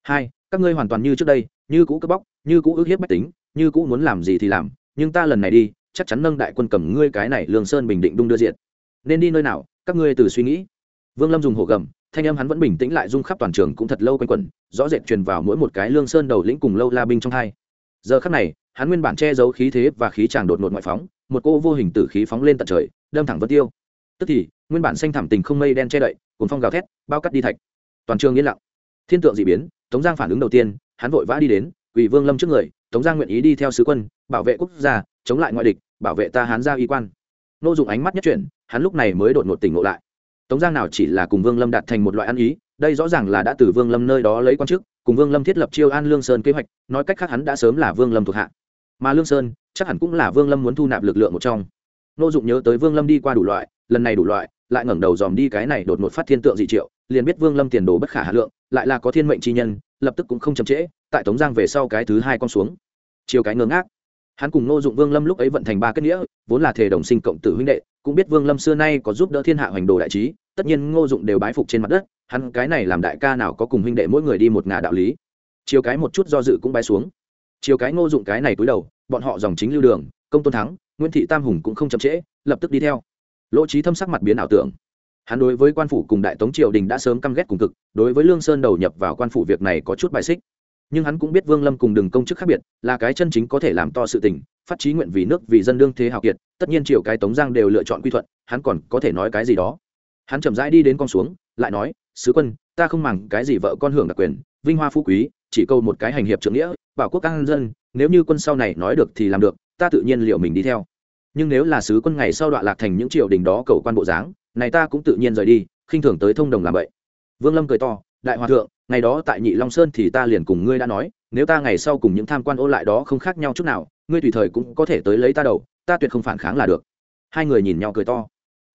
Hai, các ngươi hoàn toàn như trước đây, như cũ cướp bóc, như cũ ước hiếp bách tính, như cũ muốn làm gì thì làm, nhưng ta lần này đi, chắc chắn nâng đại quân cầm ngươi cái này lương sơn bình định đung đưa diện nên đi nơi nào, các ngươi từ suy nghĩ. Vương lâm dùng hổ gầm, thanh âm hắn vẫn bình tĩnh lại rung khắp toàn trường cũng thật lâu quanh quẩn, rõ rệt truyền vào mỗi một cái lương sơn đầu lĩnh cùng lâu la binh trong hai. Giờ khắc này, hắn nguyên bản che giấu khí thế và khí tràng đột ngột ngoại phóng, một cô vô hình tử khí phóng lên tận trời, đâm thẳng vân tiêu. Tức thì nguyên bản xanh thảm tình không mây đen che đậy cồn phong gào thét, bao cắt đi thạch. Toàn trường yên lặng. Thiên tượng dị biến, tống giang phản ứng đầu tiên, hắn vội vã đi đến ủy vương lâm trước người, tống giang nguyện ý đi theo sứ quân, bảo vệ quốc gia, chống lại ngoại địch, bảo vệ ta hán gia y quan. Nô dụng ánh mắt nhất chuyển, hắn lúc này mới đột ngột tỉnh ngộ lại. Tống giang nào chỉ là cùng vương lâm đạt thành một loại ăn ý, đây rõ ràng là đã từ vương lâm nơi đó lấy quan chức, cùng vương lâm thiết lập chiêu an lương sơn kế hoạch, nói cách khác hắn đã sớm là vương lâm thuộc hạ. Mà lương sơn, chắc hẳn cũng là vương lâm muốn thu nạp lực lượng một trong. Nô dụng nhớ tới vương lâm đi qua đủ loại, lần này đủ loại lại ngẩng đầu dòm đi cái này đột ngột phát thiên tượng dị triệu, liền biết vương lâm tiền đồ bất khả hà lượng, lại là có thiên mệnh chi nhân, lập tức cũng không chậm trễ, tại tống giang về sau cái thứ hai con xuống. Chiều cái ngơ ngác, hắn cùng ngô dụng vương lâm lúc ấy vận thành ba kết nghĩa, vốn là thể đồng sinh cộng tử huynh đệ, cũng biết vương lâm xưa nay có giúp đỡ thiên hạ hoành đồ đại trí, tất nhiên ngô dụng đều bái phục trên mặt đất, hắn cái này làm đại ca nào có cùng huynh đệ mỗi người đi một ngả đạo lý. Chiều cái một chút do dự cũng bái xuống. Chiều cái ngô dụng cái này túi đầu, bọn họ dòng chính lưu đường, công tôn thắng, nguyễn thị tam hùng cũng không chậm trễ, lập tức đi theo lỗ trí thâm sắc mặt biến ảo tưởng. Hắn đối với quan phủ cùng đại tống triều đình đã sớm căm ghét cùng cực, đối với lương sơn đầu nhập vào quan phủ việc này có chút bài xích. Nhưng hắn cũng biết vương lâm cùng đường công chức khác biệt, là cái chân chính có thể làm to sự tình, phát trí nguyện vì nước, vì dân đương thế hào kiệt, tất nhiên triều cái tống giang đều lựa chọn quy thuận, hắn còn có thể nói cái gì đó. Hắn chậm rãi đi đến con xuống, lại nói, sứ quân, ta không màng cái gì vợ con hưởng đặc quyền, vinh hoa phú quý, chỉ câu một cái hành hiệp trưởng nghĩa, bảo quốc an dân, nếu như quân sau này nói được thì làm được, ta tự nhiên liệu mình đi theo nhưng nếu là sứ quân ngày sau đoạn lạc thành những triều đình đó cầu quan bộ dáng, này ta cũng tự nhiên rời đi, khinh thường tới thông đồng làm vậy. Vương lâm cười to, đại hòa thượng, ngày đó tại nhị long sơn thì ta liền cùng ngươi đã nói, nếu ta ngày sau cùng những tham quan ô lại đó không khác nhau chút nào, ngươi tùy thời cũng có thể tới lấy ta đầu, ta tuyệt không phản kháng là được. Hai người nhìn nhau cười to.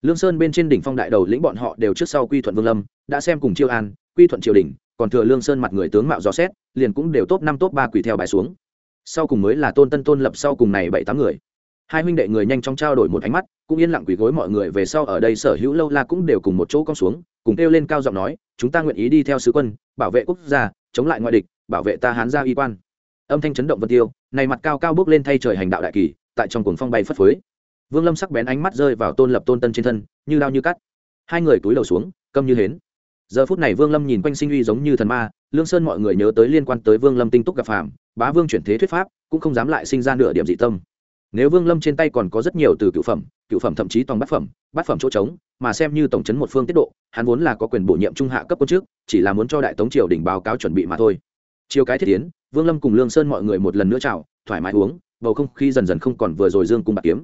Lương sơn bên trên đỉnh phong đại đầu lĩnh bọn họ đều trước sau quy thuận vương lâm, đã xem cùng chiêu an, quy thuận triều đình, còn thừa lương sơn mặt người tướng mạo gió xét, liền cũng đều top năm top ba quỷ theo bài xuống. Sau cùng mới là tôn tân tôn lập sau cùng này bảy tám người hai huynh đệ người nhanh chóng trao đổi một ánh mắt, cũng yên lặng quỳ gối mọi người về sau ở đây sở hữu lâu la cũng đều cùng một chỗ con xuống, cùng kêu lên cao giọng nói, chúng ta nguyện ý đi theo sứ quân, bảo vệ quốc gia, chống lại ngoại địch, bảo vệ ta hán gia y quan. Âm thanh chấn động vân tiêu, này mặt cao cao bước lên thay trời hành đạo đại kỳ, tại trong cuồng phong bay phất phới. Vương lâm sắc bén ánh mắt rơi vào tôn lập tôn tân trên thân, như đao như cắt. Hai người túi đầu xuống, câm như hến. Giờ phút này vương lâm nhìn quanh sinh uy giống như thần ma, lương sơn mọi người nhớ tới liên quan tới vương lâm tinh túc gặp phàm, bá vương chuyển thế thuyết pháp, cũng không dám lại sinh ra nửa điểm dị tâm nếu vương lâm trên tay còn có rất nhiều từ cựu phẩm cựu phẩm thậm chí toàn bát phẩm bát phẩm chỗ trống, mà xem như tổng chấn một phương tiết độ, hắn vốn là có quyền bổ nhiệm trung hạ cấp quân trước chỉ là muốn cho đại tống triều đình báo cáo chuẩn bị mà thôi. Chiều cái thiết tiến, vương lâm cùng lương sơn mọi người một lần nữa chào, thoải mái uống, bầu không khí dần dần không còn vừa rồi dương cung bạc kiếm.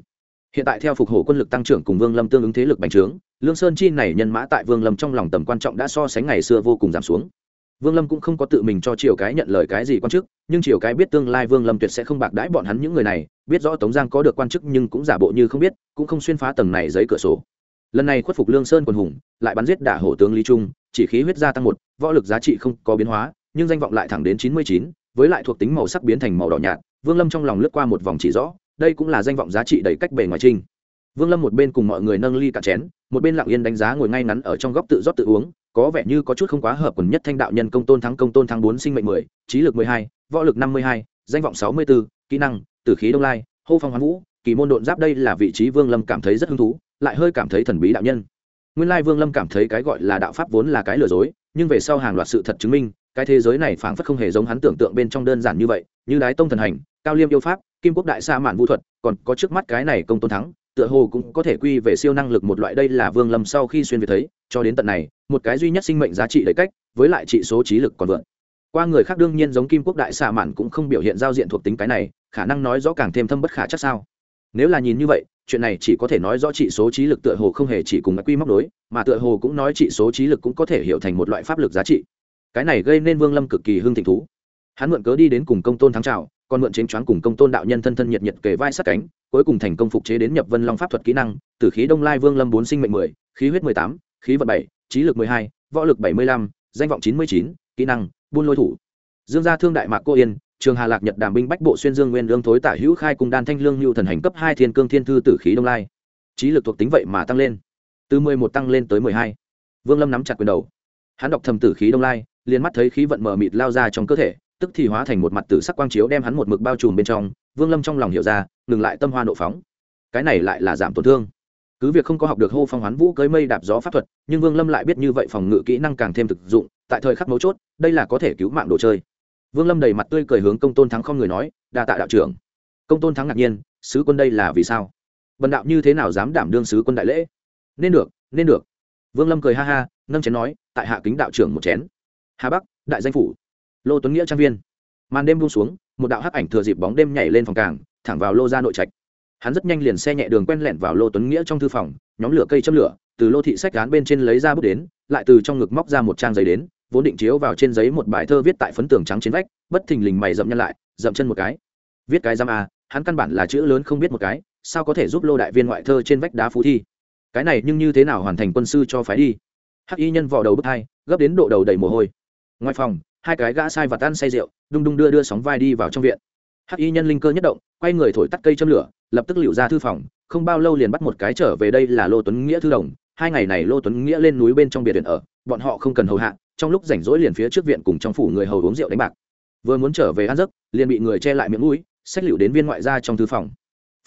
Hiện tại theo phục hồi quân lực tăng trưởng cùng vương lâm tương ứng thế lực bành trướng, lương sơn chi này nhân mã tại vương lâm trong lòng tầm quan trọng đã so sánh ngày xưa vô cùng giảm xuống vương lâm cũng không có tự mình cho triều cái nhận lời cái gì quan chức, nhưng triều cái biết tương lai vương lâm tuyệt sẽ không bạc đãi bọn hắn những người này, biết rõ tống giang có được quan chức nhưng cũng giả bộ như không biết, cũng không xuyên phá tầng này giấy cửa sổ. Lần này khuất phục lương sơn quần hùng, lại bắn giết đả hổ tướng lý trung, chỉ khí huyết gia tăng một, võ lực giá trị không có biến hóa, nhưng danh vọng lại thẳng đến chín mươi chín, với lại thuộc tính màu sắc biến thành màu đỏ nhạt, vương lâm trong lòng lướt qua một vòng chỉ rõ, đây cũng là danh vọng giá trị đầy cách bề ngoài trinh. Vương lâm một bên cùng mọi người nâng ly cạn chén, một bên lặng yên đánh giá ngồi ngay ngắn ở trong góc tự rót tự uống có vẻ như có chút không quá hợp quần nhất thanh đạo nhân công tôn thắng công tôn thắng bốn sinh mệnh mười, trí lực mười hai, võ lực năm mươi hai, danh vọng sáu mươi b ố kỹ năng, tử khí đông lai, hô phong hoán vũ, kỳ môn độn giáp đây là vị trí vương lâm cảm thấy rất hứng thú, lại hơi cảm thấy thần bí đạo nhân. Nguyên lai vương lâm cảm thấy cái gọi là đạo pháp vốn là cái lừa dối, nhưng về sau hàng loạt sự thật chứng minh, cái thế giới này phảng phất không hề giống hắn tưởng tượng bên trong đơn giản như vậy, như đái tông thần hành, cao liêm yêu pháp, kim quốc đại sa mạn vũ thuật, còn có trước mắt cái này công tôn thắng, tựa hồ cũng có thể quy về siêu năng lực một loại, đây là vương lâm sau khi xuyên về thấy cho đến tận này, một cái duy nhất sinh mệnh giá trị đầy cách, với lại trị số trí lực còn vượt qua người khác đương nhiên giống kim quốc đại xạ mạn cũng không biểu hiện giao diện thuộc tính cái này, khả năng nói rõ càng thêm thâm bất khả chắc sao. Nếu là nhìn như vậy, chuyện này chỉ có thể nói rõ trị số trí lực tựa hồ không hề chỉ cùng quy móc đối mà tựa hồ cũng nói trị số trí lực cũng có thể hiểu thành một loại pháp lực giá trị. Cái này gây nên vương lâm cực kỳ hưng thịnh thú. Hắn mượn cớ đi đến cùng công tôn thắng trào, còn mượn chính choáng cùng công tôn đạo nhân thân thân nhiệt nhiệt kề vai sát cánh, cuối cùng thành công phục chế đến nhập vân long pháp thuật kỹ năng tử khí đông lai vương lâm bốn sinh mệnh mười, khí huyết mười tám khí vận bảy, trí lực mười hai, võ lực bảy mươi lăm, danh vọng chín mươi chín, kỹ năng, buôn lôi thủ. Dương gia thương đại mạc cô yên, trường hà lạc nhật đàm binh bách bộ xuyên dương nguyên lương thối tả hữu khai cùng đan thanh lương lưu thần hành cấp hai thiên cương thiên thư tử khí đông lai. Trí lực thuộc tính vậy mà tăng lên. Từ mười một tăng lên tới mười hai. Vương lâm nắm chặt quyền đầu. Hắn đọc thầm tử khí đông lai, liền mắt thấy khí vận mờ mịt lao ra trong cơ thể, tức thì hóa thành một mặt tử sắc quang chiếu đem hắn một mực bao trùm bên trong. Vương lâm trong lòng hiểu ra, ngừng lại tâm hoa nộ phóng. Cái này lại là giảm tổn thương cứ việc không có học được hô phong hoán vũ cưới mây đạp gió pháp thuật, nhưng vương lâm lại biết như vậy phòng ngự kỹ năng càng thêm thực dụng, tại thời khắc mấu chốt, đây là có thể cứu mạng đồ chơi. Vương lâm đầy mặt tươi cười hướng công tôn thắng không người nói, đa tạ đạo trưởng. Công tôn thắng ngạc nhiên, sứ quân đây là vì sao? Bần đạo như thế nào dám đảm đương sứ quân đại lễ? Nên được nên được. Vương lâm cười ha ha, nâng chén nói, tại hạ kính đạo trưởng một chén. Hà bắc, đại danh phủ. Lô tuấn nghĩa trang viên. Màn đêm buông xuống, một đạo hắc ảnh thừa dịp bóng đêm nhảy lên phòng cảng thẳng vào lô ra nội trạch hắn rất nhanh liền xe nhẹ đường quen lẹn vào lô tuấn nghĩa trong thư phòng, nhóm lửa cây châm lửa, từ lô thị sách gán bên trên lấy ra bút đến, lại từ trong ngực móc ra một trang giấy đến, vốn định chiếu vào trên giấy một bài thơ viết tại phấn tường trắng trên vách, bất thình lình mày dậm nhân lại, dậm chân một cái. Viết cái giam a à, hắn căn bản là chữ lớn không biết một cái, sao có thể giúp lô đại viên ngoại thơ trên vách đá phú thi? Cái này nhưng như thế nào hoàn thành quân sư cho phái đi? Hắc y nhân vò đầu bức hai, gấp đến độ đầu đầy mồ hôi. Ngoài phòng, hai cái gã sai và tan say rượu, đung đung đưa đưa sóng vai đi vào trong viện. Hắc y nhân linh cơ nhất động quay người thổi tắt cây châm lửa, lập tức liệu ra thư phòng, không bao lâu liền bắt một cái trở về đây là lô tuấn nghĩa thư đồng. Hai ngày này lô tuấn nghĩa lên núi bên trong biệt viện ở, bọn họ không cần hầu hạ, trong lúc rảnh rỗi liền phía trước viện cùng trong phủ người hầu uống rượu đánh bạc. Vừa muốn trở về ăn giấc, liền bị người che lại miệng mũi sách liệu đến viên ngoại gia trong thư phòng.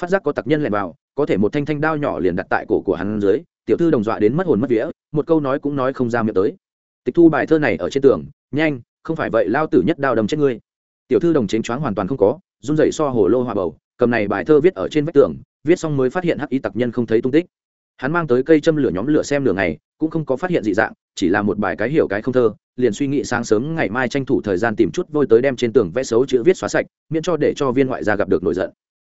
Phát giác có tặc nhân lẻn vào, có thể một thanh thanh đao nhỏ liền đặt tại cổ của hắn dưới, tiểu thư đồng dọa đến mất hồn mất vía, một câu nói cũng nói không ra miệng tới. Tịch thu bài thơ này ở trên tường, nhanh, không phải vậy, lao tử nhất đao đầm chết ngươi. Tiểu thư đồng chính choáng hoàn toàn không có run rẩy so hồ lô hòa bầu, cầm này bài thơ viết ở trên vách tường, viết xong mới phát hiện hắc y tặc nhân không thấy tung tích. Hắn mang tới cây châm lửa nhóm lửa xem lửa ngày, cũng không có phát hiện dị dạng, chỉ là một bài cái hiểu cái không thơ, liền suy nghĩ sáng sớm ngày mai tranh thủ thời gian tìm chút vôi tới đem trên tường vẽ xấu chữ viết xóa sạch, miễn cho để cho viên ngoại gia gặp được nổi giận.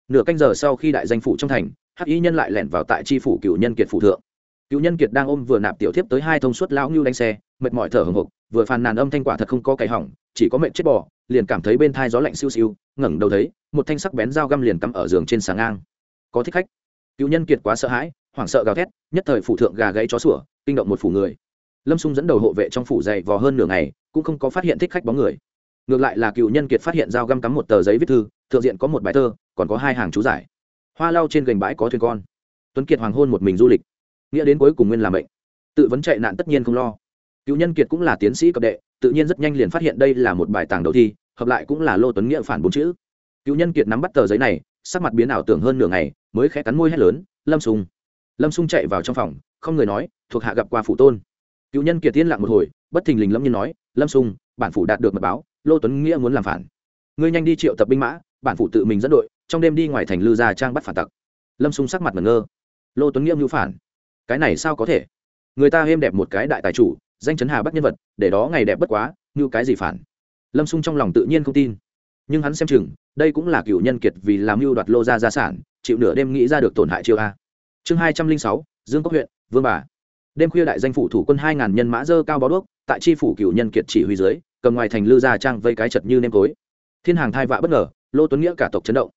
Nửa canh giờ sau khi đại danh phủ trong thành, hắc y nhân lại lẻn vào tại tri phủ cựu nhân kiệt phủ thượng. Cựu nhân kiệt đang ôm vừa nạp tiểu thiếp tới hai thông suất lão ngưu đánh xe, mệt mỏi thở hồng hộc, vừa phàn nàn âm thanh quả thật không có cày hỏng, chỉ có mệnh chết bỏ liền cảm thấy bên thai gió lạnh siêu siêu, ngẩng đầu thấy, một thanh sắc bén dao găm liền cắm ở giường trên sáng ngang. Có thích khách. Cựu nhân kiệt quá sợ hãi, hoảng sợ gào thét, nhất thời phủ thượng gà gãy chó sủa, kinh động một phủ người. Lâm xung dẫn đầu hộ vệ trong phủ dày vò hơn nửa ngày, cũng không có phát hiện thích khách bóng người. Ngược lại là cựu nhân kiệt phát hiện dao găm cắm một tờ giấy viết thư, thượng diện có một bài thơ, còn có hai hàng chú giải. Hoa lau trên gành bãi có thuyền con. Tuấn kiệt hoàng hôn một mình du lịch. Nghĩa đến cuối cùng nguyên làm bệnh tự vấn chạy nạn tất nhiên không lo. Cựu nhân kiệt cũng là tiến sĩ cập đệ, tự nhiên rất nhanh liền phát hiện đây là một bài tàng đầu thi hợp lại cũng là lô tuấn nghĩa phản bốn chữ. Cựu nhân kiệt nắm bắt tờ giấy này, sắc mặt biến ảo tưởng hơn nửa ngày, mới khẽ cắn môi hét lớn, lâm sung. Lâm sung chạy vào trong phòng, không người nói, thuộc hạ gặp qua phủ tôn. Cựu nhân kiệt tiên lặng một hồi, bất thình lình lâm nhiên nói, lâm sung, bản phủ đạt được mật báo, lô tuấn nghĩa muốn làm phản. Ngươi nhanh đi triệu tập binh mã, bản phủ tự mình dẫn đội, trong đêm đi ngoài thành lư gia trang bắt phản tặc. Lâm sung sắc mặt ngẩn ngơ. Lô tuấn nghĩa mưu phản. Cái này sao có thể? Người ta êm đẹp một cái đại tài chủ, danh chấn hà bắt nhân vật, để đó ngày đẹp bất quá, như cái gì phản? Lâm sung trong lòng tự nhiên không tin. Nhưng hắn xem chừng, đây cũng là cựu nhân kiệt vì làm mưu đoạt lô ra gia sản, chịu nửa đêm nghĩ ra được tổn hại chiêu a. Chương hai trăm linh sáu, dương cốc huyện, vương bà. Đêm khuya đại danh phủ thủ quân hai ngàn nhân mã dơ cao bó đuốc, tại tri phủ cựu nhân kiệt chỉ huy dưới, cầm ngoài thành lư gia trang vây cái chật như nêm tối thiên hàng thai vạ bất ngờ, lô tuấn nghĩa cả tộc chấn động.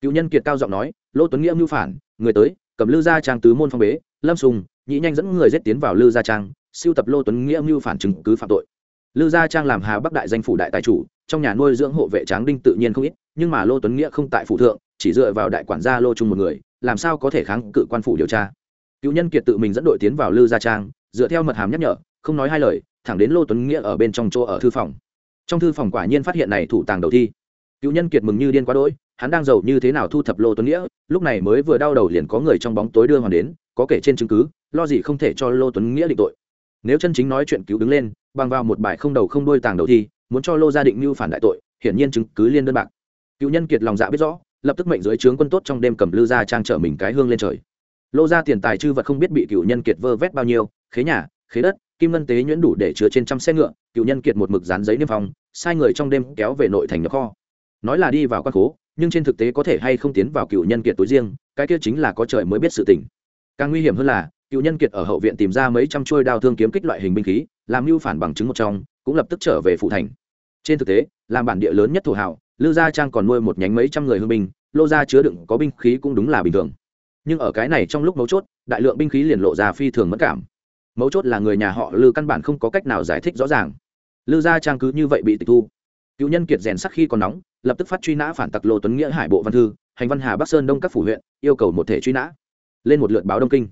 Cựu nhân kiệt cao giọng nói, lô tuấn nghĩa mưu phản, người tới, cầm lư gia trang tứ môn phong bế, lâm sùng nhĩ nhanh dẫn người giết tiến vào lư gia trang, siêu tập lô tuấn nghĩa mưu phản chứng cứ phạm tội lư gia trang làm hà bắc đại danh phủ đại tài chủ, trong nhà nuôi dưỡng hộ vệ tráng đinh tự nhiên không ít, nhưng mà lô tuấn nghĩa không tại phủ thượng, chỉ dựa vào đại quản gia lô trung một người, làm sao có thể kháng cự quan phủ điều tra. Cựu nhân kiệt tự mình dẫn đội tiến vào lư gia trang, dựa theo mật hàm nhắc nhở, không nói hai lời, thẳng đến lô tuấn nghĩa ở bên trong chỗ ở thư phòng. Trong thư phòng quả nhiên phát hiện này thủ tàng đầu thi. Cựu nhân kiệt mừng như điên quá đỗi, hắn đang giàu như thế nào thu thập lô tuấn nghĩa, lúc này mới vừa đau đầu liền có người trong bóng tối đưa hoàn đến, có kể trên chứng cứ, lo gì không thể cho lô tuấn nghĩa định tội. Nếu chân chính nói chuyện cứu đứng lên bằng vào một bài không đầu không đuôi tàng đầu thi, muốn cho lô gia định mưu phản đại tội, hiển nhiên chứng cứ liên đơn bạc. Cựu nhân kiệt lòng dạ biết rõ, lập tức mệnh dưới trướng quân tốt trong đêm cầm lư gia trang trở mình cái hương lên trời. Lô gia tiền tài chư vật không biết bị cựu nhân kiệt vơ vét bao nhiêu, khế nhà, khế đất, kim ngân tế nhuyễn đủ để chứa trên trăm xe ngựa, cựu nhân kiệt một mực dán giấy niêm phong, sai người trong đêm kéo về nội thành nhập kho. Nói là đi vào quan khố, nhưng trên thực tế có thể hay không tiến vào cựu nhân kiệt túi riêng, cái kia chính là có trời mới biết sự tình. Càng nguy hiểm hơn là, cựu nhân kiệt ở hậu viện tìm ra mấy trăm trôi đao thương kiếm kích loại hình binh khí làm mưu phản bằng chứng một trong, cũng lập tức trở về phụ thành. Trên thực tế, làm bản địa lớn nhất thổ hảo lư gia trang còn nuôi một nhánh mấy trăm người hương binh, lô gia chứa đựng có binh khí cũng đúng là bình thường. Nhưng ở cái này trong lúc mấu chốt, đại lượng binh khí liền lộ ra phi thường mất cảm. Mấu chốt là người nhà họ lư căn bản không có cách nào giải thích rõ ràng. Lư gia trang cứ như vậy bị tịch thu. Cựu nhân kiệt rèn sắc khi còn nóng, lập tức phát truy nã phản tặc lô tuấn nghĩa hải bộ văn thư, hành văn hà bắc sơn đông các phủ huyện, yêu cầu một thể truy nã. Lên một lượt báo đông kinh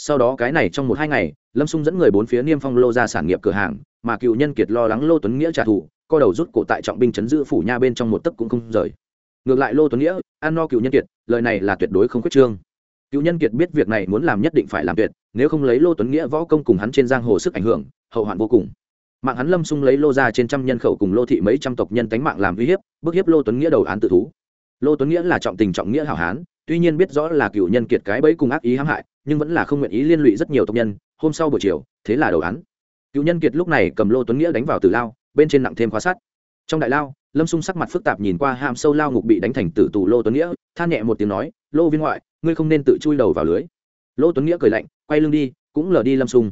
sau đó cái này trong một hai ngày, lâm xung dẫn người bốn phía niêm phong lô ra sản nghiệp cửa hàng, mà cựu nhân kiệt lo lắng lô tuấn nghĩa trả thù, co đầu rút cổ tại trọng binh chấn giữ phủ nha bên trong một tấc cũng không rời. Ngược lại lô tuấn nghĩa ăn no cựu nhân kiệt, lời này là tuyệt đối không quyết trương. Cựu nhân kiệt biết việc này muốn làm nhất định phải làm tuyệt, nếu không lấy lô tuấn nghĩa võ công cùng hắn trên giang hồ sức ảnh hưởng, hậu hoạn vô cùng. Mạng hắn lâm xung lấy lô ra trên trăm nhân khẩu cùng lô thị mấy trăm tộc nhân tánh mạng làm uy hiếp, bức hiếp lô tuấn nghĩa đầu án tự thú. Lô tuấn nghĩa là trọng tình trọng nghĩa hảo hán, tuy nhiên biết rõ là cựu nhân kiệt cái bẫy cùng ác ý hãm hại nhưng vẫn là không nguyện ý liên lụy rất nhiều tộc nhân, hôm sau buổi chiều, thế là đầu án. Cựu nhân kiệt lúc này cầm lô tuấn nghĩa đánh vào tử lao, bên trên nặng thêm khóa sát trong đại lao, lâm xung sắc mặt phức tạp nhìn qua hàm sâu lao ngục bị đánh thành tử tù lô tuấn nghĩa, than nhẹ một tiếng nói, lô viên ngoại, ngươi không nên tự chui đầu vào lưới. Lô tuấn nghĩa cười lạnh, quay lưng đi, cũng lờ đi lâm xung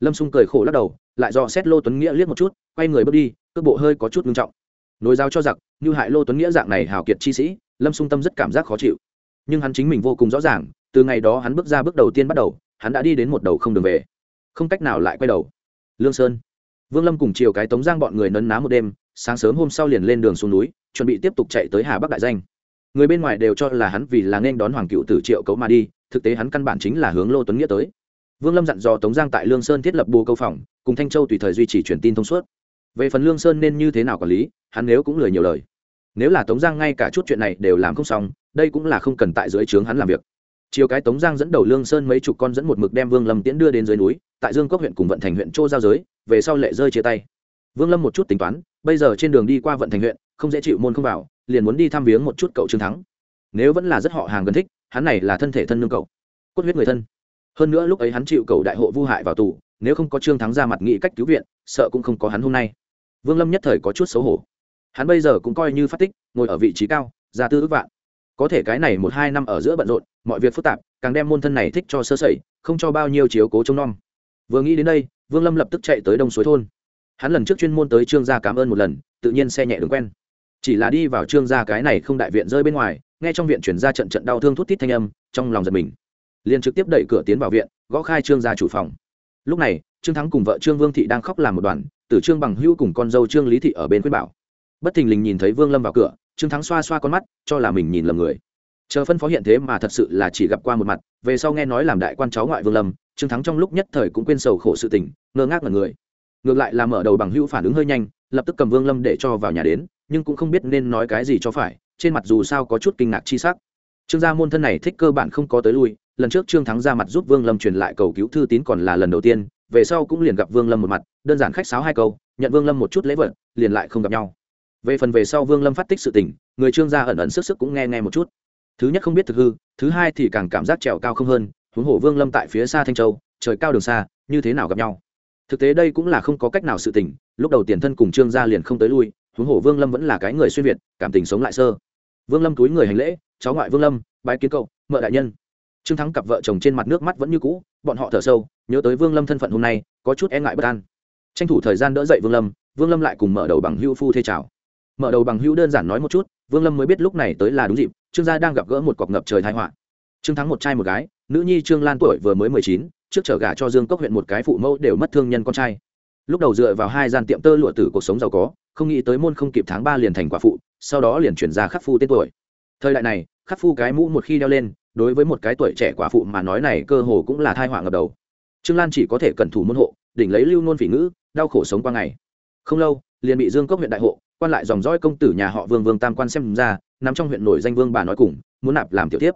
lâm xung cười khổ lắc đầu, lại dò xét lô tuấn nghĩa liếc một chút, quay người bước đi, cước bộ hơi có chút ngưng trọng. Nối giáo cho giặc, như hại lô tuấn nghĩa dạng này hào kiệt chi sĩ, lâm xung tâm rất cảm giác khó chịu. Nhưng hắn chính mình vô cùng rõ ràng từ ngày đó hắn bước ra bước đầu tiên bắt đầu, hắn đã đi đến một đầu không đường về. Không cách nào lại quay đầu. Lương sơn. Vương lâm cùng chiều cái tống giang bọn người nấn ná một đêm, sáng sớm hôm sau liền lên đường xuống núi, chuẩn bị tiếp tục chạy tới hà bắc đại danh. Người bên ngoài đều cho là hắn vì là nên đón hoàng cựu tử triệu cấu mà đi, thực tế hắn căn bản chính là hướng lô tuấn nghĩa tới. Vương lâm dặn dò tống giang tại lương sơn thiết lập bồ câu phòng, cùng thanh châu tùy thời duy trì truyền tin thông suốt. Về phần lương sơn nên như thế nào quản lý, hắn nếu cũng lười nhiều lời. Nếu là tống giang ngay cả chút chuyện này đều làm không xong, đây cũng là không cần tại dưới trướng hắn làm việc chiều cái tống giang dẫn đầu lương sơn mấy chục con dẫn một mực đem vương lâm tiễn đưa đến dưới núi, tại dương cốc huyện cùng vận thành huyện châu giao giới, về sau lệ rơi chia tay. Vương lâm một chút tính toán, bây giờ trên đường đi qua vận thành huyện, không dễ chịu môn không vào, liền muốn đi thăm viếng một chút cậu trương thắng. Nếu vẫn là rất họ hàng gần thích, hắn này là thân thể thân nương cậu, cốt huyết người thân. Hơn nữa lúc ấy hắn chịu cậu đại hộ vu hại vào tù, nếu không có trương thắng ra mặt nghĩ cách cứu viện, sợ cũng không có hắn hôm nay. Vương lâm nhất thời có chút xấu hổ. Hắn bây giờ cũng coi như phát tích, ngồi ở vị trí cao, ra tư ước vạn. Có thể cái này một hai năm ở giữa bận rộn mọi việc phức tạp, càng đem môn thân này thích cho sơ sẩy, không cho bao nhiêu chiếu cố trông nom. Vừa nghĩ đến đây, vương lâm lập tức chạy tới đông suối thôn. Hắn lần trước chuyên môn tới trương gia cảm ơn một lần, tự nhiên xe nhẹ đường quen. Chỉ là đi vào trương gia cái này không đại viện rơi bên ngoài, nghe trong viện chuyển ra trận trận đau thương thút thít thanh âm, trong lòng giật mình. Liền trực tiếp đẩy cửa tiến vào viện, gõ khai trương gia chủ phòng. Lúc này, trương thắng cùng vợ trương vương thị đang khóc làm một đoàn, tử trương bằng hữu cùng con dâu trương lý thị ở bên khuyên bảo. Bất thình lình nhìn thấy vương lâm vào cửa, trương thắng xoa xoa con mắt, cho là mình nhìn lầm người chờ phân phó hiện thế mà thật sự là chỉ gặp qua một mặt, về sau nghe nói làm đại quan cháu ngoại vương lâm, trương thắng trong lúc nhất thời cũng quên sầu khổ sự tình, ngơ ngác là người. Ngược lại là mở đầu bằng hữu phản ứng hơi nhanh, lập tức cầm vương lâm để cho vào nhà đến, nhưng cũng không biết nên nói cái gì cho phải, trên mặt dù sao có chút kinh ngạc chi sắc. Trương gia môn thân này thích cơ bản không có tới lui, lần trước trương thắng ra mặt giúp vương lâm truyền lại cầu cứu thư tín còn là lần đầu tiên, về sau cũng liền gặp vương lâm một mặt, đơn giản khách sáo hai câu, nhận vương lâm một chút lễ vật, liền lại không gặp nhau. Về phần về sau vương lâm phát tích sự tình, người trương gia ẩn ẩn sức sức cũng nghe nghe một chút thứ nhất không biết thực hư, thứ hai thì càng cảm giác trèo cao không hơn, huống hồ vương lâm tại phía xa thanh châu, trời cao đường xa, như thế nào gặp nhau? Thực tế đây cũng là không có cách nào sự tình, lúc đầu tiền thân cùng trương gia liền không tới lui, huống hồ vương lâm vẫn là cái người xuyên việt, cảm tình sống lại sơ. Vương lâm túi người hành lễ, cháu ngoại vương lâm, bái kiến cậu, mợ đại nhân. Trương thắng cặp vợ chồng trên mặt nước mắt vẫn như cũ, bọn họ thở sâu, nhớ tới vương lâm thân phận hôm nay, có chút e ngại bất an. Tranh thủ thời gian đỡ dậy vương lâm vương lâm lại cùng mở đầu bằng hưu phu thê chào mở đầu bằng hữu đơn giản nói một chút, vương lâm mới biết lúc này tới là đúng dịp, trương gia đang gặp gỡ một cọc ngập trời thái họa. Trương thắng một trai một gái, nữ nhi trương lan tuổi vừa mới mười chín, trước trở gả cho dương cốc huyện một cái phụ mẫu đều mất thương nhân con trai. Lúc đầu dựa vào hai gian tiệm tơ lụa tử cuộc sống giàu có, không nghĩ tới môn không kịp tháng ba liền thành quả phụ, sau đó liền chuyển ra khắc phu tên tuổi. Thời đại này, khắc phu cái mũ một khi đeo lên, đối với một cái tuổi trẻ quả phụ mà nói này cơ hồ cũng là thai họa ngập đầu. Trương lan chỉ có thể cẩn thủ môn hộ, đỉnh lấy lưu nôn phỉ ngữ, đau khổ sống qua ngày. Không lâu, liền bị dương cốc huyện đại hộ quan lại dòng dõi công tử nhà họ vương vương tam quan xem ra, nằm trong huyện nổi danh vương bà nói cùng, muốn nạp làm tiểu tiếp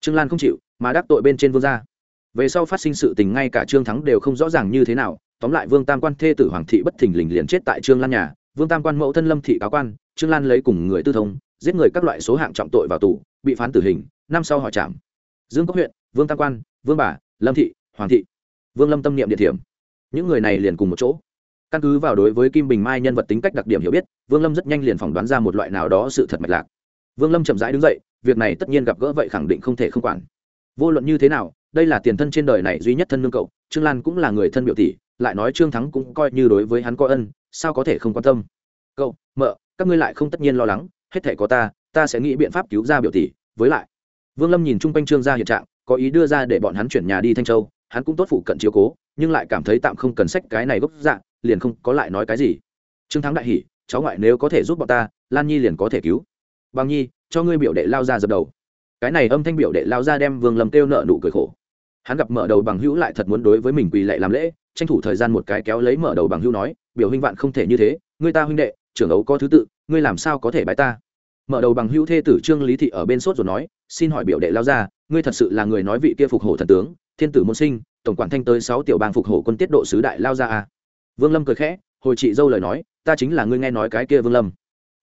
trương lan không chịu, mà đắc tội bên trên vương gia. Về sau phát sinh sự tình ngay cả trương thắng đều không rõ ràng như thế nào, tóm lại vương tam quan thê tử hoàng thị bất thình lình liền chết tại trương lan nhà, vương tam quan mẫu thân lâm thị cáo quan, trương lan lấy cùng người tư thông, giết người các loại số hạng trọng tội vào tù, bị phán tử hình, năm sau họ chạm dương cốc huyện, vương tam quan, vương bà, lâm thị, hoàng thị. Vương lâm tâm niệm địa điểm. Những người này liền cùng một chỗ căn cứ vào đối với kim bình mai nhân vật tính cách đặc điểm hiểu biết, vương lâm rất nhanh liền phỏng đoán ra một loại nào đó sự thật mạch lạc. Vương lâm chậm rãi đứng dậy, việc này tất nhiên gặp gỡ vậy khẳng định không thể không quản. Vô luận như thế nào, đây là tiền thân trên đời này duy nhất thân nương cậu, trương lan cũng là người thân biểu tỷ, lại nói trương thắng cũng coi như đối với hắn có ân, sao có thể không quan tâm? Cậu, mợ, các ngươi lại không tất nhiên lo lắng, hết thể có ta ta sẽ nghĩ biện pháp cứu ra biểu tỷ, với lại. Vương lâm nhìn chung quanh trương gia hiện trạng, có ý đưa ra để bọn hắn chuyển nhà đi thanh châu hắn cũng tốt phụ cận chiếu cố, nhưng lại cảm thấy tạm không cần sách cái này gốc dạng liền không có lại nói cái gì. Trương thắng đại hỉ, cháu ngoại nếu có thể giúp bọn ta, lan nhi liền có thể cứu. Bằng nhi, cho ngươi biểu đệ lao ra dập đầu. Cái này âm thanh biểu đệ lao ra đem vương lâm kêu nợ nụ cười khổ. Hắn gặp mở đầu bằng hữu lại thật muốn đối với mình quỳ lệ làm lễ, tranh thủ thời gian một cái kéo lấy mở đầu bằng hữu nói, biểu huynh vạn không thể như thế, ngươi ta huynh đệ, trưởng ấu có thứ tự, ngươi làm sao có thể bái ta? Mở đầu bằng hữu thê tử trương lý thị ở bên sốt rồi nói, xin hỏi biểu đệ lao ra, ngươi thật sự là người nói vị kia phục hổ thần tướng thiên tử môn sinh, tổng quản thanh tới sáu tiểu bang phục hộ quân tiết độ sứ đại lao ra à. vương lâm cười khẽ, hồi chị dâu lời nói, ta chính là ngươi nghe nói cái kia vương lâm.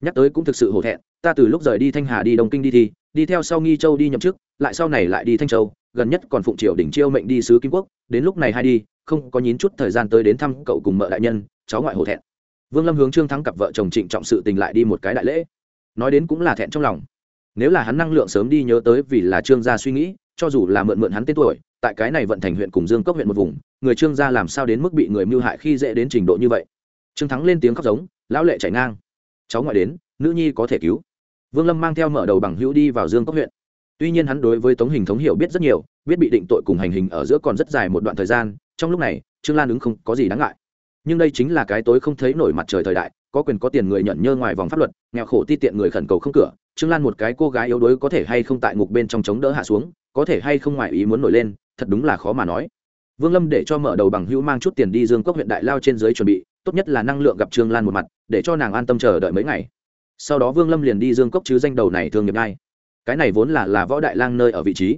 Nhắc tới cũng thực sự hổ thẹn, ta từ lúc rời đi thanh hà đi đông kinh đi thi đi theo sau nghi châu đi nhậm chức, lại sau này lại đi thanh châu, gần nhất còn phụng triều đỉnh chiêu mệnh đi sứ kim quốc, đến lúc này hay đi, không có nhín chút thời gian tới đến thăm cậu cùng mợ đại nhân, cháu ngoại hổ thẹn. Vương lâm hướng trương thắng cặp vợ chồng trịnh trọng sự tình lại đi một cái đại lễ. Nói đến cũng là thẹn trong lòng. Nếu là hắn năng lượng sớm đi nhớ tới vì là trương gia suy nghĩ, cho dù là mượn mượn hắn tên tuổi tại cái này vận thành huyện cùng dương cốc huyện một vùng, người trương gia làm sao đến mức bị người mưu hại khi dễ đến trình độ như vậy? Trương thắng lên tiếng khóc giống, lão lệ chảy ngang. Cháu ngoại đến, nữ nhi có thể cứu. Vương lâm mang theo mở đầu bằng hữu đi vào dương cốc huyện. Tuy nhiên hắn đối với tống hình thống hiểu biết rất nhiều, biết bị định tội cùng hành hình ở giữa còn rất dài một đoạn thời gian, trong lúc này, trương lan ứng không có gì đáng ngại. Nhưng đây chính là cái tối không thấy nổi mặt trời thời đại, có quyền có tiền người nhận nhơ ngoài vòng pháp luật, nghèo khổ ti tiện người khẩn cầu không cửa, trương lan một cái cô gái yếu đuối có thể hay không tại ngục bên trong chống đỡ hạ xuống có thể hay không ngoài ý muốn nổi lên, thật đúng là khó mà nói. Vương lâm để cho mở đầu bằng hữu mang chút tiền đi dương cốc huyện đại lao trên dưới chuẩn bị, tốt nhất là năng lượng gặp trương lan một mặt, để cho nàng an tâm chờ đợi mấy ngày. Sau đó vương lâm liền đi dương cốc chứ danh đầu này thường nghiệp ngay. Cái này vốn là là võ đại lang nơi ở vị trí.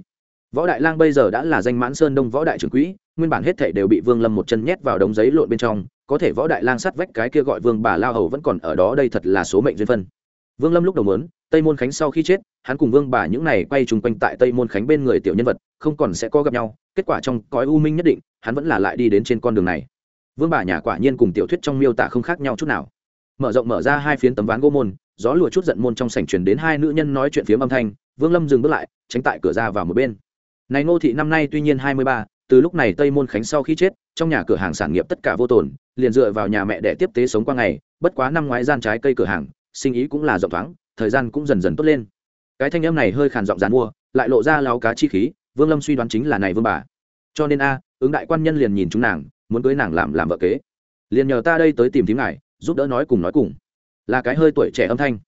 Võ đại lang bây giờ đã là danh mãn sơn đông võ đại trưởng quỹ, nguyên bản hết thể đều bị vương lâm một chân nhét vào đống giấy lộn bên trong, có thể võ đại lang sắt vách cái kia gọi vương bà lao hầu vẫn còn ở đó, đây thật là số mệnh duyên phân. Vương lâm lúc đầu mớn tây môn khánh sau khi chết hắn cùng vương bà những này quay chung quanh tại tây môn khánh bên người tiểu nhân vật, không còn sẽ có gặp nhau, kết quả trong cõi u minh nhất định, hắn vẫn là lại đi đến trên con đường này. Vương bà nhà quả nhiên cùng tiểu thuyết trong miêu tả không khác nhau chút nào. Mở rộng mở ra hai phiến tấm ván gỗ môn, gió lùa chút giận môn trong sảnh truyền đến hai nữ nhân nói chuyện phiếm âm thanh, vương lâm dừng bước lại, tránh tại cửa ra vào một bên. Này ngô thị năm nay tuy nhiên hai mươi ba, từ lúc này tây môn khánh sau khi chết, trong nhà cửa hàng sản nghiệp tất cả vô tồn, liền dựa vào nhà mẹ để tiếp tế sống qua ngày, bất quá năm ngoái gian trái cây cửa hàng, sinh ý cũng là rộng thoáng, thời gian cũng dần dần tốt lên cái thanh âm này hơi khàn giọng dán mua, lại lộ ra láo cá chi khí, vương lâm suy đoán chính là này vương bà. Cho nên a, ứng đại quan nhân liền nhìn chúng nàng, muốn cưới nàng làm làm vợ kế. Liền nhờ ta đây tới tìm thím ngài, giúp đỡ nói cùng nói cùng. Là cái hơi tuổi trẻ âm thanh.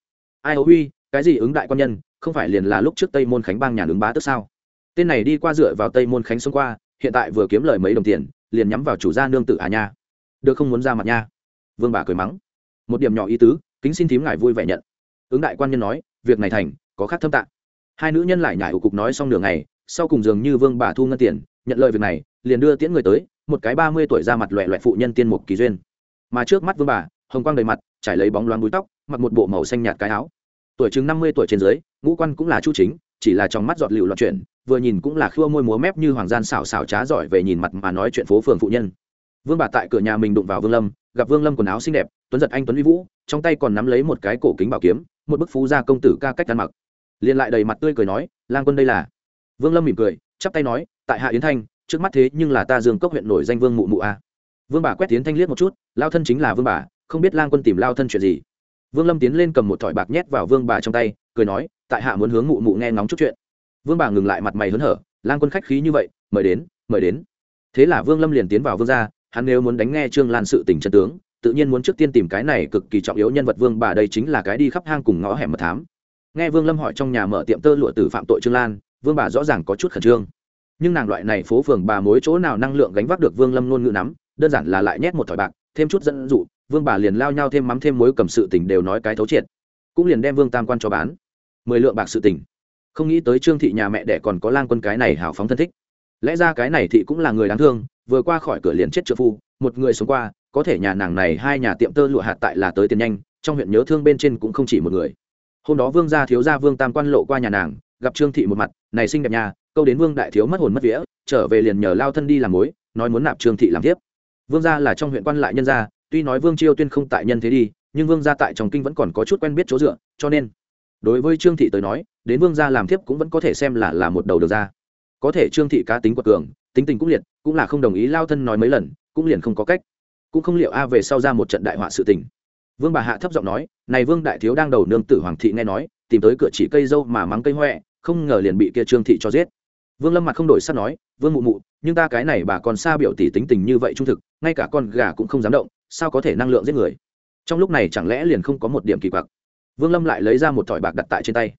Ai hầu huy cái gì ứng đại quan nhân, không phải liền là lúc trước tây môn khánh bang nhà ứng bá tức sao? Tên này đi qua dựa vào tây môn khánh xông qua, hiện tại vừa kiếm lời mấy đồng tiền, liền nhắm vào chủ gia nương tự à nha. Được không muốn ra mặt nha. Vương bà cười mắng. Một điểm nhỏ ý tứ, kính xin thím ngài vui vẻ nhận. Ứng đại quan nhân nói, việc này thành có khác thâm tạng. Hai nữ nhân lại nhải ủ cục nói xong nửa ngày, sau cùng dường như vương bà thu ngân tiền, nhận lời việc này, liền đưa tiễn người tới, một cái ba mươi tuổi ra mặt loẹ loẹ phụ nhân tiên mục kỳ duyên. Mà trước mắt vương bà, hồng quang đầy mặt, trải lấy bóng loáng búi tóc, mặc một bộ màu xanh nhạt cái áo. Tuổi chừng năm mươi tuổi trên dưới, ngũ quan cũng là chu chính, chỉ là trong mắt giọt lựu loạn chuyển, vừa nhìn cũng là khua môi múa mép như hoàng gian xảo xảo trá giỏi về nhìn mặt mà nói chuyện phố phường phụ nhân. Vương bà tại cửa nhà mình đụng vào vương lâm, gặp vương lâm quần áo xinh đẹp, tuấn giật anh tuấn uy vũ, trong tay còn nắm lấy một cái cổ kính bảo kiếm, một bức phú gia công tử ca cách ăn mặc liền lại đầy mặt tươi cười nói, lang quân đây là. Vương lâm mỉm cười, chắp tay nói, tại hạ yến thanh, trước mắt thế nhưng là ta dương cốc huyện nổi danh vương mụ mụ a. Vương bà quét tiến thanh liếc một chút, lao thân chính là vương bà, không biết lang quân tìm lao thân chuyện gì? Vương lâm tiến lên cầm một thỏi bạc nhét vào vương bà trong tay, cười nói, tại hạ muốn hướng mụ mụ nghe ngóng chút chuyện. Vương bà ngừng lại mặt mày hớn hở, lang quân khách khí như vậy, mời đến mời đến. Thế là vương lâm liền tiến vào vương gia, hắn nếu muốn đánh nghe trương lan sự tình chân tướng, tự nhiên muốn trước tiên tìm cái này cực kỳ trọng yếu nhân vật vương bà đây chính là cái đi khắp hang cùng ngõ hẻm mật thám nghe vương lâm hỏi trong nhà mở tiệm tơ lụa từ phạm tội trương lan, vương bà rõ ràng có chút khẩn trương. Nhưng nàng loại này phố phường bà mối chỗ nào năng lượng gánh vác được vương lâm ngôn ngữ nắm, đơn giản là lại nhét một thỏi bạc, thêm chút dẫn dụ, vương bà liền lao nhau thêm mắm thêm mối cầm sự tình đều nói cái thấu triệt. Cũng liền đem vương tam quan cho bán. Mười lượng bạc sự tình. Không nghĩ tới trương thị nhà mẹ đẻ còn có lang quân cái này hào phóng thân thích. Lẽ ra cái này thị cũng là người đáng thương, vừa qua khỏi cửa liền chết trợ phu, một người sống qua, có thể nhà nàng này hai nhà tiệm tơ lụa hạt tại là tới tiền nhanh, trong huyện nhớ thương bên trên cũng không chỉ một người hôm đó vương gia thiếu gia vương tam quan lộ qua nhà nàng, gặp trương thị một mặt, này xinh đẹp nhà, câu đến vương đại thiếu mất hồn mất vía, trở về liền nhờ lao thân đi làm mối, nói muốn nạp trương thị làm tiếp vương gia là trong huyện quan lại nhân gia, tuy nói vương chiêu tuyên không tại nhân thế đi, nhưng vương gia tại trong kinh vẫn còn có chút quen biết chỗ dựa, cho nên đối với trương thị tới nói, đến vương gia làm tiếp cũng vẫn có thể xem là là một đầu được ra. Có thể trương thị cá tính quật cường, tính tình cũng liệt, cũng là không đồng ý lao thân nói mấy lần, cũng liền không có cách. Cũng không liệu a về sau ra một trận đại họa sự tình vương bà hạ thấp giọng nói, này vương đại thiếu đang đầu nương tử hoàng thị nghe nói, tìm tới cửa chỉ cây dâu mà mắng cây huệ không ngờ liền bị kia trương thị cho giết. Vương lâm mặt không đổi sắc nói, vương mụ mụ, nhưng ta cái này bà còn xa biểu tỷ tính tình như vậy trung thực, ngay cả con gà cũng không dám động, sao có thể năng lượng giết người? Trong lúc này chẳng lẽ liền không có một điểm kỳ quặc? Vương lâm lại lấy ra một thỏi bạc đặt tại trên tay.